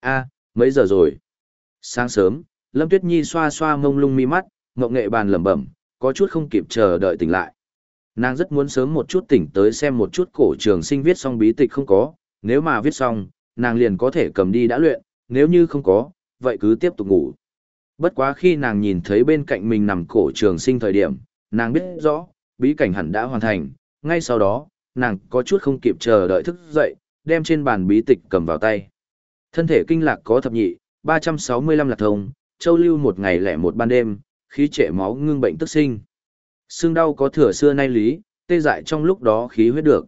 a mấy giờ rồi? Sáng sớm, Lâm Tuyết Nhi xoa xoa mông lung mi mắt, ngộng nghệ bàn lẩm bẩm, có chút không kịp chờ đợi tỉnh lại. Nàng rất muốn sớm một chút tỉnh tới xem một chút cổ trường sinh viết xong bí tịch không có, nếu mà viết xong, nàng liền có thể cầm đi đã luyện, nếu như không có, vậy cứ tiếp tục ngủ. Bất quá khi nàng nhìn thấy bên cạnh mình nằm cổ trường sinh thời điểm, nàng biết rõ, bí cảnh hẳn đã hoàn thành, ngay sau đó, nàng có chút không kịp chờ đợi thức dậy, đem trên bàn bí tịch cầm vào tay. Thân thể kinh lạc có thập nhị, 365 lạc thông, châu lưu một ngày lẻ một ban đêm, khí trệ máu ngưng bệnh tức sinh. Xương đau có thừa xưa nay lý, tê dại trong lúc đó khí huyết được.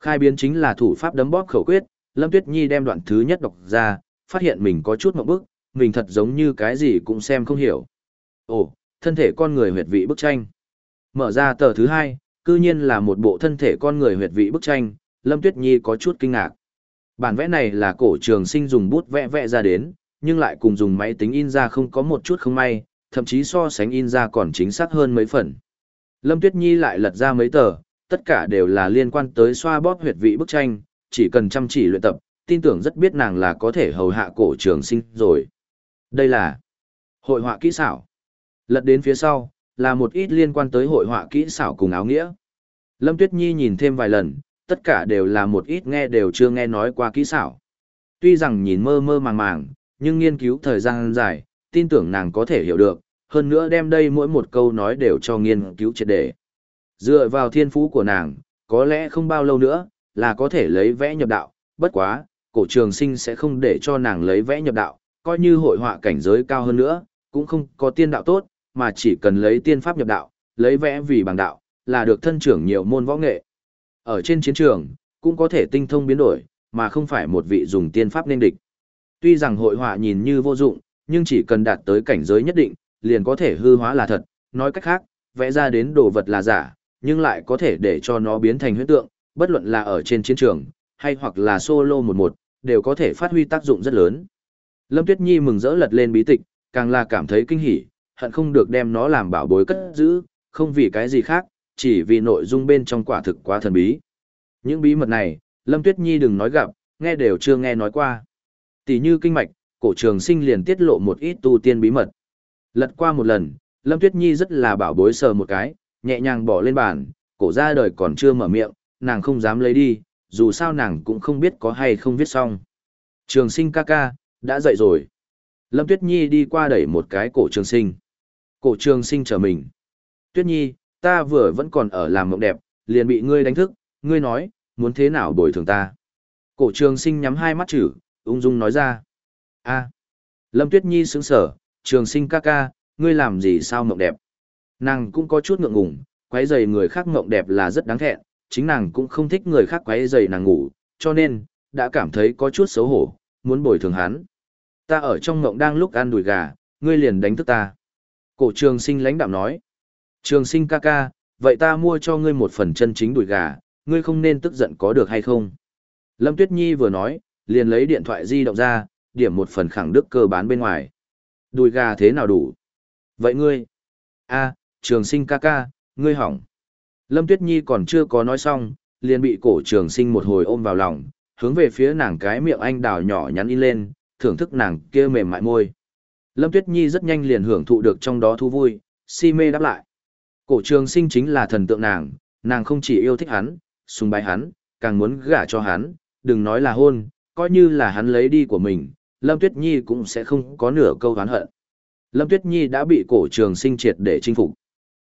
Khai biến chính là thủ pháp đấm bóp khẩu quyết, Lâm Tuyết Nhi đem đoạn thứ nhất đọc ra, phát hiện mình có chút mộng bức, mình thật giống như cái gì cũng xem không hiểu. Ồ, thân thể con người huyệt vị bức tranh. Mở ra tờ thứ hai, cư nhiên là một bộ thân thể con người huyệt vị bức tranh, Lâm Tuyết Nhi có chút kinh ngạc. Bản vẽ này là cổ trường sinh dùng bút vẽ vẽ ra đến, nhưng lại cùng dùng máy tính in ra không có một chút không may, thậm chí so sánh in ra còn chính xác hơn mấy phần. Lâm Tuyết Nhi lại lật ra mấy tờ, tất cả đều là liên quan tới xoa bóp huyệt vị bức tranh, chỉ cần chăm chỉ luyện tập, tin tưởng rất biết nàng là có thể hầu hạ cổ trường sinh rồi. Đây là hội họa kỹ xảo. Lật đến phía sau, là một ít liên quan tới hội họa kỹ xảo cùng áo nghĩa. Lâm Tuyết Nhi nhìn thêm vài lần, tất cả đều là một ít nghe đều chưa nghe nói qua kỹ xảo. Tuy rằng nhìn mơ mơ màng màng, nhưng nghiên cứu thời gian dài, tin tưởng nàng có thể hiểu được, hơn nữa đem đây mỗi một câu nói đều cho nghiên cứu triệt đề. Dựa vào thiên phú của nàng, có lẽ không bao lâu nữa, là có thể lấy vẽ nhập đạo, bất quá, cổ trường sinh sẽ không để cho nàng lấy vẽ nhập đạo, coi như hội họa cảnh giới cao hơn nữa, cũng không có tiên đạo tốt, mà chỉ cần lấy tiên pháp nhập đạo, lấy vẽ vì bằng đạo, là được thân trưởng nhiều môn võ nghệ. Ở trên chiến trường, cũng có thể tinh thông biến đổi, mà không phải một vị dùng tiên pháp nên địch. Tuy rằng hội họa nhìn như vô dụng, nhưng chỉ cần đạt tới cảnh giới nhất định, liền có thể hư hóa là thật, nói cách khác, vẽ ra đến đồ vật là giả, nhưng lại có thể để cho nó biến thành huyết tượng, bất luận là ở trên chiến trường, hay hoặc là solo một một, đều có thể phát huy tác dụng rất lớn. Lâm Tuyết Nhi mừng rỡ lật lên bí tịch, càng là cảm thấy kinh hỉ, hận không được đem nó làm bảo bối cất giữ, không vì cái gì khác, chỉ vì nội dung bên trong quả thực quá thần bí. Những bí mật này, Lâm Tuyết Nhi đừng nói gặp, nghe đều chưa nghe nói qua. Tỷ như kinh mạch, cổ trường sinh liền tiết lộ một ít tu tiên bí mật. Lật qua một lần, Lâm Tuyết Nhi rất là bảo bối sờ một cái, nhẹ nhàng bỏ lên bàn, cổ ra đời còn chưa mở miệng, nàng không dám lấy đi, dù sao nàng cũng không biết có hay không viết xong. Trường sinh ca ca, đã dậy rồi. Lâm Tuyết Nhi đi qua đẩy một cái cổ trường sinh. Cổ trường sinh trở mình. Tuyết Nhi, ta vừa vẫn còn ở làm mộng đẹp, liền bị ngươi đánh thức, ngươi nói, muốn thế nào bồi thường ta. Cổ trường sinh nhắm hai mắt chữ, ung dung nói ra. a Lâm Tuyết Nhi sững sở, trường sinh ca ca, ngươi làm gì sao mộng đẹp. Nàng cũng có chút ngượng ngùng, quấy giày người khác mộng đẹp là rất đáng thẹn, chính nàng cũng không thích người khác quấy giày nàng ngủ, cho nên, đã cảm thấy có chút xấu hổ, muốn bồi thường hắn. Ta ở trong mộng đang lúc ăn đùi gà, ngươi liền đánh thức ta. Cổ trường sinh lãnh đạm nói. Trường sinh ca ca, vậy ta mua cho ngươi một phần chân chính đùi gà, ngươi không nên tức giận có được hay không? Lâm Tuyết Nhi vừa nói, liền lấy điện thoại di động ra, điểm một phần khẳng đức cơ bán bên ngoài. Đùi gà thế nào đủ? Vậy ngươi? a trường sinh ca ca, ngươi hỏng. Lâm Tuyết Nhi còn chưa có nói xong, liền bị cổ trường sinh một hồi ôm vào lòng, hướng về phía nàng cái miệng anh đào nhỏ nhắn in lên, thưởng thức nàng kia mềm mại môi. Lâm Tuyết Nhi rất nhanh liền hưởng thụ được trong đó thú vui, si mê đáp lại. Cổ trường sinh chính là thần tượng nàng, nàng không chỉ yêu thích hắn, sùng bái hắn, càng muốn gả cho hắn, đừng nói là hôn, coi như là hắn lấy đi của mình, Lâm Tuyết Nhi cũng sẽ không có nửa câu oán hận. Lâm Tuyết Nhi đã bị cổ trường sinh triệt để chinh phục.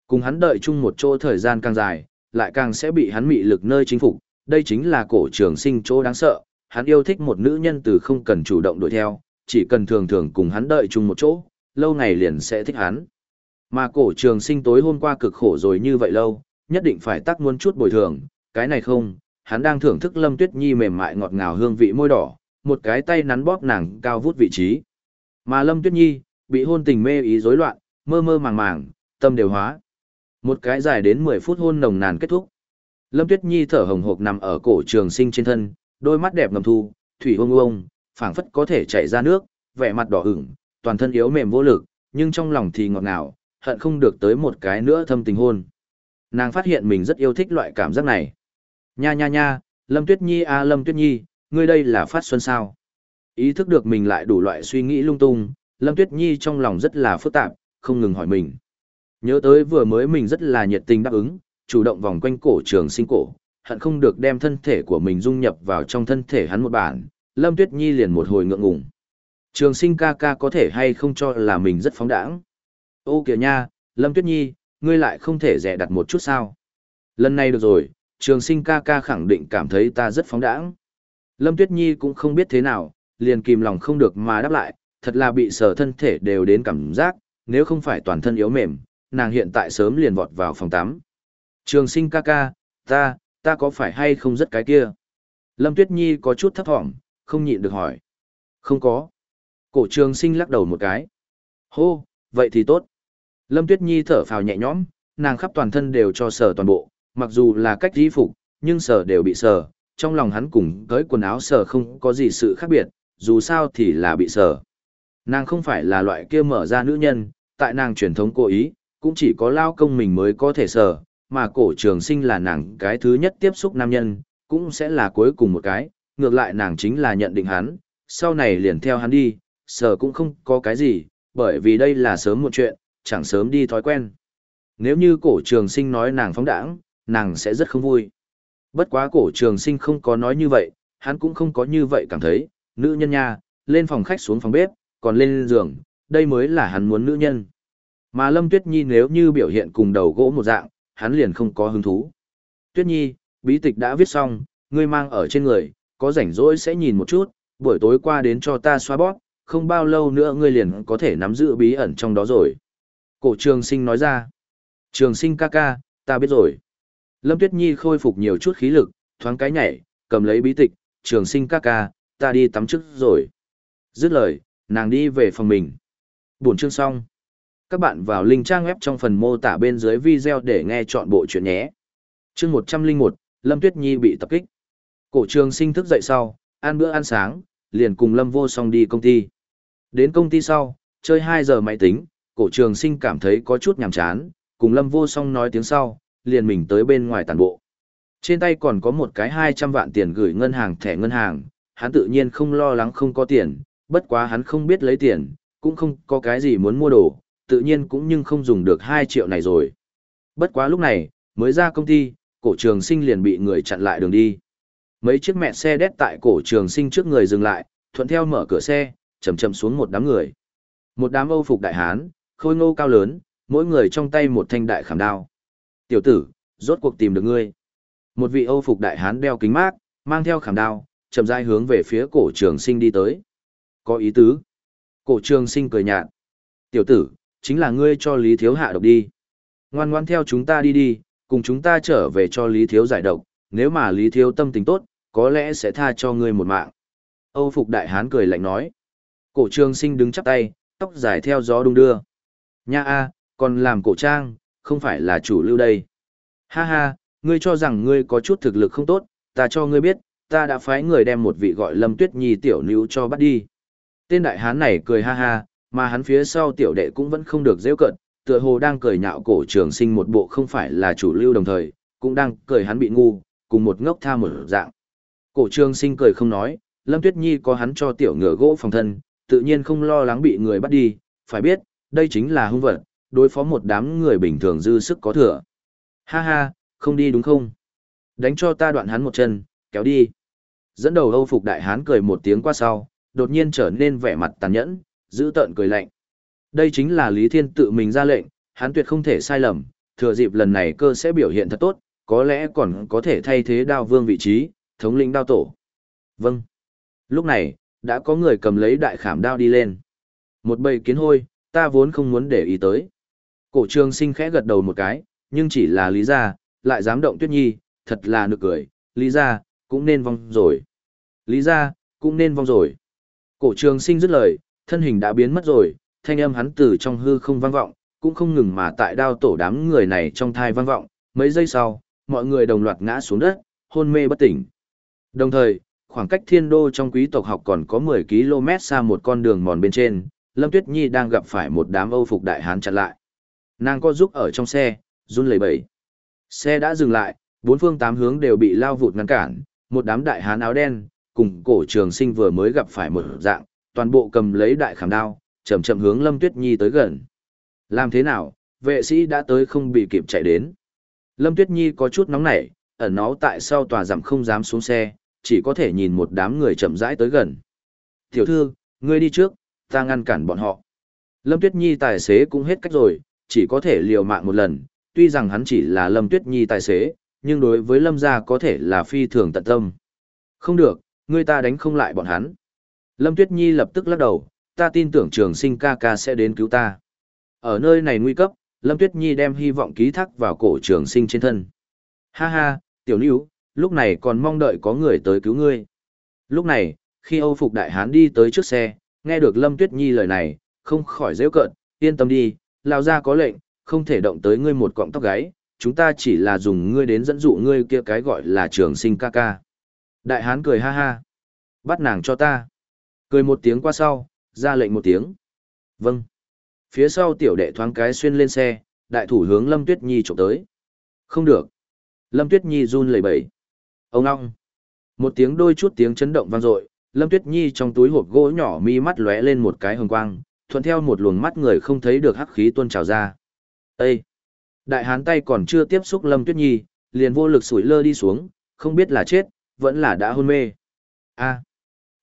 Cùng hắn đợi chung một chỗ thời gian càng dài, lại càng sẽ bị hắn mị lực nơi chinh phục, đây chính là cổ trường sinh chỗ đáng sợ, hắn yêu thích một nữ nhân từ không cần chủ động đuổi theo, chỉ cần thường thường cùng hắn đợi chung một chỗ, lâu ngày liền sẽ thích hắn. Mà cổ trường sinh tối hôm qua cực khổ rồi như vậy lâu, nhất định phải tắc muốn chút bồi thường, cái này không, hắn đang thưởng thức Lâm Tuyết Nhi mềm mại ngọt ngào hương vị môi đỏ, một cái tay nắn bóp nàng cao vút vị trí. Mà Lâm Tuyết Nhi, bị hôn tình mê ý rối loạn, mơ mơ màng màng, tâm đều hóa. Một cái dài đến 10 phút hôn nồng nàn kết thúc. Lâm Tuyết Nhi thở hồng hộc nằm ở cổ trường sinh trên thân, đôi mắt đẹp ngầm thu, thủy ông ông, phảng phất có thể chảy ra nước, vẻ mặt đỏ ửng, toàn thân yếu mềm vô lực, nhưng trong lòng thì ngọt ngào, hận không được tới một cái nữa thâm tình hôn. Nàng phát hiện mình rất yêu thích loại cảm giác này. Nha nha nha, Lâm Tuyết Nhi a à, Lâm Tuyết Nhi, ngươi đây là phát xuân sao? Ý thức được mình lại đủ loại suy nghĩ lung tung, Lâm Tuyết Nhi trong lòng rất là phức tạp, không ngừng hỏi mình. Nhớ tới vừa mới mình rất là nhiệt tình đáp ứng, chủ động vòng quanh cổ trường sinh cổ, hận không được đem thân thể của mình dung nhập vào trong thân thể hắn một bản, Lâm Tuyết Nhi liền một hồi ngượng ngùng. Trường sinh ca ca có thể hay không cho là mình rất phóng đãng. Ô kìa nha, Lâm Tuyết Nhi, ngươi lại không thể rẻ đặt một chút sao. Lần này được rồi, trường sinh ca ca khẳng định cảm thấy ta rất phóng đãng. Lâm Tuyết Nhi cũng không biết thế nào, liền kìm lòng không được mà đáp lại, thật là bị sở thân thể đều đến cảm giác, nếu không phải toàn thân yếu mềm, nàng hiện tại sớm liền vọt vào phòng tắm. Trường sinh ca ca, ta, ta có phải hay không rất cái kia? Lâm Tuyết Nhi có chút thấp thỏm, không nhịn được hỏi. Không có. Cổ trường sinh lắc đầu một cái. Hô, vậy thì tốt. Lâm Tuyết Nhi thở phào nhẹ nhõm, nàng khắp toàn thân đều cho sờ toàn bộ, mặc dù là cách di phục, nhưng sờ đều bị sờ, trong lòng hắn cùng tới quần áo sờ không có gì sự khác biệt, dù sao thì là bị sờ. Nàng không phải là loại kia mở ra nữ nhân, tại nàng truyền thống cố ý, cũng chỉ có lao công mình mới có thể sờ, mà cổ trường sinh là nàng cái thứ nhất tiếp xúc nam nhân, cũng sẽ là cuối cùng một cái, ngược lại nàng chính là nhận định hắn, sau này liền theo hắn đi, sờ cũng không có cái gì, bởi vì đây là sớm một chuyện, chẳng sớm đi thói quen. Nếu như cổ trường sinh nói nàng phóng đảng nàng sẽ rất không vui. Bất quá cổ trường sinh không có nói như vậy, hắn cũng không có như vậy cảm thấy, nữ nhân nha, lên phòng khách xuống phòng bếp, còn lên giường, đây mới là hắn muốn nữ nhân. Mà Lâm Tuyết Nhi nếu như biểu hiện cùng đầu gỗ một dạng, hắn liền không có hứng thú. Tuyết Nhi, bí tịch đã viết xong, ngươi mang ở trên người, có rảnh rỗi sẽ nhìn một chút, buổi tối qua đến cho ta xoa bóp, không bao lâu nữa ngươi liền có thể nắm giữ bí ẩn trong đó rồi. Cổ trường sinh nói ra. Trường sinh ca ca, ta biết rồi. Lâm Tuyết Nhi khôi phục nhiều chút khí lực, thoáng cái nhảy, cầm lấy bí tịch, trường sinh ca ca, ta đi tắm trước rồi. Dứt lời, nàng đi về phòng mình. Buổi chương xong. Các bạn vào link trang web trong phần mô tả bên dưới video để nghe chọn bộ chuyện nhé. Chương 101, Lâm Tuyết Nhi bị tập kích. Cổ trường sinh thức dậy sau, ăn bữa ăn sáng, liền cùng Lâm vô song đi công ty. Đến công ty sau, chơi 2 giờ máy tính, cổ trường sinh cảm thấy có chút nhàm chán, cùng Lâm vô song nói tiếng sau, liền mình tới bên ngoài tàn bộ. Trên tay còn có một cái 200 vạn tiền gửi ngân hàng thẻ ngân hàng, hắn tự nhiên không lo lắng không có tiền, bất quá hắn không biết lấy tiền, cũng không có cái gì muốn mua đồ, tự nhiên cũng nhưng không dùng được 2 triệu này rồi. Bất quá lúc này, mới ra công ty, cổ trường sinh liền bị người chặn lại đường đi. Mấy chiếc mẹ xe đét tại cổ trường sinh trước người dừng lại, thuận theo mở cửa xe, chầm chầm xuống một đám người. Một đám âu phục đại hán, khôi ngô cao lớn, mỗi người trong tay một thanh đại khảm đao. Tiểu tử, rốt cuộc tìm được ngươi. Một vị âu phục đại hán đeo kính mát, mang theo khảm đao, chậm rãi hướng về phía cổ trường sinh đi tới. Có ý tứ. Cổ trường sinh cười nhạt. Tiểu tử, chính là ngươi cho Lý Thiếu hạ độc đi. Ngoan ngoan theo chúng ta đi đi, cùng chúng ta trở về cho Lý Thiếu giải độc, nếu mà Lý Thiếu tâm tình tốt, có lẽ sẽ tha cho ngươi một mạng. Âu Phục Đại Hán cười lạnh nói. Cổ trường sinh đứng chắp tay, tóc dài theo gió đung đưa. Nha a, còn làm cổ trang, không phải là chủ lưu đây. Ha ha, ngươi cho rằng ngươi có chút thực lực không tốt, ta cho ngươi biết, ta đã phái người đem một vị gọi Lâm Tuyết Nhi tiểu nữ cho bắt đi. Tên đại hán này cười ha ha, mà hắn phía sau tiểu đệ cũng vẫn không được dễ cận, tựa hồ đang cười nhạo cổ trường sinh một bộ không phải là chủ lưu đồng thời, cũng đang cười hắn bị ngu, cùng một ngốc tha một dạng. Cổ trường sinh cười không nói, Lâm Tuyết Nhi có hắn cho tiểu ngựa gỗ phòng thân, tự nhiên không lo lắng bị người bắt đi, phải biết, đây chính là hung vật, đối phó một đám người bình thường dư sức có thừa. Ha ha, không đi đúng không? Đánh cho ta đoạn hắn một chân, kéo đi. Dẫn đầu Âu Phục Đại Hán cười một tiếng qua sau, đột nhiên trở nên vẻ mặt tàn nhẫn, giữ tợn cười lạnh. Đây chính là Lý Thiên tự mình ra lệnh, hắn tuyệt không thể sai lầm, thừa dịp lần này cơ sẽ biểu hiện thật tốt, có lẽ còn có thể thay thế đao vương vị trí, thống lĩnh đao tổ. Vâng. Lúc này, đã có người cầm lấy đại khảm đao đi lên. Một bầy kiến hôi, ta vốn không muốn để ý tới. Cổ trường sinh khẽ gật đầu một cái, nhưng chỉ là lý gia, lại dám động tuyết nhi, thật là nực cười, lý gia, cũng nên vong rồi. Lý gia, cũng nên vong rồi. Cổ trường sinh dứt lời, thân hình đã biến mất rồi, thanh âm hắn từ trong hư không vang vọng, cũng không ngừng mà tại đao tổ đám người này trong thai vang vọng, mấy giây sau, mọi người đồng loạt ngã xuống đất, hôn mê bất tỉnh. Đồng thời, khoảng cách thiên đô trong quý tộc học còn có 10 km xa một con đường mòn bên trên, Lâm Tuyết Nhi đang gặp phải một đám Âu phục đại hán chặn lại. Nàng có giúp ở trong xe, run lẩy bẩy. Xe đã dừng lại, bốn phương tám hướng đều bị lao vụt ngăn cản, một đám đại hán áo đen, cùng cổ trường sinh vừa mới gặp phải một dạng, toàn bộ cầm lấy đại khảm đao, chậm chậm hướng Lâm Tuyết Nhi tới gần. Làm thế nào, vệ sĩ đã tới không bị kịp chạy đến. Lâm Tuyết Nhi có chút nóng nảy, ẩn nó tại sau tòa giảm không dám xuống xe, chỉ có thể nhìn một đám người chậm rãi tới gần. Tiểu thư, ngươi đi trước, ta ngăn cản bọn họ. Lâm Tuyết Nhi tài xế cũng hết cách rồi, chỉ có thể liều mạng một lần, tuy rằng hắn chỉ là Lâm Tuyết Nhi tài xế, nhưng đối với Lâm gia có thể là phi thường tận tâm. Không được, người ta đánh không lại bọn hắn. Lâm Tuyết Nhi lập tức lắc đầu, ta tin tưởng trường sinh ca ca sẽ đến cứu ta. Ở nơi này nguy cấp, Lâm Tuyết Nhi đem hy vọng ký thác vào cổ trường sinh trên thân. Ha ha, tiểu níu, lúc này còn mong đợi có người tới cứu ngươi. Lúc này, khi Âu Phục Đại Hán đi tới trước xe, nghe được Lâm Tuyết Nhi lời này, không khỏi dễ cợt, yên tâm đi, lao ra có lệnh, không thể động tới ngươi một cọng tóc gáy, chúng ta chỉ là dùng ngươi đến dẫn dụ ngươi kia cái gọi là trường sinh ca ca. Đại Hán cười ha ha. Bắt nàng cho ta. Cười một tiếng qua sau, ra lệnh một tiếng. Vâng. Phía sau tiểu đệ thoáng cái xuyên lên xe, đại thủ hướng Lâm Tuyết Nhi trộm tới. Không được. Lâm Tuyết Nhi run lẩy bẩy. Ông ngong. Một tiếng đôi chút tiếng chấn động vang dội, Lâm Tuyết Nhi trong túi hộp gỗ nhỏ mi mắt lóe lên một cái hồng quang, thuận theo một luồng mắt người không thấy được hắc khí tuôn trào ra. Ê! Đại hán tay còn chưa tiếp xúc Lâm Tuyết Nhi, liền vô lực sủi lơ đi xuống, không biết là chết, vẫn là đã hôn mê. A!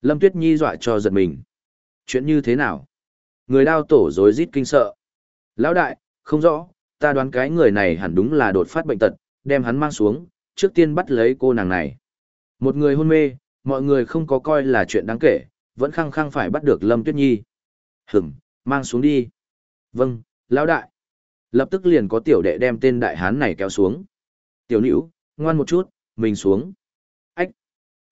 Lâm Tuyết Nhi dọa cho giật mình. Chuyện như thế nào? Người đao tổ rối rít kinh sợ. Lão đại, không rõ, ta đoán cái người này hẳn đúng là đột phát bệnh tật, đem hắn mang xuống, trước tiên bắt lấy cô nàng này. Một người hôn mê, mọi người không có coi là chuyện đáng kể, vẫn khăng khăng phải bắt được Lâm Tuyết Nhi. Hửm, mang xuống đi. Vâng, lão đại. Lập tức liền có tiểu đệ đem tên đại hán này kéo xuống. Tiểu nữ, ngoan một chút, mình xuống. Ách.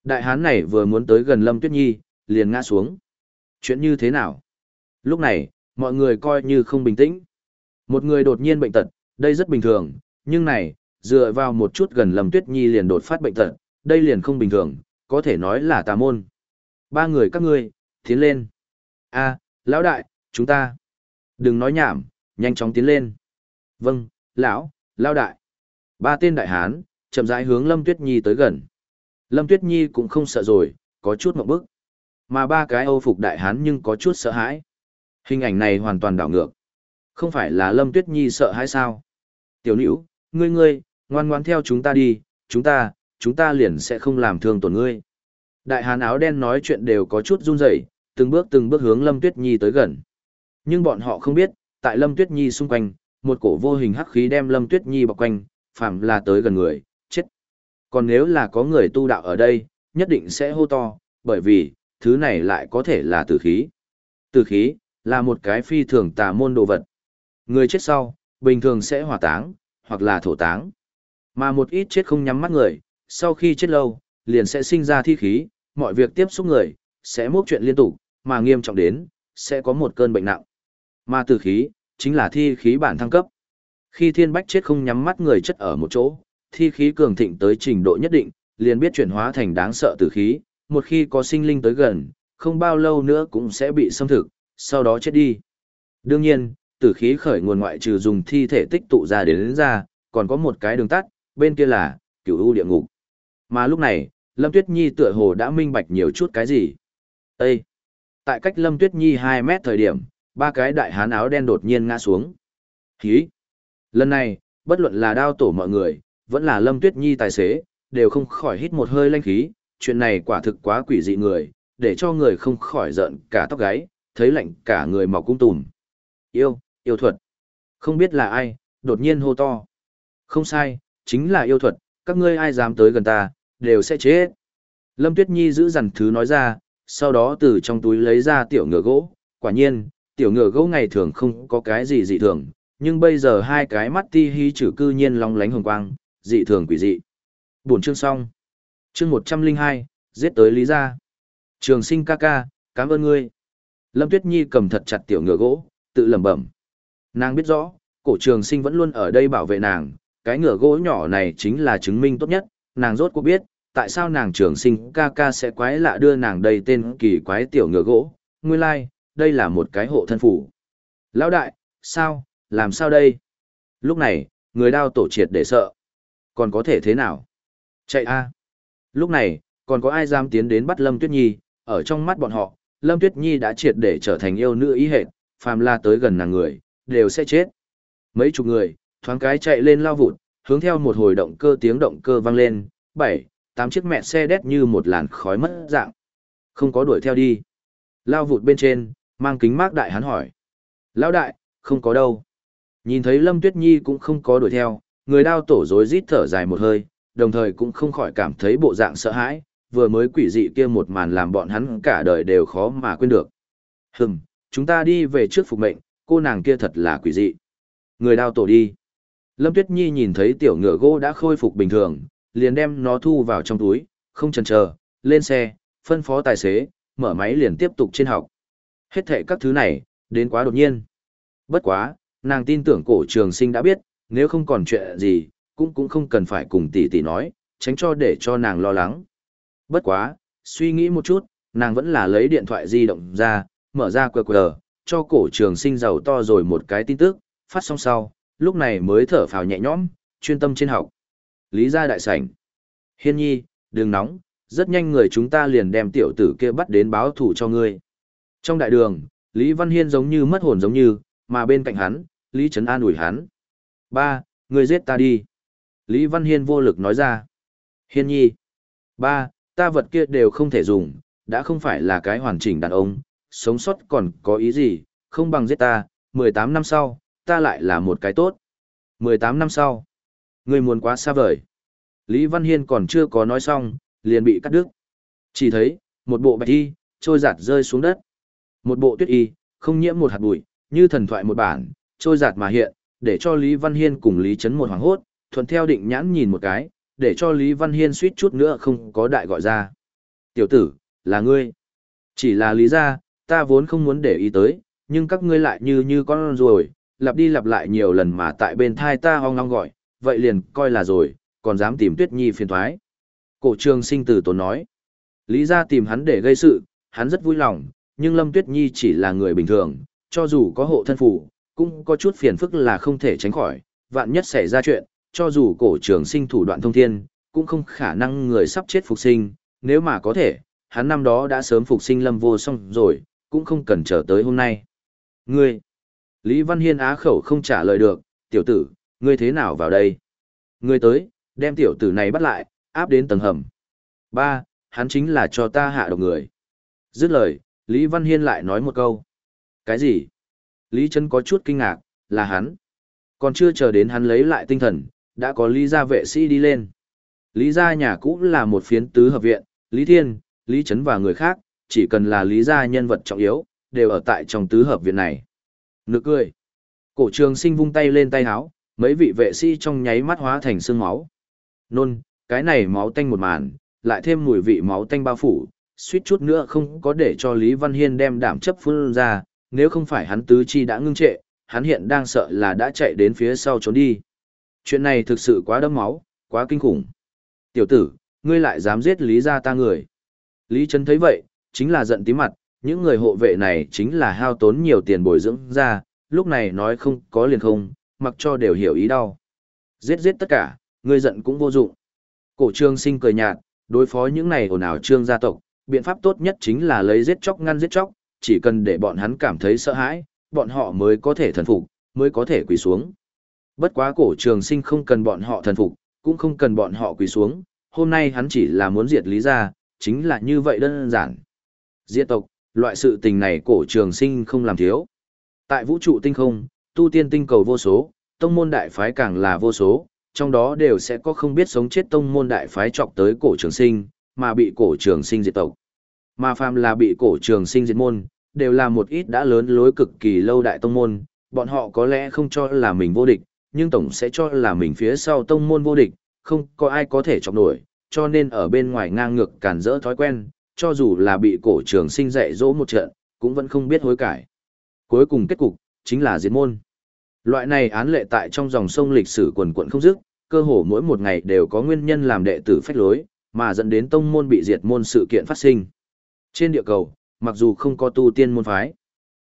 Đại hán này vừa muốn tới gần Lâm Tuyết Nhi, liền ngã xuống. Chuyện như thế nào? Lúc này, mọi người coi như không bình tĩnh. Một người đột nhiên bệnh tật, đây rất bình thường, nhưng này, dựa vào một chút gần Lâm Tuyết Nhi liền đột phát bệnh tật, đây liền không bình thường, có thể nói là tà môn. Ba người các ngươi, tiến lên. A, lão đại, chúng ta. Đừng nói nhảm, nhanh chóng tiến lên. Vâng, lão, lão đại. Ba tên đại hán, chậm rãi hướng Lâm Tuyết Nhi tới gần. Lâm Tuyết Nhi cũng không sợ rồi, có chút mộng bức. Mà ba cái Âu phục đại hán nhưng có chút sợ hãi. Hình ảnh này hoàn toàn đảo ngược. Không phải là Lâm Tuyết Nhi sợ hãi sao? Tiểu nữ, ngươi ngươi, ngoan ngoan theo chúng ta đi, chúng ta, chúng ta liền sẽ không làm thương tổn ngươi. Đại hán áo đen nói chuyện đều có chút run rẩy, từng bước từng bước hướng Lâm Tuyết Nhi tới gần. Nhưng bọn họ không biết, tại Lâm Tuyết Nhi xung quanh, một cổ vô hình hắc khí đem Lâm Tuyết Nhi bọc quanh, phạm là tới gần người, chết. Còn nếu là có người tu đạo ở đây, nhất định sẽ hô to, bởi vì, thứ này lại có thể là tử khí. Tử khí, là một cái phi thường tà môn đồ vật. Người chết sau, bình thường sẽ hỏa táng, hoặc là thổ táng. Mà một ít chết không nhắm mắt người, sau khi chết lâu, liền sẽ sinh ra thi khí, mọi việc tiếp xúc người, sẽ mốc chuyện liên tục, mà nghiêm trọng đến, sẽ có một cơn bệnh nặng. Mà tử khí, chính là thi khí bản thăng cấp. Khi thiên bách chết không nhắm mắt người chất ở một chỗ, thi khí cường thịnh tới trình độ nhất định, liền biết chuyển hóa thành đáng sợ tử khí, một khi có sinh linh tới gần, không bao lâu nữa cũng sẽ bị xâm thực, sau đó chết đi. Đương nhiên, tử khí khởi nguồn ngoại trừ dùng thi thể tích tụ ra đến, đến ra, còn có một cái đường tắt, bên kia là cửu u địa ngục. Mà lúc này, Lâm Tuyết Nhi tựa hồ đã minh bạch nhiều chút cái gì. Ê! Tại cách Lâm Tuyết Nhi 2 mét thời điểm, ba cái đại hán áo đen đột nhiên ngã xuống. Hí! Lần này, bất luận là đao tổ mọi người, vẫn là Lâm Tuyết Nhi tài xế, đều không khỏi hít một hơi lanh khí, chuyện này quả thực quá quỷ dị người, để cho người không khỏi giận cả tóc gáy, thấy lạnh cả người mọc cung tùm. Yêu, yêu thuật. Không biết là ai, đột nhiên hô to. Không sai, chính là yêu thuật, các ngươi ai dám tới gần ta, đều sẽ chết. Lâm Tuyết Nhi giữ dằn thứ nói ra, sau đó từ trong túi lấy ra tiểu ngựa gỗ, quả nhiên, tiểu ngựa gỗ ngày thường không có cái gì dị thường, nhưng bây giờ hai cái mắt ti hí chử cư nhiên long lánh hồng quang, dị thường quỷ dị. Buổi chương xong. Chương 102, giết tới Lý gia. Trường sinh ca ca, cảm ơn ngươi. Lâm Tuyết Nhi cầm thật chặt tiểu ngựa gỗ, tự lẩm bẩm. Nàng biết rõ, cổ trường sinh vẫn luôn ở đây bảo vệ nàng, cái ngựa gỗ nhỏ này chính là chứng minh tốt nhất, nàng rốt cuộc biết, tại sao nàng trường sinh ca ca sẽ quái lạ đưa nàng đây tên kỳ quái tiểu ngựa gỗ, nguyên lai, like, đây là một cái hộ thân phủ. Lão đại, sao, làm sao đây? Lúc này, người đao tổ triệt để sợ. Còn có thể thế nào? Chạy a Lúc này, còn có ai dám tiến đến bắt Lâm Tuyết Nhi, ở trong mắt bọn họ, Lâm Tuyết Nhi đã triệt để trở thành yêu nữ ý hệt, phàm la tới gần nàng người, đều sẽ chết. Mấy chục người, thoáng cái chạy lên lao vụt, hướng theo một hồi động cơ tiếng động cơ vang lên, bảy, tám chiếc mẹ xe đét như một làn khói mất dạng. Không có đuổi theo đi. Lao vụt bên trên, mang kính mác đại hắn hỏi. Lão đại, không có đâu. Nhìn thấy Lâm Tuyết Nhi cũng không có đuổi theo, người đao tổ rối rít thở dài một hơi, đồng thời cũng không khỏi cảm thấy bộ dạng sợ hãi, vừa mới quỷ dị kia một màn làm bọn hắn cả đời đều khó mà quên được. Hừm, chúng ta đi về trước phục mệnh, cô nàng kia thật là quỷ dị. Người đao tổ đi. Lâm Tuyết Nhi nhìn thấy tiểu ngựa gỗ đã khôi phục bình thường, liền đem nó thu vào trong túi, không chần chờ, lên xe, phân phó tài xế, mở máy liền tiếp tục trên học. Hết thệ các thứ này, đến quá đột nhiên. Bất quá, nàng tin tưởng cổ trường sinh đã biết, nếu không còn chuyện gì, cũng cũng không cần phải cùng tỷ tỷ nói, tránh cho để cho nàng lo lắng. Bất quá, suy nghĩ một chút, nàng vẫn là lấy điện thoại di động ra, mở ra QR, cho cổ trường sinh giàu to rồi một cái tin tức, phát xong sau, lúc này mới thở phào nhẹ nhõm, chuyên tâm trên học. Lý gia đại sảnh. Hiên nhi, đừng nóng, rất nhanh người chúng ta liền đem tiểu tử kia bắt đến báo thủ cho ngươi. Trong đại đường, Lý Văn Hiên giống như mất hồn giống như, mà bên cạnh hắn, Lý Trấn An ủi hắn. Ba, người giết ta đi. Lý Văn Hiên vô lực nói ra. Hiên nhi. Ba, ta vật kia đều không thể dùng, đã không phải là cái hoàn chỉnh đàn ông, sống sót còn có ý gì, không bằng giết ta, 18 năm sau, ta lại là một cái tốt. 18 năm sau, người muốn quá xa vời. Lý Văn Hiên còn chưa có nói xong, liền bị cắt đứt. Chỉ thấy, một bộ bạch y, trôi giạt rơi xuống đất. Một bộ tuyết y, không nhiễm một hạt bụi, như thần thoại một bản, trôi giạt mà hiện, để cho Lý Văn Hiên cùng Lý Trấn một hoàng hốt, thuận theo định nhãn nhìn một cái, để cho Lý Văn Hiên suýt chút nữa không có đại gọi ra. Tiểu tử, là ngươi. Chỉ là lý ra, ta vốn không muốn để ý tới, nhưng các ngươi lại như như con rồi, lặp đi lặp lại nhiều lần mà tại bên thai ta hoang long gọi, vậy liền coi là rồi, còn dám tìm Tuyết Nhi phiền thoái. Cổ trường sinh tử tốn nói, lý ra tìm hắn để gây sự, hắn rất vui lòng, nhưng Lâm Tuyết Nhi chỉ là người bình thường, cho dù có hộ thân phủ, cũng có chút phiền phức là không thể tránh khỏi, vạn nhất xảy ra chuyện, cho dù cổ trường sinh thủ đoạn thông thiên, cũng không khả năng người sắp chết phục sinh, nếu mà có thể, hắn năm đó đã sớm phục sinh lâm vô song rồi, cũng không cần chờ tới hôm nay. Ngươi, Lý Văn Hiên á khẩu không trả lời được, tiểu tử, ngươi thế nào vào đây? Ngươi tới, đem tiểu tử này bắt lại, áp đến tầng hầm. Ba, hắn chính là cho ta hạ độc người. Dứt lời, Lý Văn Hiên lại nói một câu. Cái gì? Lý Trấn có chút kinh ngạc, là hắn. Còn chưa chờ đến hắn lấy lại tinh thần, đã có Lý gia vệ sĩ đi lên. Lý gia nhà cũ là một phiến tứ hợp viện, Lý Thiên, Lý Trấn và người khác, chỉ cần là Lý gia nhân vật trọng yếu, đều ở tại trong tứ hợp viện này. Nực cười. Cổ trường sinh vung tay lên tay áo, mấy vị vệ sĩ trong nháy mắt hóa thành xương máu. Nôn, cái này máu tanh một màn, lại thêm mùi vị máu tanh bao phủ, suýt chút nữa không có để cho Lý Văn Hiên đem đảm chấp phun ra, nếu không phải hắn tứ chi đã ngưng trệ, hắn hiện đang sợ là đã chạy đến phía sau trốn đi. Chuyện này thực sự quá đẫm máu, quá kinh khủng. Tiểu tử, ngươi lại dám giết Lý gia ta người. Lý Trấn thấy vậy, chính là giận tí mặt, những người hộ vệ này chính là hao tốn nhiều tiền bồi dưỡng ra, lúc này nói không có liền không, mặc cho đều hiểu ý đau. Giết giết tất cả, ngươi giận cũng vô dụng. Cổ trương sinh cười nhạt, đối phó những này ồn ào trương gia tộc, biện pháp tốt nhất chính là lấy giết chóc ngăn giết chóc, chỉ cần để bọn hắn cảm thấy sợ hãi, bọn họ mới có thể thần phục, mới có thể quỳ xuống. Bất quá cổ trường sinh không cần bọn họ thần phục, cũng không cần bọn họ quỳ xuống, hôm nay hắn chỉ là muốn diệt lý gia, chính là như vậy đơn giản. Diệt tộc, loại sự tình này cổ trường sinh không làm thiếu. Tại vũ trụ tinh không, tu tiên tinh cầu vô số, tông môn đại phái càng là vô số, trong đó đều sẽ có không biết sống chết tông môn đại phái chọc tới cổ trường sinh, mà bị cổ trường sinh diệt tộc. Mà phàm là bị cổ trường sinh diệt môn, đều là một ít đã lớn lối cực kỳ lâu đại tông môn, bọn họ có lẽ không cho là mình vô địch, nhưng tổng sẽ cho là mình phía sau tông môn vô địch, không có ai có thể chọc nổi, cho nên ở bên ngoài ngang ngược cản rỡ thói quen, cho dù là bị cổ trường sinh dạy dỗ một trận, cũng vẫn không biết hối cải. Cuối cùng kết cục, chính là diệt môn. Loại này án lệ tại trong dòng sông lịch sử quần quận không dứt, cơ hồ mỗi một ngày đều có nguyên nhân làm đệ tử phách lối, mà dẫn đến tông môn bị diệt môn sự kiện phát sinh. Trên địa cầu, mặc dù không có tu tiên môn phái,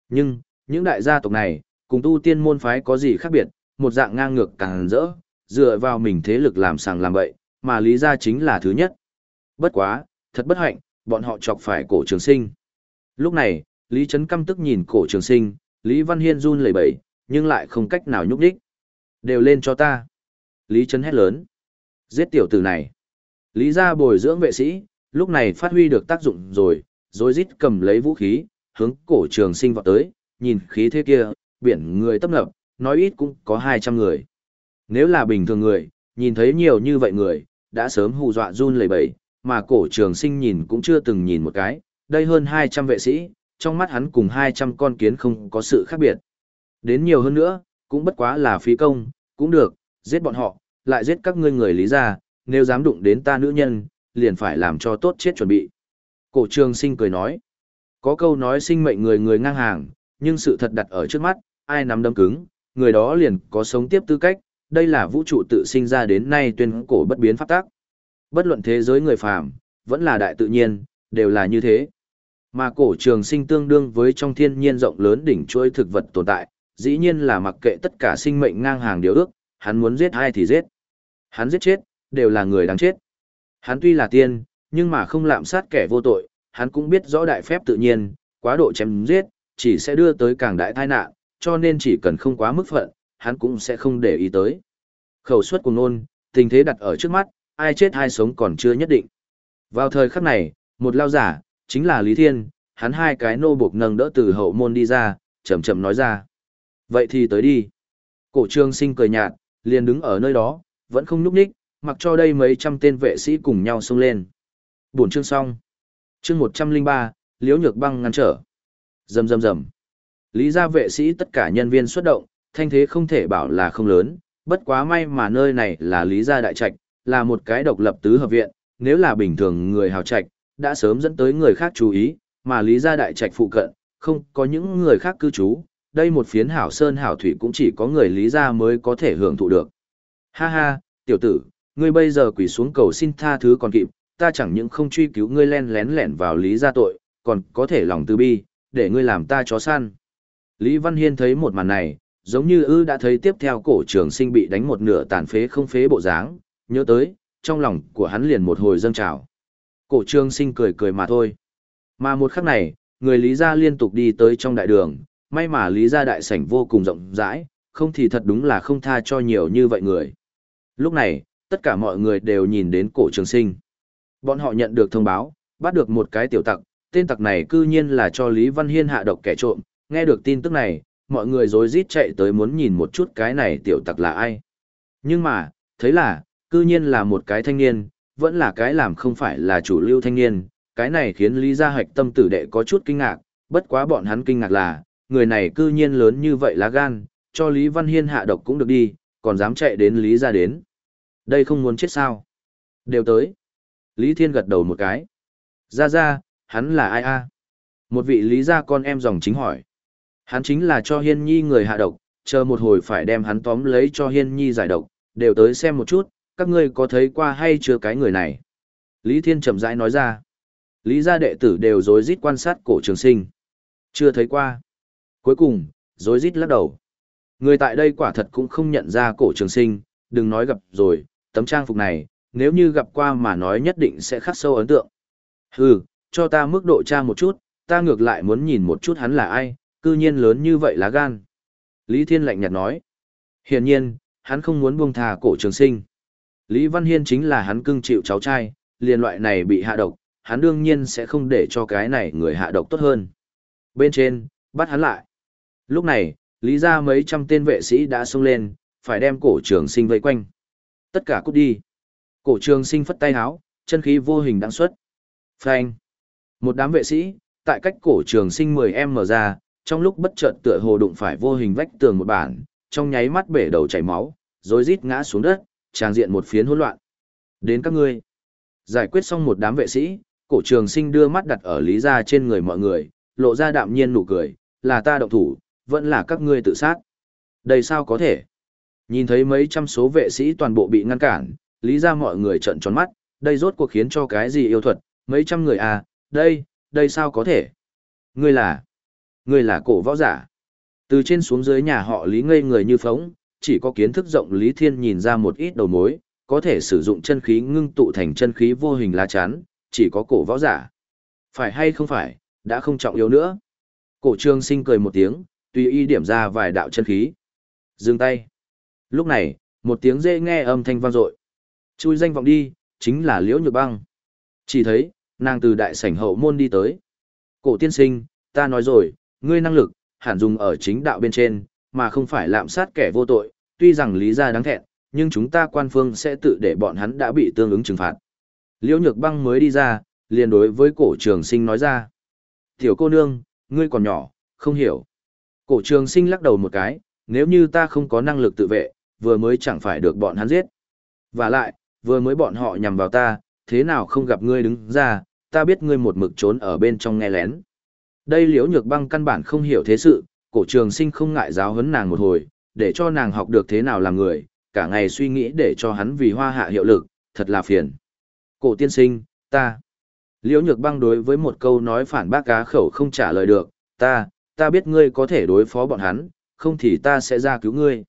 nhưng, những đại gia tộc này, cùng tu tiên môn phái có gì khác biệt, một dạng ngang ngược càng rỡ, dựa vào mình thế lực làm sàng làm bậy, mà lý gia chính là thứ nhất. Bất quá, Thật bất hạnh, bọn họ chọc phải cổ trường sinh. Lúc này, Lý Trấn căm tức nhìn cổ trường sinh, Lý Văn Hiên run lẩy bẩy, nhưng lại không cách nào nhúc đích. Đều lên cho ta. Lý Trấn hét lớn. Giết tiểu tử này. Lý gia bồi dưỡng vệ sĩ, lúc này phát huy được tác dụng rồi, rồi rít cầm lấy vũ khí, hướng cổ trường sinh vọt tới, nhìn khí thế kia, biển người tấp nập, nói ít cũng có 200 người. Nếu là bình thường người, nhìn thấy nhiều như vậy người, đã sớm hù dọa run lẩy bẩy, mà cổ trường sinh nhìn cũng chưa từng nhìn một cái, đây hơn 200 vệ sĩ, trong mắt hắn cùng 200 con kiến không có sự khác biệt. Đến nhiều hơn nữa, cũng bất quá là phí công, cũng được, giết bọn họ, lại giết các ngươi người lý gia, nếu dám đụng đến ta nữ nhân, liền phải làm cho tốt chết chuẩn bị. Cổ trường sinh cười nói, có câu nói sinh mệnh người người ngang hàng, nhưng sự thật đặt ở trước mắt, ai nắm đấm cứng, người đó liền có sống tiếp tư cách, đây là vũ trụ tự sinh ra đến nay tuyên cổ bất biến pháp tác. Bất luận thế giới người phàm, vẫn là đại tự nhiên, đều là như thế. Mà cổ trường sinh tương đương với trong thiên nhiên rộng lớn đỉnh chuỗi thực vật tồn tại, dĩ nhiên là mặc kệ tất cả sinh mệnh ngang hàng điều ước, hắn muốn giết ai thì giết. Hắn giết chết, đều là người đáng chết. Hắn tuy là tiên, nhưng mà không lạm sát kẻ vô tội, hắn cũng biết rõ đại phép tự nhiên, quá độ chém giết, chỉ sẽ đưa tới càng đại tai nạn, cho nên chỉ cần không quá mức phận, hắn cũng sẽ không để ý tới. Khẩu suất của nôn, tình thế đặt ở trước mắt, ai chết ai sống còn chưa nhất định. Vào thời khắc này, một lao giả, chính là Lý Thiên, hắn hai cái nô buộc nâng đỡ từ hậu môn đi ra, chậm chậm nói ra. Vậy thì tới đi. Cổ trương sinh cười nhạt, liền đứng ở nơi đó, vẫn không núp ních, mặc cho đây mấy trăm tên vệ sĩ cùng nhau xông lên. Buổi chương xong. Chương 103, Liễu Nhược Băng ngăn trở. Rầm rầm rầm. Lý gia vệ sĩ tất cả nhân viên xuất động, thanh thế không thể bảo là không lớn, bất quá may mà nơi này là Lý gia đại trạch, là một cái độc lập tứ hợp viện, nếu là bình thường người hào trạch, đã sớm dẫn tới người khác chú ý, mà Lý gia đại trạch phụ cận, không có những người khác cư trú, đây một phiến hảo sơn hảo thủy cũng chỉ có người Lý gia mới có thể hưởng thụ được. Ha ha, tiểu tử, ngươi bây giờ quỳ xuống cầu xin tha thứ còn kịp, ta chẳng những không truy cứu ngươi len lén lẻn vào Lý gia tội, còn có thể lòng từ bi, để ngươi làm ta chó săn. Lý Văn Hiên thấy một màn này, giống như ư đã thấy tiếp theo cổ trường sinh bị đánh một nửa tàn phế không phế bộ dáng, nhớ tới, trong lòng của hắn liền một hồi dâng trào. Cổ Trương sinh cười cười mà thôi. Mà một khắc này, người Lý gia liên tục đi tới trong đại đường, may mà Lý gia đại sảnh vô cùng rộng rãi, không thì thật đúng là không tha cho nhiều như vậy người. Lúc này, tất cả mọi người đều nhìn đến cổ trường sinh. Bọn họ nhận được thông báo, bắt được một cái tiểu tặc, tên tặc này cư nhiên là cho Lý Văn Hiên hạ độc kẻ trộm, nghe được tin tức này, mọi người rối rít chạy tới muốn nhìn một chút cái này tiểu tặc là ai. Nhưng mà, thấy là, cư nhiên là một cái thanh niên, vẫn là cái làm không phải là chủ lưu thanh niên, cái này khiến Lý Gia Hạch tâm tử đệ có chút kinh ngạc, bất quá bọn hắn kinh ngạc là, người này cư nhiên lớn như vậy lá gan, cho Lý Văn Hiên hạ độc cũng được đi, còn dám chạy đến Lý Gia đến. Đây không muốn chết sao? Đều tới. Lý Thiên gật đầu một cái. Gia Gia, hắn là ai a? Một vị Lý Gia con em dòng chính hỏi. Hắn chính là cho Hiên Nhi người hạ độc, chờ một hồi phải đem hắn tóm lấy cho Hiên Nhi giải độc, đều tới xem một chút, các ngươi có thấy qua hay chưa cái người này? Lý Thiên chậm rãi nói ra. Lý gia đệ tử đều rối rít quan sát cổ trường sinh. Chưa thấy qua. Cuối cùng, rối rít lắc đầu. Người tại đây quả thật cũng không nhận ra cổ trường sinh, đừng nói gặp rồi, tấm trang phục này, nếu như gặp qua mà nói nhất định sẽ khắc sâu ấn tượng. Hừ, cho ta mức độ tra một chút, ta ngược lại muốn nhìn một chút hắn là ai, cư nhiên lớn như vậy lá gan. Lý Thiên lạnh nhạt nói. Hiển nhiên, hắn không muốn buông thà cổ trường sinh. Lý Văn Hiên chính là hắn cưng chịu cháu trai, liền loại này bị hạ độc, hắn đương nhiên sẽ không để cho cái này người hạ độc tốt hơn. Bên trên, bắt hắn lại. Lúc này, Lý ra mấy trăm tên vệ sĩ đã xông lên, phải đem cổ trường sinh vây quanh. Tất cả cút đi. Cổ trường sinh phất tay háo, chân khí vô hình đang xuất. Phanh. Một đám vệ sĩ, tại cách cổ trường sinh 10 mở ra, trong lúc bất chợt tựa hồ đụng phải vô hình vách tường một bản, trong nháy mắt bể đầu chảy máu, rồi rít ngã xuống đất, tràng diện một phiến hỗn loạn. Đến các ngươi. Giải quyết xong một đám vệ sĩ, cổ trường sinh đưa mắt đặt ở lý gia trên người mọi người, lộ ra đạm nhiên nụ cười, là ta động thủ, vẫn là các ngươi tự sát. Đây sao có thể? Nhìn thấy mấy trăm số vệ sĩ toàn bộ bị ngăn cản, lý ra mọi người trợn tròn mắt, đây rốt cuộc khiến cho cái gì yêu thuật, mấy trăm người à, đây, đây sao có thể? Ngươi là, ngươi là cổ võ giả. Từ trên xuống dưới nhà họ lý ngây người như phóng, chỉ có kiến thức rộng lý thiên nhìn ra một ít đầu mối, có thể sử dụng chân khí ngưng tụ thành chân khí vô hình lá chắn, chỉ có cổ võ giả. Phải hay không phải, đã không trọng yếu nữa. Cổ trương sinh cười một tiếng, tùy y điểm ra vài đạo chân khí. Dừng tay. Lúc này, một tiếng dê nghe âm thanh vang dội. Chui danh vọng đi, chính là Liễu Nhược Băng. Chỉ thấy, nàng từ đại sảnh hậu môn đi tới. Cổ tiên sinh, ta nói rồi, ngươi năng lực, hẳn dùng ở chính đạo bên trên, mà không phải lạm sát kẻ vô tội, tuy rằng lý ra đáng thẹn, nhưng chúng ta quan phương sẽ tự để bọn hắn đã bị tương ứng trừng phạt. Liễu Nhược Băng mới đi ra, liền đối với cổ trường sinh nói ra. Tiểu cô nương, ngươi còn nhỏ, không hiểu. Cổ trường sinh lắc đầu một cái, nếu như ta không có năng lực tự vệ, vừa mới chẳng phải được bọn hắn giết. Và lại, vừa mới bọn họ nhằm vào ta, thế nào không gặp ngươi đứng ra, ta biết ngươi một mực trốn ở bên trong nghe lén. Đây liễu nhược băng căn bản không hiểu thế sự, cổ trường sinh không ngại giáo huấn nàng một hồi, để cho nàng học được thế nào làm người, cả ngày suy nghĩ để cho hắn vì hoa hạ hiệu lực, thật là phiền. Cổ tiên sinh, ta. Liễu nhược băng đối với một câu nói phản bác cá khẩu không trả lời được, ta, ta biết ngươi có thể đối phó bọn hắn, không thì ta sẽ ra cứu ngươi.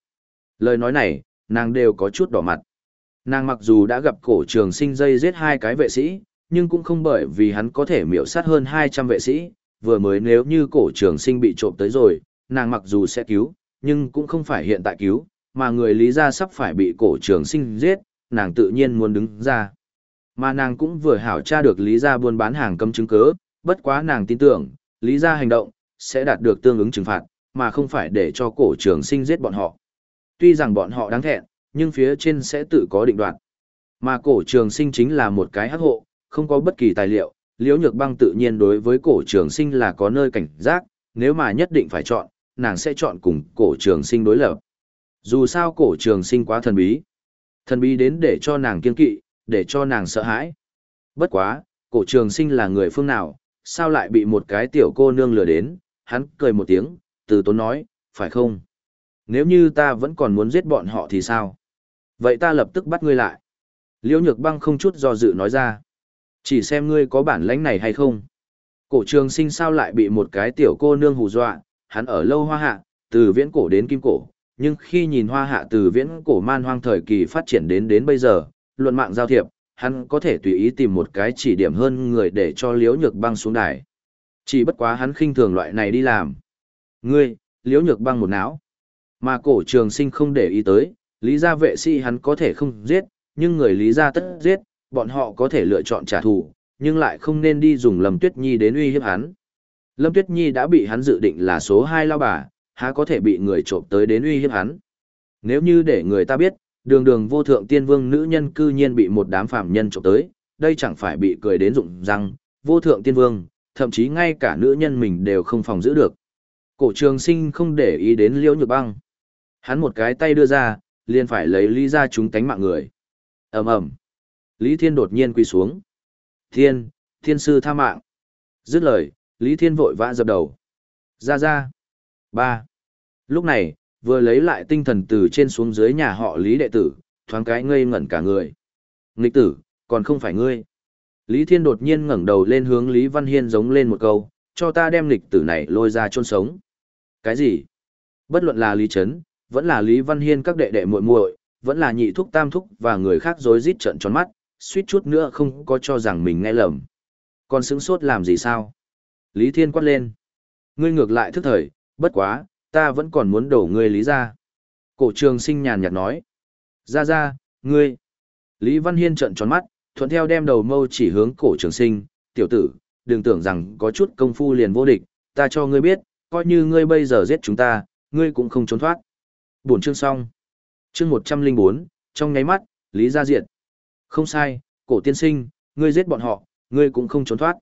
Lời nói này, nàng đều có chút đỏ mặt. Nàng mặc dù đã gặp cổ trường sinh dây giết hai cái vệ sĩ, nhưng cũng không bởi vì hắn có thể miểu sát hơn 200 vệ sĩ, vừa mới nếu như cổ trường sinh bị trộm tới rồi, nàng mặc dù sẽ cứu, nhưng cũng không phải hiện tại cứu, mà người lý gia sắp phải bị cổ trường sinh giết, nàng tự nhiên muốn đứng ra. Mà nàng cũng vừa hảo tra được lý gia buôn bán hàng cấm chứng cớ, bất quá nàng tin tưởng, lý gia hành động, sẽ đạt được tương ứng trừng phạt, mà không phải để cho cổ trường sinh giết bọn họ. Tuy rằng bọn họ đáng thẹn, nhưng phía trên sẽ tự có định đoạt. Mà cổ trường sinh chính là một cái hắc hộ, không có bất kỳ tài liệu, liễu nhược băng tự nhiên đối với cổ trường sinh là có nơi cảnh giác, nếu mà nhất định phải chọn, nàng sẽ chọn cùng cổ trường sinh đối lập. Dù sao cổ trường sinh quá thần bí. Thần bí đến để cho nàng kiên kỵ, để cho nàng sợ hãi. Bất quá, cổ trường sinh là người phương nào, sao lại bị một cái tiểu cô nương lừa đến, hắn cười một tiếng, từ tốn nói, phải không? Nếu như ta vẫn còn muốn giết bọn họ thì sao? Vậy ta lập tức bắt ngươi lại. Liễu nhược băng không chút do dự nói ra. Chỉ xem ngươi có bản lãnh này hay không. Cổ trường sinh sao lại bị một cái tiểu cô nương hù dọa, hắn ở lâu hoa hạ, từ viễn cổ đến kim cổ, nhưng khi nhìn hoa hạ từ viễn cổ man hoang thời kỳ phát triển đến đến bây giờ, luận mạng giao thiệp, hắn có thể tùy ý tìm một cái chỉ điểm hơn người để cho liễu nhược băng xuống đài. Chỉ bất quá hắn khinh thường loại này đi làm. Ngươi, liễu nhược băng một não. Mà cổ trường sinh không để ý tới, lý gia vệ sĩ hắn có thể không giết, nhưng người lý gia tất giết, bọn họ có thể lựa chọn trả thù, nhưng lại không nên đi dùng lầm Tuyết Nhi đến uy hiếp hắn. Lâm Tuyết Nhi đã bị hắn dự định là số 2 lao bà, há có thể bị người trộm tới đến uy hiếp hắn. Nếu như để người ta biết, đường đường vô thượng tiên vương nữ nhân cư nhiên bị một đám phạm nhân trộm tới, đây chẳng phải bị cười đến rụng răng, vô thượng tiên vương, thậm chí ngay cả nữ nhân mình đều không phòng giữ được. Cổ trường sinh không để ý đến liễu nhược băng. Hắn một cái tay đưa ra, liền phải lấy lý ra chúng tánh mạng người. ầm ầm Lý Thiên đột nhiên quỳ xuống. Thiên, thiên sư tha mạng. Dứt lời, Lý Thiên vội vã dập đầu. Ra ra. Ba. Lúc này, vừa lấy lại tinh thần từ trên xuống dưới nhà họ Lý đệ tử, thoáng cái ngây ngẩn cả người. Nghịch tử, còn không phải ngươi. Lý Thiên đột nhiên ngẩng đầu lên hướng Lý Văn Hiên giống lên một câu, cho ta đem nghịch tử này lôi ra chôn sống. Cái gì? Bất luận là Lý Trấn, vẫn là Lý Văn Hiên các đệ đệ muội muội, vẫn là nhị thúc tam thúc và người khác rối rít trợn tròn mắt, suýt chút nữa không có cho rằng mình nghe lầm. Còn sững sốt làm gì sao? Lý Thiên quát lên. Ngươi ngược lại thức thời, bất quá, ta vẫn còn muốn đổ ngươi lý ra. Cổ trường sinh nhàn nhạt nói. Ra ra, ngươi. Lý Văn Hiên trợn tròn mắt, thuận theo đem đầu mâu chỉ hướng cổ trường sinh, tiểu tử, đừng tưởng rằng có chút công phu liền vô địch, ta cho ngươi biết, coi như ngươi bây giờ giết chúng ta, ngươi cũng không trốn thoát. Buổi chương xong. Chương 104, trong nháy mắt, Lý Gia Diệt. Không sai, cổ tiên sinh, ngươi giết bọn họ, ngươi cũng không trốn thoát.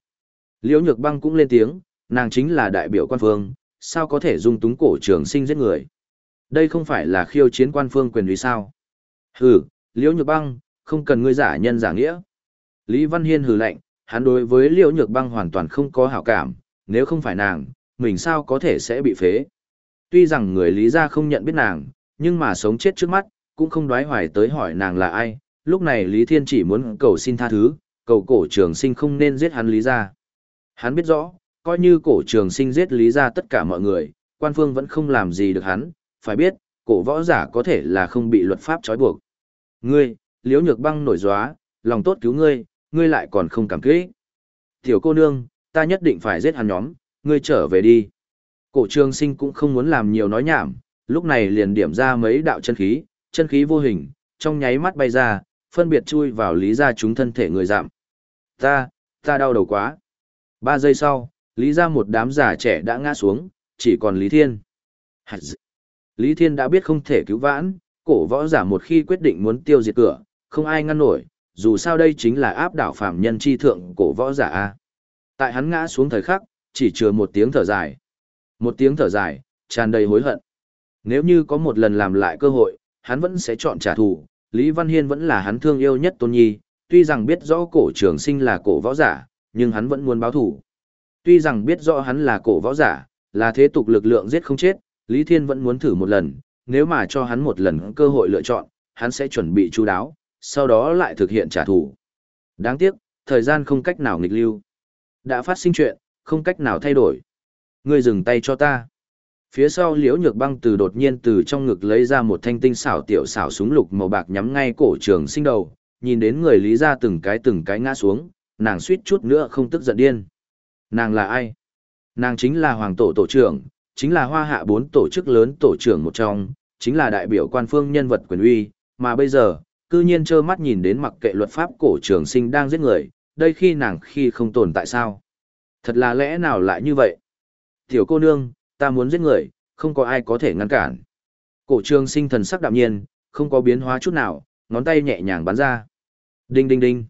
Liễu Nhược Băng cũng lên tiếng, nàng chính là đại biểu quan phương, sao có thể dung túng cổ trường sinh giết người. Đây không phải là khiêu chiến quan phương quyền uy sao. Hừ, Liễu Nhược Băng, không cần ngươi giả nhân giả nghĩa. Lý Văn Hiên hừ lạnh, hắn đối với Liễu Nhược Băng hoàn toàn không có hảo cảm, nếu không phải nàng, mình sao có thể sẽ bị phế. Tuy rằng người Lý gia không nhận biết nàng, nhưng mà sống chết trước mắt, cũng không đoái hoài tới hỏi nàng là ai, lúc này Lý Thiên chỉ muốn cầu xin tha thứ, cầu cổ trường sinh không nên giết hắn Lý gia. Hắn biết rõ, coi như cổ trường sinh giết Lý gia tất cả mọi người, quan phương vẫn không làm gì được hắn, phải biết, cổ võ giả có thể là không bị luật pháp trói buộc. Ngươi, liễu nhược băng nổi gióa, lòng tốt cứu ngươi, ngươi lại còn không cảm kích. Tiểu cô nương, ta nhất định phải giết hắn nhóm, ngươi trở về đi. Cổ trường sinh cũng không muốn làm nhiều nói nhảm, lúc này liền điểm ra mấy đạo chân khí, chân khí vô hình, trong nháy mắt bay ra, phân biệt chui vào lý ra chúng thân thể người giảm. Ta, ta đau đầu quá. Ba giây sau, lý ra một đám già trẻ đã ngã xuống, chỉ còn Lý Thiên. Lý Thiên đã biết không thể cứu vãn, cổ võ giả một khi quyết định muốn tiêu diệt cửa, không ai ngăn nổi, dù sao đây chính là áp đảo phạm nhân chi thượng cổ võ giả A. Tại hắn ngã xuống thời khắc, chỉ chừa một tiếng thở dài. Một tiếng thở dài, tràn đầy hối hận. Nếu như có một lần làm lại cơ hội, hắn vẫn sẽ chọn trả thù. Lý Văn Hiên vẫn là hắn thương yêu nhất tôn nhi, tuy rằng biết rõ cổ trường sinh là cổ võ giả, nhưng hắn vẫn muốn báo thù. Tuy rằng biết rõ hắn là cổ võ giả, là thế tục lực lượng giết không chết, Lý Thiên vẫn muốn thử một lần, nếu mà cho hắn một lần cơ hội lựa chọn, hắn sẽ chuẩn bị chú đáo, sau đó lại thực hiện trả thù. Đáng tiếc, thời gian không cách nào nghịch lưu. Đã phát sinh chuyện, không cách nào thay đổi. Ngươi dừng tay cho ta. Phía sau liễu nhược băng từ đột nhiên từ trong ngực lấy ra một thanh tinh xảo tiểu xảo súng lục màu bạc nhắm ngay cổ trường sinh đầu, nhìn đến người lý ra từng cái từng cái ngã xuống, nàng suýt chút nữa không tức giận điên. Nàng là ai? Nàng chính là hoàng tổ tổ trưởng, chính là hoa hạ bốn tổ chức lớn tổ trưởng một trong, chính là đại biểu quan phương nhân vật quyền uy, mà bây giờ, cư nhiên trơ mắt nhìn đến mặc kệ luật pháp cổ trường sinh đang giết người, đây khi nàng khi không tồn tại sao? Thật là lẽ nào lại như vậy? Tiểu cô nương, ta muốn giết người, không có ai có thể ngăn cản. Cổ trường sinh thần sắc đạm nhiên, không có biến hóa chút nào, ngón tay nhẹ nhàng bắn ra. Đinh đinh đinh.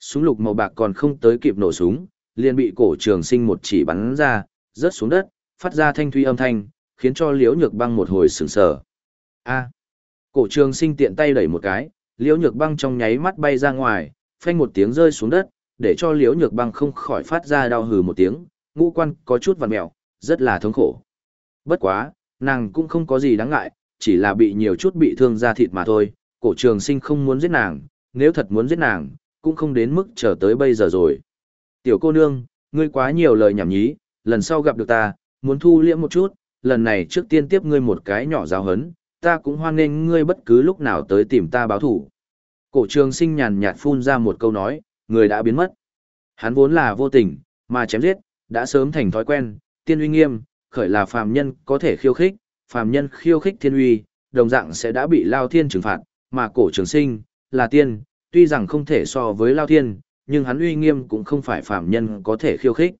Súng lục màu bạc còn không tới kịp nổ súng, liền bị cổ trường sinh một chỉ bắn ra, rớt xuống đất, phát ra thanh thuy âm thanh, khiến cho liễu nhược băng một hồi sửng sở. A. Cổ trường sinh tiện tay đẩy một cái, liễu nhược băng trong nháy mắt bay ra ngoài, phanh một tiếng rơi xuống đất, để cho liễu nhược băng không khỏi phát ra đau hừ một tiếng, ngũ quan có chút vằn mẹo, rất là thống khổ. Bất quá, nàng cũng không có gì đáng ngại, chỉ là bị nhiều chút bị thương da thịt mà thôi, cổ trường sinh không muốn giết nàng, nếu thật muốn giết nàng, cũng không đến mức chờ tới bây giờ rồi. Tiểu cô nương, ngươi quá nhiều lời nhảm nhí, lần sau gặp được ta, muốn thu liễm một chút, lần này trước tiên tiếp ngươi một cái nhỏ giáo hấn, ta cũng hoan nghênh ngươi bất cứ lúc nào tới tìm ta báo thủ. Cổ trường sinh nhàn nhạt phun ra một câu nói, người đã biến mất. Hắn vốn là vô tình, mà chém giết, đã sớm thành thói quen, tiên uy nghiêm, khởi là phàm nhân có thể khiêu khích, phàm nhân khiêu khích thiên uy, đồng dạng sẽ đã bị lao thiên trừng phạt, mà cổ trường sinh, là tiên, tuy rằng không thể so với lao thiên, nhưng hắn uy nghiêm cũng không phải phàm nhân có thể khiêu khích.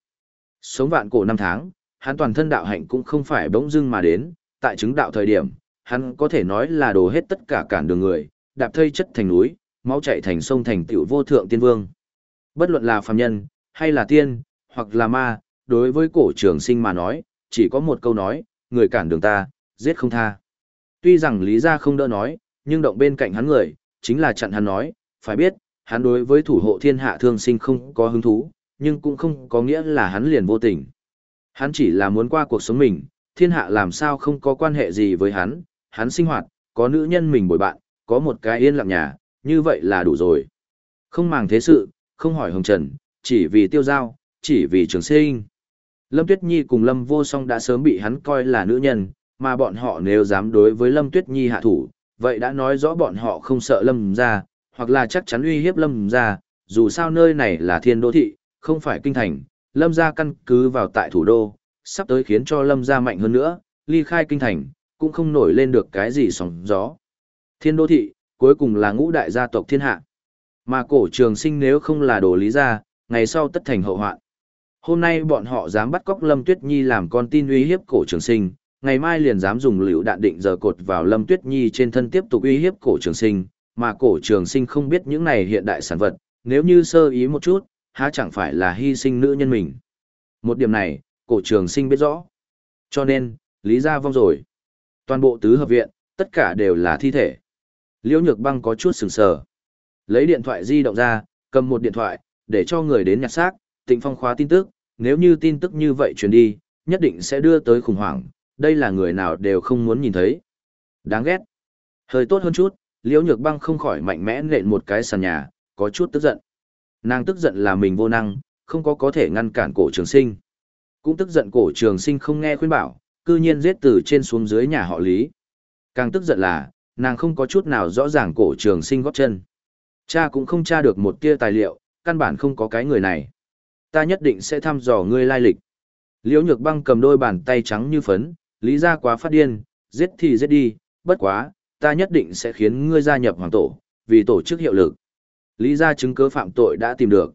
Sống vạn cổ năm tháng, hắn toàn thân đạo hạnh cũng không phải bỗng dưng mà đến, tại chứng đạo thời điểm, hắn có thể nói là đổ hết tất cả cản đường người, đạp thây chất thành núi, máu chảy thành sông thành tiểu vô thượng tiên vương. Bất luận là phàm nhân, hay là tiên, hoặc là ma, đối với cổ trường sinh mà nói, chỉ có một câu nói, người cản đường ta, giết không tha. Tuy rằng lý ra không đỡ nói, nhưng động bên cạnh hắn người, chính là chặn hắn nói, phải biết, hắn đối với thủ hộ thiên hạ thương sinh không có hứng thú, nhưng cũng không có nghĩa là hắn liền vô tình. Hắn chỉ là muốn qua cuộc sống mình, thiên hạ làm sao không có quan hệ gì với hắn, hắn sinh hoạt, có nữ nhân mình bồi bạn, có một cái yên lặng nhà, như vậy là đủ rồi. Không màng thế sự, không hỏi hồng trần, chỉ vì tiêu giao, chỉ vì trường sinh. Lâm Tuyết Nhi cùng Lâm Vô Song đã sớm bị hắn coi là nữ nhân, mà bọn họ nếu dám đối với Lâm Tuyết Nhi hạ thủ, vậy đã nói rõ bọn họ không sợ Lâm ra, hoặc là chắc chắn uy hiếp Lâm Gia, dù sao nơi này là thiên đô thị, không phải kinh thành, Lâm Gia căn cứ vào tại thủ đô, sắp tới khiến cho Lâm Gia mạnh hơn nữa, ly khai kinh thành, cũng không nổi lên được cái gì sóng gió. Thiên đô thị, cuối cùng là ngũ đại gia tộc thiên hạ. Mà cổ trường sinh nếu không là đồ lý gia, ngày sau tất thành hậu hoạn. Hôm nay bọn họ dám bắt cóc Lâm Tuyết Nhi làm con tin uy hiếp cổ trường sinh, ngày mai liền dám dùng liều đạn định giờ cột vào Lâm Tuyết Nhi trên thân tiếp tục uy hiếp cổ trường sinh, mà cổ trường sinh không biết những này hiện đại sản vật, nếu như sơ ý một chút, há chẳng phải là hy sinh nữ nhân mình. Một điểm này, cổ trường sinh biết rõ. Cho nên, lý gia vong rồi. Toàn bộ tứ hợp viện, tất cả đều là thi thể. Liễu Nhược Băng có chút sừng sờ. Lấy điện thoại di động ra, cầm một điện thoại, để cho người đến nhặt xác, Tịnh Phong khóa tin tức, nếu như tin tức như vậy truyền đi, nhất định sẽ đưa tới khủng hoảng, đây là người nào đều không muốn nhìn thấy. Đáng ghét. Hơi tốt hơn chút, Liễu Nhược Băng không khỏi mạnh mẽ nện một cái sàn nhà, có chút tức giận. Nàng tức giận là mình vô năng, không có có thể ngăn cản cổ trường sinh. Cũng tức giận cổ trường sinh không nghe khuyên bảo, cư nhiên giết từ trên xuống dưới nhà họ Lý. Càng tức giận là, nàng không có chút nào rõ ràng cổ trường sinh góp chân. Cha cũng không tra được một tia tài liệu, căn bản không có cái người này. Ta nhất định sẽ thăm dò ngươi lai lịch. Liễu Nhược Băng cầm đôi bàn tay trắng như phấn, lý ra quá phát điên, giết thì giết đi, bất quá, ta nhất định sẽ khiến ngươi gia nhập hoàng tổ, vì tổ chức hiệu lực. Lý ra chứng cứ phạm tội đã tìm được.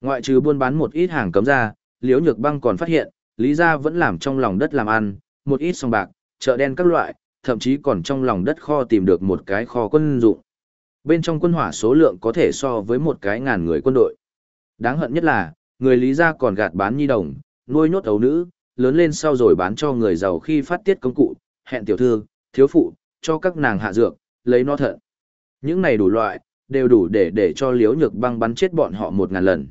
Ngoại trừ buôn bán một ít hàng cấm ra, Liễu Nhược Băng còn phát hiện, Lý gia vẫn làm trong lòng đất làm ăn, một ít song bạc, chợ đen các loại, thậm chí còn trong lòng đất kho tìm được một cái kho quân dụng. Bên trong quân hỏa số lượng có thể so với một cái ngàn người quân đội. Đáng hận nhất là, người Lý gia còn gạt bán nhi đồng, nuôi nhốt ấu nữ, lớn lên sau rồi bán cho người giàu khi phát tiết công cụ, hẹn tiểu thư, thiếu phụ, cho các nàng hạ dược, lấy nó thận. Những này đủ loại, đều đủ để để cho liễu nhược băng bắn chết bọn họ một ngàn lần.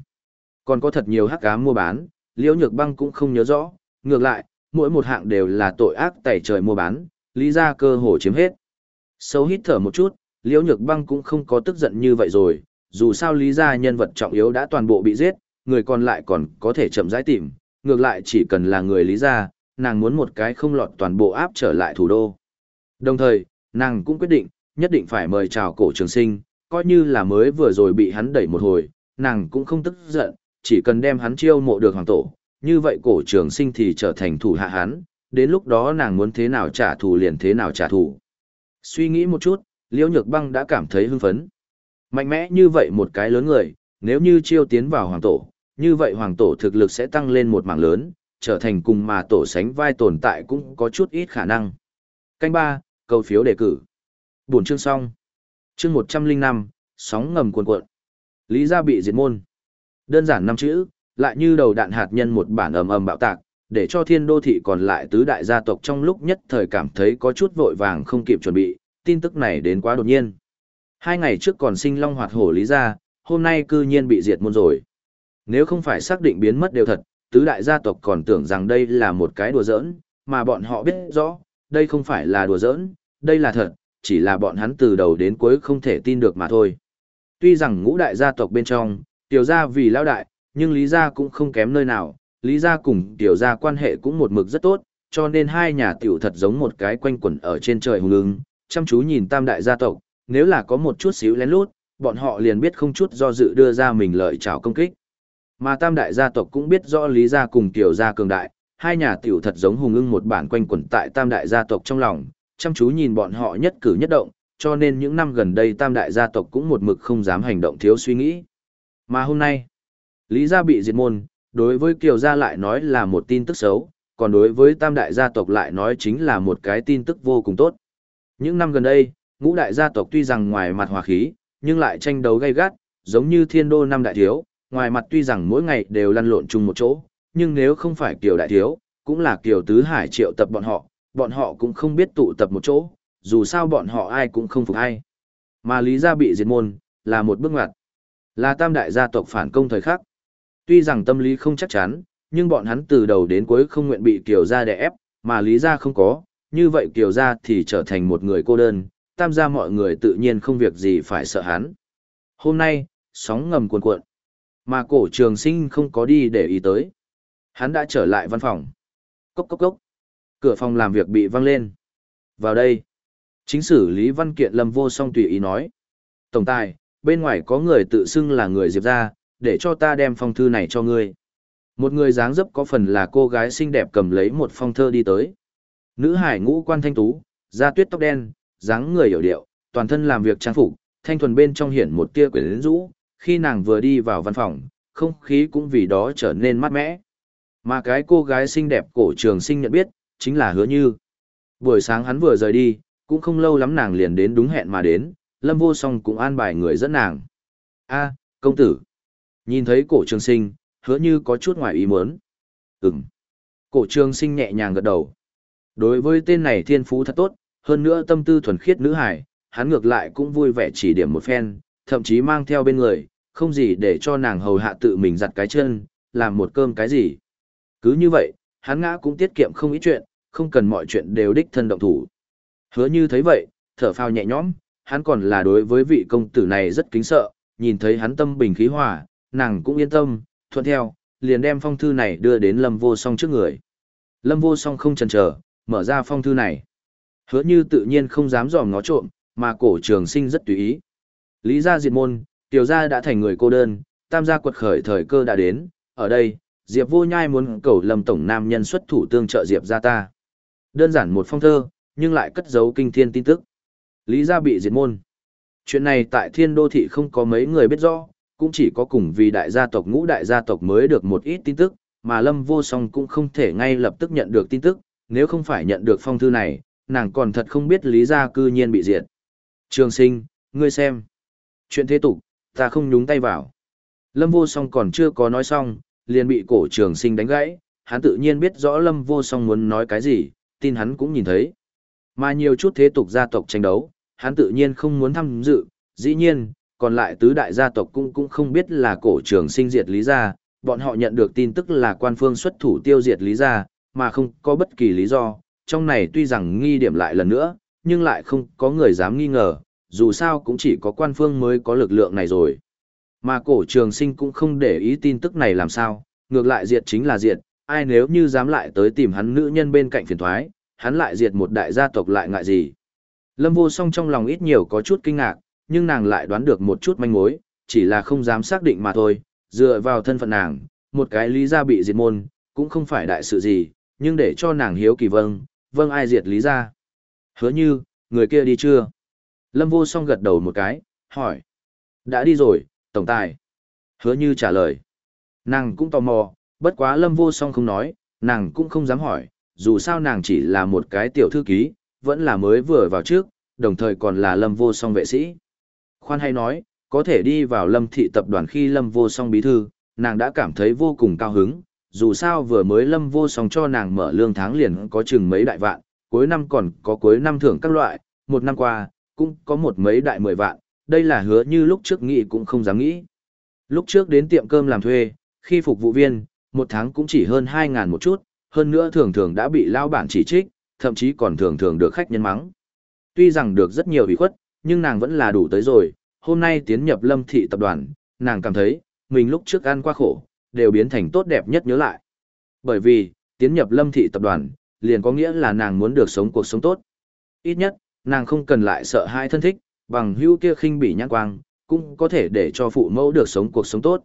Còn có thật nhiều hắc ám mua bán, liễu nhược băng cũng không nhớ rõ, ngược lại, mỗi một hạng đều là tội ác tẩy trời mua bán, lý ra cơ hồ chiếm hết. Sâu hít thở một chút, liễu nhược băng cũng không có tức giận như vậy rồi, dù sao lý ra nhân vật trọng yếu đã toàn bộ bị giết, người còn lại còn có thể chậm rãi tìm, ngược lại chỉ cần là người lý ra, nàng muốn một cái không lọt toàn bộ áp trở lại thủ đô. Đồng thời, nàng cũng quyết định, nhất định phải mời chào cổ trường sinh, coi như là mới vừa rồi bị hắn đẩy một hồi, nàng cũng không tức giận, chỉ cần đem hắn chiêu mộ được hoàng tổ, như vậy cổ trường sinh thì trở thành thủ hạ hắn, đến lúc đó nàng muốn thế nào trả thù liền thế nào trả thù. Suy nghĩ một chút, Liễu Nhược Băng đã cảm thấy hưng phấn. Mạnh mẽ như vậy một cái lớn người, nếu như chiêu tiến vào hoàng tổ, như vậy hoàng tổ thực lực sẽ tăng lên một mảng lớn, trở thành cùng mà tổ sánh vai tồn tại cũng có chút ít khả năng. Canh ba, cầu phiếu đề cử. Buổi chương xong. Chương một trăm linh năm, sóng ngầm cuồn cuộn. Lý gia bị diệt môn. Đơn giản năm chữ, lại như đầu đạn hạt nhân một bản ầm ầm bạo tạc, để cho thiên đô thị còn lại tứ đại gia tộc trong lúc nhất thời cảm thấy có chút vội vàng không kịp chuẩn bị, tin tức này đến quá đột nhiên. Hai ngày trước còn sinh long hoạt hổ lý gia, hôm nay cư nhiên bị diệt môn rồi. Nếu không phải xác định biến mất đều thật, tứ đại gia tộc còn tưởng rằng đây là một cái đùa giỡn, mà bọn họ biết rõ, đây không phải là đùa giỡn, đây là thật, chỉ là bọn hắn từ đầu đến cuối không thể tin được mà thôi. Tuy rằng ngũ đại gia tộc bên trong, tiểu gia vì lão đại, nhưng lý gia cũng không kém nơi nào, lý gia cùng tiểu gia quan hệ cũng một mực rất tốt, cho nên hai nhà tiểu thật giống một cái quanh quẩn ở trên trời hùng ứng, chăm chú nhìn tam đại gia tộc, nếu là có một chút xíu lén lút, bọn họ liền biết không chút do dự đưa ra mình lợi chào công kích. Mà tam đại gia tộc cũng biết rõ lý gia cùng tiểu gia cường đại, hai nhà tiểu thật giống hùng ưng một bản quanh quẩn tại tam đại gia tộc trong lòng, chăm chú nhìn bọn họ nhất cử nhất động, cho nên những năm gần đây tam đại gia tộc cũng một mực không dám hành động thiếu suy nghĩ. Mà hôm nay, Lý gia bị diệt môn, đối với Kiều gia lại nói là một tin tức xấu, còn đối với tam đại gia tộc lại nói chính là một cái tin tức vô cùng tốt. Những năm gần đây, ngũ đại gia tộc tuy rằng ngoài mặt hòa khí, nhưng lại tranh đấu gay gắt, giống như thiên đô năm đại thiếu, ngoài mặt tuy rằng mỗi ngày đều lăn lộn chung một chỗ, nhưng nếu không phải Kiều đại thiếu, cũng là Kiều tứ hải triệu tập bọn họ, bọn họ cũng không biết tụ tập một chỗ, dù sao bọn họ ai cũng không phục ai. Mà Lý gia bị diệt môn, là một bước ngoặt. Là tam đại gia tộc phản công thời khắc. Tuy rằng tâm lý không chắc chắn, nhưng bọn hắn từ đầu đến cuối không nguyện bị Kiều gia đè ép, mà Lý gia không có, như vậy Kiều gia thì trở thành một người cô đơn, tam gia mọi người tự nhiên không việc gì phải sợ hắn. Hôm nay, sóng ngầm cuồn cuộn, mà cổ trường sinh không có đi để ý tới. Hắn đã trở lại văn phòng. Cốc cốc cốc. Cửa phòng làm việc bị văng lên. Vào đây. Chính sử lý văn kiện lâm vô song tùy ý nói. Tổng tài, bên ngoài có người tự xưng là người diệp ra, để cho ta đem phong thư này cho ngươi. Một người dáng dấp có phần là cô gái xinh đẹp cầm lấy một phong thơ đi tới. Nữ hải ngũ quan thanh tú, da tuyết tóc đen, dáng người hiểu điệu, toàn thân làm việc trang phục, thanh thuần bên trong hiển một tia quyến rũ, khi nàng vừa đi vào văn phòng, không khí cũng vì đó trở nên mát mẻ. Mà cái cô gái xinh đẹp cổ trường sinh nhận biết, chính là hứa như. Buổi sáng hắn vừa rời đi, cũng không lâu lắm nàng liền đến đúng hẹn mà đến, lâm vô song cũng an bài người dẫn nàng. a công tử. Nhìn thấy cổ trường sinh, hứa như có chút ngoài ý muốn. Ừm. Cổ trường sinh nhẹ nhàng gật đầu. Đối với tên này thiên phú thật tốt, hơn nữa tâm tư thuần khiết nữ hải, hắn ngược lại cũng vui vẻ chỉ điểm một phen, thậm chí mang theo bên người, không gì để cho nàng hầu hạ tự mình giặt cái chân, làm một cơm cái gì. Cứ như vậy, hắn ngã cũng tiết kiệm không ít chuyện, không cần mọi chuyện đều đích thân động thủ. Hứa như thấy vậy, thở phào nhẹ nhõm, hắn còn là đối với vị công tử này rất kính sợ, nhìn thấy hắn tâm bình khí hòa, nàng cũng yên tâm, thuận theo, liền đem phong thư này đưa đến Lâm Vô Song trước người. Lâm Vô Song không chần chờ, mở ra phong thư này. Hứa như tự nhiên không dám dòm ngó trộm, mà cổ trường sinh rất tùy ý. Lý gia diệt môn, tiểu gia đã thành người cô đơn, tam gia quật khởi thời cơ đã đến, ở đây, Diệp vô nhai muốn cầu lâm tổng nam nhân xuất thủ tương trợ Diệp gia ta. Đơn giản một phong thơ, nhưng lại cất giấu kinh thiên tin tức. Lý gia bị diệt môn. Chuyện này tại thiên đô thị không có mấy người biết rõ, cũng chỉ có cùng vì đại gia tộc ngũ đại gia tộc mới được một ít tin tức, mà lâm vô song cũng không thể ngay lập tức nhận được tin tức, nếu không phải nhận được phong thư này, nàng còn thật không biết lý gia cư nhiên bị diệt. Trường sinh, ngươi xem. Chuyện thế tục, ta không nhúng tay vào. Lâm vô song còn chưa có nói xong, liền bị cổ trường sinh đánh gãy, hắn tự nhiên biết rõ lâm vô song muốn nói cái gì, tin hắn cũng nhìn thấy. Mà nhiều chút thế tục gia tộc tranh đấu, hắn tự nhiên không muốn tham dự, dĩ nhiên, còn lại tứ đại gia tộc cũng cũng không biết là cổ trường sinh diệt lý gia, bọn họ nhận được tin tức là quan phương xuất thủ tiêu diệt lý gia, mà không có bất kỳ lý do, trong này tuy rằng nghi điểm lại lần nữa, nhưng lại không có người dám nghi ngờ, dù sao cũng chỉ có quan phương mới có lực lượng này rồi. Mà cổ trường sinh cũng không để ý tin tức này làm sao, ngược lại diệt chính là diệt, ai nếu như dám lại tới tìm hắn nữ nhân bên cạnh phiền thoái, hắn lại diệt một đại gia tộc lại ngại gì. Lâm vô song trong lòng ít nhiều có chút kinh ngạc, nhưng nàng lại đoán được một chút manh mối, chỉ là không dám xác định mà thôi, dựa vào thân phận nàng, một cái lý gia bị diệt môn, cũng không phải đại sự gì, nhưng để cho nàng hiếu kỳ vâng, vâng ai diệt lý gia. Hứa như, người kia đi chưa? Lâm vô song gật đầu một cái, hỏi. Đã đi rồi, tổng tài. Hứa như trả lời. Nàng cũng tò mò, bất quá lâm vô song không nói, nàng cũng không dám hỏi, dù sao nàng chỉ là một cái tiểu thư ký, vẫn là mới vừa vào trước, đồng thời còn là lâm vô song vệ sĩ. Khoan hay nói, có thể đi vào lâm thị tập đoàn khi lâm vô song bí thư, nàng đã cảm thấy vô cùng cao hứng, dù sao vừa mới lâm vô song cho nàng mở lương tháng liền có chừng mấy đại vạn, cuối năm còn có cuối năm thưởng các loại, một năm qua, cũng có một mấy đại mười vạn, đây là hứa như lúc trước nghĩ cũng không dám nghĩ. Lúc trước đến tiệm cơm làm thuê, khi phục vụ viên, một tháng cũng chỉ hơn 2 ngàn một chút, hơn nữa thường thường đã bị lao bản chỉ trích, thậm chí còn thường thường được khách nhân mắng. Tuy rằng được rất nhiều ủy khuất, nhưng nàng vẫn là đủ tới rồi, hôm nay tiến nhập lâm thị tập đoàn, nàng cảm thấy, mình lúc trước ăn qua khổ, đều biến thành tốt đẹp nhất nhớ lại. Bởi vì, tiến nhập lâm thị tập đoàn, liền có nghĩa là nàng muốn được sống cuộc sống tốt. Ít nhất, nàng không cần lại sợ hai thân thích, bằng hữu kia khinh bỉ nhãn quang, cũng có thể để cho phụ mẫu được sống cuộc sống tốt.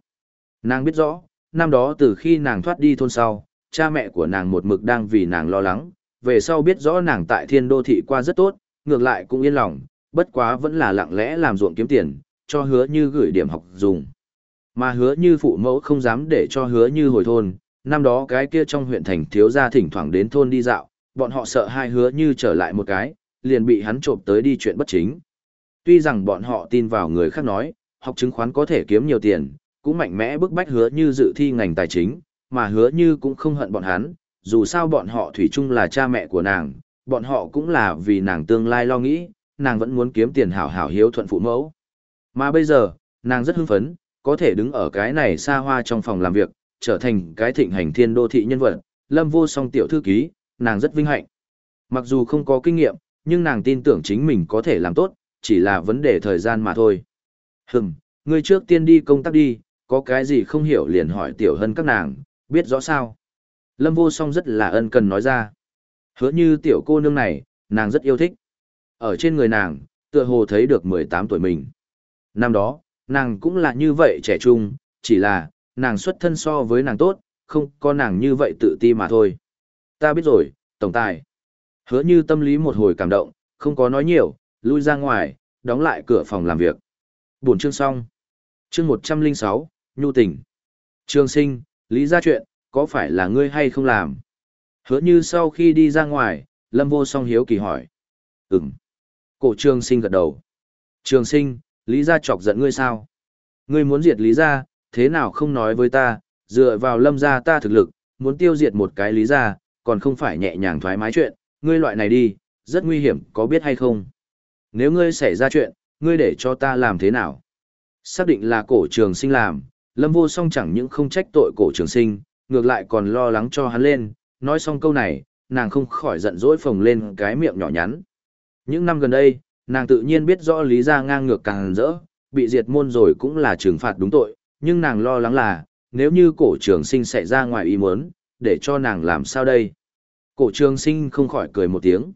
Nàng biết rõ, năm đó từ khi nàng thoát đi thôn sau, cha mẹ của nàng một mực đang vì nàng lo lắng, về sau biết rõ nàng tại thiên đô thị qua rất tốt, ngược lại cũng yên lòng, bất quá vẫn là lặng lẽ làm ruộng kiếm tiền, cho hứa như gửi điểm học dùng. Mà hứa như phụ mẫu không dám để cho hứa như hồi thôn, năm đó cái kia trong huyện thành thiếu gia thỉnh thoảng đến thôn đi dạo, bọn họ sợ hai hứa như trở lại một cái, liền bị hắn trộm tới đi chuyện bất chính. Tuy rằng bọn họ tin vào người khác nói, học chứng khoán có thể kiếm nhiều tiền, cũng mạnh mẽ bức bách hứa như dự thi ngành tài chính, mà hứa như cũng không hận bọn hắn, dù sao bọn họ thủy chung là cha mẹ của nàng, bọn họ cũng là vì nàng tương lai lo nghĩ, nàng vẫn muốn kiếm tiền hảo hảo hiếu thuận phụ mẫu. Mà bây giờ, nàng rất hưng phấn, có thể đứng ở cái này xa hoa trong phòng làm việc, trở thành cái thịnh hành thiên đô thị nhân vật, lâm vô song tiểu thư ký, nàng rất vinh hạnh. Mặc dù không có kinh nghiệm, nhưng nàng tin tưởng chính mình có thể làm tốt, chỉ là vấn đề thời gian mà thôi. Hừm, ngươi trước tiên đi công tác đi, có cái gì không hiểu liền hỏi tiểu hân các nàng, biết rõ sao. Lâm vô song rất là ân cần nói ra. Hứa như tiểu cô nương này, nàng rất yêu thích. Ở trên người nàng, tựa hồ thấy được 18 tuổi mình. Năm đó, nàng cũng là như vậy trẻ trung, chỉ là, nàng xuất thân so với nàng tốt, không có nàng như vậy tự ti mà thôi. Ta biết rồi, tổng tài. Hứa như tâm lý một hồi cảm động, không có nói nhiều, lui ra ngoài, đóng lại cửa phòng làm việc. Buổi chương xong. Chương 106, Nhu tình. Trường sinh, lý ra chuyện, có phải là ngươi hay không làm? Hứa như sau khi đi ra ngoài, Lâm vô song hiếu kỳ hỏi. Ừm. Cổ trường sinh gật đầu. Trường sinh, lý ra chọc giận ngươi sao? Ngươi muốn diệt lý ra, thế nào không nói với ta, dựa vào lâm ra ta thực lực, muốn tiêu diệt một cái lý ra, còn không phải nhẹ nhàng thoải mái chuyện, ngươi loại này đi, rất nguy hiểm, có biết hay không? Nếu ngươi xảy ra chuyện, ngươi để cho ta làm thế nào? Xác định là cổ trường sinh làm, lâm vô song chẳng những không trách tội cổ trường sinh, ngược lại còn lo lắng cho hắn lên, nói xong câu này, nàng không khỏi giận dỗi phồng lên cái miệng nhỏ nhắn. Những năm gần đây, nàng tự nhiên biết rõ lý ra ngang ngược càng rỡ, bị diệt môn rồi cũng là trừng phạt đúng tội, nhưng nàng lo lắng là, nếu như cổ trường sinh xảy ra ngoài ý muốn, để cho nàng làm sao đây? Cổ trường sinh không khỏi cười một tiếng.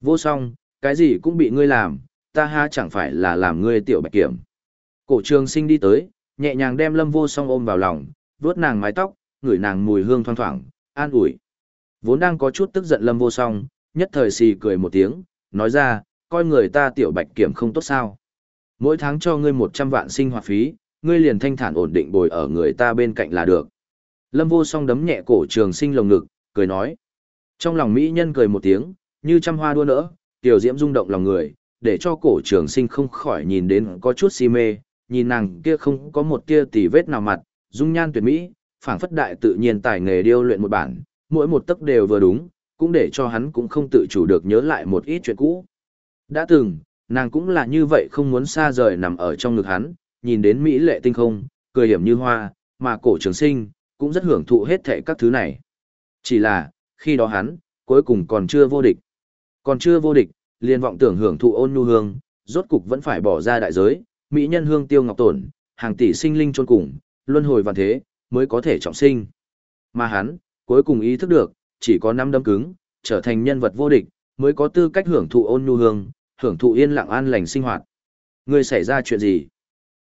Vô song, cái gì cũng bị ngươi làm, ta ha chẳng phải là làm ngươi tiểu bạch kiểm. Cổ trường sinh đi tới, nhẹ nhàng đem lâm vô song ôm vào lòng, vuốt nàng mái tóc, ngửi nàng mùi hương thoang thoảng, an ủi. Vốn đang có chút tức giận lâm vô song, nhất thời xì cười một tiếng, nói ra, coi người ta tiểu bạch kiểm không tốt sao. Mỗi tháng cho ngươi 100 vạn sinh hoạt phí, ngươi liền thanh thản ổn định bồi ở người ta bên cạnh là được. Lâm vô song đấm nhẹ cổ trường sinh lồng ngực, cười nói. Trong lòng Mỹ nhân cười một tiếng, như trăm hoa đua nỡ, tiểu diễm rung động lòng người, để cho cổ trường sinh không khỏi nhìn đến có chút si mê, nhìn nàng kia không có một tia tỉ vết nào mặt, dung nhan tuyệt mỹ, phảng phất đại tự nhiên tài nghề điêu luyện một bản, mỗi một tấc đều vừa đúng, cũng để cho hắn cũng không tự chủ được nhớ lại một ít chuyện cũ. Đã từng, nàng cũng là như vậy không muốn xa rời nằm ở trong ngực hắn, nhìn đến mỹ lệ tinh không, cười hiểm như hoa, mà cổ trường sinh, cũng rất hưởng thụ hết thảy các thứ này. Chỉ là, khi đó hắn, cuối cùng còn chưa vô địch. Còn chưa vô địch, liền vọng tưởng hưởng thụ ôn nhu hương, rốt cục vẫn phải bỏ ra đại giới, mỹ nhân hương tiêu ngọc tổn, hàng tỷ sinh linh chôn cùng, luân hồi vạn thế, mới có thể trọng sinh. Mà hắn, cuối cùng ý thức được, chỉ có năm đấm cứng, trở thành nhân vật vô địch, mới có tư cách hưởng thụ ôn nhu hương, hưởng thụ yên lặng an lành sinh hoạt. Ngươi xảy ra chuyện gì?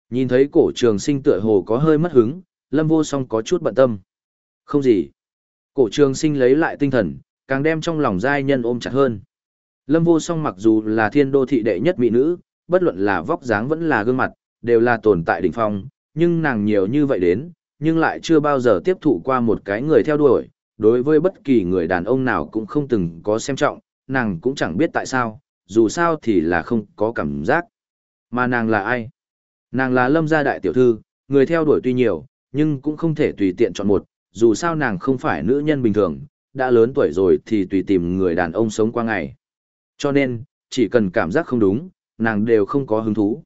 Nhìn thấy cổ trường sinh tựa hồ có hơi mất hứng, lâm vô song có chút bận tâm. Không gì. Cổ trường sinh lấy lại tinh thần, càng đem trong lòng giai nhân ôm chặt hơn. Lâm vô song mặc dù là thiên đô thị đệ nhất mỹ nữ, bất luận là vóc dáng vẫn là gương mặt, đều là tồn tại đỉnh phong, nhưng nàng nhiều như vậy đến, nhưng lại chưa bao giờ tiếp thụ qua một cái người theo đuổi, đối với bất kỳ người đàn ông nào cũng không từng có xem trọng, nàng cũng chẳng biết tại sao, dù sao thì là không có cảm giác. Mà nàng là ai? Nàng là lâm gia đại tiểu thư, người theo đuổi tuy nhiều, nhưng cũng không thể tùy tiện chọn một, dù sao nàng không phải nữ nhân bình thường, đã lớn tuổi rồi thì tùy tìm người đàn ông sống qua ngày. Cho nên, chỉ cần cảm giác không đúng, nàng đều không có hứng thú.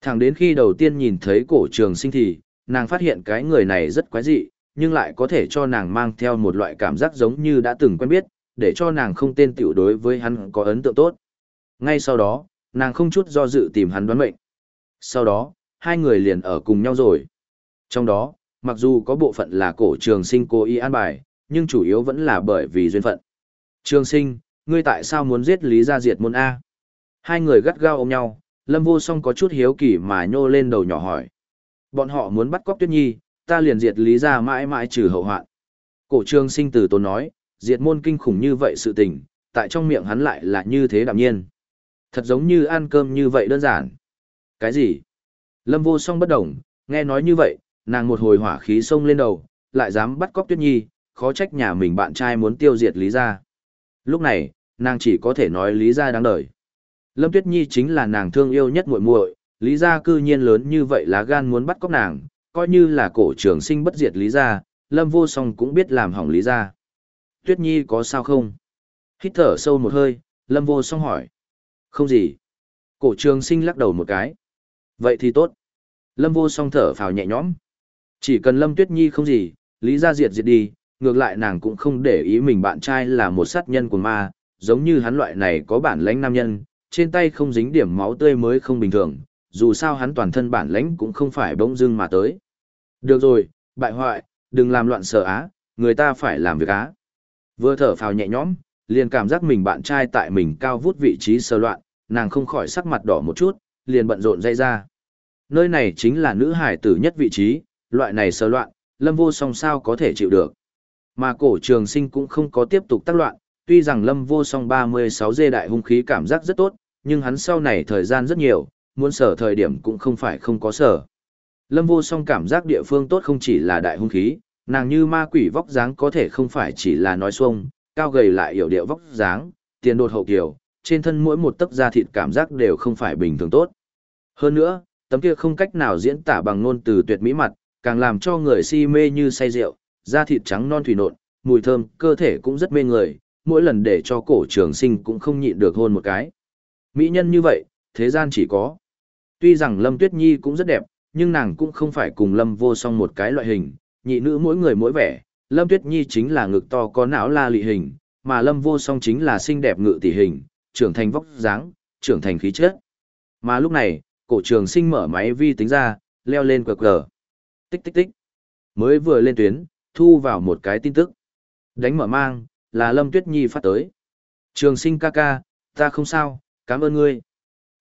Thẳng đến khi đầu tiên nhìn thấy cổ trường sinh thì, nàng phát hiện cái người này rất quái dị, nhưng lại có thể cho nàng mang theo một loại cảm giác giống như đã từng quen biết, để cho nàng không tên tiểu đối với hắn có ấn tượng tốt. Ngay sau đó, nàng không chút do dự tìm hắn đoán mệnh. Sau đó, hai người liền ở cùng nhau rồi. Trong đó, mặc dù có bộ phận là cổ trường sinh cố ý an bài, nhưng chủ yếu vẫn là bởi vì duyên phận. Trường sinh, ngươi tại sao muốn giết Lý Gia Diệt môn A? Hai người gắt gao ôm nhau, Lâm Vô Song có chút hiếu kỳ mà nhô lên đầu nhỏ hỏi. Bọn họ muốn bắt cóc Tuyết Nhi, ta liền diệt Lý Gia mãi mãi trừ hậu hoạn. Cổ trương sinh từ tốn nói, diệt môn kinh khủng như vậy sự tình, tại trong miệng hắn lại là như thế đạm nhiên. Thật giống như ăn cơm như vậy đơn giản. Cái gì? Lâm Vô Song bất động, nghe nói như vậy, nàng một hồi hỏa khí xông lên đầu, lại dám bắt cóc Tuyết Nhi, khó trách nhà mình bạn trai muốn tiêu diệt Lý Gia. Lúc này, nàng chỉ có thể nói Lý Gia đáng đời. Lâm Tuyết Nhi chính là nàng thương yêu nhất muội muội, Lý Gia cư nhiên lớn như vậy lá gan muốn bắt cóc nàng, coi như là cổ trường sinh bất diệt Lý Gia, Lâm Vô Song cũng biết làm hỏng Lý Gia. Tuyết Nhi có sao không? Hít thở sâu một hơi, Lâm Vô Song hỏi. Không gì. Cổ trường sinh lắc đầu một cái. Vậy thì tốt. Lâm Vô Song thở phào nhẹ nhõm. Chỉ cần Lâm Tuyết Nhi không gì, Lý Gia diệt diệt đi, ngược lại nàng cũng không để ý mình bạn trai là một sát nhân của ma, giống như hắn loại này có bản lãnh nam nhân, trên tay không dính điểm máu tươi mới không bình thường, dù sao hắn toàn thân bản lãnh cũng không phải bỗng dưng mà tới. Được rồi, bại hoại, đừng làm loạn sở á, người ta phải làm việc á. Vừa thở phào nhẹ nhõm, liền cảm giác mình bạn trai tại mình cao vút vị trí sơ loạn, nàng không khỏi sắc mặt đỏ một chút, liền bận rộn dây ra. Nơi này chính là nữ hải tử nhất vị trí, loại này sơ loạn, lâm vô song sao có thể chịu được. Mà cổ trường sinh cũng không có tiếp tục tác loạn, tuy rằng lâm vô song 36 dê đại hung khí cảm giác rất tốt, nhưng hắn sau này thời gian rất nhiều, muốn sở thời điểm cũng không phải không có sở. Lâm vô song cảm giác địa phương tốt không chỉ là đại hung khí, nàng như ma quỷ vóc dáng có thể không phải chỉ là nói xuông, cao gầy lại hiểu điệu vóc dáng, tiền đột hậu kiều, trên thân mỗi một tấc da thịt cảm giác đều không phải bình thường tốt. Hơn nữa, tấm kia không cách nào diễn tả bằng ngôn từ tuyệt mỹ mặt, càng làm cho người si mê như say rượu, da thịt trắng non thủy nộn, mùi thơm, cơ thể cũng rất mê người, mỗi lần để cho cổ trường sinh cũng không nhịn được hôn một cái. Mỹ nhân như vậy, thế gian chỉ có. Tuy rằng Lâm Tuyết Nhi cũng rất đẹp, nhưng nàng cũng không phải cùng Lâm vô song một cái loại hình, nhị nữ mỗi người mỗi vẻ, Lâm Tuyết Nhi chính là ngực to có não la lị hình, mà Lâm vô song chính là xinh đẹp ngự tỷ hình, trưởng thành vóc dáng, trưởng thành khí chất. Mà lúc này, cổ trường sinh mở máy vi tính ra, leo lên cờ cờ. Tích tích tích. Mới vừa lên tuyến, thu vào một cái tin tức. Đánh mở mang, là Lâm Tuyết Nhi phát tới. Trường sinh ca ca, ta không sao, cảm ơn ngươi.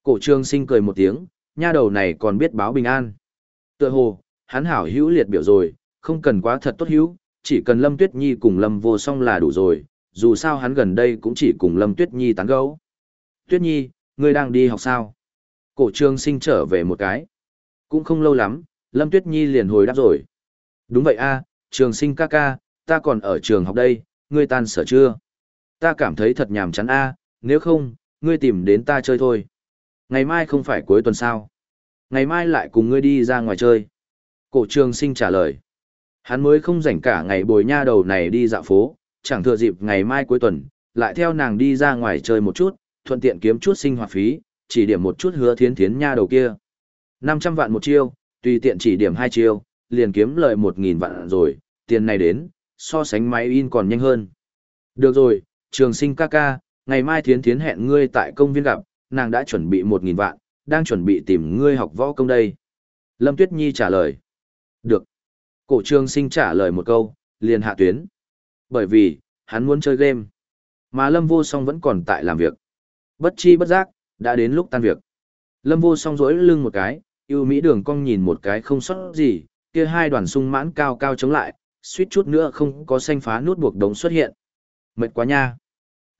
Cổ trường sinh cười một tiếng, nha đầu này còn biết báo bình an. Tựa hồ, Hắn hảo hữu liệt biểu rồi, không cần quá thật tốt hữu, chỉ cần Lâm Tuyết Nhi cùng Lâm vô song là đủ rồi, dù sao hắn gần đây cũng chỉ cùng Lâm Tuyết Nhi tán gẫu. Tuyết Nhi, ngươi đang đi học sao? Cổ trường sinh trở về một cái. Cũng không lâu lắm, Lâm Tuyết Nhi liền hồi đáp rồi. Đúng vậy a, trường sinh ca ca, ta còn ở trường học đây, ngươi tan sở chưa? Ta cảm thấy thật nhàm chán a, nếu không, ngươi tìm đến ta chơi thôi. Ngày mai không phải cuối tuần sao? Ngày mai lại cùng ngươi đi ra ngoài chơi. Cổ trường sinh trả lời. Hắn mới không rảnh cả ngày bồi nha đầu này đi dạo phố, chẳng thừa dịp ngày mai cuối tuần, lại theo nàng đi ra ngoài chơi một chút, thuận tiện kiếm chút sinh hoạt phí, chỉ điểm một chút hứa thiến thiến nha đầu kia. 500 vạn một chiêu, tùy tiện chỉ điểm hai chiêu, liền kiếm lợi 1.000 vạn rồi, tiền này đến, so sánh máy in còn nhanh hơn. Được rồi, trường sinh ca ca, ngày mai thiến thiến hẹn ngươi tại công viên gặp, nàng đã chuẩn bị 1.000 vạn, đang chuẩn bị tìm ngươi học võ công đây. Lâm Tuyết Nhi trả lời. Được. Cổ trường sinh trả lời một câu, liền hạ tuyến. Bởi vì, hắn muốn chơi game. Mà Lâm vô song vẫn còn tại làm việc. Bất chi bất giác, đã đến lúc tan việc. Lâm vô song rỗi lưng một cái, yêu mỹ đường cong nhìn một cái không sót gì, kia hai đoàn sung mãn cao cao chống lại, suýt chút nữa không có xanh phá nút buộc đống xuất hiện. Mệt quá nha.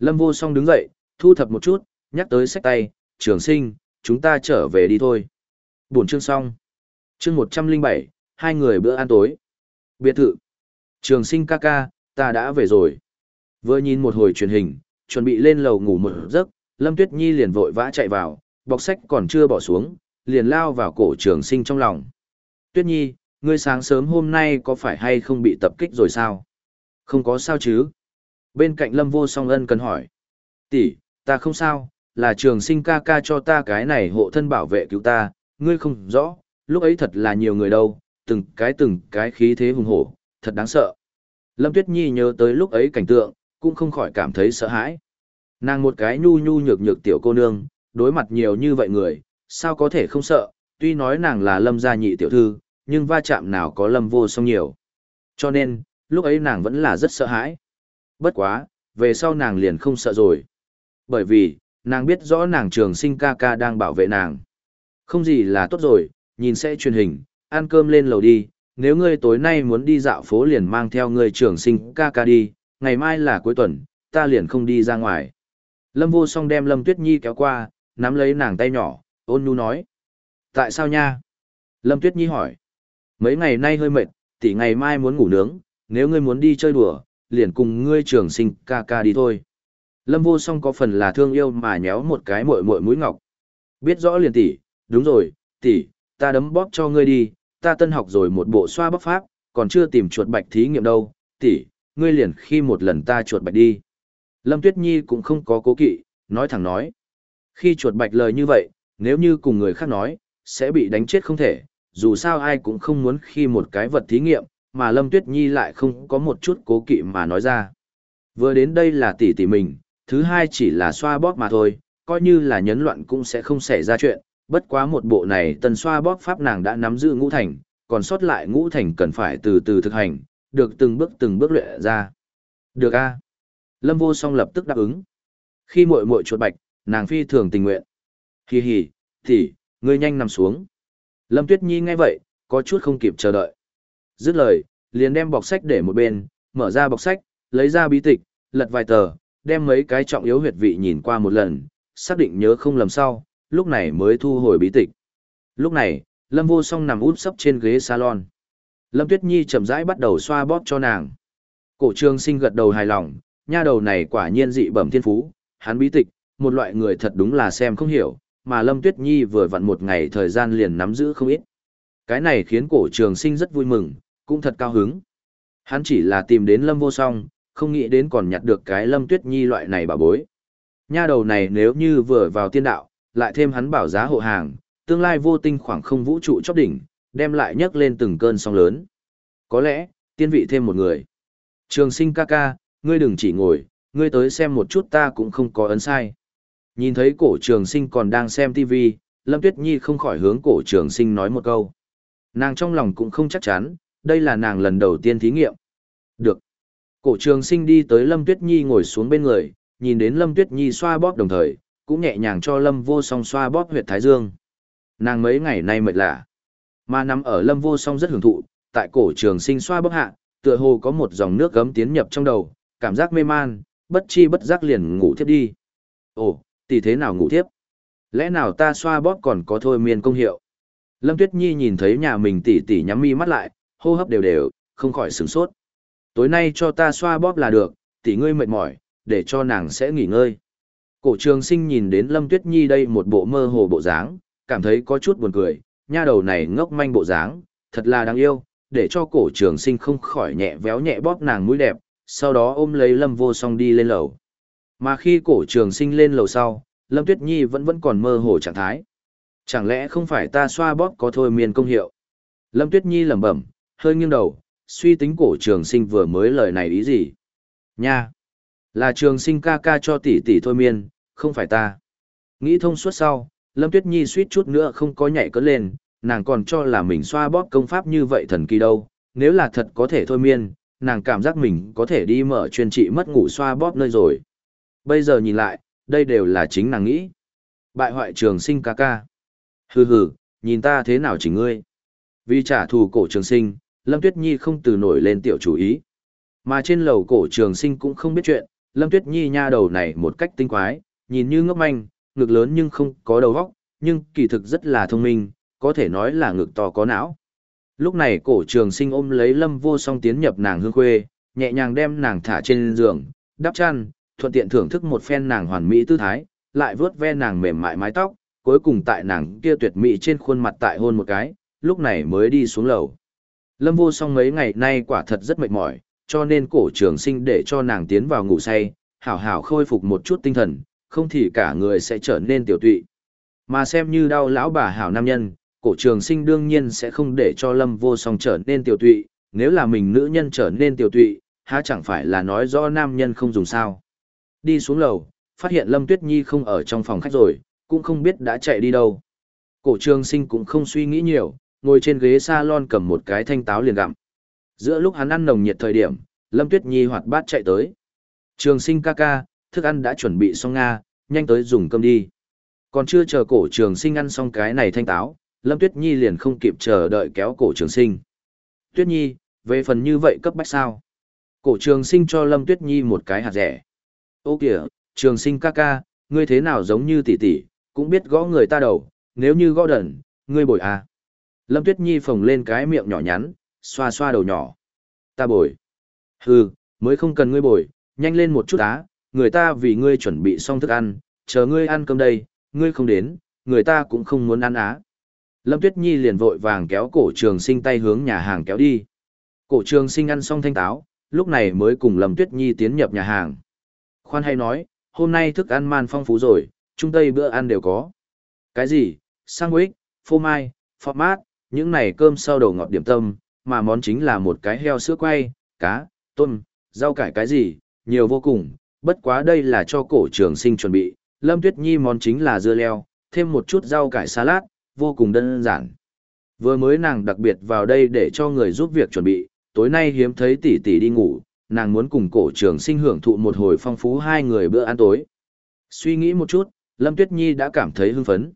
Lâm vô song đứng dậy, thu thập một chút, nhắc tới sách tay, trường sinh, chúng ta trở về đi thôi. Buổi chương xong. Chương 107, hai người bữa ăn tối. Biệt thự. Trường sinh ca ca, ta đã về rồi. Vừa nhìn một hồi truyền hình, chuẩn bị lên lầu ngủ một giấc, Lâm Tuyết Nhi liền vội vã chạy vào, bọc sách còn chưa bỏ xuống, liền lao vào cổ trường sinh trong lòng. Tuyết Nhi, ngươi sáng sớm hôm nay có phải hay không bị tập kích rồi sao? Không có sao chứ? Bên cạnh Lâm Vô Song Ân cần hỏi. Tỷ, ta không sao, là trường sinh ca ca cho ta cái này hộ thân bảo vệ cứu ta, ngươi không rõ, lúc ấy thật là nhiều người đâu, từng cái từng cái khí thế hùng hổ, thật đáng sợ. Lâm Tuyết Nhi nhớ tới lúc ấy cảnh tượng, cũng không khỏi cảm thấy sợ hãi. Nàng một cái nhu nhu nhược nhược tiểu cô nương, đối mặt nhiều như vậy người, sao có thể không sợ, tuy nói nàng là lâm gia nhị tiểu thư, nhưng va chạm nào có lâm vô song nhiều. Cho nên, lúc ấy nàng vẫn là rất sợ hãi. Bất quá, về sau nàng liền không sợ rồi. Bởi vì, nàng biết rõ nàng trường sinh ca ca đang bảo vệ nàng. Không gì là tốt rồi, nhìn sẽ truyền hình, ăn cơm lên lầu đi, nếu ngươi tối nay muốn đi dạo phố liền mang theo ngươi trường sinh ca ca đi, ngày mai là cuối tuần, ta liền không đi ra ngoài. Lâm vô song đem Lâm Tuyết Nhi kéo qua, nắm lấy nàng tay nhỏ, ôn nhu nói. Tại sao nha? Lâm Tuyết Nhi hỏi. Mấy ngày nay hơi mệt, tỷ ngày mai muốn ngủ nướng, nếu ngươi muốn đi chơi đùa, liền cùng ngươi trường sinh ca ca đi thôi. Lâm vô song có phần là thương yêu mà nhéo một cái mội mội mũi ngọc. Biết rõ liền tỷ, đúng rồi, tỷ, ta đấm bóp cho ngươi đi, ta tân học rồi một bộ xoa bóp pháp, còn chưa tìm chuột bạch thí nghiệm đâu, tỷ, ngươi liền khi một lần ta chuột bạch đi. Lâm Tuyết Nhi cũng không có cố kỵ, nói thẳng nói. Khi chuột bạch lời như vậy, nếu như cùng người khác nói, sẽ bị đánh chết không thể, dù sao ai cũng không muốn khi một cái vật thí nghiệm, mà Lâm Tuyết Nhi lại không có một chút cố kỵ mà nói ra. Vừa đến đây là tỷ tỷ mình, thứ hai chỉ là xoa bóp mà thôi, coi như là nhấn loạn cũng sẽ không xảy ra chuyện, bất quá một bộ này tần xoa bóp pháp nàng đã nắm giữ ngũ thành, còn sót lại ngũ thành cần phải từ từ thực hành, được từng bước từng bước luyện ra. Được a Lâm vô song lập tức đáp ứng. Khi muội muội chuột bạch, nàng phi thường tình nguyện. Hi hi, tỷ, ngươi nhanh nằm xuống. Lâm Tuyết Nhi nghe vậy, có chút không kịp chờ đợi. Dứt lời, liền đem bọc sách để một bên, mở ra bọc sách, lấy ra bí tịch, lật vài tờ, đem mấy cái trọng yếu huyệt vị nhìn qua một lần, xác định nhớ không lầm sau, lúc này mới thu hồi bí tịch. Lúc này, Lâm Vô Song nằm úp sấp trên ghế salon. Lâm Tuyết Nhi chậm rãi bắt đầu xoa bóp cho nàng. Cổ trương Sinh gật đầu hài lòng, nha đầu này quả nhiên dị bẩm thiên phú, hắn bí tịch, một loại người thật đúng là xem không hiểu, mà Lâm Tuyết Nhi vừa vặn một ngày thời gian liền nắm giữ không ít. Cái này khiến cổ trường sinh rất vui mừng, cũng thật cao hứng. Hắn chỉ là tìm đến Lâm vô song, không nghĩ đến còn nhặt được cái Lâm Tuyết Nhi loại này bà bối. Nha đầu này nếu như vừa vào tiên đạo, lại thêm hắn bảo giá hộ hàng, tương lai vô tinh khoảng không vũ trụ chóp đỉnh, đem lại nhấc lên từng cơn sóng lớn. Có lẽ, tiên vị thêm một người. Trường sinh ca ca, ngươi đừng chỉ ngồi, ngươi tới xem một chút ta cũng không có ấn sai. Nhìn thấy cổ trường sinh còn đang xem TV, Lâm Tuyết Nhi không khỏi hướng cổ trường sinh nói một câu. Nàng trong lòng cũng không chắc chắn, đây là nàng lần đầu tiên thí nghiệm. Được. Cổ trường sinh đi tới Lâm Tuyết Nhi ngồi xuống bên người, nhìn đến Lâm Tuyết Nhi xoa bóp đồng thời, cũng nhẹ nhàng cho Lâm vô song xoa bóp huyệt thái dương. Nàng mấy ngày nay mệt lạ. Mà nằm ở lâm vô song rất hưởng thụ, tại cổ trường sinh xoa bóp hạ, tựa hồ có một dòng nước gấm tiến nhập trong đầu, cảm giác mê man, bất chi bất giác liền ngủ thiếp đi. Ồ, tỷ thế nào ngủ thiếp? Lẽ nào ta xoa bóp còn có thôi miên công hiệu? Lâm Tuyết Nhi nhìn thấy nhà mình tỉ tỉ nhắm mi mắt lại, hô hấp đều đều, không khỏi sửng sốt. Tối nay cho ta xoa bóp là được, tỷ ngươi mệt mỏi, để cho nàng sẽ nghỉ ngơi. Cổ trường sinh nhìn đến Lâm Tuyết Nhi đây một bộ mơ hồ bộ dáng, cảm thấy có chút buồn cười, nha đầu này ngốc manh bộ dáng, thật là đáng yêu, để cho cổ trường sinh không khỏi nhẹ véo nhẹ bóp nàng mũi đẹp, sau đó ôm lấy Lâm vô song đi lên lầu. Mà khi cổ trường sinh lên lầu sau, Lâm Tuyết Nhi vẫn vẫn còn mơ hồ trạng thái. Chẳng lẽ không phải ta xoa bóp có thôi miên công hiệu? Lâm Tuyết Nhi lẩm bẩm, hơi nghiêng đầu, suy tính cổ trường sinh vừa mới lời này ý gì? Nha! Là trường sinh ca ca cho tỷ tỷ thôi miên, không phải ta. Nghĩ thông suốt sau, Lâm Tuyết Nhi suýt chút nữa không có nhảy cất lên, nàng còn cho là mình xoa bóp công pháp như vậy thần kỳ đâu, nếu là thật có thể thôi miên, nàng cảm giác mình có thể đi mở chuyên trị mất ngủ xoa bóp nơi rồi. Bây giờ nhìn lại, đây đều là chính nàng nghĩ. Bại hoại trường sinh ca ca. Hừ hừ, nhìn ta thế nào chỉ ngươi. Vì trả thù cổ trường sinh, Lâm Tuyết Nhi không từ nổi lên tiểu chủ ý. Mà trên lầu cổ trường sinh cũng không biết chuyện, Lâm Tuyết Nhi nha đầu này một cách tinh quái, nhìn như ngốc manh, ngực lớn nhưng không có đầu óc, nhưng kỳ thực rất là thông minh, có thể nói là ngực to có não. Lúc này cổ trường sinh ôm lấy Lâm vô song tiến nhập nàng hương khuê, nhẹ nhàng đem nàng thả trên giường, đắp chăn, thuận tiện thưởng thức một phen nàng hoàn mỹ tư thái, lại vớt ve nàng mềm mại mái tóc, cuối cùng tại nàng kia tuyệt mỹ trên khuôn mặt tại hôn một cái, lúc này mới đi xuống lầu. Lâm vô song mấy ngày nay quả thật rất mệt mỏi, cho nên cổ trường sinh để cho nàng tiến vào ngủ say, hảo hảo khôi phục một chút tinh thần, không thì cả người sẽ trở nên tiểu tụy. Mà xem như đau lão bà hảo nam nhân, cổ trường sinh đương nhiên sẽ không để cho lâm vô song trở nên tiểu tụy, nếu là mình nữ nhân trở nên tiểu tụy, há chẳng phải là nói rõ nam nhân không dùng sao. Đi xuống lầu, phát hiện Lâm Tuyết Nhi không ở trong phòng khách rồi, cũng không biết đã chạy đi đâu. Cổ trường sinh cũng không suy nghĩ nhiều, ngồi trên ghế salon cầm một cái thanh táo liền gặm. Giữa lúc hắn ăn nồng nhiệt thời điểm, Lâm Tuyết Nhi hoạt bát chạy tới. Trường sinh ca ca, thức ăn đã chuẩn bị xong Nga, nhanh tới dùng cơm đi. Còn chưa chờ cổ trường sinh ăn xong cái này thanh táo, Lâm Tuyết Nhi liền không kịp chờ đợi kéo cổ trường sinh. Tuyết Nhi, về phần như vậy cấp bách sao? Cổ trường sinh cho Lâm Tuyết Nhi một cái hạt rẻ. Ô kìa, trường sinh ca ca, ngươi thế nào giống như tỷ tỷ, cũng biết gõ người ta đầu, nếu như gõ đần, ngươi bồi à. Lâm Tuyết Nhi phồng lên cái miệng nhỏ nhắn, xoa xoa đầu nhỏ. Ta bồi. Hừ, mới không cần ngươi bồi, nhanh lên một chút á, người ta vì ngươi chuẩn bị xong thức ăn, chờ ngươi ăn cơm đây, ngươi không đến, người ta cũng không muốn ăn á. Lâm Tuyết Nhi liền vội vàng kéo cổ trường sinh tay hướng nhà hàng kéo đi. Cổ trường sinh ăn xong thanh táo, lúc này mới cùng Lâm Tuyết Nhi tiến nhập nhà hàng. Khoan hay nói, hôm nay thức ăn man phong phú rồi, trung tây bữa ăn đều có. Cái gì? Sandwich, phô mai, phọt mát, những này cơm sau đầu ngọt điểm tâm, mà món chính là một cái heo sữa quay, cá, tôm, rau cải cái gì, nhiều vô cùng, bất quá đây là cho cổ trường sinh chuẩn bị, Lâm Tuyết Nhi món chính là dưa leo, thêm một chút rau cải salad, vô cùng đơn giản. Vừa mới nàng đặc biệt vào đây để cho người giúp việc chuẩn bị, tối nay hiếm thấy tỷ tỷ đi ngủ, nàng muốn cùng cổ trường sinh hưởng thụ một hồi phong phú hai người bữa ăn tối. Suy nghĩ một chút, Lâm Tuyết Nhi đã cảm thấy hưng phấn.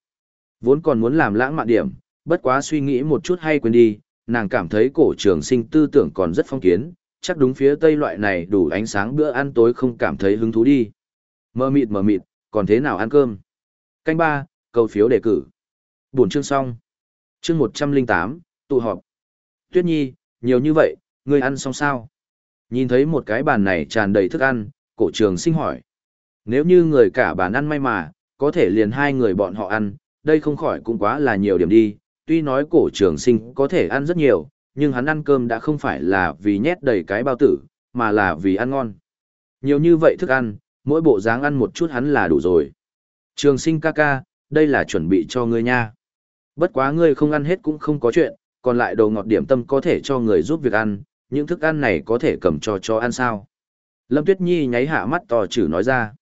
Vốn còn muốn làm lãng mạn điểm, bất quá suy nghĩ một chút hay quên đi, nàng cảm thấy cổ trường sinh tư tưởng còn rất phong kiến, chắc đúng phía tây loại này đủ ánh sáng bữa ăn tối không cảm thấy hứng thú đi. Mơ mịt mơ mịt, còn thế nào ăn cơm? Canh ba, cầu phiếu đề cử. Buổi chương xong. Chương một trăm linh tám, tụ họp. Tuyết Nhi, nhiều như vậy, ngươi ăn xong sao? Nhìn thấy một cái bàn này tràn đầy thức ăn, cổ trường sinh hỏi. Nếu như người cả bàn ăn may mà, có thể liền hai người bọn họ ăn, đây không khỏi cũng quá là nhiều điểm đi. Tuy nói cổ trường sinh có thể ăn rất nhiều, nhưng hắn ăn cơm đã không phải là vì nhét đầy cái bao tử, mà là vì ăn ngon. Nhiều như vậy thức ăn, mỗi bộ dáng ăn một chút hắn là đủ rồi. Trường sinh ca ca, đây là chuẩn bị cho ngươi nha. Bất quá ngươi không ăn hết cũng không có chuyện, còn lại đồ ngọt điểm tâm có thể cho người giúp việc ăn, những thức ăn này có thể cầm cho cho ăn sao. Lâm Tuyết Nhi nháy hạ mắt to chữ nói ra.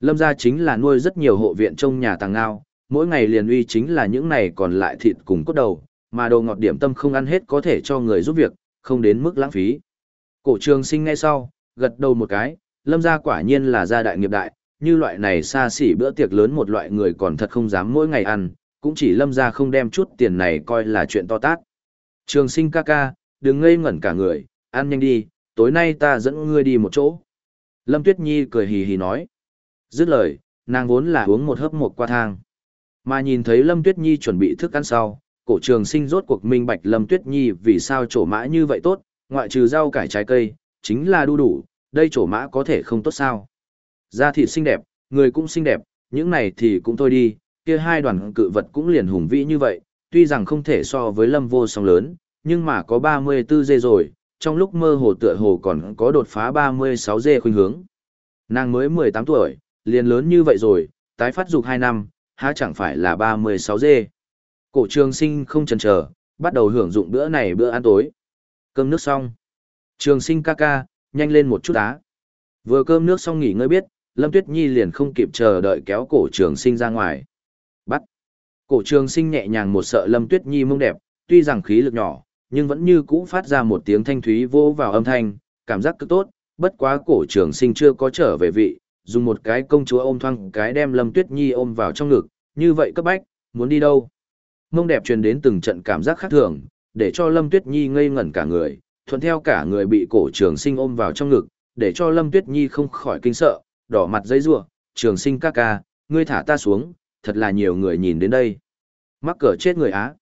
Lâm gia chính là nuôi rất nhiều hộ viện trong nhà tàng ngao, mỗi ngày liền uy chính là những này còn lại thịt cùng cốt đầu, mà đồ ngọt điểm tâm không ăn hết có thể cho người giúp việc, không đến mức lãng phí. Cổ trường sinh ngay sau, gật đầu một cái, lâm gia quả nhiên là gia đại nghiệp đại, như loại này xa xỉ bữa tiệc lớn một loại người còn thật không dám mỗi ngày ăn, cũng chỉ lâm gia không đem chút tiền này coi là chuyện to tát. Trường sinh ca ca, đừng ngây ngẩn cả người, ăn nhanh đi, tối nay ta dẫn ngươi đi một chỗ. Lâm Tuyết Nhi cười hì hì nói. Dứt lời, nàng vốn là uống một hớp một qua thang. Mà nhìn thấy Lâm Tuyết Nhi chuẩn bị thức ăn sau, cổ trường sinh rốt cuộc minh bạch Lâm Tuyết Nhi vì sao trổ mã như vậy tốt, ngoại trừ rau cải trái cây, chính là đu đủ, đây trổ mã có thể không tốt sao. Da thịt xinh đẹp, người cũng xinh đẹp, những này thì cũng thôi đi, kia hai đoàn cự vật cũng liền hùng vĩ như vậy, tuy rằng không thể so với lâm vô song lớn, nhưng mà có 34 dê rồi, trong lúc mơ hồ tựa hồ còn có đột phá 36 dê khuynh hướng. Nàng mới 18 tuổi, liền lớn như vậy rồi, tái phát dục 2 năm, há chẳng phải là 36 dê. Cổ trường sinh không chần chờ, bắt đầu hưởng dụng bữa này bữa ăn tối. Cơm nước xong. Trường sinh ca ca, nhanh lên một chút á. Vừa cơm nước xong nghỉ ngơi biết, Lâm Tuyết Nhi liền không kịp chờ đợi kéo cổ trường sinh ra ngoài. Bắt. Cổ trường sinh nhẹ nhàng một sợ Lâm Tuyết Nhi mông đẹp, tuy rằng khí lực nhỏ, nhưng vẫn như cũ phát ra một tiếng thanh thúy vô vào âm thanh, cảm giác cực tốt, bất quá cổ trường sinh chưa có trở về vị, dùng một cái công chúa ôm thoang cái đem Lâm Tuyết Nhi ôm vào trong ngực, như vậy cấp bách, muốn đi đâu? Mông đẹp truyền đến từng trận cảm giác khác thường, để cho Lâm Tuyết Nhi ngây ngẩn cả người, thuận theo cả người bị cổ trường sinh ôm vào trong ngực, để cho Lâm Tuyết Nhi không khỏi kinh sợ, đỏ mặt dây rủa, trường sinh ca ca, ngươi thả ta xuống, thật là nhiều người nhìn đến đây. Mắc cỡ chết người Á.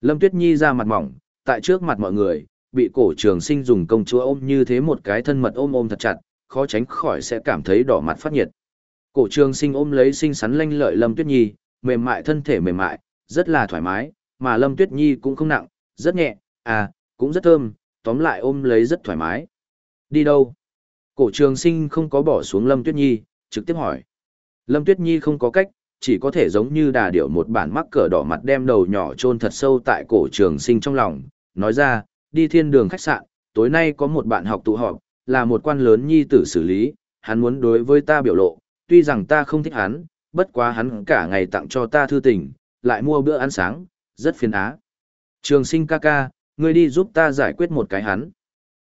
Lâm Tuyết Nhi ra mặt mỏng, tại trước mặt mọi người, bị cổ trường sinh dùng công chúa ôm như thế một cái thân mật ôm ôm thật chặt, khó tránh khỏi sẽ cảm thấy đỏ mặt phát nhiệt. Cổ trường sinh ôm lấy sinh sắn lanh lợi Lâm Tuyết Nhi, mềm mại thân thể mềm mại, rất là thoải mái, mà Lâm Tuyết Nhi cũng không nặng, rất nhẹ, à, cũng rất thơm, tóm lại ôm lấy rất thoải mái. Đi đâu? Cổ trường sinh không có bỏ xuống Lâm Tuyết Nhi, trực tiếp hỏi. Lâm Tuyết Nhi không có cách, chỉ có thể giống như đà điểu một bản mắc cỡ đỏ mặt đem đầu nhỏ chôn thật sâu tại cổ trường sinh trong lòng, nói ra, đi thiên đường khách sạn, tối nay có một bạn học tụ họp, là một quan lớn nhi tử xử lý, hắn muốn đối với ta biểu lộ, tuy rằng ta không thích hắn, bất quá hắn cả ngày tặng cho ta thư tình, lại mua bữa ăn sáng, rất phiền á. Trường sinh ca ca, ngươi đi giúp ta giải quyết một cái hắn.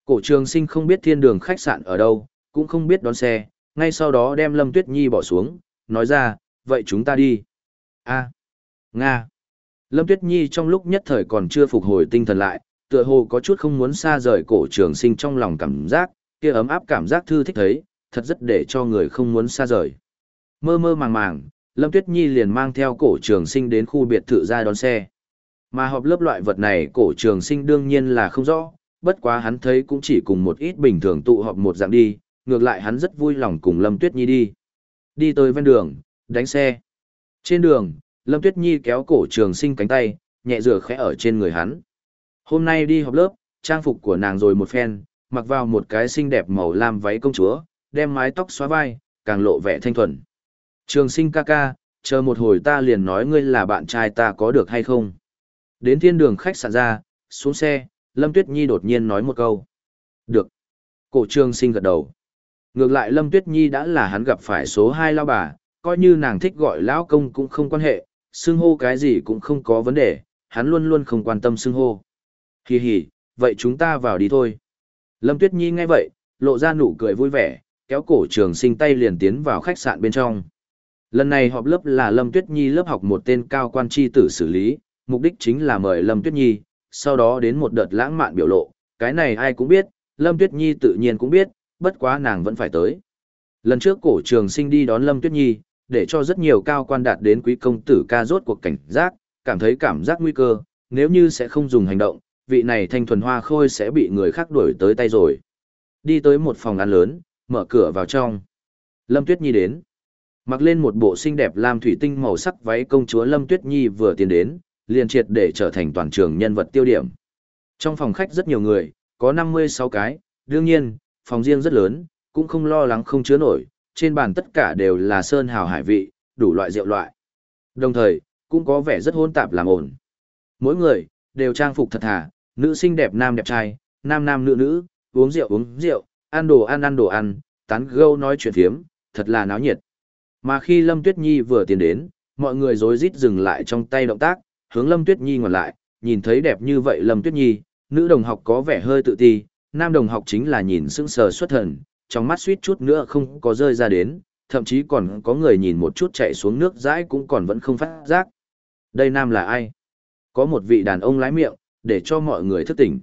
Cổ trường sinh không biết thiên đường khách sạn ở đâu, cũng không biết đón xe, ngay sau đó đem Lâm Tuyết Nhi bỏ xuống, nói ra, vậy chúng ta đi. a Nga. Lâm Tuyết Nhi trong lúc nhất thời còn chưa phục hồi tinh thần lại, tựa hồ có chút không muốn xa rời cổ trường sinh trong lòng cảm giác, kia ấm áp cảm giác thư thích thấy, thật rất để cho người không muốn xa rời. Mơ mơ màng màng, Lâm Tuyết Nhi liền mang theo cổ trường sinh đến khu biệt thự ra đón xe. Mà họp lớp loại vật này cổ trường sinh đương nhiên là không rõ, bất quá hắn thấy cũng chỉ cùng một ít bình thường tụ họp một dạng đi, ngược lại hắn rất vui lòng cùng Lâm Tuyết Nhi đi. Đi tới ven đường, đánh xe. Trên đường, Lâm Tuyết Nhi kéo cổ trường sinh cánh tay, nhẹ rửa khẽ ở trên người hắn. Hôm nay đi họp lớp, trang phục của nàng rồi một phen, mặc vào một cái xinh đẹp màu lam váy công chúa, đem mái tóc xóa vai, càng lộ vẻ thanh thuần. Trường sinh ca ca, chờ một hồi ta liền nói ngươi là bạn trai ta có được hay không. Đến thiên đường khách sạn ra, xuống xe, Lâm Tuyết Nhi đột nhiên nói một câu. Được. Cổ trường sinh gật đầu. Ngược lại Lâm Tuyết Nhi đã là hắn gặp phải số 2 lao bà, coi như nàng thích gọi lão công cũng không quan hệ, xưng hô cái gì cũng không có vấn đề, hắn luôn luôn không quan tâm xưng hô. Hì hì, vậy chúng ta vào đi thôi. Lâm Tuyết Nhi nghe vậy, lộ ra nụ cười vui vẻ, kéo cổ trường sinh tay liền tiến vào khách sạn bên trong. Lần này họp lớp là Lâm Tuyết Nhi lớp học một tên cao quan tri tử xử lý, mục đích chính là mời Lâm Tuyết Nhi, sau đó đến một đợt lãng mạn biểu lộ, cái này ai cũng biết, Lâm Tuyết Nhi tự nhiên cũng biết, bất quá nàng vẫn phải tới. Lần trước cổ trường sinh đi đón Lâm Tuyết Nhi, để cho rất nhiều cao quan đạt đến quý công tử ca rốt cuộc cảnh giác, cảm thấy cảm giác nguy cơ, nếu như sẽ không dùng hành động, vị này thanh thuần hoa khôi sẽ bị người khác đuổi tới tay rồi. Đi tới một phòng ăn lớn, mở cửa vào trong. Lâm Tuyết Nhi đến. Mặc lên một bộ xinh đẹp lam thủy tinh màu sắc váy công chúa Lâm Tuyết Nhi vừa tiến đến, liền triệt để trở thành toàn trường nhân vật tiêu điểm. Trong phòng khách rất nhiều người, có 56 cái, đương nhiên, phòng riêng rất lớn, cũng không lo lắng không chứa nổi, trên bàn tất cả đều là sơn hào hải vị, đủ loại rượu loại. Đồng thời, cũng có vẻ rất hôn tạp làm ổn. Mỗi người, đều trang phục thật thà, nữ sinh đẹp nam đẹp trai, nam nam nữ nữ, uống rượu uống rượu, ăn đồ ăn ăn đồ ăn, tán gẫu nói chuyện thiếm, thật là náo nhiệt. Mà khi Lâm Tuyết Nhi vừa tiến đến, mọi người rối rít dừng lại trong tay động tác, hướng Lâm Tuyết Nhi ngoảnh lại, nhìn thấy đẹp như vậy Lâm Tuyết Nhi, nữ đồng học có vẻ hơi tự ti, nam đồng học chính là nhìn sững sờ xuất thần, trong mắt suýt chút nữa không có rơi ra đến, thậm chí còn có người nhìn một chút chạy xuống nước dãi cũng còn vẫn không phát giác. Đây nam là ai? Có một vị đàn ông lái miệng, để cho mọi người thức tỉnh.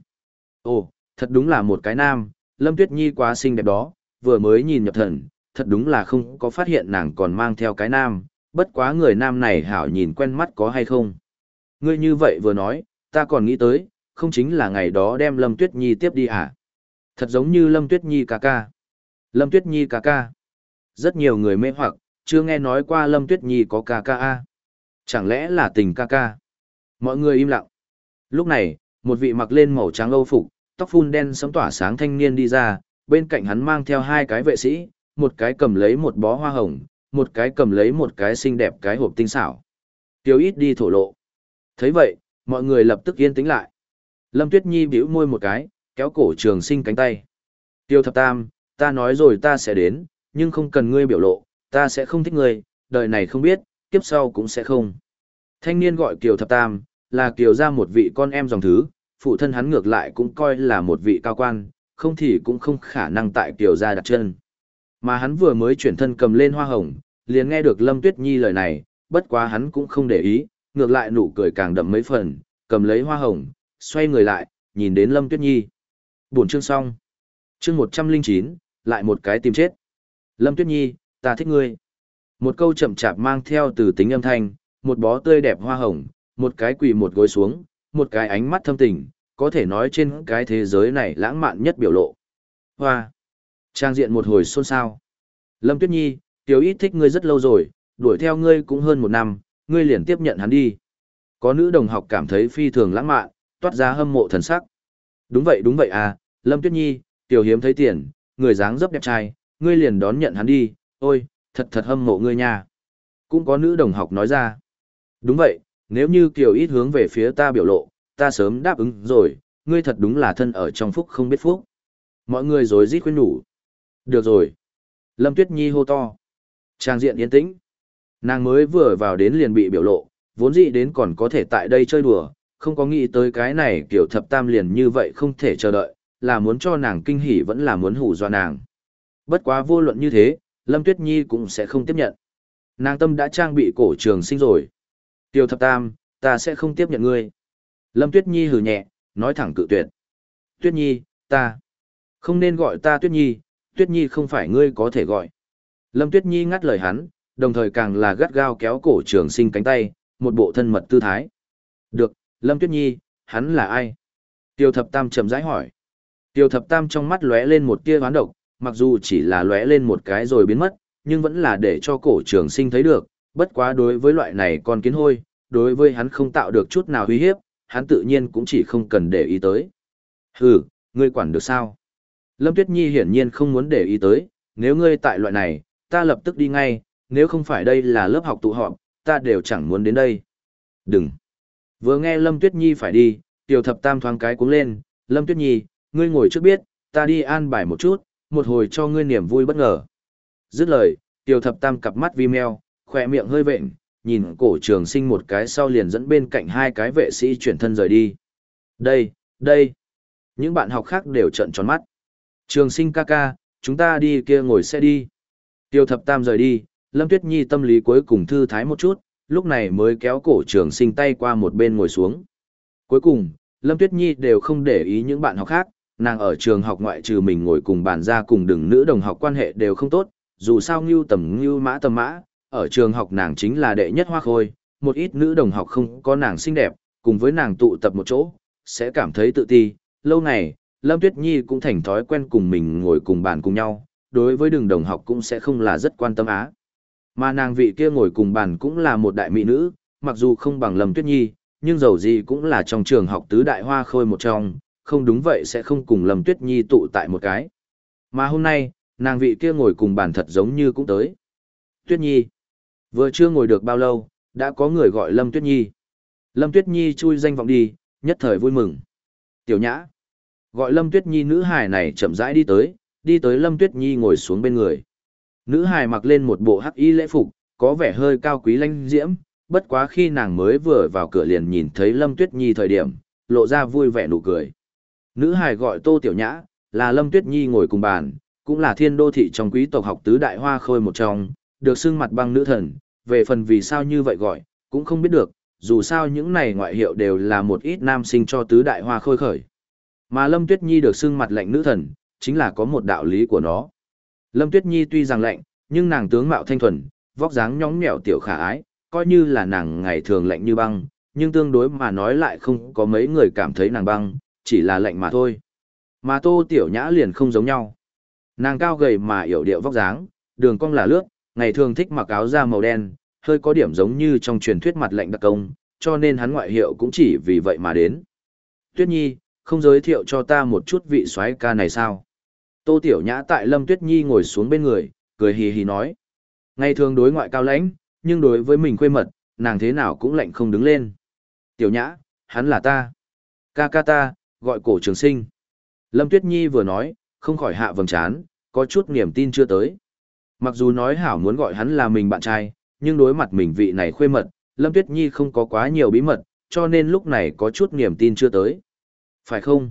Ồ, thật đúng là một cái nam, Lâm Tuyết Nhi quá xinh đẹp đó, vừa mới nhìn nhập thần, thật đúng là không có phát hiện nàng còn mang theo cái nam, bất quá người nam này hảo nhìn quen mắt có hay không. Ngươi như vậy vừa nói, ta còn nghĩ tới, không chính là ngày đó đem Lâm Tuyết Nhi tiếp đi à? Thật giống như Lâm Tuyết Nhi ca ca. Lâm Tuyết Nhi ca ca. Rất nhiều người mê hoặc, chưa nghe nói qua Lâm Tuyết Nhi có ca ca a. Chẳng lẽ là tình ca ca? Mọi người im lặng. Lúc này, một vị mặc lên màu trắng âu phục, tóc phun đen sấm tỏa sáng thanh niên đi ra, bên cạnh hắn mang theo hai cái vệ sĩ, một cái cầm lấy một bó hoa hồng, một cái cầm lấy một cái xinh đẹp cái hộp tinh xảo. Tiêu ít đi thổ lộ. thấy vậy, mọi người lập tức yên tĩnh lại. Lâm Tuyết Nhi bĩu môi một cái, kéo cổ trường sinh cánh tay. Tiêu thập tam, ta nói rồi ta sẽ đến, nhưng không cần ngươi biểu lộ, ta sẽ không thích ngươi, đời này không biết, kiếp sau cũng sẽ không. Thanh niên gọi Kiều Thập Tam, là Kiều ra một vị con em dòng thứ, phụ thân hắn ngược lại cũng coi là một vị cao quan, không thì cũng không khả năng tại Kiều ra đặt chân. Mà hắn vừa mới chuyển thân cầm lên hoa hồng, liền nghe được Lâm Tuyết Nhi lời này, bất quá hắn cũng không để ý, ngược lại nụ cười càng đậm mấy phần, cầm lấy hoa hồng, xoay người lại, nhìn đến Lâm Tuyết Nhi. Buổi chương xong. Chương 109, lại một cái tìm chết. Lâm Tuyết Nhi, ta thích ngươi. Một câu chậm chạp mang theo từ tính âm thanh, một bó tươi đẹp hoa hồng, một cái quỳ một gối xuống, một cái ánh mắt thâm tình, có thể nói trên cái thế giới này lãng mạn nhất biểu lộ. Hoa. Trang diện một hồi xôn xao. Lâm Tuyết Nhi, Tiểu ít thích ngươi rất lâu rồi, đuổi theo ngươi cũng hơn một năm, ngươi liền tiếp nhận hắn đi. Có nữ đồng học cảm thấy phi thường lãng mạn, toát ra hâm mộ thần sắc. Đúng vậy đúng vậy à, Lâm Tuyết Nhi, Tiểu hiếm thấy tiền, người dáng dấp đẹp trai, ngươi liền đón nhận hắn đi, ôi, thật thật hâm mộ ngươi nha. Cũng có nữ đồng học nói ra. Đúng vậy, nếu như Kiều ít hướng về phía ta biểu lộ, ta sớm đáp ứng rồi, ngươi thật đúng là thân ở trong phúc không biết phúc. Mọi người rồi rít khuyên nhủ. Được rồi. Lâm Tuyết Nhi hô to. Trang diện yên tĩnh. Nàng mới vừa vào đến liền bị biểu lộ, vốn dĩ đến còn có thể tại đây chơi đùa, không có nghĩ tới cái này kiểu thập tam liền như vậy không thể chờ đợi, là muốn cho nàng kinh hỉ vẫn là muốn hủ dọa nàng. Bất quá vô luận như thế, Lâm Tuyết Nhi cũng sẽ không tiếp nhận. Nàng tâm đã trang bị cổ trường sinh rồi. Tiêu thập tam, ta sẽ không tiếp nhận ngươi. Lâm Tuyết Nhi hừ nhẹ, nói thẳng cự tuyệt. Tuyết Nhi, ta. Không nên gọi ta Tuyết Nhi, Tuyết Nhi không phải ngươi có thể gọi. Lâm Tuyết Nhi ngắt lời hắn, đồng thời càng là gắt gao kéo cổ trường sinh cánh tay, một bộ thân mật tư thái. Được, Lâm Tuyết Nhi, hắn là ai? Tiêu thập tam chậm rãi hỏi. Tiêu thập tam trong mắt lóe lên một tia hoán độc, mặc dù chỉ là lóe lên một cái rồi biến mất, nhưng vẫn là để cho cổ trường sinh thấy được, bất quá đối với loại này con kiến hôi, đối với hắn không tạo được chút nào uy hiếp, hắn tự nhiên cũng chỉ không cần để ý tới. Hừ, ngươi quản được sao? Lâm Tuyết Nhi hiển nhiên không muốn để ý tới, nếu ngươi tại loại này, ta lập tức đi ngay, nếu không phải đây là lớp học tụ họp, ta đều chẳng muốn đến đây. Đừng. Vừa nghe Lâm Tuyết Nhi phải đi, tiểu thập tam thoáng cái cuống lên, Lâm Tuyết Nhi, ngươi ngồi trước biết, ta đi an bài một chút, một hồi cho ngươi niềm vui bất ngờ. Dứt lời, tiểu thập tam cặp mắt vi meo, khỏe miệng hơi vện, nhìn cổ trường sinh một cái sau liền dẫn bên cạnh hai cái vệ sĩ chuyển thân rời đi. Đây, đây. Những bạn học khác đều trợn tròn mắt. Trường sinh ca ca, chúng ta đi kia ngồi xe đi. Tiêu thập tam rời đi, Lâm Tuyết Nhi tâm lý cuối cùng thư thái một chút, lúc này mới kéo cổ trường sinh tay qua một bên ngồi xuống. Cuối cùng, Lâm Tuyết Nhi đều không để ý những bạn học khác, nàng ở trường học ngoại trừ mình ngồi cùng bàn ra cùng đừng nữ đồng học quan hệ đều không tốt, dù sao ngưu tầm ngưu mã tầm mã, ở trường học nàng chính là đệ nhất hoa khôi, một ít nữ đồng học không có nàng xinh đẹp, cùng với nàng tụ tập một chỗ, sẽ cảm thấy tự ti. Lâu ngày, Lâm Tuyết Nhi cũng thành thói quen cùng mình ngồi cùng bàn cùng nhau, đối với đường đồng học cũng sẽ không là rất quan tâm á. Mà nàng vị kia ngồi cùng bàn cũng là một đại mỹ nữ, mặc dù không bằng Lâm Tuyết Nhi, nhưng dầu gì cũng là trong trường học tứ đại hoa khôi một trong, không đúng vậy sẽ không cùng Lâm Tuyết Nhi tụ tại một cái. Mà hôm nay, nàng vị kia ngồi cùng bàn thật giống như cũng tới. Tuyết Nhi. Vừa chưa ngồi được bao lâu, đã có người gọi Lâm Tuyết Nhi. Lâm Tuyết Nhi chui danh vọng đi, nhất thời vui mừng. Tiểu nhã. Gọi Lâm Tuyết Nhi nữ hài này chậm rãi đi tới, đi tới Lâm Tuyết Nhi ngồi xuống bên người. Nữ hài mặc lên một bộ hắc y lễ phục, có vẻ hơi cao quý lanh diễm, bất quá khi nàng mới vừa vào cửa liền nhìn thấy Lâm Tuyết Nhi thời điểm, lộ ra vui vẻ nụ cười. Nữ hài gọi Tô Tiểu Nhã, là Lâm Tuyết Nhi ngồi cùng bàn, cũng là thiên đô thị trong quý tộc học tứ đại hoa khôi một trong, được xưng mặt băng nữ thần, về phần vì sao như vậy gọi, cũng không biết được, dù sao những này ngoại hiệu đều là một ít nam sinh cho tứ đại hoa khôi khởi. Mà Lâm Tuyết Nhi được xưng mặt lạnh nữ thần, chính là có một đạo lý của nó. Lâm Tuyết Nhi tuy rằng lạnh, nhưng nàng tướng mạo thanh thuần, vóc dáng nhóng nhẽo tiểu khả ái, coi như là nàng ngày thường lạnh như băng, nhưng tương đối mà nói lại không có mấy người cảm thấy nàng băng, chỉ là lạnh mà thôi. Mà Tô Tiểu Nhã liền không giống nhau. Nàng cao gầy mà yểu điệu vóc dáng, đường cong là lướt, ngày thường thích mặc áo da màu đen, hơi có điểm giống như trong truyền thuyết mặt lệnh đặc công, cho nên hắn ngoại hiệu cũng chỉ vì vậy mà đến. Tuyết Nhi, không giới thiệu cho ta một chút vị soái ca này sao? Tô Tiểu Nhã tại Lâm Tuyết Nhi ngồi xuống bên người, cười hì hì nói. Ngày thường đối ngoại cao lãnh, nhưng đối với mình quê mật, nàng thế nào cũng lạnh không đứng lên. Tiểu Nhã, hắn là ta. Ca ca ta, gọi cổ trường sinh. Lâm Tuyết Nhi vừa nói, không khỏi hạ vầng trán, có chút niềm tin chưa tới. Mặc dù nói hảo muốn gọi hắn là mình bạn trai, nhưng đối mặt mình vị này khuê mật, Lâm Tuyết Nhi không có quá nhiều bí mật, cho nên lúc này có chút niềm tin chưa tới. Phải không?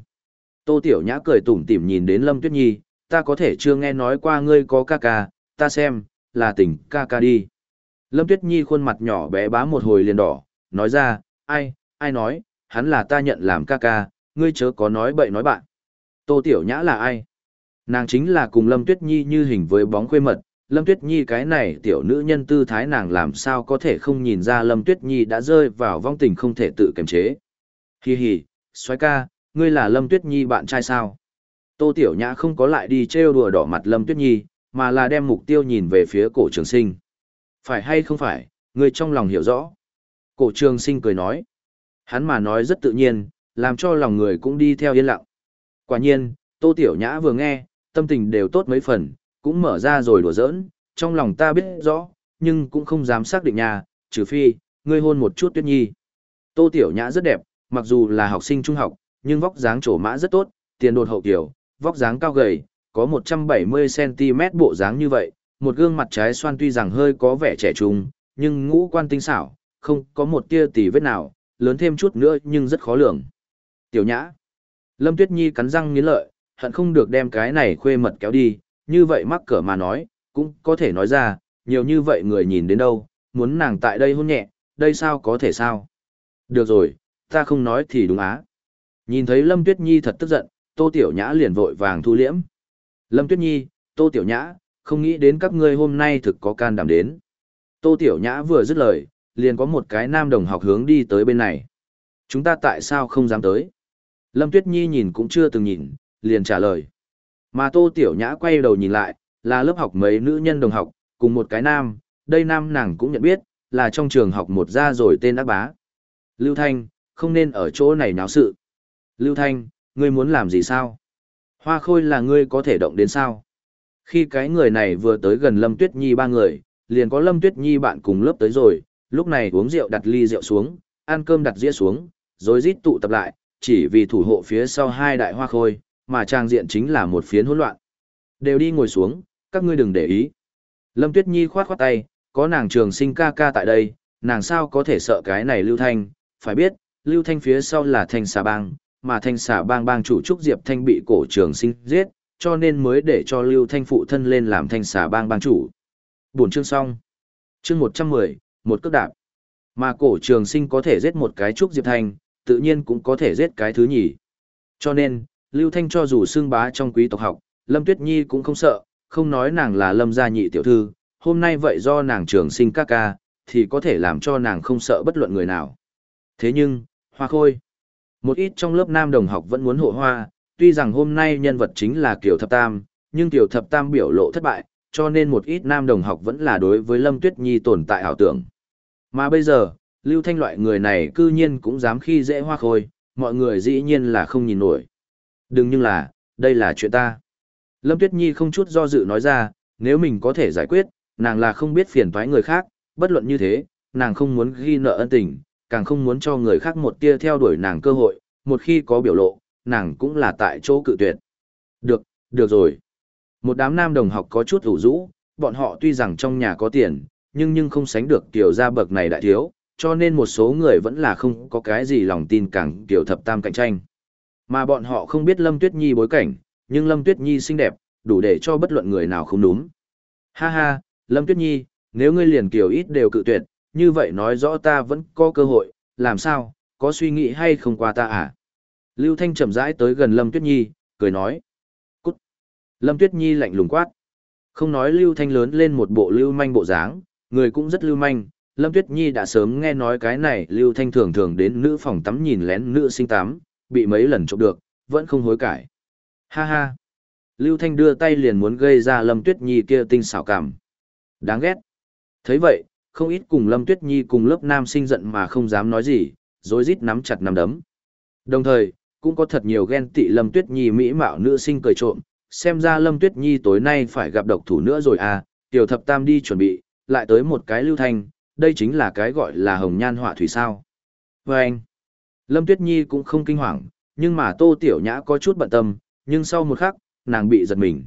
Tô Tiểu Nhã cười tủm tỉm nhìn đến Lâm Tuyết Nhi, ta có thể chưa nghe nói qua ngươi có ca ca, ta xem, là tình ca ca đi. Lâm Tuyết Nhi khuôn mặt nhỏ bé bá một hồi liền đỏ, nói ra, ai, ai nói, hắn là ta nhận làm ca ca, ngươi chớ có nói bậy nói bạn. Tô Tiểu Nhã là ai? Nàng chính là cùng Lâm Tuyết Nhi như hình với bóng khuê mật, Lâm Tuyết Nhi cái này tiểu nữ nhân tư thái nàng làm sao có thể không nhìn ra Lâm Tuyết Nhi đã rơi vào vong tình không thể tự kiềm chế. Hi hi, xoái ca, ngươi là Lâm Tuyết Nhi bạn trai sao? Tô Tiểu Nhã không có lại đi trêu đùa đỏ mặt Lâm Tuyết Nhi, mà là đem mục tiêu nhìn về phía cổ trường sinh. Phải hay không phải, ngươi trong lòng hiểu rõ. Cổ trường sinh cười nói. Hắn mà nói rất tự nhiên, làm cho lòng người cũng đi theo yên lặng. Quả nhiên, Tô Tiểu Nhã vừa nghe, tâm tình đều tốt mấy phần, cũng mở ra rồi đùa giỡn, trong lòng ta biết rõ, nhưng cũng không dám xác định nhà, trừ phi, ngươi hôn một chút tuyết nhi. Tô Tiểu Nhã rất đẹp, mặc dù là học sinh trung học, nhưng vóc dáng trổ mã rất tốt, tiền đột hậu kiểu, vóc dáng cao gầy, có 170cm bộ dáng như vậy, một gương mặt trái xoan tuy rằng hơi có vẻ trẻ trung, nhưng ngũ quan tinh xảo, không có một tia tì vết nào, lớn thêm chút nữa nhưng rất khó lường. Tiểu Nhã Lâm Tuyết Nhi cắn răng nghiến lợi, hận không được đem cái này khuê mật kéo đi, như vậy mắc cỡ mà nói, cũng có thể nói ra, nhiều như vậy người nhìn đến đâu, muốn nàng tại đây hôn nhẹ, đây sao có thể sao? Được rồi, ta không nói thì đúng á. Nhìn thấy Lâm Tuyết Nhi thật tức giận, Tô Tiểu Nhã liền vội vàng thu liễm. Lâm Tuyết Nhi, Tô Tiểu Nhã, không nghĩ đến các ngươi hôm nay thực có can đảm đến. Tô Tiểu Nhã vừa dứt lời, liền có một cái nam đồng học hướng đi tới bên này. Chúng ta tại sao không dám tới? Lâm Tuyết Nhi nhìn cũng chưa từng nhìn, liền trả lời. Mà Tô Tiểu Nhã quay đầu nhìn lại, là lớp học mấy nữ nhân đồng học, cùng một cái nam, đây nam nàng cũng nhận biết, là trong trường học một gia rồi tên ác bá. Lưu Thanh, không nên ở chỗ này náo sự. Lưu Thanh, ngươi muốn làm gì sao? Hoa khôi là ngươi có thể động đến sao? Khi cái người này vừa tới gần Lâm Tuyết Nhi ba người, liền có Lâm Tuyết Nhi bạn cùng lớp tới rồi, lúc này uống rượu đặt ly rượu xuống, ăn cơm đặt dĩa xuống, rồi rít tụ tập lại, chỉ vì thủ hộ phía sau hai đại hoa khôi, mà trang diện chính là một phiến hỗn loạn. Đều đi ngồi xuống, các ngươi đừng để ý. Lâm Tuyết Nhi khoát khoát tay, có nàng trường sinh ca ca tại đây, nàng sao có thể sợ cái này Lưu Thanh, phải biết, Lưu Thanh phía sau là Thanh xà bang, mà Thanh xà bang bang chủ Trúc Diệp Thanh bị cổ trường sinh giết, cho nên mới để cho Lưu Thanh phụ thân lên làm Thanh xà bang bang chủ. Buổi chương xong. Chương 110, một cước đạp. Mà cổ trường sinh có thể giết một cái Trúc Diệp Thanh, tự nhiên cũng có thể giết cái thứ nhì. Cho nên, Lưu Thanh cho dù xương bá trong quý tộc học, Lâm Tuyết Nhi cũng không sợ, không nói nàng là Lâm gia nhị tiểu thư, hôm nay vậy do nàng trường sinh ca ca, thì có thể làm cho nàng không sợ bất luận người nào. Thế nhưng, hoa khôi. Một ít trong lớp nam đồng học vẫn muốn hộ hoa, tuy rằng hôm nay nhân vật chính là Kiều Thập Tam, nhưng Kiều Thập Tam biểu lộ thất bại, cho nên một ít nam đồng học vẫn là đối với Lâm Tuyết Nhi tồn tại ảo tưởng. Mà bây giờ, Lưu Thanh loại người này cư nhiên cũng dám khi dễ hoa khôi, mọi người dĩ nhiên là không nhìn nổi. Đừng nhưng là, đây là chuyện ta. Lâm Tuyết Nhi không chút do dự nói ra, nếu mình có thể giải quyết, nàng là không biết phiền toái người khác, bất luận như thế, nàng không muốn ghi nợ ân tình, càng không muốn cho người khác một tia theo đuổi nàng cơ hội, một khi có biểu lộ, nàng cũng là tại chỗ cự tuyệt. Được, được rồi. Một đám nam đồng học có chút ủ rũ, bọn họ tuy rằng trong nhà có tiền, nhưng nhưng không sánh được tiểu gia bậc này đại thiếu, cho nên một số người vẫn là không có cái gì lòng tin càng tiểu thập tam cạnh tranh. Mà bọn họ không biết Lâm Tuyết Nhi bối cảnh, nhưng Lâm Tuyết Nhi xinh đẹp, đủ để cho bất luận người nào không đúng. Ha ha, Lâm Tuyết Nhi, nếu ngươi liền kiểu ít đều cự tuyệt, như vậy nói rõ ta vẫn có cơ hội, làm sao, có suy nghĩ hay không qua ta à? Lưu Thanh chậm rãi tới gần Lâm Tuyết Nhi, cười nói. Cút! Lâm Tuyết Nhi lạnh lùng quát. Không nói Lưu Thanh lớn lên một bộ lưu manh bộ dáng, người cũng rất lưu manh. Lâm Tuyết Nhi đã sớm nghe nói cái này Lưu Thanh thường thường đến nữ phòng tắm nhìn lén nữ sinh tắm, bị mấy lần trộm được, vẫn không hối cải. Ha ha! Lưu Thanh đưa tay liền muốn gây ra Lâm Tuyết Nhi kia tinh xảo cảm. Đáng ghét! thấy vậy, không ít cùng Lâm Tuyết Nhi cùng lớp nam sinh giận mà không dám nói gì, rối rít nắm chặt nắm đấm. Đồng thời, cũng có thật nhiều ghen tị Lâm Tuyết Nhi mỹ mạo nữ sinh cười trộm, xem ra Lâm Tuyết Nhi tối nay phải gặp độc thủ nữa rồi à, tiểu thập tam đi chuẩn bị, lại tới một cái lưu thanh, đây chính là cái gọi là hồng nhan họa thủy sao. Và anh, Lâm Tuyết Nhi cũng không kinh hoàng, nhưng mà Tô Tiểu Nhã có chút bận tâm, nhưng sau một khắc, nàng bị giật mình.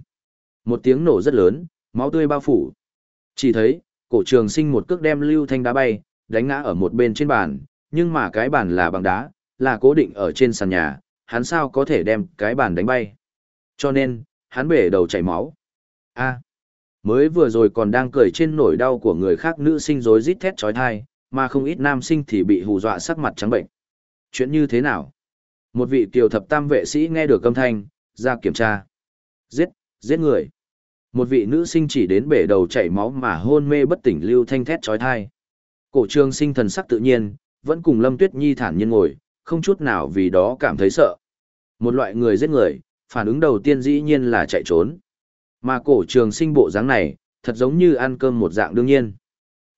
Một tiếng nổ rất lớn, máu tươi bao phủ. Chỉ thấy, cổ trường sinh một cước đem lưu thanh đá bay, đánh ngã ở một bên trên bàn, nhưng mà cái bàn là bằng đá, là cố định ở trên sàn nhà, hắn sao có thể đem cái bàn đánh bay. Cho nên, hắn bể đầu chảy máu. a mới vừa rồi còn đang cười trên nỗi đau của người khác nữ sinh rối rít thét trói thai, mà không ít nam sinh thì bị hù dọa sắc mặt trắng bệnh. Chuyện như thế nào? Một vị kiều thập tam vệ sĩ nghe được âm thanh, ra kiểm tra. Giết, giết người. Một vị nữ sinh chỉ đến bể đầu chảy máu mà hôn mê bất tỉnh lưu thanh thét trói thai. Cổ trường sinh thần sắc tự nhiên, vẫn cùng Lâm Tuyết Nhi thản nhiên ngồi, không chút nào vì đó cảm thấy sợ. Một loại người giết người, phản ứng đầu tiên dĩ nhiên là chạy trốn. Mà cổ trường sinh bộ dáng này, thật giống như ăn cơm một dạng đương nhiên.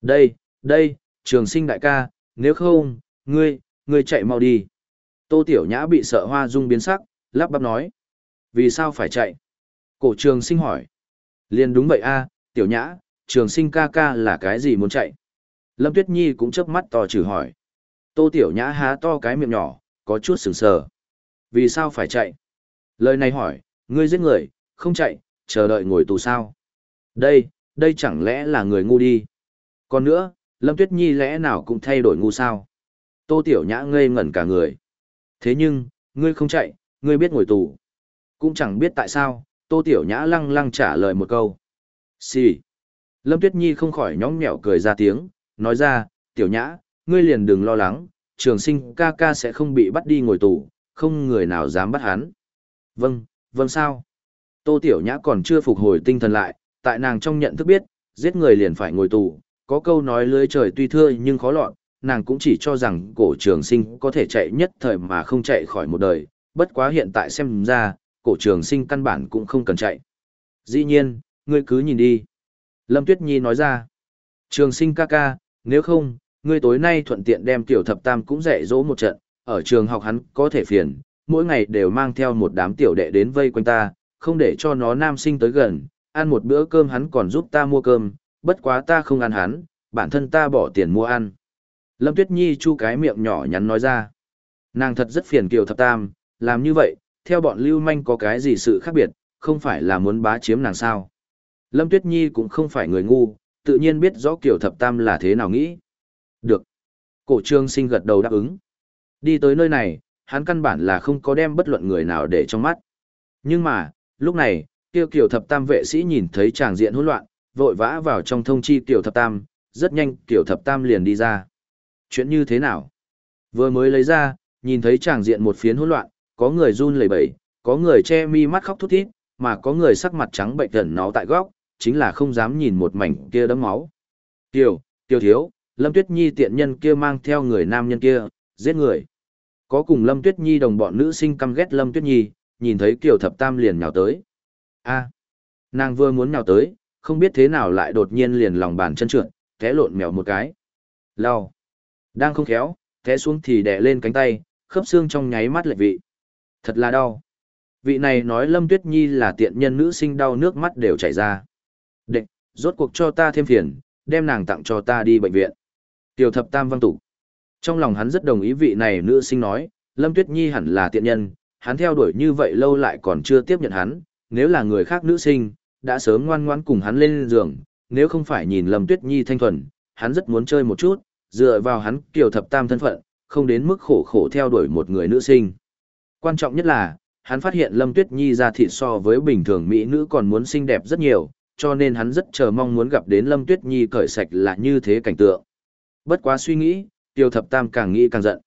Đây, đây, trường sinh đại ca, nếu không, ngươi, ngươi chạy mau đi. Tô Tiểu Nhã bị sợ hoa dung biến sắc, lắp bắp nói. Vì sao phải chạy? Cổ trường sinh hỏi. Liên đúng vậy a, Tiểu Nhã, trường sinh ca ca là cái gì muốn chạy? Lâm Tuyết Nhi cũng chớp mắt to trừ hỏi. Tô Tiểu Nhã há to cái miệng nhỏ, có chút sừng sờ. Vì sao phải chạy? Lời này hỏi, ngươi giết người, không chạy, chờ đợi ngồi tù sao? Đây, đây chẳng lẽ là người ngu đi? Còn nữa, Lâm Tuyết Nhi lẽ nào cũng thay đổi ngu sao? Tô Tiểu Nhã ngây ngẩn cả người. Thế nhưng, ngươi không chạy, ngươi biết ngồi tù. Cũng chẳng biết tại sao, Tô Tiểu Nhã lăng lăng trả lời một câu. Xì. Lâm Tuyết Nhi không khỏi nhõng nhẽo cười ra tiếng, nói ra, Tiểu Nhã, ngươi liền đừng lo lắng, trường sinh ca ca sẽ không bị bắt đi ngồi tù, không người nào dám bắt hắn. Vâng, vâng sao? Tô Tiểu Nhã còn chưa phục hồi tinh thần lại, tại nàng trong nhận thức biết, giết người liền phải ngồi tù, có câu nói lưới trời tuy thưa nhưng khó lọt, nàng cũng chỉ cho rằng cổ trường sinh có thể chạy nhất thời mà không chạy khỏi một đời, bất quá hiện tại xem ra, cổ trường sinh căn bản cũng không cần chạy. Dĩ nhiên, ngươi cứ nhìn đi. Lâm Tuyết Nhi nói ra, trường sinh ca ca, nếu không, ngươi tối nay thuận tiện đem tiểu thập tam cũng dạy dỗ một trận, ở trường học hắn có thể phiền, mỗi ngày đều mang theo một đám tiểu đệ đến vây quanh ta, không để cho nó nam sinh tới gần, ăn một bữa cơm hắn còn giúp ta mua cơm, bất quá ta không ăn hắn, bản thân ta bỏ tiền mua ăn. Lâm Tuyết Nhi chu cái miệng nhỏ nhắn nói ra. Nàng thật rất phiền kiều thập tam, làm như vậy, theo bọn lưu manh có cái gì sự khác biệt, không phải là muốn bá chiếm nàng sao. Lâm Tuyết Nhi cũng không phải người ngu, tự nhiên biết rõ kiều thập tam là thế nào nghĩ. Được. Cổ trương sinh gật đầu đáp ứng. Đi tới nơi này, hắn căn bản là không có đem bất luận người nào để trong mắt. Nhưng mà, lúc này, tiêu kiều thập tam vệ sĩ nhìn thấy tràng diện hỗn loạn, vội vã vào trong thông chi kiều thập tam, rất nhanh kiều thập tam liền đi ra. Chuyện như thế nào? Vừa mới lấy ra, nhìn thấy tràng diện một phiến hỗn loạn, có người run lẩy bẩy, có người che mi mắt khóc thút thít, mà có người sắc mặt trắng bệnh thần nó tại góc, chính là không dám nhìn một mảnh kia đấm máu. Tiểu, tiểu thiếu, Lâm Tuyết Nhi tiện nhân kia mang theo người nam nhân kia, giết người. Có cùng Lâm Tuyết Nhi đồng bọn nữ sinh căm ghét Lâm Tuyết Nhi, nhìn thấy Kiều Thập Tam liền nhào tới. a nàng vừa muốn nhào tới, không biết thế nào lại đột nhiên liền lòng bàn chân trượt, té lộn mèo một cái. Lao. Đang không khéo, té xuống thì đè lên cánh tay, khớp xương trong nháy mắt lệch vị. Thật là đau. Vị này nói Lâm Tuyết Nhi là tiện nhân nữ sinh đau nước mắt đều chảy ra. Đệ, rốt cuộc cho ta thêm phiền, đem nàng tặng cho ta đi bệnh viện. Tiểu thập tam văn tục. Trong lòng hắn rất đồng ý vị này nữ sinh nói, Lâm Tuyết Nhi hẳn là tiện nhân, hắn theo đuổi như vậy lâu lại còn chưa tiếp nhận hắn, nếu là người khác nữ sinh, đã sớm ngoan ngoãn cùng hắn lên giường, nếu không phải nhìn Lâm Tuyết Nhi thanh thuần, hắn rất muốn chơi một chút, dựa vào hắn kiều thập tam thân phận, không đến mức khổ khổ theo đuổi một người nữ sinh. Quan trọng nhất là, hắn phát hiện Lâm Tuyết Nhi ra thịt so với bình thường mỹ nữ còn muốn xinh đẹp rất nhiều, cho nên hắn rất chờ mong muốn gặp đến Lâm Tuyết Nhi cởi sạch là như thế cảnh tượng. Bất quá suy nghĩ, Tiêu thập tam càng nghĩ càng giận.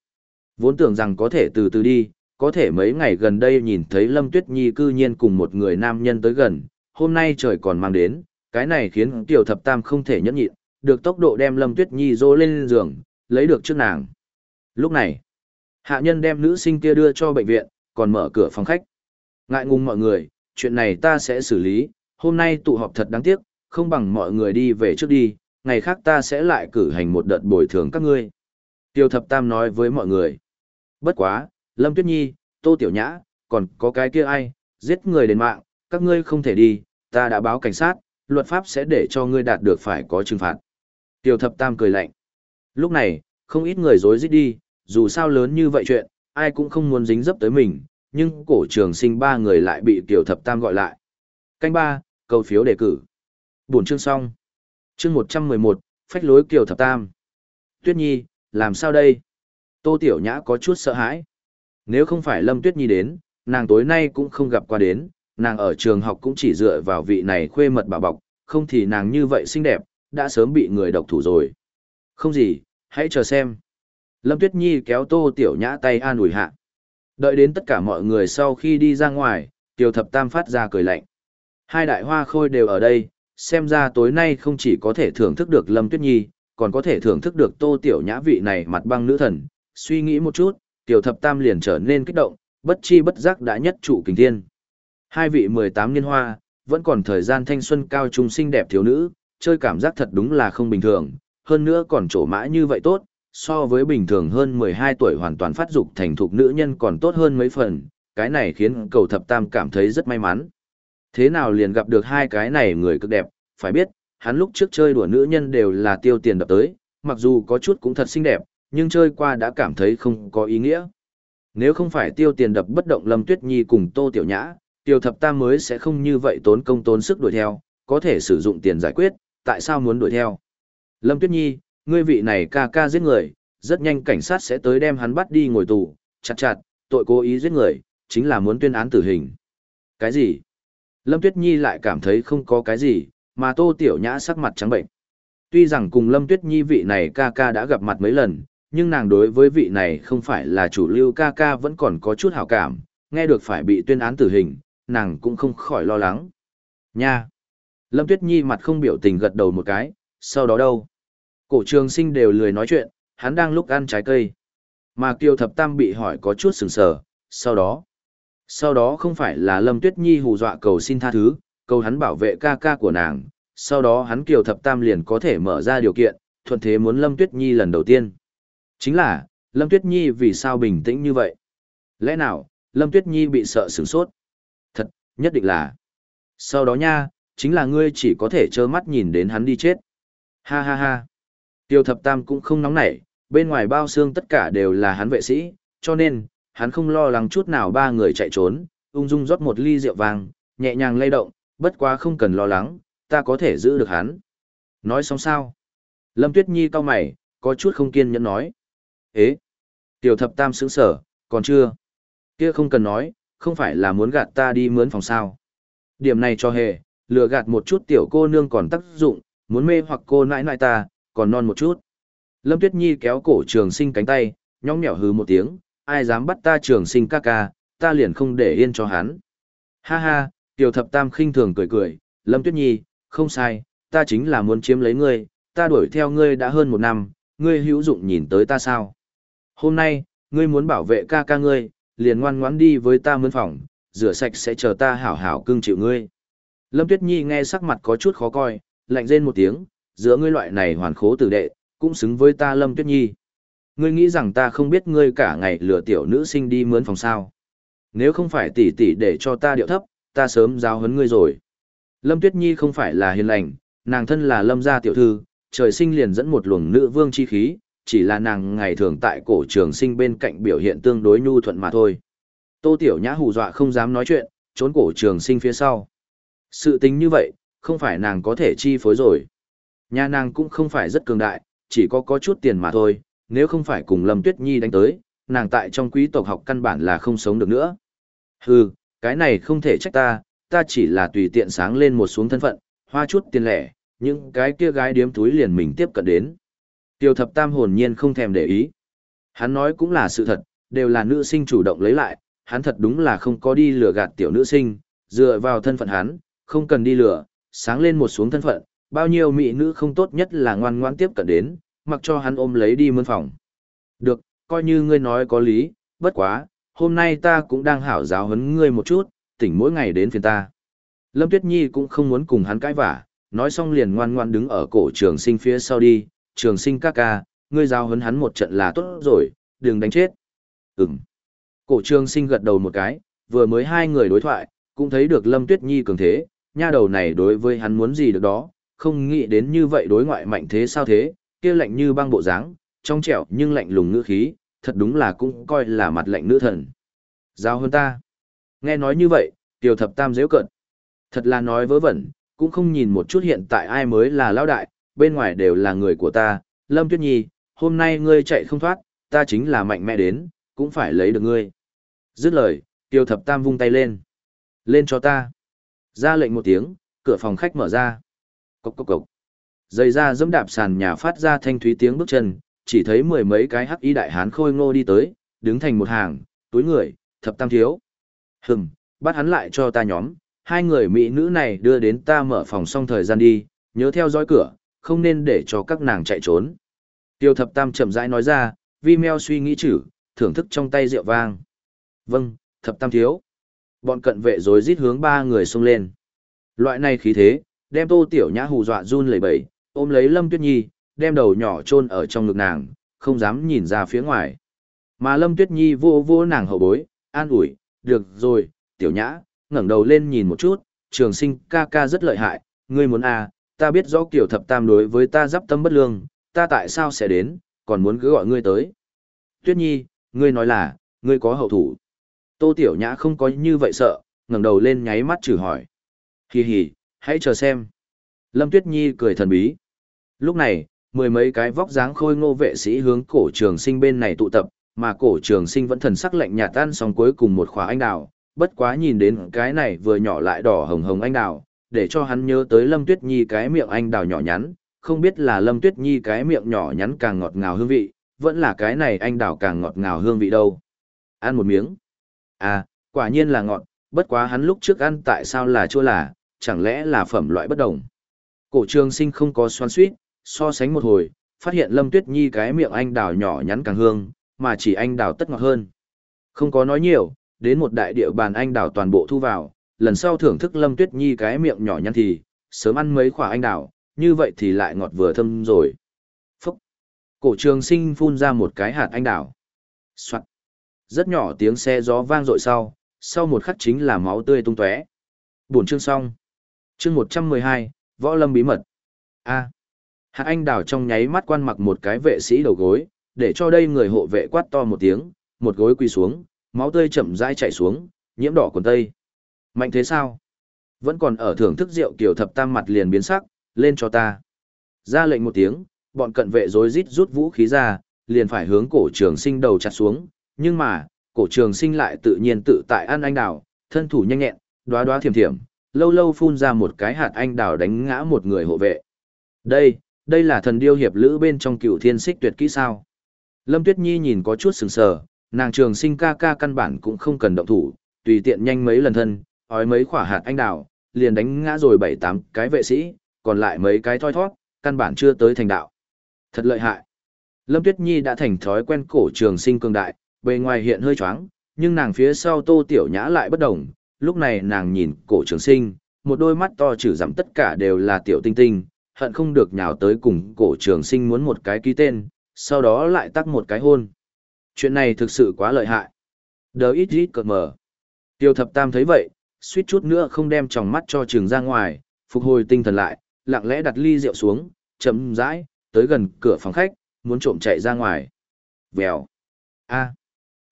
Vốn tưởng rằng có thể từ từ đi, có thể mấy ngày gần đây nhìn thấy Lâm Tuyết Nhi cư nhiên cùng một người nam nhân tới gần, hôm nay trời còn mang đến, cái này khiến Tiêu thập tam không thể nhẫn nhịn, được tốc độ đem Lâm Tuyết Nhi dỗ lên giường, lấy được trước nàng. Lúc này, hạ nhân đem nữ sinh kia đưa cho bệnh viện, còn mở cửa phòng khách. Ngại ngùng mọi người, chuyện này ta sẽ xử lý, hôm nay tụ họp thật đáng tiếc, không bằng mọi người đi về trước đi, ngày khác ta sẽ lại cử hành một đợt bồi thường các ngươi. Tiêu thập tam nói với mọi người. Bất quá, Lâm Tuyết Nhi, Tô Tiểu Nhã, còn có cái kia ai, giết người đến mạng, các ngươi không thể đi, ta đã báo cảnh sát, luật pháp sẽ để cho ngươi đạt được phải có trừng phạt. Tiểu thập tam cười lạnh. Lúc này, không ít người dối dít đi, dù sao lớn như vậy chuyện, ai cũng không muốn dính dấp tới mình, nhưng cổ trường sinh ba người lại bị Tiểu thập tam gọi lại. Canh ba, câu phiếu đề cử. Buổi chương xong. Chương một trăm mười một, phách lối Kiều thập tam. Tuyết Nhi, làm sao đây? Tô Tiểu Nhã có chút sợ hãi. Nếu không phải Lâm Tuyết Nhi đến, nàng tối nay cũng không gặp qua đến, nàng ở trường học cũng chỉ dựa vào vị này khuê mật bảo bọc, không thì nàng như vậy xinh đẹp, đã sớm bị người độc thủ rồi. Không gì, hãy chờ xem. Lâm Tuyết Nhi kéo Tô Tiểu Nhã tay an ủi hạ. Đợi đến tất cả mọi người sau khi đi ra ngoài, Tiểu Thập Tam phát ra cười lạnh. Hai đại hoa khôi đều ở đây, xem ra tối nay không chỉ có thể thưởng thức được Lâm Tuyết Nhi, còn có thể thưởng thức được Tô Tiểu Nhã vị này mặt băng nữ thần. Suy nghĩ một chút, Tiểu Thập Tam liền trở nên kích động, bất chi bất giác đã nhất trụ kình thiên. Hai vị 18 niên hoa, vẫn còn thời gian thanh xuân cao trung xinh đẹp thiếu nữ, chơi cảm giác thật đúng là không bình thường, hơn nữa còn trổ mã như vậy tốt, so với bình thường hơn 12 tuổi hoàn toàn phát dục thành thục nữ nhân còn tốt hơn mấy phần, cái này khiến cầu thập tam cảm thấy rất may mắn. Thế nào liền gặp được hai cái này người cực đẹp, phải biết, hắn lúc trước chơi đùa nữ nhân đều là tiêu tiền đập tới, mặc dù có chút cũng thật xinh đẹp, nhưng chơi qua đã cảm thấy không có ý nghĩa. Nếu không phải tiêu tiền đập bất động Lâm Tuyết Nhi cùng Tô Tiểu Nhã, Tiêu Thập Tam mới sẽ không như vậy tốn công tốn sức đuổi theo, có thể sử dụng tiền giải quyết, tại sao muốn đuổi theo? Lâm Tuyết Nhi, ngươi vị này ca ca giết người, rất nhanh cảnh sát sẽ tới đem hắn bắt đi ngồi tù, chặt chặt, tội cố ý giết người, chính là muốn tuyên án tử hình. Cái gì? Lâm Tuyết Nhi lại cảm thấy không có cái gì, mà Tô Tiểu Nhã sắc mặt trắng bệnh. Tuy rằng cùng Lâm Tuyết Nhi vị này ca ca đã gặp mặt mấy lần, nhưng nàng đối với vị này không phải là chủ lưu ca ca vẫn còn có chút hảo cảm, nghe được phải bị tuyên án tử hình, nàng cũng không khỏi lo lắng. Nha! Lâm Tuyết Nhi mặt không biểu tình gật đầu một cái, sau đó đâu? Cổ trường sinh đều lười nói chuyện, hắn đang lúc ăn trái cây. Mà Kiều Thập Tam bị hỏi có chút sừng sờ, sau đó. Sau đó không phải là Lâm Tuyết Nhi hù dọa cầu xin tha thứ, cầu hắn bảo vệ ca ca của nàng, sau đó hắn Kiều Thập Tam liền có thể mở ra điều kiện, thuận thế muốn Lâm Tuyết Nhi lần đầu tiên. Chính là, Lâm Tuyết Nhi vì sao bình tĩnh như vậy? Lẽ nào, Lâm Tuyết Nhi bị sợ sửng sốt? Thật, nhất định là. Sau đó nha, chính là ngươi chỉ có thể trơ mắt nhìn đến hắn đi chết. Ha ha ha. Tiêu thập tam cũng không nóng nảy, bên ngoài bao xương tất cả đều là hắn vệ sĩ, cho nên, hắn không lo lắng chút nào ba người chạy trốn, ung dung rót một ly rượu vàng, nhẹ nhàng lay động, bất quá không cần lo lắng, ta có thể giữ được hắn. Nói xong sao? Lâm Tuyết Nhi cau mày, có chút không kiên nhẫn nói. Ế! Tiểu thập tam sững sở, còn chưa? Kia không cần nói, không phải là muốn gạt ta đi mướn phòng sao. Điểm này cho hề, lừa gạt một chút tiểu cô nương còn tác dụng, muốn mê hoặc cô nãi nãi ta, còn non một chút. Lâm Tuyết Nhi kéo cổ trường sinh cánh tay, nhóng nhẽo hứ một tiếng, ai dám bắt ta trường sinh ca ca, ta liền không để yên cho hắn. Ha ha, tiểu thập tam khinh thường cười cười, Lâm Tuyết Nhi, không sai, ta chính là muốn chiếm lấy ngươi, ta đuổi theo ngươi đã hơn một năm, ngươi hữu dụng nhìn tới ta sao. Hôm nay, ngươi muốn bảo vệ ca ca ngươi, liền ngoan ngoãn đi với ta mướn phòng, rửa sạch sẽ chờ ta hảo hảo cưng chịu ngươi. Lâm Tuyết Nhi nghe sắc mặt có chút khó coi, lạnh rên một tiếng, giữa ngươi loại này hoàn khố tử đệ, cũng xứng với ta Lâm Tuyết Nhi. Ngươi nghĩ rằng ta không biết ngươi cả ngày lừa tiểu nữ sinh đi mướn phòng sao. Nếu không phải tỷ tỷ để cho ta điệu thấp, ta sớm giáo huấn ngươi rồi. Lâm Tuyết Nhi không phải là hiền lành, nàng thân là Lâm gia tiểu thư, trời sinh liền dẫn một luồng nữ vương chi khí, chỉ là nàng ngày thường tại cổ trường sinh bên cạnh biểu hiện tương đối nhu thuận mà thôi. Tô Tiểu Nhã hù dọa không dám nói chuyện, trốn cổ trường sinh phía sau. Sự tính như vậy, không phải nàng có thể chi phối rồi. Nhà nàng cũng không phải rất cường đại, chỉ có có chút tiền mà thôi, nếu không phải cùng Lâm Tuyết Nhi đánh tới, nàng tại trong quý tộc học căn bản là không sống được nữa. Hừ, cái này không thể trách ta, ta chỉ là tùy tiện sáng lên một xuống thân phận, hoa chút tiền lẻ, những cái kia gái điếm túi liền mình tiếp cận đến. Tiêu thập tam hồn nhiên không thèm để ý. Hắn nói cũng là sự thật, đều là nữ sinh chủ động lấy lại, hắn thật đúng là không có đi lừa gạt tiểu nữ sinh, dựa vào thân phận hắn, không cần đi lừa, sáng lên một xuống thân phận, bao nhiêu mỹ nữ không tốt nhất là ngoan ngoãn tiếp cận đến, mặc cho hắn ôm lấy đi mơn phòng. Được, coi như ngươi nói có lý, bất quá, hôm nay ta cũng đang hảo giáo huấn ngươi một chút, tỉnh mỗi ngày đến phiền ta. Lâm Tuyết Nhi cũng không muốn cùng hắn cãi vả, nói xong liền ngoan ngoan đứng ở cổ trường sinh phía sau đi, trường sinh ca ca, ngươi giáo huấn hắn một trận là tốt rồi, đừng đánh chết. Ừm. Cổ trường sinh gật đầu một cái, vừa mới hai người đối thoại, cũng thấy được Lâm Tuyết Nhi cường thế, nha đầu này đối với hắn muốn gì được đó, không nghĩ đến như vậy đối ngoại mạnh thế sao thế, kia lạnh như băng bộ dáng, trong trẻo nhưng lạnh lùng ngữ khí, thật đúng là cũng coi là mặt lạnh nữ thần. Giao hơn ta. Nghe nói như vậy, tiểu thập tam dễ cận. Thật là nói vớ vẩn, cũng không nhìn một chút hiện tại ai mới là lão đại, bên ngoài đều là người của ta, Lâm Tuyết Nhi, hôm nay ngươi chạy không thoát, ta chính là mạnh mẽ đến, cũng phải lấy được ngươi. Dứt lời, tiêu thập tam vung tay lên. Lên cho ta. Ra lệnh một tiếng, cửa phòng khách mở ra. Cốc cốc cốc. Dây ra dẫm đạp sàn nhà phát ra thanh thúy tiếng bước chân, chỉ thấy mười mấy cái hắc y đại hán khôi ngô đi tới, đứng thành một hàng, túi người, thập tam thiếu. Hừm, bắt hắn lại cho ta nhóm, hai người mỹ nữ này đưa đến ta mở phòng xong thời gian đi, nhớ theo dõi cửa, không nên để cho các nàng chạy trốn. Tiêu thập tam chậm rãi nói ra, vi meo suy nghĩ chử, thưởng thức trong tay rượu vang. Vâng, thập tam thiếu. Bọn cận vệ rồi rít hướng ba người xông lên. Loại này khí thế, đem tô tiểu nhã hù dọa run lẩy bẩy, ôm lấy lâm tuyết nhi, đem đầu nhỏ chôn ở trong ngực nàng, không dám nhìn ra phía ngoài. Mà lâm tuyết nhi vô vô nàng hậu bối, an ủi, được rồi, tiểu nhã, ngẩng đầu lên nhìn một chút, trường sinh ca ca rất lợi hại, ngươi muốn à, ta biết rõ kiểu thập tam đối với ta giáp tâm bất lương, ta tại sao sẽ đến, còn muốn cứ gọi ngươi tới. Tuyết nhi, ngươi nói là, ngươi có hậu thủ. Tô tiểu nhã không có như vậy sợ, ngẩng đầu lên nháy mắt chử hỏi. Hì hì, hãy chờ xem. Lâm Tuyết Nhi cười thần bí. Lúc này, mười mấy cái vóc dáng khôi ngô vệ sĩ hướng cổ trường sinh bên này tụ tập, mà cổ trường sinh vẫn thần sắc lạnh nhạt tan xong cuối cùng một khóa anh đào, bất quá nhìn đến cái này vừa nhỏ lại đỏ hồng hồng anh đào, để cho hắn nhớ tới Lâm Tuyết Nhi cái miệng anh đào nhỏ nhắn, không biết là Lâm Tuyết Nhi cái miệng nhỏ nhắn càng ngọt ngào hương vị, vẫn là cái này anh đào càng ngọt ngào hương vị đâu. Ăn một miếng. À, quả nhiên là ngọt, bất quá hắn lúc trước ăn tại sao là chua là, chẳng lẽ là phẩm loại bất đồng. Cổ trường sinh không có xoan suýt, so sánh một hồi, phát hiện Lâm Tuyết Nhi cái miệng anh đào nhỏ nhắn càng hương, mà chỉ anh đào tất ngọt hơn. Không có nói nhiều, đến một đại địa bàn anh đào toàn bộ thu vào, lần sau thưởng thức Lâm Tuyết Nhi cái miệng nhỏ nhắn thì, sớm ăn mấy quả anh đào, như vậy thì lại ngọt vừa thơm rồi. Phúc! Cổ trường sinh phun ra một cái hạt anh đào. Soạn! Rất nhỏ tiếng xe gió vang dội sau, sau một khắc chính là máu tươi tung tóe. Buổi chương xong. Chương 112, Võ Lâm bí mật. A. Hạt anh đào trong nháy mắt quan mặc một cái vệ sĩ đầu gối, để cho đây người hộ vệ quát to một tiếng, một gối quỳ xuống, máu tươi chậm rãi chảy xuống, nhiễm đỏ quần tây. Mạnh thế sao? Vẫn còn ở thưởng thức rượu kiểu thập tam mặt liền biến sắc, lên cho ta. Ra lệnh một tiếng, bọn cận vệ rối rít rút vũ khí ra, liền phải hướng cổ trường sinh đầu chặt xuống, nhưng mà, cổ trường sinh lại tự nhiên tự tại ăn anh đào, thân thủ nhanh nhẹn, đoá đoá thiểm thiểm, lâu lâu phun ra một cái hạt anh đào đánh ngã một người hộ vệ. Đây, đây là thần điêu hiệp lữ bên trong cựu thiên xích tuyệt kỹ sao. Lâm Tuyết Nhi nhìn có chút sừng sờ, nàng trường sinh ca ca căn bản cũng không cần động thủ, tùy tiện nhanh mấy lần thân, ói mấy quả hạt anh đào, liền đánh ngã rồi bảy tám cái vệ sĩ, còn lại mấy cái thoi thoát, căn bản chưa tới thành đạo. Thật lợi hại. Lâm Tuyết Nhi đã thành thói quen cổ trường sinh cường đại, bề ngoài hiện hơi choáng, nhưng nàng phía sau Tô Tiểu Nhã lại bất động, lúc này nàng nhìn cổ trường sinh, một đôi mắt to trừ giảm tất cả đều là tiểu tinh tinh, hận không được nhào tới cùng cổ trường sinh muốn một cái ký tên, sau đó lại tắt một cái hôn. Chuyện này thực sự quá lợi hại. Đờ ít ít cợt mờ. Tiêu thập tam thấy vậy, suýt chút nữa không đem tròng mắt cho trường ra ngoài, phục hồi tinh thần lại, lặng lẽ đặt ly rượu xuống, chậm rãi, tới gần cửa phòng khách, muốn trộm chạy ra ngoài. Vèo. A.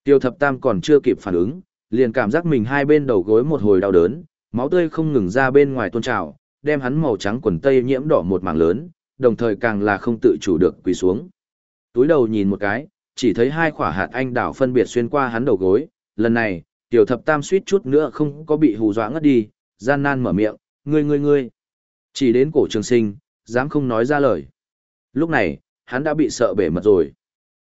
Tiêu thập tam còn chưa kịp phản ứng, liền cảm giác mình hai bên đầu gối một hồi đau đớn, máu tươi không ngừng ra bên ngoài tôn trào, đem hắn màu trắng quần tây nhiễm đỏ một mảng lớn, đồng thời càng là không tự chủ được quỳ xuống. Túi đầu nhìn một cái, chỉ thấy hai quả hạt anh đào phân biệt xuyên qua hắn đầu gối, lần này, tiểu thập tam suýt chút nữa không có bị hù dọa ngất đi, gian nan mở miệng, ngươi ngươi ngươi. Chỉ đến cổ trường sinh, dám không nói ra lời. Lúc này, hắn đã bị sợ bể mật rồi.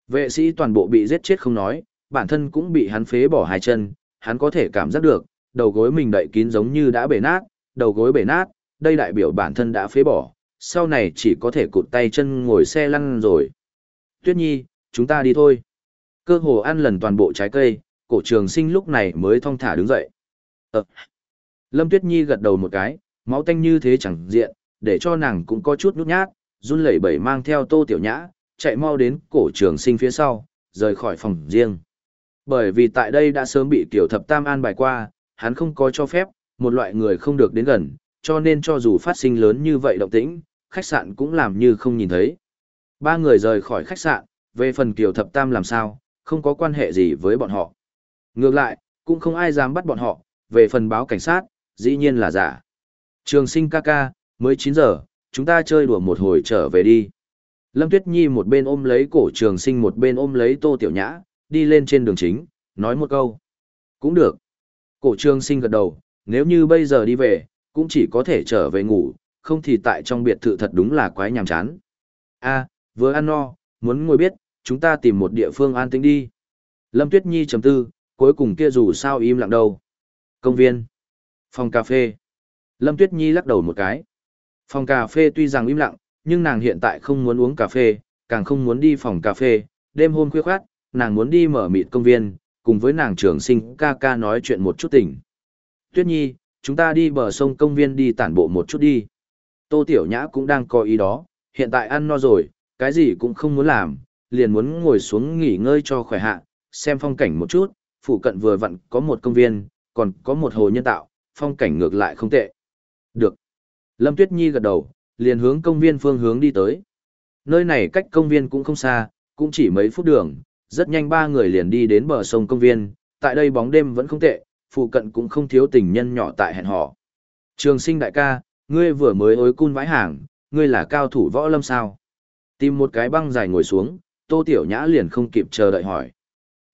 Vệ sĩ toàn bộ bị giết chết không nói, bản thân cũng bị hắn phế bỏ hai chân, hắn có thể cảm giác được, đầu gối mình đậy kín giống như đã bể nát, đầu gối bể nát, đây đại biểu bản thân đã phế bỏ, sau này chỉ có thể cụt tay chân ngồi xe lăn rồi. Tuyết Nhi, chúng ta đi thôi. Cơ hồ ăn lần toàn bộ trái cây, cổ trường sinh lúc này mới thong thả đứng dậy. Ờ. Lâm Tuyết Nhi gật đầu một cái, máu tanh như thế chẳng diện, để cho nàng cũng có chút nút nhát, run lẩy bẩy mang theo tô tiểu nhã, chạy mau đến cổ trường sinh phía sau, rời khỏi phòng riêng. Bởi vì tại đây đã sớm bị tiểu thập tam an bài qua, hắn không có cho phép, một loại người không được đến gần, cho nên cho dù phát sinh lớn như vậy động tĩnh, khách sạn cũng làm như không nhìn thấy. Ba người rời khỏi khách sạn, về phần Kiều Thập Tam làm sao, không có quan hệ gì với bọn họ. Ngược lại, cũng không ai dám bắt bọn họ, về phần báo cảnh sát, dĩ nhiên là giả. Trường sinh ca ca, mới 9 giờ, chúng ta chơi đùa một hồi trở về đi. Lâm Tuyết Nhi một bên ôm lấy cổ trường sinh một bên ôm lấy tô tiểu nhã, đi lên trên đường chính, nói một câu. Cũng được. Cổ Trương sinh gật đầu, nếu như bây giờ đi về, cũng chỉ có thể trở về ngủ, không thì tại trong biệt thự thật đúng là quái nhàm chán. A, vừa ăn no, muốn ngồi biết, chúng ta tìm một địa phương an tĩnh đi. Lâm Tuyết Nhi chấm tư, cuối cùng kia dù sao im lặng đâu. Công viên. Phòng cà phê. Lâm Tuyết Nhi lắc đầu một cái. Phòng cà phê tuy rằng im lặng, nhưng nàng hiện tại không muốn uống cà phê, càng không muốn đi phòng cà phê. Đêm hôm khuya khoát, nàng muốn đi mở mịt công viên, cùng với nàng trưởng sinh ca ca nói chuyện một chút tỉnh. Tuyết Nhi, chúng ta đi bờ sông công viên đi tản bộ một chút đi. Tô Tiểu Nhã cũng đang có ý đó, hiện tại ăn no rồi, cái gì cũng không muốn làm, liền muốn ngồi xuống nghỉ ngơi cho khỏe hạ, xem phong cảnh một chút, phụ cận vừa vặn có một công viên, còn có một hồ nhân tạo, phong cảnh ngược lại không tệ. Được. Lâm Tuyết Nhi gật đầu, liền hướng công viên phương hướng đi tới. Nơi này cách công viên cũng không xa, cũng chỉ mấy phút đường, rất nhanh ba người liền đi đến bờ sông công viên, tại đây bóng đêm vẫn không tệ, phụ cận cũng không thiếu tình nhân nhỏ tại hẹn hò. Trường sinh đại ca, ngươi vừa mới ối cun vãi hàng, ngươi là cao thủ võ lâm sao? Tìm một cái băng dài ngồi xuống, tô tiểu nhã liền không kịp chờ đợi hỏi.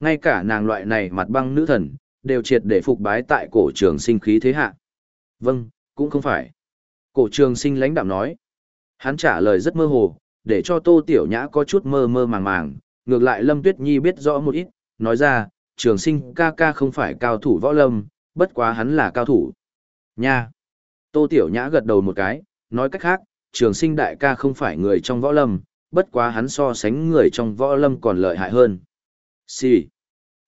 Ngay cả nàng loại này mặt băng nữ thần, đều triệt để phục bái tại cổ trường sinh khí thế hạ. Vâng, cũng không phải. Cổ trường sinh lãnh đạm nói. Hắn trả lời rất mơ hồ, để cho tô tiểu nhã có chút mơ mơ màng màng, ngược lại Lâm Tuyết Nhi biết rõ một ít, nói ra, trường sinh ca ca không phải cao thủ võ lâm, bất quá hắn là cao thủ. Nha! Tô Tiểu Nhã gật đầu một cái, nói cách khác, trường sinh đại ca không phải người trong võ lâm, bất quá hắn so sánh người trong võ lâm còn lợi hại hơn. Xì!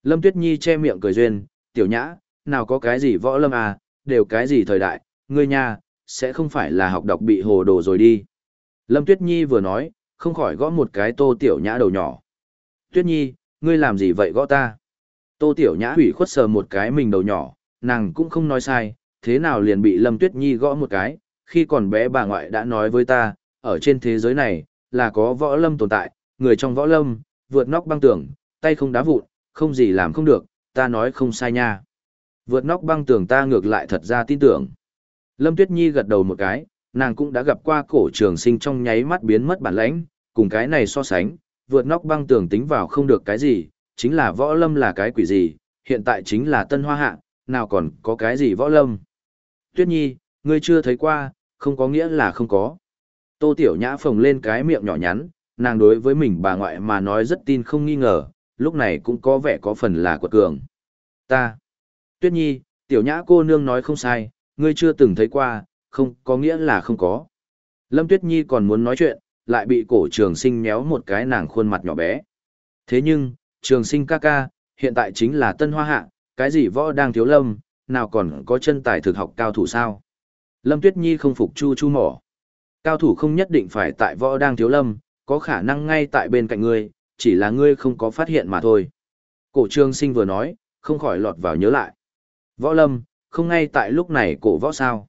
Lâm Tuyết Nhi che miệng cười duyên, Tiểu Nhã, nào có cái gì võ lâm à, đều cái gì thời đại, ngươi nha, sẽ không phải là học đọc bị hồ đồ rồi đi. Lâm Tuyết Nhi vừa nói, không khỏi gõ một cái Tô Tiểu Nhã đầu nhỏ. Tuyết Nhi, ngươi làm gì vậy gõ ta? Tô Tiểu Nhã hủy khuất sờ một cái mình đầu nhỏ, nàng cũng không nói sai, thế nào liền bị Lâm Tuyết Nhi gõ một cái, khi còn bé bà ngoại đã nói với ta, ở trên thế giới này, là có võ lâm tồn tại, người trong võ lâm, vượt nóc băng tường, tay không đá vụn, không gì làm không được, ta nói không sai nha. Vượt nóc băng tường ta ngược lại thật ra tin tưởng. Lâm Tuyết Nhi gật đầu một cái, nàng cũng đã gặp qua cổ trường sinh trong nháy mắt biến mất bản lãnh, cùng cái này so sánh, vượt nóc băng tường tính vào không được cái gì, chính là võ lâm là cái quỷ gì, hiện tại chính là tân hoa hạ, nào còn có cái gì võ lâm. Tuyết Nhi, ngươi chưa thấy qua, không có nghĩa là không có. Tô Tiểu Nhã phồng lên cái miệng nhỏ nhắn, nàng đối với mình bà ngoại mà nói rất tin không nghi ngờ, lúc này cũng có vẻ có phần là quật cường. Ta. Tuyết Nhi, Tiểu Nhã cô nương nói không sai, ngươi chưa từng thấy qua, không có nghĩa là không có. Lâm Tuyết Nhi còn muốn nói chuyện, lại bị cổ trường sinh méo một cái nàng khuôn mặt nhỏ bé. Thế nhưng, trường sinh ca ca, hiện tại chính là tân hoa hạ, cái gì võ đang thiếu lâm, nào còn có chân tài thực học cao thủ sao? Lâm Tuyết Nhi không phục chu chu mỏ. Cao thủ không nhất định phải tại võ đang thiếu lâm, có khả năng ngay tại bên cạnh ngươi, chỉ là ngươi không có phát hiện mà thôi. Cổ Trường sinh vừa nói, không khỏi lọt vào nhớ lại. Võ lâm, không ngay tại lúc này cổ võ sao.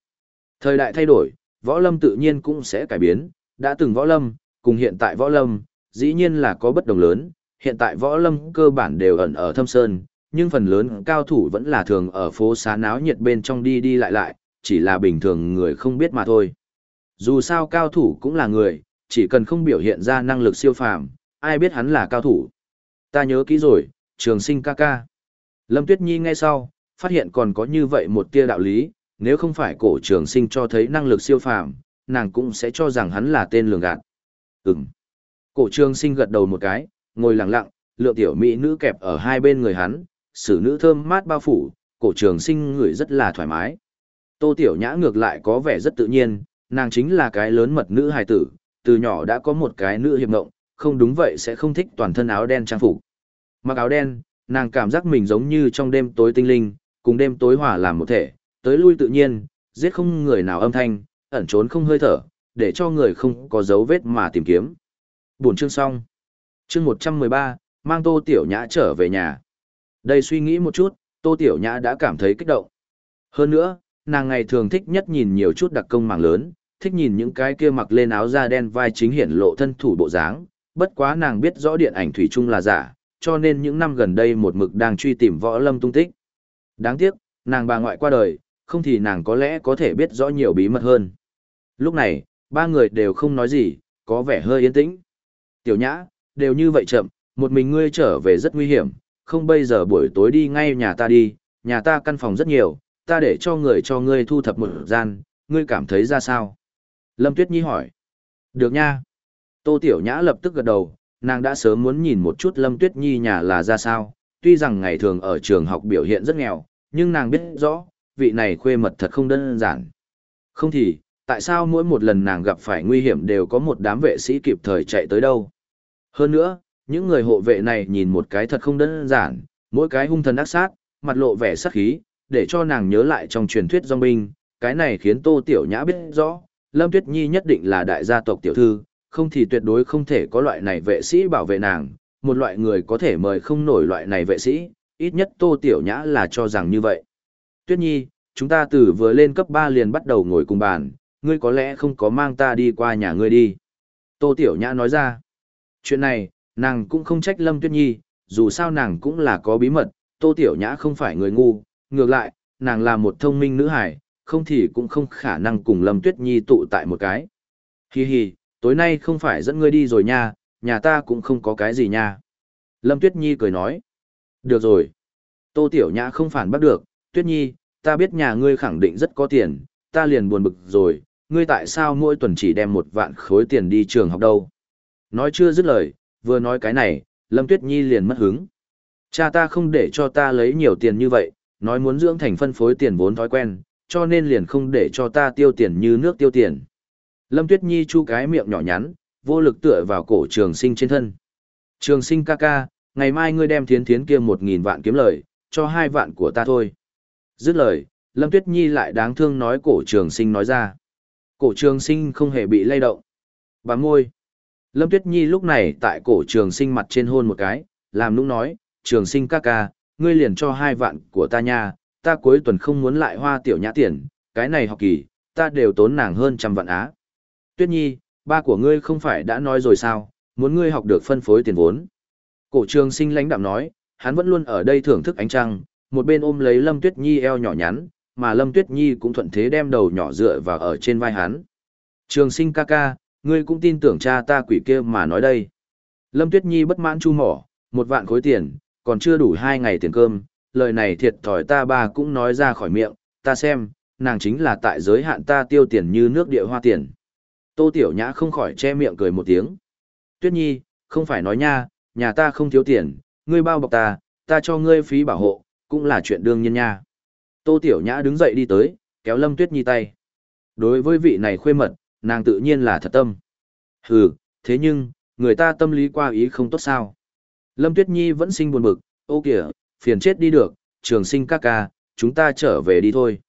Thời đại thay đổi, võ lâm tự nhiên cũng sẽ cải biến, đã từng võ lâm, cùng hiện tại võ lâm, dĩ nhiên là có bất đồng lớn, hiện tại võ lâm cơ bản đều ẩn ở thâm sơn, nhưng phần lớn cao thủ vẫn là thường ở phố xá náo nhiệt bên trong đi đi lại lại, chỉ là bình thường người không biết mà thôi. Dù sao cao thủ cũng là người, chỉ cần không biểu hiện ra năng lực siêu phàm, ai biết hắn là cao thủ. Ta nhớ kỹ rồi, trường sinh ca ca. Lâm Tuyết Nhi ngay sau, phát hiện còn có như vậy một tia đạo lý, nếu không phải cổ trường sinh cho thấy năng lực siêu phàm, nàng cũng sẽ cho rằng hắn là tên lường gạt. Ừm. Cổ trường sinh gật đầu một cái, ngồi lặng lặng, lượng tiểu mỹ nữ kẹp ở hai bên người hắn, xử nữ thơm mát bao phủ, cổ trường sinh ngửi rất là thoải mái. Tô tiểu nhã ngược lại có vẻ rất tự nhiên, nàng chính là cái lớn mật nữ hài tử, từ nhỏ đã có một cái nữ hiệp ngộng, không đúng vậy sẽ không thích toàn thân áo đen trang phục. Mặc áo đen, nàng cảm giác mình giống như trong đêm tối tinh linh, cùng đêm tối hòa làm một thể, tới lui tự nhiên, giết không người nào âm thanh, ẩn trốn không hơi thở, để cho người không có dấu vết mà tìm kiếm. Buổi chương xong. Chương 113, mang Tô Tiểu Nhã trở về nhà. Đây suy nghĩ một chút, Tô Tiểu Nhã đã cảm thấy kích động. Hơn nữa, nàng ngày thường thích nhất nhìn nhiều chút đặc công mảng lớn, thích nhìn những cái kia mặc lên áo da đen vai chính hiển lộ thân thủ bộ dáng, bất quá nàng biết rõ điện ảnh thủy chung là giả, cho nên những năm gần đây một mực đang truy tìm võ lâm tung tích. Đáng tiếc, nàng bà ngoại qua đời, không thì nàng có lẽ có thể biết rõ nhiều bí mật hơn. Lúc này, ba người đều không nói gì, có vẻ hơi yên tĩnh. Tiểu nhã, đều như vậy chậm, một mình ngươi trở về rất nguy hiểm, không bây giờ buổi tối đi ngay nhà ta đi, nhà ta căn phòng rất nhiều, ta để cho người cho ngươi thu thập một gian, ngươi cảm thấy ra sao? Lâm Tuyết Nhi hỏi. Được nha. Tô Tiểu Nhã lập tức gật đầu, nàng đã sớm muốn nhìn một chút Lâm Tuyết Nhi nhà là ra sao, tuy rằng ngày thường ở trường học biểu hiện rất nghèo, nhưng nàng biết rõ, vị này khuê mật thật không đơn giản. Không thì, tại sao mỗi một lần nàng gặp phải nguy hiểm đều có một đám vệ sĩ kịp thời chạy tới đâu? Hơn nữa, những người hộ vệ này nhìn một cái thật không đơn giản, mỗi cái hung thần ác sát, mặt lộ vẻ sát khí, để cho nàng nhớ lại trong truyền thuyết dòng binh, cái này khiến Tô Tiểu Nhã biết rõ, Lâm Tuyết Nhi nhất định là đại gia tộc tiểu thư, không thì tuyệt đối không thể có loại này vệ sĩ bảo vệ nàng, một loại người có thể mời không nổi loại này vệ sĩ, ít nhất Tô Tiểu Nhã là cho rằng như vậy. Tuyết Nhi, chúng ta từ vừa lên cấp 3 liền bắt đầu ngồi cùng bàn, ngươi có lẽ không có mang ta đi qua nhà ngươi đi. Tô Tiểu Nhã nói ra, chuyện này, nàng cũng không trách Lâm Tuyết Nhi, dù sao nàng cũng là có bí mật, Tô Tiểu Nhã không phải người ngu, ngược lại, nàng là một thông minh nữ hải, không thì cũng không khả năng cùng Lâm Tuyết Nhi tụ tại một cái. Hi hi, tối nay không phải dẫn ngươi đi rồi nha, nhà ta cũng không có cái gì nha. Lâm Tuyết Nhi cười nói. Được rồi. Tô Tiểu Nhã không phản bắt được, Tuyết Nhi, ta biết nhà ngươi khẳng định rất có tiền, ta liền buồn bực rồi, ngươi tại sao mỗi tuần chỉ đem một vạn khối tiền đi trường học đâu. Nói chưa dứt lời, vừa nói cái này, Lâm Tuyết Nhi liền mất hứng. Cha ta không để cho ta lấy nhiều tiền như vậy, nói muốn dưỡng thành phân phối tiền vốn thói quen, cho nên liền không để cho ta tiêu tiền như nước tiêu tiền. Lâm Tuyết Nhi chu cái miệng nhỏ nhắn, vô lực tựa vào cổ trường sinh trên thân. Trường sinh ca ca, ngày mai ngươi đem thiến thiến kia một nghìn vạn kiếm lời, cho hai vạn của ta thôi. Dứt lời, Lâm Tuyết Nhi lại đáng thương nói cổ trường sinh nói ra. Cổ trường sinh không hề bị lay động. Bà môi. Lâm Tuyết Nhi lúc này tại cổ trường sinh mặt trên hôn một cái, làm nũng nói, trường sinh ca ca, ngươi liền cho hai vạn của ta nha, ta cuối tuần không muốn lại hoa tiểu nhã tiền, cái này học kỳ, ta đều tốn nàng hơn trăm vạn á. Tuyết Nhi, ba của ngươi không phải đã nói rồi sao, muốn ngươi học được phân phối tiền vốn. Cổ trường sinh lãnh đạm nói, hắn vẫn luôn ở đây thưởng thức ánh trăng, một bên ôm lấy Lâm Tuyết Nhi eo nhỏ nhắn, mà Lâm Tuyết Nhi cũng thuận thế đem đầu nhỏ dựa vào ở trên vai hắn. Trường sinh ca ca, ngươi cũng tin tưởng cha ta quỷ kia mà nói đây. Lâm Tuyết Nhi bất mãn chu mỏ, một vạn khối tiền, còn chưa đủ hai ngày tiền cơm, lời này thiệt thòi ta ba cũng nói ra khỏi miệng, ta xem, nàng chính là tại giới hạn ta tiêu tiền như nước địa hoa tiền. Tô Tiểu Nhã không khỏi che miệng cười một tiếng. Tuyết Nhi, không phải nói nha, nhà ta không thiếu tiền, ngươi bao bọc ta, ta cho ngươi phí bảo hộ, cũng là chuyện đương nhiên nha. Tô Tiểu Nhã đứng dậy đi tới, kéo Lâm Tuyết Nhi tay. Đối với vị này khuê mật, nàng tự nhiên là thật tâm. Hừ, thế nhưng, người ta tâm lý qua ý không tốt sao. Lâm Tuyết Nhi vẫn sinh buồn bực, ô kìa, phiền chết đi được, trường sinh ca ca, chúng ta trở về đi thôi.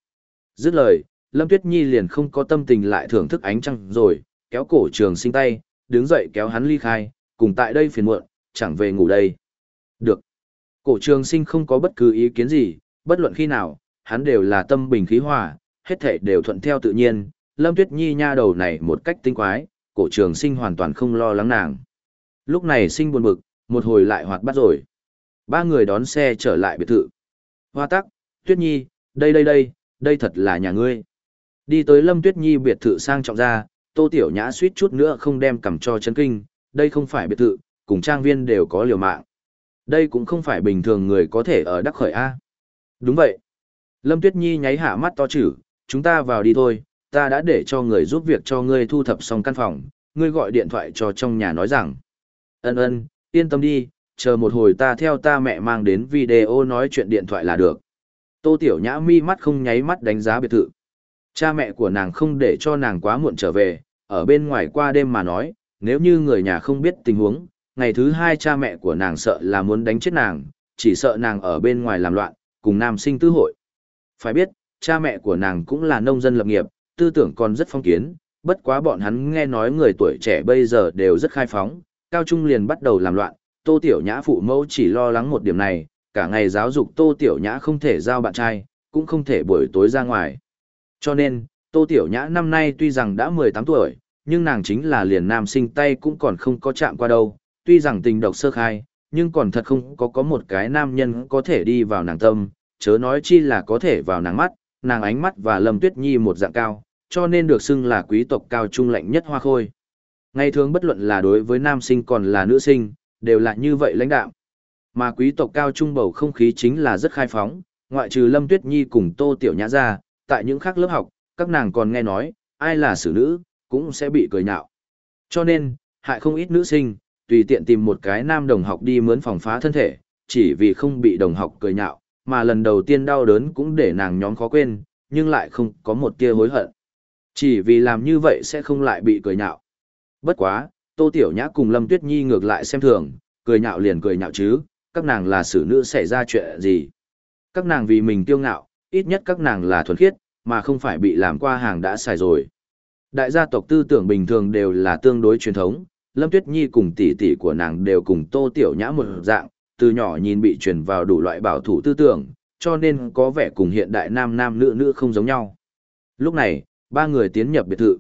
Dứt lời, Lâm Tuyết Nhi liền không có tâm tình lại thưởng thức ánh trăng rồi, kéo cổ trường sinh tay, đứng dậy kéo hắn ly khai, cùng tại đây phiền muộn, chẳng về ngủ đây. Được. Cổ trường sinh không có bất cứ ý kiến gì, bất luận khi nào, hắn đều là tâm bình khí hòa, hết thể đều thuận theo tự nhiên. Lâm Tuyết Nhi nha đầu này một cách tinh quái, cổ trường sinh hoàn toàn không lo lắng nàng. Lúc này sinh buồn bực, một hồi lại hoạt bát rồi. Ba người đón xe trở lại biệt thự. Hoa tắc, Tuyết Nhi, đây đây đây, đây thật là nhà ngươi. Đi tới Lâm Tuyết Nhi biệt thự sang trọng ra, Tô Tiểu Nhã suýt chút nữa không đem cầm cho chấn kinh, đây không phải biệt thự, cùng trang viên đều có liều mạng. Đây cũng không phải bình thường người có thể ở đắc khởi A. Đúng vậy. Lâm Tuyết Nhi nháy hạ mắt to chữ, chúng ta vào đi thôi, ta đã để cho người giúp việc cho ngươi thu thập xong căn phòng, ngươi gọi điện thoại cho trong nhà nói rằng. Ân ân, yên tâm đi, chờ một hồi ta theo ta mẹ mang đến video nói chuyện điện thoại là được. Tô Tiểu Nhã mi mắt không nháy mắt đánh giá biệt thự. Cha mẹ của nàng không để cho nàng quá muộn trở về, ở bên ngoài qua đêm mà nói, nếu như người nhà không biết tình huống, ngày thứ hai cha mẹ của nàng sợ là muốn đánh chết nàng, chỉ sợ nàng ở bên ngoài làm loạn, cùng nam sinh tư hội. Phải biết, cha mẹ của nàng cũng là nông dân lập nghiệp, tư tưởng còn rất phong kiến, bất quá bọn hắn nghe nói người tuổi trẻ bây giờ đều rất khai phóng, cao trung liền bắt đầu làm loạn, Tô Tiểu Nhã phụ mẫu chỉ lo lắng một điểm này, cả ngày giáo dục Tô Tiểu Nhã không thể giao bạn trai, cũng không thể buổi tối ra ngoài. Cho nên, Tô Tiểu Nhã năm nay tuy rằng đã 18 tuổi, nhưng nàng chính là liền nam sinh tay cũng còn không có chạm qua đâu, tuy rằng tình độc sơ khai, nhưng còn thật không có có một cái nam nhân có thể đi vào nàng tâm, chớ nói chi là có thể vào nàng mắt, nàng ánh mắt và Lâm Tuyết Nhi một dạng cao, cho nên được xưng là quý tộc cao trung lạnh nhất hoa khôi. Ngày thường bất luận là đối với nam sinh còn là nữ sinh, đều là như vậy lãnh đạo. Mà quý tộc cao trung bầu không khí chính là rất khai phóng, ngoại trừ Lâm Tuyết Nhi cùng Tô Tiểu Nhã ra, tại những khác lớp học, các nàng còn nghe nói, ai là xử nữ, cũng sẽ bị cười nhạo. Cho nên, hại không ít nữ sinh, tùy tiện tìm một cái nam đồng học đi mướn phòng phá thân thể, chỉ vì không bị đồng học cười nhạo, mà lần đầu tiên đau đớn cũng để nàng nhóm khó quên, nhưng lại không có một tia hối hận. Chỉ vì làm như vậy sẽ không lại bị cười nhạo. Bất quá, Tô Tiểu Nhã cùng Lâm Tuyết Nhi ngược lại xem thường, cười nhạo liền cười nhạo chứ, các nàng là xử nữ xảy ra chuyện gì. Các nàng vì mình tiêu ngạo, ít nhất các nàng là thuần khiết, mà không phải bị làm qua hàng đã xài rồi. Đại gia tộc tư tưởng bình thường đều là tương đối truyền thống, Lâm Tuyết Nhi cùng tỷ tỷ của nàng đều cùng Tô Tiểu Nhã một dạng, từ nhỏ nhìn bị truyền vào đủ loại bảo thủ tư tưởng, cho nên có vẻ cùng hiện đại nam nam nữ nữ không giống nhau. Lúc này, ba người tiến nhập biệt thự.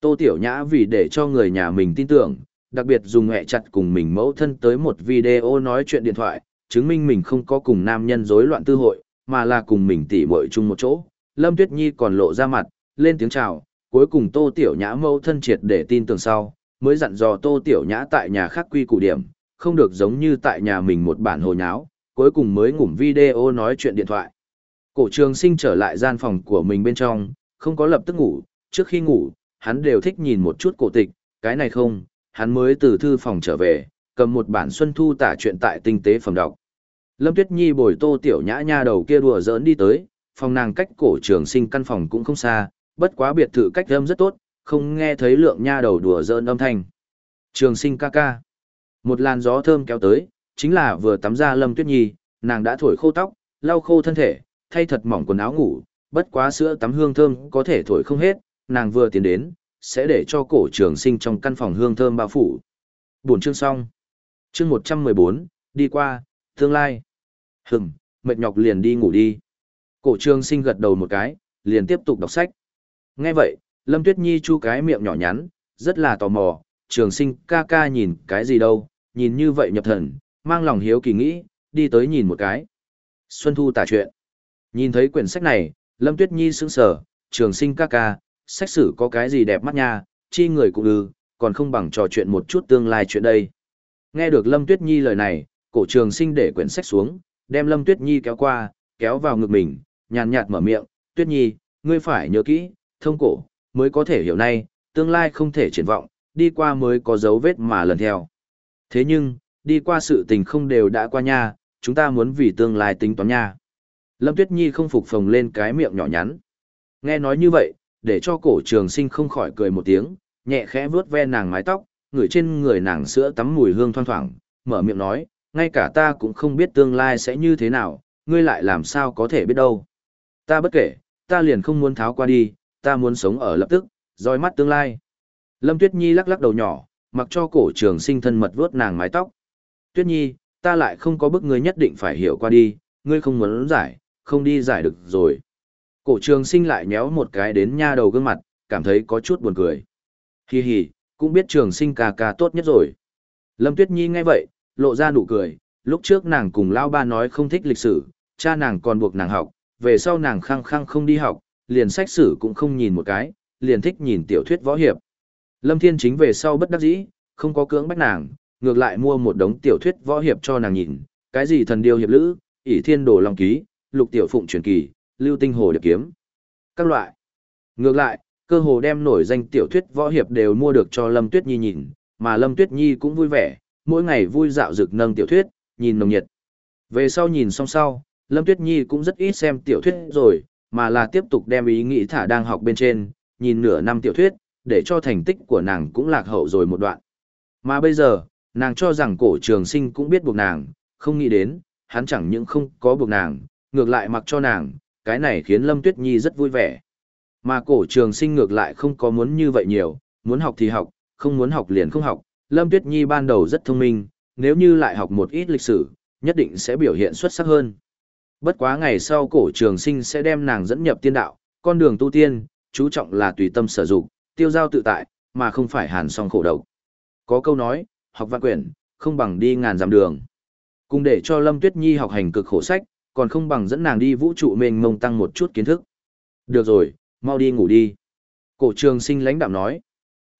Tô Tiểu Nhã vì để cho người nhà mình tin tưởng, đặc biệt dùng hẹ chặt cùng mình mẫu thân tới một video nói chuyện điện thoại, chứng minh mình không có cùng nam nhân rối loạn tư hội, mà là cùng mình tỉ muội chung một chỗ. Lâm Tuyết Nhi còn lộ ra mặt, lên tiếng chào, cuối cùng Tô Tiểu Nhã mẫu thân triệt để tin tưởng sau, mới dặn dò Tô Tiểu Nhã tại nhà khác quy củ điểm, không được giống như tại nhà mình một bản hồ nháo, cuối cùng mới ngủm video nói chuyện điện thoại. Cổ trường sinh trở lại gian phòng của mình bên trong, không có lập tức ngủ, trước khi ngủ, hắn đều thích nhìn một chút cổ tịch, cái này không, hắn mới từ thư phòng trở về, cầm một bản xuân thu tả chuyện tại tinh tế phẩm đọc. Lâm Tuyết Nhi bồi tô tiểu nhã nha đầu kia đùa giỡn đi tới, phòng nàng cách cổ trường sinh căn phòng cũng không xa, bất quá biệt thự cách âm rất tốt, không nghe thấy lượng nha đầu đùa giỡn âm thanh. Trường sinh ca ca. Một làn gió thơm kéo tới, chính là vừa tắm ra Lâm Tuyết Nhi, nàng đã thổi khô tóc, lau khô thân thể, thay thật mỏng quần áo ngủ, bất quá sữa tắm hương thơm có thể thổi không hết, nàng vừa tiến đến, sẽ để cho cổ trường sinh trong căn phòng hương thơm bao phủ. Buổi chương xong. Chương 114, đi qua, tương lai. Hừng, mệt nhọc liền đi ngủ đi. Cổ trường sinh gật đầu một cái, liền tiếp tục đọc sách. Nghe vậy, Lâm Tuyết Nhi chu cái miệng nhỏ nhắn, rất là tò mò, trường sinh ca ca nhìn cái gì đâu, nhìn như vậy nhập thần, mang lòng hiếu kỳ nghĩ, đi tới nhìn một cái. Xuân Thu tả chuyện. Nhìn thấy quyển sách này, Lâm Tuyết Nhi sững sờ, trường sinh ca ca, sách sử có cái gì đẹp mắt nha, chi người cũng ư, còn không bằng trò chuyện một chút tương lai chuyện đây. Nghe được Lâm Tuyết Nhi lời này, cổ trường sinh để quyển sách xuống, đem Lâm Tuyết Nhi kéo qua, kéo vào ngực mình, nhàn nhạt mở miệng, Tuyết Nhi, ngươi phải nhớ kỹ, thông cổ, mới có thể hiểu nay, tương lai không thể triển vọng, đi qua mới có dấu vết mà lần theo. Thế nhưng, đi qua sự tình không đều đã qua nha, chúng ta muốn vì tương lai tính toán nha. Lâm Tuyết Nhi không phục phồng lên cái miệng nhỏ nhắn. Nghe nói như vậy, để cho cổ trường sinh không khỏi cười một tiếng, nhẹ khẽ vuốt ve nàng mái tóc, ngửi trên người nàng sữa tắm mùi hương thoang thoảng, mở miệng nói, ngay cả ta cũng không biết tương lai sẽ như thế nào, ngươi lại làm sao có thể biết đâu. Ta bất kể, ta liền không muốn tháo qua đi, ta muốn sống ở lập tức, dõi mắt tương lai. Lâm Tuyết Nhi lắc lắc đầu nhỏ, mặc cho cổ trường sinh thân mật vuốt nàng mái tóc. Tuyết Nhi, ta lại không có bức ngươi nhất định phải hiểu qua đi, ngươi không muốn giải, không đi giải được rồi. Cổ trường sinh lại nhéo một cái đến nha đầu gương mặt, cảm thấy có chút buồn cười. Hi hi, cũng biết trường sinh ca ca tốt nhất rồi. Lâm Tuyết Nhi nghe vậy, lộ ra nụ cười, lúc trước nàng cùng Lao Ba nói không thích lịch sử, cha nàng còn buộc nàng học, về sau nàng khăng khăng không đi học, liền sách sử cũng không nhìn một cái, liền thích nhìn tiểu thuyết võ hiệp. Lâm Thiên chính về sau bất đắc dĩ, không có cưỡng bách nàng, ngược lại mua một đống tiểu thuyết võ hiệp cho nàng nhìn, cái gì thần điêu hiệp lữ, ỷ thiên đồ long ký, lục tiểu phụng truyền kỳ, lưu tinh hồ điệp kiếm. Các loại. Ngược lại, cơ hồ đem nổi danh tiểu thuyết võ hiệp đều mua được cho Lâm Tuyết Nhi nhìn, mà Lâm Tuyết Nhi cũng vui vẻ, mỗi ngày vui dạo rực nâng tiểu thuyết, nhìn nồng nhiệt. Về sau nhìn xong sau, Lâm Tuyết Nhi cũng rất ít xem tiểu thuyết rồi, mà là tiếp tục đem ý nghĩ thả đang học bên trên, nhìn nửa năm tiểu thuyết, để cho thành tích của nàng cũng lạc hậu rồi một đoạn. Mà bây giờ, nàng cho rằng cổ trường sinh cũng biết buộc nàng, không nghĩ đến, hắn chẳng những không có buộc nàng, ngược lại mặc cho nàng, cái này khiến Lâm Tuyết Nhi rất vui vẻ. Mà cổ trường sinh ngược lại không có muốn như vậy nhiều, muốn học thì học, không muốn học liền không học. Lâm Tuyết Nhi ban đầu rất thông minh, nếu như lại học một ít lịch sử, nhất định sẽ biểu hiện xuất sắc hơn. Bất quá ngày sau cổ trường sinh sẽ đem nàng dẫn nhập tiên đạo, con đường tu tiên, chú trọng là tùy tâm sở dụng, tiêu giao tự tại, mà không phải hàn song khổ độc. Có câu nói, học văn quyển, không bằng đi ngàn dặm đường. Cùng để cho Lâm Tuyết Nhi học hành cực khổ sách, còn không bằng dẫn nàng đi vũ trụ mênh mông tăng một chút kiến thức. Được rồi, mau đi ngủ đi. Cổ trường sinh lãnh đạm nói.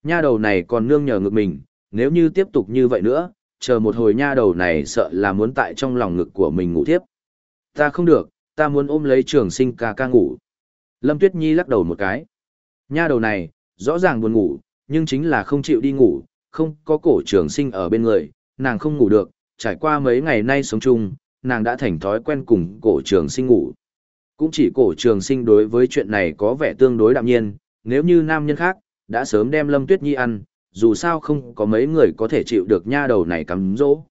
Nha đầu này còn nương nhờ ngực mình, nếu như tiếp tục như vậy nữa, chờ một hồi nha đầu này sợ là muốn tại trong lòng ngực của mình ngủ tiếp. Ta không được, ta muốn ôm lấy trường sinh ca ca ngủ. Lâm Tuyết Nhi lắc đầu một cái. Nha đầu này, rõ ràng buồn ngủ, nhưng chính là không chịu đi ngủ, không có cổ trường sinh ở bên người, nàng không ngủ được, trải qua mấy ngày nay sống chung, nàng đã thành thói quen cùng cổ trường sinh ngủ. Cũng chỉ cổ trường sinh đối với chuyện này có vẻ tương đối đạm nhiên, nếu như nam nhân khác, đã sớm đem Lâm Tuyết Nhi ăn, dù sao không có mấy người có thể chịu được nha đầu này cắm dỗ.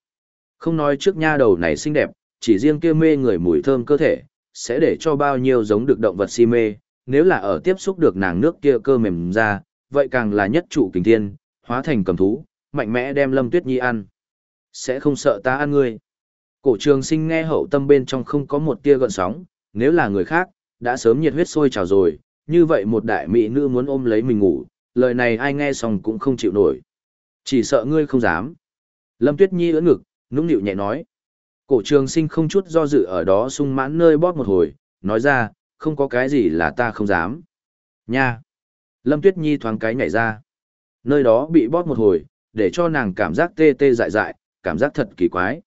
Không nói trước nha đầu này xinh đẹp, chỉ riêng kia mê người mùi thơm cơ thể, sẽ để cho bao nhiêu giống được động vật si mê, nếu là ở tiếp xúc được nàng nước kia cơ mềm ra, vậy càng là nhất trụ kình thiên, hóa thành cầm thú, mạnh mẽ đem Lâm Tuyết Nhi ăn. Sẽ không sợ ta ăn ngươi. Cổ trường sinh nghe hậu tâm bên trong không có một tia gợn sóng, nếu là người khác, đã sớm nhiệt huyết sôi trào rồi, như vậy một đại mỹ nữ muốn ôm lấy mình ngủ, lời này ai nghe xong cũng không chịu nổi. Chỉ sợ ngươi không dám. Lâm Tuyết Nhi ưỡn ngực, nũng nịu nhẹ nói. Cổ trường sinh không chút do dự ở đó sung mãn nơi bóp một hồi, nói ra, không có cái gì là ta không dám. Nha! Lâm Tuyết Nhi thoáng cái nhảy ra. Nơi đó bị bóp một hồi, để cho nàng cảm giác tê tê dại dại, cảm giác thật kỳ quái.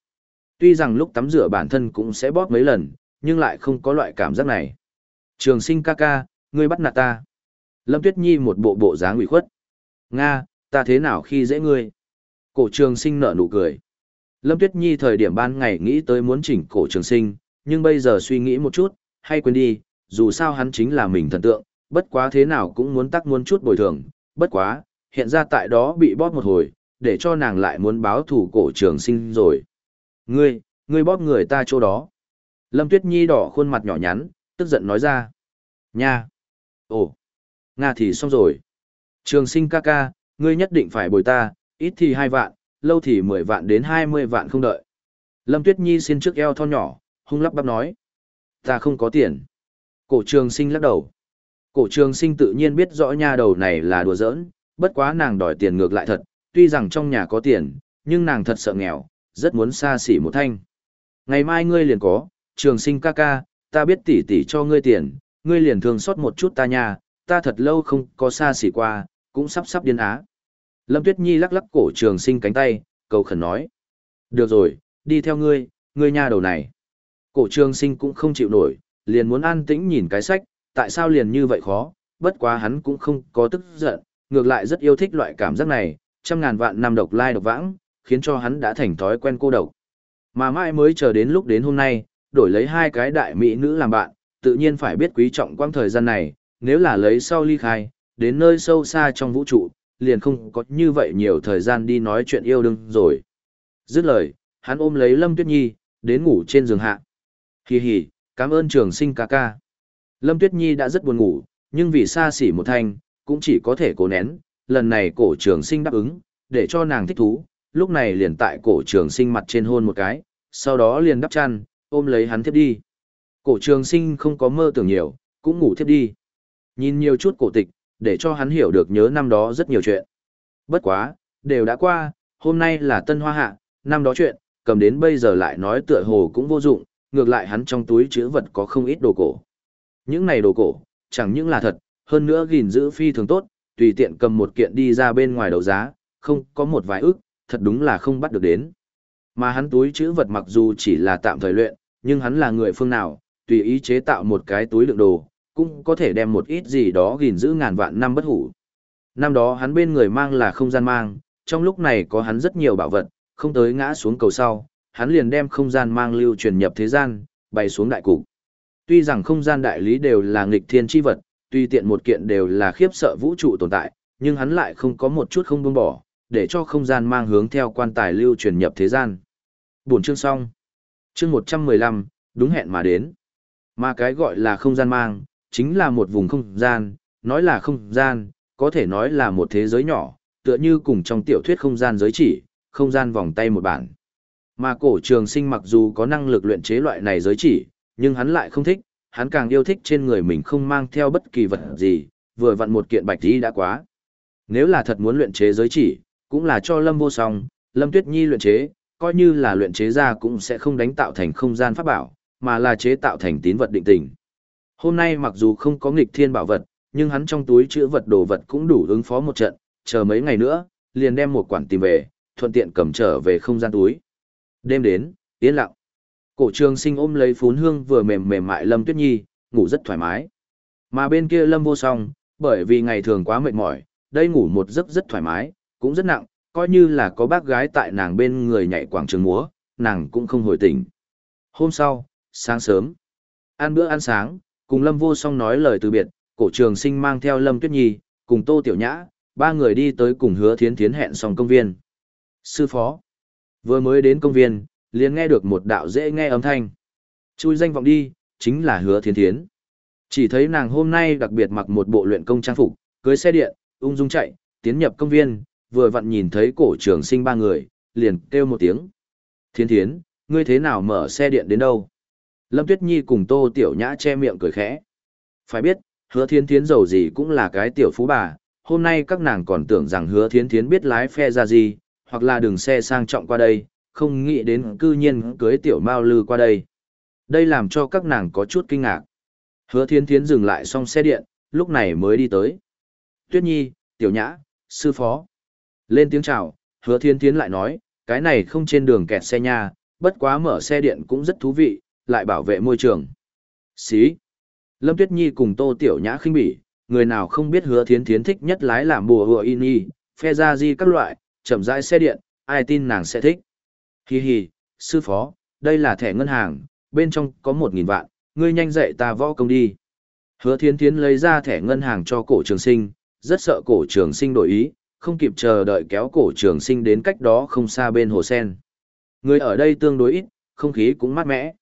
Tuy rằng lúc tắm rửa bản thân cũng sẽ bóp mấy lần, nhưng lại không có loại cảm giác này. Trường sinh ca ca, ngươi bắt nạt ta. Lâm Tuyết Nhi một bộ bộ dáng ủy khuất. Nga, ta thế nào khi dễ ngươi? Cổ trường sinh nở nụ cười. Lâm Tuyết Nhi thời điểm ban ngày nghĩ tới muốn chỉnh cổ trường sinh, nhưng bây giờ suy nghĩ một chút, hay quên đi, dù sao hắn chính là mình thần tượng, bất quá thế nào cũng muốn tắc muốn chút bồi thường, bất quá, hiện ra tại đó bị bóp một hồi, để cho nàng lại muốn báo thủ cổ trường sinh rồi. Ngươi, ngươi bóp người ta chỗ đó. Lâm Tuyết Nhi đỏ khuôn mặt nhỏ nhắn, tức giận nói ra. Nha! Ồ! Nga thì xong rồi. Trường sinh ca ca, ngươi nhất định phải bồi ta, ít thì hai vạn, lâu thì mười vạn đến hai mươi vạn không đợi. Lâm Tuyết Nhi xin trước eo thon nhỏ, hung lắp bắp nói. Ta không có tiền. Cổ trường sinh lắc đầu. Cổ trường sinh tự nhiên biết rõ nha đầu này là đùa giỡn, bất quá nàng đòi tiền ngược lại thật, tuy rằng trong nhà có tiền, nhưng nàng thật sợ nghèo, rất muốn xa xỉ một thanh. Ngày mai ngươi liền có, trường sinh ca ca, ta biết tỷ tỷ cho ngươi tiền, ngươi liền thường xót một chút ta nha, ta thật lâu không có xa xỉ qua, cũng sắp sắp điên á. Lâm Tuyết Nhi lắc lắc cổ trường sinh cánh tay, cầu khẩn nói. Được rồi, đi theo ngươi, ngươi nha đầu này. Cổ trường sinh cũng không chịu nổi, liền muốn an tĩnh nhìn cái sách, tại sao liền như vậy khó, bất quá hắn cũng không có tức giận, ngược lại rất yêu thích loại cảm giác này, trăm ngàn vạn năm độc lai độc vãng, khiến cho hắn đã thành thói quen cô độc. Mà mãi mới chờ đến lúc đến hôm nay, đổi lấy hai cái đại mỹ nữ làm bạn, tự nhiên phải biết quý trọng quang thời gian này, nếu là lấy sau ly khai, đến nơi sâu xa trong vũ trụ, liền không có như vậy nhiều thời gian đi nói chuyện yêu đương rồi. Dứt lời, hắn ôm lấy Lâm Tuyết Nhi, đến ngủ trên giường hạ. Hì hì, cảm ơn trường sinh ca ca. Lâm Tuyết Nhi đã rất buồn ngủ, nhưng vì xa xỉ một thanh, cũng chỉ có thể cố nén, lần này cổ trường sinh đáp ứng, để cho nàng thích thú, lúc này liền tại cổ trường sinh mặt trên hôn một cái, sau đó liền đắp chăn, ôm lấy hắn tiếp đi. Cổ trường sinh không có mơ tưởng nhiều, cũng ngủ tiếp đi. Nhìn nhiều chút cổ tịch, để cho hắn hiểu được nhớ năm đó rất nhiều chuyện. Bất quá, đều đã qua, hôm nay là tân hoa hạ, năm đó chuyện, cầm đến bây giờ lại nói tựa hồ cũng vô dụng, ngược lại hắn trong túi chữ vật có không ít đồ cổ. Những này đồ cổ, chẳng những là thật, hơn nữa gìn giữ phi thường tốt, tùy tiện cầm một kiện đi ra bên ngoài đấu giá, không có một vài ức, thật đúng là không bắt được đến. Mà hắn túi chữ vật mặc dù chỉ là tạm thời luyện, nhưng hắn là người phương nào, tùy ý chế tạo một cái túi lượng đồ, cũng có thể đem một ít gì đó gìn giữ ngàn vạn năm bất hủ. Năm đó hắn bên người mang là không gian mang, trong lúc này có hắn rất nhiều bảo vật, không tới ngã xuống cầu sau, hắn liền đem không gian mang lưu truyền nhập thế gian, bay xuống đại cục. Tuy rằng không gian đại lý đều là nghịch thiên chi vật, tuy tiện một kiện đều là khiếp sợ vũ trụ tồn tại, nhưng hắn lại không có một chút không buông bỏ, để cho không gian mang hướng theo quan tài lưu truyền nhập thế gian. Buổi chương xong. Chương 115, đúng hẹn mà đến. Mà cái gọi là không gian mang, chính là một vùng không gian, nói là không gian, có thể nói là một thế giới nhỏ, tựa như cùng trong tiểu thuyết không gian giới chỉ, không gian vòng tay một bản. Mà cổ trường sinh mặc dù có năng lực luyện chế loại này giới chỉ, nhưng hắn lại không thích, hắn càng yêu thích trên người mình không mang theo bất kỳ vật gì, vừa vặn một kiện bạch tí đã quá. Nếu là thật muốn luyện chế giới chỉ, cũng là cho Lâm vô song, Lâm Tuyết Nhi luyện chế, coi như là luyện chế ra cũng sẽ không đánh tạo thành không gian pháp bảo, mà là chế tạo thành tín vật định tình. Hôm nay mặc dù không có nghịch thiên bảo vật, nhưng hắn trong túi chữ vật đồ vật cũng đủ ứng phó một trận, chờ mấy ngày nữa, liền đem một quản tìm về, thuận tiện cầm trở về không gian túi. Đêm đến, yên lặng. Cổ trường sinh ôm lấy phún hương vừa mềm mềm mại Lâm Tuyết Nhi, ngủ rất thoải mái. Mà bên kia Lâm vô song, bởi vì ngày thường quá mệt mỏi, đây ngủ một giấc rất thoải mái, cũng rất nặng, coi như là có bác gái tại nàng bên người nhảy quảng trường múa, nàng cũng không hồi tỉnh. Hôm sau, sáng sớm, ăn bữa ăn sáng, cùng Lâm vô song nói lời từ biệt, cổ trường sinh mang theo Lâm Tuyết Nhi, cùng Tô Tiểu Nhã, ba người đi tới cùng hứa thiến thiến hẹn xong công viên. Sư phó, vừa mới đến công viên, liền nghe được một đạo dễ nghe âm thanh. Chui danh vọng đi, chính là hứa Thiên thiến. Chỉ thấy nàng hôm nay đặc biệt mặc một bộ luyện công trang phục, cưới xe điện, ung dung chạy, tiến nhập công viên, vừa vặn nhìn thấy cổ trường sinh ba người, liền kêu một tiếng. Thiên thiến, ngươi thế nào mở xe điện đến đâu? Lâm Tuyết Nhi cùng Tô Tiểu Nhã che miệng cười khẽ. Phải biết, hứa Thiên thiến giàu gì cũng là cái tiểu phú bà, hôm nay các nàng còn tưởng rằng hứa Thiên thiến biết lái phe ra gì, hoặc là đường xe sang trọng qua đây, không nghĩ đến cư nhiên cưới tiểu mao lư qua đây. Đây làm cho các nàng có chút kinh ngạc. Hứa thiến thiến dừng lại xong xe điện, lúc này mới đi tới. Tuyết Nhi, Tiểu Nhã, Sư Phó. Lên tiếng chào, hứa thiến thiến lại nói, cái này không trên đường kẹt xe nha, bất quá mở xe điện cũng rất thú vị, lại bảo vệ môi trường. Xí. Lâm Tuyết Nhi cùng Tô Tiểu Nhã khinh bỉ, người nào không biết hứa thiến thiến thích nhất lái làm bùa hùa in y, phe ra di các loại, chậm rãi xe điện, ai tin nàng sẽ thích. Hi hi, sư phó, đây là thẻ ngân hàng, bên trong có một nghìn vạn, ngươi nhanh dạy ta võ công đi. Hứa thiến thiến lấy ra thẻ ngân hàng cho cổ trường sinh, rất sợ cổ trường sinh đổi ý, không kịp chờ đợi kéo cổ trường sinh đến cách đó không xa bên hồ sen. Người ở đây tương đối ít, không khí cũng mát mẻ.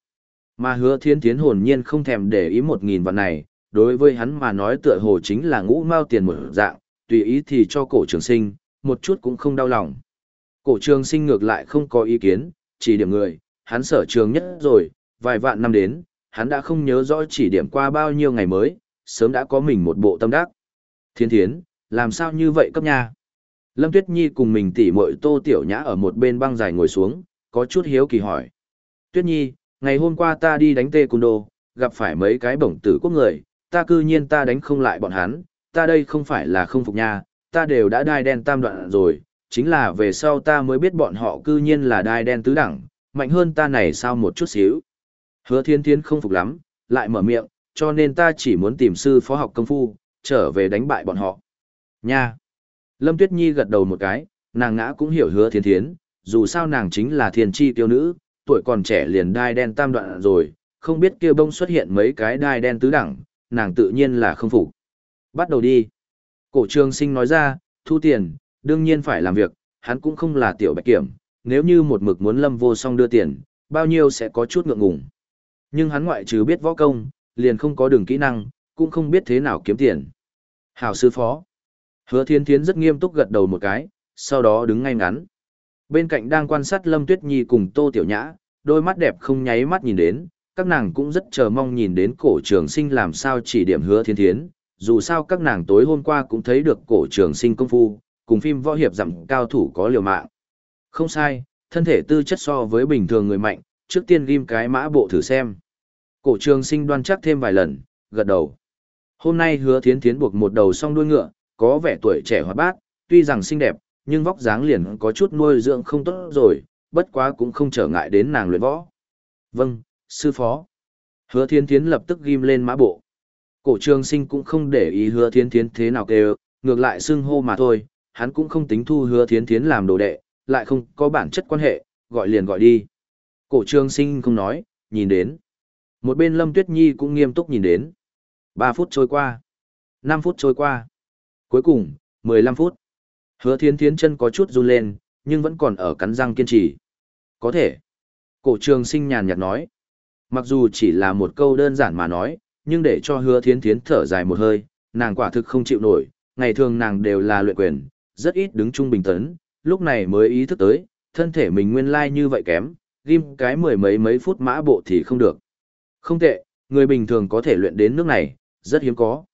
Mà hứa thiến thiến hồn nhiên không thèm để ý một nghìn vạn này, đối với hắn mà nói tựa hồ chính là ngũ mao tiền một dạng, tùy ý thì cho cổ trường sinh, một chút cũng không đau lòng. Cổ trường sinh ngược lại không có ý kiến, chỉ điểm người, hắn sở trường nhất rồi, vài vạn năm đến, hắn đã không nhớ rõ chỉ điểm qua bao nhiêu ngày mới, sớm đã có mình một bộ tâm đắc. Thiên thiến, làm sao như vậy cấp nha? Lâm Tuyết Nhi cùng mình tỉ muội tô tiểu nhã ở một bên băng dài ngồi xuống, có chút hiếu kỳ hỏi. Tuyết Nhi, ngày hôm qua ta đi đánh tê cung đô, gặp phải mấy cái bổng tử quốc người, ta cư nhiên ta đánh không lại bọn hắn, ta đây không phải là không phục nha, ta đều đã đai đen tam đoạn rồi, chính là về sau ta mới biết bọn họ cư nhiên là đai đen tứ đẳng, mạnh hơn ta này sao một chút xíu. Hứa thiên thiên không phục lắm, lại mở miệng, cho nên ta chỉ muốn tìm sư phó học công phu, trở về đánh bại bọn họ. Nha! Lâm Tuyết Nhi gật đầu một cái, nàng ngã cũng hiểu hứa thiên thiến, dù sao nàng chính là thiên tri tiêu nữ, tuổi còn trẻ liền đai đen tam đoạn rồi, không biết kia bông xuất hiện mấy cái đai đen tứ đẳng, nàng tự nhiên là không phục. Bắt đầu đi. Cổ trường sinh nói ra, thu tiền, đương nhiên phải làm việc, hắn cũng không là tiểu bạch kiểm, nếu như một mực muốn lâm vô song đưa tiền, bao nhiêu sẽ có chút ngượng ngùng. Nhưng hắn ngoại trừ biết võ công, liền không có đường kỹ năng, cũng không biết thế nào kiếm tiền. Hảo sư phó. Hứa thiên thiến rất nghiêm túc gật đầu một cái, sau đó đứng ngay ngắn. Bên cạnh đang quan sát Lâm Tuyết Nhi cùng Tô Tiểu Nhã, đôi mắt đẹp không nháy mắt nhìn đến, các nàng cũng rất chờ mong nhìn đến cổ trường sinh làm sao chỉ điểm hứa thiên thiến, dù sao các nàng tối hôm qua cũng thấy được cổ trường sinh công phu, cùng phim võ hiệp dặm cao thủ có liều mạng. Không sai, thân thể tư chất so với bình thường người mạnh, trước tiên ghim cái mã bộ thử xem. Cổ trường sinh đoan chắc thêm vài lần, gật đầu. Hôm nay hứa thiến thiến buộc một đầu song đuôi ngựa, có vẻ tuổi trẻ hoạt bát, tuy rằng xinh đẹp, nhưng vóc dáng liền có chút nuôi dưỡng không tốt rồi, bất quá cũng không trở ngại đến nàng luyện võ. Vâng, sư phó. Hứa thiến thiến lập tức ghim lên mã bộ. Cổ trường sinh cũng không để ý hứa thiến thiến thế nào kêu, ngược lại xưng hô mà thôi, hắn cũng không tính thu hứa thiến thiến làm đồ đệ, lại không có bản chất quan hệ, gọi liền gọi đi. Cổ trường sinh không nói, nhìn đến. Một bên Lâm Tuyết Nhi cũng nghiêm túc nhìn đến. 3 phút trôi qua. 5 phút trôi qua. Cuối cùng, 15 phút. Hứa thiến thiến chân có chút run lên, nhưng vẫn còn ở cắn răng kiên trì. Có thể. Cổ trường sinh nhàn nhạt nói. Mặc dù chỉ là một câu đơn giản mà nói, nhưng để cho hứa thiến thiến thở dài một hơi, nàng quả thực không chịu nổi, ngày thường nàng đều là luyện quyền, rất ít đứng trung bình tấn, lúc này mới ý thức tới, thân thể mình nguyên lai như vậy kém, ghim cái mười mấy mấy phút mã bộ thì không được. Không tệ, người bình thường có thể luyện đến nước này, rất hiếm có.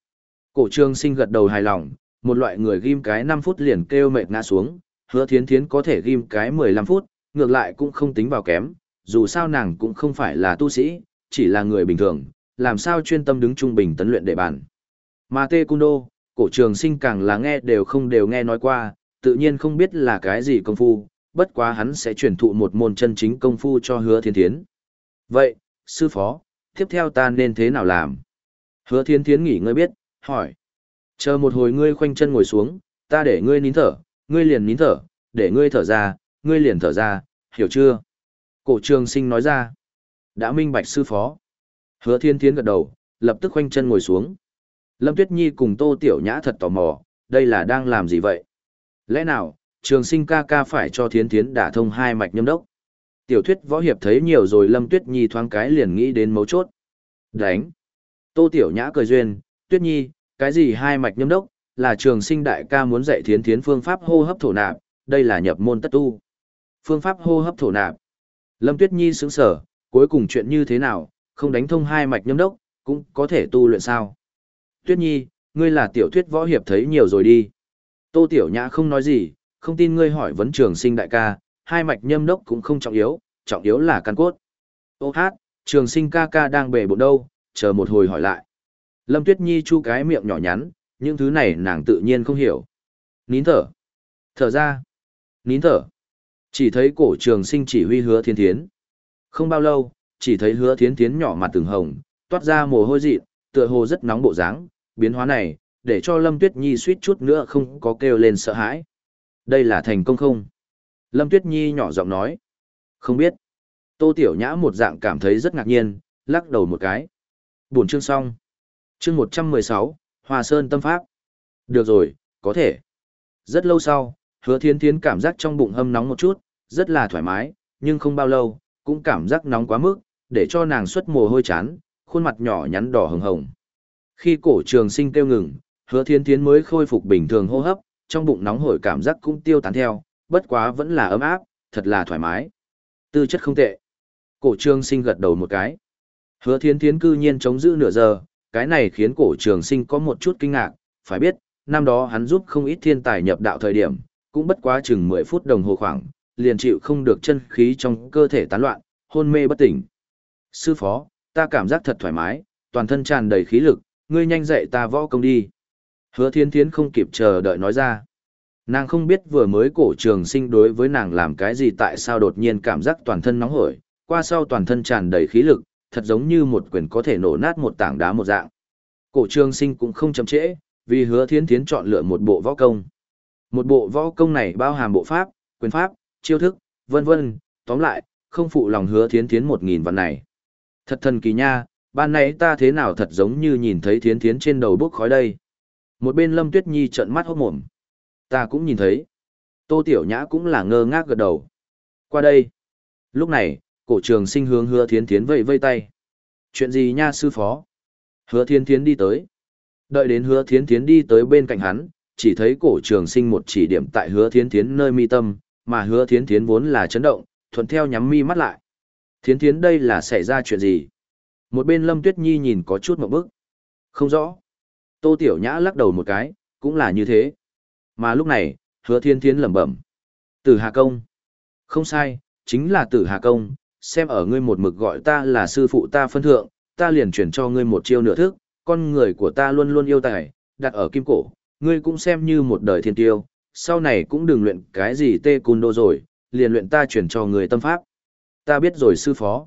Cổ trường sinh gật đầu hài lòng, một loại người ghim cái 5 phút liền kêu mệt ngã xuống, hứa thiến thiến có thể ghim cái 15 phút, ngược lại cũng không tính vào kém, dù sao nàng cũng không phải là tu sĩ, chỉ là người bình thường, làm sao chuyên tâm đứng trung bình tấn luyện để bàn. Mà Tê Cung Đô, cổ trường sinh càng là nghe đều không đều nghe nói qua, tự nhiên không biết là cái gì công phu, bất quá hắn sẽ truyền thụ một môn chân chính công phu cho hứa thiên thiến. Vậy, sư phó, tiếp theo ta nên thế nào làm? Hứa thiên thiến nghỉ ngơi biết, hỏi. Chờ một hồi ngươi khoanh chân ngồi xuống, ta để ngươi nín thở, ngươi liền nín thở, để ngươi thở ra, ngươi liền thở ra, hiểu chưa? Cổ trường sinh nói ra. Đã minh bạch sư phó. Hứa thiên thiến gật đầu, lập tức khoanh chân ngồi xuống. Lâm Tuyết Nhi cùng Tô Tiểu Nhã thật tò mò, đây là đang làm gì vậy? Lẽ nào, trường sinh ca ca phải cho thiến thiến đả thông hai mạch nhâm đốc? Tiểu thuyết võ hiệp thấy nhiều rồi Lâm Tuyết Nhi thoáng cái liền nghĩ đến mấu chốt. Đánh! Tô Tiểu Nhã cười duyên, Tuyết Nhi, cái gì hai mạch nhâm đốc, là trường sinh đại ca muốn dạy thiến thiến phương pháp hô hấp thổ nạp, đây là nhập môn tất tu. Phương pháp hô hấp thổ nạp. Lâm Tuyết Nhi sững sở, cuối cùng chuyện như thế nào, không đánh thông hai mạch nhâm đốc, cũng có thể tu luyện sao. Tuyết Nhi, ngươi là tiểu thuyết võ hiệp thấy nhiều rồi đi. Tô Tiểu Nhã không nói gì, không tin ngươi hỏi vấn trường sinh đại ca, hai mạch nhâm đốc cũng không trọng yếu, trọng yếu là căn cốt. Ô hát, trường sinh ca ca đang bể bộ đâu, chờ một hồi hỏi lại. Lâm Tuyết Nhi chu cái miệng nhỏ nhắn, những thứ này nàng tự nhiên không hiểu. Nín thở. Thở ra. Nín thở. Chỉ thấy cổ trường sinh chỉ huy hứa thiên thiến. Không bao lâu, chỉ thấy hứa thiến thiến nhỏ mặt từng hồng, toát ra mồ hôi dị, tựa hồ rất nóng bộ dáng, biến hóa này, để cho Lâm Tuyết Nhi suýt chút nữa không có kêu lên sợ hãi. Đây là thành công không? Lâm Tuyết Nhi nhỏ giọng nói. Không biết. Tô Tiểu Nhã một dạng cảm thấy rất ngạc nhiên, lắc đầu một cái. Buồn chương xong. Chương 116, Hòa Sơn Tâm Pháp. Được rồi, có thể. Rất lâu sau, hứa thiên thiến cảm giác trong bụng hâm nóng một chút, rất là thoải mái, nhưng không bao lâu, cũng cảm giác nóng quá mức, để cho nàng xuất mồ hôi chán, khuôn mặt nhỏ nhắn đỏ hồng hồng. Khi cổ trường sinh kêu ngừng, hứa thiên thiến mới khôi phục bình thường hô hấp, trong bụng nóng hổi cảm giác cũng tiêu tán theo, bất quá vẫn là ấm áp, thật là thoải mái. Tư chất không tệ. Cổ trường sinh gật đầu một cái. Hứa thiên thiến cư nhiên chống giữ nửa giờ, cái này khiến cổ trường sinh có một chút kinh ngạc, phải biết, năm đó hắn giúp không ít thiên tài nhập đạo thời điểm, cũng bất quá chừng 10 phút đồng hồ khoảng, liền chịu không được chân khí trong cơ thể tán loạn, hôn mê bất tỉnh. Sư phó, ta cảm giác thật thoải mái, toàn thân tràn đầy khí lực, ngươi nhanh dạy ta võ công đi. Hứa thiên thiến không kịp chờ đợi nói ra. Nàng không biết vừa mới cổ trường sinh đối với nàng làm cái gì tại sao đột nhiên cảm giác toàn thân nóng hổi, qua sau toàn thân tràn đầy khí lực, thật giống như một quyền có thể nổ nát một tảng đá một dạng. Cổ trường sinh cũng không chậm trễ, vì hứa thiên thiến chọn lựa một bộ võ công. Một bộ võ công này bao hàm bộ pháp, quyền pháp, chiêu thức, vân vân, tóm lại, không phụ lòng hứa thiến thiến một nghìn vạn này. Thật thần kỳ nha, ban nãy ta thế nào thật giống như nhìn thấy thiến thiến trên đầu bốc khói đây. Một bên Lâm Tuyết Nhi trợn mắt hốt mồm. Ta cũng nhìn thấy. Tô Tiểu Nhã cũng là ngơ ngác gật đầu. Qua đây. Lúc này, cổ trường sinh hướng hứa thiến thiến vây vây tay. Chuyện gì nha sư phó? Hứa thiến thiến đi tới. Đợi đến hứa thiến thiến đi tới bên cạnh hắn, chỉ thấy cổ trường sinh một chỉ điểm tại hứa thiến thiến nơi mi tâm, mà hứa thiến thiến vốn là chấn động, thuận theo nhắm mi mắt lại. Thiến thiến đây là xảy ra chuyện gì? Một bên Lâm Tuyết Nhi nhìn có chút một bức. Không rõ. Tô Tiểu Nhã lắc đầu một cái, cũng là như thế. Mà lúc này, hứa thiên thiến lẩm bẩm. Tử Hà Công. Không sai, chính là Tử Hà Công, xem ở ngươi một mực gọi ta là sư phụ ta phân thượng, ta liền chuyển cho ngươi một chiêu nửa thức, con người của ta luôn luôn yêu tài, đặt ở kim cổ, ngươi cũng xem như một đời thiên tiêu, sau này cũng đừng luyện cái gì tê cun đô rồi, liền luyện ta chuyển cho người tâm pháp. Ta biết rồi sư phó.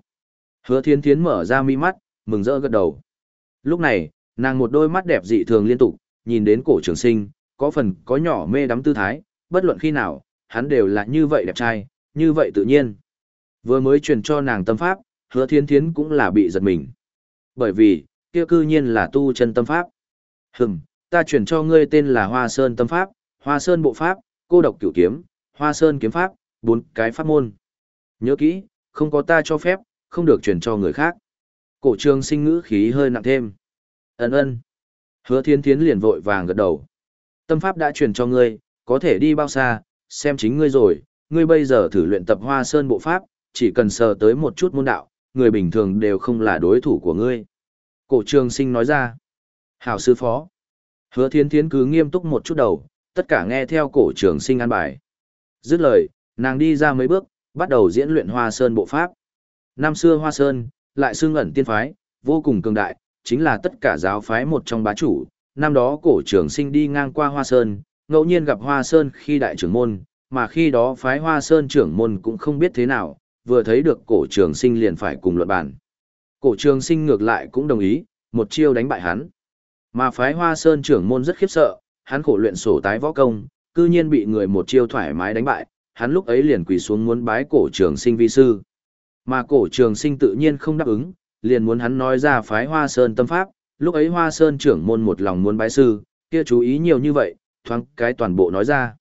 Hứa thiên thiến mở ra mi mắt, mừng rỡ gật đầu. Lúc này, nàng một đôi mắt đẹp dị thường liên tục, nhìn đến cổ trường sinh, có phần có nhỏ mê đắm tư thái, bất luận khi nào, hắn đều là như vậy đẹp trai, như vậy tự nhiên. Vừa mới truyền cho nàng tâm pháp, hứa thiên thiến cũng là bị giật mình. Bởi vì, kia cư nhiên là tu chân tâm pháp. Hừm, ta truyền cho ngươi tên là Hoa Sơn tâm pháp, Hoa Sơn bộ pháp, cô độc cửu kiếm, Hoa Sơn kiếm pháp, bốn cái pháp môn. Nhớ kỹ, không có ta cho phép, không được truyền cho người khác. Cổ trường sinh ngữ khí hơi nặng thêm. Ấn ơn. Hứa thiên thiến liền vội vàng gật đầu. Tâm pháp đã truyền cho ngươi, có thể đi bao xa, xem chính ngươi rồi, ngươi bây giờ thử luyện tập hoa sơn bộ pháp, chỉ cần sờ tới một chút môn đạo, người bình thường đều không là đối thủ của ngươi. Cổ trường sinh nói ra. Hảo sư phó. Hứa thiên thiến cứ nghiêm túc một chút đầu, tất cả nghe theo cổ trường sinh an bài. Dứt lời, nàng đi ra mấy bước, bắt đầu diễn luyện hoa sơn bộ pháp. Năm xưa hoa sơn, lại xương ẩn tiên phái, vô cùng cường đại, chính là tất cả giáo phái một trong bá chủ. Năm đó cổ trường sinh đi ngang qua hoa sơn, ngẫu nhiên gặp hoa sơn khi đại trưởng môn, mà khi đó phái hoa sơn trưởng môn cũng không biết thế nào, vừa thấy được cổ trường sinh liền phải cùng luận bàn. Cổ trường sinh ngược lại cũng đồng ý, một chiêu đánh bại hắn. Mà phái hoa sơn trưởng môn rất khiếp sợ, hắn khổ luyện sổ tái võ công, cư nhiên bị người một chiêu thoải mái đánh bại, hắn lúc ấy liền quỳ xuống muốn bái cổ trường sinh vi sư. Mà cổ trường sinh tự nhiên không đáp ứng, liền muốn hắn nói ra phái hoa sơn tâm pháp, lúc ấy hoa sơn trưởng môn một lòng muốn bái sư, kia chú ý nhiều như vậy, thoáng cái toàn bộ nói ra.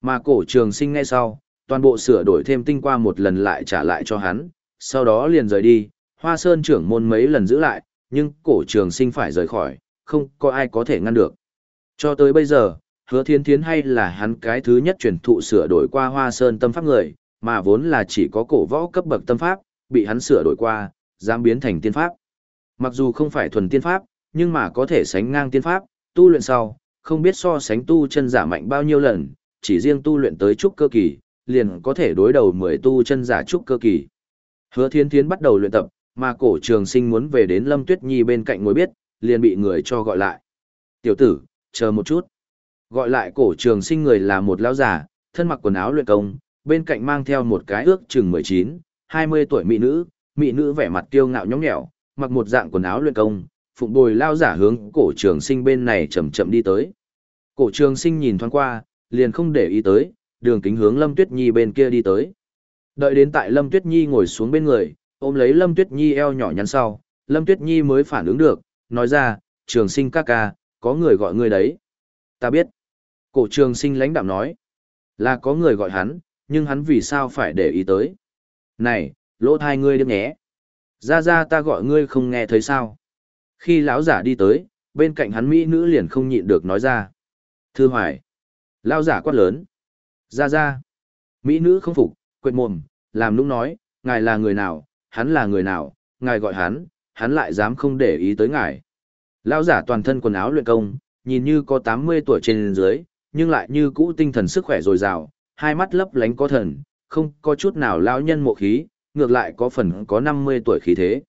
Mà cổ trường sinh ngay sau, toàn bộ sửa đổi thêm tinh qua một lần lại trả lại cho hắn, sau đó liền rời đi, hoa sơn trưởng môn mấy lần giữ lại, nhưng cổ trường sinh phải rời khỏi, không có ai có thể ngăn được. Cho tới bây giờ, hứa thiên thiến hay là hắn cái thứ nhất truyền thụ sửa đổi qua hoa sơn tâm pháp người, mà vốn là chỉ có cổ võ cấp bậc tâm pháp, bị hắn sửa đổi qua, dám biến thành tiên pháp. Mặc dù không phải thuần tiên pháp, nhưng mà có thể sánh ngang tiên pháp, tu luyện sau, không biết so sánh tu chân giả mạnh bao nhiêu lần, chỉ riêng tu luyện tới trúc cơ kỳ, liền có thể đối đầu 10 tu chân giả trúc cơ kỳ. Hứa Thiên Thiến bắt đầu luyện tập, mà cổ trường sinh muốn về đến Lâm Tuyết Nhi bên cạnh ngồi biết, liền bị người cho gọi lại. Tiểu tử, chờ một chút. Gọi lại cổ trường sinh người là một lão giả, thân mặc quần áo luyện công, bên cạnh mang theo một cái ước chừng 19, 20 tuổi mỹ nữ, mỹ nữ vẻ mặt kiêu ngạo nhõng nhẽo, mặc một dạng quần áo luyện công, phụng bồi lao giả hướng cổ trường sinh bên này chậm chậm đi tới. Cổ trường sinh nhìn thoáng qua, liền không để ý tới, đường kính hướng Lâm Tuyết Nhi bên kia đi tới. Đợi đến tại Lâm Tuyết Nhi ngồi xuống bên người, ôm lấy Lâm Tuyết Nhi eo nhỏ nhắn sau, Lâm Tuyết Nhi mới phản ứng được, nói ra, trường sinh ca ca, có người gọi ngươi đấy. Ta biết. Cổ trường sinh lãnh đạm nói, là có người gọi hắn, nhưng hắn vì sao phải để ý tới. Này, lỗ thai ngươi đừng nhé. Ra ra ta gọi ngươi không nghe thấy sao. Khi lão giả đi tới, bên cạnh hắn mỹ nữ liền không nhịn được nói ra. Thư hoài. Lão giả quát lớn. Ra ra. Mỹ nữ không phục, quệt mồm, làm nũng nói, ngài là người nào, hắn là người nào, ngài gọi hắn, hắn lại dám không để ý tới ngài. Lão giả toàn thân quần áo luyện công, nhìn như có 80 tuổi trên dưới, nhưng lại như cũ tinh thần sức khỏe dồi dào, hai mắt lấp lánh có thần, không có chút nào lão nhân mộ khí, ngược lại có phần có 50 tuổi khí thế.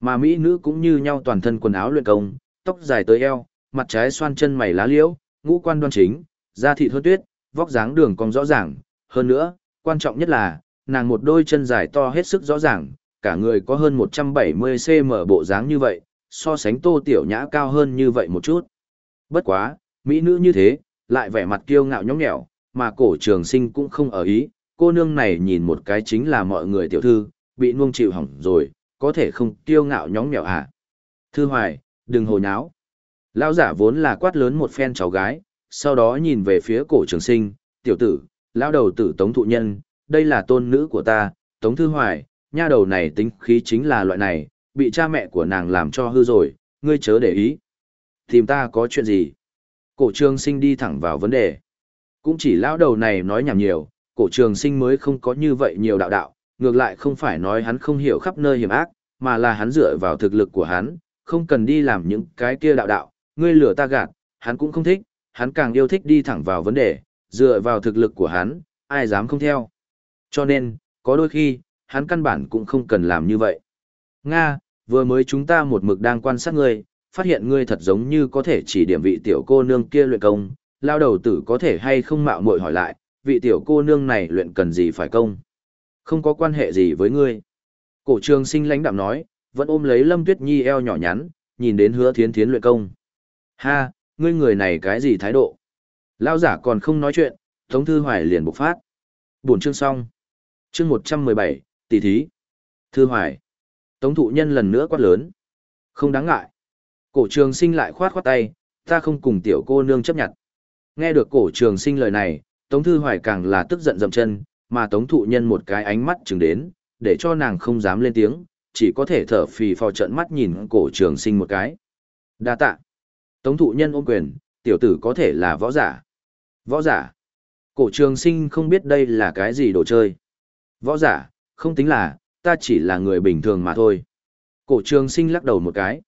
Mà mỹ nữ cũng như nhau toàn thân quần áo luyện công, tóc dài tới eo, mặt trái xoan chân mày lá liễu, ngũ quan đoan chính, da thịt hơn tuyết, vóc dáng đường cong rõ ràng, hơn nữa, quan trọng nhất là, nàng một đôi chân dài to hết sức rõ ràng, cả người có hơn 170cm bộ dáng như vậy, so sánh tô tiểu nhã cao hơn như vậy một chút. Bất quá, mỹ nữ như thế, lại vẻ mặt kiêu ngạo nhõng nhẽo, mà cổ trường sinh cũng không ở ý, cô nương này nhìn một cái chính là mọi người tiểu thư, bị nuông chịu hỏng rồi, có thể không kiêu ngạo nhõng nhẽo à. Thư hoài, đừng hồ nháo. Lão giả vốn là quát lớn một phen cháu gái, sau đó nhìn về phía cổ trường sinh, tiểu tử, lão đầu tử tống thụ nhân, đây là tôn nữ của ta, tống thư hoài, nha đầu này tính khí chính là loại này, bị cha mẹ của nàng làm cho hư rồi, ngươi chớ để ý. Tìm ta có chuyện gì? Cổ trường sinh đi thẳng vào vấn đề. Cũng chỉ lão đầu này nói nhảm nhiều, cổ trường sinh mới không có như vậy nhiều đạo đạo, ngược lại không phải nói hắn không hiểu khắp nơi hiểm ác, mà là hắn dựa vào thực lực của hắn, không cần đi làm những cái kia đạo đạo, ngươi lừa ta gạt, hắn cũng không thích, hắn càng yêu thích đi thẳng vào vấn đề, dựa vào thực lực của hắn, ai dám không theo. Cho nên, có đôi khi, hắn căn bản cũng không cần làm như vậy. Nga, vừa mới chúng ta một mực đang quan sát ngươi, phát hiện ngươi thật giống như có thể chỉ điểm vị tiểu cô nương kia luyện công, lao đầu tử có thể hay không mạo muội hỏi lại, vị tiểu cô nương này luyện cần gì phải công. Không có quan hệ gì với ngươi. Cổ trường sinh lãnh đạm nói, vẫn ôm lấy Lâm Tuyết Nhi eo nhỏ nhắn, nhìn đến hứa thiến thiến luyện công. Ha, ngươi người này cái gì thái độ? Lao giả còn không nói chuyện, Tống Thư Hoài liền bộc phát. buồn chương xong. Chương 117, tỷ thí. Thư Hoài. Tống thụ nhân lần nữa quát lớn. Không đáng ngại. Cổ trường sinh lại khoát khoát tay, ta không cùng tiểu cô nương chấp nhận. Nghe được cổ trường sinh lời này, Tống Thư Hoài càng là tức giận dầm chân, mà Tống thụ nhân một cái ánh mắt chừng đến, để cho nàng không dám lên tiếng, chỉ có thể thở phì phò trận mắt nhìn cổ trường sinh một cái. Đa tạ. Tống thụ nhân ôm quyền, tiểu tử có thể là võ giả. Võ giả. Cổ trường sinh không biết đây là cái gì đồ chơi. Võ giả, không tính là, ta chỉ là người bình thường mà thôi. Cổ trường sinh lắc đầu một cái.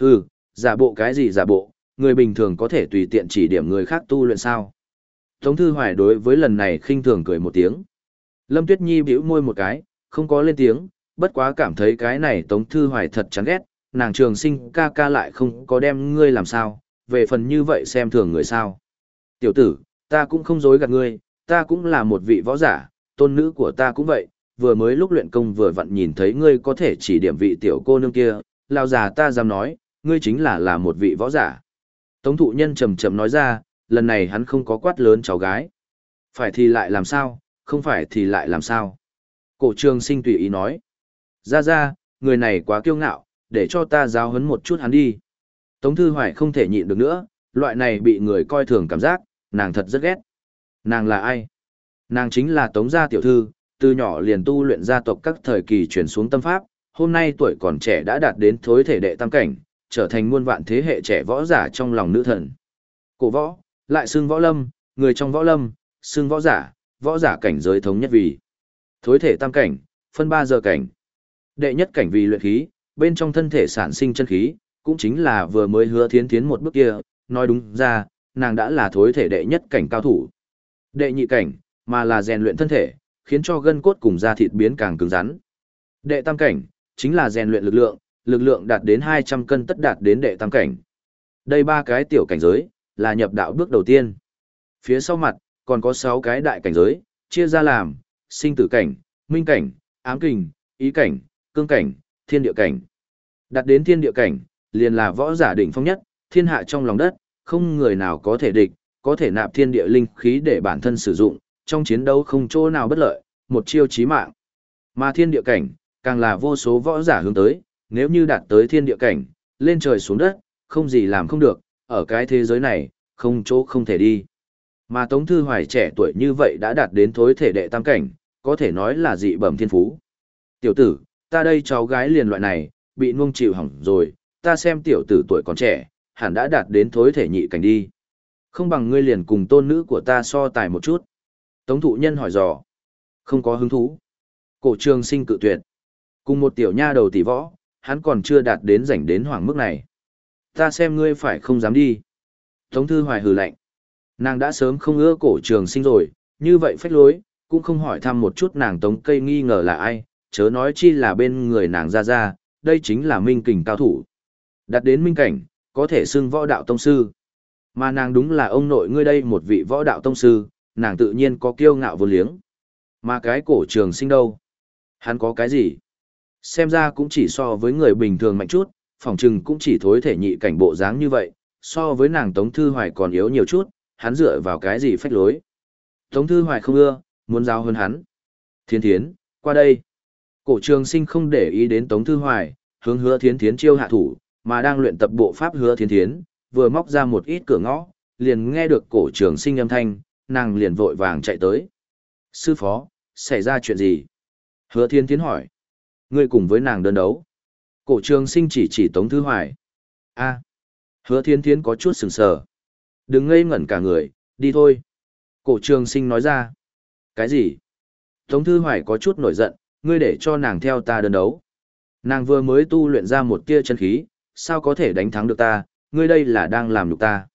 Hừ, giả bộ cái gì giả bộ, người bình thường có thể tùy tiện chỉ điểm người khác tu luyện sao. Tống Thư Hoài đối với lần này khinh thường cười một tiếng. Lâm Tuyết Nhi bĩu môi một cái, không có lên tiếng, bất quá cảm thấy cái này Tống Thư Hoài thật chán ghét, nàng trường sinh ca ca lại không có đem ngươi làm sao, về phần như vậy xem thường người sao. Tiểu tử, ta cũng không dối gạt ngươi, ta cũng là một vị võ giả, tôn nữ của ta cũng vậy, vừa mới lúc luyện công vừa vặn nhìn thấy ngươi có thể chỉ điểm vị tiểu cô nương kia, lao già ta dám nói, ngươi chính là là một vị võ giả. Tống thụ nhân trầm trầm nói ra, lần này hắn không có quát lớn cháu gái. Phải thì lại làm sao, không phải thì lại làm sao. Cổ trường sinh tùy ý nói. Ra ra, người này quá kiêu ngạo, để cho ta giáo hấn một chút hắn đi. Tống Thư Hoài không thể nhịn được nữa, loại này bị người coi thường cảm giác, nàng thật rất ghét. Nàng là ai? Nàng chính là Tống Gia Tiểu Thư, từ nhỏ liền tu luyện gia tộc các thời kỳ chuyển xuống tâm pháp, hôm nay tuổi còn trẻ đã đạt đến thối thể đệ tam cảnh, trở thành muôn vạn thế hệ trẻ võ giả trong lòng nữ thần. Cổ võ, lại xưng võ lâm, người trong võ lâm, xưng võ giả, võ giả cảnh giới thống nhất vì. Thối thể tam cảnh, phân ba giờ cảnh. Đệ nhất cảnh vì luyện khí, bên trong thân thể sản sinh chân khí, cũng chính là vừa mới hứa thiến thiến một bước kia, nói đúng ra, nàng đã là thối thể đệ nhất cảnh cao thủ. Đệ nhị cảnh, mà là rèn luyện thân thể, khiến cho gân cốt cùng da thịt biến càng cứng rắn. Đệ tam cảnh, chính là rèn luyện lực lượng, lực lượng đạt đến 200 cân tất đạt đến đệ tam cảnh. Đây ba cái tiểu cảnh giới, là nhập đạo bước đầu tiên. Phía sau mặt, còn có 6 cái đại cảnh giới, chia ra làm, sinh tử cảnh, minh cảnh, ám kình, ý cảnh, cương cảnh, thiên địa cảnh. Đạt đến thiên địa cảnh, liền là võ giả đỉnh phong nhất, thiên hạ trong lòng đất, không người nào có thể địch, có thể nạp thiên địa linh khí để bản thân sử dụng, trong chiến đấu không chỗ nào bất lợi, một chiêu chí mạng. Mà thiên địa cảnh, càng là vô số võ giả hướng tới, nếu như đạt tới thiên địa cảnh, lên trời xuống đất, không gì làm không được, ở cái thế giới này, không chỗ không thể đi. Mà Tống Thư Hoài trẻ tuổi như vậy đã đạt đến thối thể đệ tam cảnh, có thể nói là dị bẩm thiên phú. Tiểu tử, ta đây cháu gái liền loại này, bị nuông chịu hỏng rồi, ta xem tiểu tử tuổi còn trẻ, hẳn đã đạt đến thối thể nhị cảnh đi. Không bằng ngươi liền cùng tôn nữ của ta so tài một chút. Tống thụ nhân hỏi dò. Không có hứng thú. Cổ trường sinh cự tuyệt. Cùng một tiểu nha đầu tỷ võ, hắn còn chưa đạt đến rảnh đến hoàng mức này. Ta xem ngươi phải không dám đi. Tống thư hoài hừ lạnh. Nàng đã sớm không ưa cổ trường sinh rồi, như vậy phách lối, cũng không hỏi thăm một chút nàng tống cây nghi ngờ là ai, chớ nói chi là bên người nàng ra ra, đây chính là minh kình cao thủ. Đạt đến minh cảnh, có thể xưng võ đạo tông sư. Mà nàng đúng là ông nội ngươi đây một vị võ đạo tông sư, nàng tự nhiên có kiêu ngạo vô liếng. Mà cái cổ trường sinh đâu? Hắn có cái gì? Xem ra cũng chỉ so với người bình thường mạnh chút, phỏng chừng cũng chỉ thối thể nhị cảnh bộ dáng như vậy, so với nàng Tống Thư Hoài còn yếu nhiều chút, hắn dựa vào cái gì phách lối. Tống Thư Hoài không ưa, muốn giao hơn hắn. Thiên thiến, qua đây. Cổ trường sinh không để ý đến Tống Thư Hoài, hướng hứa thiên thiến chiêu hạ thủ, mà đang luyện tập bộ pháp hứa thiên thiến, vừa móc ra một ít cửa ngõ, liền nghe được cổ trường sinh âm thanh, nàng liền vội vàng chạy tới. Sư phó, xảy ra chuyện gì? Hứa thiên thiến hỏi. Ngươi cùng với nàng đơn đấu. Cổ trường sinh chỉ chỉ Tống Thư Hoài. a Hứa thiên thiến có chút sừng sờ. Đừng ngây ngẩn cả người, đi thôi. Cổ trường sinh nói ra. Cái gì? Tống Thư Hoài có chút nổi giận, ngươi để cho nàng theo ta đơn đấu. Nàng vừa mới tu luyện ra một tia chân khí, sao có thể đánh thắng được ta, ngươi đây là đang làm nhục ta.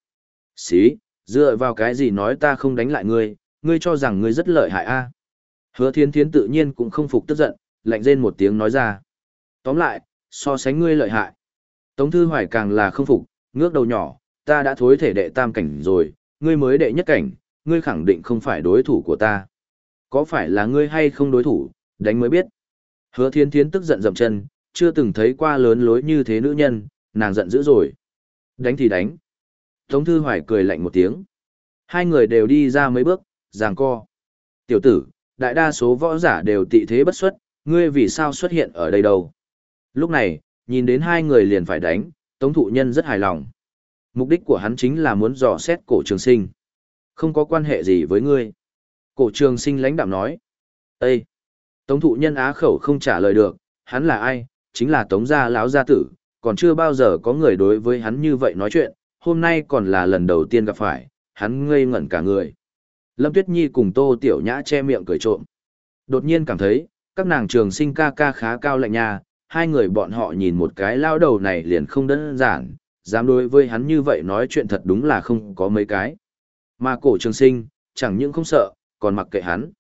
Xí, dựa vào cái gì nói ta không đánh lại ngươi, ngươi cho rằng ngươi rất lợi hại a? Hứa thiên thiến tự nhiên cũng không phục tức giận, lạnh rên một tiếng nói ra. Tóm lại, so sánh ngươi lợi hại. Tống Thư Hoài càng là không phục, ngước đầu nhỏ, ta đã thối thể đệ tam cảnh rồi, ngươi mới đệ nhất cảnh, ngươi khẳng định không phải đối thủ của ta. Có phải là ngươi hay không đối thủ, đánh mới biết. Hứa thiên thiến tức giận dậm chân, chưa từng thấy qua lớn lối như thế nữ nhân, nàng giận dữ rồi. Đánh thì đánh. Tống Thư Hoài cười lạnh một tiếng. Hai người đều đi ra mấy bước, giằng co. Tiểu tử, đại đa số võ giả đều tị thế bất xuất, ngươi vì sao xuất hiện ở đây đâu. Lúc này, nhìn đến hai người liền phải đánh, Tống Thụ Nhân rất hài lòng. Mục đích của hắn chính là muốn dò xét cổ trường sinh. Không có quan hệ gì với ngươi. Cổ trường sinh lãnh đạm nói. Ê! Tống Thụ Nhân á khẩu không trả lời được, hắn là ai, chính là Tống Gia lão gia tử, còn chưa bao giờ có người đối với hắn như vậy nói chuyện, hôm nay còn là lần đầu tiên gặp phải, hắn ngây ngẩn cả người. Lâm Tuyết Nhi cùng Tô Tiểu Nhã che miệng cười trộm. Đột nhiên cảm thấy, các nàng trường sinh ca ca khá cao lạnh nha, hai người bọn họ nhìn một cái lao đầu này liền không đơn giản, dám đối với hắn như vậy nói chuyện thật đúng là không có mấy cái. Mà cổ trường sinh, chẳng những không sợ, còn mặc kệ hắn.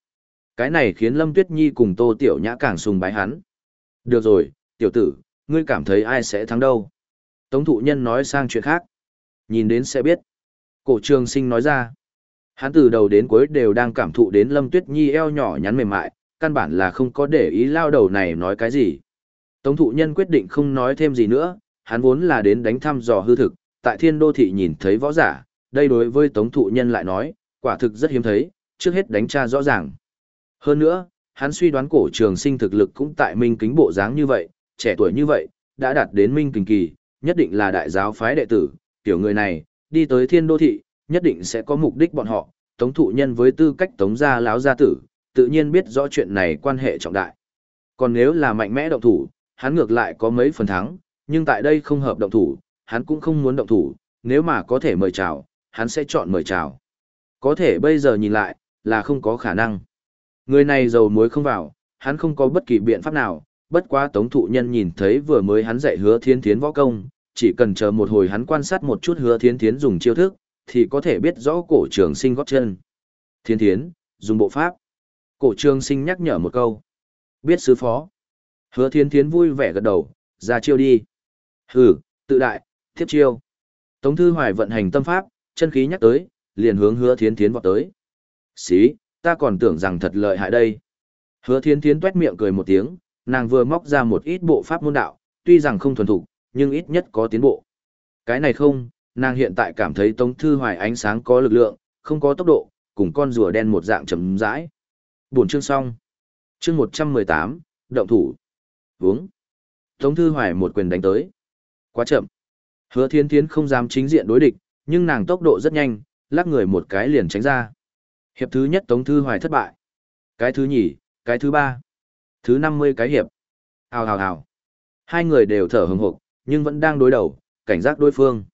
Cái này khiến Lâm Tuyết Nhi cùng Tô Tiểu Nhã càng sùng bái hắn. Được rồi, tiểu tử, ngươi cảm thấy ai sẽ thắng đâu? Tống thụ nhân nói sang chuyện khác. Nhìn đến sẽ biết. Cổ trường sinh nói ra. Hắn từ đầu đến cuối đều đang cảm thụ đến Lâm Tuyết Nhi eo nhỏ nhắn mềm mại, căn bản là không có để ý lao đầu này nói cái gì. Tống thụ nhân quyết định không nói thêm gì nữa, hắn vốn là đến đánh thăm dò hư thực, tại thiên đô thị nhìn thấy võ giả, đây đối với tống thụ nhân lại nói, quả thực rất hiếm thấy, trước hết đánh tra rõ ràng. Hơn nữa, hắn suy đoán cổ trường sinh thực lực cũng tại minh kính bộ dáng như vậy, trẻ tuổi như vậy, đã đạt đến minh kính kỳ, nhất định là đại giáo phái đệ tử, tiểu người này, đi tới thiên đô thị, nhất định sẽ có mục đích bọn họ, tống thụ nhân với tư cách tống gia láo gia tử, tự nhiên biết rõ chuyện này quan hệ trọng đại. Còn nếu là mạnh mẽ động thủ, hắn ngược lại có mấy phần thắng, nhưng tại đây không hợp động thủ, hắn cũng không muốn động thủ, nếu mà có thể mời chào, hắn sẽ chọn mời chào. Có thể bây giờ nhìn lại, là không có khả năng. Người này dầu muối không vào, hắn không có bất kỳ biện pháp nào, bất quá tống thụ nhân nhìn thấy vừa mới hắn dạy hứa thiên thiến võ công, chỉ cần chờ một hồi hắn quan sát một chút hứa thiên thiến dùng chiêu thức, thì có thể biết rõ cổ trường sinh góp chân. Thiên thiến, dùng bộ pháp. Cổ trường sinh nhắc nhở một câu. Biết sứ phó. Hứa thiên thiến vui vẻ gật đầu, ra chiêu đi. Hừ, tự đại, tiếp chiêu. Tống thư hoài vận hành tâm pháp, chân khí nhắc tới, liền hướng hứa thiên thiến vọt tới. Xí, ta còn tưởng rằng thật lợi hại đây. Hứa thiên thiến tuét miệng cười một tiếng, nàng vừa móc ra một ít bộ pháp môn đạo, tuy rằng không thuần thục, nhưng ít nhất có tiến bộ. Cái này không, nàng hiện tại cảm thấy Tống Thư Hoài ánh sáng có lực lượng, không có tốc độ, cùng con rùa đen một dạng chấm rãi. Buồn chương xong. Chương 118, động thủ. Vướng. Tống Thư Hoài một quyền đánh tới. Quá chậm. Hứa Thiên Thiến không dám chính diện đối địch, nhưng nàng tốc độ rất nhanh, lắc người một cái liền tránh ra. Hiệp thứ nhất Tống Thư Hoài thất bại. Cái thứ nhì, cái thứ ba. Thứ 50 cái hiệp. Hào hào hào. Hai người đều thở hừng hực, nhưng vẫn đang đối đầu, cảnh giác đối phương.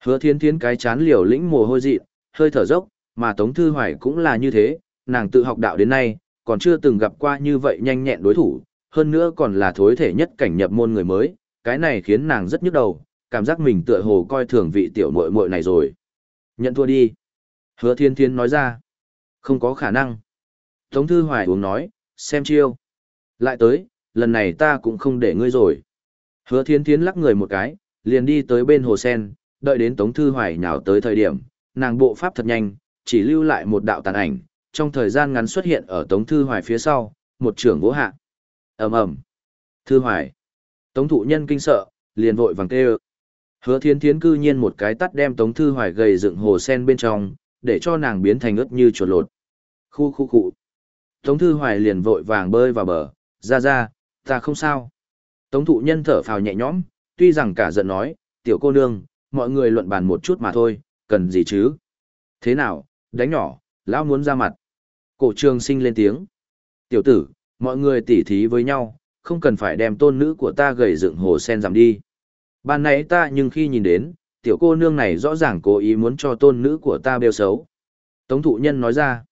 Hứa Thiên Thiến cái chán liều lĩnh mồ hôi dị, hơi thở dốc, mà Tống Thư Hoài cũng là như thế, nàng tự học đạo đến nay, còn chưa từng gặp qua như vậy nhanh nhẹn đối thủ, hơn nữa còn là thối thể nhất cảnh nhập môn người mới, cái này khiến nàng rất nhức đầu, cảm giác mình tựa hồ coi thường vị tiểu muội muội này rồi. Nhận thua đi. Hứa Thiên Thiên nói ra. Không có khả năng. Tống Thư Hoài uống nói, xem chiêu. Lại tới, lần này ta cũng không để ngươi rồi. Hứa Thiên Thiên lắc người một cái, liền đi tới bên hồ sen, đợi đến Tống Thư Hoài nhào tới thời điểm, nàng bộ pháp thật nhanh, chỉ lưu lại một đạo tàn ảnh, trong thời gian ngắn xuất hiện ở Tống Thư Hoài phía sau, một trưởng vỗ hạ. Ầm ầm. Thư hoài. Tống thụ nhân kinh sợ liền vội vàng kêu. Hứa thiên thiến cư nhiên một cái tắt đem tống thư hoài gầy dựng hồ sen bên trong để cho nàng biến thành ướt như chuột lột. Khu khu cụ tống thư hoài liền vội vàng bơi vào bờ. Ra ra ta không sao. Tống thụ nhân thở phào nhẹ nhõm tuy rằng cả giận nói tiểu cô nương mọi người luận bàn một chút mà thôi cần gì chứ? Thế nào đánh nhỏ lão muốn ra mặt cổ trường sinh lên tiếng tiểu tử mọi người tỉ thí với nhau, không cần phải đem tôn nữ của ta gầy dựng hồ sen giảm đi. Ban nãy ta nhưng khi nhìn đến, tiểu cô nương này rõ ràng cố ý muốn cho tôn nữ của ta bêu xấu. Tống thụ nhân nói ra.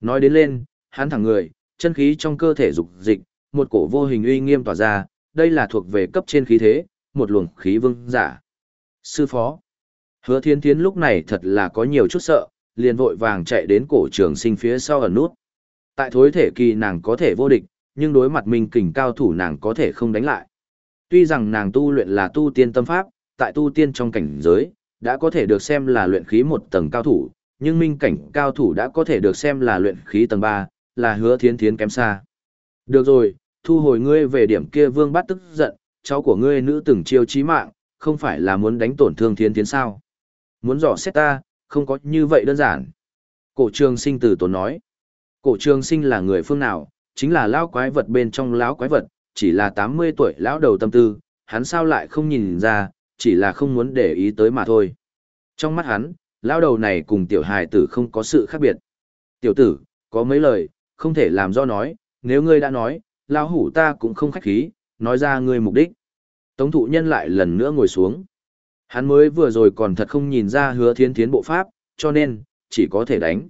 Nói đến lên, hắn thẳng người, chân khí trong cơ thể dục dịch, một cổ vô hình uy nghiêm tỏa ra, đây là thuộc về cấp trên khí thế, một luồng khí vương giả. Sư phó. Hứa thiên thiến lúc này thật là có nhiều chút sợ, liền vội vàng chạy đến cổ trường sinh phía sau ẩn nút. Tại thối thể kỳ nàng có thể vô địch, nhưng đối mặt minh kình cao thủ nàng có thể không đánh lại. Tuy rằng nàng tu luyện là tu tiên tâm pháp, tại tu tiên trong cảnh giới, đã có thể được xem là luyện khí một tầng cao thủ, nhưng minh cảnh cao thủ đã có thể được xem là luyện khí tầng 3, là hứa thiến thiến kém xa. Được rồi, thu hồi ngươi về điểm kia vương bắt tức giận, cháu của ngươi nữ từng chiêu chí mạng, không phải là muốn đánh tổn thương thiến thiến sao. Muốn dò xét ta, không có như vậy đơn giản. Cổ trường sinh từ tốn nói. Cổ trường sinh là người phương nào, chính là lão quái vật bên trong lão quái vật, chỉ là 80 tuổi lão đầu tâm tư, hắn sao lại không nhìn ra, chỉ là không muốn để ý tới mà thôi. Trong mắt hắn, lão đầu này cùng tiểu hài tử không có sự khác biệt. Tiểu tử, có mấy lời, không thể làm do nói, nếu ngươi đã nói, lão hủ ta cũng không khách khí, nói ra ngươi mục đích. Tống thụ nhân lại lần nữa ngồi xuống. Hắn mới vừa rồi còn thật không nhìn ra hứa thiến thiến bộ pháp, cho nên, chỉ có thể đánh.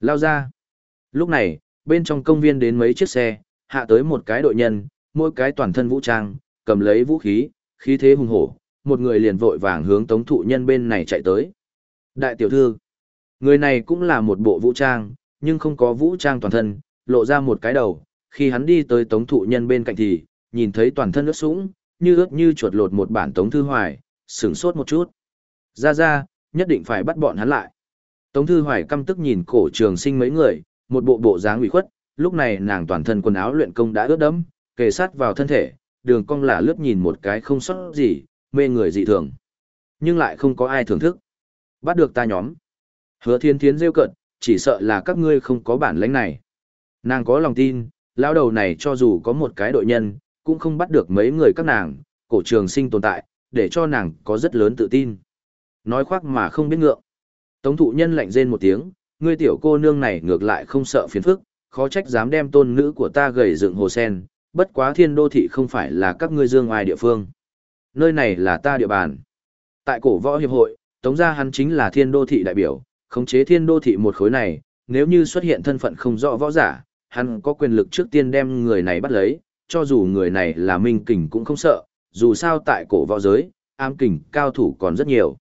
Lao ra. Lúc này, bên trong công viên đến mấy chiếc xe, hạ tới một cái đội nhân, mỗi cái toàn thân vũ trang, cầm lấy vũ khí, khí thế hùng hổ, một người liền vội vàng hướng tống thụ nhân bên này chạy tới. Đại tiểu thư, người này cũng là một bộ vũ trang, nhưng không có vũ trang toàn thân, lộ ra một cái đầu, khi hắn đi tới tống thụ nhân bên cạnh thì, nhìn thấy toàn thân ướt sũng, như ướt như chuột lột một bản tống thư hoài, sửng sốt một chút. Ra ra, nhất định phải bắt bọn hắn lại. Tống thư hoài căm tức nhìn cổ trường sinh mấy người, một bộ bộ dáng ủy khuất, lúc này nàng toàn thân quần áo luyện công đã ướt đẫm, kề sát vào thân thể, đường cong là lướt nhìn một cái không sót gì, mê người dị thường. Nhưng lại không có ai thưởng thức. Bắt được ta nhóm. Hứa thiên thiến rêu cận, chỉ sợ là các ngươi không có bản lãnh này. Nàng có lòng tin, lão đầu này cho dù có một cái đội nhân, cũng không bắt được mấy người các nàng, cổ trường sinh tồn tại, để cho nàng có rất lớn tự tin. Nói khoác mà không biết ngượng. Tống thụ nhân lạnh rên một tiếng, ngươi tiểu cô nương này ngược lại không sợ phiền phức, khó trách dám đem tôn nữ của ta gầy dựng hồ sen, bất quá thiên đô thị không phải là các ngươi dương ngoài địa phương. Nơi này là ta địa bàn. Tại cổ võ hiệp hội, tống gia hắn chính là thiên đô thị đại biểu, khống chế thiên đô thị một khối này, nếu như xuất hiện thân phận không rõ võ giả, hắn có quyền lực trước tiên đem người này bắt lấy, cho dù người này là minh kình cũng không sợ, dù sao tại cổ võ giới, ám kình cao thủ còn rất nhiều.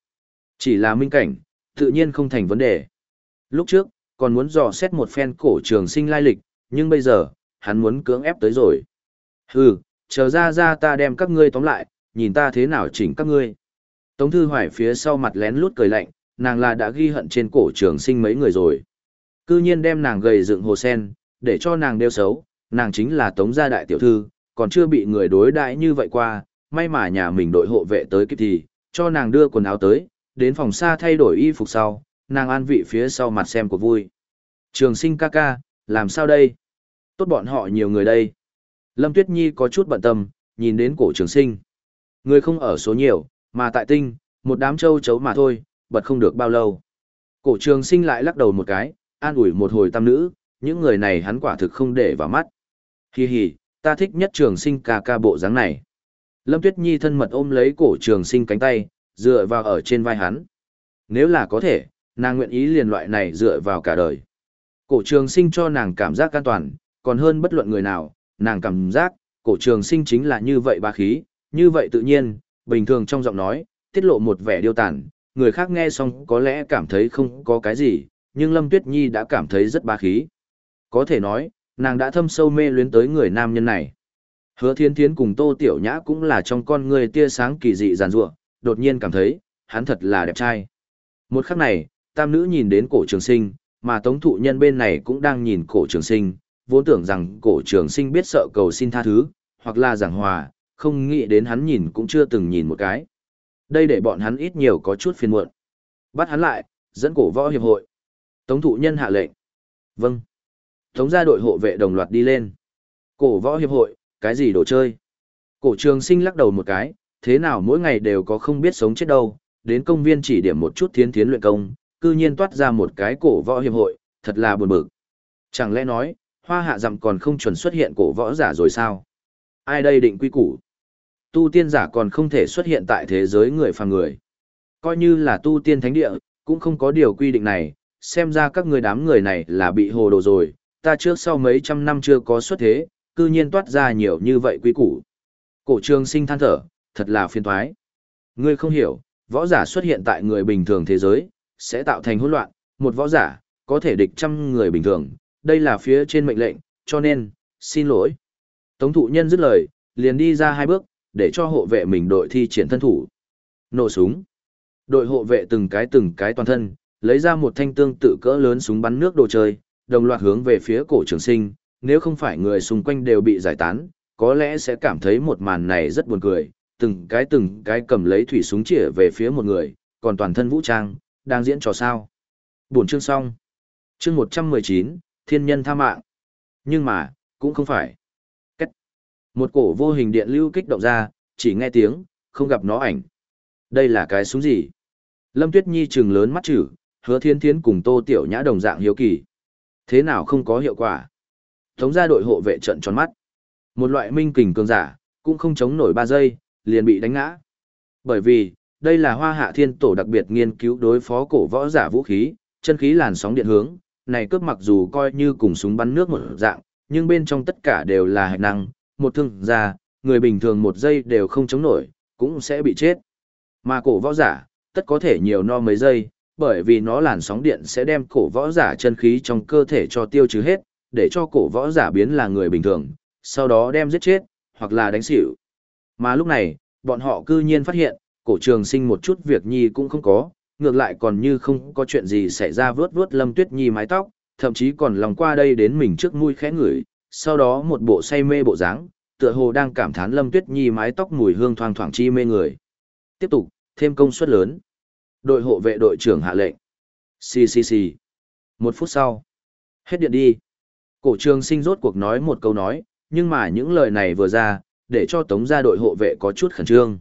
Chỉ là minh cảnh, tự nhiên không thành vấn đề. Lúc trước, còn muốn dò xét một phen cổ trường sinh lai lịch, nhưng bây giờ, hắn muốn cưỡng ép tới rồi. Hừ, chờ ra ra ta đem các ngươi tóm lại, nhìn ta thế nào chỉnh các ngươi. Tống Thư Hoài phía sau mặt lén lút cười lạnh, nàng là đã ghi hận trên cổ trường sinh mấy người rồi. Cư nhiên đem nàng gầy dựng hồ sen, để cho nàng đeo xấu, nàng chính là Tống gia đại tiểu thư, còn chưa bị người đối đãi như vậy qua, may mà nhà mình đội hộ vệ tới kịp thì, cho nàng đưa quần áo tới, đến phòng xa thay đổi y phục sau, nàng an vị phía sau mặt xem cuộc vui. Trường sinh ca ca, làm sao đây? Tốt bọn họ nhiều người đây. Lâm Tuyết Nhi có chút bận tâm, nhìn đến cổ trường sinh. Người không ở số nhiều, mà tại tinh, một đám châu chấu mà thôi, bật không được bao lâu. Cổ trường sinh lại lắc đầu một cái, an ủi một hồi tam nữ, những người này hắn quả thực không để vào mắt. Hi hi, ta thích nhất trường sinh ca ca bộ dáng này. Lâm Tuyết Nhi thân mật ôm lấy cổ trường sinh cánh tay, dựa vào ở trên vai hắn. Nếu là có thể, nàng nguyện ý liền loại này dựa vào cả đời. Cổ trường sinh cho nàng cảm giác an toàn, còn hơn bất luận người nào, nàng cảm giác, cổ trường sinh chính là như vậy ba khí, như vậy tự nhiên, bình thường trong giọng nói, tiết lộ một vẻ điêu tàn, người khác nghe xong có lẽ cảm thấy không có cái gì, nhưng Lâm Tuyết Nhi đã cảm thấy rất ba khí. Có thể nói, nàng đã thâm sâu mê luyến tới người nam nhân này. Hứa thiên thiến cùng tô tiểu nhã cũng là trong con người tia sáng kỳ dị giàn rủa đột nhiên cảm thấy, hắn thật là đẹp trai. Một khắc này, tam nữ nhìn đến cổ trường sinh, mà tống thụ nhân bên này cũng đang nhìn cổ trường sinh, vốn tưởng rằng cổ trường sinh biết sợ cầu xin tha thứ, hoặc là giảng hòa, không nghĩ đến hắn nhìn cũng chưa từng nhìn một cái. Đây để bọn hắn ít nhiều có chút phiền muộn. Bắt hắn lại, dẫn cổ võ hiệp hội. Tống thụ nhân hạ lệnh. Vâng. Tống gia đội hộ vệ đồng loạt đi lên. Cổ võ hiệp hội, cái gì đồ chơi? Cổ trường sinh lắc đầu một cái, thế nào mỗi ngày đều có không biết sống chết đâu, đến công viên chỉ điểm một chút thiến thiến luyện công, cư nhiên toát ra một cái cổ võ hiệp hội, thật là buồn bực. Chẳng lẽ nói, hoa hạ dặm còn không chuẩn xuất hiện cổ võ giả rồi sao? Ai đây định quy củ? Tu tiên giả còn không thể xuất hiện tại thế giới người phàm người. Coi như là tu tiên thánh địa, cũng không có điều quy định này, xem ra các người đám người này là bị hồ đồ rồi, ta trước sau mấy trăm năm chưa có xuất thế, cư nhiên toát ra nhiều như vậy quý củ. Cổ trường sinh than thở, thật là phiền toái. Ngươi không hiểu, võ giả xuất hiện tại người bình thường thế giới, sẽ tạo thành hỗn loạn, một võ giả, có thể địch trăm người bình thường, đây là phía trên mệnh lệnh, cho nên, xin lỗi. Tống thụ nhân dứt lời, liền đi ra hai bước, để cho hộ vệ mình đội thi triển thân thủ. Nổ súng. Đội hộ vệ từng cái từng cái toàn thân, lấy ra một thanh tương tự cỡ lớn súng bắn nước đồ chơi, đồng loạt hướng về phía cổ trường sinh, nếu không phải người xung quanh đều bị giải tán, có lẽ sẽ cảm thấy một màn này rất buồn cười, từng cái từng cái cầm lấy thủy súng chĩa về phía một người, còn toàn thân vũ trang, đang diễn trò sao. Buồn chương xong. Chương 119, thiên nhân tha mạng. Nhưng mà, cũng không phải. Cách. Một cổ vô hình điện lưu kích động ra, chỉ nghe tiếng, không gặp nó ảnh. Đây là cái súng gì? Lâm Tuyết Nhi trừng lớn mắt chữ, hứa thiên Thiên cùng tô tiểu nhã đồng dạng hiếu kỳ. Thế nào không có hiệu quả? Tống gia đội hộ vệ trận tròn mắt. Một loại minh kình cường giả, cũng không chống nổi 3 giây, liền bị đánh ngã. Bởi vì, đây là hoa hạ thiên tổ đặc biệt nghiên cứu đối phó cổ võ giả vũ khí, chân khí làn sóng điện hướng, này cướp mặc dù coi như cùng súng bắn nước một dạng, nhưng bên trong tất cả đều là hạch năng, một thương ra, người bình thường một giây đều không chống nổi, cũng sẽ bị chết. Mà cổ võ giả, tất có thể nhiều no mấy giây, bởi vì nó làn sóng điện sẽ đem cổ võ giả chân khí trong cơ thể cho tiêu trừ hết, để cho cổ võ giả biến là người bình thường, sau đó đem giết chết, hoặc là đánh xỉu. Mà lúc này, bọn họ cư nhiên phát hiện, cổ trường sinh một chút việc nhi cũng không có, ngược lại còn như không có chuyện gì xảy ra vướt vướt lâm tuyết nhi mái tóc, thậm chí còn lòng qua đây đến mình trước mũi khẽ ngửi, sau đó một bộ say mê bộ dáng, tựa hồ đang cảm thán lâm tuyết nhi mái tóc mùi hương thoang thoảng chi mê người. Tiếp tục, thêm công suất lớn. Đội hộ vệ đội trưởng hạ lệnh. Xì xì xì. Một phút sau. Hết điện đi. Cổ trường sinh rốt cuộc nói một câu nói, nhưng mà những lời này vừa ra, để cho tống gia đội hộ vệ có chút khẩn trương.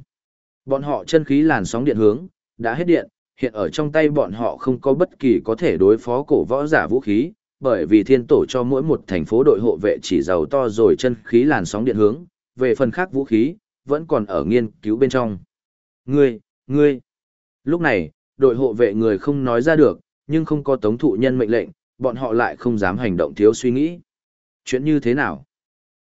Bọn họ chân khí làn sóng điện hướng, đã hết điện, hiện ở trong tay bọn họ không có bất kỳ có thể đối phó cổ võ giả vũ khí, bởi vì thiên tổ cho mỗi một thành phố đội hộ vệ chỉ giàu to rồi chân khí làn sóng điện hướng, về phần khác vũ khí, vẫn còn ở nghiên cứu bên trong. Ngươi, ngươi. Lúc này, đội hộ vệ người không nói ra được, nhưng không có tống thụ nhân mệnh lệnh, bọn họ lại không dám hành động thiếu suy nghĩ. Chuyện như thế nào?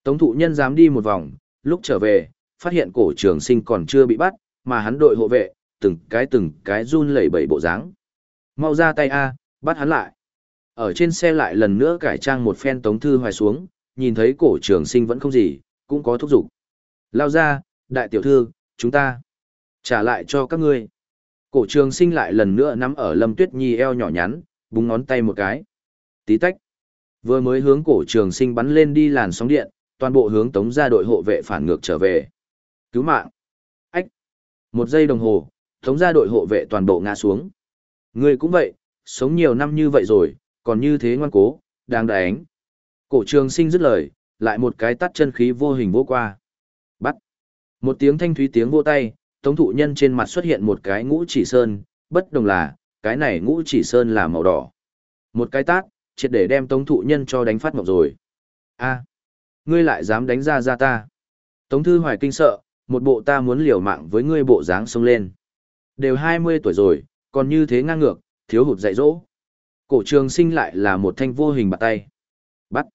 Tống thụ nhân dám đi một vòng, lúc trở về, phát hiện cổ trường sinh còn chưa bị bắt, mà hắn đội hộ vệ, từng cái từng cái run lẩy bẩy bộ dáng. Mau ra tay a, bắt hắn lại. Ở trên xe lại lần nữa cải trang một phen tống thư hoài xuống, nhìn thấy cổ trường sinh vẫn không gì, cũng có thúc giục. Lao ra, đại tiểu thư, chúng ta trả lại cho các ngươi. Cổ trường sinh lại lần nữa nắm ở lâm tuyết nhi eo nhỏ nhắn, búng ngón tay một cái. Tí tách. Vừa mới hướng cổ trường sinh bắn lên đi làn sóng điện, toàn bộ hướng tống ra đội hộ vệ phản ngược trở về. Cứu mạng. Ách. Một giây đồng hồ, tống ra đội hộ vệ toàn bộ ngã xuống. Ngươi cũng vậy, sống nhiều năm như vậy rồi, còn như thế ngoan cố, đang đánh. Cổ trường sinh dứt lời, lại một cái tắt chân khí vô hình vô qua. Bắt. Một tiếng thanh thúy tiếng vô tay, tống thụ nhân trên mặt xuất hiện một cái ngũ chỉ sơn, bất đồng là, cái này ngũ chỉ sơn là màu đỏ. Một cái tát, triệt để đem tống thụ nhân cho đánh phát ngọc rồi. a ngươi lại dám đánh ra ra ta. Tống thư hoài kinh sợ, một bộ ta muốn liều mạng với ngươi bộ dáng xông lên. Đều 20 tuổi rồi, còn như thế ngang ngược, thiếu hụt dạy dỗ. Cổ trường sinh lại là một thanh vô hình bạc tay. Bắt.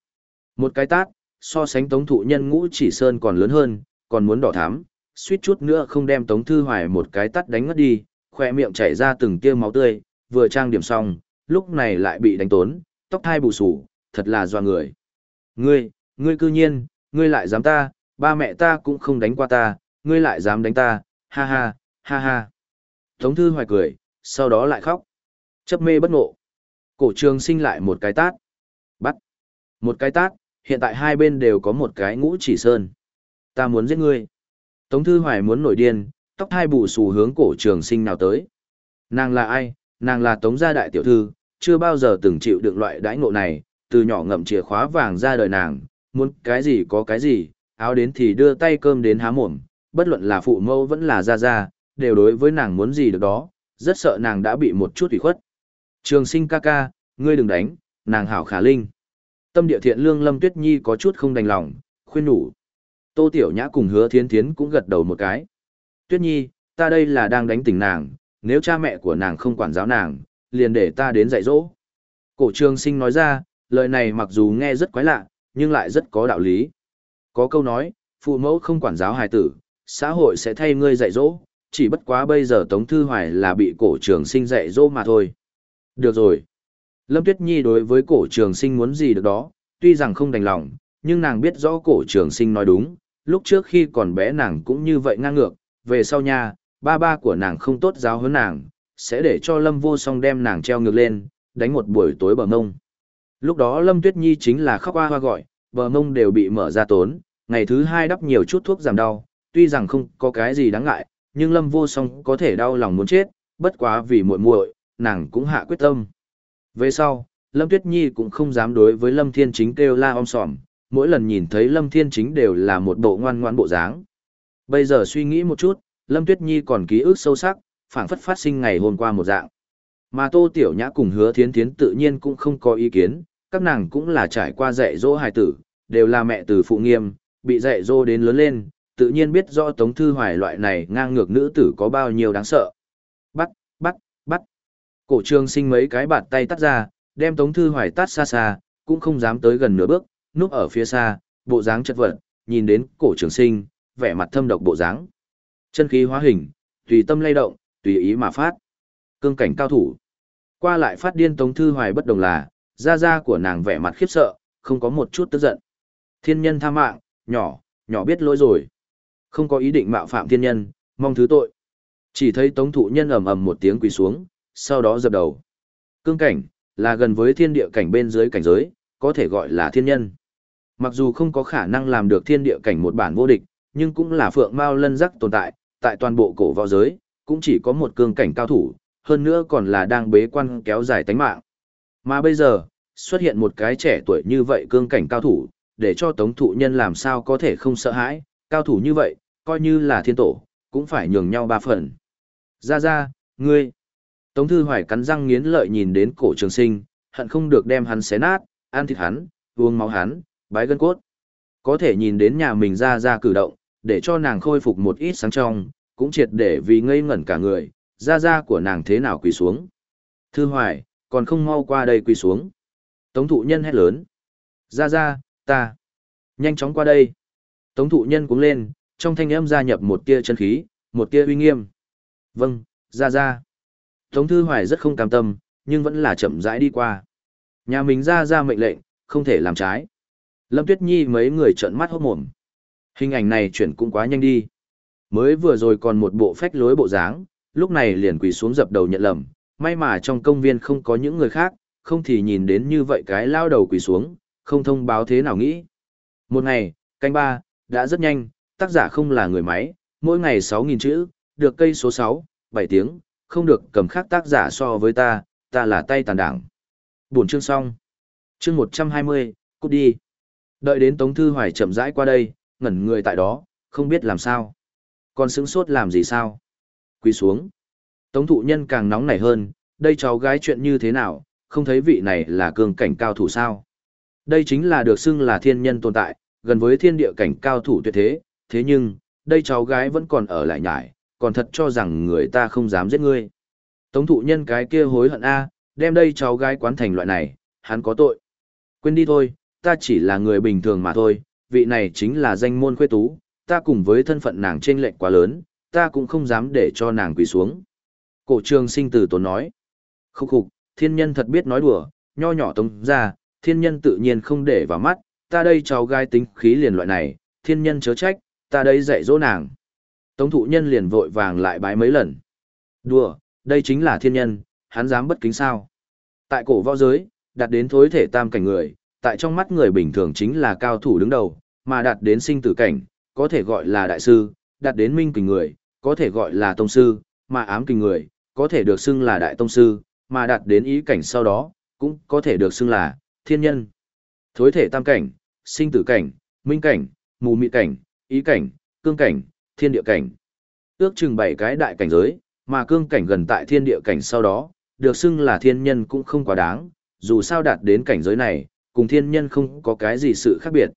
Một cái tát, so sánh tống thụ nhân ngũ chỉ sơn còn lớn hơn, còn muốn đỏ thắm, suýt chút nữa không đem tống thư hoài một cái tát đánh ngất đi, khoe miệng chảy ra từng tia máu tươi, vừa trang điểm xong, lúc này lại bị đánh tốn, tóc thai bù sủ, thật là doa người. Ngươi, ngươi cư nhiên, ngươi lại dám ta, ba mẹ ta cũng không đánh qua ta, ngươi lại dám đánh ta, ha ha, ha ha. Tống thư hoài cười, sau đó lại khóc. Chấp mê bất ngộ. Cổ trường sinh lại một cái tát. Bắt. Một cái tát, hiện tại hai bên đều có một cái ngũ chỉ sơn. Ta muốn giết ngươi. Tống thư hoài muốn nổi điên, tóc hai bù xù hướng cổ trường sinh nào tới. Nàng là ai? Nàng là tống gia đại tiểu thư, chưa bao giờ từng chịu được loại đãi ngộ này, từ nhỏ ngậm chìa khóa vàng ra đời nàng, muốn cái gì có cái gì, áo đến thì đưa tay cơm đến há mồm, bất luận là phụ mẫu vẫn là gia gia, đều đối với nàng muốn gì được đó, rất sợ nàng đã bị một chút ủy khuất. Trường sinh ca ca, ngươi đừng đánh, nàng hảo khả linh. Tâm địa thiện lương Lâm Tuyết Nhi có chút không đành lòng, khuyên nhủ. Tô Tiểu Nhã cùng hứa thiến thiến cũng gật đầu một cái. Tuyết Nhi, ta đây là đang đánh tỉnh nàng, nếu cha mẹ của nàng không quản giáo nàng, liền để ta đến dạy dỗ. Cổ trường sinh nói ra, lời này mặc dù nghe rất quái lạ, nhưng lại rất có đạo lý. Có câu nói, phụ mẫu không quản giáo hài tử, xã hội sẽ thay ngươi dạy dỗ, chỉ bất quá bây giờ Tống Thư Hoài là bị cổ trường sinh dạy dỗ mà thôi. Được rồi. Lâm Tuyết Nhi đối với cổ trường sinh muốn gì được đó, tuy rằng không đành lòng, nhưng nàng biết rõ cổ trường sinh nói đúng, lúc trước khi còn bé nàng cũng như vậy ngang ngược, về sau nha, ba ba của nàng không tốt giáo hơn nàng, sẽ để cho Lâm vô song đem nàng treo ngược lên, đánh một buổi tối bờ ngông. Lúc đó Lâm Tuyết Nhi chính là khóc hoa hoa gọi, bờ ngông đều bị mở ra tốn, ngày thứ hai đắp nhiều chút thuốc giảm đau, tuy rằng không có cái gì đáng ngại, nhưng Lâm vô song có thể đau lòng muốn chết, bất quá vì muội muội, nàng cũng hạ quyết tâm. Về sau, Lâm Tuyết Nhi cũng không dám đối với Lâm Thiên Chính kêu la om sòm, mỗi lần nhìn thấy Lâm Thiên Chính đều là một bộ ngoan ngoan bộ dáng. Bây giờ suy nghĩ một chút, Lâm Tuyết Nhi còn ký ức sâu sắc, phảng phất phát sinh ngày hôm qua một dạng. Mà Tô Tiểu Nhã cùng Hứa Thiến Thiến tự nhiên cũng không có ý kiến, các nàng cũng là trải qua dạy dỗ hài tử, đều là mẹ từ phụ nghiêm, bị dạy dỗ đến lớn lên, tự nhiên biết rõ Tống Thư Hoài loại này ngang ngược nữ tử có bao nhiêu đáng sợ. Bắt, bắt, bắt. Cổ trường sinh mấy cái bạt tay tắt ra, đem Tống Thư Hoài tắt xa xa, cũng không dám tới gần nửa bước, núp ở phía xa, bộ dáng chất vật, nhìn đến cổ trường sinh, vẻ mặt thâm độc bộ dáng. Chân khí hóa hình, tùy tâm lay động, tùy ý mà phát. Cương cảnh cao thủ. Qua lại phát điên Tống Thư Hoài bất đồng là, da da của nàng vẻ mặt khiếp sợ, không có một chút tức giận. Thiên nhân tha mạng, nhỏ, nhỏ biết lỗi rồi. Không có ý định mạo phạm thiên nhân, mong thứ tội. Chỉ thấy Tống Thụ Nhân ầm ầm một tiếng quỳ xuống, sau đó dập đầu. Cương cảnh, là gần với thiên địa cảnh bên dưới cảnh giới, có thể gọi là thiên nhân. Mặc dù không có khả năng làm được thiên địa cảnh một bản vô địch, nhưng cũng là phượng mao lân rắc tồn tại, tại toàn bộ cổ võ giới, cũng chỉ có một cương cảnh cao thủ, hơn nữa còn là đang bế quan kéo dài tánh mạng. Mà bây giờ, xuất hiện một cái trẻ tuổi như vậy cương cảnh cao thủ, để cho tống thụ nhân làm sao có thể không sợ hãi, cao thủ như vậy, coi như là thiên tổ, cũng phải nhường nhau ba phần. Ra ra, ngươi. Tống Thư Hoài cắn răng nghiến lợi nhìn đến cổ trường sinh, hận không được đem hắn xé nát, ăn thịt hắn, uống máu hắn, bái gân cốt. Có thể nhìn đến nhà mình ra ra cử động, để cho nàng khôi phục một ít sáng trong, cũng triệt để vì ngây ngẩn cả người, ra ra của nàng thế nào quỳ xuống. Thư Hoài, còn không mau qua đây quỳ xuống. Tống thụ nhân hét lớn. Ra ra, ta. Nhanh chóng qua đây. Tống thụ nhân cũng lên, trong thanh âm gia nhập một tia chân khí, một tia uy nghiêm. Vâng, ra ra. Tống Thư Hoài rất không cam tâm, nhưng vẫn là chậm rãi đi qua. Nhà mình ra ra mệnh lệnh, không thể làm trái. Lâm Tuyết Nhi mấy người trợn mắt hốt mồm. Hình ảnh này chuyển cũng quá nhanh đi. Mới vừa rồi còn một bộ phách lối bộ dáng, lúc này liền quỳ xuống dập đầu nhận lầm. May mà trong công viên không có những người khác, không thì nhìn đến như vậy cái lao đầu quỳ xuống, không thông báo thế nào nghĩ. Một ngày, canh ba, đã rất nhanh, tác giả không là người máy, mỗi ngày 6.000 chữ, được cây số 6, 7 tiếng, không được cầm khác tác giả so với ta, ta là tay tàn đảng. Buồn chương xong. Chương 120, cút đi. Đợi đến Tống Thư Hoài chậm rãi qua đây, ngẩn người tại đó, không biết làm sao. Còn sững sốt làm gì sao? Quỳ xuống. Tống thụ nhân càng nóng nảy hơn, đây cháu gái chuyện như thế nào, không thấy vị này là cường cảnh cao thủ sao? Đây chính là được xưng là thiên nhân tồn tại, gần với thiên địa cảnh cao thủ tuyệt thế, thế nhưng, đây cháu gái vẫn còn ở lại nhải, còn thật cho rằng người ta không dám giết ngươi. Tống thụ nhân cái kia hối hận a, đem đây cháu gái quán thành loại này, hắn có tội. Quên đi thôi, ta chỉ là người bình thường mà thôi, vị này chính là danh môn khuê tú, ta cùng với thân phận nàng trên lệnh quá lớn, ta cũng không dám để cho nàng quỳ xuống. Cổ trường sinh từ tốn nói, khúc khục, thiên nhân thật biết nói đùa, nho nhỏ tống ra, thiên nhân tự nhiên không để vào mắt, ta đây cháu gai tính khí liền loại này, thiên nhân chớ trách, ta đây dạy dỗ nàng. Tống thụ nhân liền vội vàng lại bái mấy lần. Đùa, đây chính là thiên nhân, hắn dám bất kính sao. Tại cổ võ giới, đạt đến thối thể tam cảnh người, tại trong mắt người bình thường chính là cao thủ đứng đầu, mà đạt đến sinh tử cảnh, có thể gọi là đại sư, đạt đến minh kình người, có thể gọi là tông sư, mà ám kình người, có thể được xưng là đại tông sư, mà đạt đến ý cảnh sau đó, cũng có thể được xưng là thiên nhân. Thối thể tam cảnh, sinh tử cảnh, minh cảnh, mù mị cảnh, ý cảnh, cương cảnh, thiên địa cảnh. Ước chừng bảy cái đại cảnh giới, mà cương cảnh gần tại thiên địa cảnh sau đó, được xưng là thiên nhân cũng không quá đáng, dù sao đạt đến cảnh giới này, cùng thiên nhân không có cái gì sự khác biệt.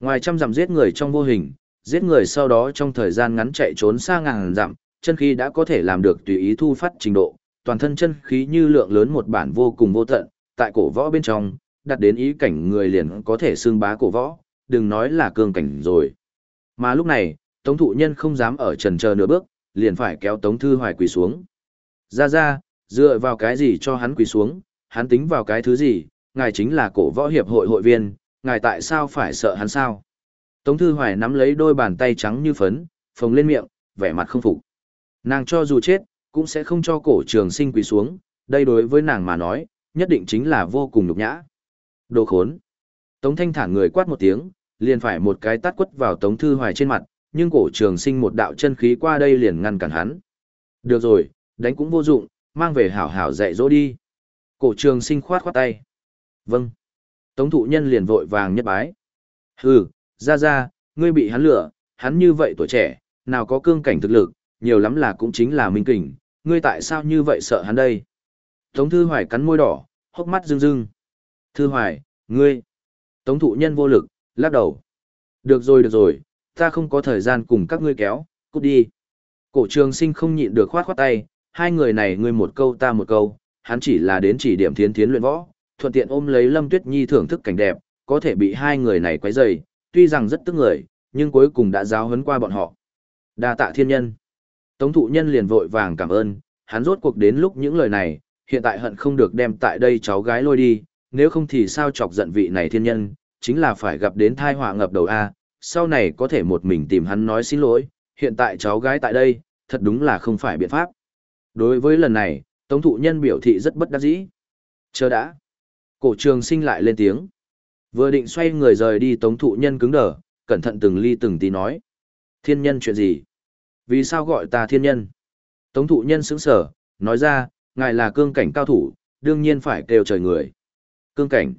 Ngoài trăm dặm giết người trong vô hình, giết người sau đó trong thời gian ngắn chạy trốn xa ngàn dặm, chân khí đã có thể làm được tùy ý thu phát trình độ, toàn thân chân khí như lượng lớn một bản vô cùng vô tận, tại cổ võ bên trong, đạt đến ý cảnh người liền có thể xương bá cổ võ, đừng nói là cương cảnh rồi. Mà lúc này, Tống thụ nhân không dám ở trần chờ nửa bước, liền phải kéo Tống Thư Hoài quỳ xuống. Ra ra, dựa vào cái gì cho hắn quỳ xuống, hắn tính vào cái thứ gì, ngài chính là cổ võ hiệp hội hội viên, ngài tại sao phải sợ hắn sao? Tống Thư Hoài nắm lấy đôi bàn tay trắng như phấn, phồng lên miệng, vẻ mặt không phục. Nàng cho dù chết, cũng sẽ không cho cổ trường sinh quỳ xuống, đây đối với nàng mà nói, nhất định chính là vô cùng nhục nhã. Đồ khốn. Tống Thanh thản người quát một tiếng, liền phải một cái tát quất vào Tống Thư Hoài trên mặt, nhưng cổ trường sinh một đạo chân khí qua đây liền ngăn cản hắn. Được rồi, đánh cũng vô dụng, mang về hảo hảo dạy dỗ đi. Cổ trường sinh khoát khoát tay. Vâng. Tống thụ nhân liền vội vàng nhất bái. Hừ, ra ra, ngươi bị hắn lừa, hắn như vậy tuổi trẻ, nào có cương cảnh thực lực, nhiều lắm là cũng chính là minh kình, ngươi tại sao như vậy sợ hắn đây? Tống Thư Hoài cắn môi đỏ, hốc mắt rưng rưng. Thư Hoài, ngươi. Tống thụ nhân vô lực, lắc đầu. Được rồi được rồi, ta không có thời gian cùng các ngươi kéo, cút đi. Cổ trường sinh không nhịn được khoát khoát tay, hai người này ngươi một câu ta một câu, hắn chỉ là đến chỉ điểm thiến thiến luyện võ, thuận tiện ôm lấy Lâm Tuyết Nhi thưởng thức cảnh đẹp, có thể bị hai người này quấy rầy, tuy rằng rất tức người, nhưng cuối cùng đã giáo huấn qua bọn họ. Đa tạ thiên nhân. Tống thụ nhân liền vội vàng cảm ơn, hắn rốt cuộc đến lúc những lời này, hiện tại hận không được đem tại đây cháu gái lôi đi, nếu không thì sao chọc giận vị này thiên nhân, chính là phải gặp đến thai họa ngập đầu A, sau này có thể một mình tìm hắn nói xin lỗi, hiện tại cháu gái tại đây, thật đúng là không phải biện pháp. Đối với lần này, Tống thụ nhân biểu thị rất bất đắc dĩ. Chờ đã. Cổ trường sinh lại lên tiếng. Vừa định xoay người rời đi Tống thụ nhân cứng đờ, cẩn thận từng ly từng tí nói. Thiên nhân chuyện gì? Vì sao gọi ta thiên nhân? Tống thụ nhân sững sở, nói ra, ngài là cương cảnh cao thủ, đương nhiên phải kêu trời người. Cương cảnh.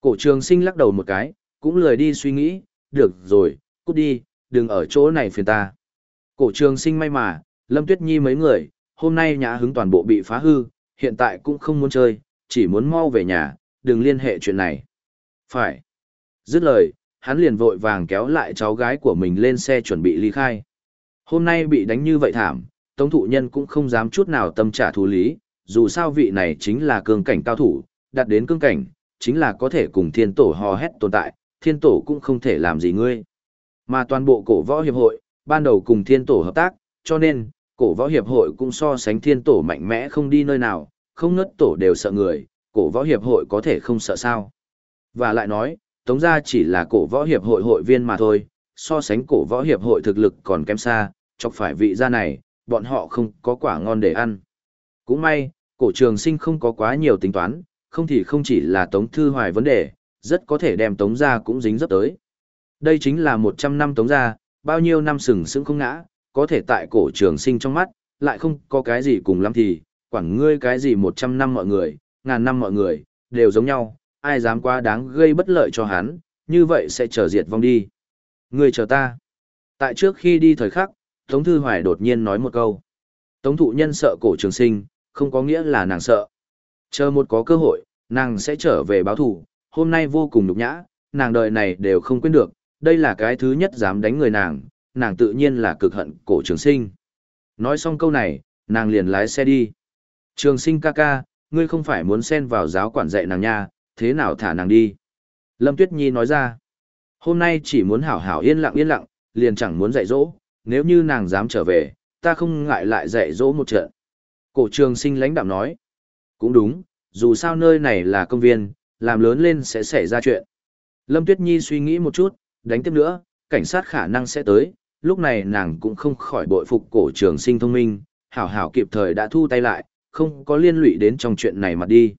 Cổ trường sinh lắc đầu một cái, cũng lười đi suy nghĩ, được rồi, cút đi, đừng ở chỗ này phiền ta. Cổ trường sinh may mà, Lâm Tuyết Nhi mấy người, hôm nay nhà hứng toàn bộ bị phá hư, hiện tại cũng không muốn chơi, chỉ muốn mau về nhà, đừng liên hệ chuyện này. Phải. Dứt lời, hắn liền vội vàng kéo lại cháu gái của mình lên xe chuẩn bị ly khai. Hôm nay bị đánh như vậy thảm, Tống thụ nhân cũng không dám chút nào tâm trả thù lý, dù sao vị này chính là cương cảnh cao thủ, đạt đến cương cảnh, chính là có thể cùng thiên tổ hò hét tồn tại, thiên tổ cũng không thể làm gì ngươi. Mà toàn bộ cổ võ hiệp hội, ban đầu cùng thiên tổ hợp tác, cho nên, cổ võ hiệp hội cũng so sánh thiên tổ mạnh mẽ không đi nơi nào, không ngất tổ đều sợ người, cổ võ hiệp hội có thể không sợ sao. Và lại nói, tống gia chỉ là cổ võ hiệp hội hội viên mà thôi, so sánh cổ võ hiệp hội thực lực còn kém xa, chọc phải vị gia này, bọn họ không có quả ngon để ăn. Cũng may, cổ trường sinh không có quá nhiều tính toán, không thì không chỉ là tống thư hoài vấn đề, rất có thể đem tống gia cũng dính dấp tới. Đây chính là 100 năm tống gia, bao nhiêu năm sừng sững không ngã, có thể tại cổ trường sinh trong mắt, lại không có cái gì cùng lắm thì, quảng ngươi cái gì 100 năm mọi người, ngàn năm mọi người, đều giống nhau, ai dám quá đáng gây bất lợi cho hắn, như vậy sẽ trở diệt vong đi. Ngươi chờ ta. Tại trước khi đi thời khắc, Tống Thư Hoài đột nhiên nói một câu. Tống thụ nhân sợ cổ trường sinh, không có nghĩa là nàng sợ. Chờ một có cơ hội, nàng sẽ trở về báo thủ, hôm nay vô cùng nhục nhã, nàng đời này đều không quên được, đây là cái thứ nhất dám đánh người nàng, nàng tự nhiên là cực hận cổ trường sinh. Nói xong câu này, nàng liền lái xe đi. Trường sinh ca ca, ngươi không phải muốn xen vào giáo quản dạy nàng nha, thế nào thả nàng đi. Lâm Tuyết Nhi nói ra, hôm nay chỉ muốn hảo hảo yên lặng yên lặng, liền chẳng muốn dạy dỗ, nếu như nàng dám trở về, ta không ngại lại dạy dỗ một trận. Cổ trường sinh lãnh đạm nói, cũng đúng, dù sao nơi này là công viên, làm lớn lên sẽ xảy ra chuyện. Lâm Tuyết Nhi suy nghĩ một chút, đánh tiếp nữa, cảnh sát khả năng sẽ tới, lúc này nàng cũng không khỏi bội phục cổ trường sinh thông minh, hảo hảo kịp thời đã thu tay lại, không có liên lụy đến trong chuyện này mà đi.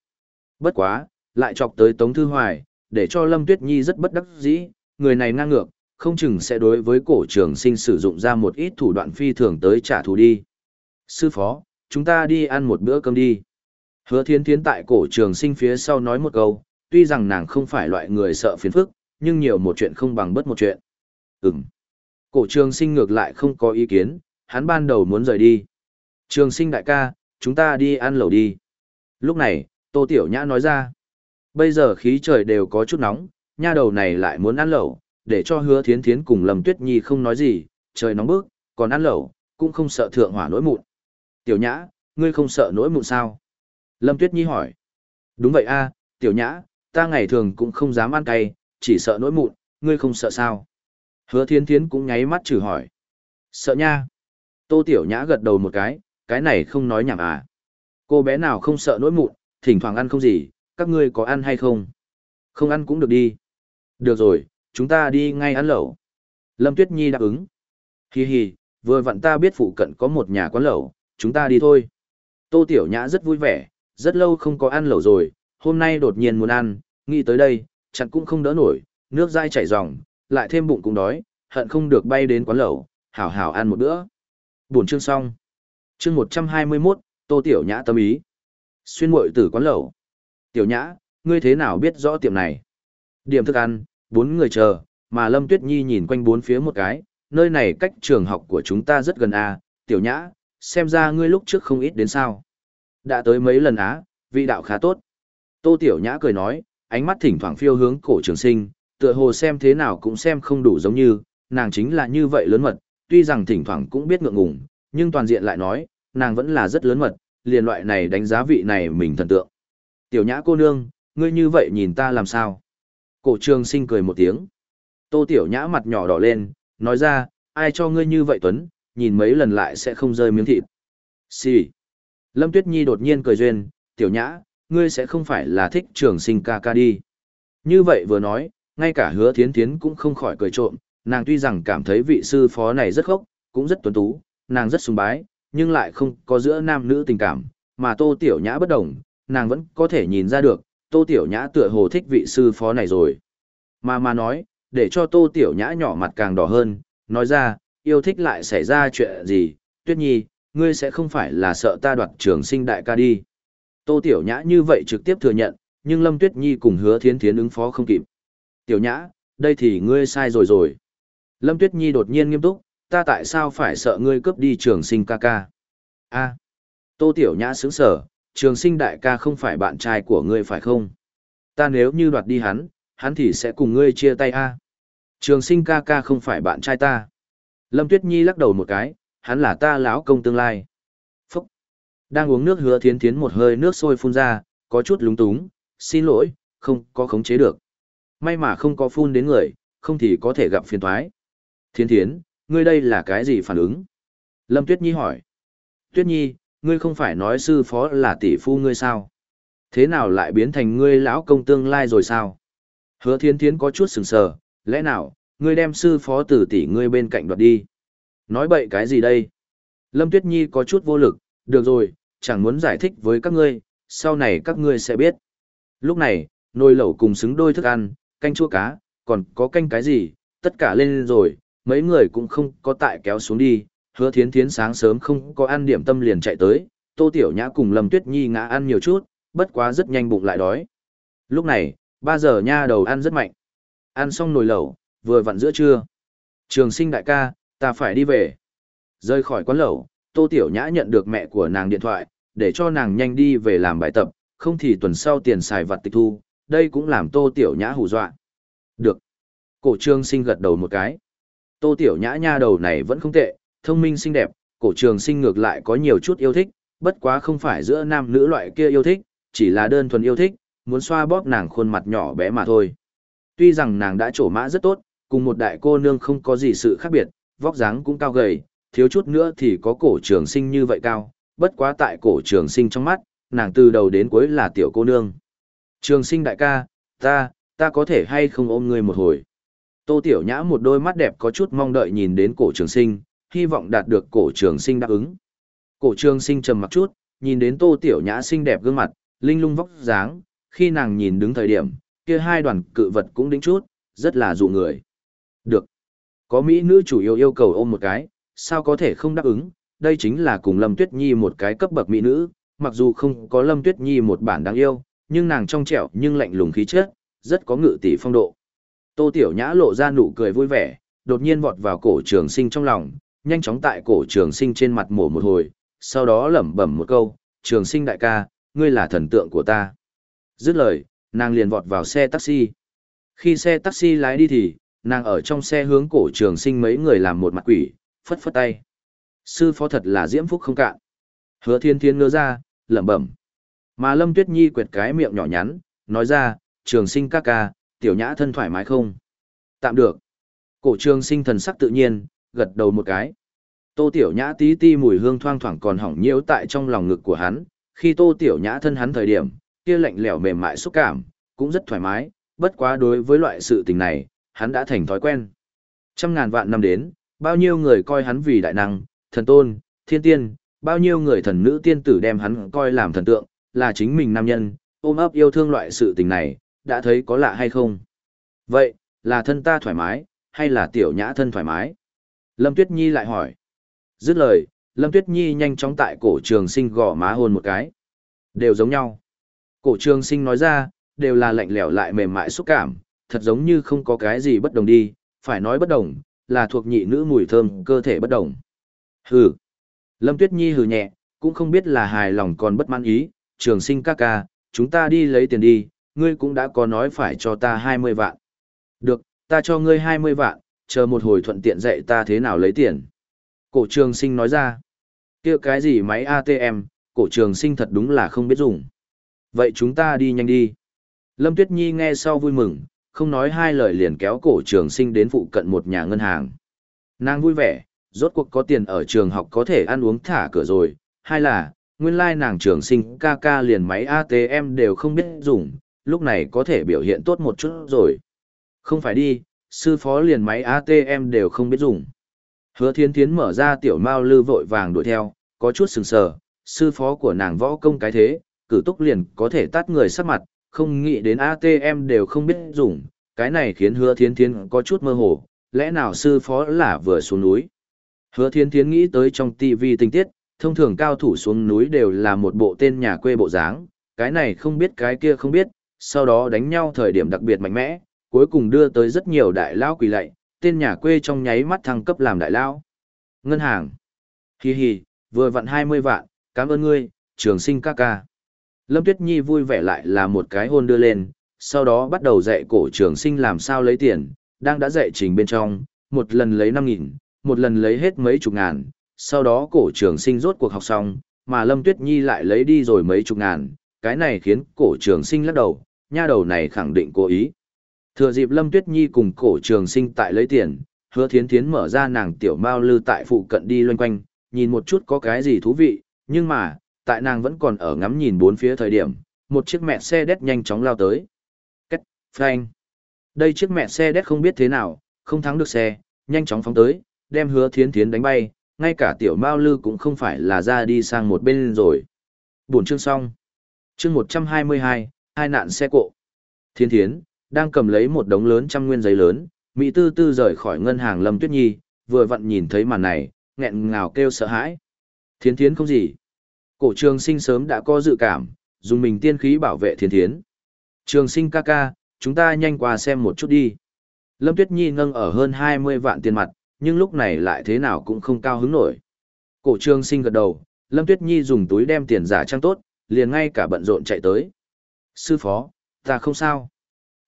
Bất quá, lại chọc tới Tống Thư Hoài, để cho Lâm Tuyết Nhi rất bất đắc dĩ, người này ngang ngược, không chừng sẽ đối với cổ trường sinh sử dụng ra một ít thủ đoạn phi thường tới trả thù đi. Sư phó, chúng ta đi ăn một bữa cơm đi. Hứa thiến thiến tại cổ trường sinh phía sau nói một câu, tuy rằng nàng không phải loại người sợ phiền phức, nhưng nhiều một chuyện không bằng bất một chuyện. Ừm. Cổ trường sinh ngược lại không có ý kiến, hắn ban đầu muốn rời đi. Trường sinh đại ca, chúng ta đi ăn lẩu đi. Lúc này, Tô Tiểu Nhã nói ra. Bây giờ khí trời đều có chút nóng, nha đầu này lại muốn ăn lẩu, để cho hứa thiến thiến cùng Lâm Tuyết Nhi không nói gì, trời nóng bức, còn ăn lẩu, cũng không sợ thượng hỏa nỗi mụn. Tiểu Nhã, ngươi không sợ nỗi mụn sao? Lâm Tuyết Nhi hỏi. Đúng vậy a, Tiểu Nhã, ta ngày thường cũng không dám ăn cay, chỉ sợ nỗi mụn, ngươi không sợ sao? Hứa Thiến Thiến cũng nháy mắt trừ hỏi. Sợ nha. Tô Tiểu Nhã gật đầu một cái, cái này không nói nhảm à. Cô bé nào không sợ nỗi mụn, thỉnh thoảng ăn không gì, các ngươi có ăn hay không? Không ăn cũng được đi. Được rồi, chúng ta đi ngay ăn lẩu. Lâm Tuyết Nhi đáp ứng. Hi hi, vừa vặn ta biết phụ cận có một nhà quán lẩu, chúng ta đi thôi. Tô Tiểu Nhã rất vui vẻ, rất lâu không có ăn lẩu rồi, hôm nay đột nhiên muốn ăn, nghĩ tới đây, chặn cũng không đỡ nổi, nước dai chảy ròng, lại thêm bụng cũng đói, hận không được bay đến quán lẩu, hảo hảo ăn một bữa. Buổi chương xong. Chương 121, Tô Tiểu Nhã tâm ý. Xuyên muội tử quán lẩu. Tiểu Nhã, ngươi thế nào biết rõ tiệm này? Điểm thức ăn, bốn người chờ, mà Lâm Tuyết Nhi nhìn quanh bốn phía một cái, nơi này cách trường học của chúng ta rất gần à, tiểu nhã, xem ra ngươi lúc trước không ít đến sao. Đã tới mấy lần á, vị đạo khá tốt. Tô tiểu nhã cười nói, ánh mắt thỉnh thoảng phiêu hướng cổ trường sinh, tựa hồ xem thế nào cũng xem không đủ giống như, nàng chính là như vậy lớn mật, tuy rằng thỉnh thoảng cũng biết ngượng ngùng, nhưng toàn diện lại nói, nàng vẫn là rất lớn mật, liền loại này đánh giá vị này mình thần tượng. Tiểu nhã cô nương, ngươi như vậy nhìn ta làm sao? Cổ trường sinh cười một tiếng. Tô tiểu nhã mặt nhỏ đỏ lên, nói ra, ai cho ngươi như vậy Tuấn, nhìn mấy lần lại sẽ không rơi miếng thịt. Xì. Lâm Tuyết Nhi đột nhiên cười duyên, tiểu nhã, ngươi sẽ không phải là thích trường sinh ca ca đi. Như vậy vừa nói, ngay cả hứa thiến thiến cũng không khỏi cười trộm, nàng tuy rằng cảm thấy vị sư phó này rất khốc, cũng rất tuấn tú, nàng rất sùng bái, nhưng lại không có giữa nam nữ tình cảm, mà tô tiểu nhã bất đồng, nàng vẫn có thể nhìn ra được, tô tiểu nhã tựa hồ thích vị sư phó này rồi. Mà mà nói, để cho tô tiểu nhã nhỏ mặt càng đỏ hơn, nói ra, yêu thích lại xảy ra chuyện gì, tuyết nhi, ngươi sẽ không phải là sợ ta đoạt trường sinh đại ca đi. Tô tiểu nhã như vậy trực tiếp thừa nhận, nhưng Lâm Tuyết Nhi cùng hứa thiến thiến ứng phó không kịp. Tiểu nhã, đây thì ngươi sai rồi rồi. Lâm Tuyết Nhi đột nhiên nghiêm túc, ta tại sao phải sợ ngươi cướp đi trường sinh ca ca? A. Tô Tiểu Nhã sướng sở, trường sinh đại ca không phải bạn trai của ngươi phải không? Ta nếu như đoạt đi hắn, hắn thì sẽ cùng ngươi chia tay a. Trường sinh ca ca không phải bạn trai ta. Lâm Tuyết Nhi lắc đầu một cái, hắn là ta lão công tương lai. Phúc. Đang uống nước hứa thiến thiến một hơi nước sôi phun ra, có chút lúng túng, xin lỗi, không có khống chế được. May mà không có phun đến người, không thì có thể gặp phiền toái. Thiến thiến, ngươi đây là cái gì phản ứng? Lâm Tuyết Nhi hỏi. Tuyết Nhi, ngươi không phải nói sư phó là tỷ phu ngươi sao? Thế nào lại biến thành ngươi lão công tương lai rồi sao? Hứa thiến thiến có chút sừng sờ, lẽ nào, ngươi đem sư phó tử tỷ ngươi bên cạnh đoạt đi? Nói bậy cái gì đây? Lâm Tuyết Nhi có chút vô lực, được rồi, chẳng muốn giải thích với các ngươi, sau này các ngươi sẽ biết. Lúc này, nồi lẩu cùng xứng đôi thức ăn, canh chua cá, còn có canh cái gì, tất cả lên rồi, mấy người cũng không có tại kéo xuống đi, hứa thiến thiến sáng sớm không có ăn điểm tâm liền chạy tới, tô tiểu nhã cùng lâm tuyết nhi ngã ăn nhiều chút, bất quá rất nhanh bụng lại đói. Lúc này, ba giờ nha đầu ăn rất mạnh. Ăn xong nồi lẩu, vừa vặn giữa trưa. Trường sinh đại ca, ta phải đi về. Rơi khỏi quán lẩu, tô tiểu nhã nhận được mẹ của nàng điện thoại, để cho nàng nhanh đi về làm bài tập, không thì tuần sau tiền xài vặt tịch thu, đây cũng làm tô tiểu nhã hù dọa. Được. Cổ trương sinh gật đầu một cái. Tô Tiểu Nhã nha đầu này vẫn không tệ, thông minh xinh đẹp, cổ trường sinh ngược lại có nhiều chút yêu thích, bất quá không phải giữa nam nữ loại kia yêu thích, chỉ là đơn thuần yêu thích, muốn xoa bóp nàng khuôn mặt nhỏ bé mà thôi. Tuy rằng nàng đã trổ mã rất tốt, cùng một đại cô nương không có gì sự khác biệt, vóc dáng cũng cao gầy, thiếu chút nữa thì có cổ trường sinh như vậy cao, bất quá tại cổ trường sinh trong mắt, nàng từ đầu đến cuối là tiểu cô nương. Trường sinh đại ca, ta, ta có thể hay không ôm ngươi một hồi. Tô Tiểu Nhã một đôi mắt đẹp có chút mong đợi nhìn đến cổ trường sinh, hy vọng đạt được cổ trường sinh đáp ứng. Cổ trường sinh trầm mặc chút, nhìn đến Tô Tiểu Nhã xinh đẹp gương mặt, linh lung vóc dáng, khi nàng nhìn đứng thời điểm, kia hai đoàn cự vật cũng đính chút, rất là dụ người. Được. Có mỹ nữ chủ yếu yêu cầu ôm một cái, sao có thể không đáp ứng, đây chính là cùng Lâm Tuyết Nhi một cái cấp bậc mỹ nữ, mặc dù không có Lâm Tuyết Nhi một bản đáng yêu, nhưng nàng trong trẻo nhưng lạnh lùng khí chất, rất có ngự tỷ phong độ. Tô Tiểu Nhã lộ ra nụ cười vui vẻ, đột nhiên vọt vào cổ trường sinh trong lòng, nhanh chóng tại cổ trường sinh trên mặt mổ một hồi, sau đó lẩm bẩm một câu, trường sinh đại ca, ngươi là thần tượng của ta. Dứt lời, nàng liền vọt vào xe taxi. Khi xe taxi lái đi thì, nàng ở trong xe hướng cổ trường sinh mấy người làm một mặt quỷ, phất phất tay. Sư phó thật là diễm phúc không cạn. Hứa thiên thiên ngơ ra, lẩm bẩm. Mà Lâm Tuyết Nhi quẹt cái miệng nhỏ nhắn, nói ra, trường sinh ca ca, tiểu nhã thân thoải mái không? Tạm được. Cổ trường sinh thần sắc tự nhiên, gật đầu một cái. Tô tiểu nhã tí ti mùi hương thoang thoảng còn hỏng nhiễu tại trong lòng ngực của hắn, khi tô tiểu nhã thân hắn thời điểm, kia lạnh lẽo mềm mại xúc cảm, cũng rất thoải mái, bất quá đối với loại sự tình này, hắn đã thành thói quen. Trăm ngàn vạn năm đến, bao nhiêu người coi hắn vì đại năng, thần tôn, thiên tiên, bao nhiêu người thần nữ tiên tử đem hắn coi làm thần tượng, là chính mình nam nhân, ôm ấp yêu thương loại sự tình này, đã thấy có lạ hay không? Vậy, là thân ta thoải mái, hay là tiểu nhã thân thoải mái? Lâm Tuyết Nhi lại hỏi. Dứt lời, Lâm Tuyết Nhi nhanh chóng tại cổ trường sinh gõ má hôn một cái. Đều giống nhau. Cổ trường sinh nói ra, đều là lạnh lẽo lại mềm mại xúc cảm, thật giống như không có cái gì bất đồng đi, phải nói bất đồng, là thuộc nhị nữ mùi thơm cơ thể bất đồng. Hừ. Lâm Tuyết Nhi hừ nhẹ, cũng không biết là hài lòng còn bất mãn ý, trường sinh ca ca, chúng ta đi lấy tiền đi, ngươi cũng đã có nói phải cho ta 20 vạn. Được, ta cho ngươi 20 vạn, chờ một hồi thuận tiện dạy ta thế nào lấy tiền. Cổ trường sinh nói ra, kia cái gì máy ATM, cổ trường sinh thật đúng là không biết dùng. Vậy chúng ta đi nhanh đi. Lâm Tuyết Nhi nghe sau vui mừng, không nói hai lời liền kéo cổ trường sinh đến phụ cận một nhà ngân hàng. Nàng vui vẻ, rốt cuộc có tiền ở trường học có thể ăn uống thả cửa rồi, hay là, nguyên lai nàng trường sinh ca ca liền máy ATM đều không biết dùng, lúc này có thể biểu hiện tốt một chút rồi. Không phải đi, sư phó liền máy ATM đều không biết dùng. Hứa thiên thiến mở ra tiểu mao lư vội vàng đuổi theo, có chút sừng sờ, sư phó của nàng võ công cái thế, cử túc liền có thể tắt người sắc mặt, không nghĩ đến ATM đều không biết dùng, cái này khiến hứa thiên thiến có chút mơ hồ, lẽ nào sư phó là vừa xuống núi. Hứa thiên thiến nghĩ tới trong TV tình tiết, thông thường cao thủ xuống núi đều là một bộ tên nhà quê bộ dáng, cái này không biết cái kia không biết, sau đó đánh nhau thời điểm đặc biệt mạnh mẽ, cuối cùng đưa tới rất nhiều đại lao quỳ lạy, tên nhà quê trong nháy mắt thăng cấp làm đại lao. Ngân hàng. Hi hi, vừa vặn 20 vạn, cảm ơn ngươi, trường sinh ca ca. Lâm Tuyết Nhi vui vẻ lại là một cái hôn đưa lên, sau đó bắt đầu dạy cổ trường sinh làm sao lấy tiền, đang đã dạy trình bên trong, một lần lấy 5.000, một lần lấy hết mấy chục ngàn, sau đó cổ trường sinh rốt cuộc học xong, mà Lâm Tuyết Nhi lại lấy đi rồi mấy chục ngàn, cái này khiến cổ trường sinh lắc đầu, nha đầu này khẳng định cố ý. Thừa dịp Lâm Tuyết Nhi cùng cổ trường sinh tại lấy tiền, hứa thiến thiến mở ra nàng tiểu mao lư tại phụ cận đi loanh quanh, nhìn một chút có cái gì thú vị, nhưng mà, tại nàng vẫn còn ở ngắm nhìn bốn phía thời điểm, một chiếc mẹ xe đét nhanh chóng lao tới. Cách, phanh. Đây chiếc mẹ xe đét không biết thế nào, không thắng được xe, nhanh chóng phóng tới, đem hứa thiến thiến đánh bay, ngay cả tiểu mao lư cũng không phải là ra đi sang một bên rồi. buồn chương xong. Chương 122, hai nạn xe cộ. Thiên thiến, đang cầm lấy một đống lớn trăm nguyên giấy lớn, Mỹ tư tư rời khỏi ngân hàng Lâm Tuyết Nhi, vừa vặn nhìn thấy màn này, nghẹn ngào kêu sợ hãi. Thiến thiến không gì. Cổ trường sinh sớm đã có dự cảm, dùng mình tiên khí bảo vệ thiến thiến. Trường sinh ca ca, chúng ta nhanh qua xem một chút đi. Lâm Tuyết Nhi nâng ở hơn 20 vạn tiền mặt, nhưng lúc này lại thế nào cũng không cao hứng nổi. Cổ trường sinh gật đầu, Lâm Tuyết Nhi dùng túi đem tiền giả trang tốt, liền ngay cả bận rộn chạy tới. Sư phó, ta không sao.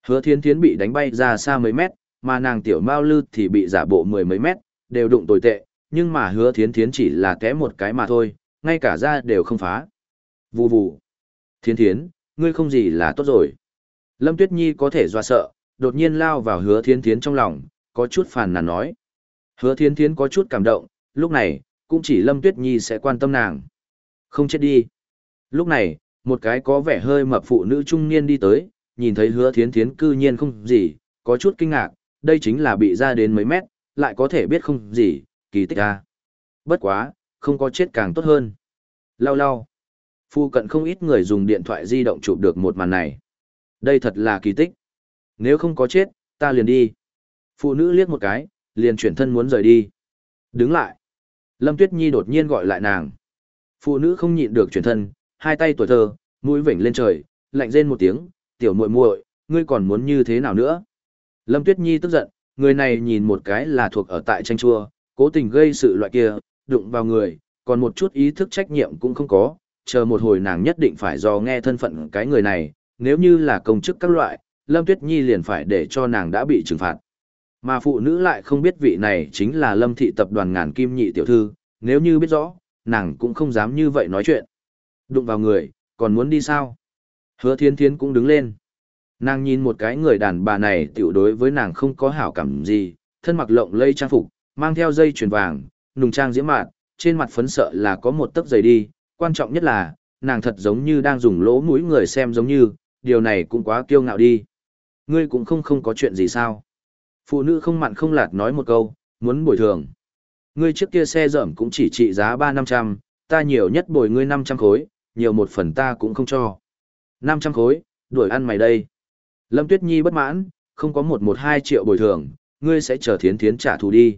Hứa thiến thiến bị đánh bay ra xa mấy mét, mà nàng tiểu mao lư thì bị giả bộ mười mấy mét, đều đụng tồi tệ, nhưng mà hứa thiến thiến chỉ là té một cái mà thôi, ngay cả ra đều không phá. Vù vù. Thiến thiến, ngươi không gì là tốt rồi. Lâm Tuyết Nhi có thể doa sợ, đột nhiên lao vào hứa thiến thiến trong lòng, có chút phàn nàn nói. Hứa thiến thiến có chút cảm động, lúc này, cũng chỉ Lâm Tuyết Nhi sẽ quan tâm nàng. Không chết đi. Lúc này, một cái có vẻ hơi mập phụ nữ trung niên đi tới, nhìn thấy hứa thiến thiến cư nhiên không gì, có chút kinh ngạc, đây chính là bị ra đến mấy mét, lại có thể biết không gì, kỳ tích a. Bất quá, không có chết càng tốt hơn. Lau lau. Phu cận không ít người dùng điện thoại di động chụp được một màn này. Đây thật là kỳ tích. Nếu không có chết, ta liền đi. Phụ nữ liếc một cái, liền chuyển thân muốn rời đi. Đứng lại. Lâm Tuyết Nhi đột nhiên gọi lại nàng. Phụ nữ không nhịn được chuyển thân, hai tay tuổi thơ, mũi vểnh lên trời, lạnh rên một tiếng, tiểu muội muội, ngươi còn muốn như thế nào nữa? Lâm Tuyết Nhi tức giận, người này nhìn một cái là thuộc ở tại tranh chua, cố tình gây sự loại kia, đụng vào người, còn một chút ý thức trách nhiệm cũng không có, chờ một hồi nàng nhất định phải do nghe thân phận cái người này, nếu như là công chức các loại, Lâm Tuyết Nhi liền phải để cho nàng đã bị trừng phạt. Mà phụ nữ lại không biết vị này chính là Lâm thị tập đoàn ngàn kim nhị tiểu thư, nếu như biết rõ, nàng cũng không dám như vậy nói chuyện. Đụng vào người, còn muốn đi sao? Hứa thiên thiến cũng đứng lên. Nàng nhìn một cái người đàn bà này tiểu đối với nàng không có hảo cảm gì, thân mặc lộng lây trang phục, mang theo dây chuyền vàng, nùng trang diễm mạn, trên mặt phấn sợ là có một tấc giày đi, quan trọng nhất là, nàng thật giống như đang dùng lỗ mũi người xem giống như, điều này cũng quá kiêu ngạo đi. Ngươi cũng không không có chuyện gì sao. Phụ nữ không mặn không lạt nói một câu, muốn bồi thường. Ngươi trước kia xe dởm cũng chỉ trị giá ba năm trăm, ta nhiều nhất bồi ngươi năm trăm khối, nhiều một phần ta cũng không cho năm trăm khối, đuổi ăn mày đây. Lâm Tuyết Nhi bất mãn, không có một một hai triệu bồi thường, ngươi sẽ chờ thiến thiến trả thù đi.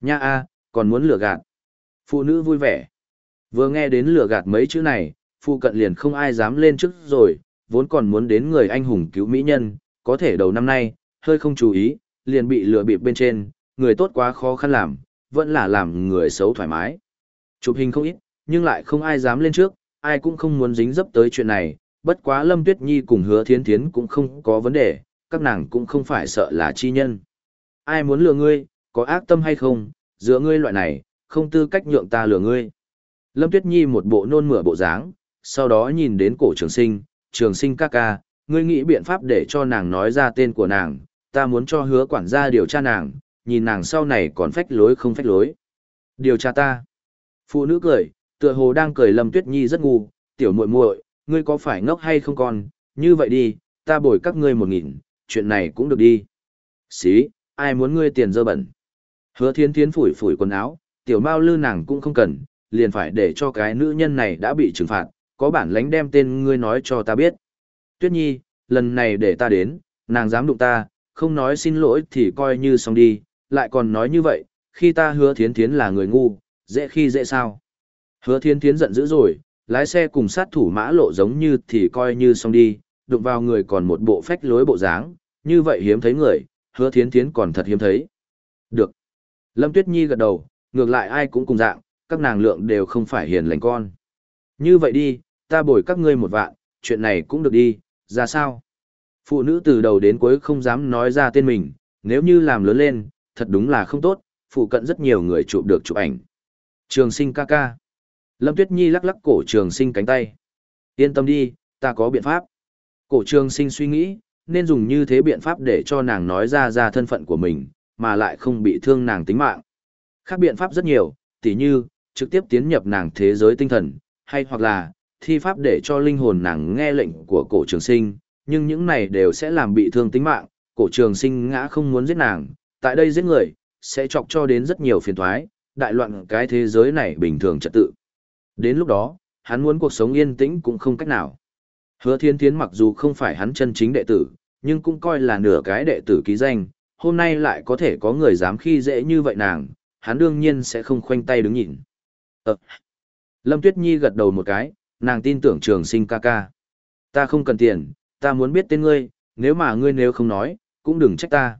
Nha a, còn muốn lừa gạt. Phụ nữ vui vẻ. Vừa nghe đến lừa gạt mấy chữ này, phụ cận liền không ai dám lên trước rồi, vốn còn muốn đến người anh hùng cứu mỹ nhân, có thể đầu năm nay, hơi không chú ý, liền bị lừa bịp bên trên, người tốt quá khó khăn làm, vẫn là làm người xấu thoải mái. Chụp hình không ít, nhưng lại không ai dám lên trước, ai cũng không muốn dính dấp tới chuyện này, bất quá Lâm Tuyết Nhi cùng hứa thiến thiến cũng không có vấn đề, các nàng cũng không phải sợ là chi nhân. Ai muốn lừa ngươi, có ác tâm hay không, giữa ngươi loại này, không tư cách nhượng ta lừa ngươi. Lâm Tuyết Nhi một bộ nôn mửa bộ dáng, sau đó nhìn đến cổ trường sinh, trường sinh ca ca, ngươi nghĩ biện pháp để cho nàng nói ra tên của nàng, ta muốn cho hứa quản gia điều tra nàng, nhìn nàng sau này còn phách lối không phách lối. Điều tra ta. Phụ nữ cười, tựa hồ đang cười Lâm Tuyết Nhi rất ngu, tiểu muội muội, ngươi có phải ngốc hay không con, như vậy đi, ta bồi các ngươi một nghìn, chuyện này cũng được đi. Xí, ai muốn ngươi tiền dơ bẩn. Hứa thiến thiến phủi phủi quần áo, tiểu mao lư nàng cũng không cần, liền phải để cho cái nữ nhân này đã bị trừng phạt, có bản lánh đem tên ngươi nói cho ta biết. Tuyết Nhi, lần này để ta đến, nàng dám đụng ta, không nói xin lỗi thì coi như xong đi, lại còn nói như vậy, khi ta hứa thiến thiến là người ngu, dễ khi dễ sao. Hứa thiến thiến giận dữ rồi, lái xe cùng sát thủ mã lộ giống như thì coi như xong đi, đụng vào người còn một bộ phách lối bộ dáng, như vậy hiếm thấy người, hứa thiến thiến còn thật hiếm thấy. Được. Lâm Tuyết Nhi gật đầu, ngược lại ai cũng cùng dạng, các nàng lượng đều không phải hiền lành con. Như vậy đi, ta bồi các ngươi một vạn, chuyện này cũng được đi, ra sao? Phụ nữ từ đầu đến cuối không dám nói ra tên mình, nếu như làm lớn lên, thật đúng là không tốt, phụ cận rất nhiều người chụp được chụp ảnh. Trường sinh ca ca. Lâm Tuyết Nhi lắc lắc cổ trường sinh cánh tay. Yên tâm đi, ta có biện pháp. Cổ trường sinh suy nghĩ, nên dùng như thế biện pháp để cho nàng nói ra ra thân phận của mình, mà lại không bị thương nàng tính mạng. Khác biện pháp rất nhiều, tỉ như, trực tiếp tiến nhập nàng thế giới tinh thần, hay hoặc là, thi pháp để cho linh hồn nàng nghe lệnh của cổ trường sinh, nhưng những này đều sẽ làm bị thương tính mạng, cổ trường sinh ngã không muốn giết nàng, tại đây giết người, sẽ chọc cho đến rất nhiều phiền thoái, đại loạn cái thế giới này bình thường trật tự. Đến lúc đó, hắn muốn cuộc sống yên tĩnh cũng không cách nào. Hứa thiên thiến mặc dù không phải hắn chân chính đệ tử, nhưng cũng coi là nửa cái đệ tử ký danh, hôm nay lại có thể có người dám khi dễ như vậy nàng, hắn đương nhiên sẽ không khoanh tay đứng nhìn. Ờ. Lâm Tuyết Nhi gật đầu một cái, nàng tin tưởng trường sinh ca ca. Ta không cần tiền, ta muốn biết tên ngươi, nếu mà ngươi nếu không nói, cũng đừng trách ta.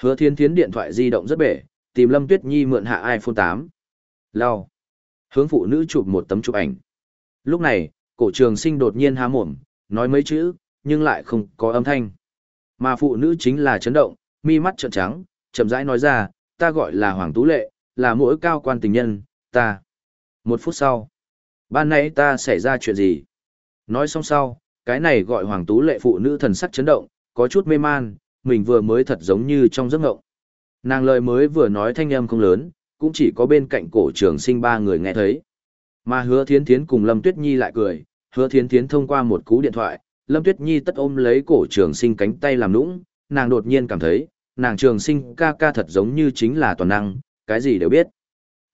Hứa thiên thiến điện thoại di động rất bể, tìm Lâm Tuyết Nhi mượn hạ iPhone 8. Lao. Hướng phụ nữ chụp một tấm chụp ảnh. Lúc này, cổ trường sinh đột nhiên há mồm, nói mấy chữ, nhưng lại không có âm thanh. Mà phụ nữ chính là chấn động, mi mắt trợn trắng, chậm rãi nói ra, ta gọi là Hoàng Tú Lệ, là mỗi cao quan tình nhân, ta. Một phút sau, ban nãy ta xảy ra chuyện gì? Nói xong sau, cái này gọi Hoàng Tú Lệ phụ nữ thần sắc chấn động, có chút mê man, mình vừa mới thật giống như trong giấc ngộng. Nàng lời mới vừa nói thanh âm không lớn, cũng chỉ có bên cạnh cổ trường sinh ba người nghe thấy. Mà hứa thiến thiến cùng Lâm Tuyết Nhi lại cười, hứa thiến thiến thông qua một cú điện thoại, Lâm Tuyết Nhi tất ôm lấy cổ trường sinh cánh tay làm nũng, nàng đột nhiên cảm thấy, nàng trường sinh ca ca thật giống như chính là toàn năng, cái gì đều biết.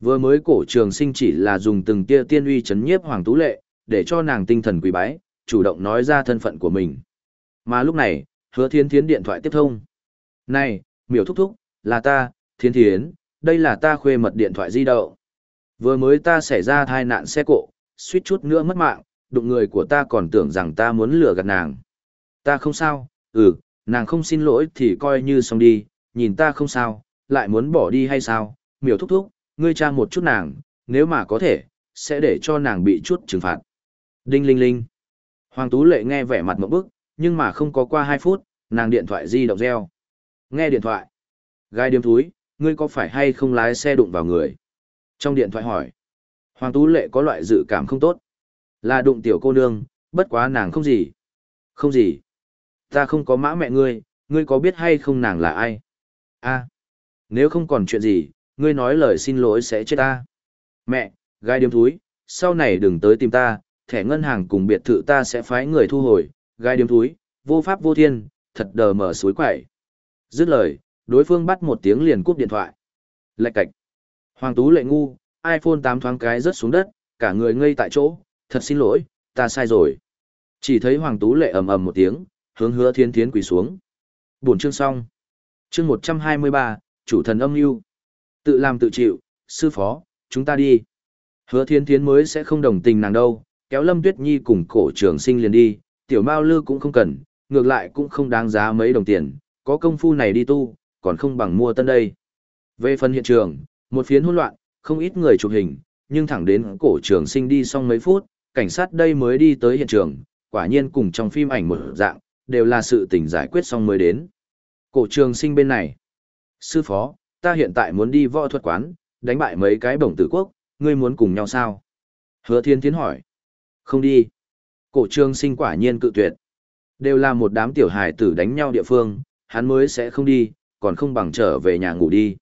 Vừa mới cổ trường sinh chỉ là dùng từng tia tiên uy chấn nhiếp Hoàng Tú Lệ, để cho nàng tinh thần quý bái, chủ động nói ra thân phận của mình. Mà lúc này, hứa thiến thiến điện thoại tiếp thông. Này, miểu thúc thúc, là ta, thiến thiến, đây là ta khuê mật điện thoại di động. Vừa mới ta xảy ra thai nạn xe cộ, suýt chút nữa mất mạng, đụng người của ta còn tưởng rằng ta muốn lừa gạt nàng. Ta không sao, ừ, nàng không xin lỗi thì coi như xong đi, nhìn ta không sao, lại muốn bỏ đi hay sao, miểu thúc thúc, ngươi tra một chút nàng, nếu mà có thể, sẽ để cho nàng bị chút trừng phạt. Đinh linh linh. Hoàng Tú Lệ nghe vẻ mặt một bức, nhưng mà không có qua 2 phút, nàng điện thoại di động reo. Nghe điện thoại. Gai điếm túi, ngươi có phải hay không lái xe đụng vào người? Trong điện thoại hỏi. Hoàng Tú Lệ có loại dự cảm không tốt. Là đụng tiểu cô nương, bất quá nàng không gì. Không gì. Ta không có mã mẹ ngươi, ngươi có biết hay không nàng là ai? a nếu không còn chuyện gì, ngươi nói lời xin lỗi sẽ chết ta. Mẹ, gai điếm thúi, sau này đừng tới tìm ta, thẻ ngân hàng cùng biệt thự ta sẽ phái người thu hồi, gai điếm thúi, vô pháp vô thiên, thật đờ mở suối quậy. Dứt lời, đối phương bắt một tiếng liền cúp điện thoại. Lạch cạch. Hoàng Tú lệ ngu, iPhone 8 thoáng cái rớt xuống đất, cả người ngây tại chỗ, thật xin lỗi, ta sai rồi. Chỉ thấy Hoàng Tú lệ ầm ầm một tiếng, hướng hứa thiên thiến quỳ xuống. Buồn chương xong. Chương 123, chủ thần âm mưu Tự làm tự chịu, sư phó, chúng ta đi. Hứa thiên thiến mới sẽ không đồng tình nàng đâu, kéo Lâm Tuyết Nhi cùng cổ trường sinh liền đi, tiểu mao lư cũng không cần, ngược lại cũng không đáng giá mấy đồng tiền, có công phu này đi tu, còn không bằng mua tân đây. Về phần hiện trường, một phiến hỗn loạn, không ít người chụp hình, nhưng thẳng đến cổ trường sinh đi xong mấy phút, cảnh sát đây mới đi tới hiện trường, quả nhiên cùng trong phim ảnh một dạng, đều là sự tình giải quyết xong mới đến. Cổ trường sinh bên này. Sư phó, ta hiện tại muốn đi võ thuật quán, đánh bại mấy cái bổng tử quốc, ngươi muốn cùng nhau sao? Hứa thiên tiến hỏi. Không đi. Cổ trường sinh quả nhiên cự tuyệt. Đều là một đám tiểu hài tử đánh nhau địa phương, hắn mới sẽ không đi, còn không bằng trở về nhà ngủ đi.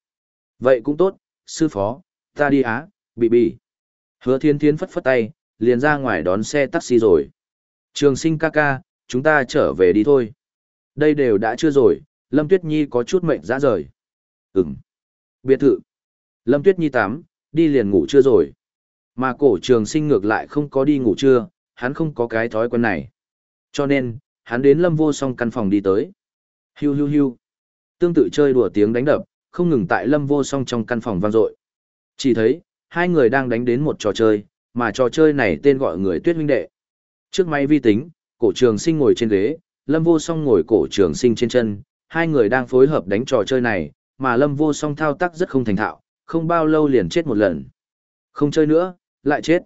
Vậy cũng tốt, sư phó, ta đi á, bị bị. Hứa thiên thiên phất phất tay, liền ra ngoài đón xe taxi rồi. Trường sinh ca ca, chúng ta trở về đi thôi. Đây đều đã chưa rồi, Lâm Tuyết Nhi có chút mệnh ra rời. Ừm. Biệt thự. Lâm Tuyết Nhi tắm, đi liền ngủ chưa rồi. Mà cổ trường sinh ngược lại không có đi ngủ chưa, hắn không có cái thói quen này. Cho nên, hắn đến lâm vô song căn phòng đi tới. Hiu hiu hiu. Tương tự chơi đùa tiếng đánh đập, không ngừng tại lâm vô song trong căn phòng vang dội. Chỉ thấy, hai người đang đánh đến một trò chơi, mà trò chơi này tên gọi người tuyết huynh đệ. Trước máy vi tính, cổ trường sinh ngồi trên ghế, lâm vô song ngồi cổ trường sinh trên chân, hai người đang phối hợp đánh trò chơi này, mà lâm vô song thao tác rất không thành thạo, không bao lâu liền chết một lần. Không chơi nữa, lại chết.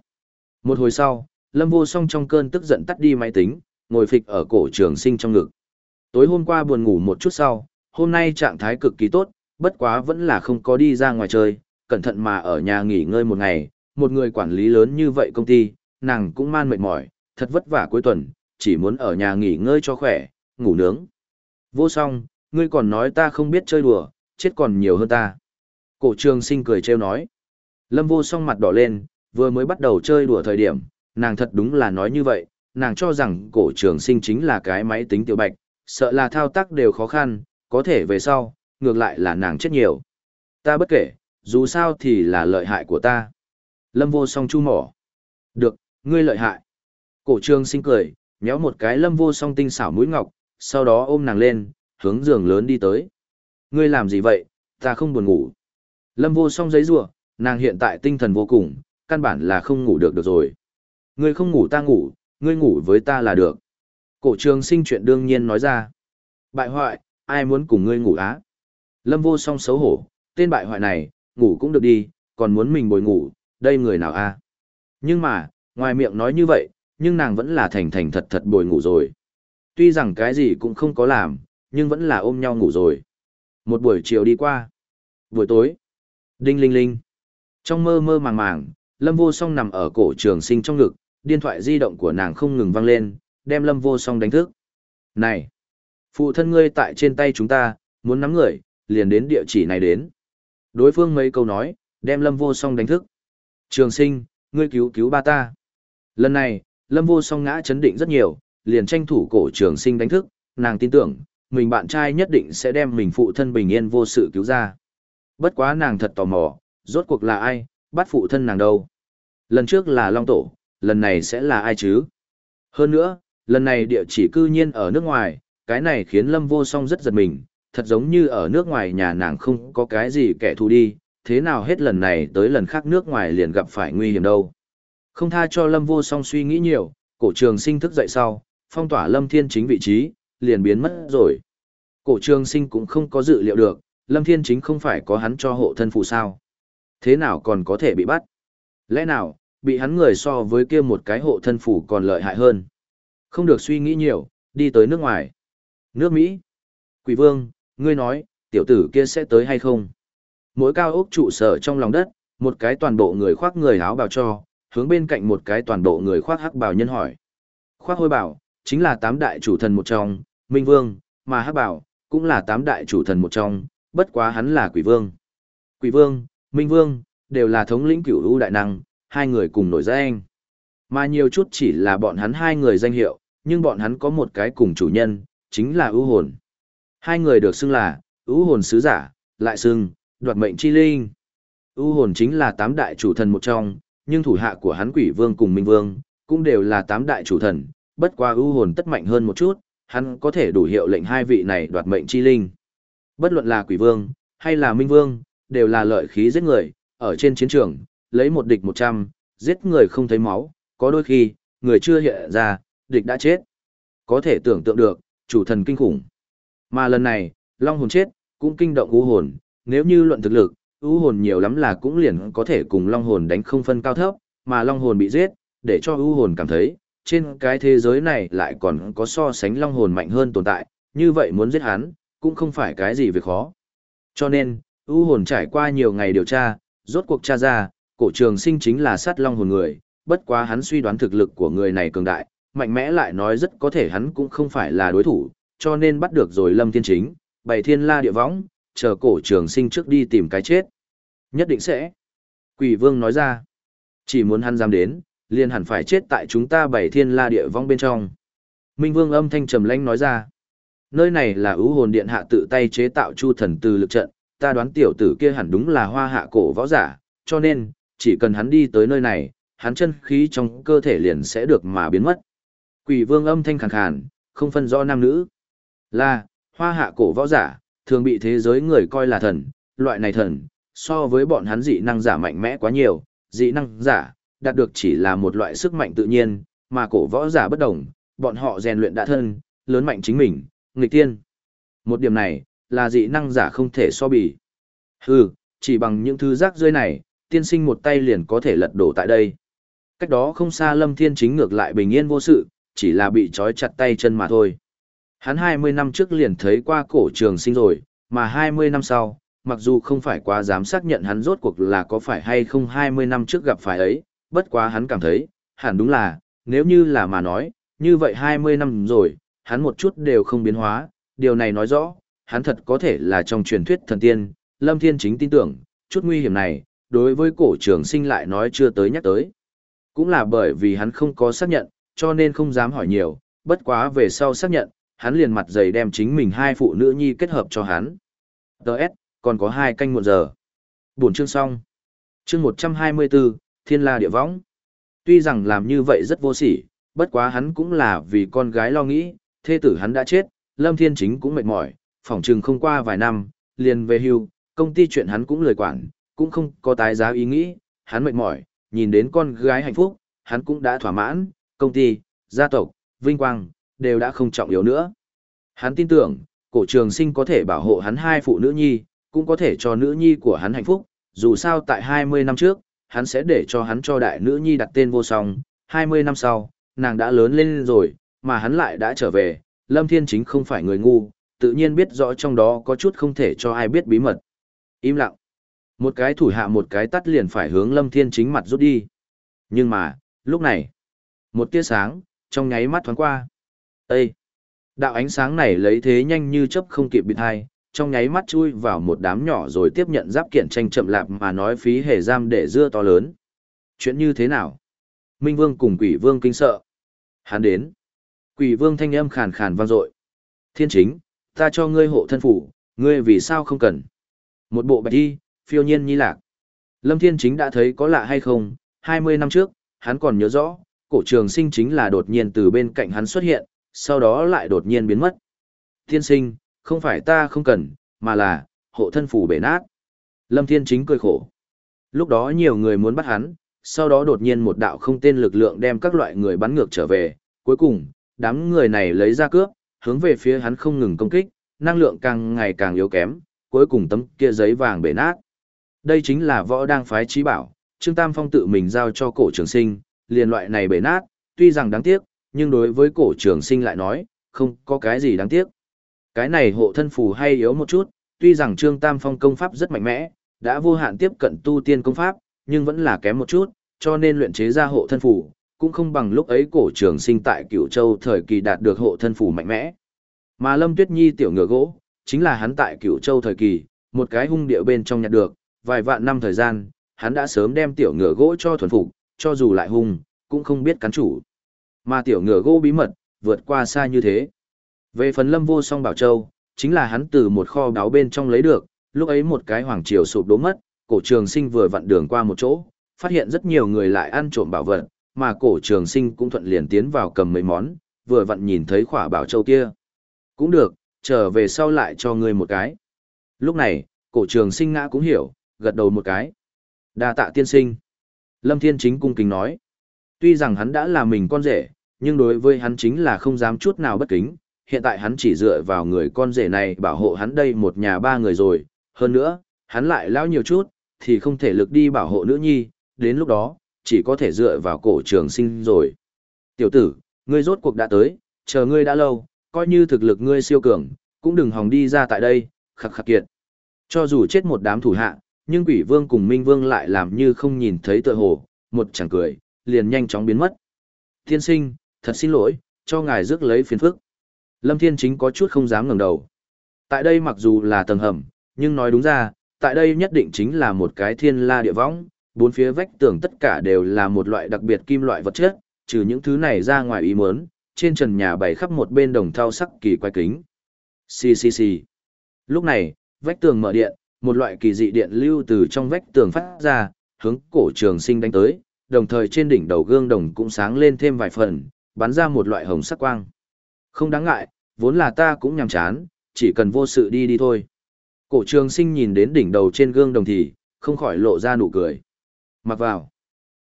Một hồi sau, lâm vô song trong cơn tức giận tắt đi máy tính, ngồi phịch ở cổ trường sinh trong ngực. Tối hôm qua buồn ngủ một chút sau, hôm nay trạng thái cực kỳ tốt, bất quá vẫn là không có đi ra ngoài chơi, cẩn thận mà ở nhà nghỉ ngơi một ngày, một người quản lý lớn như vậy công ty, nàng cũng man mệt mỏi, thật vất vả cuối tuần, chỉ muốn ở nhà nghỉ ngơi cho khỏe, ngủ nướng. Vô song, ngươi còn nói ta không biết chơi đùa, chết còn nhiều hơn ta. Cổ trường sinh cười trêu nói. Lâm vô song mặt đỏ lên, vừa mới bắt đầu chơi đùa thời điểm, nàng thật đúng là nói như vậy, nàng cho rằng cổ trường sinh chính là cái máy tính tiểu bạch, sợ là thao tác đều khó khăn, có thể về sau, ngược lại là nàng chết nhiều. Ta bất kể, dù sao thì là lợi hại của ta. Lâm vô song chu mỏ. Được, ngươi lợi hại. Cổ trương sinh cười, nhéo một cái lâm vô song tinh xảo mũi ngọc, sau đó ôm nàng lên, hướng giường lớn đi tới. Ngươi làm gì vậy, ta không buồn ngủ. Lâm vô song giấy rủa nàng hiện tại tinh thần vô cùng, căn bản là không ngủ được được rồi. Ngươi không ngủ ta ngủ, ngươi ngủ với ta là được. Cổ trường sinh chuyện đương nhiên nói ra. Bại hoại, ai muốn cùng ngươi ngủ á? Lâm vô song xấu hổ, tên bại hoại này, ngủ cũng được đi, còn muốn mình bồi ngủ, đây người nào a? Nhưng mà, ngoài miệng nói như vậy, nhưng nàng vẫn là thành thành thật thật bồi ngủ rồi. Tuy rằng cái gì cũng không có làm, nhưng vẫn là ôm nhau ngủ rồi. Một buổi chiều đi qua. Buổi tối. Đinh linh linh. Trong mơ mơ màng màng, Lâm Vô Song nằm ở cổ trường sinh trong ngực, điện thoại di động của nàng không ngừng vang lên, đem Lâm Vô Song đánh thức. Này! Phụ thân ngươi tại trên tay chúng ta, muốn nắm người, liền đến địa chỉ này đến. Đối phương mấy câu nói, đem Lâm Vô Song đánh thức. Trường sinh, ngươi cứu cứu ba ta. Lần này, Lâm Vô Song ngã chấn định rất nhiều, liền tranh thủ cổ trường sinh đánh thức, nàng tin tưởng, mình bạn trai nhất định sẽ đem mình phụ thân bình yên vô sự cứu ra. Bất quá nàng thật tò mò, rốt cuộc là ai, bắt phụ thân nàng đâu. Lần trước là Long Tổ, lần này sẽ là ai chứ? Hơn nữa, lần này địa chỉ cư nhiên ở nước ngoài, cái này khiến Lâm Vô Song rất giật mình, thật giống như ở nước ngoài nhà nàng không có cái gì kẻ thù đi, thế nào hết lần này tới lần khác nước ngoài liền gặp phải nguy hiểm đâu. Không tha cho Lâm Vô Song suy nghĩ nhiều, cổ trường sinh thức dậy sau, phong tỏa Lâm Thiên chính vị trí, liền biến mất rồi. Cổ trường sinh cũng không có dự liệu được, Lâm Thiên chính không phải có hắn cho hộ thân phụ sao. Thế nào còn có thể bị bắt? Lẽ nào, bị hắn người so với kia một cái hộ thân phủ còn lợi hại hơn? Không được suy nghĩ nhiều, đi tới nước ngoài. Nước Mỹ. Quỷ vương, ngươi nói, tiểu tử kia sẽ tới hay không? Mỗi cao ốc trụ sở trong lòng đất, một cái toàn bộ người khoác người áo bào cho, hướng bên cạnh một cái toàn bộ người khoác hắc bào nhân hỏi. Khoác hôi bảo, chính là tám đại chủ thần một trong, Minh Vương, mà hắc bảo, cũng là tám đại chủ thần một trong, bất quá hắn là quỷ vương. Quỷ vương, Minh Vương, đều là thống lĩnh cửu lũ đại năng, hai người cùng nổi danh. Mà nhiều chút chỉ là bọn hắn hai người danh hiệu, nhưng bọn hắn có một cái cùng chủ nhân, chính là ưu hồn. Hai người được xưng là, ưu hồn sứ giả, lại xưng, đoạt mệnh chi linh. ưu hồn chính là tám đại chủ thần một trong, nhưng thủ hạ của hắn quỷ vương cùng minh vương, cũng đều là tám đại chủ thần, bất qua ưu hồn tất mạnh hơn một chút, hắn có thể đủ hiệu lệnh hai vị này đoạt mệnh chi linh. Bất luận là quỷ vương, hay là minh vương, đều là lợi khí giết người, ở trên chiến trường, lấy một địch một trăm, giết người không thấy máu, có đôi khi, người chưa hiện ra, địch đã chết. Có thể tưởng tượng được, chủ thần kinh khủng. Mà lần này, long hồn chết, cũng kinh động u hồn, nếu như luận thực lực, u hồn nhiều lắm là cũng liền có thể cùng long hồn đánh không phân cao thấp, mà long hồn bị giết, để cho u hồn cảm thấy, trên cái thế giới này lại còn có so sánh long hồn mạnh hơn tồn tại, như vậy muốn giết hắn, cũng không phải cái gì việc khó. Cho nên, u hồn trải qua nhiều ngày điều tra, rốt cuộc tra ra, cổ trường sinh chính là sát long hồn người, bất quá hắn suy đoán thực lực của người này cường đại, mạnh mẽ lại nói rất có thể hắn cũng không phải là đối thủ, cho nên bắt được rồi lâm thiên chính, bày thiên la địa võng, chờ cổ trường sinh trước đi tìm cái chết. Nhất định sẽ. Quỷ vương nói ra, chỉ muốn hắn dám đến, liền hẳn phải chết tại chúng ta bảy thiên la địa vong bên trong. Minh vương âm thanh trầm lãnh nói ra, nơi này là ưu hồn điện hạ tự tay chế tạo chu thần từ lực trận, ta đoán tiểu tử kia hẳn đúng là hoa hạ cổ võ giả, cho nên, chỉ cần hắn đi tới nơi này, hắn chân khí trong cơ thể liền sẽ được mà biến mất. Quỷ vương âm thanh khàn khàn, không phân rõ nam nữ. Là, hoa hạ cổ võ giả, thường bị thế giới người coi là thần, loại này thần, so với bọn hắn dị năng giả mạnh mẽ quá nhiều, dị năng giả, đạt được chỉ là một loại sức mạnh tự nhiên, mà cổ võ giả bất đồng, bọn họ rèn luyện đã thân, lớn mạnh chính mình, nghịch tiên. Một điểm này, là dị năng giả không thể so bì. Hừ, chỉ bằng những thứ rác rưởi này, tiên sinh một tay liền có thể lật đổ tại đây. Cách đó không xa Lâm Thiên chính ngược lại bình yên vô sự, chỉ là bị trói chặt tay chân mà thôi. Hắn 20 năm trước liền thấy qua cổ trường sinh rồi, mà 20 năm sau, mặc dù không phải quá dám xác nhận hắn rốt cuộc là có phải hay không 20 năm trước gặp phải ấy, bất quá hắn cảm thấy, hẳn đúng là, nếu như là mà nói, như vậy 20 năm rồi, hắn một chút đều không biến hóa, điều này nói rõ, hắn thật có thể là trong truyền thuyết thần tiên, Lâm Thiên chính tin tưởng, chút nguy hiểm này, đối với cổ trường sinh lại nói chưa tới nhắc tới. Cũng là bởi vì hắn không có xác nhận, cho nên không dám hỏi nhiều, bất quá về sau xác nhận, hắn liền mặt dày đem chính mình hai phụ nữ nhi kết hợp cho hắn. Đợt, còn có hai canh một giờ. Buổi chương xong. Chương 124, Thiên La Địa Võng. Tuy rằng làm như vậy rất vô sỉ, bất quá hắn cũng là vì con gái lo nghĩ, thê tử hắn đã chết, Lâm Thiên Chính cũng mệt mỏi, phỏng chừng không qua vài năm, liền về hưu, công ty chuyện hắn cũng lười quản, cũng không có tái giá ý nghĩ, hắn mệt mỏi, nhìn đến con gái hạnh phúc, hắn cũng đã thỏa mãn, công ty, gia tộc, vinh quang, đều đã không trọng yếu nữa. Hắn tin tưởng, cổ trường sinh có thể bảo hộ hắn hai phụ nữ nhi, cũng có thể cho nữ nhi của hắn hạnh phúc, dù sao tại 20 năm trước, hắn sẽ để cho hắn cho đại nữ nhi đặt tên vô song, 20 năm sau, nàng đã lớn lên rồi, mà hắn lại đã trở về, Lâm Thiên Chính không phải người ngu, tự nhiên biết rõ trong đó có chút không thể cho ai biết bí mật. Im lặng. Một cái thủ hạ một cái tắt liền phải hướng Lâm Thiên Chính mặt rút đi. Nhưng mà, lúc này, một tia sáng, trong nháy mắt thoáng qua. Ê! Đạo ánh sáng này lấy thế nhanh như chớp không kịp bịt hai, trong nháy mắt chui vào một đám nhỏ rồi tiếp nhận giáp kiện tranh chậm lạp mà nói phí hề giam để dưa to lớn. Chuyện như thế nào? Minh Vương cùng Quỷ Vương kinh sợ. Hắn đến. Quỷ Vương thanh âm khàn khàn vang dội. Thiên chính, ta cho ngươi hộ thân phủ, ngươi vì sao không cần? Một bộ bạch đi, phiêu nhiên nhi lạc. Lâm Thiên chính đã thấy có lạ hay không, 20 năm trước, hắn còn nhớ rõ, cổ trường sinh chính là đột nhiên từ bên cạnh hắn xuất hiện, sau đó lại đột nhiên biến mất. Thiên sinh, không phải ta không cần, mà là, hộ thân phủ bể nát. Lâm Thiên chính cười khổ. Lúc đó nhiều người muốn bắt hắn, sau đó đột nhiên một đạo không tên lực lượng đem các loại người bắn ngược trở về, cuối cùng, đám người này lấy ra cướp, hướng về phía hắn không ngừng công kích, năng lượng càng ngày càng yếu kém, cuối cùng tấm kia giấy vàng bể nát. Đây chính là võ đang phái trí bảo, Trương Tam Phong tự mình giao cho cổ trường sinh, liền loại này bể nát, tuy rằng đáng tiếc, nhưng đối với cổ trường sinh lại nói, không có cái gì đáng tiếc. Cái này hộ thân phù hay yếu một chút, tuy rằng Trương Tam Phong công pháp rất mạnh mẽ, đã vô hạn tiếp cận tu tiên công pháp, nhưng vẫn là kém một chút, cho nên luyện chế ra hộ thân phù, cũng không bằng lúc ấy cổ trường sinh tại Cửu Châu thời kỳ đạt được hộ thân phù mạnh mẽ. Mà Lâm Tuyết Nhi tiểu ngựa gỗ, chính là hắn tại Cửu Châu thời kỳ, một cái hung địa bên trong nhặt được, vài vạn năm thời gian, hắn đã sớm đem tiểu ngựa gỗ cho thuần phục, cho dù lại hung, cũng không biết cắn chủ. Mà tiểu ngựa gỗ bí mật, vượt qua xa như thế. Về phần lâm vô song bảo châu, chính là hắn từ một kho báo bên trong lấy được, lúc ấy một cái hoàng triều sụp đổ mất, cổ trường sinh vừa vặn đường qua một chỗ, phát hiện rất nhiều người lại ăn trộm bảo vật, mà cổ trường sinh cũng thuận liền tiến vào cầm mấy món, vừa vặn nhìn thấy khỏa bảo châu kia. Cũng được, trở về sau lại cho ngươi một cái. Lúc này, cổ trường sinh ngã cũng hiểu, gật đầu một cái. đa tạ tiên sinh. Lâm Thiên Chính cung kính nói. Tuy rằng hắn đã là mình con rể, nhưng đối với hắn chính là không dám chút nào bất kính, hiện tại hắn chỉ dựa vào người con rể này bảo hộ hắn đây một nhà ba người rồi, hơn nữa, hắn lại lão nhiều chút, thì không thể lực đi bảo hộ nữ nhi, đến lúc đó, chỉ có thể dựa vào cổ trường sinh rồi. Tiểu tử, ngươi rốt cuộc đã tới, chờ ngươi đã lâu, coi như thực lực ngươi siêu cường, cũng đừng hòng đi ra tại đây, khắc khắc kiệt. Cho dù chết một đám thủ hạ, nhưng quỷ vương cùng minh vương lại làm như không nhìn thấy tựa hồ, một chẳng cười, liền nhanh chóng biến mất. Thiên sinh, thật xin lỗi, cho ngài rước lấy phiền phức. Lâm Thiên Chính có chút không dám ngẩng đầu. Tại đây mặc dù là tầng hầm, nhưng nói đúng ra, tại đây nhất định chính là một cái thiên la địa võng, bốn phía vách tường tất cả đều là một loại đặc biệt kim loại vật chất, trừ những thứ này ra ngoài ý muốn, trên trần nhà bày khắp một bên đồng thau sắc kỳ quái kính. Xì xì xì. Lúc này, vách tường mở điện, một loại kỳ dị điện lưu từ trong vách tường phát ra, hướng cổ trường sinh đánh tới, đồng thời trên đỉnh đầu gương đồng cũng sáng lên thêm vài phần, bắn ra một loại hồng sắc quang. Không đáng ngại, vốn là ta cũng nhằm chán, chỉ cần vô sự đi đi thôi. Cổ trường sinh nhìn đến đỉnh đầu trên gương đồng thì, không khỏi lộ ra nụ cười. Mặc vào.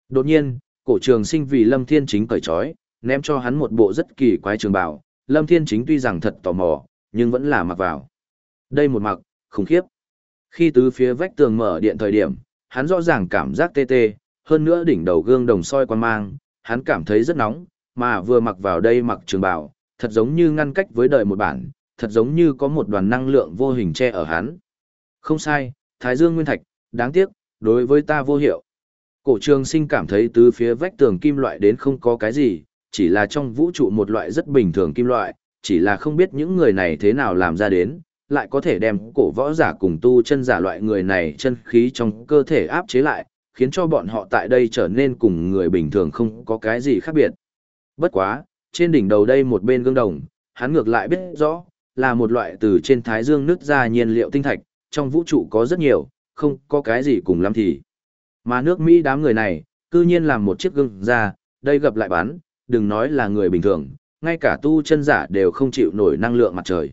Đột nhiên, cổ trường sinh vì Lâm Thiên Chính cởi trói, ném cho hắn một bộ rất kỳ quái trường bào. Lâm Thiên Chính tuy rằng thật tò mò, nhưng vẫn là mặc vào. Đây một mặc, khủng khiếp. Khi tứ phía vách tường mở điện thời điểm, hắn rõ ràng cảm giác tê tê, hơn nữa đỉnh đầu gương đồng soi quan mang, hắn cảm thấy rất nóng, mà vừa mặc vào đây mặc trường bào, thật giống như ngăn cách với đời một bản, thật giống như có một đoàn năng lượng vô hình che ở hắn. Không sai, Thái Dương Nguyên Thạch, đáng tiếc, đối với ta vô hiệu. Cổ trường sinh cảm thấy từ phía vách tường kim loại đến không có cái gì, chỉ là trong vũ trụ một loại rất bình thường kim loại, chỉ là không biết những người này thế nào làm ra đến, lại có thể đem cổ võ giả cùng tu chân giả loại người này chân khí trong cơ thể áp chế lại, khiến cho bọn họ tại đây trở nên cùng người bình thường không có cái gì khác biệt. Bất quá, trên đỉnh đầu đây một bên gương đồng, hắn ngược lại biết rõ, là một loại từ trên thái dương nứt ra nhiên liệu tinh thạch, trong vũ trụ có rất nhiều, không có cái gì cùng lắm thì. Mà nước Mỹ đám người này, cư nhiên làm một chiếc gương ra, đây gặp lại bán, đừng nói là người bình thường, ngay cả tu chân giả đều không chịu nổi năng lượng mặt trời.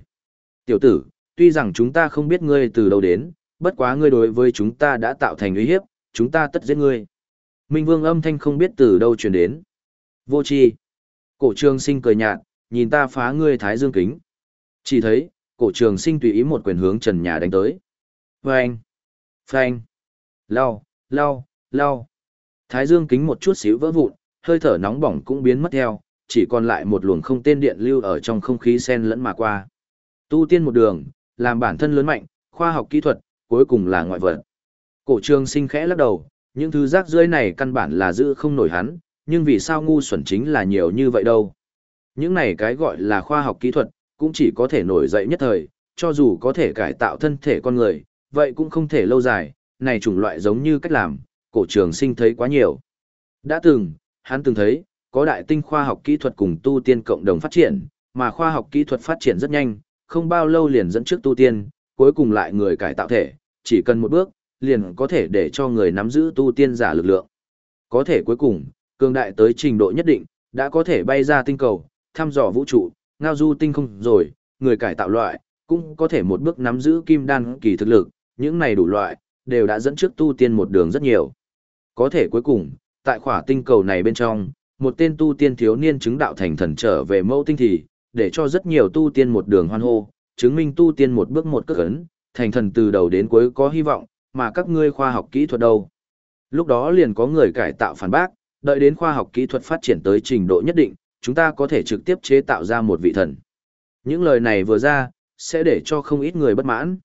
Tiểu tử, tuy rằng chúng ta không biết ngươi từ đâu đến, bất quá ngươi đối với chúng ta đã tạo thành uy hiếp, chúng ta tất giết ngươi. Minh Vương âm thanh không biết từ đâu truyền đến. Vô tri. Cổ trường sinh cười nhạt, nhìn ta phá ngươi thái dương kính. Chỉ thấy, cổ trường sinh tùy ý một quyền hướng trần nhà đánh tới. Phanh! Phanh! Lau, lau, lau. Thái dương kính một chút xíu vỡ vụn, hơi thở nóng bỏng cũng biến mất theo, chỉ còn lại một luồng không tên điện lưu ở trong không khí xen lẫn mà qua. Tu tiên một đường, làm bản thân lớn mạnh, khoa học kỹ thuật, cuối cùng là ngoại vật. Cổ trường sinh khẽ lắc đầu, những thứ rác rưởi này căn bản là giữ không nổi hắn, nhưng vì sao ngu xuẩn chính là nhiều như vậy đâu. Những này cái gọi là khoa học kỹ thuật, cũng chỉ có thể nổi dậy nhất thời, cho dù có thể cải tạo thân thể con người, vậy cũng không thể lâu dài, này chủng loại giống như cách làm, cổ trường sinh thấy quá nhiều. Đã từng, hắn từng thấy, có đại tinh khoa học kỹ thuật cùng tu tiên cộng đồng phát triển, mà khoa học kỹ thuật phát triển rất nhanh, không bao lâu liền dẫn trước tu tiên, cuối cùng lại người cải tạo thể, chỉ cần một bước, liền có thể để cho người nắm giữ tu tiên giả lực lượng. Có thể cuối cùng, cường đại tới trình độ nhất định, đã có thể bay ra tinh cầu, thăm dò vũ trụ, ngao du tinh không rồi, người cải tạo loại, cũng có thể một bước nắm giữ kim đan kỳ thực lực, những này đủ loại, đều đã dẫn trước tu tiên một đường rất nhiều. Có thể cuối cùng, tại khỏa tinh cầu này bên trong, một tên tu tiên thiếu niên chứng đạo thành thần trở về mẫu tinh thì, để cho rất nhiều tu tiên một đường hoan hô, chứng minh tu tiên một bước một cước ấn, thành thần từ đầu đến cuối có hy vọng, mà các ngươi khoa học kỹ thuật đâu. Lúc đó liền có người cải tạo phản bác, đợi đến khoa học kỹ thuật phát triển tới trình độ nhất định, chúng ta có thể trực tiếp chế tạo ra một vị thần. Những lời này vừa ra, sẽ để cho không ít người bất mãn.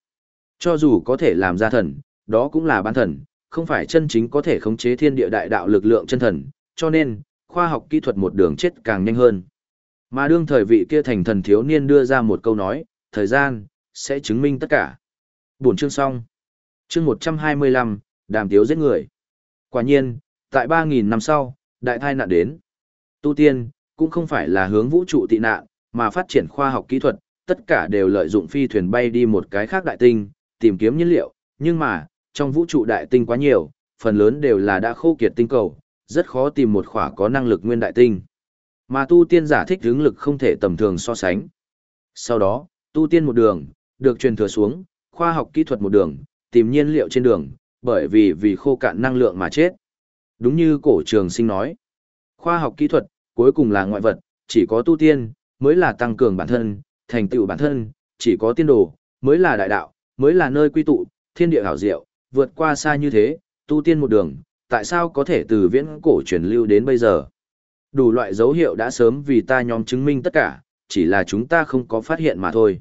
Cho dù có thể làm ra thần, đó cũng là bán thần, không phải chân chính có thể khống chế thiên địa đại đạo lực lượng chân thần, cho nên, khoa học kỹ thuật một đường chết càng nhanh hơn. Mà đương thời vị kia thành thần thiếu niên đưa ra một câu nói, thời gian, sẽ chứng minh tất cả. Buổi chương xong. Chương 125, đàm tiếu giết người. Quả nhiên, tại 3.000 năm sau, đại thai nạn đến. Tu tiên, cũng không phải là hướng vũ trụ tị nạn, mà phát triển khoa học kỹ thuật, tất cả đều lợi dụng phi thuyền bay đi một cái khác đại tinh, tìm kiếm nhiên liệu, nhưng mà, trong vũ trụ đại tinh quá nhiều, phần lớn đều là đã khô kiệt tinh cầu, rất khó tìm một khỏa có năng lực nguyên đại tinh. Mà tu tiên giả thích hướng lực không thể tầm thường so sánh. Sau đó, tu tiên một đường, được truyền thừa xuống, khoa học kỹ thuật một đường, tìm nhiên liệu trên đường, bởi vì vì khô cạn năng lượng mà chết. Đúng như cổ trường sinh nói, khoa học kỹ thuật, cuối cùng là ngoại vật, chỉ có tu tiên, mới là tăng cường bản thân, thành tựu bản thân, chỉ có tiên đồ, mới là đại đạo, mới là nơi quy tụ, thiên địa hảo diệu, vượt qua xa như thế, tu tiên một đường, tại sao có thể từ viễn cổ truyền lưu đến bây giờ? Đủ loại dấu hiệu đã sớm vì ta nhóm chứng minh tất cả, chỉ là chúng ta không có phát hiện mà thôi.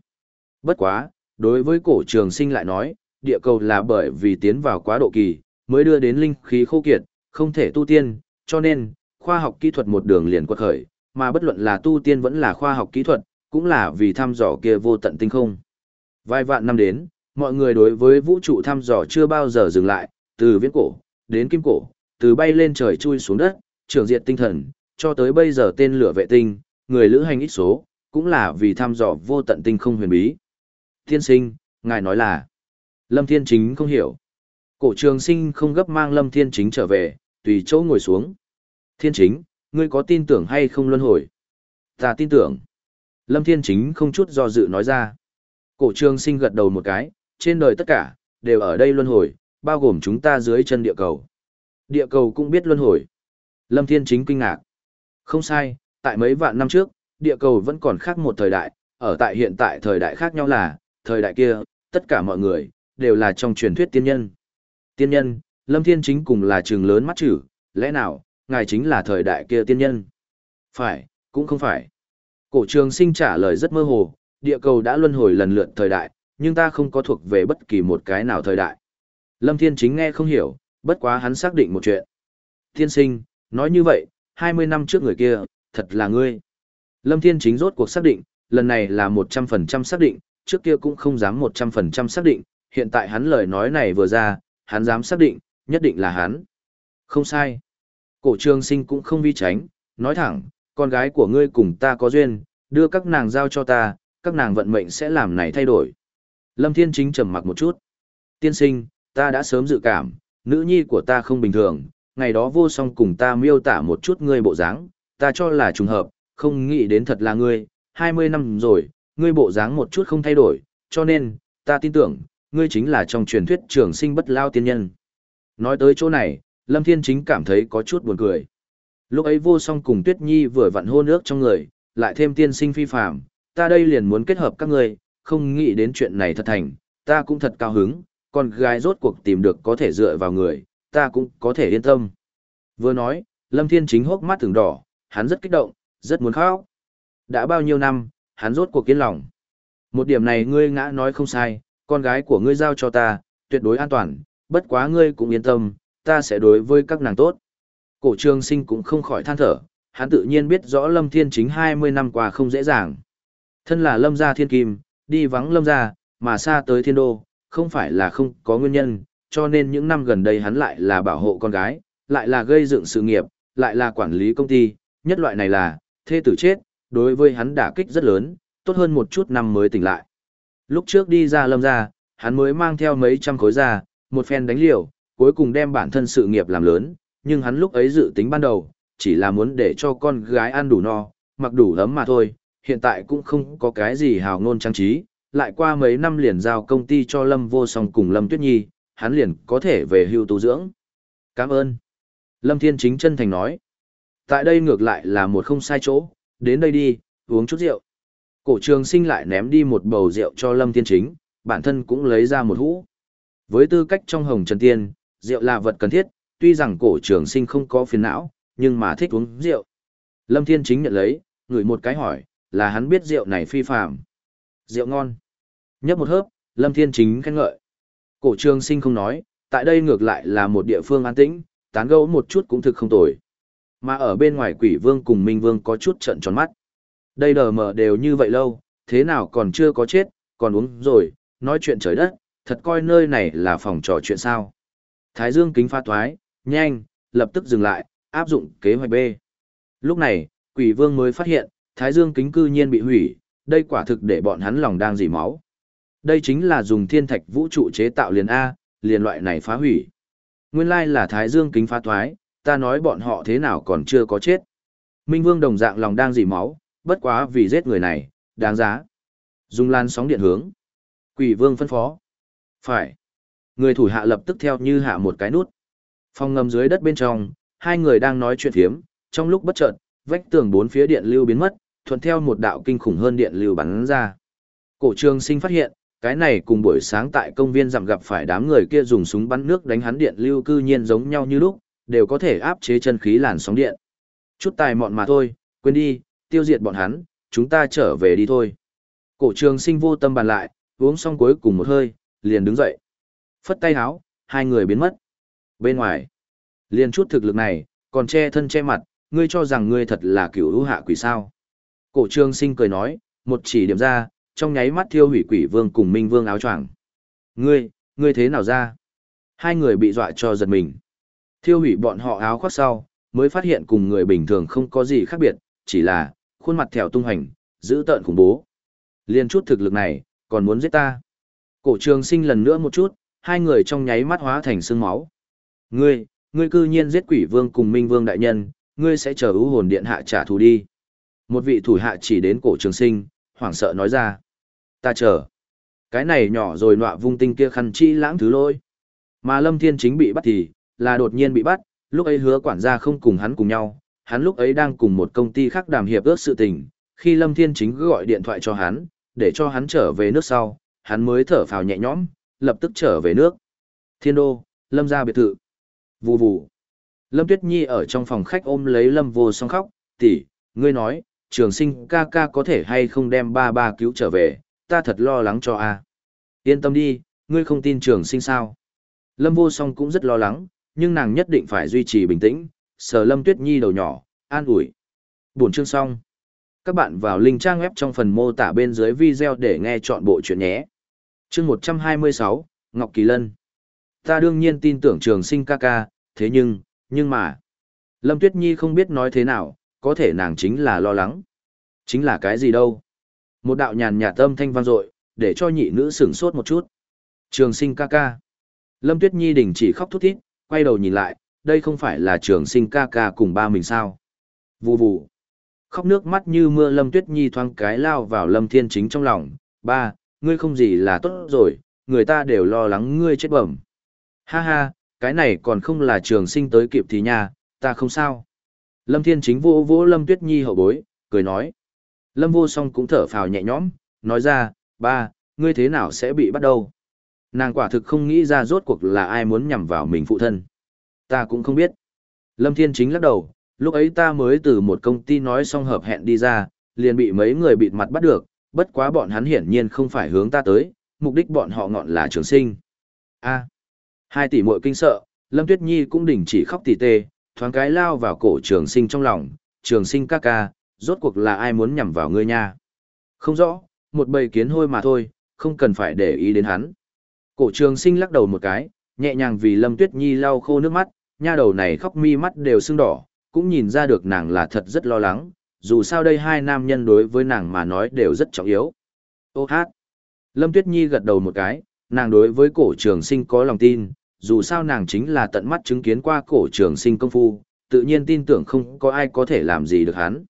Bất quá, đối với cổ trường sinh lại nói, địa cầu là bởi vì tiến vào quá độ kỳ, mới đưa đến linh khí khô kiệt, không thể tu tiên, cho nên, khoa học kỹ thuật một đường liền quật khởi, mà bất luận là tu tiên vẫn là khoa học kỹ thuật, cũng là vì thăm dò kia vô tận tinh không. Vài vạn năm đến, mọi người đối với vũ trụ thăm dò chưa bao giờ dừng lại, từ viễn cổ, đến kim cổ, từ bay lên trời chui xuống đất, trường diệt tinh thần, cho tới bây giờ tên lửa vệ tinh, người lữ hành ít số, cũng là vì thăm dò vô tận tinh không huyền bí. Thiên sinh, ngài nói là, Lâm Thiên Chính không hiểu. Cổ trường sinh không gấp mang Lâm Thiên Chính trở về, tùy chỗ ngồi xuống. Thiên Chính, ngươi có tin tưởng hay không luân hồi? Ta tin tưởng. Lâm Thiên Chính không chút do dự nói ra. Cổ trường sinh gật đầu một cái, trên đời tất cả, đều ở đây luân hồi, bao gồm chúng ta dưới chân địa cầu. Địa cầu cũng biết luân hồi. Lâm Thiên Chính kinh ngạc. Không sai, tại mấy vạn năm trước, địa cầu vẫn còn khác một thời đại, ở tại hiện tại thời đại khác nhau là, thời đại kia, tất cả mọi người, đều là trong truyền thuyết tiên nhân. Tiên nhân, Lâm Thiên Chính cùng là trường lớn mắt chữ, lẽ nào, ngài chính là thời đại kia tiên nhân? Phải, cũng không phải. Cổ trường sinh trả lời rất mơ hồ, địa cầu đã luân hồi lần lượt thời đại, nhưng ta không có thuộc về bất kỳ một cái nào thời đại. Lâm Thiên Chính nghe không hiểu, bất quá hắn xác định một chuyện. Thiên sinh, nói như vậy, 20 năm trước người kia, thật là ngươi. Lâm Thiên Chính rốt cuộc xác định, lần này là 100% xác định, trước kia cũng không dám 100% xác định, hiện tại hắn lời nói này vừa ra, hắn dám xác định, nhất định là hắn. Không sai. Cổ trường sinh cũng không vi tránh, nói thẳng, con gái của ngươi cùng ta có duyên, đưa các nàng giao cho ta, các nàng vận mệnh sẽ làm này thay đổi. Lâm Thiên Chính trầm mặc một chút. Tiên sinh, ta đã sớm dự cảm, nữ nhi của ta không bình thường, ngày đó vô song cùng ta miêu tả một chút ngươi bộ dáng, ta cho là trùng hợp, không nghĩ đến thật là ngươi, 20 năm rồi, ngươi bộ dáng một chút không thay đổi, cho nên, ta tin tưởng, ngươi chính là trong truyền thuyết trường sinh bất lao tiên nhân. Nói tới chỗ này, Lâm Thiên Chính cảm thấy có chút buồn cười. Lúc ấy vô song cùng Tuyết Nhi vừa vặn hôn ước trong người, lại thêm tiên sinh phi phàm, ta đây liền muốn kết hợp các ngươi, không nghĩ đến chuyện này thật thành, ta cũng thật cao hứng, con gái rốt cuộc tìm được có thể dựa vào người, ta cũng có thể yên tâm. Vừa nói, Lâm Thiên Chính hốc mắt thường đỏ, hắn rất kích động, rất muốn khóc. Đã bao nhiêu năm, hắn rốt cuộc kiên lòng. Một điểm này ngươi ngã nói không sai, con gái của ngươi giao cho ta, tuyệt đối an toàn, bất quá ngươi cũng yên tâm, ta sẽ đối với các nàng tốt. Cổ trường sinh cũng không khỏi than thở, hắn tự nhiên biết rõ Lâm Thiên Chính 20 năm qua không dễ dàng. Thân là Lâm gia thiên kim, đi vắng Lâm gia, mà xa tới thiên đô, không phải là không có nguyên nhân, cho nên những năm gần đây hắn lại là bảo hộ con gái, lại là gây dựng sự nghiệp, lại là quản lý công ty, nhất loại này là, thê tử chết, đối với hắn đả kích rất lớn, tốt hơn một chút năm mới tỉnh lại. Lúc trước đi ra lâm ra, hắn mới mang theo mấy trăm khối ra, một phen đánh liều, cuối cùng đem bản thân sự nghiệp làm lớn, nhưng hắn lúc ấy dự tính ban đầu, chỉ là muốn để cho con gái ăn đủ no, mặc đủ ấm mà thôi, hiện tại cũng không có cái gì hào ngôn trang trí, lại qua mấy năm liền giao công ty cho Lâm Vô Song cùng Lâm Tuyết Nhi, hắn liền có thể về hưu tu dưỡng. Cảm ơn. Lâm Thiên Chính chân thành nói. Tại đây ngược lại là một không sai chỗ, đến đây đi, uống chút rượu. Cổ trường sinh lại ném đi một bầu rượu cho Lâm Thiên Chính, bản thân cũng lấy ra một hũ. Với tư cách trong hồng trần tiên, rượu là vật cần thiết, tuy rằng cổ trường sinh không có phiền não, nhưng mà thích uống rượu. Lâm Thiên Chính nhận lấy, ngửi một cái hỏi, là hắn biết rượu này phi phạm. Rượu ngon. Nhấp một hớp, Lâm Thiên Chính khen ngợi. Cổ trường sinh không nói, tại đây ngược lại là một địa phương an tĩnh, tán gẫu một chút cũng thực không tồi. Mà ở bên ngoài quỷ vương cùng minh vương có chút trận tròn mắt. Đây đờ mờ đều như vậy lâu, thế nào còn chưa có chết, còn uống rồi, nói chuyện trời đất, thật coi nơi này là phòng trò chuyện sao. Thái dương kính pha thoái, nhanh, lập tức dừng lại, áp dụng kế hoạch B. Lúc này, quỷ vương mới phát hiện, thái dương kính cư nhiên bị hủy, đây quả thực để bọn hắn lòng đang dỉ máu. Đây chính là dùng thiên thạch vũ trụ chế tạo liền A, liền loại này phá hủy. Nguyên lai là thái dương kính phá thoái, ta nói bọn họ thế nào còn chưa có chết. Minh Vương đồng dạng lòng đang dỉ máu, bất quá vì giết người này, đáng giá. Dùng lan sóng điện hướng. Quỷ Vương phân phó. Phải. Người thủ hạ lập tức theo như hạ một cái nút. Phòng ngầm dưới đất bên trong, hai người đang nói chuyện thiếm, trong lúc bất chợt, vách tường bốn phía điện lưu biến mất, thuận theo một đạo kinh khủng hơn điện lưu bắn ra. Cổ trường sinh phát hiện, cái này cùng buổi sáng tại công viên dặm gặp phải đám người kia dùng súng bắn nước đánh hắn điện lưu cư nhiên giống nhau như lúc, đều có thể áp chế chân khí làn sóng điện. Chút tài mọn mà thôi, quên đi, tiêu diệt bọn hắn, chúng ta trở về đi thôi. Cổ trường sinh vô tâm bàn lại, uống xong cuối cùng một hơi, liền đứng dậy. Phất tay háo, hai người biến mất. Bên ngoài, liền chút thực lực này, còn che thân che mặt, ngươi cho rằng ngươi thật là cửu lũ hạ quỷ sao. Cổ trường sinh cười nói, một chỉ điểm ra, trong nháy mắt thiêu hủy quỷ vương cùng minh vương áo choàng. Ngươi, ngươi thế nào ra? Hai người bị dọa cho giật mình. Thiêu hủy bọn họ áo khoác sau, mới phát hiện cùng người bình thường không có gì khác biệt, chỉ là, khuôn mặt thèo tung hành, dữ tợn khủng bố. Liên chút thực lực này, còn muốn giết ta. Cổ trường sinh lần nữa một chút, hai người trong nháy mắt hóa thành xương máu. Ngươi, ngươi cư nhiên giết quỷ vương cùng minh vương đại nhân, ngươi sẽ chờ ưu hồn điện hạ trả thù đi. Một vị thủ hạ chỉ đến cổ trường sinh, hoảng sợ nói ra. Ta chờ. Cái này nhỏ rồi nọa vung tinh kia khăn chi lãng thứ lôi. Mà Lâm Thiên chính bị bắt thì, là đột nhiên bị bắt, lúc ấy hứa quản gia không cùng hắn cùng nhau, hắn lúc ấy đang cùng một công ty khác đàm hiệp ước sự tình, khi Lâm Thiên chính gọi điện thoại cho hắn, để cho hắn trở về nước sau, hắn mới thở phào nhẹ nhõm, lập tức trở về nước. Thiên đô, Lâm gia biệt thự. Vù vù. Lâm Tuyết Nhi ở trong phòng khách ôm lấy Lâm vô song khóc, tỷ, ngươi nói, trường sinh ca ca có thể hay không đem ba ba cứu trở về, ta thật lo lắng cho a. Yên tâm đi, ngươi không tin trường sinh sao. Lâm vô song cũng rất lo lắng, nhưng nàng nhất định phải duy trì bình tĩnh, sờ Lâm Tuyết Nhi đầu nhỏ, an ủi. Buổi chương xong. Các bạn vào link trang web trong phần mô tả bên dưới video để nghe chọn bộ chuyện nhé. Chương 126, Ngọc Kỳ Lân. Ta đương nhiên tin tưởng trường sinh ca ca, thế nhưng, nhưng mà. Lâm Tuyết Nhi không biết nói thế nào, có thể nàng chính là lo lắng. Chính là cái gì đâu? Một đạo nhàn nhạt âm thanh vang dội, để cho nhị nữ sửng sốt một chút. Trường sinh ca ca. Lâm Tuyết Nhi đình chỉ khóc thút thít, quay đầu nhìn lại, đây không phải là trường sinh ca ca cùng ba mình sao. Vù vù. Khóc nước mắt như mưa Lâm Tuyết Nhi thoáng cái lao vào Lâm Thiên Chính trong lòng. Ba, ngươi không gì là tốt rồi, người ta đều lo lắng ngươi chết bẩm. Ha ha, cái này còn không là trường sinh tới kịp thì nha, ta không sao. Lâm Thiên Chính vô vỗ Lâm Tuyết Nhi hậu bối, cười nói. Lâm vô song cũng thở phào nhẹ nhõm, nói ra, ba, ngươi thế nào sẽ bị bắt đầu? Nàng quả thực không nghĩ ra rốt cuộc là ai muốn nhằm vào mình phụ thân. Ta cũng không biết. Lâm Thiên Chính lắc đầu, lúc ấy ta mới từ một công ty nói xong hợp hẹn đi ra, liền bị mấy người bịt mặt bắt được, bất quá bọn hắn hiển nhiên không phải hướng ta tới, mục đích bọn họ ngọn là trường sinh. A. Hai tỷ muội kinh sợ, Lâm Tuyết Nhi cũng đình chỉ khóc tỉ tê, thoáng cái lao vào cổ trường sinh trong lòng, trường sinh ca ca, rốt cuộc là ai muốn nhằm vào ngươi nha. Không rõ, một bầy kiến hôi mà thôi, không cần phải để ý đến hắn. Cổ trường sinh lắc đầu một cái, nhẹ nhàng vì Lâm Tuyết Nhi lau khô nước mắt, nha đầu này khóc mi mắt đều sưng đỏ, cũng nhìn ra được nàng là thật rất lo lắng, dù sao đây hai nam nhân đối với nàng mà nói đều rất trọng yếu. Ô hát! Lâm Tuyết Nhi gật đầu một cái, nàng đối với cổ trường sinh có lòng tin, dù sao nàng chính là tận mắt chứng kiến qua cổ trường sinh công phu, tự nhiên tin tưởng không có ai có thể làm gì được hắn.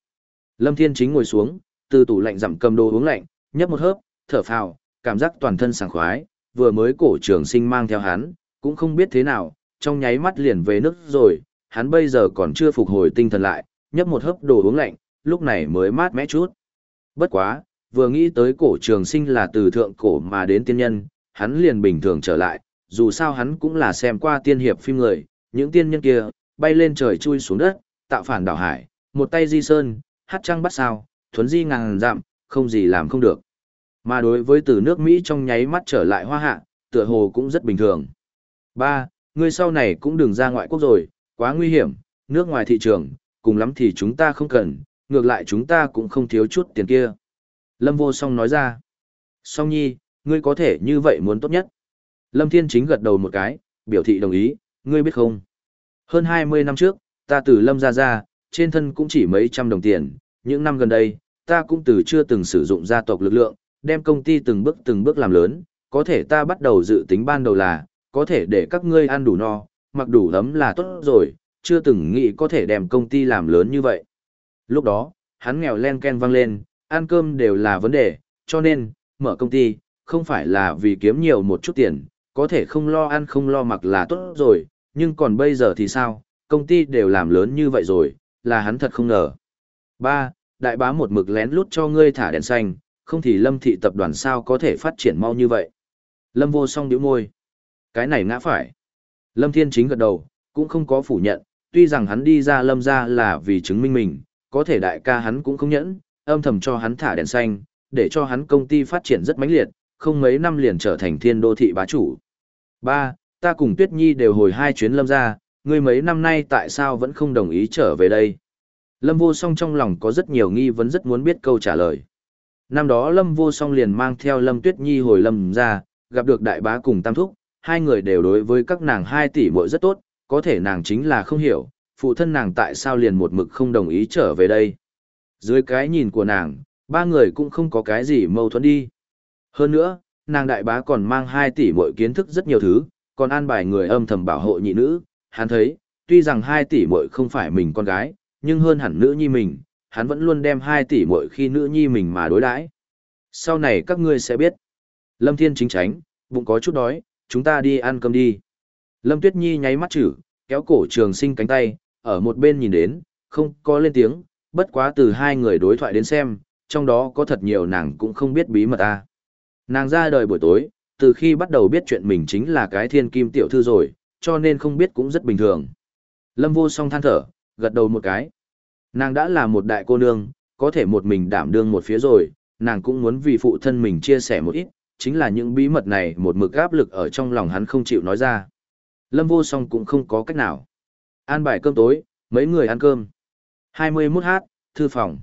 Lâm Thiên Chính ngồi xuống, từ tủ lạnh giảm cầm đồ uống lạnh, nhấp một hớp, thở phào, cảm giác toàn thân sảng khoái, vừa mới cổ trường sinh mang theo hắn, cũng không biết thế nào, trong nháy mắt liền về nước rồi, hắn bây giờ còn chưa phục hồi tinh thần lại, nhấp một hớp đồ uống lạnh, lúc này mới mát mẽ chút. Bất quá, vừa nghĩ tới cổ trường sinh là từ thượng cổ mà đến tiên nhân, hắn liền bình thường trở lại, dù sao hắn cũng là xem qua tiên hiệp phim người, những tiên nhân kia, bay lên trời chui xuống đất, tạo phản đảo hải, một tay di sơn, hát trăng bắt sao, thuấn di ngàn dặm, không gì làm không được. Mà đối với từ nước Mỹ trong nháy mắt trở lại hoa hạ, tựa hồ cũng rất bình thường. Ba, người sau này cũng đừng ra ngoại quốc rồi, quá nguy hiểm, nước ngoài thị trường, cùng lắm thì chúng ta không cần, ngược lại chúng ta cũng không thiếu chút tiền kia. Lâm vô song nói ra. Song nhi, ngươi có thể như vậy muốn tốt nhất. Lâm Thiên Chính gật đầu một cái, biểu thị đồng ý, ngươi biết không? Hơn 20 năm trước, ta từ Lâm ra ra, trên thân cũng chỉ mấy trăm đồng tiền, những năm gần đây, ta cũng từ chưa từng sử dụng gia tộc lực lượng, đem công ty từng bước từng bước làm lớn, có thể ta bắt đầu dự tính ban đầu là, có thể để các ngươi ăn đủ no, mặc đủ ấm là tốt rồi, chưa từng nghĩ có thể đem công ty làm lớn như vậy. Lúc đó, hắn nghèo len ken vang lên, ăn cơm đều là vấn đề, cho nên, mở công ty, không phải là vì kiếm nhiều một chút tiền, có thể không lo ăn không lo mặc là tốt rồi, nhưng còn bây giờ thì sao, công ty đều làm lớn như vậy rồi, là hắn thật không ngờ. Ba, đại bá một mực lén lút cho ngươi thả đèn xanh, không thì lâm thị tập đoàn sao có thể phát triển mau như vậy. Lâm vô song điếu môi. Cái này ngã phải. Lâm thiên chính gật đầu, cũng không có phủ nhận, tuy rằng hắn đi ra lâm ra là vì chứng minh mình, có thể đại ca hắn cũng không nhẫn, âm thầm cho hắn thả đèn xanh, để cho hắn công ty phát triển rất mãnh liệt, không mấy năm liền trở thành thiên đô thị bá chủ. Ba, ta cùng Tuyết Nhi đều hồi hai chuyến lâm ra, ngươi mấy năm nay tại sao vẫn không đồng ý trở về đây? Lâm vô song trong lòng có rất nhiều nghi vấn rất muốn biết câu trả lời. Năm đó Lâm vô song liền mang theo Lâm Tuyết Nhi hồi lâm ra, gặp được đại bá cùng tam thúc, hai người đều đối với các nàng hai tỷ muội rất tốt, có thể nàng chính là không hiểu, phụ thân nàng tại sao liền một mực không đồng ý trở về đây. Dưới cái nhìn của nàng, ba người cũng không có cái gì mâu thuẫn đi. Hơn nữa, nàng đại bá còn mang hai tỷ muội kiến thức rất nhiều thứ, còn an bài người âm thầm bảo hộ nhị nữ, hắn thấy, tuy rằng hai tỷ muội không phải mình con gái, nhưng hơn hẳn nữ nhi mình, hắn vẫn luôn đem hai tỷ muội khi nữ nhi mình mà đối đãi. Sau này các ngươi sẽ biết. Lâm Thiên chính tránh, bụng có chút đói, chúng ta đi ăn cơm đi. Lâm Tuyết Nhi nháy mắt chữ, kéo cổ trường sinh cánh tay, ở một bên nhìn đến, không có lên tiếng, bất quá từ hai người đối thoại đến xem, trong đó có thật nhiều nàng cũng không biết bí mật ta. Nàng ra đời buổi tối, từ khi bắt đầu biết chuyện mình chính là cái thiên kim tiểu thư rồi, cho nên không biết cũng rất bình thường. Lâm vô song than thở, gật đầu một cái. Nàng đã là một đại cô nương, có thể một mình đảm đương một phía rồi, nàng cũng muốn vì phụ thân mình chia sẻ một ít, chính là những bí mật này một mực áp lực ở trong lòng hắn không chịu nói ra. Lâm vô song cũng không có cách nào. An bài cơm tối, mấy người ăn cơm. 21h, thư phòng.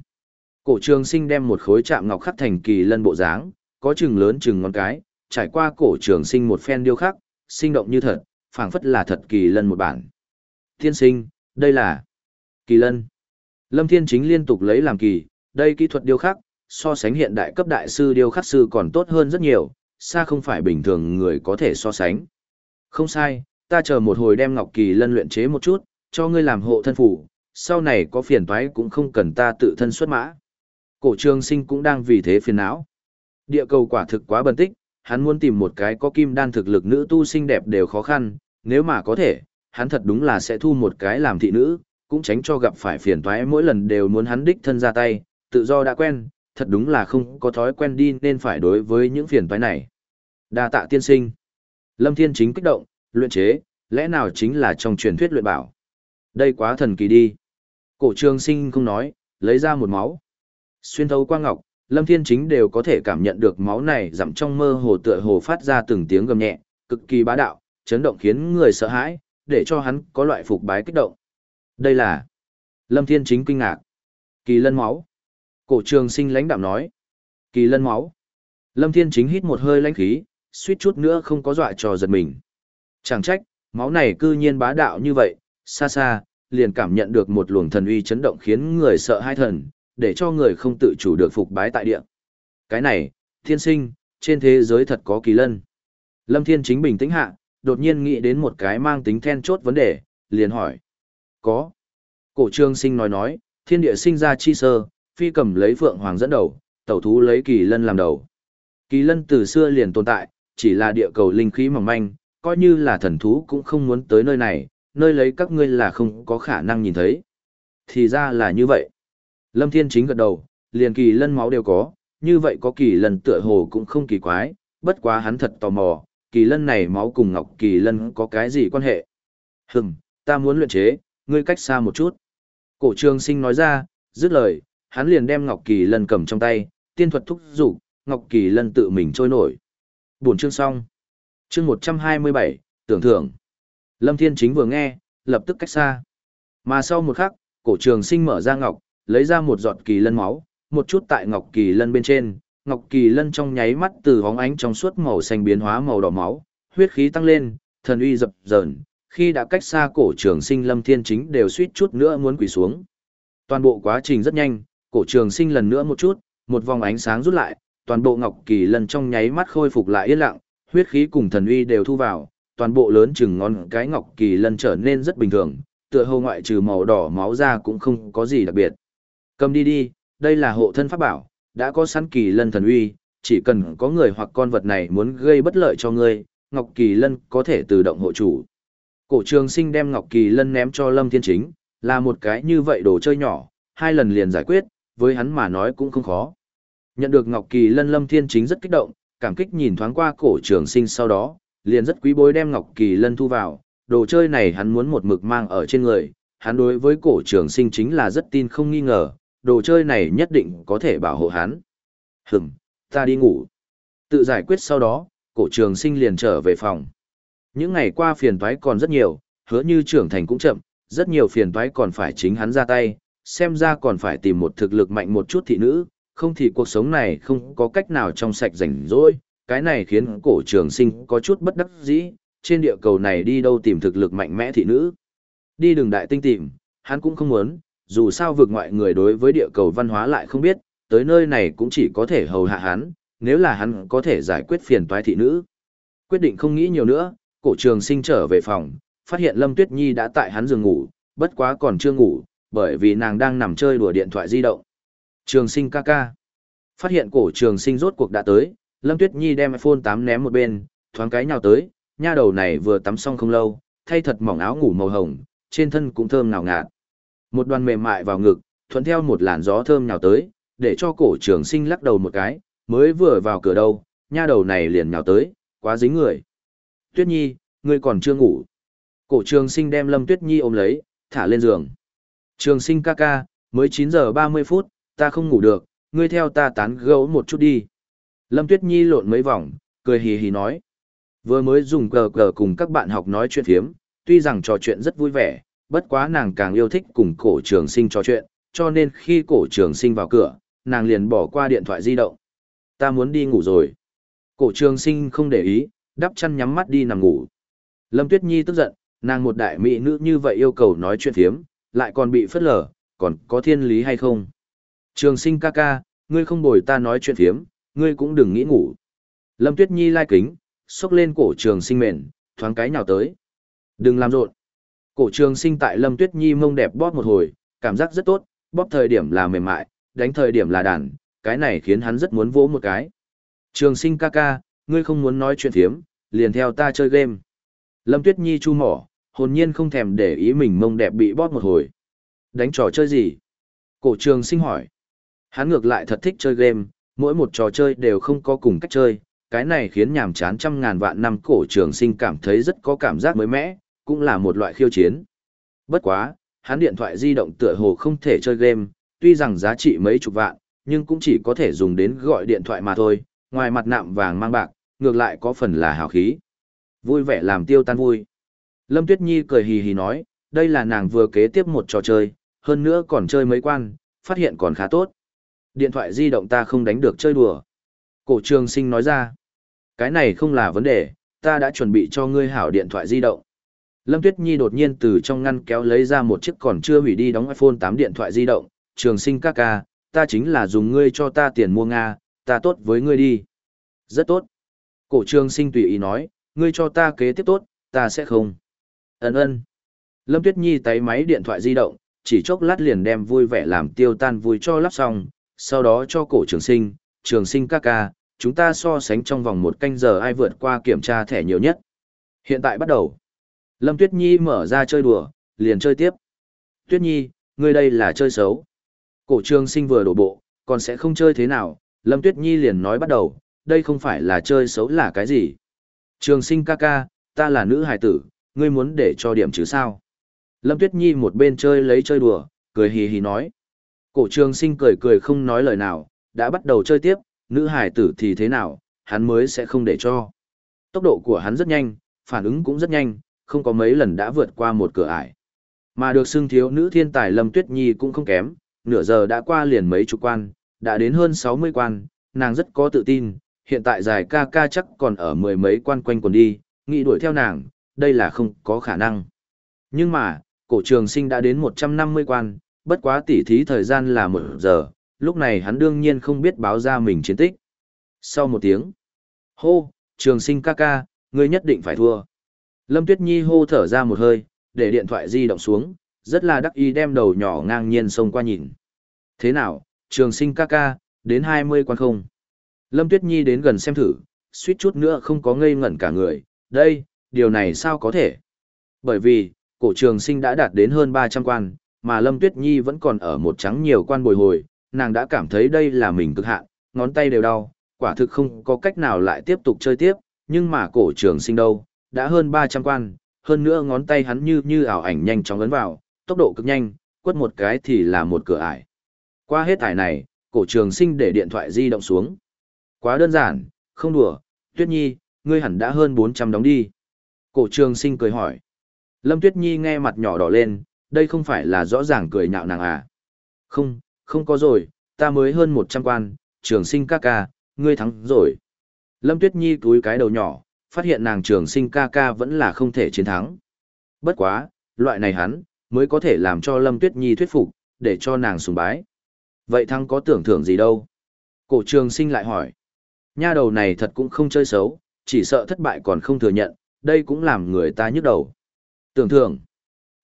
Cổ trường sinh đem một khối chạm ngọc khắc thành kỳ lân bộ dáng, có chừng lớn chừng ngón cái, trải qua cổ trường sinh một phen điêu khắc, sinh động như thật, phảng phất là thật kỳ lân một bản. Thiên sinh, đây là kỳ lân. Lâm Thiên Chính liên tục lấy làm kỳ, đây kỹ thuật điêu khắc, so sánh hiện đại cấp đại sư điêu khắc sư còn tốt hơn rất nhiều, xa không phải bình thường người có thể so sánh. Không sai, ta chờ một hồi đem Ngọc Kỳ lân luyện chế một chút, cho ngươi làm hộ thân phủ, sau này có phiền toái cũng không cần ta tự thân xuất mã. Cổ trường sinh cũng đang vì thế phiền não. Địa cầu quả thực quá bần tích, hắn muốn tìm một cái có kim đan thực lực nữ tu xinh đẹp đều khó khăn, nếu mà có thể, hắn thật đúng là sẽ thu một cái làm thị nữ, cũng tránh cho gặp phải phiền toái mỗi lần đều muốn hắn đích thân ra tay, tự do đã quen, thật đúng là không có thói quen đi nên phải đối với những phiền toái này. Đa tạ tiên sinh. Lâm Thiên chính kích động, luyện chế, lẽ nào chính là trong truyền thuyết luyện bảo. Đây quá thần kỳ đi. Cổ trường sinh không nói, lấy ra một máu. Xuyên thấu qua ngọc, Lâm Thiên Chính đều có thể cảm nhận được máu này giảm trong mơ hồ tựa hồ phát ra từng tiếng gầm nhẹ, cực kỳ bá đạo, chấn động khiến người sợ hãi, để cho hắn có loại phục bái kích động. Đây là Lâm Thiên Chính kinh ngạc. Kỳ lân máu. Cổ trường sinh lãnh đạm nói. Kỳ lân máu. Lâm Thiên Chính hít một hơi lãnh khí, suýt chút nữa không có dọa trò giật mình. Chẳng trách, máu này cư nhiên bá đạo như vậy, xa xa, liền cảm nhận được một luồng thần uy chấn động khiến người sợ hai thần, để cho người không tự chủ được phục bái tại địa. Cái này, thiên sinh, trên thế giới thật có kỳ lân. Lâm Thiên chính bình tĩnh hạ, đột nhiên nghĩ đến một cái mang tính then chốt vấn đề, liền hỏi. Có. Cổ trương sinh nói nói, thiên địa sinh ra chi sơ, phi cầm lấy phượng hoàng dẫn đầu, tẩu thú lấy kỳ lân làm đầu. Kỳ lân từ xưa liền tồn tại, chỉ là địa cầu linh khí mỏng manh, coi như là thần thú cũng không muốn tới nơi này, nơi lấy các ngươi là không có khả năng nhìn thấy. Thì ra là như vậy. Lâm Thiên Chính gật đầu, liền kỳ lân máu đều có, như vậy có kỳ lân tựa hồ cũng không kỳ quái, bất quá hắn thật tò mò, kỳ lân này máu cùng ngọc kỳ lân có cái gì quan hệ. Hừm, ta muốn luyện chế, ngươi cách xa một chút. Cổ trường sinh nói ra, dứt lời, hắn liền đem ngọc kỳ lân cầm trong tay, tiên thuật thúc dục ngọc kỳ lân tự mình trôi nổi. Buổi chương xong. Chương 127, tưởng thưởng. Lâm Thiên Chính vừa nghe, lập tức cách xa. Mà sau một khắc, cổ trường sinh mở ra ngọc, lấy ra một giọt kỳ lân máu, một chút tại ngọc kỳ lân bên trên, ngọc kỳ lân trong nháy mắt từ hóng ánh trong suốt màu xanh biến hóa màu đỏ máu, huyết khí tăng lên, thần uy dập dờn, khi đã cách xa cổ trường sinh lâm thiên chính đều suýt chút nữa muốn quỳ xuống. Toàn bộ quá trình rất nhanh, cổ trường sinh lần nữa một chút, một vòng ánh sáng rút lại, toàn bộ ngọc kỳ lân trong nháy mắt khôi phục lại yên lặng, huyết khí cùng thần uy đều thu vào, toàn bộ lớn chừng ngón cái ngọc kỳ lân trở nên rất bình thường, tựa hồ ngoại trừ màu đỏ máu ra cũng không có gì đặc biệt. Cầm đi đi, đây là hộ thân pháp bảo, đã có sẵn kỳ lân thần uy, chỉ cần có người hoặc con vật này muốn gây bất lợi cho ngươi, Ngọc Kỳ Lân có thể tự động hộ chủ. Cổ trường sinh đem Ngọc Kỳ Lân ném cho Lâm Thiên Chính, là một cái như vậy đồ chơi nhỏ, hai lần liền giải quyết, với hắn mà nói cũng không khó. Nhận được Ngọc Kỳ Lân Lâm Thiên Chính rất kích động, cảm kích nhìn thoáng qua cổ trường sinh sau đó, liền rất quý bối đem Ngọc Kỳ Lân thu vào, đồ chơi này hắn muốn một mực mang ở trên người, hắn đối với cổ trường sinh chính là rất tin không nghi ngờ, đồ chơi này nhất định có thể bảo hộ hắn. Hừm, ta đi ngủ. Tự giải quyết sau đó, cổ trường sinh liền trở về phòng. Những ngày qua phiền toái còn rất nhiều, hứa như trưởng thành cũng chậm, rất nhiều phiền toái còn phải chính hắn ra tay, xem ra còn phải tìm một thực lực mạnh một chút thị nữ, không thì cuộc sống này không có cách nào trong sạch rảnh rỗi, cái này khiến cổ trường sinh có chút bất đắc dĩ, trên địa cầu này đi đâu tìm thực lực mạnh mẽ thị nữ. Đi đường đại tinh tìm, hắn cũng không muốn, dù sao vượt ngoại người đối với địa cầu văn hóa lại không biết, tới nơi này cũng chỉ có thể hầu hạ hắn, nếu là hắn có thể giải quyết phiền toái thị nữ. Quyết định không nghĩ nhiều nữa, cổ trường sinh trở về phòng, phát hiện Lâm Tuyết Nhi đã tại hắn giường ngủ, bất quá còn chưa ngủ, bởi vì nàng đang nằm chơi đùa điện thoại di động. Trường sinh ca ca. Phát hiện cổ trường sinh rốt cuộc đã tới, Lâm Tuyết Nhi đem iPhone 8 ném một bên, thoáng cái nhào tới, nha đầu này vừa tắm xong không lâu, thay thật mỏng áo ngủ màu hồng, trên thân cũng thơm ngào ngạt. Một đoàn mềm mại vào ngực, thuận theo một làn gió thơm nhào tới, để cho cổ trường sinh lắc đầu một cái, mới vừa vào cửa đâu, nha đầu này liền nhào tới, quá dính người. Tuyết Nhi, ngươi còn chưa ngủ. Cổ trường sinh đem Lâm Tuyết Nhi ôm lấy, thả lên giường. Trường sinh ca ca, mới 9 giờ 30 phút, ta không ngủ được, ngươi theo ta tán gẫu một chút đi. Lâm Tuyết Nhi lộn mấy vòng, cười hì hì nói. Vừa mới dùng cờ cờ cùng các bạn học nói chuyện phiếm, tuy rằng trò chuyện rất vui vẻ, bất quá nàng càng yêu thích cùng cổ trường sinh trò chuyện, cho nên khi cổ trường sinh vào cửa, nàng liền bỏ qua điện thoại di động. Ta muốn đi ngủ rồi. Cổ trường sinh không để ý, đắp chăn nhắm mắt đi nằm ngủ. Lâm Tuyết Nhi tức giận, nàng một đại mỹ nữ như vậy yêu cầu nói chuyện thiếm, lại còn bị phất lở, còn có thiên lý hay không? Trường sinh ca ca, ngươi không bồi ta nói chuyện thiếm, ngươi cũng đừng nghĩ ngủ. Lâm Tuyết Nhi lai kính, xốc lên cổ trường sinh mền, thoáng cái nhào tới. Đừng làm rộn. Cổ trường sinh tại Lâm Tuyết Nhi mông đẹp bóp một hồi, cảm giác rất tốt, bóp thời điểm là mềm mại, đánh thời điểm là đàn, cái này khiến hắn rất muốn vỗ một cái. Trường sinh ca ca, ngươi không muốn nói chuyện thiếm, liền theo ta chơi game. Lâm Tuyết Nhi chu mỏ, hồn nhiên không thèm để ý mình mông đẹp bị bóp một hồi. Đánh trò chơi gì? Cổ trường sinh hỏi. Hắn ngược lại thật thích chơi game, mỗi một trò chơi đều không có cùng cách chơi, cái này khiến nhàm chán trăm ngàn vạn năm cổ trường sinh cảm thấy rất có cảm giác mới mẻ, cũng là một loại khiêu chiến. Bất quá, hắn điện thoại di động tựa hồ không thể chơi game, tuy rằng giá trị mấy chục vạn, nhưng cũng chỉ có thể dùng đến gọi điện thoại mà thôi, ngoài mặt nạm vàng mang bạc, ngược lại có phần là hào khí. Vui vẻ làm tiêu tan vui. Lâm Tuyết Nhi cười hì hì nói, đây là nàng vừa kế tiếp một trò chơi, hơn nữa còn chơi mấy quan, phát hiện còn khá tốt. Điện thoại di động ta không đánh được chơi đùa. Cổ trường sinh nói ra, cái này không là vấn đề, ta đã chuẩn bị cho ngươi hảo điện thoại di động. Lâm Tuyết Nhi đột nhiên từ trong ngăn kéo lấy ra một chiếc còn chưa hủy đi đóng iPhone 8 điện thoại di động, trường sinh ca ca, ta chính là dùng ngươi cho ta tiền mua Nga, ta tốt với ngươi đi. Rất tốt. Cổ trường sinh tùy ý nói, ngươi cho ta kế tiếp tốt, ta sẽ không. Ấn ơn. Lâm Tuyết Nhi tay máy điện thoại di động, chỉ chốc lát liền đem vui vẻ làm tiêu tan vui cho lắp xong, sau đó cho cổ trường sinh, trường sinh ca ca, chúng ta so sánh trong vòng một canh giờ ai vượt qua kiểm tra thẻ nhiều nhất. Hiện tại bắt đầu. Lâm Tuyết Nhi mở ra chơi đùa, liền chơi tiếp. Tuyết Nhi, ngươi đây là chơi xấu. Cổ trường sinh vừa đổ bộ, còn sẽ không chơi thế nào, Lâm Tuyết Nhi liền nói bắt đầu, đây không phải là chơi xấu là cái gì. Trường sinh ca ca, ta là nữ hài tử, ngươi muốn để cho điểm chứ sao? Lâm Tuyết Nhi một bên chơi lấy chơi đùa, cười hì hì nói. Cổ trường sinh cười cười không nói lời nào, đã bắt đầu chơi tiếp, nữ hài tử thì thế nào, hắn mới sẽ không để cho. Tốc độ của hắn rất nhanh, phản ứng cũng rất nhanh, không có mấy lần đã vượt qua một cửa ải. Mà được xưng thiếu nữ thiên tài Lâm Tuyết Nhi cũng không kém, nửa giờ đã qua liền mấy chục quan, đã đến hơn 60 quan, nàng rất có tự tin, hiện tại giải ca ca chắc còn ở mười mấy quan quanh quần đi, nghĩ đuổi theo nàng, đây là không có khả năng. Nhưng mà, cổ trường sinh đã đến 150 quan, bất quá tỉ thí thời gian là một giờ, lúc này hắn đương nhiên không biết báo ra mình chiến tích. Sau một tiếng, hô, trường sinh ca ca, ngươi nhất định phải thua. Lâm Tuyết Nhi hô thở ra một hơi, để điện thoại di động xuống, rất là đắc ý đem đầu nhỏ ngang nhiên xông qua nhìn. Thế nào, trường sinh ca ca, đến 20 quan không? Lâm Tuyết Nhi đến gần xem thử, suýt chút nữa không có ngây ngẩn cả người, đây, điều này sao có thể? Bởi vì, cổ trường sinh đã đạt đến hơn 300 quan, mà Lâm Tuyết Nhi vẫn còn ở một trắng nhiều quan bồi hồi, nàng đã cảm thấy đây là mình cực hạn, ngón tay đều đau, quả thực không có cách nào lại tiếp tục chơi tiếp, nhưng mà cổ trường sinh đâu, đã hơn 300 quan, hơn nữa ngón tay hắn như như ảo ảnh nhanh chóng ấn vào, tốc độ cực nhanh, quất một cái thì là một cửa ải. Qua hết ải này, cổ trường sinh để điện thoại di động xuống. Quá đơn giản, không đùa, Tuyết Nhi, ngươi hẳn đã hơn 400 đóng đi. Cổ trường sinh cười hỏi. Lâm Tuyết Nhi nghe mặt nhỏ đỏ lên, đây không phải là rõ ràng cười nhạo nàng à. Không, không có rồi, ta mới hơn 100 quan, trường sinh ca ca, ngươi thắng rồi. Lâm Tuyết Nhi túi cái đầu nhỏ, phát hiện nàng trường sinh ca ca vẫn là không thể chiến thắng. Bất quá, loại này hắn, mới có thể làm cho Lâm Tuyết Nhi thuyết phục, để cho nàng sùng bái. Vậy thăng có tưởng thưởng gì đâu? Cổ trường sinh lại hỏi. Nha đầu này thật cũng không chơi xấu, chỉ sợ thất bại còn không thừa nhận, đây cũng làm người ta nhức đầu. Tưởng thưởng.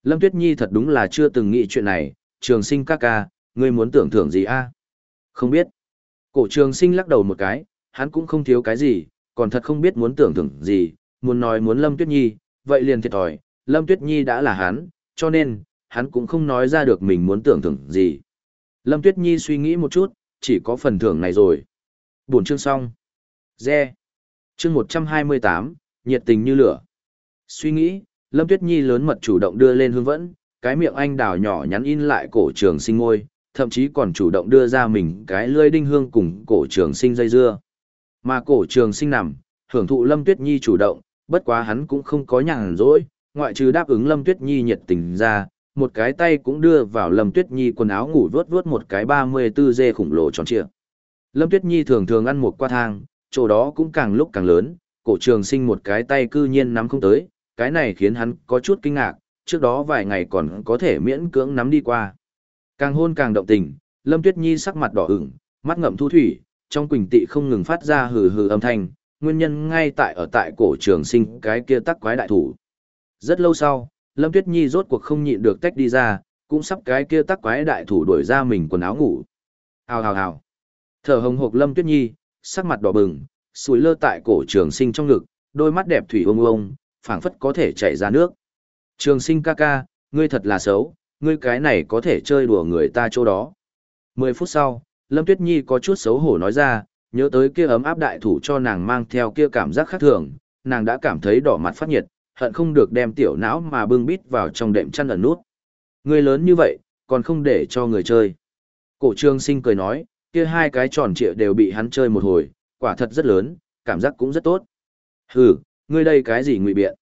Lâm Tuyết Nhi thật đúng là chưa từng nghĩ chuyện này, trường sinh ca ca, ngươi muốn tưởng thưởng gì a? Không biết. Cổ trường sinh lắc đầu một cái, hắn cũng không thiếu cái gì, còn thật không biết muốn tưởng thưởng gì, muốn nói muốn Lâm Tuyết Nhi, vậy liền thiệt thòi, Lâm Tuyết Nhi đã là hắn, cho nên, hắn cũng không nói ra được mình muốn tưởng thưởng gì. Lâm Tuyết Nhi suy nghĩ một chút, chỉ có phần thưởng này rồi. Buổi chương xong. Re. Chương 128, nhiệt tình như lửa. Suy nghĩ, Lâm Tuyết Nhi lớn mật chủ động đưa lên hương vẫn, cái miệng anh đào nhỏ nhắn in lại cổ trường sinh ngôi, thậm chí còn chủ động đưa ra mình cái lưỡi đinh hương cùng cổ trường sinh dây dưa. Mà cổ trường sinh nằm, hưởng thụ Lâm Tuyết Nhi chủ động, bất quá hắn cũng không có nhàn rỗi, ngoại trừ đáp ứng Lâm Tuyết Nhi nhiệt tình ra, một cái tay cũng đưa vào Lâm Tuyết Nhi quần áo ngủ vớt vớt một cái 34 dê khủng lồ tròn trịa. Lâm Tuyết Nhi thường thường ăn một qua thang, chỗ đó cũng càng lúc càng lớn, cổ trường sinh một cái tay cư nhiên nắm không tới, cái này khiến hắn có chút kinh ngạc, trước đó vài ngày còn có thể miễn cưỡng nắm đi qua. Càng hôn càng động tình, Lâm Tuyết Nhi sắc mặt đỏ ửng, mắt ngậm thu thủy, trong quỳnh tị không ngừng phát ra hừ hừ âm thanh, nguyên nhân ngay tại ở tại cổ trường sinh cái kia tắc quái đại thủ. Rất lâu sau, Lâm Tuyết Nhi rốt cuộc không nhịn được tách đi ra, cũng sắp cái kia tắc quái đại thủ đuổi ra mình quần áo ngủ. Hào hào hào. Thở hồng hộc Lâm Tuyết Nhi, sắc mặt đỏ bừng, sùi lơ tại cổ trường sinh trong ngực, đôi mắt đẹp thủy ông ông, phảng phất có thể chảy ra nước. Trường sinh ca ca, ngươi thật là xấu, ngươi cái này có thể chơi đùa người ta chỗ đó. Mười phút sau, Lâm Tuyết Nhi có chút xấu hổ nói ra, nhớ tới kia ấm áp đại thủ cho nàng mang theo kia cảm giác khác thường, nàng đã cảm thấy đỏ mặt phát nhiệt, hận không được đem tiểu não mà bưng bít vào trong đệm chăn ẩn nút. Người lớn như vậy, còn không để cho người chơi. Cổ trương sinh cười nói, kia hai cái tròn trịa đều bị hắn chơi một hồi, quả thật rất lớn, cảm giác cũng rất tốt. Hừ, ngươi đây cái gì ngụy biện?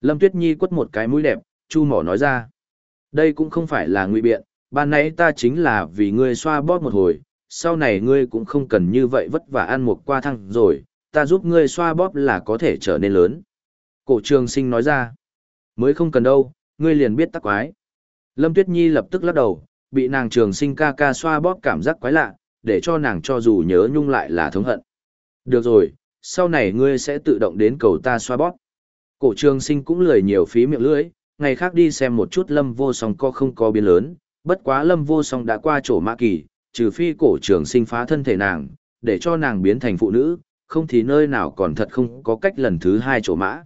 Lâm Tuyết Nhi quất một cái mũi đẹp, chu mỏ nói ra. Đây cũng không phải là ngụy biện, ban nãy ta chính là vì ngươi xoa bóp một hồi, sau này ngươi cũng không cần như vậy vất vả ăn một qua thăng rồi, ta giúp ngươi xoa bóp là có thể trở nên lớn. Cổ trường sinh nói ra, mới không cần đâu, ngươi liền biết tắc quái. Lâm Tuyết Nhi lập tức lắc đầu, bị nàng trường sinh ca ca xoa bóp cảm giác quái lạ, để cho nàng cho dù nhớ nhung lại là thống hận. Được rồi, sau này ngươi sẽ tự động đến cầu ta xoa bóp. Cổ trường sinh cũng lười nhiều phí miệng lưỡi, ngày khác đi xem một chút lâm vô song co không có biến lớn, bất quá lâm vô song đã qua chỗ mã kỳ, trừ phi cổ trường sinh phá thân thể nàng, để cho nàng biến thành phụ nữ, không thì nơi nào còn thật không có cách lần thứ hai chỗ mã.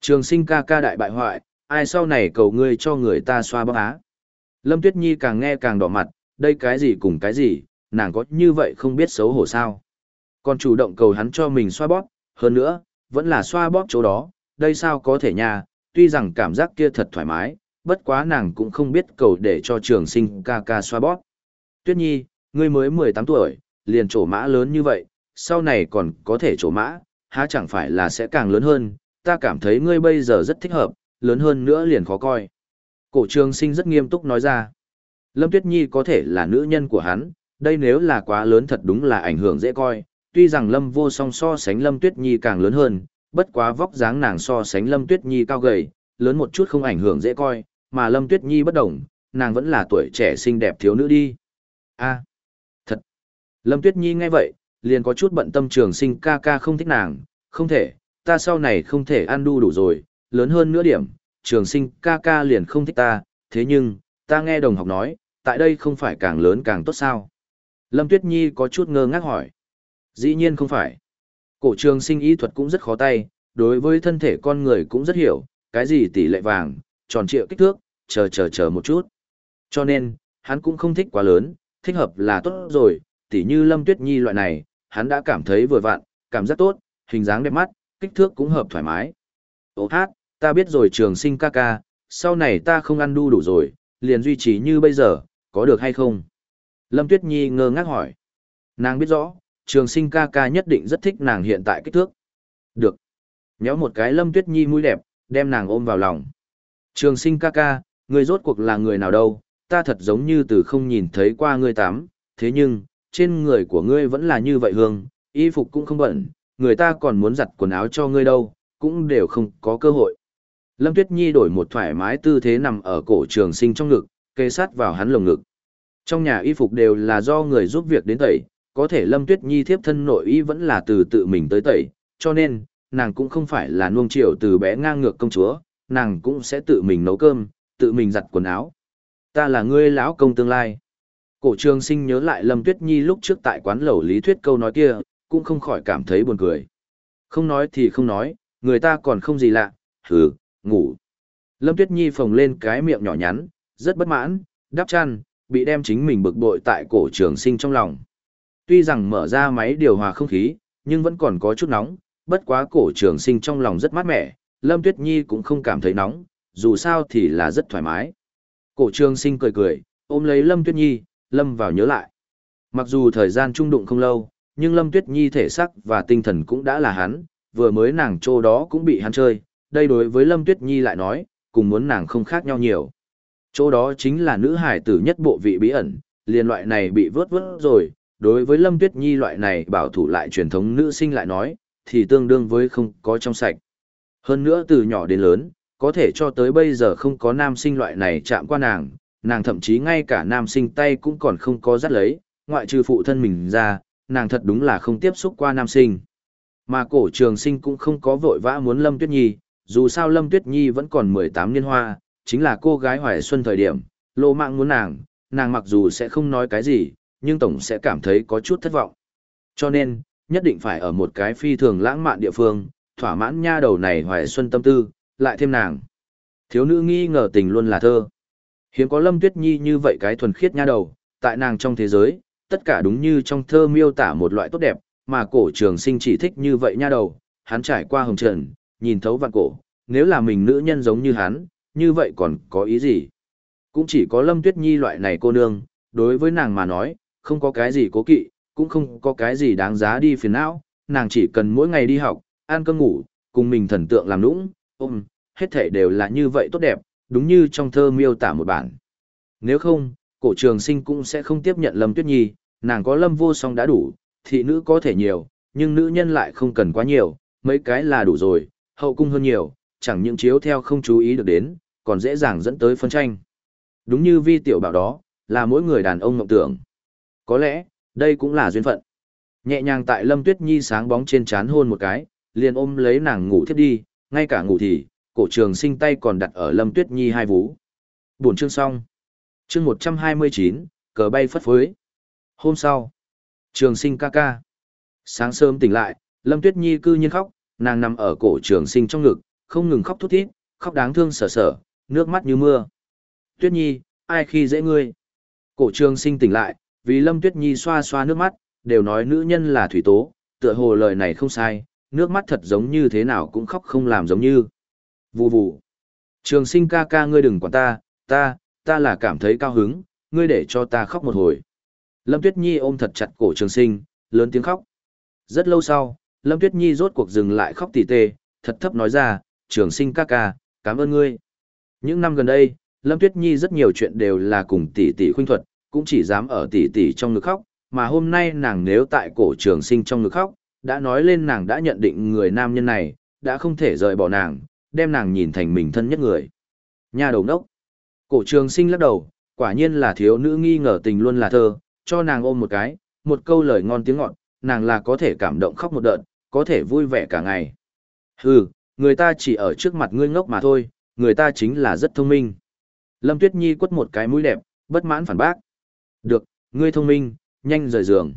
Trường sinh ca ca đại bại hoại, ai sau này cầu ngươi cho người ta xoa bóp á. Lâm Tuyết Nhi càng nghe càng đỏ mặt, đây cái gì cùng cái gì, nàng có như vậy không biết xấu hổ sao. Còn chủ động cầu hắn cho mình xoa bóp, hơn nữa, vẫn là xoa bóp chỗ đó, đây sao có thể nha, tuy rằng cảm giác kia thật thoải mái, bất quá nàng cũng không biết cầu để cho trường sinh ca ca xoa bóp. Tuyết Nhi, ngươi mới 18 tuổi, liền trổ mã lớn như vậy, sau này còn có thể trổ mã, há chẳng phải là sẽ càng lớn hơn, ta cảm thấy ngươi bây giờ rất thích hợp, lớn hơn nữa liền khó coi. Cổ trường sinh rất nghiêm túc nói ra. Lâm Tuyết Nhi có thể là nữ nhân của hắn, đây nếu là quá lớn thật đúng là ảnh hưởng dễ coi, tuy rằng Lâm vô song so sánh Lâm Tuyết Nhi càng lớn hơn, bất quá vóc dáng nàng so sánh Lâm Tuyết Nhi cao gầy, lớn một chút không ảnh hưởng dễ coi, mà Lâm Tuyết Nhi bất đồng, nàng vẫn là tuổi trẻ xinh đẹp thiếu nữ đi a thật. Lâm Tuyết Nhi nghe vậy, liền có chút bận tâm trường sinh ca ca không thích nàng, không thể, ta sau này không thể ăn đu đủ rồi, lớn hơn nữa điểm, trường sinh ca ca liền không thích ta, thế nhưng, ta nghe đồng học nói, tại đây không phải càng lớn càng tốt sao. Lâm Tuyết Nhi có chút ngơ ngác hỏi. Dĩ nhiên không phải. Cổ trường sinh y thuật cũng rất khó tay, đối với thân thể con người cũng rất hiểu, cái gì tỷ lệ vàng, tròn trịa kích thước, chờ chờ chờ một chút. Cho nên, hắn cũng không thích quá lớn, thích hợp là tốt rồi, tỉ như Lâm Tuyết Nhi loại này, hắn đã cảm thấy vừa vặn, cảm giác tốt, hình dáng đẹp mắt, kích thước cũng hợp thoải mái. Ô hát, ta biết rồi trường sinh ca ca, sau này ta không ăn đu đủ rồi, liền duy trì như bây giờ, có được hay không? Lâm Tuyết Nhi ngơ ngác hỏi. Nàng biết rõ, trường sinh ca ca nhất định rất thích nàng hiện tại kích thước. Được. Nhéo một cái Lâm Tuyết Nhi mũi đẹp, đem nàng ôm vào lòng. Trường sinh ca ca, người rốt cuộc là người nào đâu, ta thật giống như từ không nhìn thấy qua ngươi tắm, thế nhưng, trên người của ngươi vẫn là như vậy hương, y phục cũng không bẩn, người ta còn muốn giặt quần áo cho ngươi đâu, cũng đều không có cơ hội. Lâm Tuyết Nhi đổi một thoải mái tư thế nằm ở cổ trường sinh trong ngực, kê sát vào hắn lồng ngực. Trong nhà y phục đều là do người giúp việc đến tẩy, có thể Lâm Tuyết Nhi thiếp thân nội y vẫn là từ tự mình tới tẩy, cho nên, nàng cũng không phải là nuông chiều từ bé ngang ngược công chúa, nàng cũng sẽ tự mình nấu cơm, tự mình giặt quần áo. Ta là ngươi lão công tương lai. Cổ trường sinh nhớ lại Lâm Tuyết Nhi lúc trước tại quán lẩu lý thuyết câu nói kia, cũng không khỏi cảm thấy buồn cười. Không nói thì không nói, người ta còn không gì lạ, hừ, ngủ. Lâm Tuyết Nhi phồng lên cái miệng nhỏ nhắn, rất bất mãn, đắp chăn, bị đem chính mình bực bội tại cổ trường sinh trong lòng. Tuy rằng mở ra máy điều hòa không khí, nhưng vẫn còn có chút nóng, bất quá cổ trường sinh trong lòng rất mát mẻ, Lâm Tuyết Nhi cũng không cảm thấy nóng, dù sao thì là rất thoải mái. Cổ trường sinh cười cười, ôm lấy Lâm Tuyết Nhi, Lâm vào nhớ lại. Mặc dù thời gian trung đụng không lâu, nhưng Lâm Tuyết Nhi thể sắc và tinh thần cũng đã là hắn, vừa mới nàng trô đó cũng bị hắn chơi, đây đối với Lâm Tuyết Nhi lại nói, cùng muốn nàng không khác nhau nhiều. Chỗ đó chính là nữ hải tử nhất bộ vị bí ẩn, liền loại này bị vớt vớt rồi, đối với Lâm Tuyết Nhi loại này bảo thủ lại truyền thống nữ sinh lại nói, thì tương đương với không có trong sạch. Hơn nữa từ nhỏ đến lớn, có thể cho tới bây giờ không có nam sinh loại này chạm qua nàng, nàng thậm chí ngay cả nam sinh tay cũng còn không có dắt lấy, ngoại trừ phụ thân mình ra, nàng thật đúng là không tiếp xúc qua nam sinh. Mà cổ trường sinh cũng không có vội vã muốn Lâm Tuyết Nhi, dù sao Lâm Tuyết Nhi vẫn còn 18 niên hoa, chính là cô gái hoài xuân thời điểm, lô mạng muốn nàng, nàng mặc dù sẽ không nói cái gì, nhưng tổng sẽ cảm thấy có chút thất vọng. Cho nên, nhất định phải ở một cái phi thường lãng mạn địa phương, thỏa mãn nha đầu này hoài xuân tâm tư, lại thêm nàng. Thiếu nữ nghi ngờ tình luôn là thơ. Hiếm có Lâm Tuyết Nhi như vậy cái thuần khiết nha đầu, tại nàng trong thế giới, tất cả đúng như trong thơ miêu tả một loại tốt đẹp, mà cổ trường sinh chỉ thích như vậy nha đầu, hắn trải qua hồng trần, nhìn thấu vạn cổ, nếu là mình nữ nhân giống như hắn, như vậy còn có ý gì? Cũng chỉ có Lâm Tuyết Nhi loại này cô nương, đối với nàng mà nói, không có cái gì cố kỵ, cũng không có cái gì đáng giá đi phiền não, nàng chỉ cần mỗi ngày đi học, ăn cơm ngủ, cùng mình thần tượng làm nũng, ôm, hết thể đều là như vậy tốt đẹp, đúng như trong thơ miêu tả một bản. Nếu không, cổ trường sinh cũng sẽ không tiếp nhận Lâm Tuyết Nhi, nàng có Lâm vô song đã đủ, thị nữ có thể nhiều, nhưng nữ nhân lại không cần quá nhiều, mấy cái là đủ rồi, hậu cung hơn nhiều, chẳng những chiếu theo không chú ý được đến, còn dễ dàng dẫn tới phân tranh. Đúng như vi tiểu bảo đó, là mỗi người đàn ông mộng tưởng. Có lẽ, đây cũng là duyên phận. Nhẹ nhàng tại Lâm Tuyết Nhi sáng bóng trên chán hôn một cái, liền ôm lấy nàng ngủ thiếp đi, ngay cả ngủ thì, cổ trường sinh tay còn đặt ở Lâm Tuyết Nhi hai vú. Buổi chương xong. Chương 129, cờ bay phất phới. Hôm sau, trường sinh ca ca. Sáng sớm tỉnh lại, Lâm Tuyết Nhi cư nhiên khóc, nàng nằm ở cổ trường sinh trong ngực, không ngừng khóc thút thít, khóc đáng thương sở sở, nước mắt như mưa. Tuyết Nhi, ai khi dễ ngươi? Cổ trường sinh tỉnh lại, vì Lâm Tuyết Nhi xoa xoa nước mắt, đều nói nữ nhân là thủy tố, tựa hồ lời này không sai, nước mắt thật giống như thế nào cũng khóc không làm giống như. Vù vù. Trường sinh ca ca ngươi đừng quản ta, ta, ta là cảm thấy cao hứng, ngươi để cho ta khóc một hồi. Lâm Tuyết Nhi ôm thật chặt cổ trường sinh, lớn tiếng khóc. Rất lâu sau, Lâm Tuyết Nhi rốt cuộc dừng lại khóc tỉ tê, thật thấp nói ra, trường sinh ca ca, cảm ơn ngươi. Những năm gần đây, Lâm Tuyết Nhi rất nhiều chuyện đều là cùng tỷ tỷ khuynh thuật, cũng chỉ dám ở tỷ tỷ trong ngực khóc, mà hôm nay nàng nếu tại cổ trường sinh trong ngực khóc, đã nói lên nàng đã nhận định người nam nhân này, đã không thể rời bỏ nàng, đem nàng nhìn thành mình thân nhất người. Nhà đầu đốc. Cổ trường sinh lắc đầu, quả nhiên là thiếu nữ nghi ngờ tình luôn là thơ, cho nàng ôm một cái, một câu lời ngon tiếng ngọt, nàng là có thể cảm động khóc một đợt, có thể vui vẻ cả ngày. Hừ, người ta chỉ ở trước mặt ngươi ngốc mà thôi, người ta chính là rất thông minh. Lâm Tuyết Nhi quất một cái mũi đẹp, bất mãn phản bác. Được, ngươi thông minh, nhanh rời giường.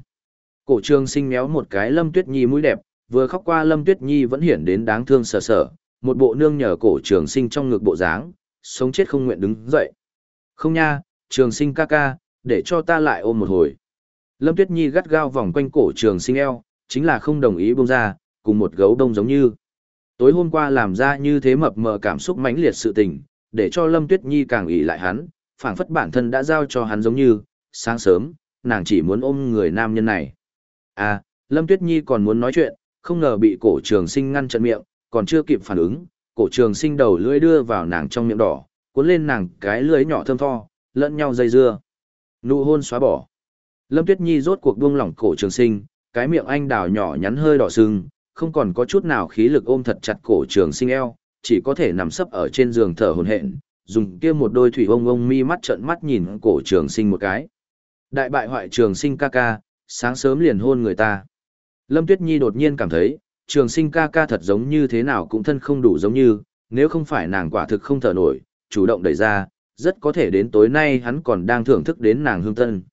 Cổ trường sinh méo một cái Lâm Tuyết Nhi mũi đẹp, vừa khóc qua Lâm Tuyết Nhi vẫn hiển đến đáng thương sờ sợ, một bộ nương nhờ cổ trường sinh trong ngực bộ dáng, sống chết không nguyện đứng dậy. Không nha, trường sinh ca ca, để cho ta lại ôm một hồi. Lâm Tuyết Nhi gắt gao vòng quanh cổ trường sinh eo, chính là không đồng ý buông ra, cùng một gấu đông giống như. Tối hôm qua làm ra như thế mập mờ cảm xúc mãnh liệt sự tình, để cho Lâm Tuyết Nhi càng ỷ lại hắn, phảng phất bản thân đã giao cho hắn giống như, sáng sớm, nàng chỉ muốn ôm người nam nhân này. À, Lâm Tuyết Nhi còn muốn nói chuyện, không ngờ bị cổ trường sinh ngăn chặn miệng, còn chưa kịp phản ứng, cổ trường sinh đầu lưỡi đưa vào nàng trong miệng đỏ, cuốn lên nàng cái lưỡi nhỏ thơm tho, lẫn nhau dây dưa. Nụ hôn xóa bỏ. Lâm Tuyết Nhi rốt cuộc buông lỏng cổ trường sinh, cái miệng anh đào nhỏ nhắn hơi đỏ sưng, không còn có chút nào khí lực ôm thật chặt cổ trường sinh eo, chỉ có thể nằm sấp ở trên giường thở hổn hển, dùng kia một đôi thủy ông ông mi mắt trợn mắt nhìn cổ trường sinh một cái. Đại bại hoại trường sinh ca ca, sáng sớm liền hôn người ta. Lâm Tuyết Nhi đột nhiên cảm thấy, trường sinh ca ca thật giống như thế nào cũng thân không đủ giống như, nếu không phải nàng quả thực không thở nổi, chủ động đẩy ra, rất có thể đến tối nay hắn còn đang thưởng thức đến nàng hương tân.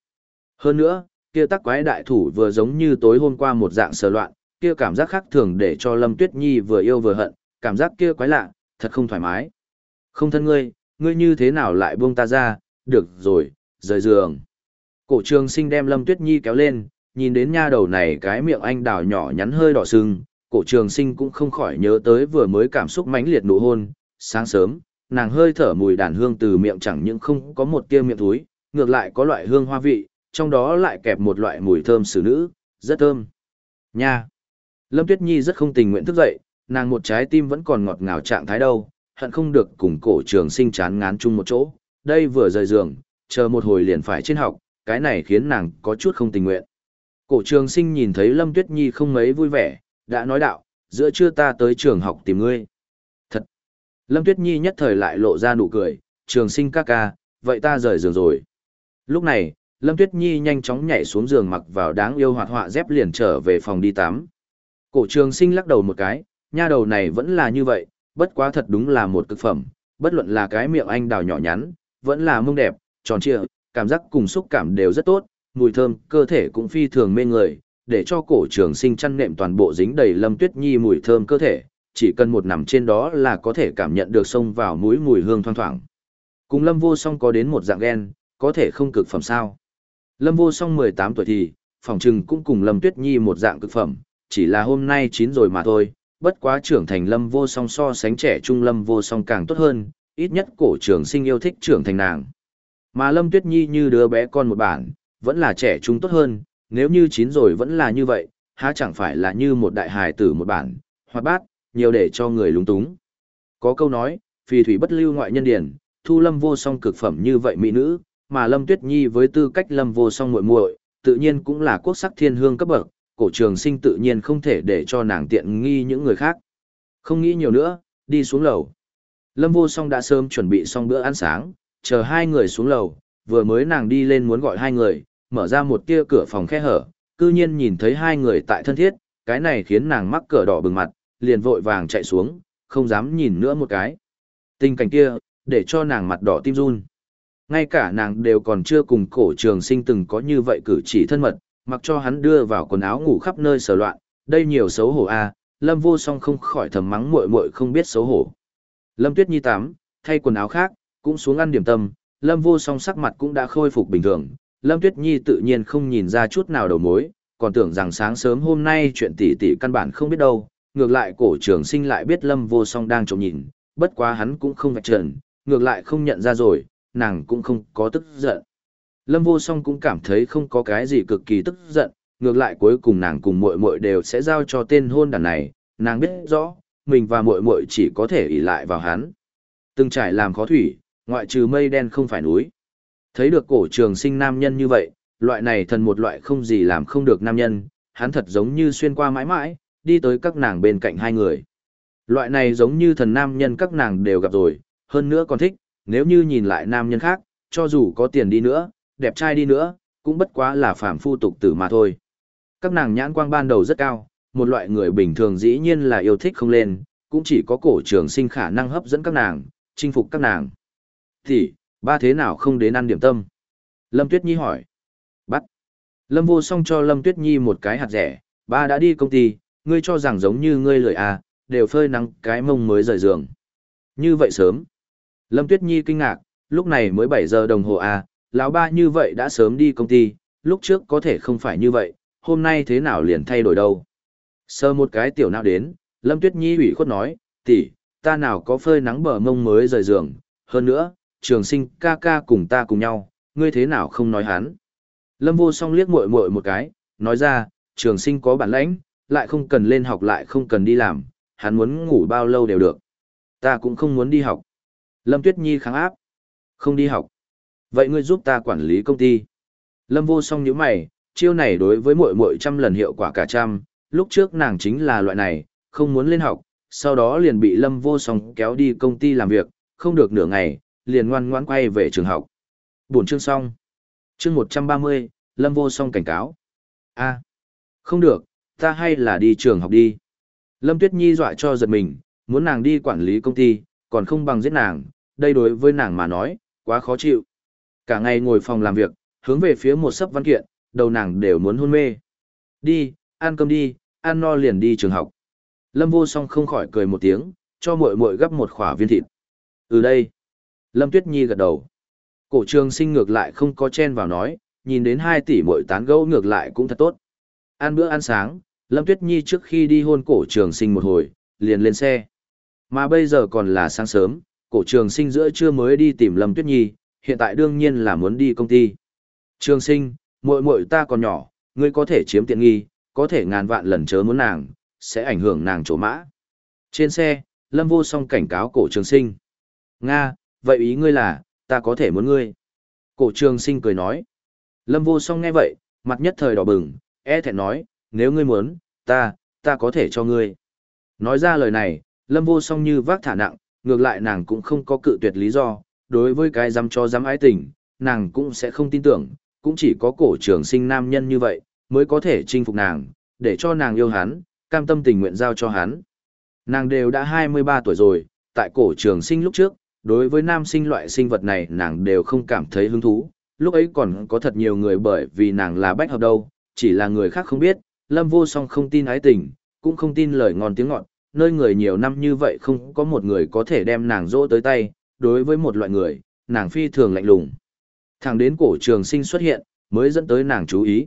Hơn nữa, kia tắc quái đại thủ vừa giống như tối hôm qua một dạng sờ loạn, kia cảm giác khác thường để cho Lâm Tuyết Nhi vừa yêu vừa hận, cảm giác kia quái lạ, thật không thoải mái. Không thân ngươi, ngươi như thế nào lại buông ta ra, được rồi, rời giường. Cổ trường sinh đem Lâm Tuyết Nhi kéo lên, nhìn đến nha đầu này cái miệng anh đào nhỏ nhắn hơi đỏ sưng, cổ trường sinh cũng không khỏi nhớ tới vừa mới cảm xúc mãnh liệt nụ hôn, sáng sớm, nàng hơi thở mùi đàn hương từ miệng chẳng những không có một tia miệng túi, ngược lại có loại hương hoa vị, trong đó lại kẹp một loại mùi thơm xử nữ, rất thơm. Nha! Lâm Tuyết Nhi rất không tình nguyện thức dậy, nàng một trái tim vẫn còn ngọt ngào trạng thái đâu, hận không được cùng cổ trường sinh chán ngán chung một chỗ, đây vừa rời giường, chờ một hồi liền phải trên học, cái này khiến nàng có chút không tình nguyện. Cổ trường sinh nhìn thấy Lâm Tuyết Nhi không mấy vui vẻ, đã nói đạo, giữa trưa ta tới trường học tìm ngươi. Thật! Lâm Tuyết Nhi nhất thời lại lộ ra nụ cười, trường sinh ca ca, vậy ta rời giường rồi. Lúc này, Lâm Tuyết Nhi nhanh chóng nhảy xuống giường mặc vào đáng yêu hoạt họa dép liền trở về phòng đi tắm. Cổ trường sinh lắc đầu một cái, nha đầu này vẫn là như vậy, bất quá thật đúng là một cực phẩm, bất luận là cái miệng anh đào nhỏ nhắn, vẫn là mông đẹp, tròn trịa, cảm giác cùng xúc cảm đều rất tốt, mùi thơm, cơ thể cũng phi thường mê người, để cho cổ trường sinh chăn nệm toàn bộ dính đầy lâm tuyết nhi mùi thơm cơ thể, chỉ cần một nằm trên đó là có thể cảm nhận được xông vào mũi mùi hương thoang thoảng. Cùng lâm vô song có đến một dạng ghen, có thể không cực phẩm sao. Lâm vô song 18 tuổi thì, phòng trừng cũng cùng lâm tuyết nhi một dạng cực phẩm, chỉ là hôm nay chín rồi mà thôi, bất quá trưởng thành lâm vô song so sánh trẻ trung lâm vô song càng tốt hơn, ít nhất cổ trường sinh yêu thích trưởng thành nàng. Mà lâm tuyết nhi như đứa bé con một bản, vẫn là trẻ trung tốt hơn, nếu như chín rồi vẫn là như vậy, há chẳng phải là như một đại hài tử một bản, hoạt bát, nhiều để cho người lúng túng. Có câu nói, phi thủy bất lưu ngoại nhân điển, thu lâm vô song cực phẩm như vậy mỹ nữ, mà lâm tuyết nhi với tư cách lâm vô song muội muội tự nhiên cũng là quốc sắc thiên hương cấp bậc, cổ trường sinh tự nhiên không thể để cho nàng tiện nghi những người khác. Không nghĩ nhiều nữa, đi xuống lầu. Lâm vô song đã sớm chuẩn bị xong bữa ăn sáng, chờ hai người xuống lầu, vừa mới nàng đi lên muốn gọi hai người, mở ra một tia cửa phòng khe hở, cư nhiên nhìn thấy hai người tại thân thiết, cái này khiến nàng mắc cửa đỏ bừng mặt, liền vội vàng chạy xuống, không dám nhìn nữa một cái. Tình cảnh kia, để cho nàng mặt đỏ tim run. Ngay cả nàng đều còn chưa cùng cổ trường sinh từng có như vậy cử chỉ thân mật, mặc cho hắn đưa vào quần áo ngủ khắp nơi sờ loạn, đây nhiều xấu hổ a, à, Lâm Vô Song không khỏi thầm mắng muội muội không biết xấu hổ. Lâm Tuyết Nhi tắm, thay quần áo khác, cũng xuống ăn điểm tâm, Lâm Vô Song sắc mặt cũng đã khôi phục bình thường, Lâm Tuyết Nhi tự nhiên không nhìn ra chút nào đầu mối, còn tưởng rằng sáng sớm hôm nay chuyện tỷ tỷ căn bản không biết đâu, ngược lại cổ trường sinh lại biết Lâm Vô Song đang trông nhìn, bất quá hắn cũng không vạch trần, ngược lại không nhận ra rồi, nàng cũng không có tức giận. Lâm Vô Song cũng cảm thấy không có cái gì cực kỳ tức giận, ngược lại cuối cùng nàng cùng muội muội đều sẽ giao cho tên hôn đàn này, nàng biết rõ, mình và muội muội chỉ có thể ỷ lại vào hắn. Từng trải làm khó thủy, ngoại trừ mây đen không phải núi. Thấy được cổ trường sinh nam nhân như vậy, loại này thần một loại không gì làm không được nam nhân, hắn thật giống như xuyên qua mãi mãi, đi tới các nàng bên cạnh hai người. Loại này giống như thần nam nhân các nàng đều gặp rồi, hơn nữa còn thích, nếu như nhìn lại nam nhân khác, cho dù có tiền đi nữa, đẹp trai đi nữa, cũng bất quá là phàm phu tục tử mà thôi. Các nàng nhãn quang ban đầu rất cao, một loại người bình thường dĩ nhiên là yêu thích không lên, cũng chỉ có cổ trường sinh khả năng hấp dẫn các nàng, chinh phục các nàng. Thì, ba thế nào không đến ăn điểm tâm? Lâm Tuyết Nhi hỏi. Bắt. Lâm vô song cho Lâm Tuyết Nhi một cái hạt rẻ, ba đã đi công ty, ngươi cho rằng giống như ngươi lười à, đều phơi nắng cái mông mới rời giường. Như vậy sớm. Lâm Tuyết Nhi kinh ngạc, lúc này mới 7 giờ đồng hồ à, lão ba như vậy đã sớm đi công ty, lúc trước có thể không phải như vậy, hôm nay thế nào liền thay đổi đâu. Sơ một cái tiểu nào đến, Lâm Tuyết Nhi ủy khuất nói, tỷ, ta nào có phơi nắng bờ mông mới rời giường, hơn nữa, trường sinh ca ca cùng ta cùng nhau, ngươi thế nào không nói hắn. Lâm vô song liếc muội muội một cái, nói ra, trường sinh có bản lãnh, lại không cần lên học lại không cần đi làm, hắn muốn ngủ bao lâu đều được. Ta cũng không muốn đi học. Lâm Tuyết Nhi kháng áp. Không đi học. Vậy ngươi giúp ta quản lý công ty. Lâm vô song nhíu mày, chiêu này đối với muội muội trăm lần hiệu quả cả trăm, lúc trước nàng chính là loại này, không muốn lên học, sau đó liền bị Lâm vô song kéo đi công ty làm việc, không được nửa ngày, liền ngoan ngoãn quay về trường học. Buổi chương xong. Chương 130, Lâm vô song cảnh cáo. a không được, ta hay là đi trường học đi. Lâm Tuyết Nhi dọa cho giật mình, muốn nàng đi quản lý công ty, còn không bằng giết nàng, đây đối với nàng mà nói, quá khó chịu. Cả ngày ngồi phòng làm việc, hướng về phía một sấp văn kiện, đầu nàng đều muốn hôn mê. Đi, ăn cơm đi, ăn no liền đi trường học. Lâm vô song không khỏi cười một tiếng, cho muội muội gấp một khỏa viên thịt. Ừ đây. Lâm Tuyết Nhi gật đầu. Cổ trường sinh ngược lại không có chen vào nói, nhìn đến hai tỷ muội tán gẫu ngược lại cũng thật tốt. Ăn bữa ăn sáng, Lâm Tuyết Nhi trước khi đi hôn cổ trường sinh một hồi, liền lên xe. Mà bây giờ còn là sáng sớm, cổ trường sinh giữa trưa mới đi tìm Lâm Tuyết Nhi, hiện tại đương nhiên là muốn đi công ty. Trường sinh, muội muội ta còn nhỏ, ngươi có thể chiếm tiện nghi, có thể ngàn vạn lần chớ muốn nàng, sẽ ảnh hưởng nàng chỗ mã. Trên xe, Lâm vô song cảnh cáo cổ trường sinh. Nga, vậy ý ngươi là, ta có thể muốn ngươi. Cổ trường sinh cười nói. Lâm vô song nghe vậy, mặt nhất thời đỏ bừng, e thẹn nói, nếu ngươi muốn, ta, ta có thể cho ngươi. Nói ra lời này, lâm vô song như vác thả nặng, ngược lại nàng cũng không có cự tuyệt lý do, đối với cái dám cho dám ái tình, nàng cũng sẽ không tin tưởng, cũng chỉ có cổ trường sinh nam nhân như vậy, mới có thể chinh phục nàng, để cho nàng yêu hắn, cam tâm tình nguyện giao cho hắn. Nàng đều đã 23 tuổi rồi, tại cổ trường sinh lúc trước, đối với nam sinh loại sinh vật này nàng đều không cảm thấy hứng thú, lúc ấy còn có thật nhiều người bởi vì nàng là bách hợp đâu, chỉ là người khác không biết, lâm vô song không tin ái tình, cũng không tin lời ngon tiếng ngọt, nơi người nhiều năm như vậy không có một người có thể đem nàng dỗ tới tay, đối với một loại người, nàng phi thường lạnh lùng. Thẳng đến cổ trường sinh xuất hiện, mới dẫn tới nàng chú ý.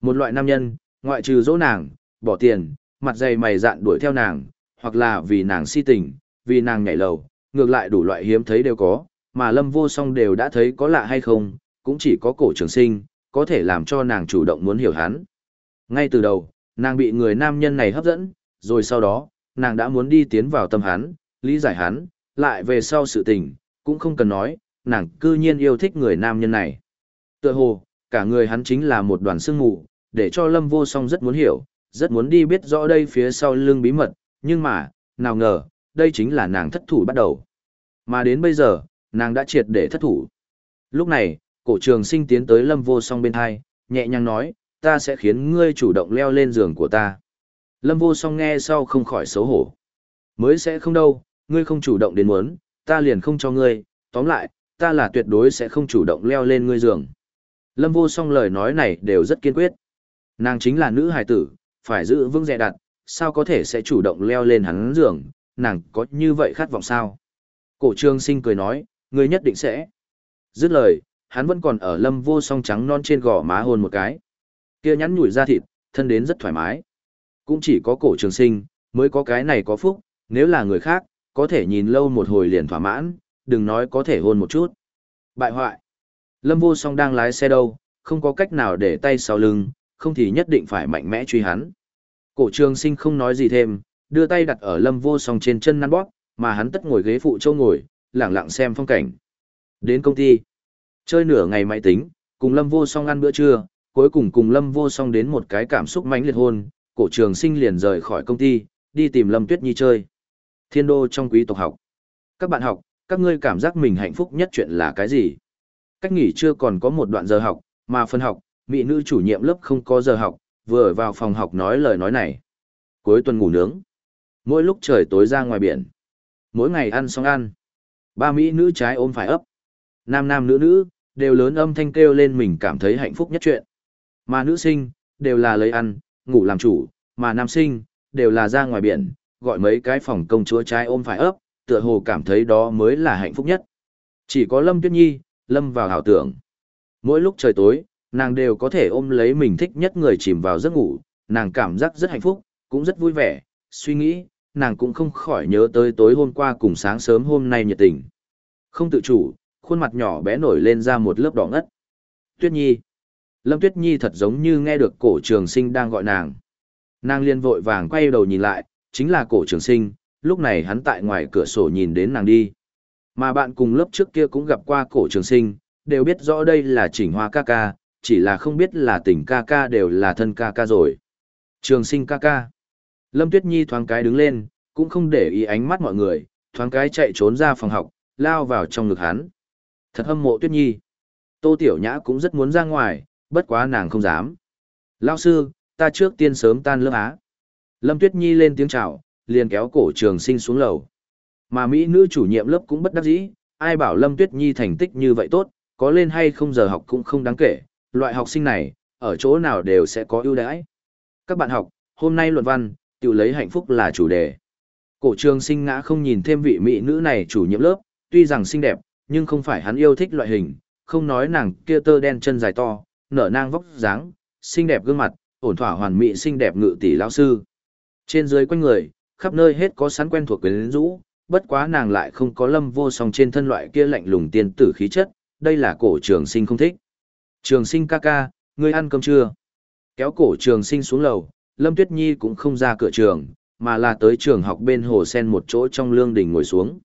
Một loại nam nhân, ngoại trừ dỗ nàng, bỏ tiền, mặt dày mày dạn đuổi theo nàng, hoặc là vì nàng si tình, vì nàng nhảy lầu, ngược lại đủ loại hiếm thấy đều có, mà lâm vô song đều đã thấy có lạ hay không, cũng chỉ có cổ trường sinh, có thể làm cho nàng chủ động muốn hiểu hắn. Ngay từ đầu, nàng bị người nam nhân này hấp dẫn, rồi sau đó, nàng đã muốn đi tiến vào tâm hắn, lý giải hắn, lại về sau sự tình, cũng không cần nói, nàng cư nhiên yêu thích người nam nhân này. Tựa hồ, cả người hắn chính là một đoàn sương mù, để cho Lâm Vô Song rất muốn hiểu, rất muốn đi biết rõ đây phía sau lưng bí mật, nhưng mà, nào ngờ, đây chính là nàng thất thủ bắt đầu. Mà đến bây giờ, nàng đã triệt để thất thủ. Lúc này, cổ trường sinh tiến tới Lâm Vô Song bên hai, nhẹ nhàng nói, ta sẽ khiến ngươi chủ động leo lên giường của ta. Lâm vô song nghe sau không khỏi xấu hổ. Mới sẽ không đâu, ngươi không chủ động đến muốn, ta liền không cho ngươi, tóm lại, ta là tuyệt đối sẽ không chủ động leo lên ngươi giường. Lâm vô song lời nói này đều rất kiên quyết. Nàng chính là nữ hài tử, phải giữ vững dè đặt, sao có thể sẽ chủ động leo lên hắn giường, nàng có như vậy khát vọng sao? Cổ trương sinh cười nói, ngươi nhất định sẽ. Dứt lời, hắn vẫn còn ở lâm vô song trắng non trên gò má hôn một cái. Kia nhắn nhủi ra thịt, thân đến rất thoải mái. Cũng chỉ có cổ trường sinh, mới có cái này có phúc, nếu là người khác, có thể nhìn lâu một hồi liền thỏa mãn, đừng nói có thể hôn một chút. Bại hoại. Lâm vô song đang lái xe đâu, không có cách nào để tay sau lưng, không thì nhất định phải mạnh mẽ truy hắn. Cổ trường sinh không nói gì thêm, đưa tay đặt ở lâm vô song trên chân năn bóp, mà hắn tất ngồi ghế phụ châu ngồi, lẳng lặng xem phong cảnh. Đến công ty, chơi nửa ngày máy tính, cùng lâm vô song ăn bữa trưa, cuối cùng cùng Lâm Vô Song đến một cái cảm xúc mãnh liệt hôn, cổ trường sinh liền rời khỏi công ty, đi tìm Lâm Tuyết Nhi chơi. Thiên đô trong quý tộc học. Các bạn học, các ngươi cảm giác mình hạnh phúc nhất chuyện là cái gì? Cách nghỉ chưa còn có một đoạn giờ học, mà phân học, mỹ nữ chủ nhiệm lớp không có giờ học, vừa vào phòng học nói lời nói này. Cuối tuần ngủ nướng. Mỗi lúc trời tối ra ngoài biển. Mỗi ngày ăn xong ăn. Ba mỹ nữ trái ôm phải ấp. Nam nam nữ nữ, đều lớn âm thanh kêu lên mình cảm thấy hạnh phúc nhất chuyện. Mà nữ sinh, đều là lấy ăn, ngủ làm chủ, mà nam sinh, đều là ra ngoài biển, gọi mấy cái phòng công chúa trái ôm phải ấp, tựa hồ cảm thấy đó mới là hạnh phúc nhất. Chỉ có Lâm Tuyết Nhi, Lâm vào hảo tưởng. Mỗi lúc trời tối, nàng đều có thể ôm lấy mình thích nhất người chìm vào giấc ngủ, nàng cảm giác rất hạnh phúc, cũng rất vui vẻ, suy nghĩ, nàng cũng không khỏi nhớ tới tối hôm qua cùng sáng sớm hôm nay nhiệt tình. Không tự chủ, khuôn mặt nhỏ bé nổi lên ra một lớp đỏ ngất. Tuyết Nhi. Lâm Tuyết Nhi thật giống như nghe được cổ trường sinh đang gọi nàng. Nàng liền vội vàng quay đầu nhìn lại, chính là cổ trường sinh, lúc này hắn tại ngoài cửa sổ nhìn đến nàng đi. Mà bạn cùng lớp trước kia cũng gặp qua cổ trường sinh, đều biết rõ đây là chỉnh hoa ca ca, chỉ là không biết là tỉnh ca ca đều là thân ca ca rồi. Trường sinh ca ca. Lâm Tuyết Nhi thoáng cái đứng lên, cũng không để ý ánh mắt mọi người, thoáng cái chạy trốn ra phòng học, lao vào trong ngực hắn. Thật hâm mộ Tuyết Nhi. Tô Tiểu Nhã cũng rất muốn ra ngoài, bất quá nàng không dám. Lao sư, ta trước tiên sớm tan lớp á. Lâm Tuyết Nhi lên tiếng chào, liền kéo cổ trường sinh xuống lầu. Mà Mỹ nữ chủ nhiệm lớp cũng bất đắc dĩ, ai bảo Lâm Tuyết Nhi thành tích như vậy tốt, có lên hay không giờ học cũng không đáng kể, loại học sinh này, ở chỗ nào đều sẽ có ưu đãi. Các bạn học, hôm nay luận văn, tự lấy hạnh phúc là chủ đề. Cổ trường sinh ngã không nhìn thêm vị mỹ nữ này chủ nhiệm lớp, tuy rằng xinh đẹp, nhưng không phải hắn yêu thích loại hình, không nói nàng kia tơ đen chân dài to, nở nang vóc dáng, xinh đẹp gương mặt, ổn thỏa hoàn mỹ xinh đẹp ngự tỷ lão sư. Trên dưới quanh người, khắp nơi hết có sẵn quen thuộc quyến rũ, bất quá nàng lại không có lâm vô song trên thân loại kia lạnh lùng tiên tử khí chất, đây là cổ trường sinh không thích. Trường sinh ca ca, ngươi ăn cơm chưa? Kéo cổ trường sinh xuống lầu, Lâm Tuyết Nhi cũng không ra cửa trường, mà là tới trường học bên hồ sen một chỗ trong lương đình ngồi xuống.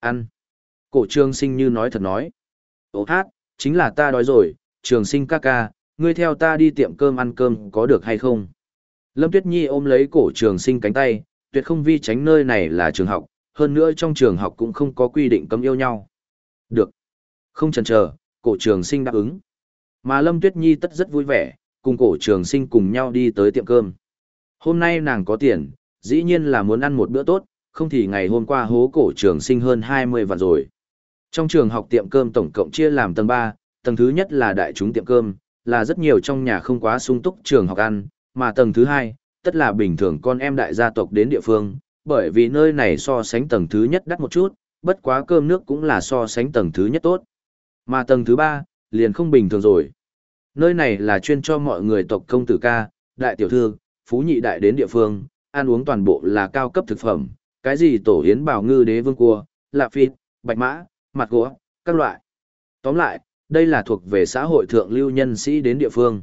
Ăn. Cổ trường sinh như nói thật nói. Ô hát, chính là ta đói rồi, trường sinh ca ca, ngươi theo ta đi tiệm cơm ăn cơm có được hay không? Lâm Tuyết Nhi ôm lấy cổ trường sinh cánh tay, tuyệt không vi tránh nơi này là trường học, hơn nữa trong trường học cũng không có quy định cấm yêu nhau. Được. Không chần chờ, cổ trường sinh đáp ứng. Mà Lâm Tuyết Nhi tất rất vui vẻ, cùng cổ trường sinh cùng nhau đi tới tiệm cơm. Hôm nay nàng có tiền, dĩ nhiên là muốn ăn một bữa tốt, không thì ngày hôm qua hố cổ trường sinh hơn 20 vạn rồi. Trong trường học tiệm cơm tổng cộng chia làm tầng 3, tầng thứ nhất là đại chúng tiệm cơm, là rất nhiều trong nhà không quá sung túc trường học ăn, mà tầng thứ hai, tất là bình thường con em đại gia tộc đến địa phương, bởi vì nơi này so sánh tầng thứ nhất đắt một chút, bất quá cơm nước cũng là so sánh tầng thứ nhất tốt. Mà tầng thứ ba, liền không bình thường rồi. Nơi này là chuyên cho mọi người tộc công tử ca, đại tiểu thư, phú nhị đại đến địa phương, ăn uống toàn bộ là cao cấp thực phẩm, cái gì tổ yến bảo ngư đế vương cua, lạ phi, bạch mã, mặt gỗ, các loại. Tóm lại, đây là thuộc về xã hội thượng lưu nhân sĩ đến địa phương.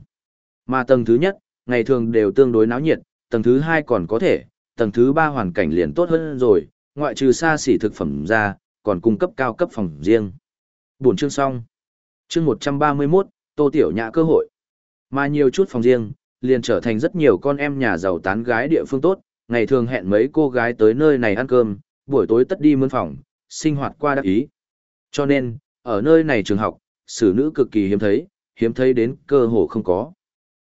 Mà tầng thứ nhất, ngày thường đều tương đối náo nhiệt, tầng thứ hai còn có thể, tầng thứ ba hoàn cảnh liền tốt hơn rồi, ngoại trừ xa xỉ thực phẩm ra, còn cung cấp cao cấp phòng riêng. Buổi chương xong. Chương 131, Tô Tiểu Nhã cơ hội. Mà nhiều chút phòng riêng, liền trở thành rất nhiều con em nhà giàu tán gái địa phương tốt, ngày thường hẹn mấy cô gái tới nơi này ăn cơm, buổi tối tất đi mướn phòng, sinh hoạt qua đắc ý. Cho nên, ở nơi này trường học, xử nữ cực kỳ hiếm thấy, hiếm thấy đến cơ hồ không có.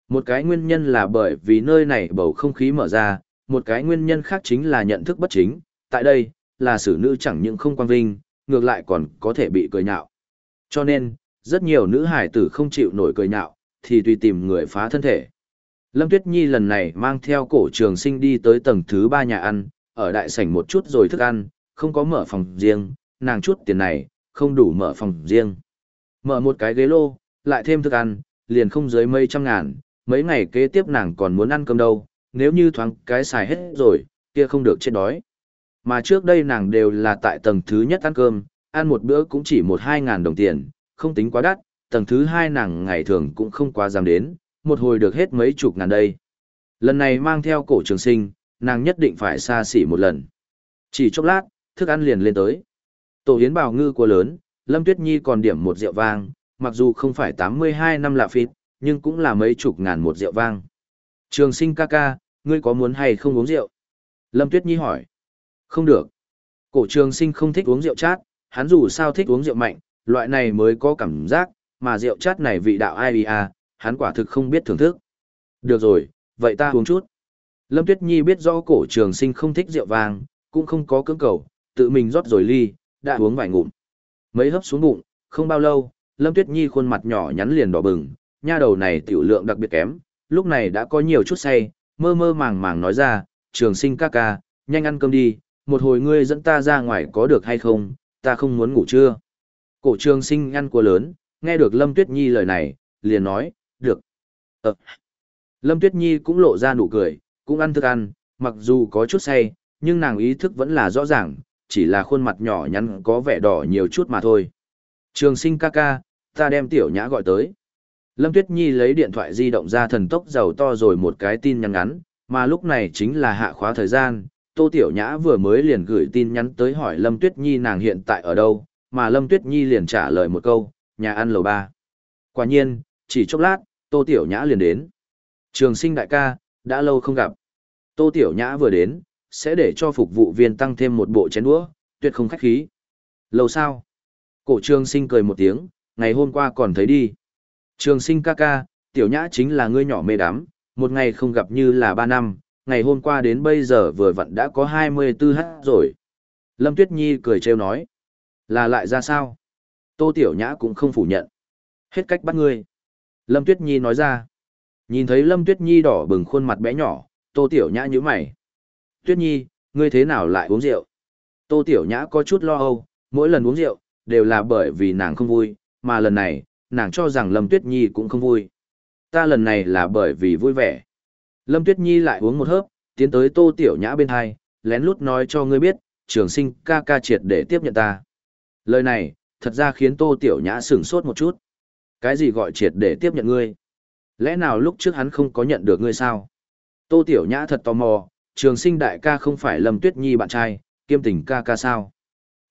Một cái nguyên nhân là bởi vì nơi này bầu không khí mở ra, một cái nguyên nhân khác chính là nhận thức bất chính, tại đây, là xử nữ chẳng những không quan vinh, ngược lại còn có thể bị cười nhạo. Cho nên, rất nhiều nữ hải tử không chịu nổi cười nhạo, thì tùy tìm người phá thân thể. Lâm Tuyết Nhi lần này mang theo cổ trường sinh đi tới tầng thứ ba nhà ăn, ở đại sảnh một chút rồi thức ăn, không có mở phòng riêng, nàng chút tiền này, không đủ mở phòng riêng. Mở một cái ghế lô, lại thêm thức ăn, liền không dưới mấy trăm ngàn, mấy ngày kế tiếp nàng còn muốn ăn cơm đâu, nếu như thoáng cái xài hết rồi, kia không được chết đói. Mà trước đây nàng đều là tại tầng thứ nhất ăn cơm, ăn một bữa cũng chỉ một hai ngàn đồng tiền, không tính quá đắt, tầng thứ hai nàng ngày thường cũng không quá dám đến, một hồi được hết mấy chục ngàn đây. Lần này mang theo cổ trường sinh, nàng nhất định phải xa xỉ một lần. Chỉ chốc lát, thức ăn liền lên tới. Tổ hiến bào ngư của lớn, Lâm Tuyết Nhi còn điểm một rượu vang, mặc dù không phải 82 năm lạ phít, nhưng cũng là mấy chục ngàn một rượu vang. Trường sinh ca ca, ngươi có muốn hay không uống rượu? Lâm Tuyết Nhi hỏi. Không được. Cổ trường sinh không thích uống rượu chát, hắn dù sao thích uống rượu mạnh, loại này mới có cảm giác, mà rượu chát này vị đạo ai à, hắn quả thực không biết thưởng thức. Được rồi, vậy ta uống chút. Lâm Tuyết Nhi biết rõ cổ trường sinh không thích rượu vàng, cũng không có cưỡng cầu, tự mình rót rồi ly, đã uống vài ngụm. Mấy hấp xuống bụng, không bao lâu, Lâm Tuyết Nhi khuôn mặt nhỏ nhắn liền đỏ bừng, nha đầu này tiểu lượng đặc biệt kém, lúc này đã có nhiều chút say, mơ mơ màng màng nói ra, trường sinh ca ca, nhanh ăn cơm đi, một hồi ngươi dẫn ta ra ngoài có được hay không, ta không muốn ngủ trưa. Cổ trường sinh ăn của lớn, nghe được Lâm Tuyết Nhi lời này, liền nói. Ờ. Lâm Tuyết Nhi cũng lộ ra nụ cười, cũng ăn thức ăn, mặc dù có chút say, nhưng nàng ý thức vẫn là rõ ràng, chỉ là khuôn mặt nhỏ nhắn có vẻ đỏ nhiều chút mà thôi. Trường sinh ca ca, ta đem tiểu nhã gọi tới. Lâm Tuyết Nhi lấy điện thoại di động ra thần tốc giàu to rồi một cái tin nhắn ngắn, mà lúc này chính là hạ khóa thời gian, Tô Tiểu Nhã vừa mới liền gửi tin nhắn tới hỏi Lâm Tuyết Nhi nàng hiện tại ở đâu, mà Lâm Tuyết Nhi liền trả lời một câu, nhà ăn lầu ba. Quả nhiên, chỉ chốc lát, Tô Tiểu Nhã liền đến. Trường sinh đại ca, đã lâu không gặp. Tô Tiểu Nhã vừa đến, sẽ để cho phục vụ viên tăng thêm một bộ chén đũa, tuyệt không khách khí. Lâu sao? Cổ trường sinh cười một tiếng, ngày hôm qua còn thấy đi. Trường sinh ca ca, Tiểu Nhã chính là ngươi nhỏ mê đắm, một ngày không gặp như là ba năm, ngày hôm qua đến bây giờ vừa vặn đã có 24 h rồi. Lâm Tuyết Nhi cười trêu nói. Là lại ra sao? Tô Tiểu Nhã cũng không phủ nhận. Hết cách bắt ngươi. Lâm Tuyết Nhi nói ra. Nhìn thấy Lâm Tuyết Nhi đỏ bừng khuôn mặt bé nhỏ, Tô Tiểu Nhã nhíu mày. Tuyết Nhi, ngươi thế nào lại uống rượu? Tô Tiểu Nhã có chút lo âu, mỗi lần uống rượu, đều là bởi vì nàng không vui, mà lần này, nàng cho rằng Lâm Tuyết Nhi cũng không vui. Ta lần này là bởi vì vui vẻ. Lâm Tuyết Nhi lại uống một hớp, tiến tới Tô Tiểu Nhã bên hai, lén lút nói cho ngươi biết, trường sinh ca ca triệt để tiếp nhận ta. Lời này, thật ra khiến Tô Tiểu Nhã sửng sốt một chút. Cái gì gọi triệt để tiếp nhận ngươi? Lẽ nào lúc trước hắn không có nhận được ngươi sao? Tô Tiểu Nhã thật tò mò, trường sinh đại ca không phải Lâm Tuyết Nhi bạn trai, kiêm tình ca ca sao?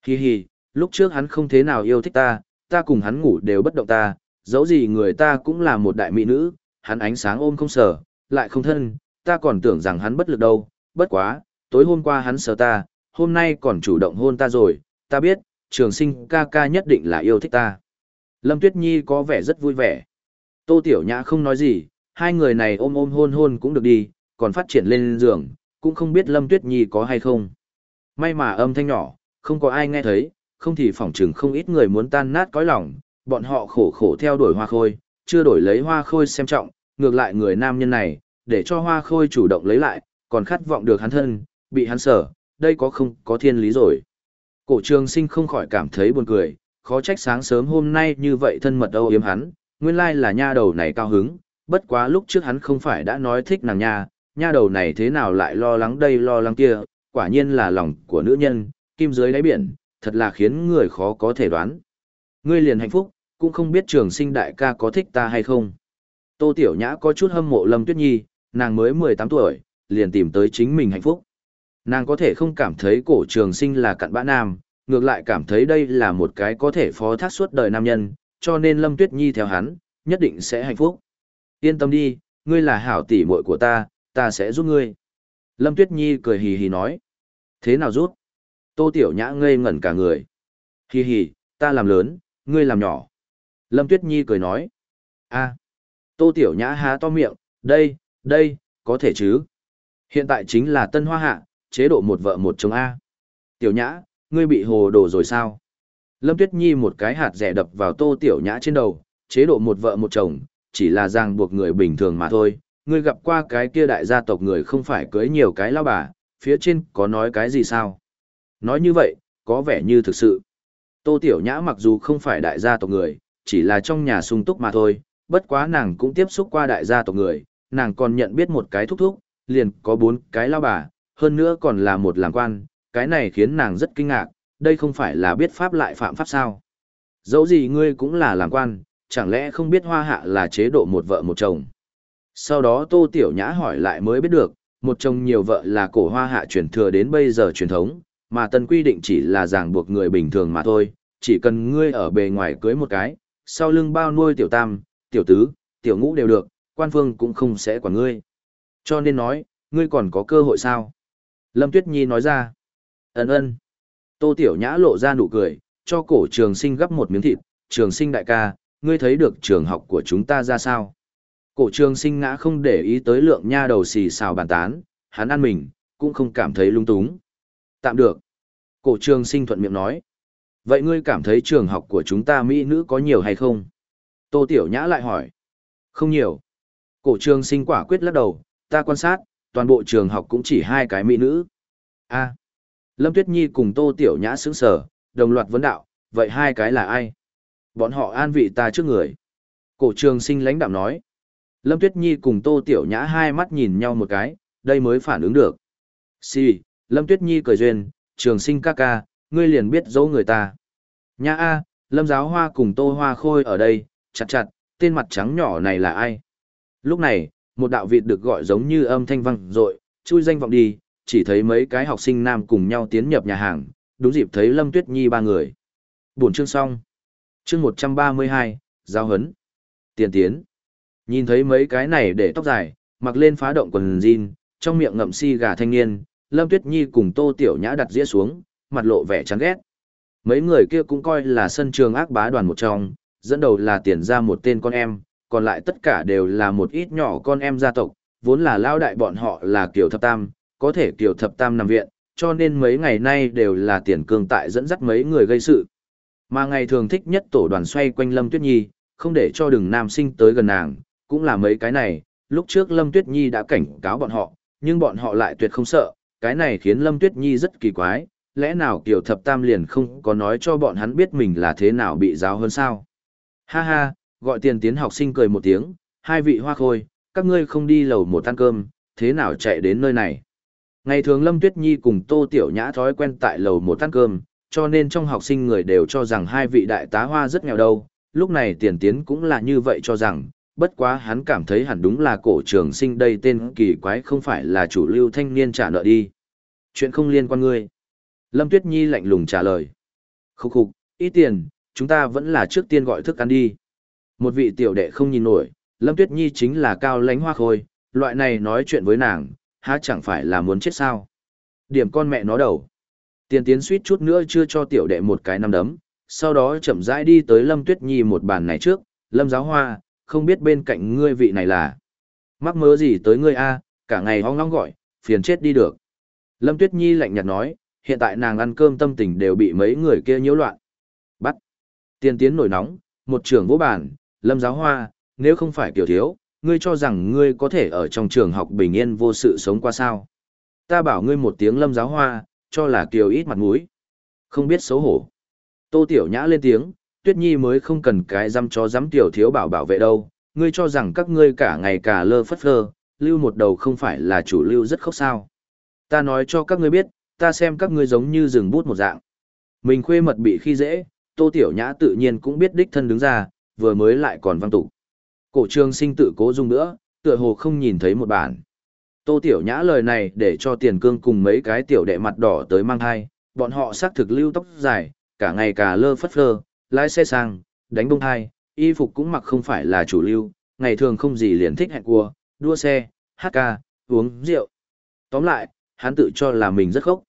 Hi hi, lúc trước hắn không thế nào yêu thích ta, ta cùng hắn ngủ đều bất động ta, dẫu gì người ta cũng là một đại mỹ nữ, hắn ánh sáng ôm không sở, lại không thân, ta còn tưởng rằng hắn bất lực đâu, bất quá, tối hôm qua hắn sờ ta, hôm nay còn chủ động hôn ta rồi, ta biết, trường sinh ca ca nhất định là yêu thích ta. Lâm Tuyết Nhi có vẻ rất vui vẻ. Tô Tiểu Nhã không nói gì, hai người này ôm ôm hôn hôn cũng được đi, còn phát triển lên giường, cũng không biết Lâm Tuyết Nhi có hay không. May mà âm thanh nhỏ, không có ai nghe thấy, không thì phỏng chừng không ít người muốn tan nát cõi lòng, bọn họ khổ khổ theo đuổi hoa khôi, chưa đổi lấy hoa khôi xem trọng, ngược lại người nam nhân này, để cho hoa khôi chủ động lấy lại, còn khát vọng được hắn thân, bị hắn sở, đây có không có thiên lý rồi. Cổ trường sinh không khỏi cảm thấy buồn cười, khó trách sáng sớm hôm nay như vậy thân mật âu yếm hắn, nguyên lai là nha đầu này cao hứng, bất quá lúc trước hắn không phải đã nói thích nàng nha, nha đầu này thế nào lại lo lắng đây lo lắng kia, quả nhiên là lòng của nữ nhân, kim dưới đáy biển, thật là khiến người khó có thể đoán. Ngươi liền hạnh phúc, cũng không biết trường sinh đại ca có thích ta hay không. Tô Tiểu Nhã có chút hâm mộ Lâm Tuyết Nhi, nàng mới 18 tuổi, liền tìm tới chính mình hạnh phúc. Nàng có thể không cảm thấy cổ trường sinh là cặn bã nam, ngược lại cảm thấy đây là một cái có thể phó thác suốt đời nam nhân, cho nên Lâm Tuyết Nhi theo hắn, nhất định sẽ hạnh phúc. Yên tâm đi, ngươi là hảo tỷ muội của ta, ta sẽ giúp ngươi. Lâm Tuyết Nhi cười hì hì nói. Thế nào giúp? Tô Tiểu Nhã ngây ngẩn cả người. Hì hì, ta làm lớn, ngươi làm nhỏ. Lâm Tuyết Nhi cười nói. a Tô Tiểu Nhã há to miệng, đây, đây, có thể chứ. Hiện tại chính là tân hoa hạ, chế độ một vợ một chồng A. Tiểu Nhã, ngươi bị hồ đồ rồi sao? Lâm Tuyết Nhi một cái hạt rẻ đập vào Tô Tiểu Nhã trên đầu, chế độ một vợ một chồng, chỉ là ràng buộc người bình thường mà thôi. Ngươi gặp qua cái kia đại gia tộc người không phải cưới nhiều cái lao bà, phía trên có nói cái gì sao? Nói như vậy, có vẻ như thực sự. Tô Tiểu Nhã mặc dù không phải đại gia tộc người, chỉ là trong nhà sung túc mà thôi, bất quá nàng cũng tiếp xúc qua đại gia tộc người, nàng còn nhận biết một cái thúc thúc, liền có bốn cái lao bà, hơn nữa còn là một làng quan, cái này khiến nàng rất kinh ngạc, đây không phải là biết pháp lại phạm pháp sao. Dẫu gì ngươi cũng là làng quan, chẳng lẽ không biết hoa hạ là chế độ một vợ một chồng. Sau đó Tô Tiểu Nhã hỏi lại mới biết được, một chồng nhiều vợ là cổ hoa hạ truyền thừa đến bây giờ truyền thống, mà tân quy định chỉ là ràng buộc người bình thường mà thôi, chỉ cần ngươi ở bề ngoài cưới một cái, sau lưng bao nuôi tiểu tam, tiểu tứ, tiểu ngũ đều được, quan phương cũng không sẽ quản ngươi. Cho nên nói, ngươi còn có cơ hội sao? Lâm Tuyết Nhi nói ra. Ấn ơn. Tô Tiểu Nhã lộ ra nụ cười, cho cổ trường sinh gấp một miếng thịt, trường sinh đại ca, ngươi thấy được trường học của chúng ta ra sao? Cổ trường sinh ngã không để ý tới lượng nha đầu xì xào bàn tán, hắn ăn mình, cũng không cảm thấy lung túng. Tạm được. Cổ trường sinh thuận miệng nói. Vậy ngươi cảm thấy trường học của chúng ta Mỹ nữ có nhiều hay không? Tô Tiểu Nhã lại hỏi. Không nhiều. Cổ trường sinh quả quyết lắc đầu, ta quan sát, toàn bộ trường học cũng chỉ hai cái Mỹ nữ. a Lâm Tuyết Nhi cùng Tô Tiểu Nhã sững sờ, đồng loạt vấn đạo, vậy hai cái là ai? Bọn họ an vị ta trước người. Cổ trường sinh lãnh đạm nói. Lâm Tuyết Nhi cùng Tô Tiểu Nhã hai mắt nhìn nhau một cái, đây mới phản ứng được. Xì, Lâm Tuyết Nhi cười duyên, trường sinh ca ca, ngươi liền biết dấu người ta. Nhã A, Lâm Giáo Hoa cùng Tô Hoa Khôi ở đây, chặt chặt, tên mặt trắng nhỏ này là ai? Lúc này, một đạo vịt được gọi giống như âm thanh vang rội, chui danh vọng đi, chỉ thấy mấy cái học sinh nam cùng nhau tiến nhập nhà hàng, đúng dịp thấy Lâm Tuyết Nhi ba người. Buổi chương xong. Chương 132, giao hấn. Tiền tiến. Nhìn thấy mấy cái này để tóc dài, mặc lên phá động quần jean, trong miệng ngậm si gà thanh niên, Lâm Tuyết Nhi cùng Tô Tiểu Nhã đặt dĩa xuống, mặt lộ vẻ chán ghét. Mấy người kia cũng coi là sân trường ác bá đoàn một trong, dẫn đầu là tiền ra một tên con em, còn lại tất cả đều là một ít nhỏ con em gia tộc, vốn là lao đại bọn họ là kiểu Thập Tam, có thể Kiều Thập Tam nằm viện, cho nên mấy ngày nay đều là tiền cương tại dẫn dắt mấy người gây sự. Mà ngày thường thích nhất tổ đoàn xoay quanh Lâm Tuyết Nhi, không để cho đường nam sinh tới gần nàng, cũng là mấy cái này, lúc trước Lâm Tuyết Nhi đã cảnh cáo bọn họ, nhưng bọn họ lại tuyệt không sợ, cái này khiến Lâm Tuyết Nhi rất kỳ quái, lẽ nào Kiều Thập Tam liền không có nói cho bọn hắn biết mình là thế nào bị giáo hơn sao? Ha ha, gọi tiền tiến học sinh cười một tiếng, hai vị hoa khôi, các ngươi không đi lầu một ăn cơm, thế nào chạy đến nơi này? Ngày thường Lâm Tuyết Nhi cùng Tô Tiểu Nhã thói quen tại lầu một ăn cơm, cho nên trong học sinh người đều cho rằng hai vị đại tá hoa rất nghèo đâu, lúc này tiền tiến cũng là như vậy cho rằng, bất quá hắn cảm thấy hẳn đúng là cổ trường sinh đây tên kỳ quái không phải là chủ lưu thanh niên trả nợ đi. Chuyện không liên quan ngươi. Lâm Tuyết Nhi lạnh lùng trả lời. Khúc khục, ít tiền, chúng ta vẫn là trước tiên gọi thức ăn đi. Một vị tiểu đệ không nhìn nổi, Lâm Tuyết Nhi chính là cao lánh hoa khôi, loại này nói chuyện với nàng, há chẳng phải là muốn chết sao. Điểm con mẹ nó đầu. Tiền tiến suýt chút nữa chưa cho tiểu đệ một cái năm đấm, sau đó chậm rãi đi tới Lâm Tuyết Nhi một bàn này trước, Lâm giáo hoa, không biết bên cạnh ngươi vị này là. Mắc mớ gì tới ngươi a, cả ngày hoang long gọi, phiền chết đi được. Lâm Tuyết Nhi lạnh nhạt nói, hiện tại nàng ăn cơm tâm tình đều bị mấy người kia nhiễu loạn. Bắt. Tiền tiến nổi nóng, một trưởng vô bản, Lâm giáo hoa, nếu không phải tiểu thiếu, ngươi cho rằng ngươi có thể ở trong trường học bình yên vô sự sống qua sao. Ta bảo ngươi một tiếng Lâm giáo hoa, cho là kiều ít mặt mũi. Không biết xấu hổ. Tô Tiểu Nhã lên tiếng, Tuyết Nhi mới không cần cái dăm cho dám tiểu thiếu bảo bảo vệ đâu, ngươi cho rằng các ngươi cả ngày cả lơ phất phơ, lưu một đầu không phải là chủ lưu rất khóc sao. Ta nói cho các ngươi biết, ta xem các ngươi giống như rừng bút một dạng. Mình khuê mật bị khi dễ, Tô Tiểu Nhã tự nhiên cũng biết đích thân đứng ra, vừa mới lại còn văng tục. Cổ trường sinh tự cố dung nữa, tựa hồ không nhìn thấy một bản. Tô Tiểu Nhã lời này để cho tiền cương cùng mấy cái tiểu đệ mặt đỏ tới mang hai, bọn họ xác thực lưu tóc dài, cả ngày cả lơ phất phơ, lái xe sang, đánh bông hai, y phục cũng mặc không phải là chủ lưu, ngày thường không gì liền thích hẹn cua, đua xe, hát ca, uống rượu. Tóm lại, hắn tự cho là mình rất khốc.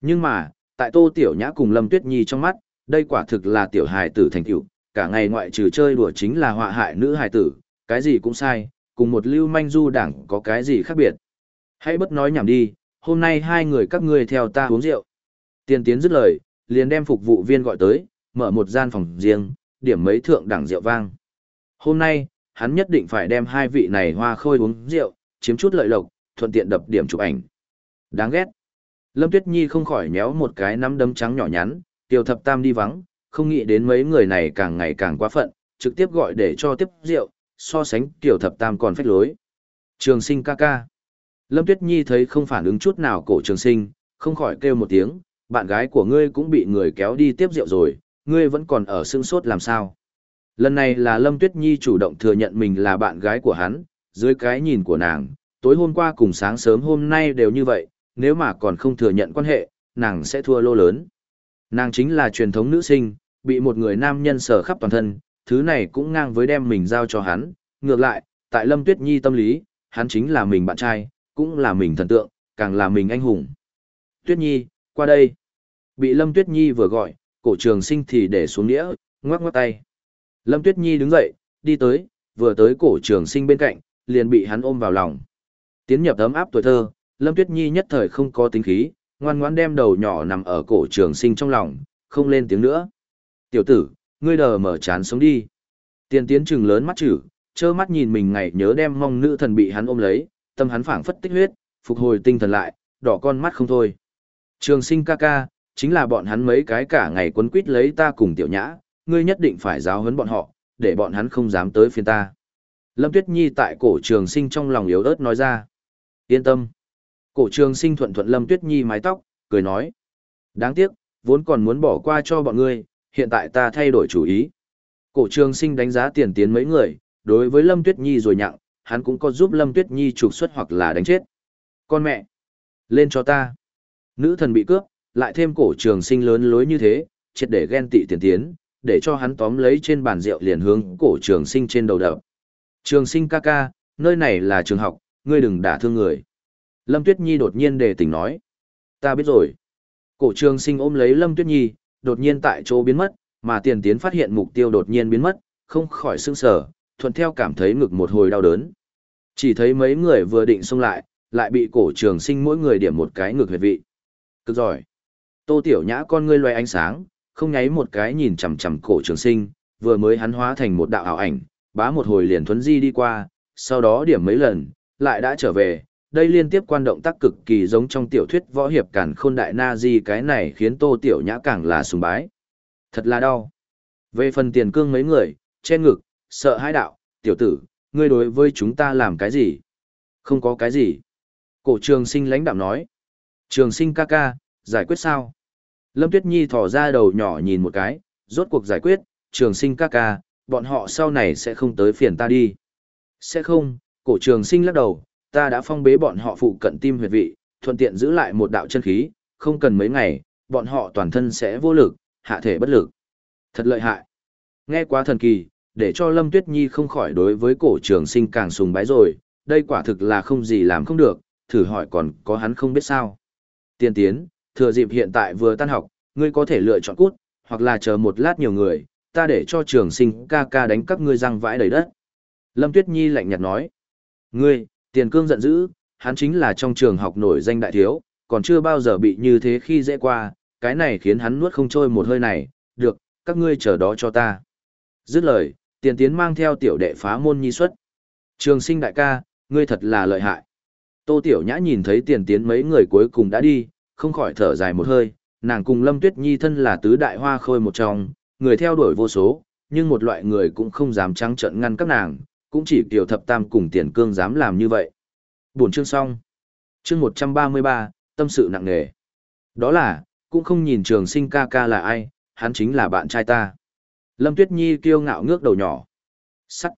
Nhưng mà, tại Tô Tiểu Nhã cùng Lâm Tuyết Nhi trong mắt, đây quả thực là tiểu hài tử thành tựu, cả ngày ngoại trừ chơi đùa chính là họa hại nữ hài tử, cái gì cũng sai, cùng một lưu manh du đảng có cái gì khác biệt. Hãy bất nói nhảm đi, hôm nay hai người các ngươi theo ta uống rượu. Tiền tiến dứt lời, liền đem phục vụ viên gọi tới, mở một gian phòng riêng, điểm mấy thượng đẳng rượu vang. Hôm nay, hắn nhất định phải đem hai vị này hoa khôi uống rượu, chiếm chút lợi lộc, thuận tiện đập điểm chụp ảnh. Đáng ghét. Lâm Tuyết Nhi không khỏi méo một cái nắm đấm trắng nhỏ nhắn, tiểu thập tam đi vắng, không nghĩ đến mấy người này càng ngày càng quá phận, trực tiếp gọi để cho tiếp rượu, so sánh tiểu thập tam còn phách lối. Trường sinh ca ca. Lâm Tuyết Nhi thấy không phản ứng chút nào cổ trường sinh, không khỏi kêu một tiếng, bạn gái của ngươi cũng bị người kéo đi tiếp rượu rồi, ngươi vẫn còn ở sương sốt làm sao. Lần này là Lâm Tuyết Nhi chủ động thừa nhận mình là bạn gái của hắn, dưới cái nhìn của nàng, tối hôm qua cùng sáng sớm hôm nay đều như vậy, nếu mà còn không thừa nhận quan hệ, nàng sẽ thua lô lớn. Nàng chính là truyền thống nữ sinh, bị một người nam nhân sở khắp toàn thân, thứ này cũng ngang với đem mình giao cho hắn, ngược lại, tại Lâm Tuyết Nhi tâm lý, hắn chính là mình bạn trai, cũng là mình thần tượng, càng là mình anh hùng. Tuyết Nhi, qua đây. Bị Lâm Tuyết Nhi vừa gọi, cổ trường sinh thì để xuống đĩa, ngoắc ngoắc tay. Lâm Tuyết Nhi đứng dậy, đi tới, vừa tới cổ trường sinh bên cạnh, liền bị hắn ôm vào lòng. Tiến nhập ấm áp tuổi thơ, Lâm Tuyết Nhi nhất thời không có tính khí, ngoan ngoãn đem đầu nhỏ nằm ở cổ trường sinh trong lòng, không lên tiếng nữa. Tiểu tử, ngươi đờ mở chán sống đi. Tiền tiến trừng lớn mắt chữ, trơ mắt nhìn mình ngày nhớ đem mong nữ thần bị hắn ôm lấy, tâm hắn phảng phất tích huyết, phục hồi tinh thần lại, đỏ con mắt không thôi. Trường sinh ca ca, chính là bọn hắn mấy cái cả ngày quấn quýt lấy ta cùng tiểu nhã, ngươi nhất định phải giáo huấn bọn họ, để bọn hắn không dám tới phiên ta. Lâm Tuyết Nhi tại cổ trường sinh trong lòng yếu ớt nói ra. Yên tâm. Cổ trường sinh thuận thuận Lâm Tuyết Nhi mái tóc, cười nói. Đáng tiếc, vốn còn muốn bỏ qua cho bọn ngươi, hiện tại ta thay đổi chủ ý. Cổ trường sinh đánh giá tiền tiến mấy người, đối với Lâm Tuyết Nhi rồi nhặng, hắn cũng có giúp Lâm Tuyết Nhi trục xuất hoặc là đánh chết. Con mẹ! Lên cho ta! Nữ thần bị cướp, lại thêm cổ trường sinh lớn lối như thế, triệt để ghen tị tiền tiến, để cho hắn tóm lấy trên bàn rượu liền hướng cổ trường sinh trên đầu đập. Trường sinh ca ca, nơi này là trường học, ngươi đừng đả thương người. Lâm Tuyết Nhi đột nhiên đề tỉnh nói. Ta biết rồi. Cổ trường sinh ôm lấy Lâm Tuyết Nhi, đột nhiên tại chỗ biến mất, mà tiền tiến phát hiện mục tiêu đột nhiên biến mất, không khỏi sưng sở, thuận theo cảm thấy ngực một hồi đau đớn. Chỉ thấy mấy người vừa định xông lại, lại bị cổ trường sinh mỗi người điểm một cái ngực huyệt vị. Cực giỏi. Tô Tiểu Nhã con ngươi loay ánh sáng, không nháy một cái nhìn chằm chằm cổ trường sinh, vừa mới hắn hóa thành một đạo ảo ảnh, bá một hồi liền thuấn di đi qua, sau đó điểm mấy lần, lại đã trở về. Đây liên tiếp quan động tác cực kỳ giống trong tiểu thuyết võ hiệp cản khôn đại na di cái này khiến Tô Tiểu Nhã càng là sùng bái. Thật là đau. Về phần tiền cương mấy người, che ngực, sợ hãi đạo, tiểu tử, ngươi đối với chúng ta làm cái gì? Không có cái gì. Cổ trường sinh lãnh đạo nói. Trường sinh ca ca, giải quyết sao? Lâm Tuyết Nhi thỏ ra đầu nhỏ nhìn một cái, rốt cuộc giải quyết, trường sinh ca ca, bọn họ sau này sẽ không tới phiền ta đi. Sẽ không, cổ trường sinh lắc đầu, ta đã phong bế bọn họ phụ cận tim huyệt vị, thuận tiện giữ lại một đạo chân khí, không cần mấy ngày, bọn họ toàn thân sẽ vô lực, hạ thể bất lực. Thật lợi hại. Nghe quá thần kỳ, để cho Lâm Tuyết Nhi không khỏi đối với cổ trường sinh càng sùng bái rồi, đây quả thực là không gì làm không được, thử hỏi còn có hắn không biết sao. Tiên tiến, thừa dịp hiện tại vừa tan học, ngươi có thể lựa chọn cút, hoặc là chờ một lát nhiều người, ta để cho trường sinh ca ca đánh các ngươi răng vãi đầy đất. Lâm Tuyết Nhi lạnh nhạt nói, ngươi, tiền cương giận dữ, hắn chính là trong trường học nổi danh đại thiếu, còn chưa bao giờ bị như thế khi dễ qua, cái này khiến hắn nuốt không trôi một hơi này, được, các ngươi chờ đó cho ta. Dứt lời, tiền tiến mang theo tiểu đệ phá môn nhi xuất. Trường sinh đại ca, ngươi thật là lợi hại. Tô tiểu nhã nhìn thấy tiền tiến mấy người cuối cùng đã đi, không khỏi thở dài một hơi, nàng cùng Lâm Tuyết Nhi thân là tứ đại hoa khôi một trong, người theo đuổi vô số, nhưng một loại người cũng không dám trắng trợn ngăn các nàng, cũng chỉ tiểu thập tam cùng tiền cương dám làm như vậy. Buổi chương xong. Chương 133, tâm sự nặng nề. Đó là, cũng không nhìn trường sinh ca ca là ai, hắn chính là bạn trai ta. Lâm Tuyết Nhi kiêu ngạo ngước đầu nhỏ. Sắt.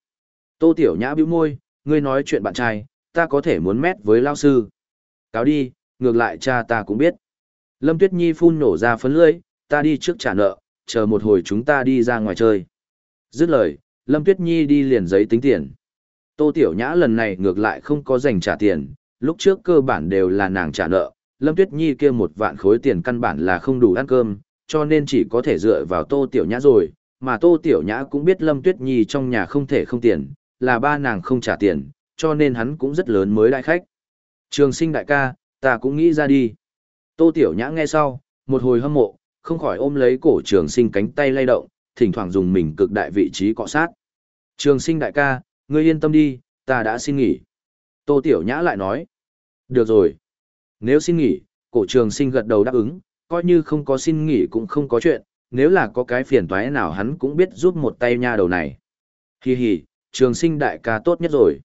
Tô Tiểu Nhã bĩu môi, ngươi nói chuyện bạn trai, ta có thể muốn mét với lao sư. Cáo đi, ngược lại cha ta cũng biết. Lâm Tuyết Nhi phun nổ ra phấn lưỡi, ta đi trước trả nợ, chờ một hồi chúng ta đi ra ngoài chơi. Dứt lời, Lâm Tuyết Nhi đi liền giấy tính tiền. Tô Tiểu Nhã lần này ngược lại không có dành trả tiền, lúc trước cơ bản đều là nàng trả nợ, Lâm Tuyết Nhi kia một vạn khối tiền căn bản là không đủ ăn cơm, cho nên chỉ có thể dựa vào Tô Tiểu Nhã rồi, mà Tô Tiểu Nhã cũng biết Lâm Tuyết Nhi trong nhà không thể không tiền, là ba nàng không trả tiền, cho nên hắn cũng rất lớn mới đại khách. Trường sinh đại ca, ta cũng nghĩ ra đi. Tô Tiểu Nhã nghe sau, một hồi hâm mộ, không khỏi ôm lấy cổ trường sinh cánh tay lay động, thỉnh thoảng dùng mình cực đại vị trí cọ sát. Trường sinh đại ca, ngươi yên tâm đi, ta đã xin nghỉ. Tô Tiểu Nhã lại nói. Được rồi. Nếu xin nghỉ, cổ trường sinh gật đầu đáp ứng, coi như không có xin nghỉ cũng không có chuyện, nếu là có cái phiền toái nào hắn cũng biết giúp một tay nha đầu này. Hi hi, trường sinh đại ca tốt nhất rồi.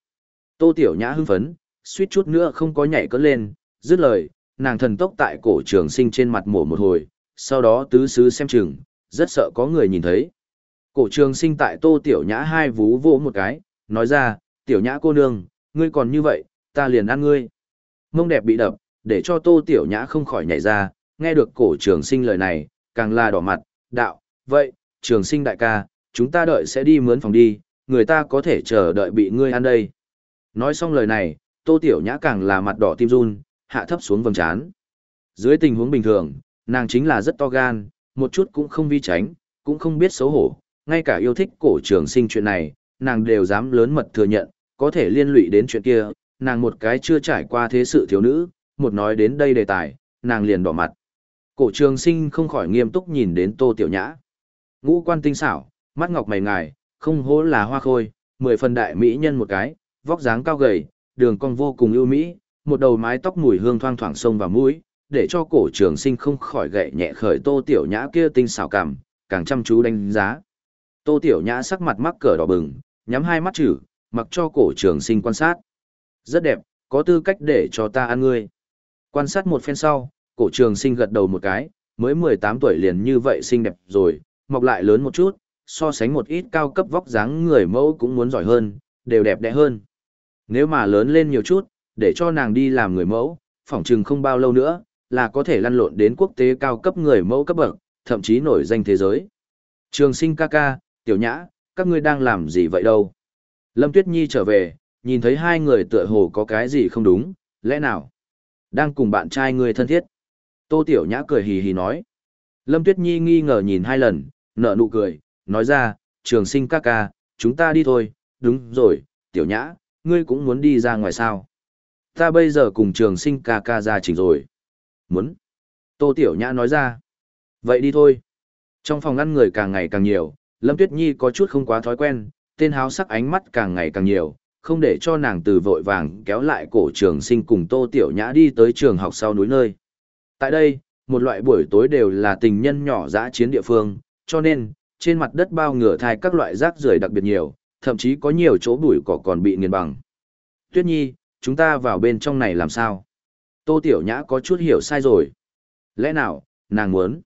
Tô Tiểu Nhã hưng phấn, suýt chút nữa không có nhảy cất lên, dứt lời, nàng thần tốc tại cổ trường sinh trên mặt mổ một hồi, sau đó tứ xứ xem chừng, rất sợ có người nhìn thấy. Cổ trường sinh tại Tô Tiểu Nhã hai vú vỗ một cái, nói ra, Tiểu Nhã cô nương, ngươi còn như vậy, ta liền ăn ngươi. Mông đẹp bị đập, để cho Tô Tiểu Nhã không khỏi nhảy ra, nghe được cổ trường sinh lời này, càng là đỏ mặt, đạo, vậy, trường sinh đại ca, chúng ta đợi sẽ đi mướn phòng đi, người ta có thể chờ đợi bị ngươi ăn đây. Nói xong lời này, Tô Tiểu Nhã càng là mặt đỏ tim run, hạ thấp xuống vầng trán. Dưới tình huống bình thường, nàng chính là rất to gan, một chút cũng không vi tránh, cũng không biết xấu hổ, ngay cả yêu thích cổ trường sinh chuyện này, nàng đều dám lớn mật thừa nhận, có thể liên lụy đến chuyện kia, nàng một cái chưa trải qua thế sự thiếu nữ, một nói đến đây đề tài, nàng liền đỏ mặt. Cổ trường sinh không khỏi nghiêm túc nhìn đến tô tiểu nhã. Ngũ quan tinh xảo, mắt ngọc mày ngài, không hố là hoa khôi, mười phần đại mỹ nhân một cái, vóc dáng cao gầy, đường cong vô cùng ưu mỹ, một đầu mái tóc mùi hương thoang thoảng sông vào mũi, để cho cổ trường sinh không khỏi gậy nhẹ khởi tô tiểu nhã kia tinh xảo cảm, càng chăm chú đánh giá. Tô Tiểu Nhã sắc mặt mắc cờ đỏ bừng, nhắm hai mắt chữ, mặc cho cổ trường sinh quan sát. Rất đẹp, có tư cách để cho ta ăn ngươi. Quan sát một phen sau, cổ trường sinh gật đầu một cái, mới 18 tuổi liền như vậy xinh đẹp rồi, mọc lại lớn một chút, so sánh một ít cao cấp vóc dáng người mẫu cũng muốn giỏi hơn, đều đẹp đẽ hơn. Nếu mà lớn lên nhiều chút, để cho nàng đi làm người mẫu, phỏng chừng không bao lâu nữa, là có thể lăn lộn đến quốc tế cao cấp người mẫu cấp bậc, thậm chí nổi danh thế giới. Trường sinh ca ca, tiểu nhã, các ngươi đang làm gì vậy đâu? Lâm Tuyết Nhi trở về, nhìn thấy hai người tựa hồ có cái gì không đúng, lẽ nào? Đang cùng bạn trai người thân thiết. Tô Tiểu Nhã cười hì hì nói. Lâm Tuyết Nhi nghi ngờ nhìn hai lần, nở nụ cười, nói ra, trường sinh ca ca, chúng ta đi thôi, đúng rồi, Tiểu Nhã, ngươi cũng muốn đi ra ngoài sao? Ta bây giờ cùng trường sinh ca ca ra chỉnh rồi. Muốn. Tô Tiểu Nhã nói ra. Vậy đi thôi. Trong phòng ngăn người càng ngày càng nhiều, Lâm Tuyết Nhi có chút không quá thói quen, tên háo sắc ánh mắt càng ngày càng nhiều, không để cho nàng từ vội vàng kéo lại cổ trường sinh cùng Tô Tiểu Nhã đi tới trường học sau núi nơi. Tại đây, một loại buổi tối đều là tình nhân nhỏ dã chiến địa phương, cho nên, trên mặt đất bao ngửa thai các loại rác rưởi đặc biệt nhiều, thậm chí có nhiều chỗ bụi cỏ còn bị nghiền bằng. Tuyết Nhi, chúng ta vào bên trong này làm sao? Tô Tiểu Nhã có chút hiểu sai rồi. Lẽ nào, nàng muốn?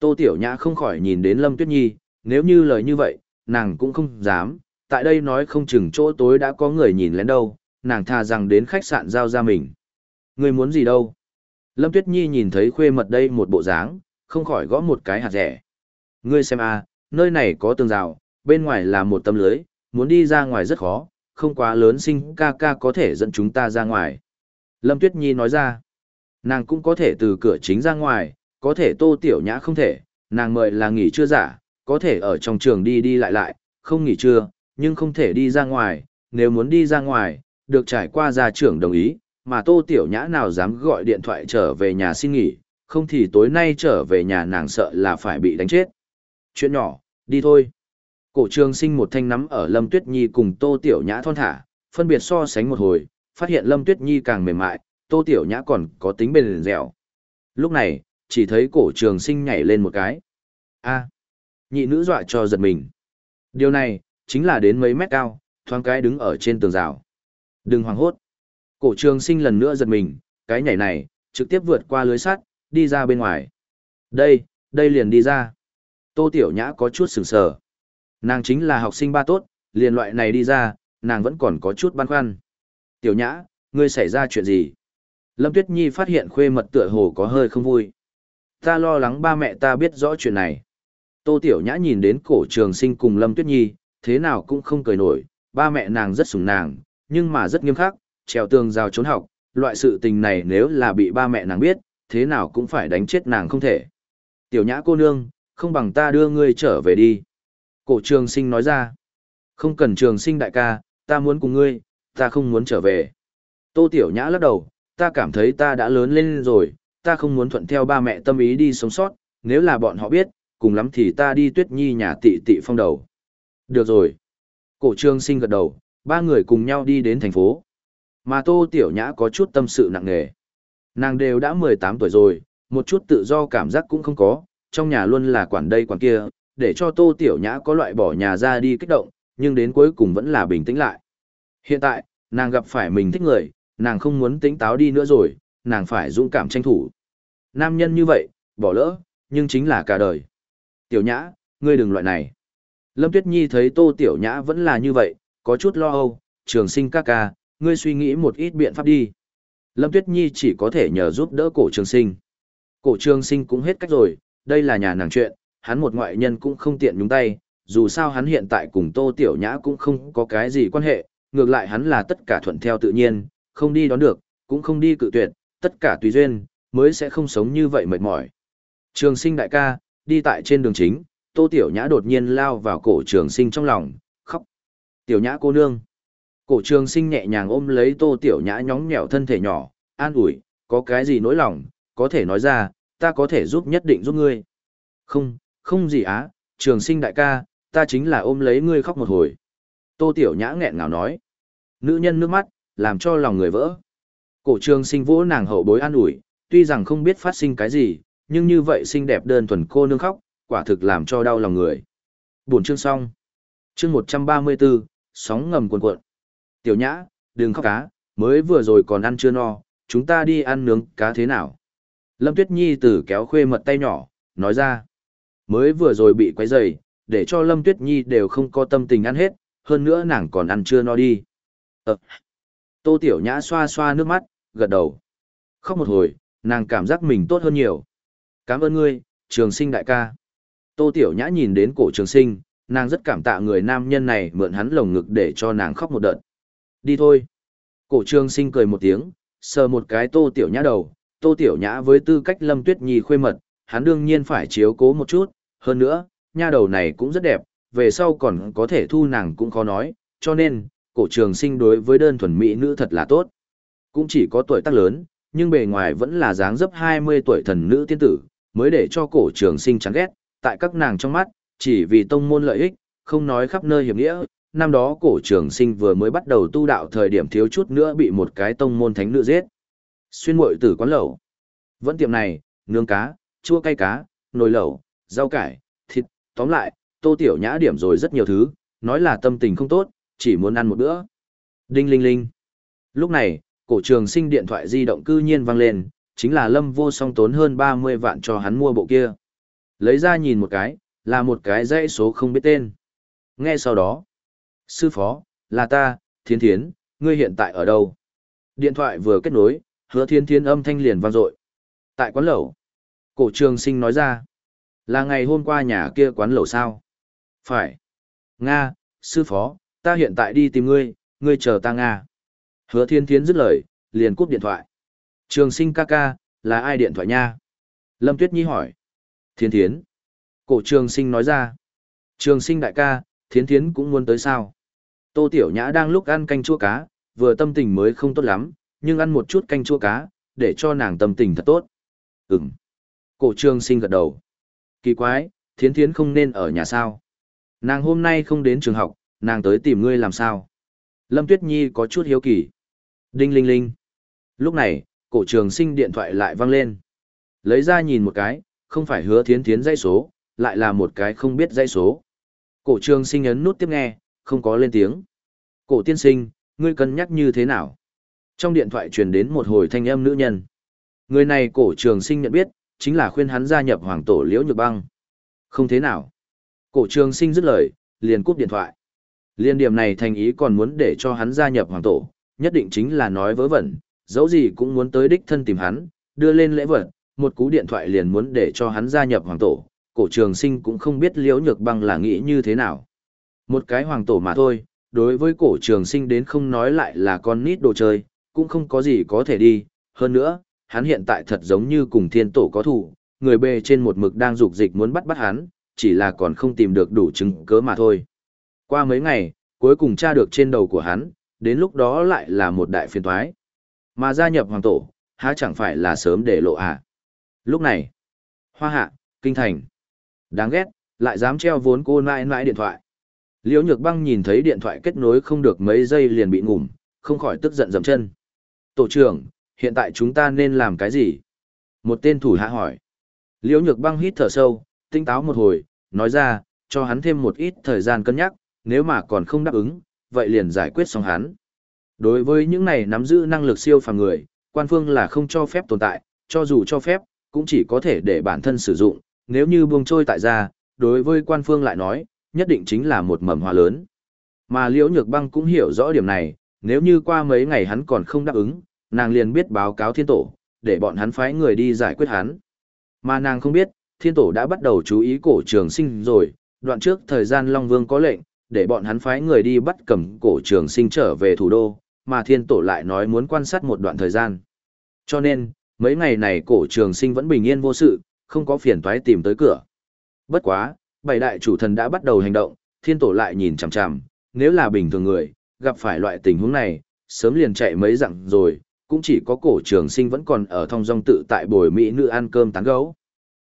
Tô Tiểu Nhã không khỏi nhìn đến Lâm Tuyết Nhi, nếu như lời như vậy, nàng cũng không dám, tại đây nói không chừng chỗ tối đã có người nhìn lén đâu, nàng thà rằng đến khách sạn giao ra mình. Người muốn gì đâu? Lâm Tuyết Nhi nhìn thấy khuê mật đây một bộ dáng, không khỏi gõ một cái hạt rẻ. Ngươi xem a, nơi này có tường rào, bên ngoài là một tấm lưới, muốn đi ra ngoài rất khó, không quá lớn sinh ca ca có thể dẫn chúng ta ra ngoài. Lâm Tuyết Nhi nói ra, nàng cũng có thể từ cửa chính ra ngoài, có thể tô tiểu nhã không thể, nàng mời là nghỉ trưa giả, có thể ở trong trường đi đi lại lại, không nghỉ trưa, nhưng không thể đi ra ngoài, nếu muốn đi ra ngoài, được trải qua gia trưởng đồng ý, mà tô tiểu nhã nào dám gọi điện thoại trở về nhà xin nghỉ, không thì tối nay trở về nhà nàng sợ là phải bị đánh chết. Chuyện nhỏ, đi thôi. Cổ trường sinh một thanh nắm ở Lâm Tuyết Nhi cùng Tô Tiểu Nhã thon thả, phân biệt so sánh một hồi, phát hiện Lâm Tuyết Nhi càng mềm mại, Tô Tiểu Nhã còn có tính bền dẻo. Lúc này, chỉ thấy cổ trường sinh nhảy lên một cái. a nhị nữ dọa cho giật mình. Điều này, chính là đến mấy mét cao, thoáng cái đứng ở trên tường rào. Đừng hoảng hốt. Cổ trường sinh lần nữa giật mình, cái nhảy này, trực tiếp vượt qua lưới sắt, đi ra bên ngoài. Đây, đây liền đi ra. Tô Tiểu Nhã có chút sừng sờ. Nàng chính là học sinh ba tốt, liền loại này đi ra, nàng vẫn còn có chút băn khoăn. Tiểu Nhã, ngươi xảy ra chuyện gì? Lâm Tuyết Nhi phát hiện khuê mật tựa hồ có hơi không vui. Ta lo lắng ba mẹ ta biết rõ chuyện này. Tô Tiểu Nhã nhìn đến cổ trường sinh cùng Lâm Tuyết Nhi, thế nào cũng không cười nổi, ba mẹ nàng rất sủng nàng, nhưng mà rất nghiêm khắc, trèo tường rào trốn học, loại sự tình này nếu là bị ba mẹ nàng biết, thế nào cũng phải đánh chết nàng không thể. Tiểu Nhã cô nương, không bằng ta đưa ngươi trở về đi. Cổ trường sinh nói ra, không cần trường sinh đại ca, ta muốn cùng ngươi, ta không muốn trở về. Tô Tiểu Nhã lắc đầu, ta cảm thấy ta đã lớn lên rồi, ta không muốn thuận theo ba mẹ tâm ý đi sống sót, nếu là bọn họ biết, cùng lắm thì ta đi tuyết nhi nhà tị tị phong đầu. Được rồi. Cổ trương sinh gật đầu, ba người cùng nhau đi đến thành phố. Mà Tô Tiểu Nhã có chút tâm sự nặng nề. Nàng đều đã 18 tuổi rồi, một chút tự do cảm giác cũng không có, trong nhà luôn là quản đây quản kia, để cho Tô Tiểu Nhã có loại bỏ nhà ra đi kích động, nhưng đến cuối cùng vẫn là bình tĩnh lại. Hiện tại, nàng gặp phải mình thích người, nàng không muốn tính táo đi nữa rồi, nàng phải dũng cảm tranh thủ. Nam nhân như vậy, bỏ lỡ, nhưng chính là cả đời. Tiểu Nhã, ngươi đừng loại này. Lâm Tuyết Nhi thấy Tô Tiểu Nhã vẫn là như vậy, có chút lo âu, trường sinh ca ca, ngươi suy nghĩ một ít biện pháp đi. Lâm Tuyết Nhi chỉ có thể nhờ giúp đỡ cổ trường sinh. Cổ trường sinh cũng hết cách rồi, đây là nhà nàng chuyện, hắn một ngoại nhân cũng không tiện nhúng tay, dù sao hắn hiện tại cùng Tô Tiểu Nhã cũng không có cái gì quan hệ, ngược lại hắn là tất cả thuận theo tự nhiên, không đi đón được, cũng không đi cự tuyệt, tất cả tùy duyên, mới sẽ không sống như vậy mệt mỏi. Trường sinh đại ca, đi tại trên đường chính, Tô Tiểu Nhã đột nhiên lao vào cổ trường sinh trong lòng, khóc. Tiểu Nhã cô nương. Cổ trường sinh nhẹ nhàng ôm lấy Tô Tiểu Nhã nhóng nhẽo thân thể nhỏ, an ủi, có cái gì nỗi lòng, có thể nói ra, ta có thể giúp nhất định giúp ngươi. Không, không gì á, trường sinh đại ca, ta chính là ôm lấy ngươi khóc một hồi. Tô Tiểu Nhã nghẹn ngào nói. Nữ nhân nước mắt, làm cho lòng người vỡ. Cổ trường sinh vỗ nàng hậu bối an ủi, tuy rằng không biết phát sinh cái gì, nhưng như vậy xinh đẹp đơn thuần cô nương khóc, quả thực làm cho đau lòng người. Buồn chương xong. Chương 134, sóng ngầm cuộn cuộn. Tiểu nhã, đừng khóc cá, mới vừa rồi còn ăn chưa no, chúng ta đi ăn nướng cá thế nào? Lâm Tuyết Nhi từ kéo khuê mật tay nhỏ, nói ra. Mới vừa rồi bị quấy rầy, để cho Lâm Tuyết Nhi đều không có tâm tình ăn hết, hơn nữa nàng còn ăn chưa no đi. Ờ. Tô Tiểu Nhã xoa xoa nước mắt, gật đầu. Khóc một hồi, nàng cảm giác mình tốt hơn nhiều. Cảm ơn ngươi, trường sinh đại ca. Tô Tiểu Nhã nhìn đến cổ trường sinh, nàng rất cảm tạ người nam nhân này mượn hắn lồng ngực để cho nàng khóc một đợt. Đi thôi. Cổ trường sinh cười một tiếng, sờ một cái Tô Tiểu Nhã đầu. Tô Tiểu Nhã với tư cách Lâm Tuyết Nhi khuê mật, hắn đương nhiên phải chiếu cố một chút. Hơn nữa, nha đầu này cũng rất đẹp, về sau còn có thể thu nàng cũng khó nói, cho nên, cổ trường sinh đối với đơn thuần mỹ nữ thật là tốt. Cũng chỉ có tuổi tác lớn, nhưng bề ngoài vẫn là dáng dấp 20 tuổi thần nữ tiên tử, mới để cho cổ trường sinh chán ghét, tại các nàng trong mắt, chỉ vì tông môn lợi ích, không nói khắp nơi hiểm nghĩa. Năm đó cổ trường sinh vừa mới bắt đầu tu đạo thời điểm thiếu chút nữa bị một cái tông môn thánh nữ giết. Xuyên mội tử quán lẩu. Vẫn tiệm này, nướng cá, chua cay cá, nồi lẩu, rau cải, thịt, tóm lại, tô tiểu nhã điểm rồi rất nhiều thứ, nói là tâm tình không tốt, chỉ muốn ăn một bữa. Đinh linh linh. Lúc này, cổ trường sinh điện thoại di động cư nhiên vang lên, chính là lâm vô song tốn hơn 30 vạn cho hắn mua bộ kia. Lấy ra nhìn một cái, là một cái dãy số không biết tên. Nghe sau đó, sư phó, là ta, thiên thiến, ngươi hiện tại ở đâu? Điện thoại vừa kết nối, hứa thiên thiến âm thanh liền vang dội Tại quán lẩu. Cổ trường sinh nói ra, là ngày hôm qua nhà kia quán lẩu sao? Phải. Nga, sư phó, ta hiện tại đi tìm ngươi, ngươi chờ ta Nga. Hứa thiên thiến dứt lời, liền cúp điện thoại. Trường sinh ca ca, là ai điện thoại nha? Lâm Tuyết Nhi hỏi. Thiên thiến. Cổ trường sinh nói ra. Trường sinh đại ca, Thiên thiến cũng muốn tới sao? Tô Tiểu Nhã đang lúc ăn canh chua cá, vừa tâm tình mới không tốt lắm, nhưng ăn một chút canh chua cá, để cho nàng tâm tình thật tốt. Ừm. Cổ trường sinh gật đầu. Kỳ quái, thiến thiến không nên ở nhà sao? Nàng hôm nay không đến trường học, nàng tới tìm ngươi làm sao? Lâm Tuyết Nhi có chút hiếu kỳ. Đinh linh linh. Lúc này, cổ trường sinh điện thoại lại vang lên. Lấy ra nhìn một cái, không phải hứa thiến thiến dây số, lại là một cái không biết dây số. Cổ trường sinh ấn nút tiếp nghe, không có lên tiếng. Cổ tiên sinh, ngươi cân nhắc như thế nào? Trong điện thoại truyền đến một hồi thanh âm nữ nhân. Người này cổ trường sinh nhận biết, chính là khuyên hắn gia nhập hoàng tổ liễu nhược băng. Không thế nào. Cổ trường sinh dứt lời, liền cúp điện thoại. Liên điểm này thành ý còn muốn để cho hắn gia nhập hoàng tổ, nhất định chính là nói vớ vẩn, dẫu gì cũng muốn tới đích thân tìm hắn, đưa lên lễ vật, một cú điện thoại liền muốn để cho hắn gia nhập hoàng tổ, cổ trường sinh cũng không biết liễu nhược băng là nghĩ như thế nào. Một cái hoàng tổ mà thôi, đối với cổ trường sinh đến không nói lại là con nít đồ chơi, cũng không có gì có thể đi, hơn nữa, hắn hiện tại thật giống như cùng thiên tổ có thủ, người bề trên một mực đang dục dịch muốn bắt bắt hắn, chỉ là còn không tìm được đủ chứng cớ mà thôi. Qua mấy ngày, cuối cùng tra được trên đầu của hắn, đến lúc đó lại là một đại phiền thoái. Mà gia nhập hoàng tổ, há chẳng phải là sớm để lộ à. Lúc này, hoa hạ, kinh thành. Đáng ghét, lại dám treo vốn cô nãi nãi điện thoại. Liễu Nhược Băng nhìn thấy điện thoại kết nối không được mấy giây liền bị ngủm, không khỏi tức giận dậm chân. Tổ trưởng, hiện tại chúng ta nên làm cái gì? Một tên thủ hạ hỏi. Liễu Nhược Băng hít thở sâu, tinh táo một hồi, nói ra, cho hắn thêm một ít thời gian cân nhắc, nếu mà còn không đáp ứng, vậy liền giải quyết xong hắn. Đối với những này nắm giữ năng lực siêu phàm người, quan phương là không cho phép tồn tại, cho dù cho phép, cũng chỉ có thể để bản thân sử dụng, nếu như buông trôi tại ra, đối với quan phương lại nói, nhất định chính là một mầm hoa lớn. Mà Liễu Nhược Băng cũng hiểu rõ điểm này, nếu như qua mấy ngày hắn còn không đáp ứng, nàng liền biết báo cáo thiên tổ, để bọn hắn phái người đi giải quyết hắn. Mà nàng không biết, thiên tổ đã bắt đầu chú ý cổ trường sinh rồi, đoạn trước thời gian Long Vương có lệnh, để bọn hắn phái người đi bắt cầm cổ trường sinh trở về thủ đô, mà thiên tổ lại nói muốn quan sát một đoạn thời gian. Cho nên, mấy ngày này cổ trường sinh vẫn bình yên vô sự, không có phiền toái tìm tới cửa. Bất quá, bảy đại chủ thần đã bắt đầu hành động, thiên tổ lại nhìn chằm chằm, nếu là bình thường người, gặp phải loại tình huống này, sớm liền chạy mấy dặm rồi, cũng chỉ có cổ trường sinh vẫn còn ở thong dong tự tại bồi mỹ nữ ăn cơm tán gấu.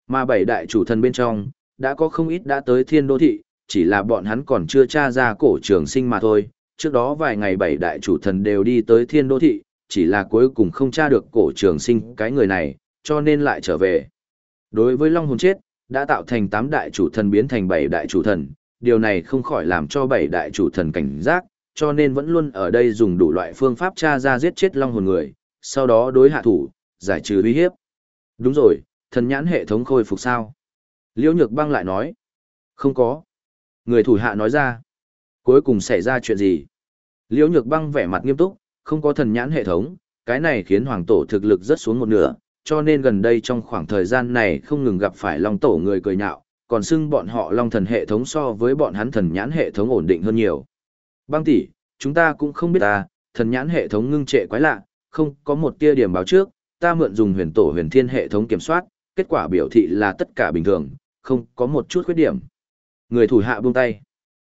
Mà bảy đại chủ thần bên trong, đã có không ít đã tới thiên đô thị, chỉ là bọn hắn còn chưa tra ra cổ trường sinh mà thôi. Trước đó vài ngày bảy đại chủ thần đều đi tới thiên đô thị, chỉ là cuối cùng không tra được cổ trường sinh cái người này, cho nên lại trở về. Đối với Long hồn chết, đã tạo thành tám đại chủ thần biến thành bảy đại chủ thần, điều này không khỏi làm cho bảy đại chủ thần cảnh giác, cho nên vẫn luôn ở đây dùng đủ loại phương pháp tra ra giết chết long hồn người, sau đó đối hạ thủ, giải trừ uy hiếp. Đúng rồi, thần nhãn hệ thống khôi phục sao? Liễu Nhược Băng lại nói. Không có. Người thủ hạ nói ra. Cuối cùng xảy ra chuyện gì? Liễu Nhược Băng vẻ mặt nghiêm túc, không có thần nhãn hệ thống, cái này khiến hoàng tổ thực lực rất xuống một nửa, cho nên gần đây trong khoảng thời gian này không ngừng gặp phải long tổ người cười nhạo, còn xưng bọn họ long thần hệ thống so với bọn hắn thần nhãn hệ thống ổn định hơn nhiều. Băng tỷ, chúng ta cũng không biết ta, thần nhãn hệ thống ngưng trệ quái lạ, không có một tia điểm báo trước, ta mượn dùng huyền tổ huyền thiên hệ thống kiểm soát, kết quả biểu thị là tất cả bình thường, không có một chút khuyết điểm. Người thủ hạ buông tay.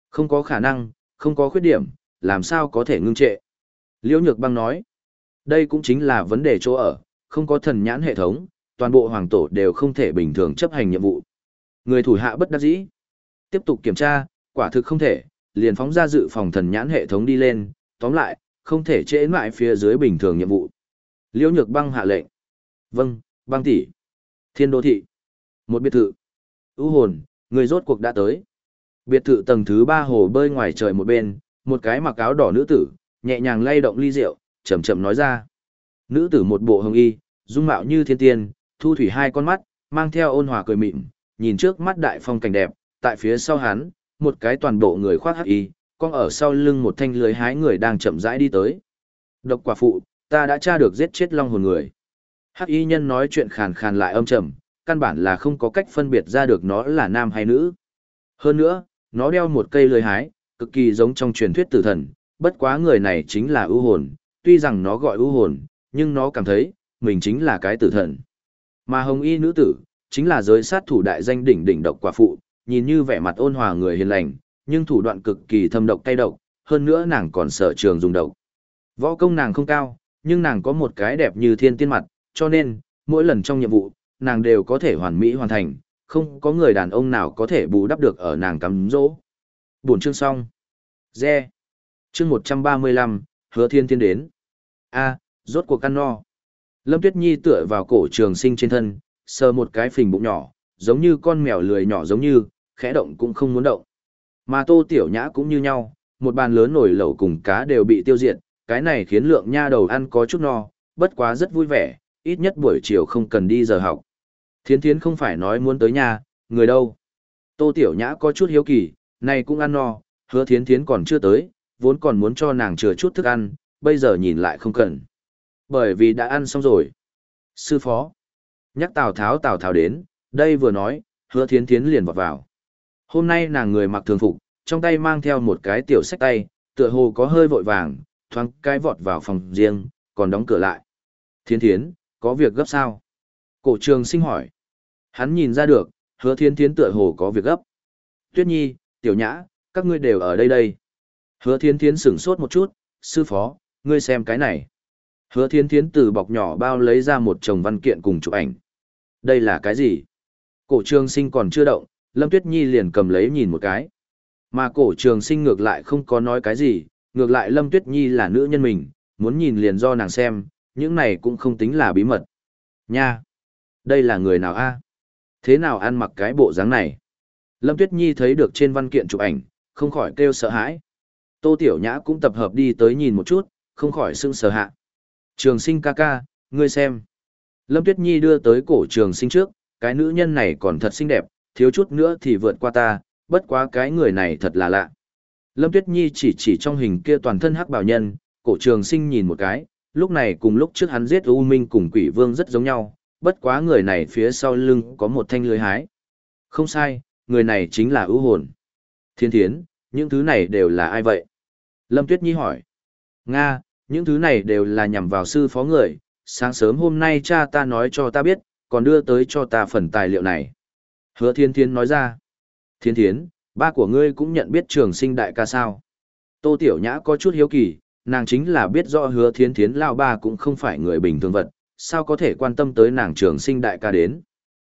Không có khả năng, không có khuyết điểm, làm sao có thể ngưng trệ. Liễu Nhược Băng nói, đây cũng chính là vấn đề chỗ ở, không có thần nhãn hệ thống, toàn bộ hoàng tổ đều không thể bình thường chấp hành nhiệm vụ. Người thủ hạ bất đắc dĩ. Tiếp tục kiểm tra, quả thực không thể, liền phóng ra dự phòng thần nhãn hệ thống đi lên, tóm lại, không thể trễ lại phía dưới bình thường nhiệm vụ. Liễu Nhược Băng hạ lệnh. Vâng, băng tỷ. Thiên đô thị. Một biệt thự. ưu hồn, người rốt cuộc đã tới. Biệt thự tầng thứ ba hồ bơi ngoài trời một bên, một cái mặc áo đỏ nữ tử, nhẹ nhàng lay động ly rượu, chậm chậm nói ra. Nữ tử một bộ hồng y, dung mạo như thiên tiên, thu thủy hai con mắt, mang theo ôn hòa cười mịn, nhìn trước mắt đại phong cảnh đẹp, tại phía sau hắn, một cái toàn bộ người khoác hắc y, con ở sau lưng một thanh lưới hái người đang chậm rãi đi tới. Độc quả phụ, ta đã tra được giết chết long hồn người. Hắc y nhân nói chuyện khàn khàn lại âm trầm, căn bản là không có cách phân biệt ra được nó là nam hay nữ. Hơn nữa, nó đeo một cây lưới hái, cực kỳ giống trong truyền thuyết tử thần, bất quá người này chính là ưu hồn, tuy rằng nó gọi ưu hồn, nhưng nó cảm thấy, mình chính là cái tử thần. Mà hồng y nữ tử, chính là giới sát thủ đại danh đỉnh đỉnh độc quả phụ, nhìn như vẻ mặt ôn hòa người hiền lành, nhưng thủ đoạn cực kỳ thâm độc cay độc, hơn nữa nàng còn sở trường dùng độc. Võ công nàng không cao, nhưng nàng có một cái đẹp như thiên tiên mặt, cho nên, mỗi lần trong nhiệm vụ, nàng đều có thể hoàn mỹ hoàn thành, không có người đàn ông nào có thể bù đắp được ở nàng cắm dỗ. Buồn chương xong. Re. Chương 135, hứa thiên tiên đến. a rốt cuộc căn no. Lâm Tuyết Nhi tựa vào cổ trường sinh trên thân, sờ một cái phình bụng nhỏ, giống như con mèo lười nhỏ giống như, khẽ động cũng không muốn động. Mà tô tiểu nhã cũng như nhau, một bàn lớn nổi lẩu cùng cá đều bị tiêu diệt, cái này khiến lượng nha đầu ăn có chút no, bất quá rất vui vẻ, ít nhất buổi chiều không cần đi giờ học. Thiến thiến không phải nói muốn tới nhà, người đâu. Tô tiểu nhã có chút hiếu kỳ, này cũng ăn no, hứa thiến thiến còn chưa tới, vốn còn muốn cho nàng chừa chút thức ăn, bây giờ nhìn lại không cần. Bởi vì đã ăn xong rồi. Sư phó. Nhắc Tào Tháo Tào Tháo đến, đây vừa nói, hứa thiến thiến liền vọt vào. Hôm nay nàng người mặc thường phục, trong tay mang theo một cái tiểu sách tay, tựa hồ có hơi vội vàng, thoáng cái vọt vào phòng riêng, còn đóng cửa lại. Thiến thiến, có việc gấp sao? Cổ trường sinh hỏi. Hắn nhìn ra được, hứa Thiên thiến tựa hồ có việc gấp. Tuyết nhi, tiểu nhã, các ngươi đều ở đây đây. Hứa Thiên thiến sửng sốt một chút, sư phó, ngươi xem cái này. Hứa Thiên thiến từ bọc nhỏ bao lấy ra một chồng văn kiện cùng chụp ảnh. Đây là cái gì? Cổ trường sinh còn chưa động, Lâm Tuyết Nhi liền cầm lấy nhìn một cái. Mà cổ trường sinh ngược lại không có nói cái gì, ngược lại Lâm Tuyết Nhi là nữ nhân mình, muốn nhìn liền do nàng xem, những này cũng không tính là bí mật. Nha! Đây là người nào a? Thế nào ăn mặc cái bộ dáng này? Lâm Tuyết Nhi thấy được trên văn kiện chụp ảnh, không khỏi kêu sợ hãi. Tô Tiểu Nhã cũng tập hợp đi tới nhìn một chút, không khỏi sưng sờ hạ. Trường sinh ca ca, ngươi xem. Lâm Tuyết Nhi đưa tới cổ trường sinh trước, cái nữ nhân này còn thật xinh đẹp, thiếu chút nữa thì vượt qua ta, bất quá cái người này thật là lạ. Lâm Tuyết Nhi chỉ chỉ trong hình kia toàn thân hắc bảo nhân, cổ trường sinh nhìn một cái, lúc này cùng lúc trước hắn giết U Minh cùng quỷ vương rất giống nhau, bất quá người này phía sau lưng có một thanh lưới hái. Không sai, người này chính là ưu hồn. Thiên thiến, những thứ này đều là ai vậy? Lâm Tuyết Nhi hỏi. Nga, những thứ này đều là nhằm vào sư phó người, sáng sớm hôm nay cha ta nói cho ta biết, còn đưa tới cho ta phần tài liệu này. Hứa thiên thiến nói ra. Thiên thiến, ba của ngươi cũng nhận biết trường sinh đại ca sao. Tô Tiểu Nhã có chút hiếu kỳ, nàng chính là biết rõ hứa thiên thiến lao ba cũng không phải người bình thường vật, sao có thể quan tâm tới nàng trường sinh đại ca đến.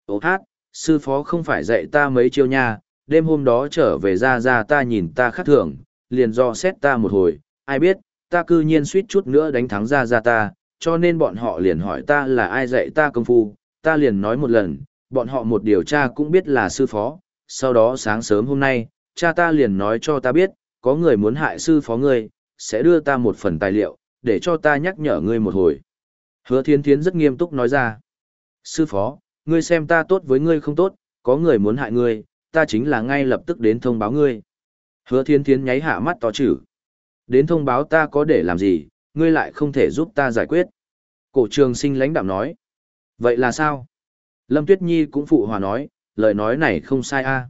Ô hát, sư phó không phải dạy ta mấy chiêu nha, đêm hôm đó trở về ra ra ta nhìn ta khắc thường, liền do xét ta một hồi, ai biết, ta cư nhiên suýt chút nữa đánh thắng ra ra ta, cho nên bọn họ liền hỏi ta là ai dạy ta công phu, ta liền nói một lần, bọn họ một điều tra cũng biết là sư phó, sau đó sáng sớm hôm nay, cha ta liền nói cho ta biết, có người muốn hại sư phó ngươi, sẽ đưa ta một phần tài liệu, để cho ta nhắc nhở ngươi một hồi. Hứa Thiên Thiến rất nghiêm túc nói ra. Sư phó, ngươi xem ta tốt với ngươi không tốt, có người muốn hại ngươi, ta chính là ngay lập tức đến thông báo ngươi. Hứa Thiên Thiến nháy hạ mắt to chữ. Đến thông báo ta có để làm gì, ngươi lại không thể giúp ta giải quyết. Cổ trường sinh lãnh đạm nói. Vậy là sao? Lâm Tuyết Nhi cũng phụ hòa nói, lời nói này không sai a.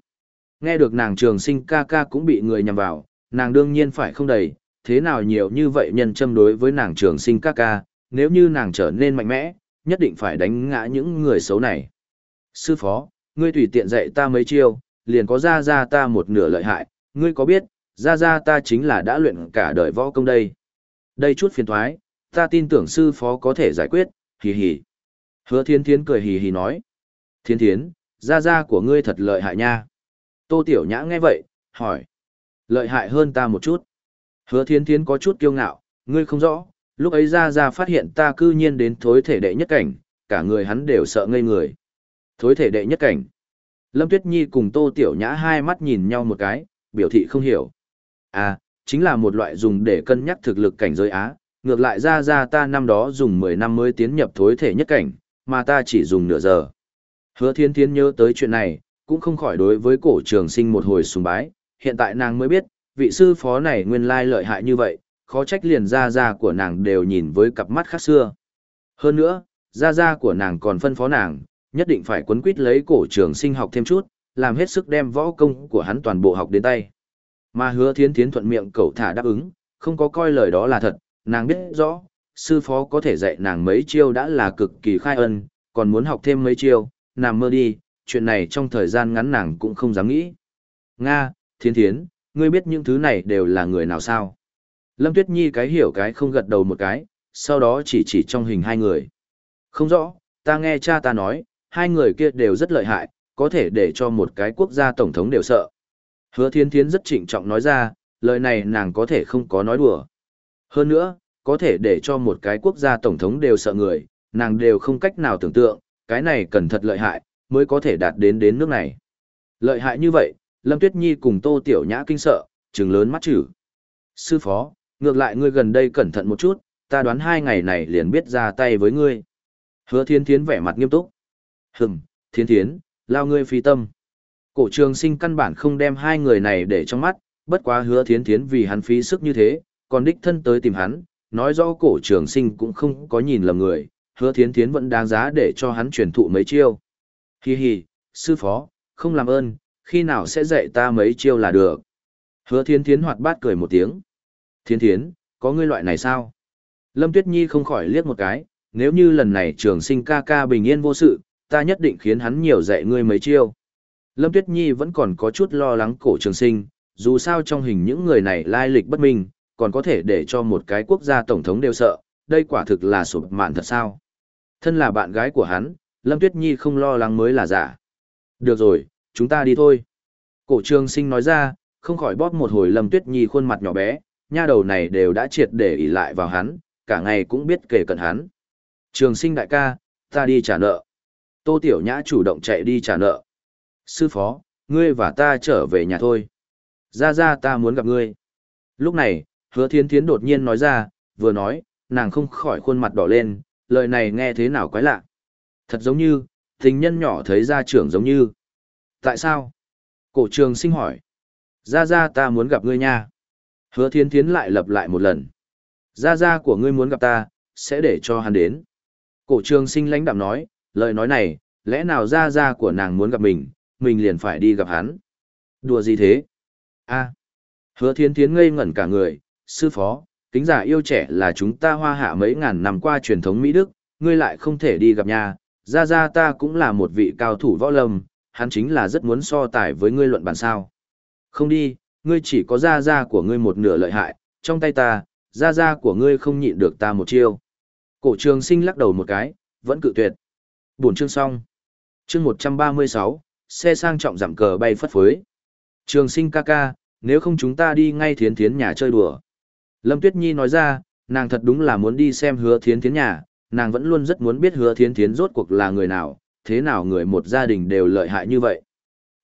Nghe được nàng trường sinh ca ca cũng bị người nhầm vào, nàng đương nhiên phải không đầy, thế nào nhiều như vậy nhân châm đối với nàng trường sinh ca ca, nếu như nàng trở nên mạnh mẽ, nhất định phải đánh ngã những người xấu này. Sư phó, ngươi tùy tiện dạy ta mấy chiêu, liền có ra ra ta một nửa lợi hại, ngươi có biết, ra ra ta chính là đã luyện cả đời võ công đây. Đây chút phiền thoái, ta tin tưởng sư phó có thể giải quyết, hì hì. Hứa thiên thiến cười hì hì nói. Thiên thiến, ra ra của ngươi thật lợi hại nha. Tô Tiểu Nhã nghe vậy, hỏi. Lợi hại hơn ta một chút. Hứa thiên thiến có chút kiêu ngạo, ngươi không rõ, lúc ấy ra ra phát hiện ta cư nhiên đến thối thể đệ nhất cảnh, cả người hắn đều sợ ngây người. Thối thể đệ nhất cảnh. Lâm Tuyết Nhi cùng Tô Tiểu Nhã hai mắt nhìn nhau một cái, biểu thị không hiểu. À, chính là một loại dùng để cân nhắc thực lực cảnh giới Á, ngược lại ra ra ta năm đó dùng 10 năm mới tiến nhập thối thể nhất cảnh, mà ta chỉ dùng nửa giờ. Hứa thiên thiên nhớ tới chuyện này, cũng không khỏi đối với cổ trường sinh một hồi sùng bái, hiện tại nàng mới biết, vị sư phó này nguyên lai lợi hại như vậy, khó trách liền ra ra của nàng đều nhìn với cặp mắt khác xưa. Hơn nữa, ra ra của nàng còn phân phó nàng, nhất định phải quấn quýt lấy cổ trường sinh học thêm chút, làm hết sức đem võ công của hắn toàn bộ học đến tay. Mà hứa thiến thiến thuận miệng cậu thả đáp ứng, không có coi lời đó là thật, nàng biết rõ, sư phó có thể dạy nàng mấy chiêu đã là cực kỳ khai ân, còn muốn học thêm mấy chiêu, nàng mơ đi, chuyện này trong thời gian ngắn nàng cũng không dám nghĩ. Nga, thiến thiến, ngươi biết những thứ này đều là người nào sao? Lâm Tuyết Nhi cái hiểu cái không gật đầu một cái, sau đó chỉ chỉ trong hình hai người. Không rõ, ta nghe cha ta nói, hai người kia đều rất lợi hại, có thể để cho một cái quốc gia tổng thống đều sợ. Hứa Thiên Thiến rất trịnh trọng nói ra, lời này nàng có thể không có nói đùa. Hơn nữa, có thể để cho một cái quốc gia tổng thống đều sợ người, nàng đều không cách nào tưởng tượng, cái này cần thật lợi hại, mới có thể đạt đến đến nước này. Lợi hại như vậy, Lâm Tuyết Nhi cùng Tô Tiểu Nhã kinh sợ, trừng lớn mắt chữ. Sư phó, ngược lại ngươi gần đây cẩn thận một chút, ta đoán hai ngày này liền biết ra tay với ngươi. Hứa Thiên Thiến vẻ mặt nghiêm túc. Hừm, Thiên Thiến, lao ngươi phi tâm. Cổ trường sinh căn bản không đem hai người này để trong mắt, bất quá hứa thiến thiến vì hắn phí sức như thế, còn đích thân tới tìm hắn, nói rõ cổ trường sinh cũng không có nhìn lầm người, hứa thiến thiến vẫn đáng giá để cho hắn truyền thụ mấy chiêu. Hi hi, sư phó, không làm ơn, khi nào sẽ dạy ta mấy chiêu là được. Hứa thiến thiến hoạt bát cười một tiếng. Thiến thiến, có ngươi loại này sao? Lâm Tuyết Nhi không khỏi liếc một cái, nếu như lần này trường sinh ca ca bình yên vô sự, ta nhất định khiến hắn nhiều dạy ngươi mấy chiêu. Lâm Tuyết Nhi vẫn còn có chút lo lắng cổ trường sinh, dù sao trong hình những người này lai lịch bất minh, còn có thể để cho một cái quốc gia tổng thống đều sợ, đây quả thực là sụp mạn thật sao. Thân là bạn gái của hắn, Lâm Tuyết Nhi không lo lắng mới là giả. Được rồi, chúng ta đi thôi. Cổ trường sinh nói ra, không khỏi bóp một hồi Lâm Tuyết Nhi khuôn mặt nhỏ bé, nha đầu này đều đã triệt để ỉ lại vào hắn, cả ngày cũng biết kể cận hắn. Trường sinh đại ca, ta đi trả nợ. Tô Tiểu Nhã chủ động chạy đi trả nợ. Sư phó, ngươi và ta trở về nhà thôi. Ra ra ta muốn gặp ngươi. Lúc này, hứa thiên thiến đột nhiên nói ra, vừa nói, nàng không khỏi khuôn mặt đỏ lên, lời này nghe thế nào quái lạ. Thật giống như, tình nhân nhỏ thấy ra trưởng giống như. Tại sao? Cổ trường sinh hỏi. Ra ra ta muốn gặp ngươi nha. Hứa thiên thiến lại lặp lại một lần. Ra ra của ngươi muốn gặp ta, sẽ để cho hắn đến. Cổ trường sinh lãnh đạm nói, lời nói này, lẽ nào ra ra của nàng muốn gặp mình, mình liền phải đi gặp hắn. Đùa gì thế? a hứa thiên thiến ngây ngẩn cả người, sư phó, kính giả yêu trẻ là chúng ta hoa hạ mấy ngàn năm qua truyền thống Mỹ Đức, ngươi lại không thể đi gặp nhà, ra ra ta cũng là một vị cao thủ võ lâm, hắn chính là rất muốn so tài với ngươi luận bàn sao. Không đi, ngươi chỉ có da da của ngươi một nửa lợi hại, trong tay ta, da da của ngươi không nhịn được ta một chiêu. Cổ trường sinh lắc đầu một cái, vẫn cự tuyệt. Buồn chương xong. Chương 136, xe sang trọng giảm cờ bay phất phới. Trường sinh ca ca, nếu không chúng ta đi ngay thiến thiến nhà chơi đùa. Lâm Tuyết Nhi nói ra, nàng thật đúng là muốn đi xem hứa thiến thiến nhà, nàng vẫn luôn rất muốn biết hứa thiến thiến rốt cuộc là người nào, thế nào người một gia đình đều lợi hại như vậy.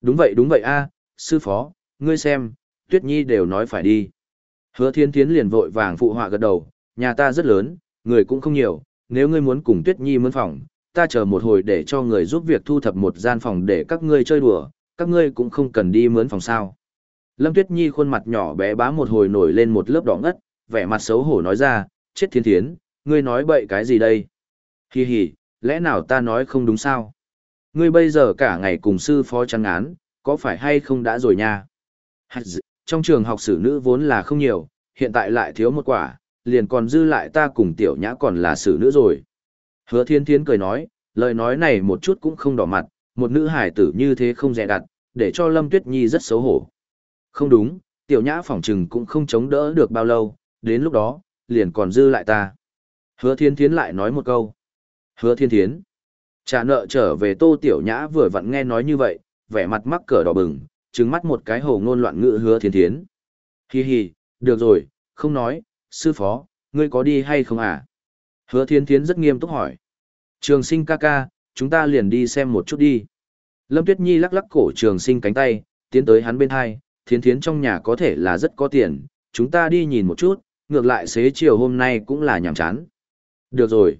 Đúng vậy đúng vậy a, sư phó, ngươi xem, Tuyết Nhi đều nói phải đi. Hứa Thiên Thiến liền vội vàng phụ họa gật đầu, nhà ta rất lớn, người cũng không nhiều, nếu ngươi muốn cùng Tuyết Nhi mướn phòng, ta chờ một hồi để cho người giúp việc thu thập một gian phòng để các ngươi chơi đùa, các ngươi cũng không cần đi mướn phòng sao. Lâm Tuyết Nhi khuôn mặt nhỏ bé bá một hồi nổi lên một lớp đỏ ngất, vẻ mặt xấu hổ nói ra, chết thiên thiến, ngươi nói bậy cái gì đây? Hi hi, lẽ nào ta nói không đúng sao? Ngươi bây giờ cả ngày cùng sư phó trắng án, có phải hay không đã rồi nha? Trong trường học sử nữ vốn là không nhiều, hiện tại lại thiếu một quả, liền còn dư lại ta cùng tiểu nhã còn là sử nữ rồi. Hứa thiên thiến cười nói, lời nói này một chút cũng không đỏ mặt, một nữ hải tử như thế không dè đặt, để cho Lâm Tuyết Nhi rất xấu hổ. Không đúng, tiểu nhã phỏng trừng cũng không chống đỡ được bao lâu, đến lúc đó, liền còn dư lại ta. Hứa thiên thiến lại nói một câu. Hứa thiên thiến. Trả nợ trở về tô tiểu nhã vừa vặn nghe nói như vậy, vẻ mặt mắc cỡ đỏ bừng, trừng mắt một cái hồ ngôn loạn ngữ hứa thiên thiến. Hi hi, được rồi, không nói, sư phó, ngươi có đi hay không à? Hứa thiên thiến rất nghiêm túc hỏi. Trường sinh ca ca, chúng ta liền đi xem một chút đi. Lâm Tuyết Nhi lắc lắc cổ trường sinh cánh tay, tiến tới hắn bên hai, Thiên thiến trong nhà có thể là rất có tiền, chúng ta đi nhìn một chút, ngược lại xế chiều hôm nay cũng là nhàm chán. Được rồi.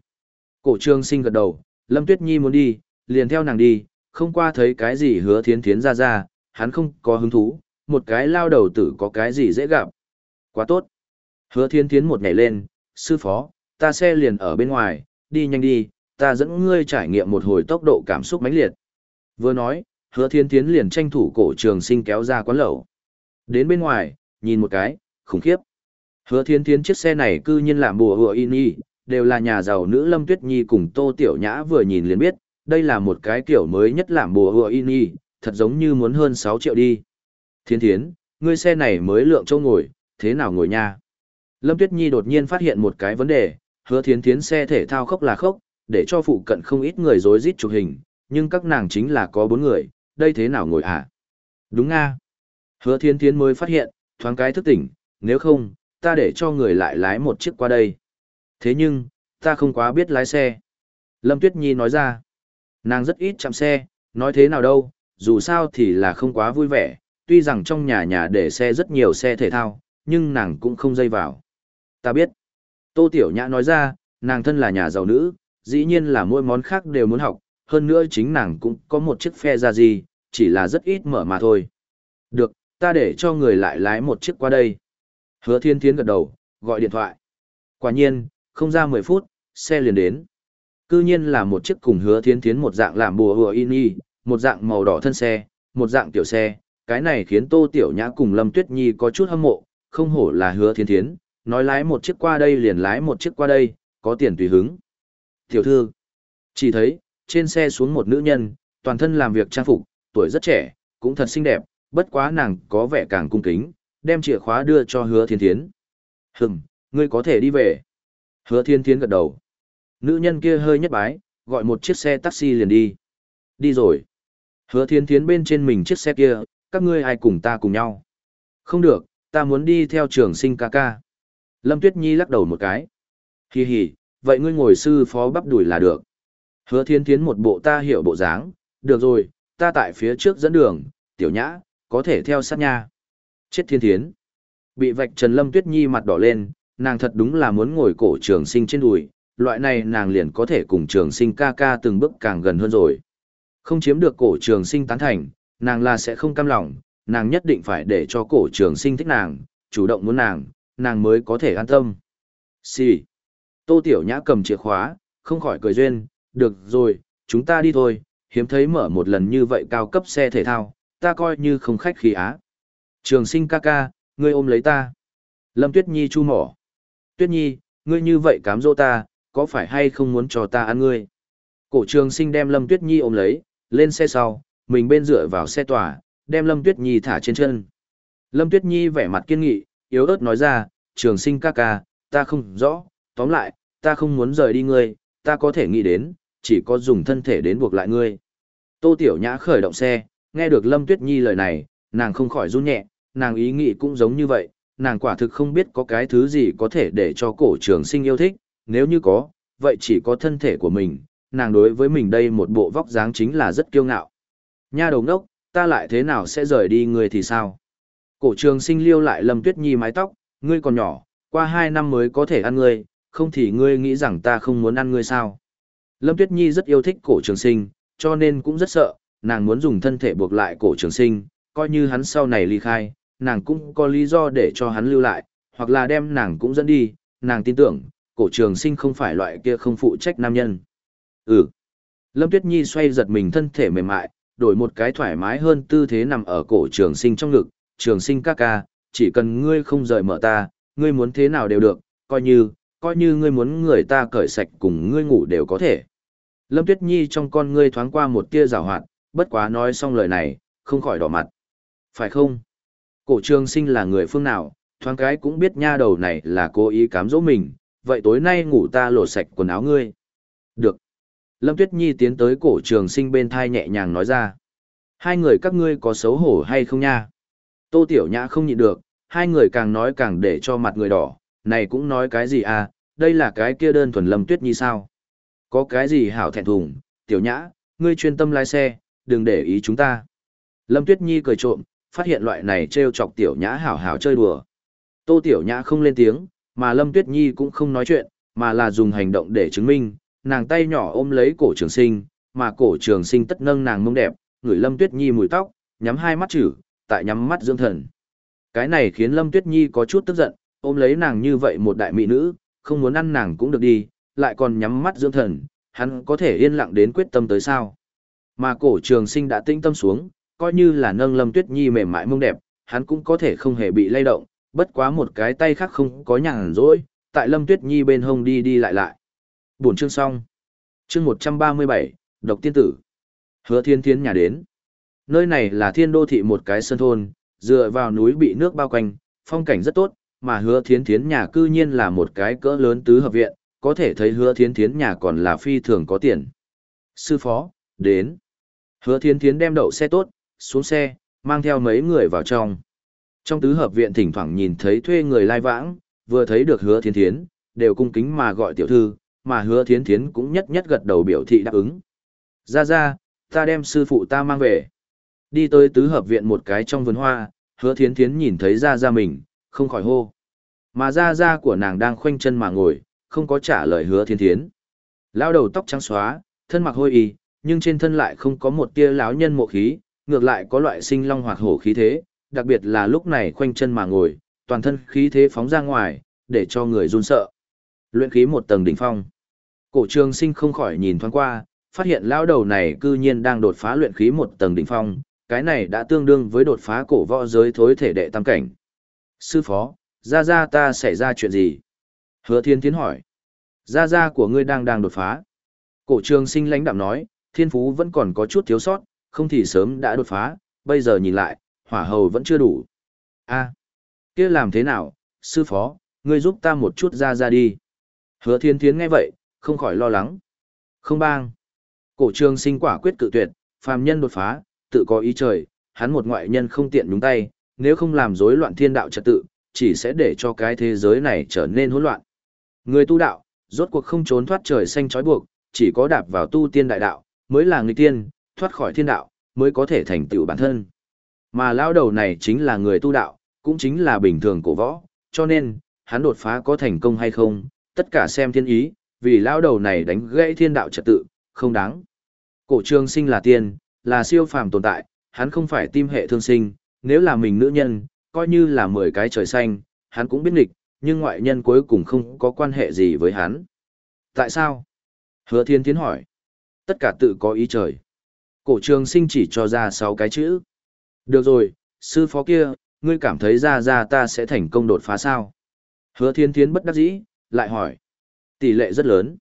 Cổ trường sinh gật đầu, Lâm Tuyết Nhi muốn đi, liền theo nàng đi, không qua thấy cái gì hứa thiến thiến ra ra, hắn không có hứng thú, một cái lao đầu tử có cái gì dễ gặp. Quá tốt. Hứa Thiên thiến một nhảy lên, sư phó, ta xe liền ở bên ngoài, đi nhanh đi, ta dẫn ngươi trải nghiệm một hồi tốc độ cảm xúc mãnh liệt. Vừa nói, hứa thiên thiến liền tranh thủ cổ trường sinh kéo ra quán lẩu. Đến bên ngoài, nhìn một cái, khủng khiếp. Hứa thiên thiến chiếc xe này cư nhiên làm bùa hùa in y, đều là nhà giàu nữ Lâm Tuyết Nhi cùng Tô Tiểu Nhã vừa nhìn liền biết, đây là một cái kiểu mới nhất làm bùa hùa in y, thật giống như muốn hơn 6 triệu đi. Thiên thiến, ngươi xe này mới lượng châu ngồi, thế nào ngồi nha? Lâm Tuyết Nhi đột nhiên phát hiện một cái vấn đề, hứa thiến thiến xe thể thao khốc là khốc, để cho phụ cận không ít người rối rít chụp hình, nhưng các nàng chính là có bốn người, đây thế nào ngồi à? Đúng nga. Hứa thiên thiến mới phát hiện, thoáng cái thức tỉnh, nếu không, ta để cho người lại lái một chiếc qua đây. Thế nhưng, ta không quá biết lái xe. Lâm Tuyết Nhi nói ra, nàng rất ít chạm xe, nói thế nào đâu, dù sao thì là không quá vui vẻ, tuy rằng trong nhà nhà để xe rất nhiều xe thể thao, nhưng nàng cũng không dây vào. Ta biết. Tô Tiểu Nhã nói ra, nàng thân là nhà giàu nữ, dĩ nhiên là mỗi món khác đều muốn học, hơn nữa chính nàng cũng có một chiếc phe ra gì, chỉ là rất ít mở mà thôi. Được, ta để cho người lại lái một chiếc qua đây. Hứa thiên thiến gật đầu, gọi điện thoại. Quả nhiên, không ra 10 phút, xe liền đến. Cư nhiên là một chiếc cùng hứa thiên thiến một dạng làm bùa hùa in y, một dạng màu đỏ thân xe, một dạng tiểu xe. Cái này khiến Tô Tiểu Nhã cùng Lâm Tuyết Nhi có chút hâm mộ, không hổ là hứa thiên thiến, nói lái một chiếc qua đây liền lái một chiếc qua đây, có tiền tùy hứng. Tiểu thư, chỉ thấy, trên xe xuống một nữ nhân, toàn thân làm việc trang phục, tuổi rất trẻ, cũng thật xinh đẹp, bất quá nàng có vẻ càng cung kính, đem chìa khóa đưa cho hứa thiên thiến. Hừm, ngươi có thể đi về. Hứa thiên thiến gật đầu. Nữ nhân kia hơi nhất bái, gọi một chiếc xe taxi liền đi. Đi rồi. Hứa thiên thiến bên trên mình chiếc xe kia, các ngươi ai cùng ta cùng nhau. Không được, ta muốn đi theo trường sinh ca ca. Lâm Tuyết Nhi lắc đầu một cái. Hì hì, vậy ngươi ngồi sư phó bắp đuổi là được. Hứa thiên thiến một bộ ta hiểu bộ dáng, được rồi, ta tại phía trước dẫn đường, tiểu nhã, có thể theo sát nha. Chết thiên thiến. Bị vạch Trần Lâm Tuyết Nhi mặt đỏ lên, nàng thật đúng là muốn ngồi cổ trường sinh trên đùi, loại này nàng liền có thể cùng trường sinh ca ca từng bước càng gần hơn rồi. Không chiếm được cổ trường sinh tán thành, nàng là sẽ không cam lòng, nàng nhất định phải để cho cổ trường sinh thích nàng, chủ động muốn nàng, nàng mới có thể an tâm. Xì. Tô Tiểu Nhã cầm chìa khóa, không khỏi cười duyên, được rồi, chúng ta đi thôi, hiếm thấy mở một lần như vậy cao cấp xe thể thao, ta coi như không khách khí á. Trường sinh ca ca, ngươi ôm lấy ta. Lâm Tuyết Nhi chu mỏ. Tuyết Nhi, ngươi như vậy cám dỗ ta, có phải hay không muốn cho ta ăn ngươi? Cổ trường sinh đem Lâm Tuyết Nhi ôm lấy, lên xe sau, mình bên dựa vào xe tòa, đem Lâm Tuyết Nhi thả trên chân. Lâm Tuyết Nhi vẻ mặt kiên nghị, yếu ớt nói ra, trường sinh ca ca, ta không rõ, tóm lại, ta không muốn rời đi ngươi, ta có thể nghĩ đến, chỉ có dùng thân thể đến buộc lại ngươi. Tô Tiểu Nhã khởi động xe, nghe được Lâm Tuyết Nhi lời này, nàng không khỏi run nhẹ, nàng ý nghĩ cũng giống như vậy, nàng quả thực không biết có cái thứ gì có thể để cho cổ trường sinh yêu thích, nếu như có, vậy chỉ có thân thể của mình, nàng đối với mình đây một bộ vóc dáng chính là rất kiêu ngạo. Nha đầu ngốc, ta lại thế nào sẽ rời đi ngươi thì sao? Cổ trường sinh liêu lại Lâm Tuyết Nhi mái tóc, ngươi còn nhỏ, qua hai năm mới có thể ăn ngươi, không thì ngươi nghĩ rằng ta không muốn ăn ngươi sao. Lâm Tuyết Nhi rất yêu thích cổ trường sinh, cho nên cũng rất sợ, nàng muốn dùng thân thể buộc lại cổ trường sinh, coi như hắn sau này ly khai, nàng cũng có lý do để cho hắn lưu lại, hoặc là đem nàng cũng dẫn đi, nàng tin tưởng, cổ trường sinh không phải loại kia không phụ trách nam nhân. Ừ. Lâm Tuyết Nhi xoay giật mình thân thể mềm mại, đổi một cái thoải mái hơn tư thế nằm ở cổ trường sinh trong ngực, trường sinh ca ca, chỉ cần ngươi không rời mở ta, ngươi muốn thế nào đều được, coi như, coi như ngươi muốn người ta cởi sạch cùng ngươi ngủ đều có thể. Lâm Tuyết Nhi trong con ngươi thoáng qua một tia rào hoạt, bất quá nói xong lời này, không khỏi đỏ mặt. Phải không? Cổ trường sinh là người phương nào, thoáng cái cũng biết nha đầu này là cố ý cám dỗ mình, vậy tối nay ngủ ta lột sạch quần áo ngươi. Được. Lâm Tuyết Nhi tiến tới cổ trường sinh bên thai nhẹ nhàng nói ra. Hai người các ngươi có xấu hổ hay không nha? Tô Tiểu Nhã không nhịn được, hai người càng nói càng để cho mặt người đỏ, này cũng nói cái gì à, đây là cái kia đơn thuần Lâm Tuyết Nhi sao? Có cái gì hảo thẹn thùng, Tiểu Nhã, ngươi chuyên tâm lái xe, đừng để ý chúng ta. Lâm Tuyết Nhi cười trộm, phát hiện loại này trêu chọc Tiểu Nhã hảo hảo chơi đùa. Tô Tiểu Nhã không lên tiếng, mà Lâm Tuyết Nhi cũng không nói chuyện, mà là dùng hành động để chứng minh, nàng tay nhỏ ôm lấy cổ trường sinh, mà cổ trường sinh tất nâng nàng mông đẹp, ngửi Lâm Tuyết Nhi mùi tóc, nhắm hai mắt chử, tại nhắm mắt dưỡng thần. Cái này khiến Lâm Tuyết Nhi có chút tức giận, ôm lấy nàng như vậy một đại mỹ nữ, không muốn ăn nàng cũng được đi, lại còn nhắm mắt dưỡng thần, hắn có thể yên lặng đến quyết tâm tới sao. Mà cổ trường sinh đã tĩnh tâm xuống, coi như là nâng Lâm Tuyết Nhi mềm mại mông đẹp, hắn cũng có thể không hề bị lay động, bất quá một cái tay khác không có nhàn rỗi, tại Lâm Tuyết Nhi bên hông đi đi lại lại. Buổi chương xong. Chương 137, Độc Tiên Tử. Hứa Thiên Thiên nhà đến. Nơi này là thiên đô thị một cái sơn thôn, dựa vào núi bị nước bao quanh, phong cảnh rất tốt, mà hứa Thiên Thiên nhà cư nhiên là một cái cỡ lớn tứ hợp viện, có thể thấy hứa Thiên Thiên nhà còn là phi thường có tiền. Sư phó, đến. Hứa Thiên Thiên đem đậu xe tốt, xuống xe, mang theo mấy người vào trong. Trong tứ hợp viện thỉnh thoảng nhìn thấy thuê người lai vãng, vừa thấy được hứa Thiên Thiên đều cung kính mà gọi tiểu thư, mà hứa thiến thiến cũng nhất nhất gật đầu biểu thị đáp ứng. Ra ra, ta đem sư phụ ta mang về. Đi tới tứ hợp viện một cái trong vườn hoa, hứa thiến thiến nhìn thấy ra ra mình, không khỏi hô. Mà ra ra của nàng đang khoanh chân mà ngồi, không có trả lời hứa thiến thiến. Lao đầu tóc trắng xóa, thân mặc hôi y, nhưng trên thân lại không có một tia láo nhân mộ khí, ngược lại có loại sinh long hoạt hổ khí thế, đặc biệt là lúc này khoanh chân mà ngồi, toàn thân khí thế phóng ra ngoài, để cho người run sợ. Luyện khí một tầng đỉnh phong. Cổ trường sinh không khỏi nhìn thoáng qua, phát hiện lão đầu này cư nhiên đang đột phá luyện khí một tầng đỉnh phong, cái này đã tương đương với đột phá cổ võ giới thối thể đệ tam cảnh. Sư phó, ra ra ta xảy ra chuyện gì? Hứa thiên tiến hỏi. Ra ra của ngươi đang đang đột phá. Cổ trường sinh lãnh đạm nói, thiên phú vẫn còn có chút thiếu sót, không thì sớm đã đột phá, bây giờ nhìn lại, hỏa hầu vẫn chưa đủ. a kia làm thế nào, sư phó, ngươi giúp ta một chút ra ra đi. Hứa thiên thiến nghe vậy, không khỏi lo lắng. Không bang. Cổ trường sinh quả quyết cự tuyệt, phàm nhân đột phá, tự có ý trời, hắn một ngoại nhân không tiện nhúng tay, nếu không làm rối loạn thiên đạo trật tự, chỉ sẽ để cho cái thế giới này trở nên hỗn loạn. Người tu đạo, rốt cuộc không trốn thoát trời xanh trói buộc, chỉ có đạp vào tu tiên đại đạo, mới là người tiên, thoát khỏi thiên đạo, mới có thể thành tựu bản thân. Mà lão đầu này chính là người tu đạo, cũng chính là bình thường cổ võ, cho nên, hắn đột phá có thành công hay không, tất cả xem thiên ý, vì lão đầu này đánh gãy thiên đạo trật tự, không đáng. Cổ trường sinh là tiên, là siêu phàm tồn tại, hắn không phải tim hệ thương sinh, nếu là mình nữ nhân, coi như là 10 cái trời xanh, hắn cũng biết nghịch, nhưng ngoại nhân cuối cùng không có quan hệ gì với hắn. Tại sao? Hứa thiên tiến hỏi. Tất cả tự có ý trời. Cổ trường sinh chỉ cho ra sáu cái chữ. Được rồi, sư phó kia, ngươi cảm thấy ra ra ta sẽ thành công đột phá sao? Hứa thiên tiến bất đắc dĩ, lại hỏi. Tỷ lệ rất lớn.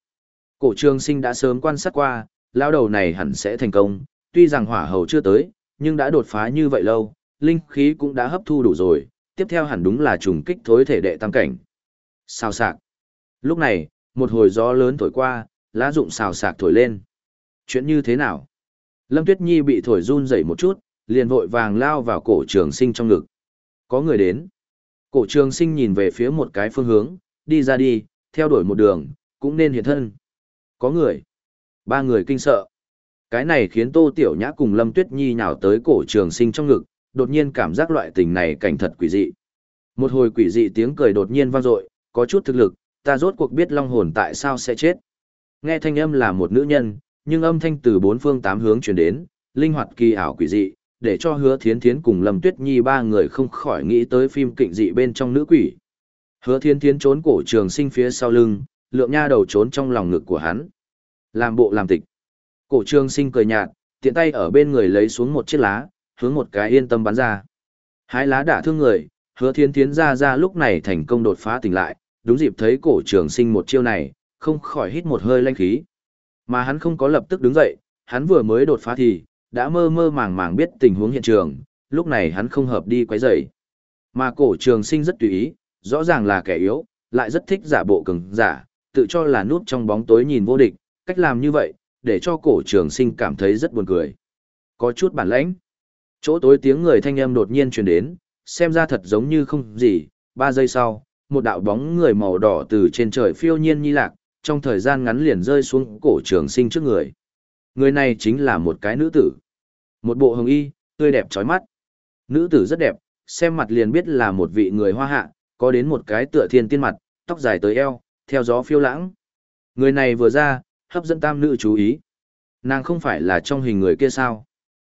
Cổ trường sinh đã sớm quan sát qua, lao đầu này hẳn sẽ thành công, tuy rằng hỏa hầu chưa tới, nhưng đã đột phá như vậy lâu, linh khí cũng đã hấp thu đủ rồi, tiếp theo hẳn đúng là trùng kích thối thể đệ tam cảnh. Xào sạc. Lúc này, một hồi gió lớn thổi qua, lá rụng xào sạc thổi lên. Chuyện như thế nào? Lâm Tuyết Nhi bị thổi run rẩy một chút, liền vội vàng lao vào cổ trường sinh trong ngực. Có người đến. Cổ trường sinh nhìn về phía một cái phương hướng, đi ra đi, theo đuổi một đường, cũng nên hiện thân. Có người. Ba người kinh sợ. Cái này khiến Tô Tiểu Nhã cùng Lâm Tuyết Nhi nhào tới cổ trường sinh trong ngực, đột nhiên cảm giác loại tình này cảnh thật quỷ dị. Một hồi quỷ dị tiếng cười đột nhiên vang dội, có chút thực lực, ta rốt cuộc biết long hồn tại sao sẽ chết. Nghe thanh âm là một nữ nhân, nhưng âm thanh từ bốn phương tám hướng truyền đến, linh hoạt kỳ ảo quỷ dị, để cho hứa thiến thiến cùng lâm tuyết nhi ba người không khỏi nghĩ tới phim kịnh dị bên trong nữ quỷ. Hứa Thiên thiến trốn cổ trường sinh phía sau lưng, lượng nha đầu trốn trong lòng ngực của hắn. Làm bộ làm tịch. Cổ trường sinh cười nhạt, tiện tay ở bên người lấy xuống một chiếc lá, hướng một cái yên tâm bắn ra. Hái lá đả thương người, hứa Thiên thiến ra ra lúc này thành công đột phá tỉnh lại, đúng dịp thấy cổ trường sinh một chiêu này, không khỏi hít một hơi lanh khí. Mà hắn không có lập tức đứng dậy, hắn vừa mới đột phá thì, đã mơ mơ màng màng biết tình huống hiện trường, lúc này hắn không hợp đi quấy rầy. Mà cổ trường sinh rất tùy ý, rõ ràng là kẻ yếu, lại rất thích giả bộ cứng, giả, tự cho là núp trong bóng tối nhìn vô địch, cách làm như vậy, để cho cổ trường sinh cảm thấy rất buồn cười. Có chút bản lãnh. Chỗ tối tiếng người thanh âm đột nhiên truyền đến, xem ra thật giống như không gì, ba giây sau, một đạo bóng người màu đỏ từ trên trời phiêu nhiên nhi lạc, trong thời gian ngắn liền rơi xuống cổ trường sinh trước người. Người này chính là một cái nữ tử. Một bộ hồng y, tươi đẹp trói mắt. Nữ tử rất đẹp, xem mặt liền biết là một vị người hoa hạ, có đến một cái tựa thiên tiên mặt, tóc dài tới eo, theo gió phiêu lãng. Người này vừa ra, hấp dẫn tam nữ chú ý. Nàng không phải là trong hình người kia sao?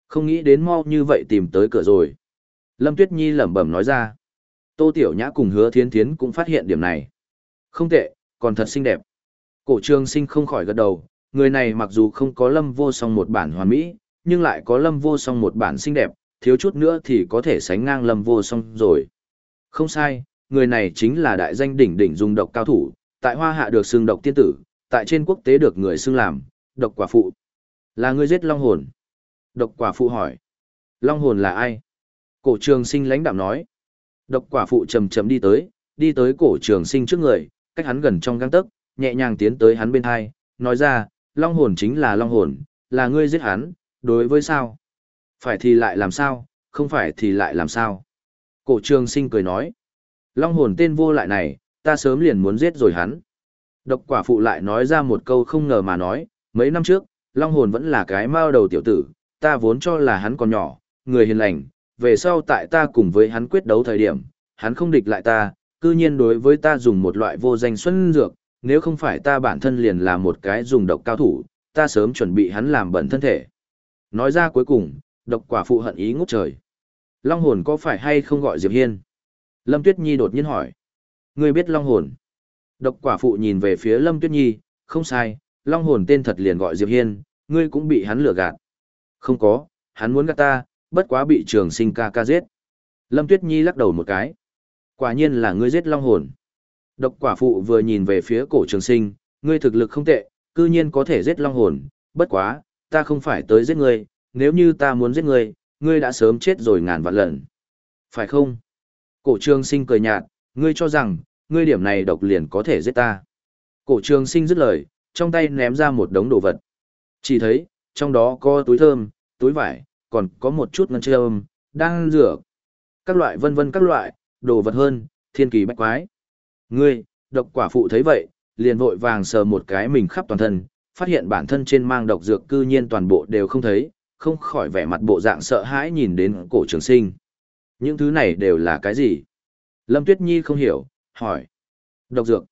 Không nghĩ đến mau như vậy tìm tới cửa rồi. Lâm Tuyết Nhi lẩm bẩm nói ra. Tô Tiểu Nhã cùng hứa thiến thiến cũng phát hiện điểm này. Không tệ, còn thật xinh đẹp. Cổ trường sinh không khỏi gật đầu, người này mặc dù không có lâm vô song một bản hoàn mỹ, nhưng lại có lâm vô song một bản xinh đẹp, thiếu chút nữa thì có thể sánh ngang lâm vô song rồi. Không sai, người này chính là đại danh đỉnh đỉnh dung độc cao thủ, tại hoa hạ được xưng độc tiên tử, tại trên quốc tế được người xưng làm, độc quả phụ. Là người giết long hồn. Độc quả phụ hỏi. Long hồn là ai? Cổ trường sinh lãnh đạm nói. Độc quả phụ chầm chầm đi tới, đi tới cổ trường sinh trước người, cách hắn gần trong găng tấc, nhẹ nhàng tiến tới hắn bên hai, nói ra, long hồn chính là long hồn, là ngươi giết hắn, đối với sao? Phải thì lại làm sao, không phải thì lại làm sao? Cổ trường sinh cười nói, long hồn tên vô lại này, ta sớm liền muốn giết rồi hắn. Độc quả phụ lại nói ra một câu không ngờ mà nói, mấy năm trước, long hồn vẫn là cái mao đầu tiểu tử, ta vốn cho là hắn còn nhỏ, người hiền lành, về sau tại ta cùng với hắn quyết đấu thời điểm, hắn không địch lại ta, cư nhiên đối với ta dùng một loại vô danh xuân dược, nếu không phải ta bản thân liền là một cái dùng độc cao thủ, ta sớm chuẩn bị hắn làm bẩn thân thể. Nói ra cuối cùng, độc quả phụ hận ý ngút trời. Long hồn có phải hay không gọi Diệp Hiên? Lâm Tuyết Nhi đột nhiên hỏi. Ngươi biết Long hồn? Độc quả phụ nhìn về phía Lâm Tuyết Nhi, không sai, Long hồn tên thật liền gọi Diệp Hiên, ngươi cũng bị hắn lừa gạt. Không có, hắn muốn gạt ta, bất quá bị trường sinh ca ca giết. Lâm Tuyết Nhi lắc đầu một cái. Quả nhiên là ngươi giết Long hồn. Độc quả phụ vừa nhìn về phía cổ trường sinh, ngươi thực lực không tệ, cư nhiên có thể giết long hồn, bất quá, ta không phải tới giết ngươi, nếu như ta muốn giết ngươi, ngươi đã sớm chết rồi ngàn vạn lần. Phải không? Cổ trường sinh cười nhạt, ngươi cho rằng, ngươi điểm này độc liền có thể giết ta. Cổ trường sinh dứt lời, trong tay ném ra một đống đồ vật. Chỉ thấy, trong đó có túi thơm, túi vải, còn có một chút ngân châm, đang rửa. Các loại vân vân các loại, đồ vật hơn, thiên kỳ bách quái. Ngươi, độc quả phụ thấy vậy, liền vội vàng sờ một cái mình khắp toàn thân, phát hiện bản thân trên mang độc dược cư nhiên toàn bộ đều không thấy, không khỏi vẻ mặt bộ dạng sợ hãi nhìn đến cổ trường sinh. Những thứ này đều là cái gì? Lâm Tuyết Nhi không hiểu, hỏi. Độc dược.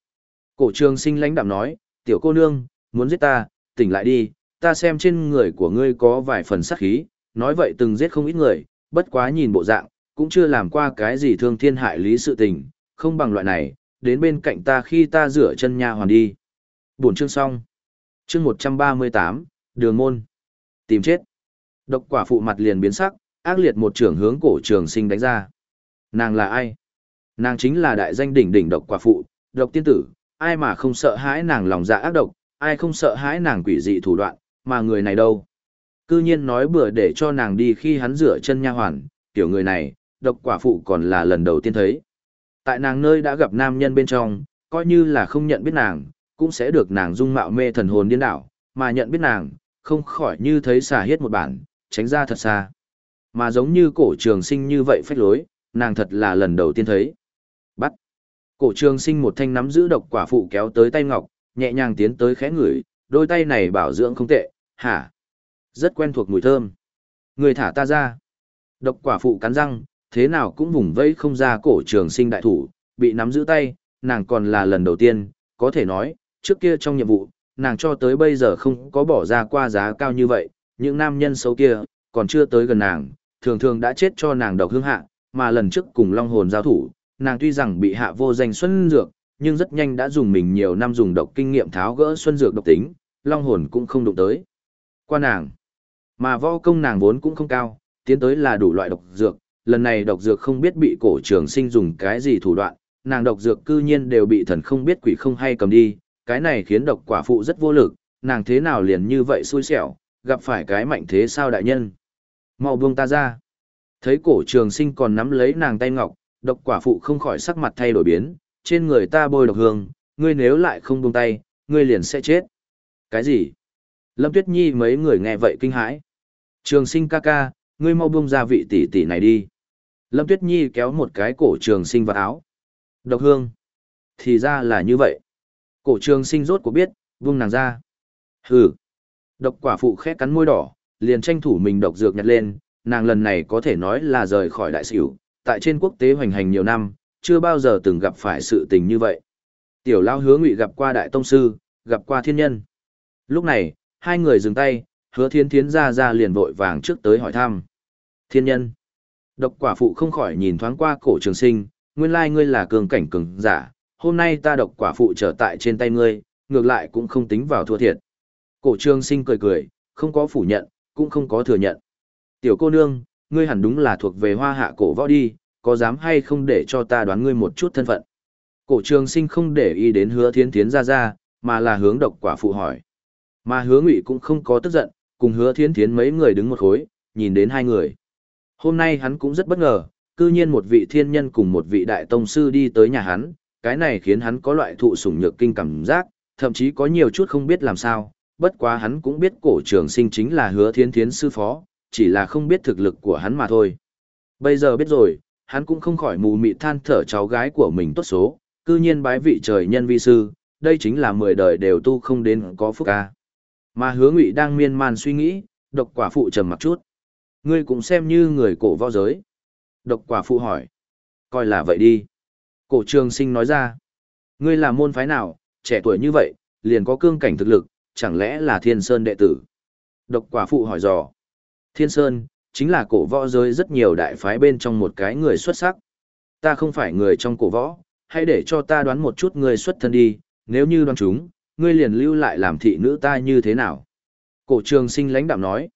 Cổ trường sinh lãnh đạm nói, tiểu cô nương, muốn giết ta, tỉnh lại đi, ta xem trên người của ngươi có vài phần sát khí, nói vậy từng giết không ít người, bất quá nhìn bộ dạng, cũng chưa làm qua cái gì thương thiên hại lý sự tình, không bằng loại này, đến bên cạnh ta khi ta rửa chân nha hoàn đi. Buổi chương xong. Chương 138, đường môn. Tìm chết. Độc quả phụ mặt liền biến sắc, ác liệt một trưởng hướng cổ trường sinh đánh ra. Nàng là ai? Nàng chính là đại danh đỉnh đỉnh độc quả phụ, độc tiên tử, ai mà không sợ hãi nàng lòng dạ ác độc, ai không sợ hãi nàng quỷ dị thủ đoạn, mà người này đâu? Cư nhiên nói bừa để cho nàng đi khi hắn rửa chân nha hoàn, tiểu người này, độc quả phụ còn là lần đầu tiên thấy. Tại nàng nơi đã gặp nam nhân bên trong, coi như là không nhận biết nàng, cũng sẽ được nàng dung mạo mê thần hồn điên đảo, mà nhận biết nàng, không khỏi như thấy xà hiết một bản, tránh ra thật xa. Mà giống như cổ trường sinh như vậy phách lối, nàng thật là lần đầu tiên thấy. Bắt. Cổ trường sinh một thanh nắm giữ độc quả phụ kéo tới tay ngọc, nhẹ nhàng tiến tới khẽ ngửi, đôi tay này bảo dưỡng không tệ, hả? Rất quen thuộc mùi thơm. Người thả ta ra. Độc quả phụ cắn răng, thế nào cũng vùng vẫy không ra cổ trường sinh đại thủ, bị nắm giữ tay, nàng còn là lần đầu tiên, có thể nói, trước kia trong nhiệm vụ, nàng cho tới bây giờ không có bỏ ra qua giá cao như vậy, những nam nhân xấu kia, còn chưa tới gần nàng, thường thường đã chết cho nàng độc hương hạ, mà lần trước cùng long hồn giao thủ, nàng tuy rằng bị hạ vô danh xuân dược, nhưng rất nhanh đã dùng mình nhiều năm dùng độc kinh nghiệm tháo gỡ xuân dược độc tính, long hồn cũng không đụng tới. Qua nàng, mà võ công nàng vốn cũng không cao, tiến tới là đủ loại độc dược, lần này độc dược không biết bị cổ trường sinh dùng cái gì thủ đoạn, nàng độc dược cư nhiên đều bị thần không biết quỷ không hay cầm đi, cái này khiến độc quả phụ rất vô lực, nàng thế nào liền như vậy xui xẻo, gặp phải cái mạnh thế sao đại nhân mau buông ta ra. Thấy cổ trường sinh còn nắm lấy nàng tay ngọc, độc quả phụ không khỏi sắc mặt thay đổi biến, trên người ta bôi độc hương, ngươi nếu lại không buông tay, ngươi liền sẽ chết. Cái gì? Lâm Tuyết Nhi mấy người nghe vậy kinh hãi. Trường sinh ca ca, ngươi mau buông ra vị tỷ tỷ này đi. Lâm Tuyết Nhi kéo một cái cổ trường sinh vào áo. Độc hương. Thì ra là như vậy. Cổ trường sinh rốt cuộc biết, buông nàng ra. Hừ. Độc quả phụ khẽ cắn môi đỏ, liền tranh thủ mình độc dược nhặt lên, nàng lần này có thể nói là rời khỏi đại xỉu, tại trên quốc tế hoành hành nhiều năm, chưa bao giờ từng gặp phải sự tình như vậy. Tiểu lao hứa ngụy gặp qua đại tông sư, gặp qua thiên nhân. Lúc này, hai người dừng tay, hứa thiên thiến ra ra liền vội vàng trước tới hỏi thăm. Thiên nhân. Độc quả phụ không khỏi nhìn thoáng qua cổ trường sinh, nguyên lai ngươi là cường cảnh cường giả, hôm nay ta độc quả phụ trở tại trên tay ngươi, ngược lại cũng không tính vào thua thiệt. Cổ trường sinh cười cười, không có phủ nhận, cũng không có thừa nhận. Tiểu cô nương, ngươi hẳn đúng là thuộc về hoa hạ cổ võ đi, có dám hay không để cho ta đoán ngươi một chút thân phận. Cổ trường sinh không để ý đến hứa thiến thiến ra ra, mà là hướng độc quả phụ hỏi. Mà hứa ngụy cũng không có tức giận, cùng hứa thiến thiến mấy người đứng một khối, nhìn đến hai người. Hôm nay hắn cũng rất bất ngờ, cư nhiên một vị thiên nhân cùng một vị đại tông sư đi tới nhà hắn, cái này khiến hắn có loại thụ sủng nhược kinh cảm giác, thậm chí có nhiều chút không biết làm sao, bất quá hắn cũng biết cổ trường sinh chính là hứa thiên thiến sư phó, chỉ là không biết thực lực của hắn mà thôi. Bây giờ biết rồi, hắn cũng không khỏi mù mịt than thở cháu gái của mình tốt số, cư nhiên bái vị trời nhân vi sư, đây chính là mười đời đều tu không đến có phúc ca. Mà hứa ngụy đang miên man suy nghĩ, độc quả phụ trầm mặc chút. Ngươi cũng xem như người cổ võ giới. Độc quả phụ hỏi. Coi là vậy đi. Cổ trường sinh nói ra. Ngươi là môn phái nào, trẻ tuổi như vậy, liền có cương cảnh thực lực, chẳng lẽ là thiên sơn đệ tử? Độc quả phụ hỏi dò. Thiên sơn, chính là cổ võ giới rất nhiều đại phái bên trong một cái người xuất sắc. Ta không phải người trong cổ võ, hãy để cho ta đoán một chút người xuất thân đi, nếu như đoán chúng, ngươi liền lưu lại làm thị nữ ta như thế nào? Cổ trường sinh lãnh đạm nói.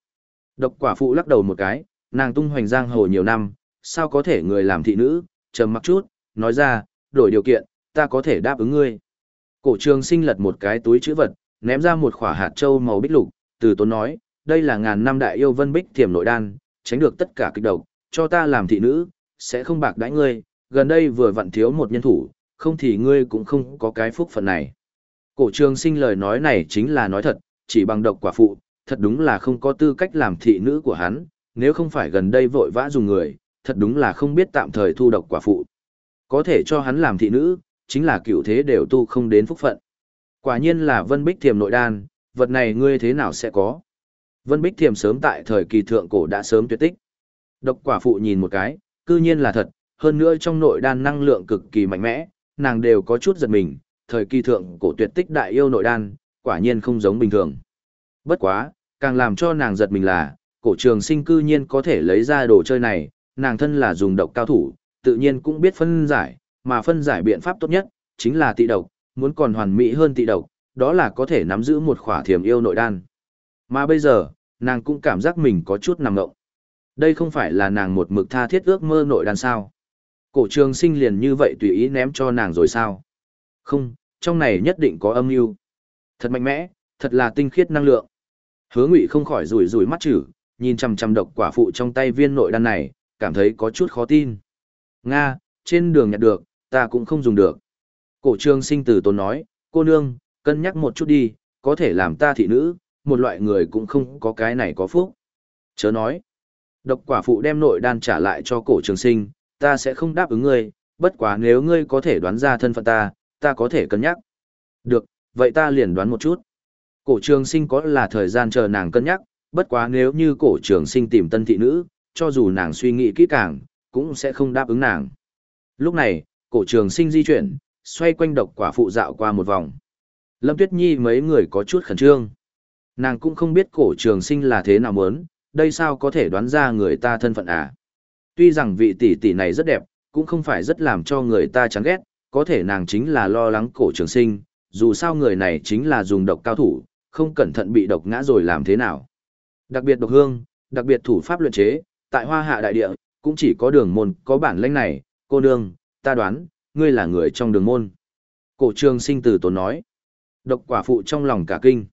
Độc quả phụ lắc đầu một cái, nàng tung hoành giang hồ nhiều năm, sao có thể người làm thị nữ, trầm mặc chút, nói ra, đổi điều kiện, ta có thể đáp ứng ngươi. Cổ trường sinh lật một cái túi chữ vật, ném ra một khỏa hạt châu màu bích lục, từ tốn nói, đây là ngàn năm đại yêu vân bích thiểm nội đan, tránh được tất cả kích độc, cho ta làm thị nữ, sẽ không bạc đãi ngươi, gần đây vừa vặn thiếu một nhân thủ, không thì ngươi cũng không có cái phúc phận này. Cổ trường sinh lời nói này chính là nói thật, chỉ bằng độc quả phụ, thật đúng là không có tư cách làm thị nữ của hắn, nếu không phải gần đây vội vã dùng người, thật đúng là không biết tạm thời thu độc quả phụ. Có thể cho hắn làm thị nữ, chính là cựu thế đều tu không đến phúc phận. Quả nhiên là vân bích thiềm nội đan, vật này ngươi thế nào sẽ có. Vân bích thiềm sớm tại thời kỳ thượng cổ đã sớm tuyệt tích. Độc quả phụ nhìn một cái, cư nhiên là thật, hơn nữa trong nội đan năng lượng cực kỳ mạnh mẽ, nàng đều có chút giật mình, thời kỳ thượng cổ tuyệt tích đại yêu nội đan, quả nhiên không giống bình thường. Bất quá, càng làm cho nàng giật mình là, cổ trường sinh cư nhiên có thể lấy ra đồ chơi này, nàng thân là dùng độc cao thủ, tự nhiên cũng biết phân giải, mà phân giải biện pháp tốt nhất, chính là tị độc, muốn còn hoàn mỹ hơn tị độc, đó là có thể nắm giữ một khỏa thiềm yêu nội đan. Mà bây giờ, nàng cũng cảm giác mình có chút nằm ngộng. Đây không phải là nàng một mực tha thiết ước mơ nội đan sao. Cổ trường sinh liền như vậy tùy ý ném cho nàng rồi sao. Không, trong này nhất định có âm mưu Thật mạnh mẽ, thật là tinh khiết năng lượng. Hứa Ngụy không khỏi rủi rủi mắt chữ, nhìn chằm chằm độc quả phụ trong tay viên nội đan này, cảm thấy có chút khó tin. Nga, trên đường nhặt được, ta cũng không dùng được. Cổ trương sinh tử tốn nói, cô nương, cân nhắc một chút đi, có thể làm ta thị nữ, một loại người cũng không có cái này có phúc. Chớ nói, độc quả phụ đem nội đan trả lại cho cổ trường sinh, ta sẽ không đáp ứng ngươi, bất quá nếu ngươi có thể đoán ra thân phận ta, ta có thể cân nhắc. Được, vậy ta liền đoán một chút. Cổ trường sinh có là thời gian chờ nàng cân nhắc, bất quá nếu như cổ trường sinh tìm tân thị nữ, cho dù nàng suy nghĩ kỹ càng, cũng sẽ không đáp ứng nàng. Lúc này, cổ trường sinh di chuyển, xoay quanh độc quả phụ dạo qua một vòng. Lâm Tuyết Nhi mấy người có chút khẩn trương. Nàng cũng không biết cổ trường sinh là thế nào muốn, đây sao có thể đoán ra người ta thân phận à. Tuy rằng vị tỷ tỷ này rất đẹp, cũng không phải rất làm cho người ta chán ghét, có thể nàng chính là lo lắng cổ trường sinh, dù sao người này chính là dùng độc cao thủ, không cẩn thận bị độc ngã rồi làm thế nào. Đặc biệt độc hương, đặc biệt thủ pháp luyện chế, tại hoa hạ đại địa, cũng chỉ có đường môn có bản lĩnh này, cô nương, ta đoán, ngươi là người trong đường môn. Cổ trường sinh từ tốn nói. Độc quả phụ trong lòng cả kinh.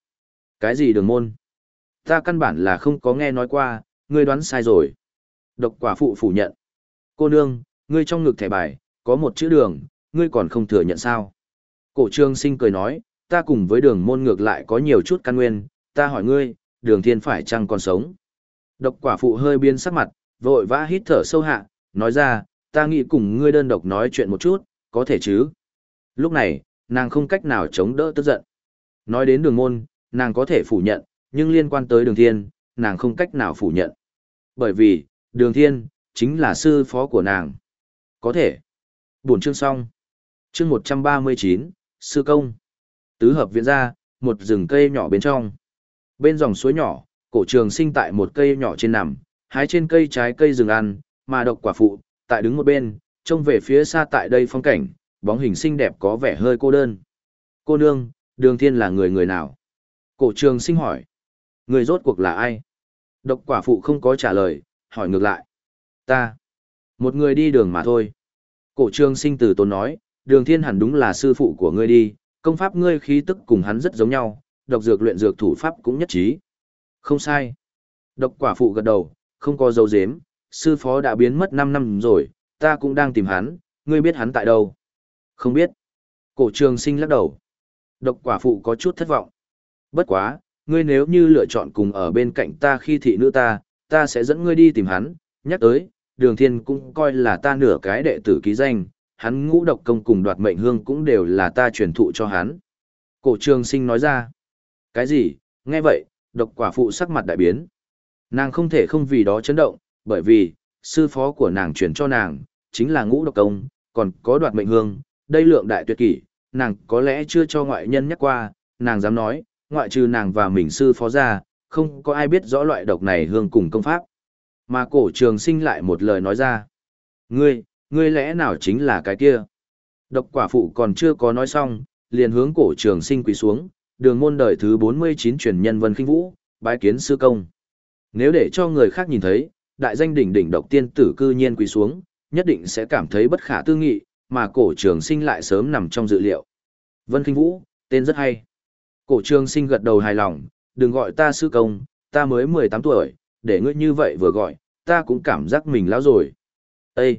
Cái gì đường môn? Ta căn bản là không có nghe nói qua, ngươi đoán sai rồi. Độc quả phụ phủ nhận. Cô nương, ngươi trong ngực thẻ bài, có một chữ đường, ngươi còn không thừa nhận sao? Cổ trường sinh cười nói, ta cùng với đường môn ngược lại có nhiều chút căn nguyên, ta hỏi ngươi, đường thiên phải chăng còn sống? Độc quả phụ hơi biến sắc mặt, vội vã hít thở sâu hạ, nói ra, ta nghĩ cùng ngươi đơn độc nói chuyện một chút, có thể chứ? Lúc này, nàng không cách nào chống đỡ tức giận. Nói đến đường môn, nàng có thể phủ nhận, nhưng liên quan tới đường thiên, nàng không cách nào phủ nhận. Bởi vì, đường thiên, chính là sư phó của nàng. Có thể. Buồn chương xong. Chương 139, Sư Công. Tứ hợp viện ra, một rừng cây nhỏ bên trong. Bên dòng suối nhỏ, cổ trường sinh tại một cây nhỏ trên nằm, hái trên cây trái cây rừng ăn, mà độc quả phụ, tại đứng một bên, trông về phía xa tại đây phong cảnh, bóng hình xinh đẹp có vẻ hơi cô đơn. Cô nương, đường thiên là người người nào? Cổ trường sinh hỏi. Người rốt cuộc là ai? Độc quả phụ không có trả lời, hỏi ngược lại. Ta. Một người đi đường mà thôi. Cổ trường sinh từ tốn nói, đường thiên hẳn đúng là sư phụ của ngươi đi, công pháp ngươi khí tức cùng hắn rất giống nhau, độc dược luyện dược thủ pháp cũng nhất trí. Không sai. Độc quả phụ gật đầu, không có dấu dếm, sư phó đã biến mất 5 năm rồi, ta cũng đang tìm hắn, ngươi biết hắn tại đâu? Không biết. Cổ trường sinh lắc đầu. Độc quả phụ có chút thất vọng. Bất quá, ngươi nếu như lựa chọn cùng ở bên cạnh ta khi thị nữ ta, ta sẽ dẫn ngươi đi tìm hắn, nhắc tới, đường thiên cũng coi là ta nửa cái đệ tử ký danh, hắn ngũ độc công cùng đoạt mệnh hương cũng đều là ta truyền thụ cho hắn. Cổ trường sinh nói ra. Cái gì, nghe vậy, độc quả phụ sắc mặt đại biến. Nàng không thể không vì đó chấn động, bởi vì, sư phó của nàng truyền cho nàng, chính là ngũ độc công, còn có đoạt mệnh hương, đây lượng đại tuyệt kỷ, nàng có lẽ chưa cho ngoại nhân nhắc qua, nàng dám nói, ngoại trừ nàng và mình sư phó ra, không có ai biết rõ loại độc này hương cùng công pháp. Mà cổ trường sinh lại một lời nói ra. Ngươi, ngươi lẽ nào chính là cái kia? Độc quả phụ còn chưa có nói xong, liền hướng cổ trường sinh quỳ xuống, đường môn đời thứ 49 truyền nhân Vân Kinh Vũ, bái kiến sư công. Nếu để cho người khác nhìn thấy, đại danh đỉnh đỉnh độc tiên tử cư nhiên quỳ xuống, nhất định sẽ cảm thấy bất khả tư nghị, mà cổ trường sinh lại sớm nằm trong dự liệu. Vân Kinh Vũ, tên rất hay. Cổ trường sinh gật đầu hài lòng, đừng gọi ta sư công, ta mới 18 tuổi, để ngươi như vậy vừa gọi, ta cũng cảm giác mình lão rồi. Ê!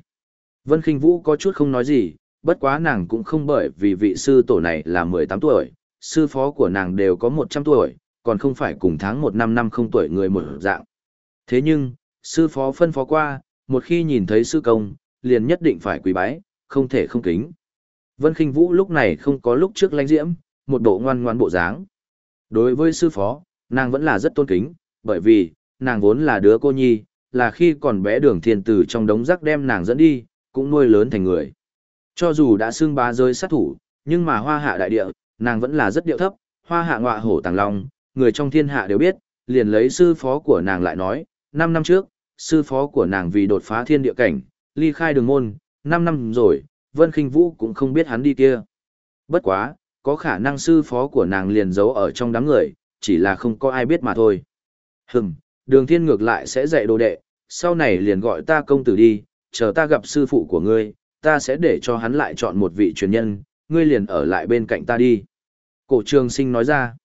Vân Kinh Vũ có chút không nói gì, bất quá nàng cũng không bởi vì vị sư tổ này là 18 tuổi, sư phó của nàng đều có 100 tuổi, còn không phải cùng tháng 1 năm năm không tuổi người một dạng. Thế nhưng, sư phó phân phó qua, một khi nhìn thấy sư công, liền nhất định phải quỳ bái, không thể không kính. Vân Kinh Vũ lúc này không có lúc trước lãnh diễm, một bộ ngoan ngoan bộ dáng. Đối với sư phó, nàng vẫn là rất tôn kính, bởi vì, nàng vốn là đứa cô nhi, là khi còn bé đường thiên tử trong đống rác đem nàng dẫn đi, cũng nuôi lớn thành người. Cho dù đã xưng bá rơi sát thủ, nhưng mà hoa hạ đại địa, nàng vẫn là rất điệu thấp, hoa hạ ngọa hổ tàng long, người trong thiên hạ đều biết, liền lấy sư phó của nàng lại nói, 5 năm trước, sư phó của nàng vì đột phá thiên địa cảnh, ly khai đường môn, 5 năm rồi, Vân Kinh Vũ cũng không biết hắn đi kia. Bất quá, có khả năng sư phó của nàng liền giấu ở trong đám người, chỉ là không có ai biết mà thôi. Hừm, đường thiên ngược lại sẽ dạy đồ đệ, sau này liền gọi ta công tử đi, chờ ta gặp sư phụ của ngươi, ta sẽ để cho hắn lại chọn một vị truyền nhân, ngươi liền ở lại bên cạnh ta đi. Cổ trường sinh nói ra,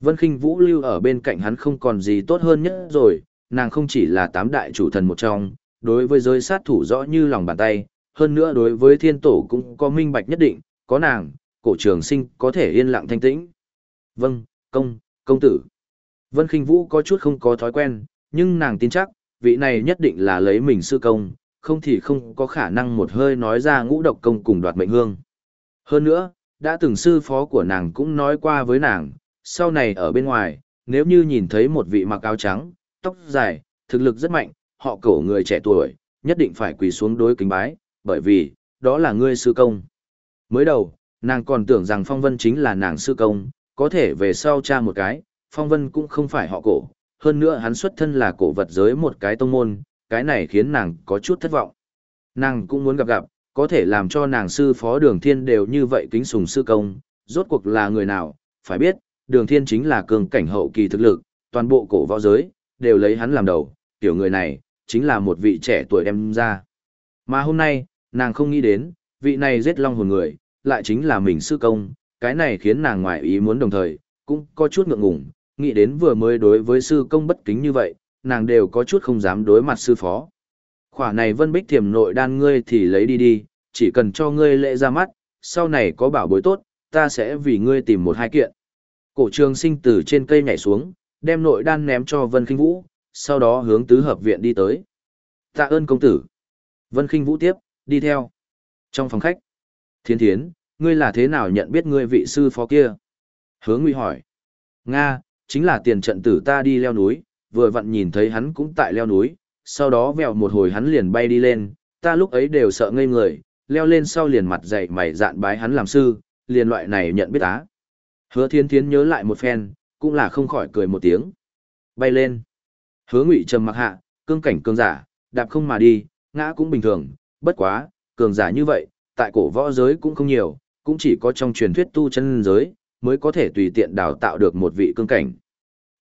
Vân Kinh Vũ lưu ở bên cạnh hắn không còn gì tốt hơn nhất rồi, nàng không chỉ là tám đại chủ thần một trong, đối với giới sát thủ rõ như lòng bàn tay, hơn nữa đối với thiên tổ cũng có minh bạch nhất định, có nàng, cổ trường sinh có thể yên lặng thanh tĩnh. Vâng, công, công tử. Vân Kinh Vũ có chút không có thói quen, nhưng nàng tin chắc, vị này nhất định là lấy mình sư công, không thì không có khả năng một hơi nói ra ngũ độc công cùng đoạt mệnh hương. Hơn nữa, đã từng sư phó của nàng cũng nói qua với nàng, sau này ở bên ngoài, nếu như nhìn thấy một vị mặc áo trắng, tóc dài, thực lực rất mạnh, họ cổ người trẻ tuổi, nhất định phải quỳ xuống đối kính bái, bởi vì, đó là ngươi sư công. Mới đầu, nàng còn tưởng rằng Phong Vân chính là nàng sư công, có thể về sau cha một cái, Phong Vân cũng không phải họ cổ, hơn nữa hắn xuất thân là cổ vật giới một cái tông môn, cái này khiến nàng có chút thất vọng. Nàng cũng muốn gặp gặp, có thể làm cho nàng sư phó đường thiên đều như vậy kính sùng sư công, rốt cuộc là người nào, phải biết, đường thiên chính là cường cảnh hậu kỳ thực lực, toàn bộ cổ võ giới, đều lấy hắn làm đầu, tiểu người này, chính là một vị trẻ tuổi đem ra. Mà hôm nay, nàng không nghĩ đến, vị này giết long hồn người, lại chính là mình sư công, cái này khiến nàng ngoại ý muốn đồng thời, cũng có chút ngượng ngùng, nghĩ đến vừa mới đối với sư công bất kính như vậy, nàng đều có chút không dám đối mặt sư phó. Khỏa này vân bích thiềm nội đan ngươi thì lấy đi đi, chỉ cần cho ngươi lễ ra mắt, sau này có bảo bối tốt, ta sẽ vì ngươi tìm một hai kiện. Cổ trường sinh từ trên cây nhảy xuống, đem nội đan ném cho Vân Kinh Vũ, sau đó hướng tứ hợp viện đi tới. Tạ ơn công tử. Vân Kinh Vũ tiếp, đi theo. Trong phòng khách, Thiên Thiến, ngươi là thế nào nhận biết ngươi vị sư phó kia? Hướng Nguy hỏi. Nga, chính là tiền trận tử ta đi leo núi, vừa vặn nhìn thấy hắn cũng tại leo núi, sau đó vèo một hồi hắn liền bay đi lên, ta lúc ấy đều sợ ngây người, leo lên sau liền mặt dậy mày dạn bái hắn làm sư, liền loại này nhận biết á. Hứa thiên thiến nhớ lại một phen, cũng là không khỏi cười một tiếng. Bay lên. Hứa ngụy trầm mặc hạ, cương cảnh cường giả, đạp không mà đi, ngã cũng bình thường, bất quá, cường giả như vậy, tại cổ võ giới cũng không nhiều, cũng chỉ có trong truyền thuyết tu chân giới, mới có thể tùy tiện đào tạo được một vị cương cảnh.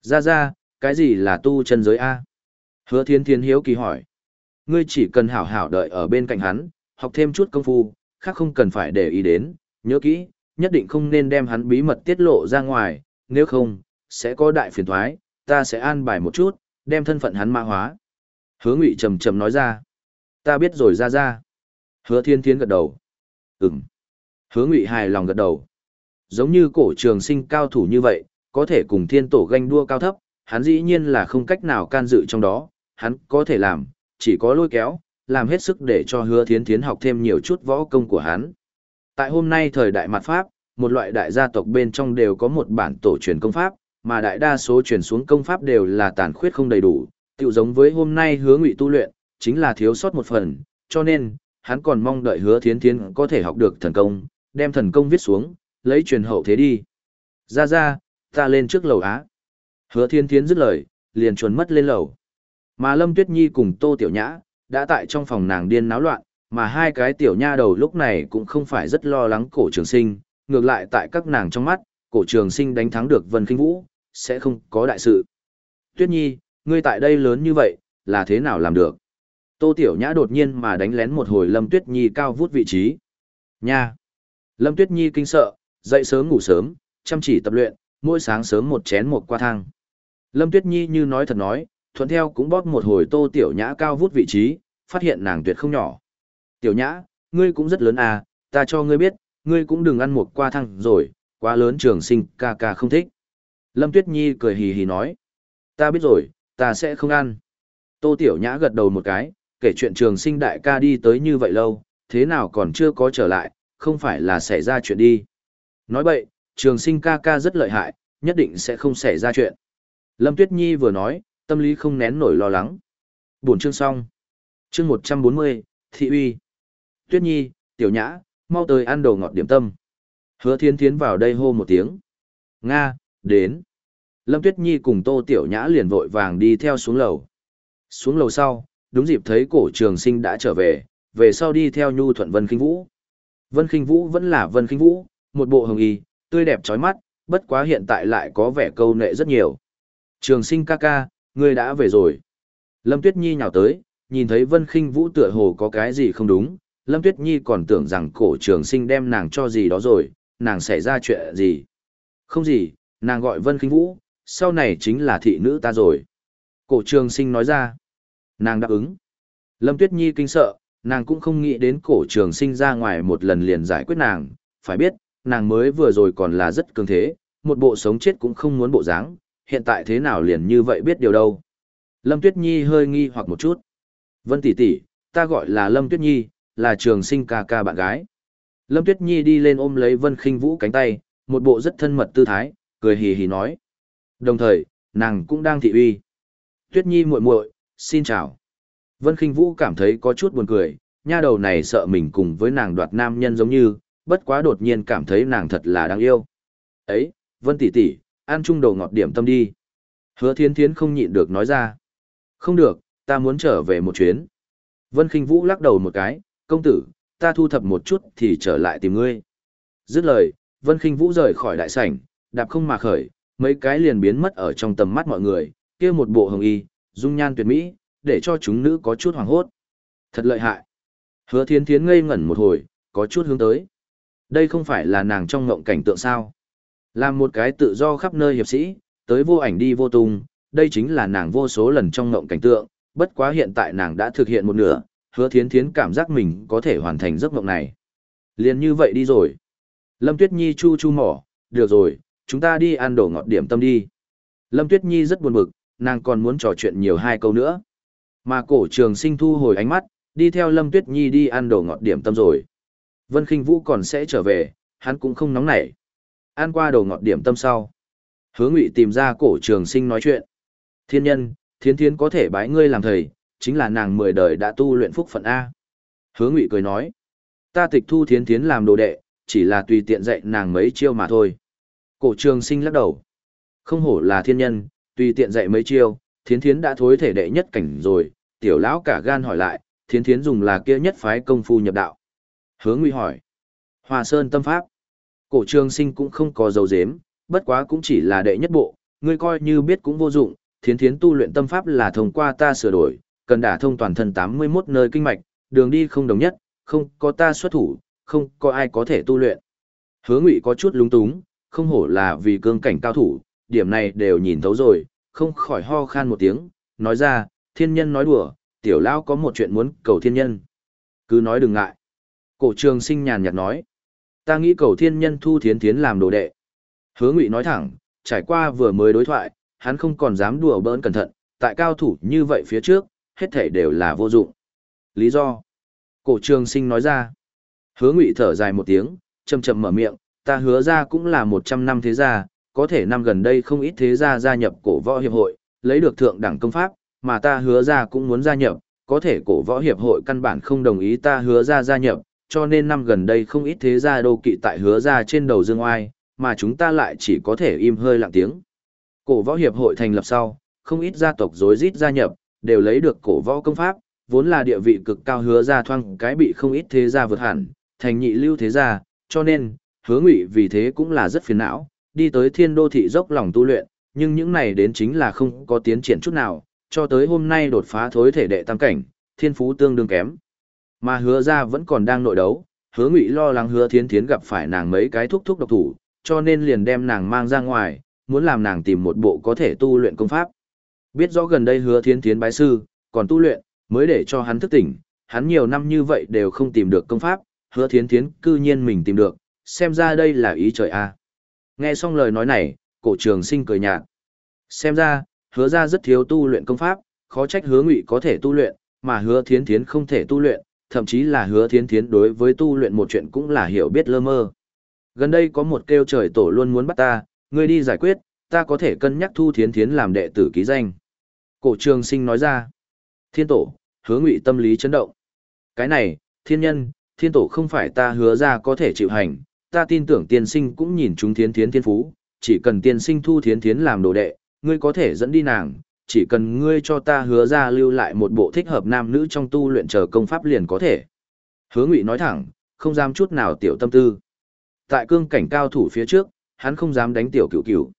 Ra ra, cái gì là tu chân giới A? Hứa thiên thiên hiếu kỳ hỏi. Ngươi chỉ cần hảo hảo đợi ở bên cạnh hắn, học thêm chút công phu, khác không cần phải để ý đến, nhớ kỹ, nhất định không nên đem hắn bí mật tiết lộ ra ngoài, nếu không, sẽ có đại phiền thoái, ta sẽ an bài một chút, đem thân phận hắn mã hóa. Hứa Ngụy trầm trầm nói ra. Ta biết rồi ra ra. Hứa Thiên Thiến gật đầu. Ừm. Hứa Ngụy hài lòng gật đầu. Giống như cổ trường sinh cao thủ như vậy, có thể cùng thiên tổ ganh đua cao thấp, hắn dĩ nhiên là không cách nào can dự trong đó, hắn có thể làm, chỉ có lôi kéo, làm hết sức để cho hứa thiến thiến học thêm nhiều chút võ công của hắn. Tại hôm nay thời đại mặt Pháp, một loại đại gia tộc bên trong đều có một bản tổ truyền công pháp, mà đại đa số truyền xuống công pháp đều là tàn khuyết không đầy đủ, tự giống với hôm nay hứa ngụy tu luyện, chính là thiếu sót một phần, cho nên, hắn còn mong đợi hứa thiến thiến có thể học được thần công, đem thần công viết xuống, lấy truyền hậu thế đi. Ra ra, ta lên trước lầu á. Hứa thiên thiến dứt lời, liền chuồn mất lên lầu. Mà Lâm Tuyết Nhi cùng Tô Tiểu Nhã, đã tại trong phòng nàng điên náo loạn, mà hai cái tiểu nha đầu lúc này cũng không phải rất lo lắng cổ trường sinh, ngược lại tại các nàng trong mắt, cổ trường sinh đánh thắng được Vân Kinh Vũ, sẽ không có đại sự. Tuyết Nhi, ngươi tại đây lớn như vậy, là thế nào làm được? Tô Tiểu Nhã đột nhiên mà đánh lén một hồi Lâm Tuyết Nhi cao vút vị trí. Nha! Lâm Tuyết Nhi kinh sợ, dậy sớm ngủ sớm, chăm chỉ tập luyện, mỗi sáng sớm một chén một qua thang. Lâm Tuyết Nhi như nói thật nói, thuận theo cũng bóp một hồi Tô Tiểu Nhã cao vút vị trí, phát hiện nàng tuyệt không nhỏ. Tiểu Nhã, ngươi cũng rất lớn à, ta cho ngươi biết, ngươi cũng đừng ăn một qua thang rồi, quá lớn trường sinh ca ca không thích. Lâm Tuyết Nhi cười hì hì nói, ta biết rồi, ta sẽ không ăn. Tô Tiểu Nhã gật đầu một cái, kể chuyện trường sinh đại ca đi tới như vậy lâu, thế nào còn chưa có trở lại, không phải là xảy ra chuyện đi. Nói vậy, trường sinh ca ca rất lợi hại, nhất định sẽ không xảy ra chuyện. Lâm Tuyết Nhi vừa nói, tâm lý không nén nổi lo lắng. Buổi chương xong. Chương 140, Thị uy. Tuyết Nhi, Tiểu Nhã, mau tới ăn đồ ngọt điểm tâm. Hứa Thiên Thiến vào đây hô một tiếng. Nga, đến. Lâm Tuyết Nhi cùng Tô Tiểu Nhã liền vội vàng đi theo xuống lầu. Xuống lầu sau, đúng dịp thấy cổ trường sinh đã trở về, về sau đi theo Nhu Thuận Vân Kinh Vũ. Vân Kinh Vũ vẫn là Vân Kinh Vũ, một bộ hồng y, tươi đẹp trói mắt, bất quá hiện tại lại có vẻ câu nệ rất nhiều. Trường sinh ca ca, ngươi đã về rồi. Lâm Tuyết Nhi nhào tới, nhìn thấy Vân Kinh Vũ tựa hồ có cái gì không đúng, Lâm Tuyết Nhi còn tưởng rằng cổ trường sinh đem nàng cho gì đó rồi, nàng xảy ra chuyện gì. Không gì, nàng gọi Vân Kinh Vũ, sau này chính là thị nữ ta rồi. Cổ trường sinh nói ra. Nàng đáp ứng. Lâm Tuyết Nhi kinh sợ, nàng cũng không nghĩ đến cổ trường sinh ra ngoài một lần liền giải quyết nàng, phải biết, nàng mới vừa rồi còn là rất cường thế, một bộ sống chết cũng không muốn bộ dáng, hiện tại thế nào liền như vậy biết điều đâu. Lâm Tuyết Nhi hơi nghi hoặc một chút. Vân tỷ tỷ, ta gọi là Lâm Tuyết Nhi, là trường sinh ca ca bạn gái. Lâm Tuyết Nhi đi lên ôm lấy Vân Khinh Vũ cánh tay, một bộ rất thân mật tư thái, cười hì hì nói. Đồng thời, nàng cũng đang thị uy. Tuyết Nhi muội muội, xin chào. Vân Kinh Vũ cảm thấy có chút buồn cười, nha đầu này sợ mình cùng với nàng đoạt nam nhân giống như, bất quá đột nhiên cảm thấy nàng thật là đáng yêu. Ấy, Vân tỷ tỷ, ăn chung đồ ngọt điểm tâm đi. Hứa Thiến Thiến không nhịn được nói ra. Không được, ta muốn trở về một chuyến. Vân Kinh Vũ lắc đầu một cái, công tử, ta thu thập một chút thì trở lại tìm ngươi. Dứt lời, Vân Kinh Vũ rời khỏi đại sảnh, đạp không mà khởi, mấy cái liền biến mất ở trong tầm mắt mọi người, kia một bộ hồng y, dung nhan tuyệt mỹ, để cho chúng nữ có chút hoảng hốt. Thật lợi hại. Hứa Thiến Thiến ngây ngẩn một hồi, có chút hướng tới. Đây không phải là nàng trong ngộng cảnh tượng sao? Làm một cái tự do khắp nơi hiệp sĩ, tới vô ảnh đi vô tung, đây chính là nàng vô số lần trong ngộng cảnh tượng, bất quá hiện tại nàng đã thực hiện một nửa, hứa thiến thiến cảm giác mình có thể hoàn thành giấc mộng này. Liền như vậy đi rồi. Lâm Tuyết Nhi chu chu mỏ, được rồi, chúng ta đi ăn đồ ngọt điểm tâm đi. Lâm Tuyết Nhi rất buồn bực, nàng còn muốn trò chuyện nhiều hai câu nữa. Mà cổ trường sinh thu hồi ánh mắt, đi theo Lâm Tuyết Nhi đi ăn đồ ngọt điểm tâm rồi. Vân Kinh Vũ còn sẽ trở về, hắn cũng không nóng nảy. Ăn qua đồ ngọt điểm tâm sau. Hứa Ngụy tìm ra cổ trường sinh nói chuyện. Thiên nhân, thiến thiến có thể bái ngươi làm thầy, chính là nàng mười đời đã tu luyện phúc phận A. Hứa Ngụy cười nói. Ta tịch thu thiến thiến làm đồ đệ, chỉ là tùy tiện dạy nàng mấy chiêu mà thôi. Cổ trường sinh lắc đầu. Không hổ là thiên nhân, tùy tiện dạy mấy chiêu, thiến thiến đã thối thể đệ nhất cảnh rồi, tiểu lão cả gan hỏi lại, thiến thiến dùng là kia nhất phái công phu nhập đạo. Hứa Ngụy hỏi. Hòa Sơn tâm pháp. Cổ trường sinh cũng không có dấu dếm, bất quá cũng chỉ là đệ nhất bộ, ngươi coi như biết cũng vô dụng, thiến thiến tu luyện tâm pháp là thông qua ta sửa đổi, cần đả thông toàn thân 81 nơi kinh mạch, đường đi không đồng nhất, không có ta xuất thủ, không có ai có thể tu luyện. Hứa Ngụy có chút lúng túng, không hổ là vì cương cảnh cao thủ, điểm này đều nhìn thấu rồi, không khỏi ho khan một tiếng, nói ra, thiên nhân nói đùa, tiểu lao có một chuyện muốn cầu thiên nhân. Cứ nói đừng ngại. Cổ trường sinh nhàn nhạt nói, ta nghĩ cầu thiên nhân thu thiến thiến làm đồ đệ. Hứa Ngụy nói thẳng, trải qua vừa mới đối thoại, hắn không còn dám đùa bỡn cẩn thận, tại cao thủ như vậy phía trước, hết thảy đều là vô dụng. Lý do? Cổ trường sinh nói ra. Hứa Ngụy thở dài một tiếng, chậm chậm mở miệng, ta hứa ra cũng là 100 năm thế gia, có thể năm gần đây không ít thế gia gia nhập cổ võ hiệp hội, lấy được thượng đẳng công pháp, mà ta hứa ra cũng muốn gia nhập, có thể cổ võ hiệp hội căn bản không đồng ý ta hứa ra gia nhập, cho nên năm gần đây không ít thế gia đô kỵ tại hứa ra trên đầu dương oai, mà chúng ta lại chỉ có thể im hơi lặng tiếng. Cổ võ hiệp hội thành lập sau, không ít gia tộc rối rít gia nhập, đều lấy được cổ võ công pháp, vốn là địa vị cực cao hứa ra thoang cái bị không ít thế gia vượt hẳn, thành nhị lưu thế gia, cho nên, hứa ngụy vì thế cũng là rất phiền não, đi tới thiên đô thị dốc lòng tu luyện, nhưng những này đến chính là không có tiến triển chút nào, cho tới hôm nay đột phá thối thể đệ tam cảnh, thiên phú tương đương kém. Mà hứa ra vẫn còn đang nội đấu, hứa ngụy lo lắng hứa thiến thiến gặp phải nàng mấy cái thúc thúc độc thủ, cho nên liền đem nàng mang ra ngoài, muốn làm nàng tìm một bộ có thể tu luyện công pháp. Biết rõ gần đây hứa thiến thiến bái sư, còn tu luyện, mới để cho hắn thức tỉnh, hắn nhiều năm như vậy đều không tìm được công pháp, hứa thiến thiến cư nhiên mình tìm được, xem ra đây là ý trời a. Nghe xong lời nói này, cổ trường sinh cười nhạt. Xem ra, hứa ra rất thiếu tu luyện công pháp, khó trách hứa ngụy có thể tu luyện, mà hứa thiến thiến không thể tu luyện, thậm chí là hứa thiến thiến đối với tu luyện một chuyện cũng là hiểu biết lơ mơ. Gần đây có một kêu trời tổ luôn muốn bắt ta, ngươi đi giải quyết, ta có thể cân nhắc thu thiến thiến làm đệ tử ký danh. Cổ trường sinh nói ra. Thiên tổ, hứa ngụy tâm lý chấn động. Cái này, thiên nhân, thiên tổ không phải ta hứa ra có thể chịu hành, ta tin tưởng tiên sinh cũng nhìn chúng thiến thiến thiên phú, chỉ cần tiên sinh thu thiến thiến làm đồ đệ, ngươi có thể dẫn đi nàng, chỉ cần ngươi cho ta hứa ra lưu lại một bộ thích hợp nam nữ trong tu luyện chờ công pháp liền có thể. Hứa Ngụy nói thẳng, không dám chút nào tiểu tâm tư. Tại cương cảnh cao thủ phía trước, hắn không dám đánh tiểu cửu cửu.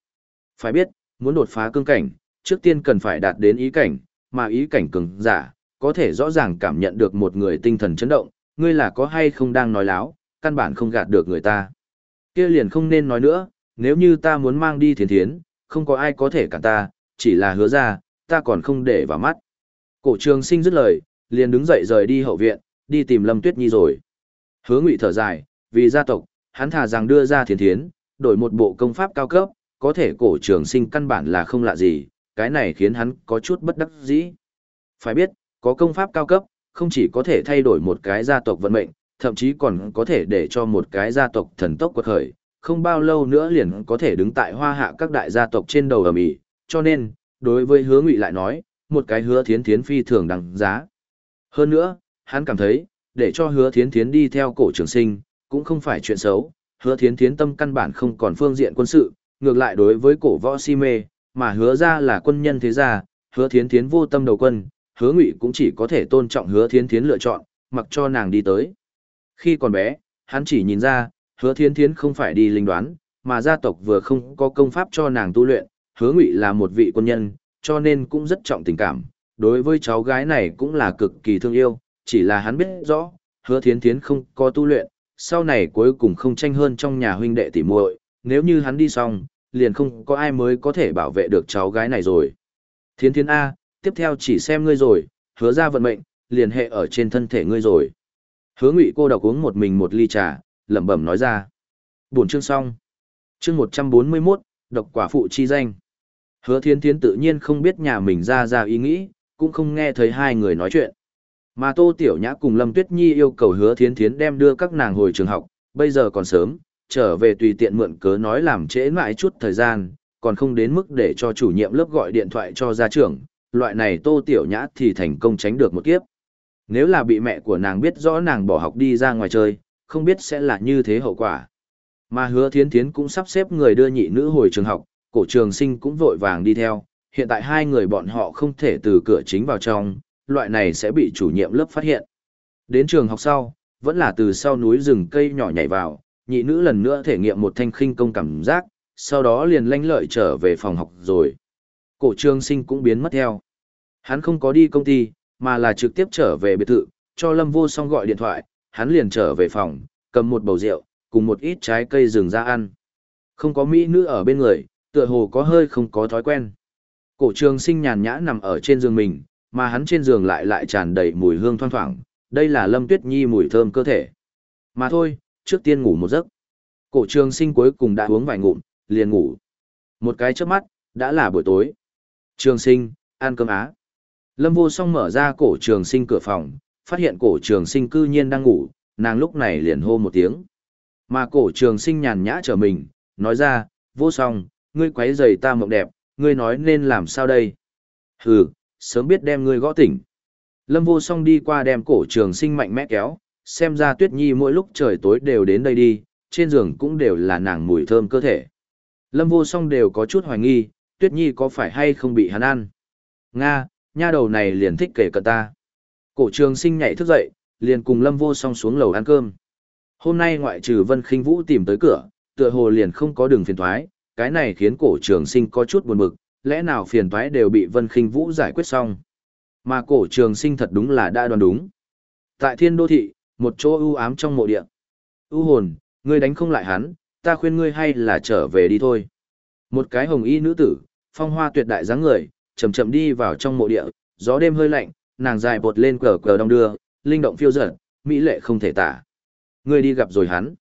Phải biết, muốn đột phá cương cảnh, trước tiên cần phải đạt đến ý cảnh, mà ý cảnh cường giả, có thể rõ ràng cảm nhận được một người tinh thần chấn động, ngươi là có hay không đang nói láo, căn bản không gạt được người ta. Kia liền không nên nói nữa, nếu như ta muốn mang đi thiền thiến, không có ai có thể cản ta, chỉ là hứa ra, ta còn không để vào mắt. Cổ trường sinh dứt lời, liền đứng dậy rời đi hậu viện, đi tìm Lâm Tuyết Nhi rồi. Hứa ngụy thở dài, vì gia tộc, hắn thả rằng đưa ra thiền thiến, đổi một bộ công pháp cao cấp, có thể cổ trường sinh căn bản là không lạ gì, cái này khiến hắn có chút bất đắc dĩ. Phải biết, có công pháp cao cấp, không chỉ có thể thay đổi một cái gia tộc vận mệnh, thậm chí còn có thể để cho một cái gia tộc thần tốc quật khởi, không bao lâu nữa liền có thể đứng tại hoa hạ các đại gia tộc trên đầu ầm ĩ, cho nên, đối với hứa ngụy lại nói, một cái hứa thiến thiến phi thường đằng giá. Hơn nữa, hắn cảm thấy, để cho hứa thiến thiến đi theo cổ trường sinh, cũng không phải chuyện xấu, hứa thiến thiến tâm căn bản không còn phương diện quân sự, ngược lại đối với cổ võ si mê, mà hứa ra là quân nhân thế gia, hứa thiến thiến vô tâm đầu quân, hứa ngụy cũng chỉ có thể tôn trọng hứa thiến thiến lựa chọn, mặc cho nàng đi tới. Khi còn bé, hắn chỉ nhìn ra, hứa thiến thiến không phải đi linh đoán, mà gia tộc vừa không có công pháp cho nàng tu luyện, hứa ngụy là một vị quân nhân, cho nên cũng rất trọng tình cảm. Đối với cháu gái này cũng là cực kỳ thương yêu, chỉ là hắn biết rõ, hứa thiến thiến không có tu luyện, sau này cuối cùng không tranh hơn trong nhà huynh đệ tỉ muội nếu như hắn đi xong, liền không có ai mới có thể bảo vệ được cháu gái này rồi. Thiến thiến A, tiếp theo chỉ xem ngươi rồi, hứa ra vận mệnh, liền hệ ở trên thân thể ngươi rồi. Hứa ngụy cô độc uống một mình một ly trà, lẩm bẩm nói ra. Buổi chương xong. Chương 141, độc quả phụ chi danh. Hứa thiên thiến tự nhiên không biết nhà mình ra ra ý nghĩ, cũng không nghe thấy hai người nói chuyện. Mà Tô Tiểu Nhã cùng Lâm Tuyết Nhi yêu cầu hứa thiên thiến đem đưa các nàng hồi trường học, bây giờ còn sớm, trở về tùy tiện mượn cớ nói làm trễ mãi chút thời gian, còn không đến mức để cho chủ nhiệm lớp gọi điện thoại cho gia trưởng, loại này Tô Tiểu Nhã thì thành công tránh được một kiếp. Nếu là bị mẹ của nàng biết rõ nàng bỏ học đi ra ngoài chơi, không biết sẽ là như thế hậu quả. Mà hứa thiến thiến cũng sắp xếp người đưa nhị nữ hồi trường học, cổ trường sinh cũng vội vàng đi theo, hiện tại hai người bọn họ không thể từ cửa chính vào trong, loại này sẽ bị chủ nhiệm lớp phát hiện. Đến trường học sau, vẫn là từ sau núi rừng cây nhỏ nhảy vào, nhị nữ lần nữa thể nghiệm một thanh khinh công cảm giác, sau đó liền lanh lợi trở về phòng học rồi. Cổ trường sinh cũng biến mất theo. Hắn không có đi công ty, mà là trực tiếp trở về biệt thự, cho Lâm Vô Song gọi điện thoại, hắn liền trở về phòng, cầm một bầu rượu, cùng một ít trái cây rừng ra ăn. Không có mỹ nữ ở bên người, tựa hồ có hơi không có thói quen. Cổ trường sinh nhàn nhã nằm ở trên giường mình, mà hắn trên giường lại lại tràn đầy mùi hương thoang thoảng, đây là Lâm Tuyết Nhi mùi thơm cơ thể. Mà thôi, trước tiên ngủ một giấc. Cổ trường sinh cuối cùng đã uống vài ngụm, liền ngủ. Một cái chớp mắt, đã là buổi tối. Trường sinh, ăn cơm á. Lâm vô song mở ra cổ trường sinh cửa phòng, phát hiện cổ trường sinh cư nhiên đang ngủ, nàng lúc này liền hô một tiếng. Mà cổ trường sinh nhàn nhã trở mình, nói ra, vô song, ngươi quấy rầy ta mộng đẹp, ngươi nói nên làm sao đây? Hừ, sớm biết đem ngươi gõ tỉnh. Lâm vô song đi qua đem cổ trường sinh mạnh mẽ kéo, xem ra tuyết nhi mỗi lúc trời tối đều đến đây đi, trên giường cũng đều là nàng mùi thơm cơ thể. Lâm vô song đều có chút hoài nghi, tuyết nhi có phải hay không bị hắn ăn. Nga, nha đầu này liền thích kể cận ta. Cổ trường sinh nhảy thức dậy, liền cùng lâm vô song xuống lầu ăn cơm. Hôm nay ngoại trừ Vân Khinh Vũ tìm tới cửa, tựa hồ liền không có đường phiền thoái, cái này khiến cổ trường sinh có chút buồn bực, lẽ nào phiền toái đều bị Vân Khinh Vũ giải quyết xong. Mà cổ trường sinh thật đúng là đã đoán đúng. Tại thiên đô thị, một chỗ ưu ám trong mộ địa. U hồn, ngươi đánh không lại hắn, ta khuyên ngươi hay là trở về đi thôi. Một cái hồng y nữ tử, phong hoa tuyệt đại dáng người, chậm chậm đi vào trong mộ địa, gió đêm hơi lạnh, nàng dài bột lên cờ cờ đông đưa, linh động phiêu dở, mỹ lệ không thể tả. người đi gặp rồi hắn.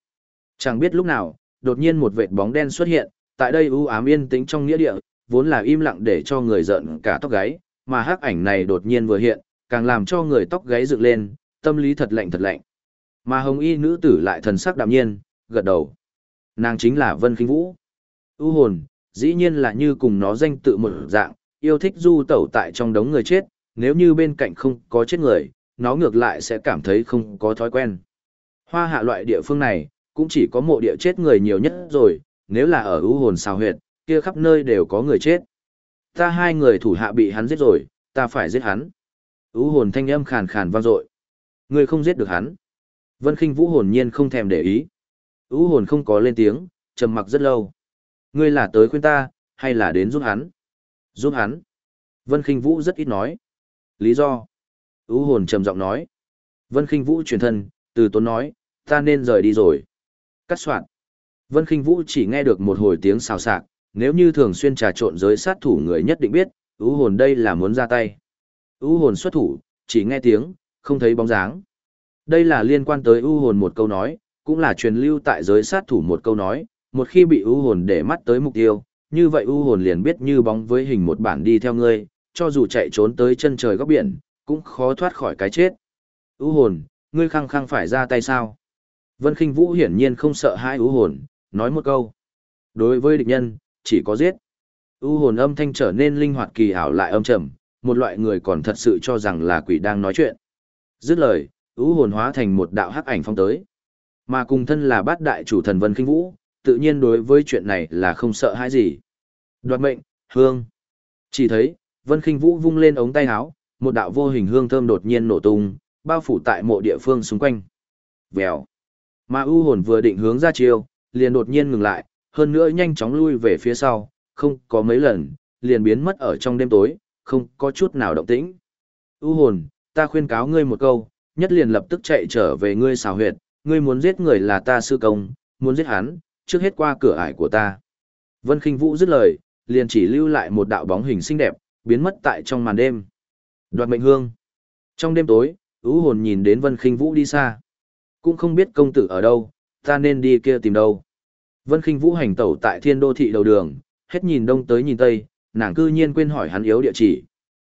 Chẳng biết lúc nào, đột nhiên một vệt bóng đen xuất hiện, tại đây u ám yên tĩnh trong nghĩa địa, vốn là im lặng để cho người giận cả tóc gáy, mà hắc ảnh này đột nhiên vừa hiện, càng làm cho người tóc gáy dựng lên, tâm lý thật lạnh thật lạnh. Mà hồng y nữ tử lại thần sắc đạm nhiên, gật đầu. Nàng chính là Vân Kinh Vũ. U hồn, dĩ nhiên là như cùng nó danh tự một dạng, yêu thích du tẩu tại trong đống người chết, nếu như bên cạnh không có chết người, nó ngược lại sẽ cảm thấy không có thói quen. Hoa hạ loại địa phương này, cũng chỉ có mộ địa chết người nhiều nhất rồi, nếu là ở ưu hồn xào huyệt, kia khắp nơi đều có người chết. Ta hai người thủ hạ bị hắn giết rồi, ta phải giết hắn. Ưu hồn thanh âm khàn khàn vang dội. người không giết được hắn. Vân Khinh Vũ hồn nhiên không thèm để ý. Ưu hồn không có lên tiếng, trầm mặc rất lâu. Ngươi là tới khuyên ta, hay là đến giúp hắn? Giúp hắn. Vân Khinh Vũ rất ít nói. Lý do? Ưu hồn trầm giọng nói. Vân Khinh Vũ truyền thân, từ tốn nói, ta nên rời đi rồi. Cắt soạn. Vân Kinh Vũ chỉ nghe được một hồi tiếng xào xạc, nếu như thường xuyên trà trộn giới sát thủ người nhất định biết, ưu hồn đây là muốn ra tay. ưu hồn xuất thủ, chỉ nghe tiếng, không thấy bóng dáng. Đây là liên quan tới ưu hồn một câu nói, cũng là truyền lưu tại giới sát thủ một câu nói, một khi bị ưu hồn để mắt tới mục tiêu, như vậy u hồn liền biết như bóng với hình một bản đi theo ngươi, cho dù chạy trốn tới chân trời góc biển, cũng khó thoát khỏi cái chết. U hồn, ngươi khăng khăng phải ra tay sao? Vân Kinh Vũ hiển nhiên không sợ hai u hồn, nói một câu. Đối với địch nhân, chỉ có giết. U hồn âm thanh trở nên linh hoạt kỳ ảo lại âm trầm, một loại người còn thật sự cho rằng là quỷ đang nói chuyện. Dứt lời, u hồn hóa thành một đạo hắc ảnh phong tới. Mà cùng thân là bát đại chủ thần Vân Kinh Vũ, tự nhiên đối với chuyện này là không sợ hãi gì. Đoạt mệnh, hương. Chỉ thấy, Vân Kinh Vũ vung lên ống tay áo, một đạo vô hình hương thơm đột nhiên nổ tung, bao phủ tại mộ địa phương xung quanh. Vèo. Ma U hồn vừa định hướng ra chiêu, liền đột nhiên ngừng lại, hơn nữa nhanh chóng lui về phía sau, không có mấy lần, liền biến mất ở trong đêm tối, không có chút nào động tĩnh. U hồn, ta khuyên cáo ngươi một câu, nhất liền lập tức chạy trở về ngươi xào huyệt, ngươi muốn giết người là ta sư công, muốn giết hắn, trước hết qua cửa ải của ta. Vân Kinh Vũ dứt lời, liền chỉ lưu lại một đạo bóng hình xinh đẹp, biến mất tại trong màn đêm. Đoạt mệnh hương. Trong đêm tối, ưu hồn nhìn đến Vân Kinh Vũ đi xa. Cũng không biết công tử ở đâu, ta nên đi kia tìm đâu. Vân Kinh Vũ hành tẩu tại thiên đô thị đầu đường, hết nhìn đông tới nhìn tây, nàng cư nhiên quên hỏi hắn yếu địa chỉ.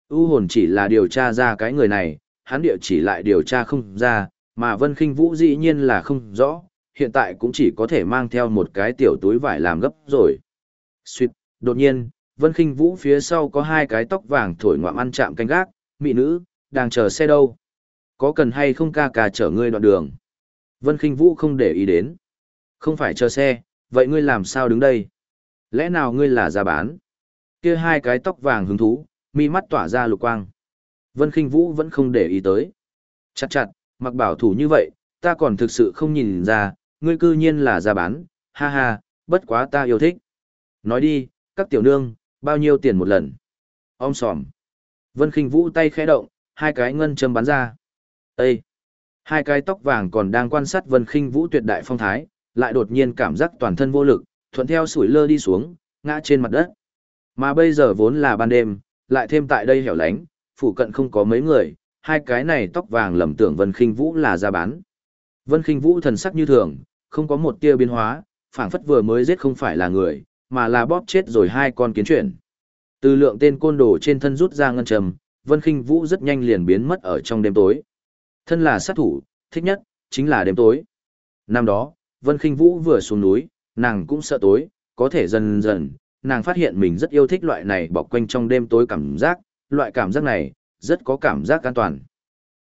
U hồn chỉ là điều tra ra cái người này, hắn địa chỉ lại điều tra không ra, mà Vân Kinh Vũ dĩ nhiên là không rõ, hiện tại cũng chỉ có thể mang theo một cái tiểu túi vải làm gấp rồi. Xuyệt, đột nhiên, Vân Kinh Vũ phía sau có hai cái tóc vàng thổi ngoạm ăn chạm canh gác, mỹ nữ, đang chờ xe đâu. Có cần hay không ca ca chở ngươi đoạn đường? Vân Kinh Vũ không để ý đến. Không phải chờ xe, vậy ngươi làm sao đứng đây? Lẽ nào ngươi là ra bán? Kia hai cái tóc vàng hứng thú, mi mắt tỏa ra lục quang. Vân Kinh Vũ vẫn không để ý tới. Chặt chặt, mặc bảo thủ như vậy, ta còn thực sự không nhìn ra, ngươi cư nhiên là ra bán, ha ha, bất quá ta yêu thích. Nói đi, các tiểu nương, bao nhiêu tiền một lần? Om sòm. Vân Kinh Vũ tay khẽ động, hai cái ngân châm bắn ra. Ê! Hai cái tóc vàng còn đang quan sát Vân Kinh Vũ tuyệt đại phong thái, lại đột nhiên cảm giác toàn thân vô lực, thuận theo sủi lơ đi xuống, ngã trên mặt đất. Mà bây giờ vốn là ban đêm, lại thêm tại đây hẻo lánh, phụ cận không có mấy người, hai cái này tóc vàng lầm tưởng Vân Khinh Vũ là ra bán. Vân Khinh Vũ thần sắc như thường, không có một tia biến hóa, phảng phất vừa mới giết không phải là người, mà là bóp chết rồi hai con kiến chuyển. Từ lượng tên côn đồ trên thân rút ra ngân trầm, Vân Khinh Vũ rất nhanh liền biến mất ở trong đêm tối. Thân là sát thủ, thích nhất chính là đêm tối. Năm đó, Vân Khinh Vũ vừa xuống núi, nàng cũng sợ tối, có thể dần dần, nàng phát hiện mình rất yêu thích loại này bọc quanh trong đêm tối cảm giác, loại cảm giác này, rất có cảm giác an toàn.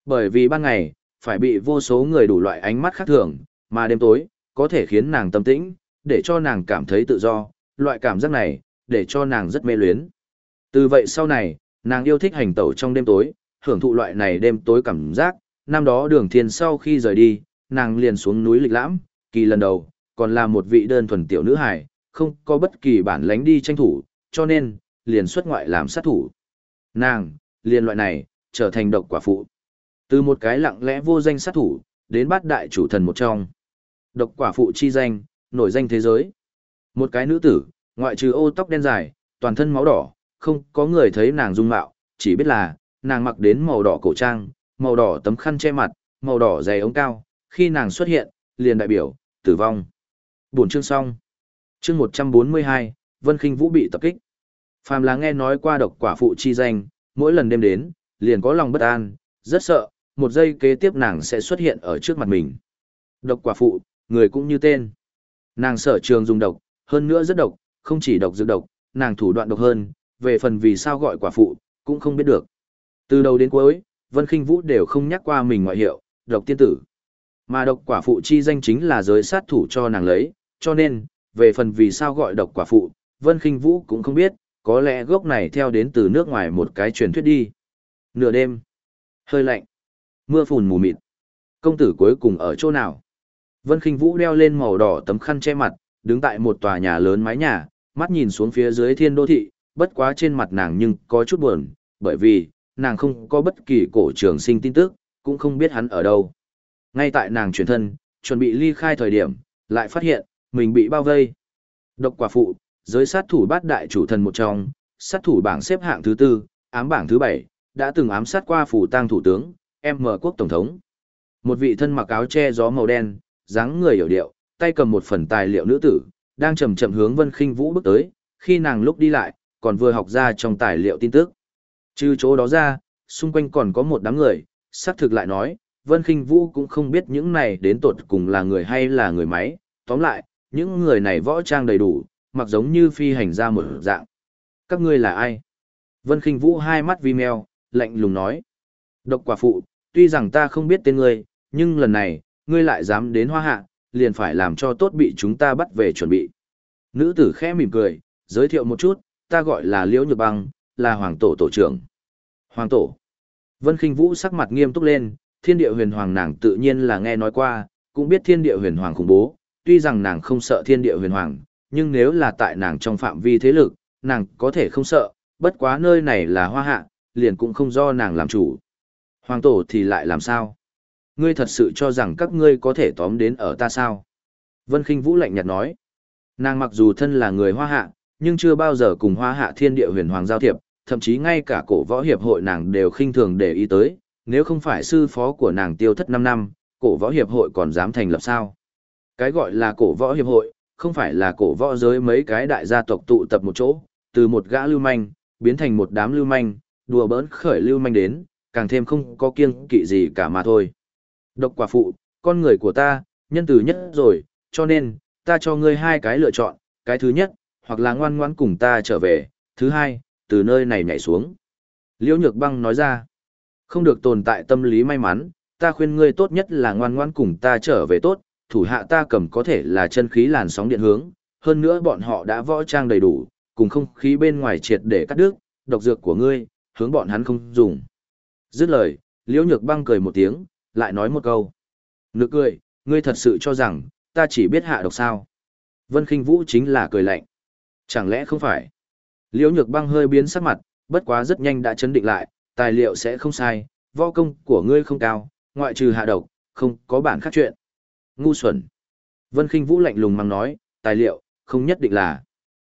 Bởi vì ban ngày, phải bị vô số người đủ loại ánh mắt khác thường, mà đêm tối, có thể khiến nàng tâm tĩnh, để cho nàng cảm thấy tự do, loại cảm giác này, để cho nàng rất mê luyến. Từ vậy sau này, nàng yêu thích hành tẩu trong đêm tối, hưởng thụ loại này đêm tối cảm giác, năm đó đường thiên sau khi rời đi, nàng liền xuống núi lịch lãm, kỳ lần đầu, còn là một vị đơn thuần tiểu nữ hài, không có bất kỳ bản lãnh đi tranh thủ, cho nên, liền xuất ngoại làm sát thủ. Nàng, liền loại này, trở thành độc quả phụ. Từ một cái lặng lẽ vô danh sát thủ, đến bát đại chủ thần một trong. Độc quả phụ chi danh, nổi danh thế giới. Một cái nữ tử, ngoại trừ ô tóc đen dài, toàn thân máu đỏ, không có người thấy nàng dung mạo, chỉ biết là, nàng mặc đến màu đỏ cổ trang, màu đỏ tấm khăn che mặt, màu đỏ dày ống cao, khi nàng xuất hiện, liền đại biểu, tử vong. Buổi chương xong. Chương 142, Vân Kinh Vũ bị tập kích. Phàm là nghe nói qua độc quả phụ chi danh, mỗi lần đêm đến, liền có lòng bất an, rất sợ, một giây kế tiếp nàng sẽ xuất hiện ở trước mặt mình. Độc quả phụ, người cũng như tên. Nàng sở trường dùng độc, hơn nữa rất độc, không chỉ độc dược độc, nàng thủ đoạn độc hơn, về phần vì sao gọi quả phụ, cũng không biết được. Từ đầu đến cuối, Vân Kinh Vũ đều không nhắc qua mình ngoại hiệu, độc tiên tử. Mà độc quả phụ chi danh chính là giới sát thủ cho nàng lấy, cho nên, về phần vì sao gọi độc quả phụ, Vân Kinh Vũ cũng không biết, có lẽ gốc này theo đến từ nước ngoài một cái truyền thuyết đi. Nửa đêm, hơi lạnh, mưa phùn mù mịt. Công tử cuối cùng ở chỗ nào? Vân Kinh Vũ đeo lên màu đỏ tấm khăn che mặt, đứng tại một tòa nhà lớn mái nhà, mắt nhìn xuống phía dưới thiên đô thị, bất quá trên mặt nàng nhưng có chút buồn, bởi vì, nàng không có bất kỳ cổ trường sinh tin tức, cũng không biết hắn ở đâu. Ngay tại nàng chuyển thân, chuẩn bị ly khai thời điểm, lại phát hiện, mình bị bao vây. Độc quả phụ, giới sát thủ bát đại chủ thần một trong, sát thủ bảng xếp hạng thứ tư, ám bảng thứ bảy, đã từng ám sát qua phủ tang thủ tướng, M quốc tổng thống. Một vị thân mặc áo che gió màu đen, dáng người hiểu điệu, tay cầm một phần tài liệu nữ tử, đang chậm chậm hướng Vân Khinh Vũ bước tới, khi nàng lúc đi lại, còn vừa học ra trong tài liệu tin tức. Trừ chỗ đó ra, xung quanh còn có một đám người, xác thực lại nói, Vân Khinh Vũ cũng không biết những này đến tột cùng là người hay là người máy, tóm lại, những người này võ trang đầy đủ, mặc giống như phi hành ra một dạng. Các ngươi là ai? Vân Kinh Vũ hai mắt vi mèo, lạnh lùng nói. Độc quả phụ, tuy rằng ta không biết tên ngươi, nhưng lần này, ngươi lại dám đến hoa hạ, liền phải làm cho tốt bị chúng ta bắt về chuẩn bị. Nữ tử khẽ mỉm cười, giới thiệu một chút, ta gọi là Liễu Nhược Băng, là Hoàng Tổ Tổ trưởng. Hoàng Tổ. Vân Kinh Vũ sắc mặt nghiêm túc lên, thiên địa huyền hoàng nàng tự nhiên là nghe nói qua, cũng biết thiên địa huyền hoàng khủng bố, tuy rằng nàng không sợ thiên địa huyền hoàng, nhưng nếu là tại nàng trong phạm vi thế lực, nàng có thể không sợ, bất quá nơi này là hoa hạ, liền cũng không do nàng làm chủ. Hoàng tổ thì lại làm sao? Ngươi thật sự cho rằng các ngươi có thể tóm đến ở ta sao? Vân Kinh Vũ lạnh nhạt nói. Nàng mặc dù thân là người hoa hạ, nhưng chưa bao giờ cùng hoa hạ thiên địa huyền hoàng giao thiệp, thậm chí ngay cả cổ võ hiệp hội nàng đều khinh thường để ý tới, nếu không phải sư phó của nàng tiêu thất 5 năm, cổ võ hiệp hội còn dám thành lập sao? Cái gọi là cổ võ hiệp hội, không phải là cổ võ giới mấy cái đại gia tộc tụ tập một chỗ, từ một gã lưu manh, biến thành một đám lưu manh, đùa bỡn khởi lưu manh đến, càng thêm không có kiêng kỵ gì cả mà thôi. Độc quả phụ, con người của ta, nhân từ nhất rồi, cho nên, ta cho ngươi hai cái lựa chọn, cái thứ nhất, hoặc là ngoan ngoãn cùng ta trở về, thứ hai, từ nơi này nhảy xuống. Liễu Nhược Băng nói ra, không được tồn tại tâm lý may mắn, ta khuyên ngươi tốt nhất là ngoan ngoãn cùng ta trở về tốt, thủ hạ ta cầm có thể là chân khí làn sóng điện hướng, hơn nữa bọn họ đã võ trang đầy đủ, cùng không khí bên ngoài triệt để cắt đứt, độc dược của ngươi, hướng bọn hắn không dùng. Dứt lời, Liễu Nhược Băng cười một tiếng, lại nói một câu. Nực cười, ngươi thật sự cho rằng, ta chỉ biết hạ độc sao. Vân Kinh Vũ chính là cười lạnh. Chẳng lẽ không phải? Liễu Nhược Băng hơi biến sắc mặt, bất quá rất nhanh đã chấn định lại, tài liệu sẽ không sai, võ công của ngươi không cao, ngoại trừ hạ độc, không có bản khác chuyện. Ngu xuẩn. Vân Kinh Vũ lạnh lùng mang nói, tài liệu, không nhất định là.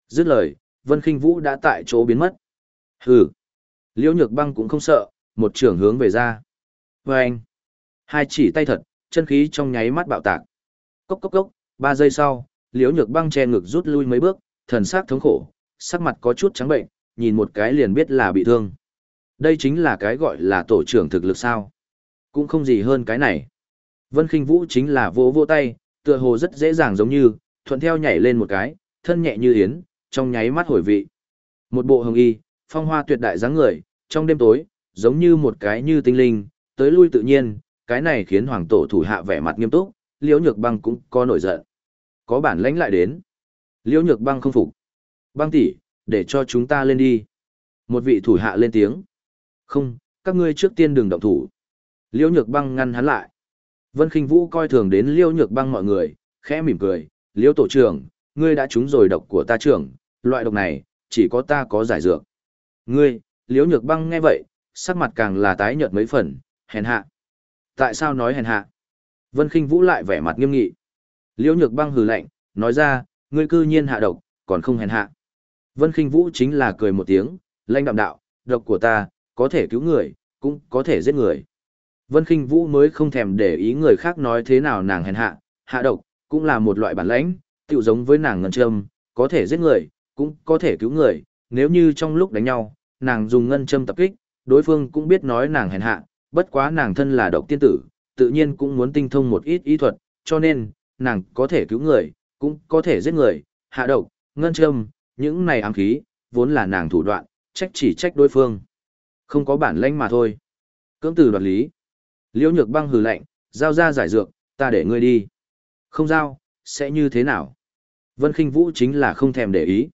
Dứt lời, Vân Kinh Vũ đã tại chỗ biến mất. Hừ. Liễu Nhược Băng cũng không sợ, một trưởng hướng về ra. Vâng anh. Hai chỉ tay thật, chân khí trong nháy mắt bạo tạc. Cốc cốc cốc, ba giây sau, Liễu Nhược Băng che ngực rút lui mấy bước, thần sắc thống khổ, sắc mặt có chút trắng bệnh, nhìn một cái liền biết là bị thương. Đây chính là cái gọi là tổ trưởng thực lực sao. Cũng không gì hơn cái này. Vân Kinh Vũ chính là vỗ vỗ tay, tựa hồ rất dễ dàng giống như, thuận theo nhảy lên một cái, thân nhẹ như yến, trong nháy mắt hồi vị. Một bộ hồng y, phong hoa tuyệt đại dáng người, trong đêm tối, giống như một cái như tinh linh, tới lui tự nhiên, cái này khiến hoàng tổ thủ hạ vẻ mặt nghiêm túc, liễu nhược băng cũng có nổi giận. Có bản lãnh lại đến. Liễu nhược băng không phục. Băng tỷ, để cho chúng ta lên đi. Một vị thủ hạ lên tiếng. Không, các ngươi trước tiên đừng động thủ. Liễu nhược băng ngăn hắn lại. Vân khinh Vũ coi thường đến Liễu nhược băng mọi người, khẽ mỉm cười. Liễu tổ trưởng, ngươi đã trúng rồi độc của ta trưởng, loại độc này, chỉ có ta có giải dược. Ngươi, Liễu nhược băng nghe vậy, sắc mặt càng là tái nhợt mấy phần, hèn hạ. Tại sao nói hèn hạ? Vân Kinh Vũ lại vẻ mặt nghiêm nghị. Liễu nhược băng hừ lạnh, nói ra, ngươi cư nhiên hạ độc, còn không hèn hạ. Vân Kinh Vũ chính là cười một tiếng, lãnh đạm đạo, độc của ta, có thể cứu người, cũng có thể giết người. Vân Kinh Vũ mới không thèm để ý người khác nói thế nào nàng hèn hạ, hạ độc, cũng là một loại bản lãnh, tựu giống với nàng ngân châm, có thể giết người, cũng có thể cứu người, nếu như trong lúc đánh nhau, nàng dùng ngân châm tập kích, đối phương cũng biết nói nàng hèn hạ, bất quá nàng thân là độc tiên tử, tự nhiên cũng muốn tinh thông một ít ý thuật, cho nên, nàng có thể cứu người, cũng có thể giết người, hạ độc, ngân châm, những này ám khí, vốn là nàng thủ đoạn, trách chỉ trách đối phương. Không có bản lãnh mà thôi. Cưỡng từ đoạt lý. Liễu nhược băng hừ lạnh, giao ra giải dược, ta để ngươi đi. Không giao, sẽ như thế nào? Vân Kinh Vũ chính là không thèm để ý.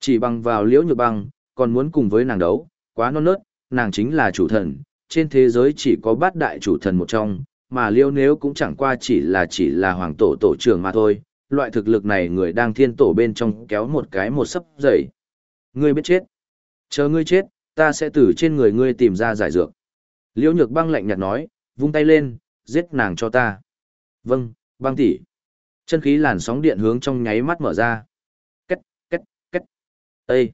Chỉ bằng vào liễu nhược băng, còn muốn cùng với nàng đấu, quá non nớt, nàng chính là chủ thần, trên thế giới chỉ có bát đại chủ thần một trong, mà liêu nếu cũng chẳng qua chỉ là chỉ là hoàng tổ tổ trưởng mà thôi, loại thực lực này người đang thiên tổ bên trong kéo một cái một sấp dày. Ngươi biết chết. Chờ ngươi chết, ta sẽ từ trên người ngươi tìm ra giải dược. Liễu nhược băng lạnh nhạt nói, vung tay lên, giết nàng cho ta. Vâng, băng tỷ. Chân khí làn sóng điện hướng trong nháy mắt mở ra. Cách, cách, cách. Ê!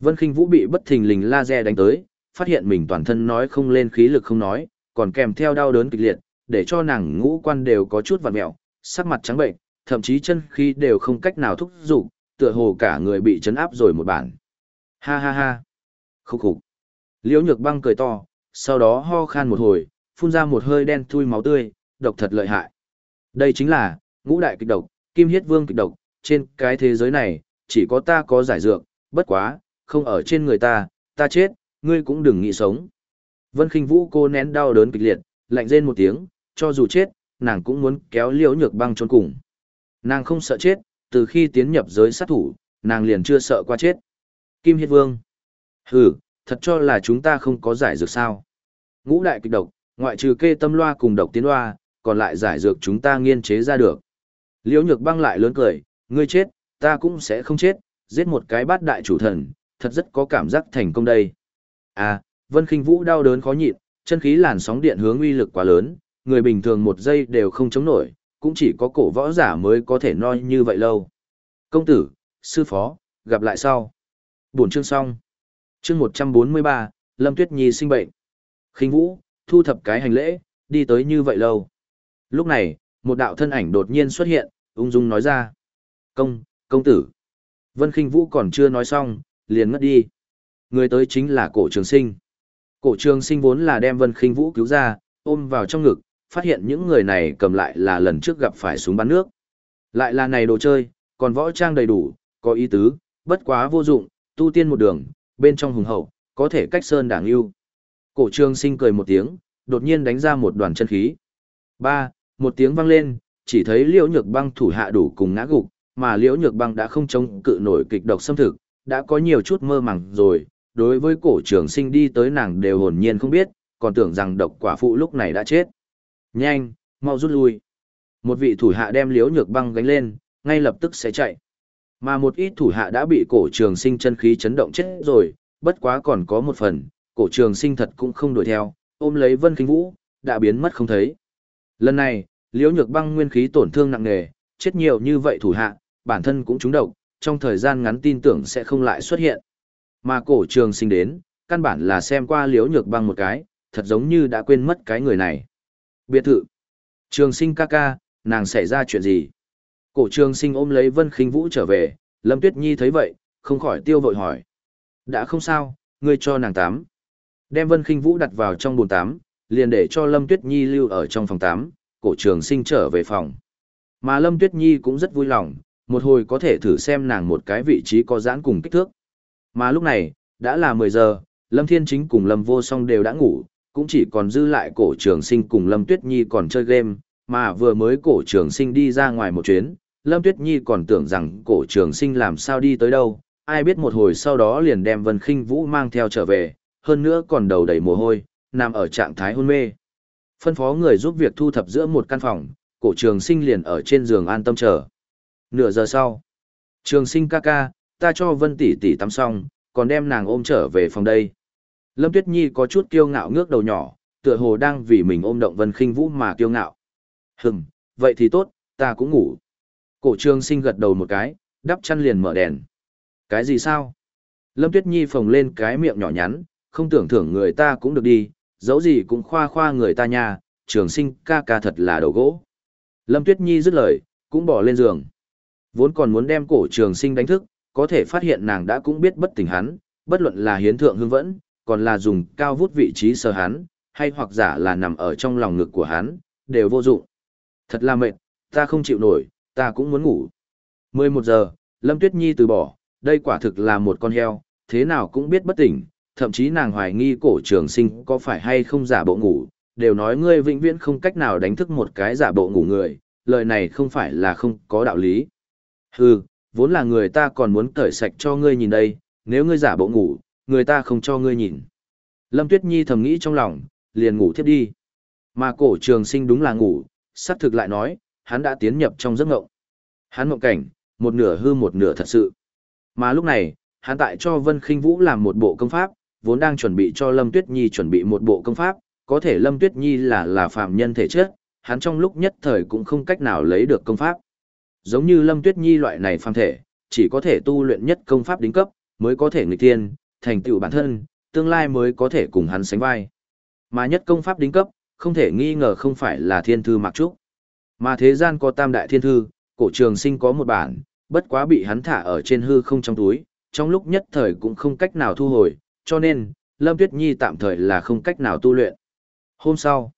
Vân khinh Vũ bị bất thình lình laser đánh tới, phát hiện mình toàn thân nói không lên khí lực không nói, còn kèm theo đau đớn kịch liệt, để cho nàng ngũ quan đều có chút vặn mẹo, sắc mặt trắng bệnh, thậm chí chân khí đều không cách nào thúc giục, tựa hồ cả người bị chấn áp rồi một bản. Ha ha ha. Khúc khục. Liễu Nhược Băng cười to, sau đó ho khan một hồi, phun ra một hơi đen thui máu tươi, độc thật lợi hại. Đây chính là ngũ đại kịch độc, kim hiết vương kịch độc, trên cái thế giới này, chỉ có ta có giải dược, bất quá, không ở trên người ta, ta chết, ngươi cũng đừng nghĩ sống. Vân Kinh Vũ cô nén đau đớn kịch liệt, lạnh rên một tiếng, cho dù chết, nàng cũng muốn kéo liễu nhược băng trốn cùng. Nàng không sợ chết, từ khi tiến nhập giới sát thủ, nàng liền chưa sợ qua chết. Kim Hiên Vương. Hừ, thật cho là chúng ta không có giải dược sao. Ngũ đại kịch độc, ngoại trừ kê tâm loa cùng độc tiến loa, còn lại giải dược chúng ta nghiên chế ra được. Liễu nhược băng lại lớn cười, ngươi chết, ta cũng sẽ không chết, giết một cái bát đại chủ thần, thật rất có cảm giác thành công đây. À, Vân Kinh Vũ đau đớn khó nhịn, chân khí làn sóng điện hướng uy lực quá lớn, người bình thường một giây đều không chống nổi, cũng chỉ có cổ võ giả mới có thể noi như vậy lâu. Công tử, sư phó, gặp lại sau. Buổi chương xong. Chương 143, Lâm Tuyết Nhi sinh bệnh. Khinh Vũ, thu thập cái hành lễ, đi tới như vậy lâu. Lúc này, một đạo thân ảnh đột nhiên xuất hiện, ung dung nói ra. Công, công tử. Vân Kinh Vũ còn chưa nói xong, liền ngất đi. Người tới chính là cổ trường sinh. Cổ trường sinh vốn là đem Vân Kinh Vũ cứu ra, ôm vào trong ngực, phát hiện những người này cầm lại là lần trước gặp phải súng bắn nước. Lại là này đồ chơi, còn võ trang đầy đủ, có ý tứ, bất quá vô dụng, tu tiên một đường, bên trong hùng hậu, có thể cách sơn đảng yêu. Cổ trường sinh cười một tiếng, đột nhiên đánh ra một đoàn chân khí. Ba, một tiếng vang lên, chỉ thấy liễu nhược băng thủ hạ đủ cùng ngã gục, mà liễu nhược băng đã không chống cự nổi kịch độc xâm thực, đã có nhiều chút mơ màng rồi, đối với cổ trường sinh đi tới nàng đều hồn nhiên không biết, còn tưởng rằng độc quả phụ lúc này đã chết. Nhanh, mau rút lui. Một vị thủ hạ đem liễu nhược băng gánh lên, ngay lập tức sẽ chạy. Mà một ít thủ hạ đã bị cổ trường sinh chân khí chấn động chết rồi, bất quá còn có một phần, cổ trường sinh thật cũng không đuổi theo, ôm lấy vân kinh vũ, đã biến mất không thấy. Lần này, liễu nhược băng nguyên khí tổn thương nặng nề, chết nhiều như vậy thủ hạ, bản thân cũng trúng độc, trong thời gian ngắn tin tưởng sẽ không lại xuất hiện. Mà cổ trường sinh đến, căn bản là xem qua liễu nhược băng một cái, thật giống như đã quên mất cái người này. Biệt thự. Trường sinh ca ca, nàng xảy ra chuyện gì? Cổ trường sinh ôm lấy Vân Khinh Vũ trở về, Lâm Tuyết Nhi thấy vậy, không khỏi tiêu vội hỏi. Đã không sao, ngươi cho nàng tắm. Đem Vân Khinh Vũ đặt vào trong bồn tắm, liền để cho Lâm Tuyết Nhi lưu ở trong phòng tắm, cổ trường sinh trở về phòng. Mà Lâm Tuyết Nhi cũng rất vui lòng, một hồi có thể thử xem nàng một cái vị trí có giãn cùng kích thước. Mà lúc này, đã là 10 giờ, Lâm Thiên Chính cùng Lâm Vô Song đều đã ngủ, cũng chỉ còn dư lại cổ trường sinh cùng Lâm Tuyết Nhi còn chơi game, mà vừa mới cổ trường sinh đi ra ngoài một chuyến, Lâm Tuyết Nhi còn tưởng rằng cổ trường sinh làm sao đi tới đâu, ai biết một hồi sau đó liền đem Vân Khinh Vũ mang theo trở về, hơn nữa còn đầu đầy mồ hôi, nằm ở trạng thái hôn mê. Phân phó người giúp việc thu thập giữa một căn phòng, cổ trường sinh liền ở trên giường an tâm chờ. Nửa giờ sau, trường sinh ca ca, ta cho Vân tỷ tỷ tắm xong, còn đem nàng ôm trở về phòng đây. Lâm Tuyết Nhi có chút kiêu ngạo ngước đầu nhỏ, tựa hồ đang vì mình ôm động Vân Khinh Vũ mà kiêu ngạo. Hừm, vậy thì tốt, ta cũng ngủ. Cổ trường sinh gật đầu một cái, đắp chăn liền mở đèn. Cái gì sao? Lâm Tuyết Nhi phồng lên cái miệng nhỏ nhắn, không tưởng thưởng người ta cũng được đi, dẫu gì cũng khoa khoa người ta nha, trường sinh ca ca thật là đầu gỗ. Lâm Tuyết Nhi dứt lời, cũng bỏ lên giường. Vốn còn muốn đem cổ trường sinh đánh thức, có thể phát hiện nàng đã cũng biết bất tỉnh hắn, bất luận là hiến thượng hương vẫn, còn là dùng cao vút vị trí sờ hắn, hay hoặc giả là nằm ở trong lòng ngực của hắn, đều vô dụng. Thật là mệt, ta không chịu nổi, ta cũng muốn ngủ. 11 giờ, Lâm Tuyết Nhi từ bỏ, đây quả thực là một con heo, thế nào cũng biết bất tỉnh, thậm chí nàng hoài nghi cổ trường sinh có phải hay không giả bộ ngủ, đều nói ngươi vĩnh viễn không cách nào đánh thức một cái giả bộ ngủ người, lời này không phải là không có đạo lý. Hừ, vốn là người ta còn muốn cởi sạch cho ngươi nhìn đây, nếu ngươi giả bộ ngủ, người ta không cho ngươi nhìn. Lâm Tuyết Nhi thầm nghĩ trong lòng, liền ngủ thiếp đi. Mà cổ trường sinh đúng là ngủ, xác thực lại nói, hắn đã tiến nhập trong giấc ngộng. Hắn mộng cảnh, một nửa hư một nửa thật sự. Mà lúc này, hắn tại cho Vân Khinh Vũ làm một bộ công pháp, vốn đang chuẩn bị cho Lâm Tuyết Nhi chuẩn bị một bộ công pháp, có thể Lâm Tuyết Nhi là là phàm nhân thể chất, hắn trong lúc nhất thời cũng không cách nào lấy được công pháp. Giống như Lâm Tuyết Nhi loại này phàm thể, chỉ có thể tu luyện nhất công pháp đính cấp, mới có thể nghịch tiên, thành tựu bản thân, tương lai mới có thể cùng hắn sánh vai. Mà nhất công pháp đính cấp, không thể nghi ngờ không phải là thiên thư mặc trúc. Mà thế gian có tam đại thiên thư, cổ trường sinh có một bản, bất quá bị hắn thả ở trên hư không trong túi, trong lúc nhất thời cũng không cách nào thu hồi, cho nên, Lâm Tuyết Nhi tạm thời là không cách nào tu luyện. Hôm sau,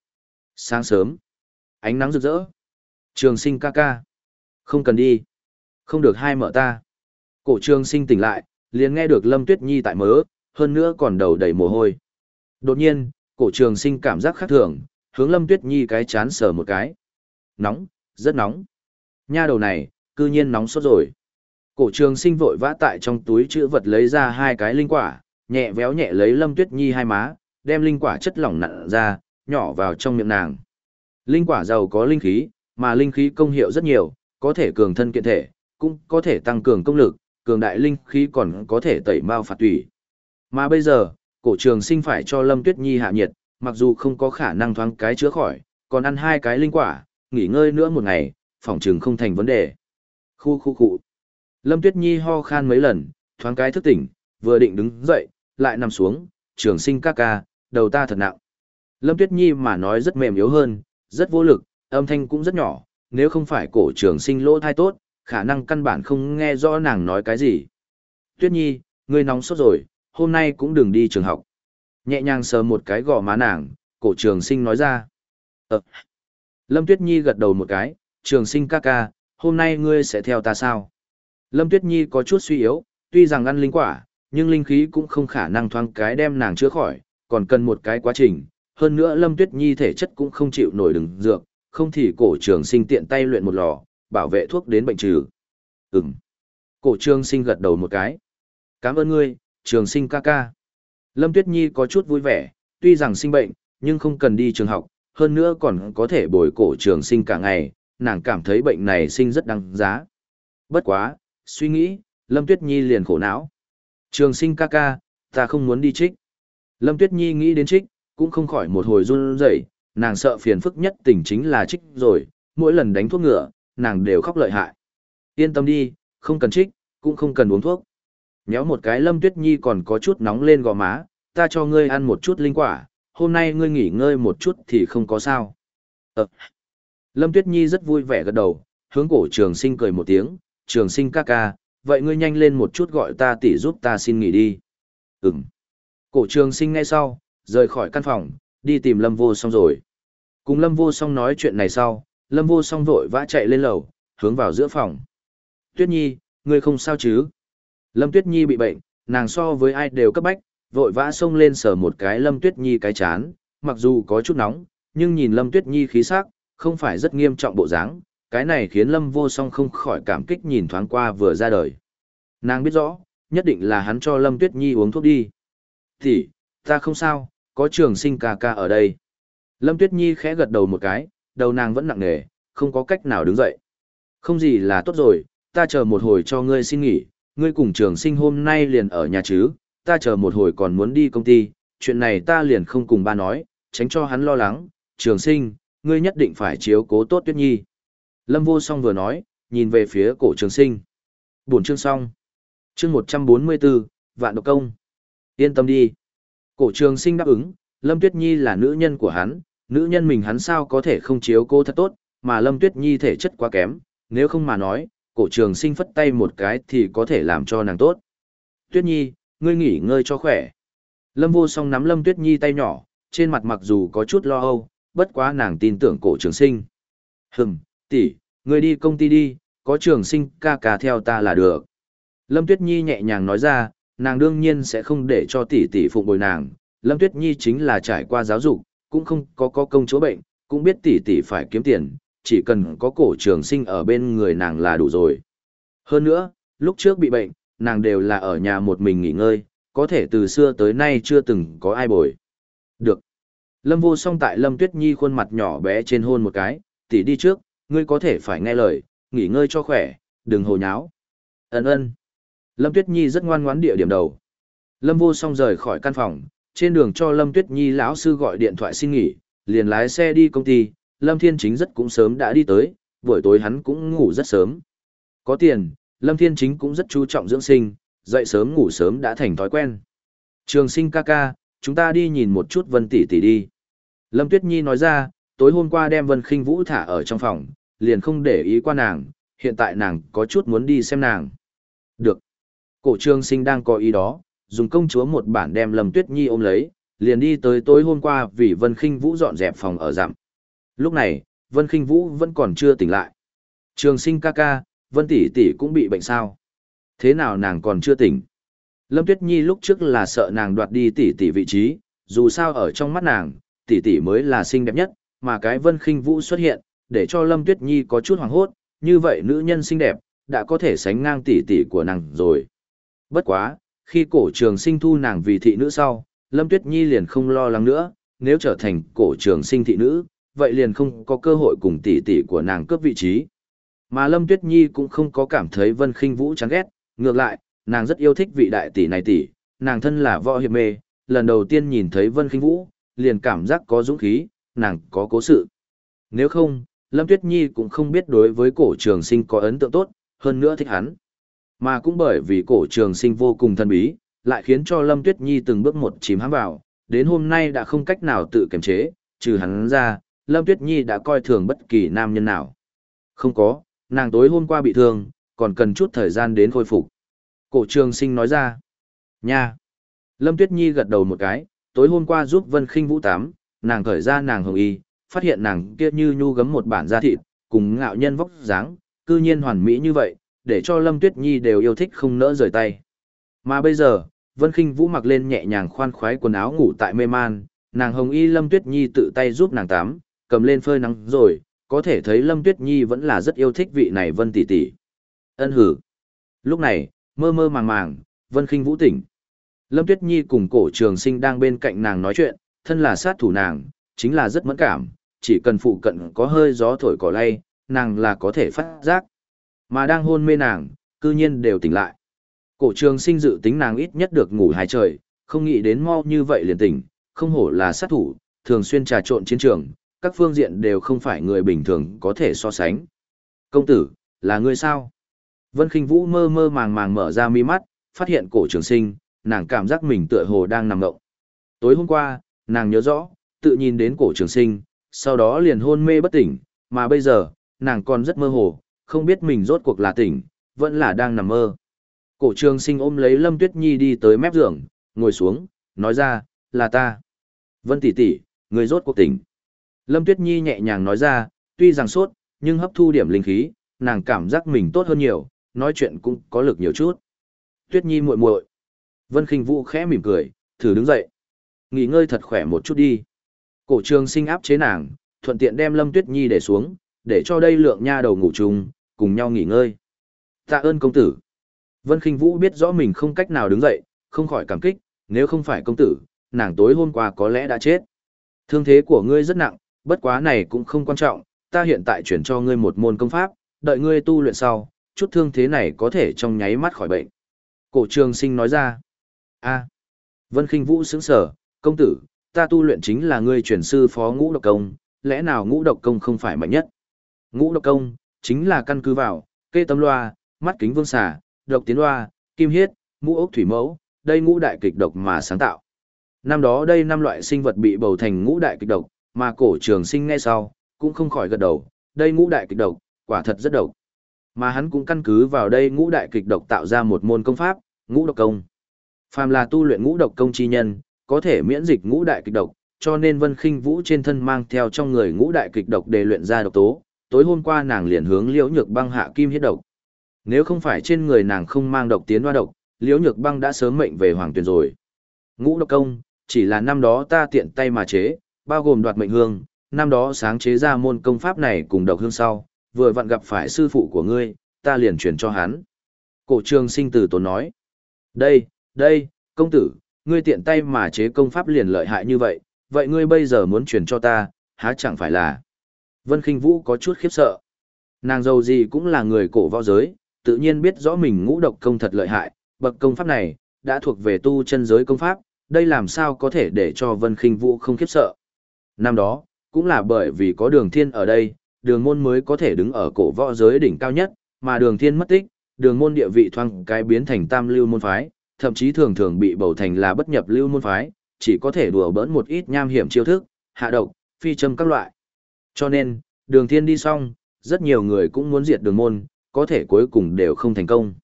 sáng sớm, ánh nắng rực rỡ. Trường sinh ca ca. Không cần đi. Không được hai mở ta. Cổ trường sinh tỉnh lại, liền nghe được Lâm Tuyết Nhi tại mớ, hơn nữa còn đầu đầy mồ hôi. Đột nhiên, cổ trường sinh cảm giác khác thường, hướng Lâm Tuyết Nhi cái chán sờ một cái. Nóng, rất nóng. Nha đầu này, cư nhiên nóng sốt rồi. Cổ trường sinh vội vã tại trong túi chữ vật lấy ra hai cái linh quả, nhẹ véo nhẹ lấy Lâm Tuyết Nhi hai má, đem linh quả chất lỏng nặn ra, nhỏ vào trong miệng nàng. Linh quả giàu có linh khí, mà linh khí công hiệu rất nhiều, có thể cường thân kiện thể, cũng có thể tăng cường công lực, cường đại linh khí còn có thể tẩy mao phạt tủy. Mà bây giờ, cổ trường sinh phải cho Lâm Tuyết Nhi hạ nhiệt, mặc dù không có khả năng thoáng cái chữa khỏi, còn ăn hai cái linh quả, nghỉ ngơi nữa một ngày, phòng trường không thành vấn đề. Khu khu khu. Lâm Tuyết Nhi ho khan mấy lần, thoáng cái thức tỉnh, vừa định đứng dậy, lại nằm xuống, trường sinh ca ca, đầu ta thật nặng. Lâm Tuyết Nhi mà nói rất mềm yếu hơn, rất vô lực, âm thanh cũng rất nhỏ, nếu không phải cổ trường sinh lỗ thai tốt, khả năng căn bản không nghe rõ nàng nói cái gì. Tuyết Nhi, ngươi nóng sốt rồi, hôm nay cũng đừng đi trường học. Nhẹ nhàng sờ một cái gò má nàng, cổ trường sinh nói ra. Ờ. Lâm Tuyết Nhi gật đầu một cái, trường sinh ca ca, hôm nay ngươi sẽ theo ta sao? Lâm Tuyết Nhi có chút suy yếu, tuy rằng ăn linh quả, nhưng linh khí cũng không khả năng thoáng cái đem nàng chữa khỏi, còn cần một cái quá trình. Hơn nữa Lâm Tuyết Nhi thể chất cũng không chịu nổi đừng dược, không thì cổ trường sinh tiện tay luyện một lò, bảo vệ thuốc đến bệnh trừ. Ừm. Cổ trường sinh gật đầu một cái. Cảm ơn ngươi, trường sinh ca ca. Lâm Tuyết Nhi có chút vui vẻ, tuy rằng sinh bệnh, nhưng không cần đi trường học, hơn nữa còn có thể bồi cổ trường sinh cả ngày, nàng cảm thấy bệnh này sinh rất đáng giá. Bất quá, suy nghĩ, Lâm Tuyết Nhi liền khổ não. Trường sinh ca ca, ta không muốn đi trích. Lâm Tuyết Nhi nghĩ đến trích, cũng không khỏi một hồi run rẩy, nàng sợ phiền phức nhất tình chính là trích rồi, mỗi lần đánh thuốc ngựa, nàng đều khóc lợi hại. Yên tâm đi, không cần trích, cũng không cần uống thuốc. Nhéo một cái Lâm Tuyết Nhi còn có chút nóng lên gò má, ta cho ngươi ăn một chút linh quả, hôm nay ngươi nghỉ ngơi một chút thì không có sao. Ờ. Lâm Tuyết Nhi rất vui vẻ gật đầu, hướng cổ trường sinh cười một tiếng, trường sinh ca ca, vậy ngươi nhanh lên một chút gọi ta tỷ giúp ta xin nghỉ đi. Ừm. Cổ trường sinh ngay sau, rời khỏi căn phòng, đi tìm Lâm vô song rồi. Cùng Lâm vô song nói chuyện này sau, Lâm vô song vội vã chạy lên lầu, hướng vào giữa phòng. Tuyết Nhi, ngươi không sao chứ? Lâm Tuyết Nhi bị bệnh, nàng so với ai đều cấp bách, vội vã xông lên sờ một cái Lâm Tuyết Nhi cái chán, mặc dù có chút nóng, nhưng nhìn Lâm Tuyết Nhi khí sắc, không phải rất nghiêm trọng bộ dáng, cái này khiến Lâm Vô Song không khỏi cảm kích nhìn thoáng qua vừa ra đời. Nàng biết rõ, nhất định là hắn cho Lâm Tuyết Nhi uống thuốc đi. Thì, ta không sao, có trường sinh ca ca ở đây. Lâm Tuyết Nhi khẽ gật đầu một cái, đầu nàng vẫn nặng nề, không có cách nào đứng dậy. Không gì là tốt rồi, ta chờ một hồi cho ngươi xin nghỉ, ngươi cùng trường sinh hôm nay liền ở nhà chứ, ta chờ một hồi còn muốn đi công ty, chuyện này ta liền không cùng ba nói, tránh cho hắn lo lắng, trường sinh, ngươi nhất định phải chiếu cố tốt tuyết nhi. Lâm vô song vừa nói, nhìn về phía cổ trường sinh. Buồn chương xong. Chương 144, vạn độc công. Yên tâm đi. Cổ trường sinh đáp ứng, Lâm Tuyết Nhi là nữ nhân của hắn, nữ nhân mình hắn sao có thể không chiếu cô thật tốt, mà Lâm Tuyết Nhi thể chất quá kém, nếu không mà nói, cổ trường sinh phất tay một cái thì có thể làm cho nàng tốt. Tuyết Nhi, ngươi nghỉ ngơi cho khỏe. Lâm vô song nắm Lâm Tuyết Nhi tay nhỏ, trên mặt mặc dù có chút lo âu, bất quá nàng tin tưởng cổ trường sinh. Hừm, tỷ, ngươi đi công ty đi, có trường sinh ca ca theo ta là được. Lâm Tuyết Nhi nhẹ nhàng nói ra, nàng đương nhiên sẽ không để cho tỷ tỷ phụng bồi nàng. Lâm Tuyết Nhi chính là trải qua giáo dục, cũng không có có công chúa bệnh, cũng biết tỷ tỷ phải kiếm tiền, chỉ cần có cổ trường sinh ở bên người nàng là đủ rồi. Hơn nữa, lúc trước bị bệnh, nàng đều là ở nhà một mình nghỉ ngơi, có thể từ xưa tới nay chưa từng có ai bồi. Được. Lâm vô song tại Lâm Tuyết Nhi khuôn mặt nhỏ bé trên hôn một cái, tỷ đi trước, ngươi có thể phải nghe lời, nghỉ ngơi cho khỏe, đừng hồ nháo. Ấn ơn. Lâm Tuyết Nhi rất ngoan ngoãn địa điểm đầu. Lâm vô song rời khỏi căn phòng, trên đường cho Lâm Tuyết Nhi lão sư gọi điện thoại xin nghỉ, liền lái xe đi công ty, Lâm Thiên Chính rất cũng sớm đã đi tới, buổi tối hắn cũng ngủ rất sớm. Có tiền, Lâm Thiên Chính cũng rất chú trọng dưỡng sinh, dậy sớm ngủ sớm đã thành thói quen. Trường sinh ca ca, chúng ta đi nhìn một chút Vân tỷ tỷ đi. Lâm Tuyết Nhi nói ra, tối hôm qua đem Vân Khinh Vũ thả ở trong phòng, liền không để ý qua nàng, hiện tại nàng có chút muốn đi xem nàng. Được. Cổ trường sinh đang có ý đó, dùng công chúa một bản đem Lâm Tuyết Nhi ôm lấy, liền đi tới tối hôm qua vì Vân Khinh Vũ dọn dẹp phòng ở dặm. Lúc này, Vân Khinh Vũ vẫn còn chưa tỉnh lại. Trường sinh ca ca, Vân tỷ tỷ cũng bị bệnh sao? Thế nào nàng còn chưa tỉnh? Lâm Tuyết Nhi lúc trước là sợ nàng đoạt đi tỷ tỷ vị trí, dù sao ở trong mắt nàng, tỷ tỷ mới là xinh đẹp nhất, mà cái Vân Khinh Vũ xuất hiện, để cho Lâm Tuyết Nhi có chút hoảng hốt, như vậy nữ nhân xinh đẹp, đã có thể sánh ngang tỷ tỷ của nàng rồi. Bất quá, khi cổ trường sinh thu nàng vì thị nữ sau, Lâm Tuyết Nhi liền không lo lắng nữa, nếu trở thành cổ trường sinh thị nữ, vậy liền không có cơ hội cùng tỷ tỷ của nàng cướp vị trí. Mà Lâm Tuyết Nhi cũng không có cảm thấy Vân Khinh Vũ chán ghét, ngược lại, nàng rất yêu thích vị đại tỷ này tỷ, nàng thân là võ hiệp mê, lần đầu tiên nhìn thấy Vân Khinh Vũ, liền cảm giác có dũng khí, nàng có cố sự. Nếu không, Lâm Tuyết Nhi cũng không biết đối với cổ trường sinh có ấn tượng tốt, hơn nữa thích hắn. Mà cũng bởi vì cổ trường sinh vô cùng thân bí, lại khiến cho Lâm Tuyết Nhi từng bước một chìm hãm vào, đến hôm nay đã không cách nào tự kiềm chế, trừ hắn ra, Lâm Tuyết Nhi đã coi thường bất kỳ nam nhân nào. Không có, nàng tối hôm qua bị thương, còn cần chút thời gian đến khôi phục. Cổ trường sinh nói ra. Nha. Lâm Tuyết Nhi gật đầu một cái, tối hôm qua giúp Vân Khinh Vũ tắm, nàng khởi ra nàng hồng y, phát hiện nàng kia như nhu gấm một bản da thịt, cùng ngạo nhân vóc dáng, cư nhiên hoàn mỹ như vậy, để cho Lâm Tuyết Nhi đều yêu thích không nỡ rời tay. Mà bây giờ, Vân Khinh Vũ mặc lên nhẹ nhàng khoan khoái quần áo ngủ tại mê man, nàng hồng y Lâm Tuyết Nhi tự tay giúp nàng tắm, cầm lên phơi nắng rồi, có thể thấy Lâm Tuyết Nhi vẫn là rất yêu thích vị này Vân tỷ tỷ. Ân hử. Lúc này, mơ mơ màng màng, Vân Khinh Vũ tỉnh. Lâm Tuyết Nhi cùng cổ trường sinh đang bên cạnh nàng nói chuyện, thân là sát thủ nàng, chính là rất mẫn cảm, chỉ cần phụ cận có hơi gió thổi cỏ lay, nàng là có thể phát giác. Mà đang hôn mê nàng, cư nhiên đều tỉnh lại. Cổ trường sinh dự tính nàng ít nhất được ngủ hai trời, không nghĩ đến mau như vậy liền tỉnh, không hổ là sát thủ, thường xuyên trà trộn chiến trường, các phương diện đều không phải người bình thường có thể so sánh. Công tử, là ngươi sao? Vân Kinh Vũ mơ mơ màng màng mở ra mi mắt, phát hiện cổ trường sinh, nàng cảm giác mình tựa hồ đang nằm ngộng. Tối hôm qua, nàng nhớ rõ, tự nhìn đến cổ trường sinh, sau đó liền hôn mê bất tỉnh, mà bây giờ, nàng còn rất mơ hồ, không biết mình rốt cuộc là tỉnh, vẫn là đang nằm mơ. Cổ trường sinh ôm lấy Lâm Tuyết Nhi đi tới mép giường, ngồi xuống, nói ra, là ta. Vân tỷ tỷ, người rốt cuộc tỉnh. Lâm Tuyết Nhi nhẹ nhàng nói ra, tuy rằng sốt, nhưng hấp thu điểm linh khí, nàng cảm giác mình tốt hơn nhiều, nói chuyện cũng có lực nhiều chút. Tuyết Nhi muội muội. Vân Khinh Vũ khẽ mỉm cười, thử đứng dậy. Nghỉ ngơi thật khỏe một chút đi. Cổ trường sinh áp chế nàng, thuận tiện đem Lâm Tuyết Nhi để xuống, để cho đây lượng nha đầu ngủ chung, cùng nhau nghỉ ngơi. Tạ ơn công tử. Vân Khinh Vũ biết rõ mình không cách nào đứng dậy, không khỏi cảm kích, nếu không phải công tử, nàng tối hôm qua có lẽ đã chết. Thương thế của ngươi rất nặng, bất quá này cũng không quan trọng, ta hiện tại chuyển cho ngươi một môn công pháp, đợi ngươi tu luyện sau, chút thương thế này có thể trong nháy mắt khỏi bệnh. Cổ trường sinh nói ra, a Vân Kinh Vũ sững sở, công tử, ta tu luyện chính là ngươi chuyển sư phó ngũ độc công, lẽ nào ngũ độc công không phải mạnh nhất? Ngũ độc công, chính là căn cứ vào, kê tâm loa, mắt kính vương xà, độc tiến loa, kim hiết, ngũ ốc thủy mẫu, đây ngũ đại kịch độc mà sáng tạo. Năm đó đây năm loại sinh vật bị bầu thành ngũ đại kịch độc, mà cổ trường sinh ngay sau, cũng không khỏi gật đầu, đây ngũ đại kịch độc, quả thật rất độc. Mà hắn cũng căn cứ vào đây ngũ đại kịch độc tạo ra một môn công pháp, ngũ độc công. Phàm là tu luyện ngũ độc công chi nhân, có thể miễn dịch ngũ đại kịch độc, cho nên Vân Khinh Vũ trên thân mang theo trong người ngũ đại kịch độc để luyện ra độc tố. Tối hôm qua nàng liền hướng Liễu Nhược Băng hạ kim hiết độc. Nếu không phải trên người nàng không mang độc tiến hoa độc, Liễu Nhược Băng đã sớm mệnh về hoàng tuyền rồi. Ngũ độc công, chỉ là năm đó ta tiện tay mà chế, bao gồm đoạt mệnh hương, năm đó sáng chế ra môn công pháp này cùng độc hương sau, vừa vặn gặp phải sư phụ của ngươi, ta liền truyền cho hắn. Cổ trường sinh tử tốn nói. Đây, đây, công tử, ngươi tiện tay mà chế công pháp liền lợi hại như vậy, vậy ngươi bây giờ muốn truyền cho ta, há chẳng phải là. Vân Kinh Vũ có chút khiếp sợ. Nàng dâu gì cũng là người cổ võ giới, tự nhiên biết rõ mình ngũ độc công thật lợi hại, bậc công pháp này, đã thuộc về tu chân giới công pháp, đây làm sao có thể để cho Vân Kinh Vũ không khiếp sợ. Năm đó, cũng là bởi vì có đường thiên ở đây, đường môn mới có thể đứng ở cổ võ giới đỉnh cao nhất, mà đường thiên mất tích, đường môn địa vị thoang cái biến thành tam lưu môn phái, thậm chí thường thường bị bầu thành là bất nhập lưu môn phái, chỉ có thể đùa bỡn một ít nham hiểm chiêu thức, hạ độc, phi châm các loại. Cho nên, đường thiên đi xong, rất nhiều người cũng muốn diệt đường môn, có thể cuối cùng đều không thành công.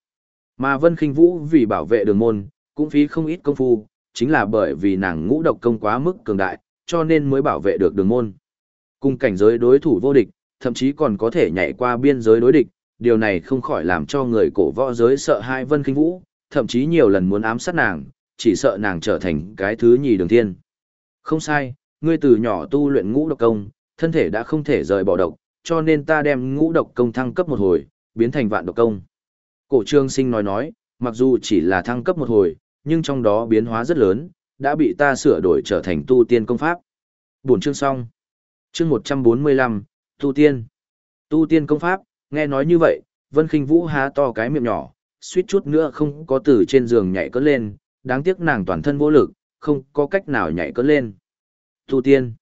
Mà Vân Kinh Vũ vì bảo vệ đường môn, cũng phí không ít công phu, chính là bởi vì nàng ngũ độc công quá mức cường đại, cho nên mới bảo vệ được đường môn. Cùng cảnh giới đối thủ vô địch, thậm chí còn có thể nhảy qua biên giới đối địch, điều này không khỏi làm cho người cổ võ giới sợ hai Vân Kinh Vũ, thậm chí nhiều lần muốn ám sát nàng, chỉ sợ nàng trở thành cái thứ nhì đường thiên. Không sai, ngươi từ nhỏ tu luyện ngũ độc công, thân thể đã không thể rời bỏ độc, cho nên ta đem ngũ độc công thăng cấp một hồi, biến thành vạn độc công. Cổ trương sinh nói nói, mặc dù chỉ là thăng cấp một hồi, nhưng trong đó biến hóa rất lớn, đã bị ta sửa đổi trở thành tu tiên công pháp. Buồn chương xong. Chương 145, tu tiên. Tu tiên công pháp, nghe nói như vậy, Vân Khinh Vũ há to cái miệng nhỏ, suýt chút nữa không có từ trên giường nhảy cất lên, đáng tiếc nàng toàn thân vô lực, không có cách nào nhảy cất lên. Tu tiên.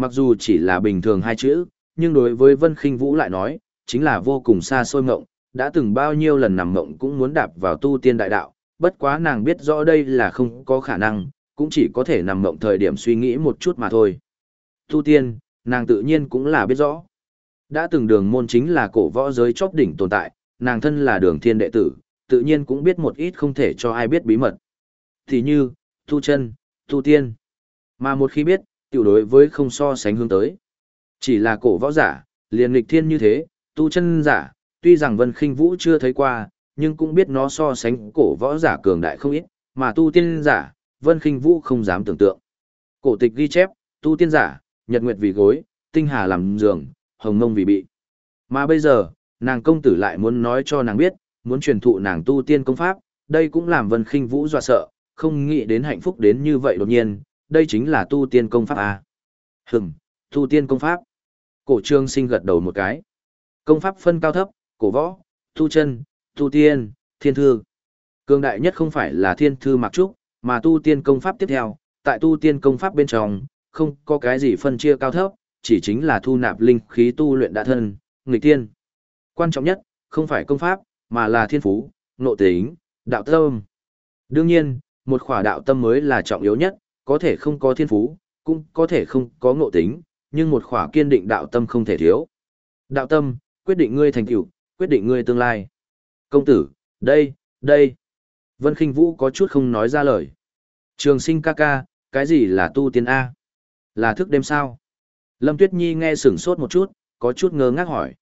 Mặc dù chỉ là bình thường hai chữ, nhưng đối với Vân Khinh Vũ lại nói, chính là vô cùng xa xôi mộng, đã từng bao nhiêu lần nằm mộng cũng muốn đạp vào tu tiên đại đạo, bất quá nàng biết rõ đây là không có khả năng, cũng chỉ có thể nằm mộng thời điểm suy nghĩ một chút mà thôi. Tu tiên, nàng tự nhiên cũng là biết rõ. Đã từng đường môn chính là cổ võ giới chóp đỉnh tồn tại, nàng thân là đường thiên đệ tử, tự nhiên cũng biết một ít không thể cho ai biết bí mật. Thì như, tu chân, tu tiên. Mà một khi biết, tiểu đối với không so sánh hướng tới. Chỉ là cổ võ giả, liền nghịch thiên như thế, tu chân giả, tuy rằng Vân Khinh Vũ chưa thấy qua, nhưng cũng biết nó so sánh cổ võ giả cường đại không ít, mà tu tiên giả, Vân Khinh Vũ không dám tưởng tượng. Cổ tịch ghi chép, tu tiên giả, nhật nguyệt vì gối, tinh hà làm giường, hồng mông vì bị. Mà bây giờ, nàng công tử lại muốn nói cho nàng biết, muốn truyền thụ nàng tu tiên công pháp, đây cũng làm Vân Khinh Vũ dọa sợ, không nghĩ đến hạnh phúc đến như vậy đột nhiên, đây chính là tu tiên công pháp à. Hừm, tu tiên công pháp. Cổ trương sinh gật đầu một cái. Công pháp phân cao thấp, cổ võ, tu chân, tu tiên, thiên thư. Cương đại nhất không phải là thiên thư mặc trúc, mà tu tiên công pháp tiếp theo, tại tu tiên công pháp bên trong, không có cái gì phân chia cao thấp, chỉ chính là thu nạp linh khí tu luyện đa thân, người tiên. Quan trọng nhất, không phải công pháp, mà là thiên phú, nội tính, đạo tâm. Đương nhiên, một khỏa đạo tâm mới là trọng yếu nhất, có thể không có thiên phú, cũng có thể không có ngộ tính, nhưng một khỏa kiên định đạo tâm không thể thiếu. Đạo tâm, quyết định ngươi thành tựu, quyết định ngươi tương lai. Công tử, đây, đây. Vân Kinh Vũ có chút không nói ra lời. Trường sinh ca ca, cái gì là tu tiên A? Là thức đêm sao? Lâm Tuyết Nhi nghe sửng sốt một chút, có chút ngơ ngác hỏi.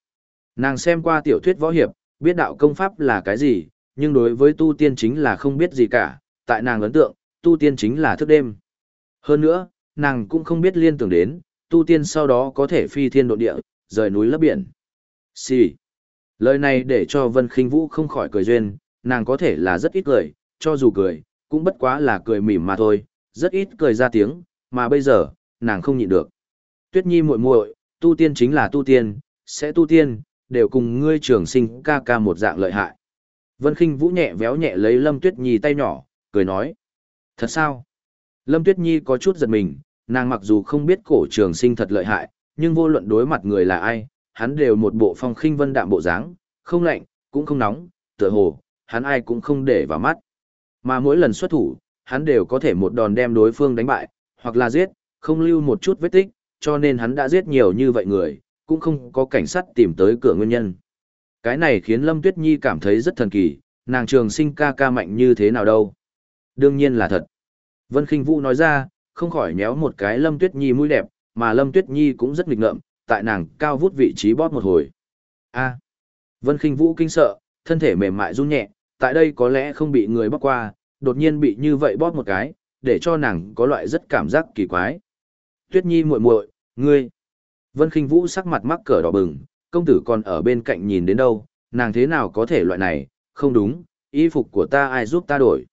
Nàng xem qua tiểu thuyết võ hiệp, biết đạo công pháp là cái gì, nhưng đối với tu tiên chính là không biết gì cả, tại nàng ấn tượng, tu tiên chính là thức đêm. Hơn nữa, nàng cũng không biết liên tưởng đến, tu tiên sau đó có thể phi thiên độ địa, rời núi lấp biển. Xì. Lời này để cho Vân Khinh Vũ không khỏi cười duyên, nàng có thể là rất ít cười, cho dù cười, cũng bất quá là cười mỉm mà thôi, rất ít cười ra tiếng, mà bây giờ, nàng không nhịn được. Tuyết Nhi muội muội, tu tiên chính là tu tiên, sẽ tu tiên, đều cùng ngươi trường sinh ca ca một dạng lợi hại. Vân Khinh Vũ nhẹ véo nhẹ lấy Lâm Tuyết Nhi tay nhỏ, cười nói. Thật sao? Lâm Tuyết Nhi có chút giật mình, nàng mặc dù không biết cổ trường sinh thật lợi hại, nhưng vô luận đối mặt người là ai, hắn đều một bộ phong khinh vân đạm bộ dáng, không lạnh, cũng không nóng, tựa hồ, hắn ai cũng không để vào mắt. Mà mỗi lần xuất thủ, hắn đều có thể một đòn đem đối phương đánh bại, hoặc là giết, không lưu một chút vết tích, cho nên hắn đã giết nhiều như vậy người, cũng không có cảnh sát tìm tới cửa nguyên nhân. Cái này khiến Lâm Tuyết Nhi cảm thấy rất thần kỳ, nàng trường sinh ca ca mạnh như thế nào đâu. Đương nhiên là thật. Vân Kinh Vũ nói ra, không khỏi nhéo một cái Lâm Tuyết Nhi mũi đẹp, mà Lâm Tuyết Nhi cũng rất nghịch ngợm, tại nàng cao vút vị trí bóp một hồi. A. Vân Kinh Vũ kinh sợ, thân thể mềm mại run nhẹ, tại đây có lẽ không bị người bóp qua, đột nhiên bị như vậy bóp một cái, để cho nàng có loại rất cảm giác kỳ quái. Tuyết Nhi muội muội, ngươi. Vân Kinh Vũ sắc mặt mắc cỡ đỏ bừng, công tử còn ở bên cạnh nhìn đến đâu, nàng thế nào có thể loại này, không đúng, y phục của ta ai giúp ta đổi.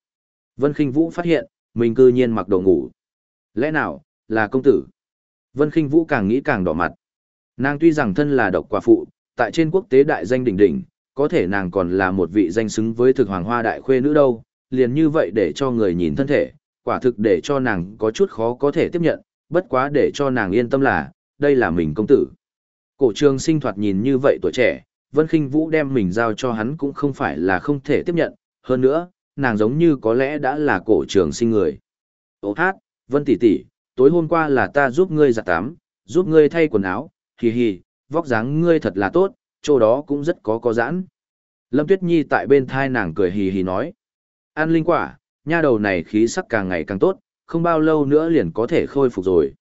Vân Kinh Vũ phát hiện, mình cư nhiên mặc đồ ngủ. Lẽ nào, là công tử? Vân Kinh Vũ càng nghĩ càng đỏ mặt. Nàng tuy rằng thân là độc quả phụ, tại trên quốc tế đại danh đỉnh đỉnh, có thể nàng còn là một vị danh xứng với thực hoàng hoa đại khuê nữ đâu, liền như vậy để cho người nhìn thân thể, quả thực để cho nàng có chút khó có thể tiếp nhận, bất quá để cho nàng yên tâm là, đây là mình công tử. Cổ trường sinh thoạt nhìn như vậy tuổi trẻ, Vân Kinh Vũ đem mình giao cho hắn cũng không phải là không thể tiếp nhận, hơn nữa, nàng giống như có lẽ đã là cổ trường sinh người. Ô hát, Vân tỷ tỷ, tối hôm qua là ta giúp ngươi giặt tắm, giúp ngươi thay quần áo, hì hì, vóc dáng ngươi thật là tốt, chỗ đó cũng rất có có giãn. Lâm Tuyết Nhi tại bên thai nàng cười hì hì nói. An linh quả, nha đầu này khí sắc càng ngày càng tốt, không bao lâu nữa liền có thể khôi phục rồi.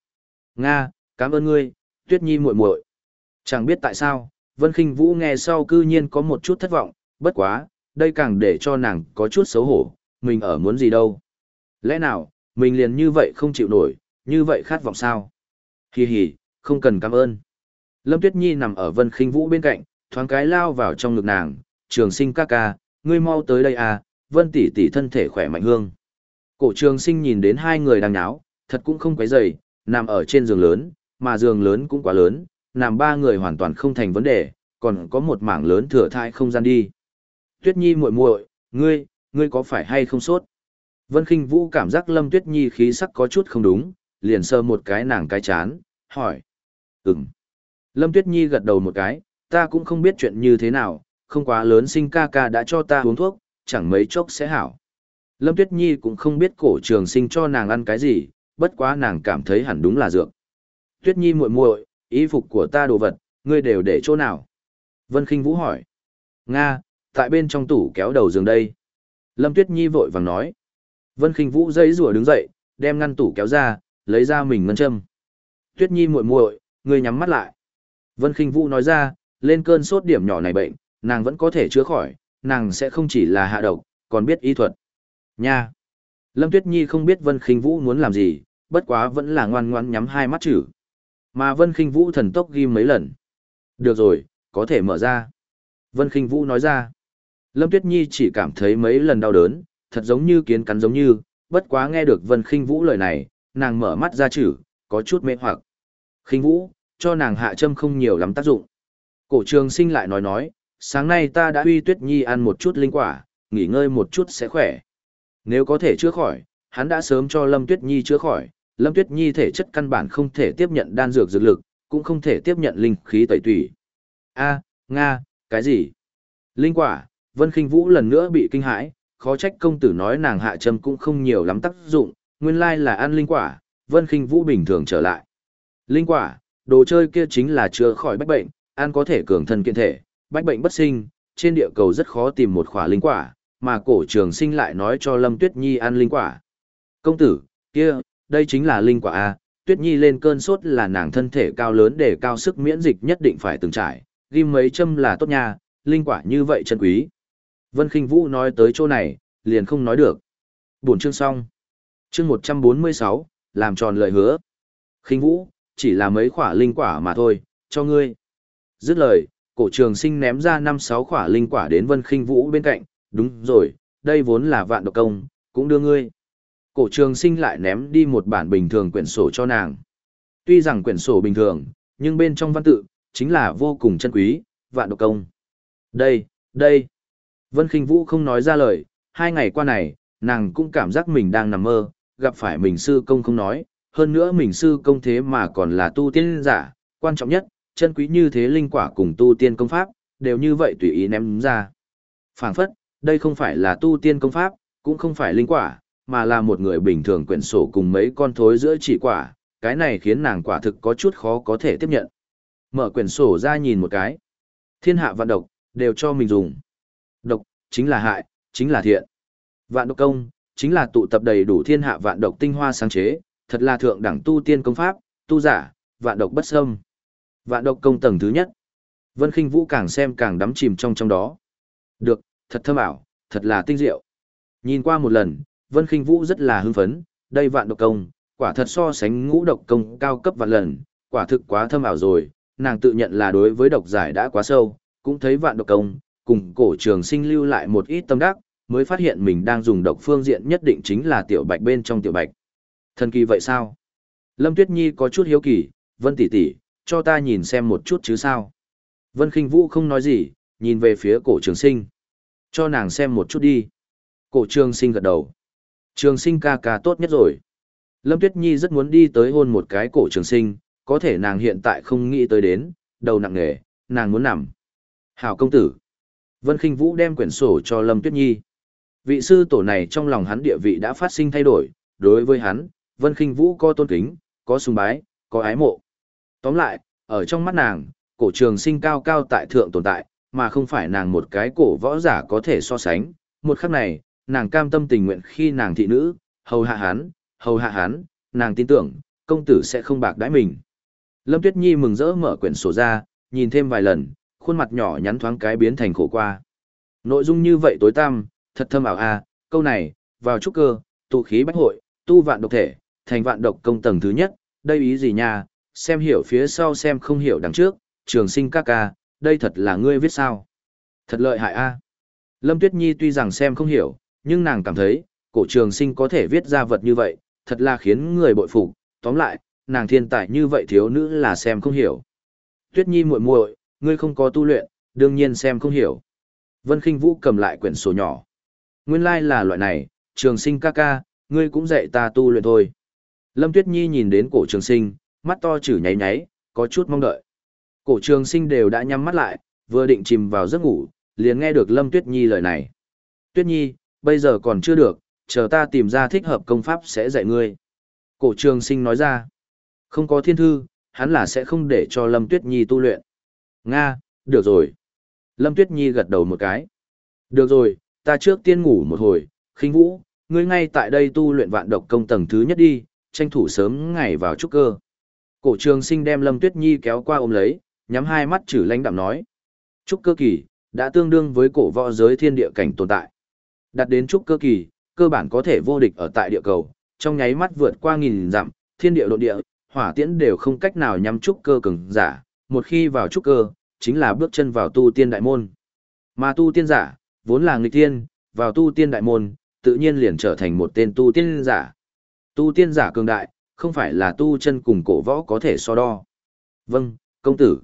Nga, cảm ơn ngươi, Tuyết Nhi muội muội. Chẳng biết tại sao, Vân Kinh Vũ nghe sau cư nhiên có một chút thất vọng, bất quá, đây càng để cho nàng có chút xấu hổ, mình ở muốn gì đâu. Lẽ nào, mình liền như vậy không chịu nổi, như vậy khát vọng sao? Hì hì, không cần cảm ơn. Lâm Tuyết Nhi nằm ở Vân Khinh Vũ bên cạnh, thoáng cái lao vào trong ngực nàng, trường sinh ca ca, ngươi mau tới đây à, Vân tỷ tỷ thân thể khỏe mạnh hương. Cổ trường sinh nhìn đến hai người đang náo, thật cũng không quấy rầy, nằm ở trên giường lớn, mà giường lớn cũng quá lớn, nằm ba người hoàn toàn không thành vấn đề, còn có một mảng lớn thừa thai không gian đi. Tuyết Nhi muội muội, ngươi, ngươi có phải hay không sốt? Vân Khinh Vũ cảm giác Lâm Tuyết Nhi khí sắc có chút không đúng, liền sờ một cái nàng cái chán, hỏi. Ừm. Lâm Tuyết Nhi gật đầu một cái, ta cũng không biết chuyện như thế nào, không quá lớn sinh ca ca đã cho ta uống thuốc, chẳng mấy chốc sẽ hảo. Lâm Tuyết Nhi cũng không biết cổ trường sinh cho nàng ăn cái gì, bất quá nàng cảm thấy hẳn đúng là dược. Tuyết Nhi muội muội, y phục của ta đồ vật, ngươi đều để chỗ nào? Vân Kinh Vũ hỏi. Nga, tại bên trong tủ kéo đầu giường đây. Lâm Tuyết Nhi vội vàng nói. Vân Kinh Vũ dây rùa đứng dậy, đem ngăn tủ kéo ra, lấy ra mình ngân châm. Tuyết Nhi muội muội, ngươi nhắm mắt lại. Vân Kinh Vũ nói ra, lên cơn sốt điểm nhỏ này bệnh, nàng vẫn có thể chữa khỏi, nàng sẽ không chỉ là hạ độc, còn biết y thuật. Nha! Lâm Tuyết Nhi không biết Vân Kinh Vũ muốn làm gì, bất quá vẫn là ngoan ngoan nhắm hai mắt chữ. Mà Vân Kinh Vũ thần tốc ghi mấy lần. Được rồi, có thể mở ra. Vân Kinh Vũ nói ra. Lâm Tuyết Nhi chỉ cảm thấy mấy lần đau đớn, thật giống như kiến cắn giống như, bất quá nghe được Vân Khinh Vũ lời này, nàng mở mắt ra chữ, có chút mê hoặc. Khinh Vũ, cho nàng hạ châm không nhiều lắm tác dụng. Cổ trường sinh lại nói nói, sáng nay ta đã uy Tuyết Nhi ăn một chút linh quả, nghỉ ngơi một chút sẽ khỏe. Nếu có thể chữa khỏi, hắn đã sớm cho Lâm Tuyết Nhi chữa khỏi, Lâm Tuyết Nhi thể chất căn bản không thể tiếp nhận đan dược dược lực, cũng không thể tiếp nhận linh khí tẩy tủy. A, Nga, cái gì? Linh quả, Vân Kinh Vũ lần nữa bị kinh hãi, khó trách công tử nói nàng hạ châm cũng không nhiều lắm tác dụng, nguyên lai là ăn linh quả, Vân Kinh Vũ bình thường trở lại. Linh quả, đồ chơi kia chính là chữa khỏi bách bệnh, ăn có thể cường thân kiện thể, bách bệnh bất sinh, trên địa cầu rất khó tìm một khỏa linh quả, mà cổ trường sinh lại nói cho Lâm Tuyết Nhi ăn linh quả. Công tử, kia, đây chính là linh quả A, Tuyết Nhi lên cơn sốt là nàng thân thể cao lớn để cao sức miễn dịch nhất định phải từng trải, ghim mấy châm là tốt nha, linh quả như vậy chân quý. Vân Kinh Vũ nói tới chỗ này, liền không nói được. Buồn chương xong. Chương 146, làm tròn lời hứa. Kinh Vũ, chỉ là mấy quả linh quả mà thôi, cho ngươi. Dứt lời, cổ trường sinh ném ra 5-6 quả linh quả đến Vân Kinh Vũ bên cạnh, đúng rồi, đây vốn là vạn độc công, cũng đưa ngươi. Cổ trường sinh lại ném đi một bản bình thường quyển sổ cho nàng. Tuy rằng quyển sổ bình thường, nhưng bên trong văn tự, chính là vô cùng chân quý, vạn độc công. Đây, đây. Vân Kinh Vũ không nói ra lời, hai ngày qua này, nàng cũng cảm giác mình đang nằm mơ, gặp phải mình sư công không nói, hơn nữa mình sư công thế mà còn là tu tiên giả, quan trọng nhất, chân quý như thế linh quả cùng tu tiên công pháp, đều như vậy tùy ý ném ra. phảng phất, đây không phải là tu tiên công pháp, cũng không phải linh quả, mà là một người bình thường quyển sổ cùng mấy con thối giữa chỉ quả, cái này khiến nàng quả thực có chút khó có thể tiếp nhận. Mở quyển sổ ra nhìn một cái. Thiên hạ vạn độc, đều cho mình dùng. Độc, chính là hại, chính là thiện. Vạn độc công, chính là tụ tập đầy đủ thiên hạ vạn độc tinh hoa sáng chế, thật là thượng đẳng tu tiên công pháp, tu giả, vạn độc bất xâm. Vạn độc công tầng thứ nhất. Vân khinh Vũ càng xem càng đắm chìm trong trong đó. Được, thật thơm ảo, thật là tinh diệu. Nhìn qua một lần, Vân khinh Vũ rất là hưng phấn, đây vạn độc công, quả thật so sánh ngũ độc công cao cấp vạn lần, quả thực quá thâm ảo rồi, nàng tự nhận là đối với độc giải đã quá sâu, cũng thấy vạn độc công, cùng cổ trường sinh lưu lại một ít tâm đắc, mới phát hiện mình đang dùng độc phương diện nhất định chính là tiểu bạch bên trong tiểu bạch. Thần kỳ vậy sao? Lâm Tuyết Nhi có chút hiếu kỳ, Vân tỷ tỷ, cho ta nhìn xem một chút chứ sao? Vân Kinh Vũ không nói gì, nhìn về phía cổ trường sinh. Cho nàng xem một chút đi. Cổ trường sinh gật đầu. Trường sinh ca ca tốt nhất rồi. Lâm Tuyết Nhi rất muốn đi tới hôn một cái cổ trường sinh, có thể nàng hiện tại không nghĩ tới đến, đầu nặng nề, nàng muốn nằm. Hảo công tử. Vân Kinh Vũ đem quyển sổ cho Lâm Tuyết Nhi. Vị sư tổ này trong lòng hắn địa vị đã phát sinh thay đổi, đối với hắn, Vân Kinh Vũ có tôn kính, có sùng bái, có ái mộ. Tóm lại, ở trong mắt nàng, cổ trường sinh cao cao tại thượng tồn tại, mà không phải nàng một cái cổ võ giả có thể so sánh. Một khắc này, nàng cam tâm tình nguyện khi nàng thị nữ, hầu hạ hắn, hầu hạ hắn, nàng tin tưởng, công tử sẽ không bạc đãi mình. Lâm Tuyết Nhi mừng rỡ mở quyển sổ ra, nhìn thêm vài lần, khuôn mặt nhỏ nhắn thoáng cái biến thành khổ qua. Nội dung như vậy tối tăm, thật thâm ảo a, câu này, vào trúc cơ, tụ khí bách hội, tu vạn độc thể, thành vạn độc công tầng thứ nhất, đây ý gì nha, xem hiểu phía sau xem không hiểu đằng trước, trường sinh ca ca, đây thật là ngươi viết sao. Thật lợi hại a. Lâm Tuyết Nhi tuy rằng xem không hiểu, nhưng nàng cảm thấy, cổ trường sinh có thể viết ra vật như vậy, thật là khiến người bội phục. tóm lại, nàng thiên tài như vậy thiếu nữ là xem không hiểu. Tuyết Nhi muội muội, ngươi không có tu luyện, đương nhiên xem không hiểu. Vân Khinh Vũ cầm lại quyển sổ nhỏ. Nguyên lai like là loại này, trường sinh ca ca, ngươi cũng dạy ta tu luyện thôi. Lâm Tuyết Nhi nhìn đến cổ trường sinh, mắt to chử nháy nháy, có chút mong đợi. Cổ trường sinh đều đã nhắm mắt lại, vừa định chìm vào giấc ngủ, liền nghe được Lâm Tuyết Nhi lời này. Tuyết Nhi, bây giờ còn chưa được, chờ ta tìm ra thích hợp công pháp sẽ dạy ngươi. Cổ trường sinh nói ra, không có thiên thư, hắn là sẽ không để cho Lâm Tuyết Nhi tu luyện. Nga, được rồi. Lâm Tuyết Nhi gật đầu một cái. Được rồi, ta trước tiên ngủ một hồi, khinh vũ, ngươi ngay tại đây tu luyện vạn độc công tầng thứ nhất đi, tranh thủ sớm ngày vào trúc cơ. Cổ trường sinh đem Lâm Tuyết Nhi kéo qua ôm lấy, nhắm hai mắt chử lãnh đạm nói. Trúc cơ kỳ, đã tương đương với cổ võ giới thiên địa cảnh tồn tại. Đặt đến trúc cơ kỳ, cơ bản có thể vô địch ở tại địa cầu, trong nháy mắt vượt qua nghìn dặm, thiên địa lộn địa, hỏa tiễn đều không cách nào nhắm trúc cơ cường giả, một khi vào trúc cơ, chính là bước chân vào tu tiên đại môn. Mà tu tiên giả, vốn là nghịch tiên, vào tu tiên đại môn, tự nhiên liền trở thành một tên tu tiên giả. Tu tiên giả cường đại, không phải là tu chân cùng cổ võ có thể so đo. Vâng, công tử.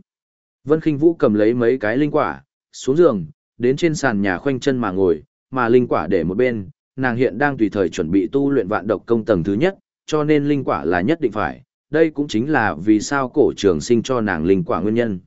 Vân Kinh Vũ cầm lấy mấy cái linh quả, xuống giường, đến trên sàn nhà khoanh chân mà ngồi, mà linh quả để một bên, nàng hiện đang tùy thời chuẩn bị tu luyện vạn độc công tầng thứ nhất, cho nên linh quả là nhất định phải, đây cũng chính là vì sao cổ trường sinh cho nàng linh quả nguyên nhân.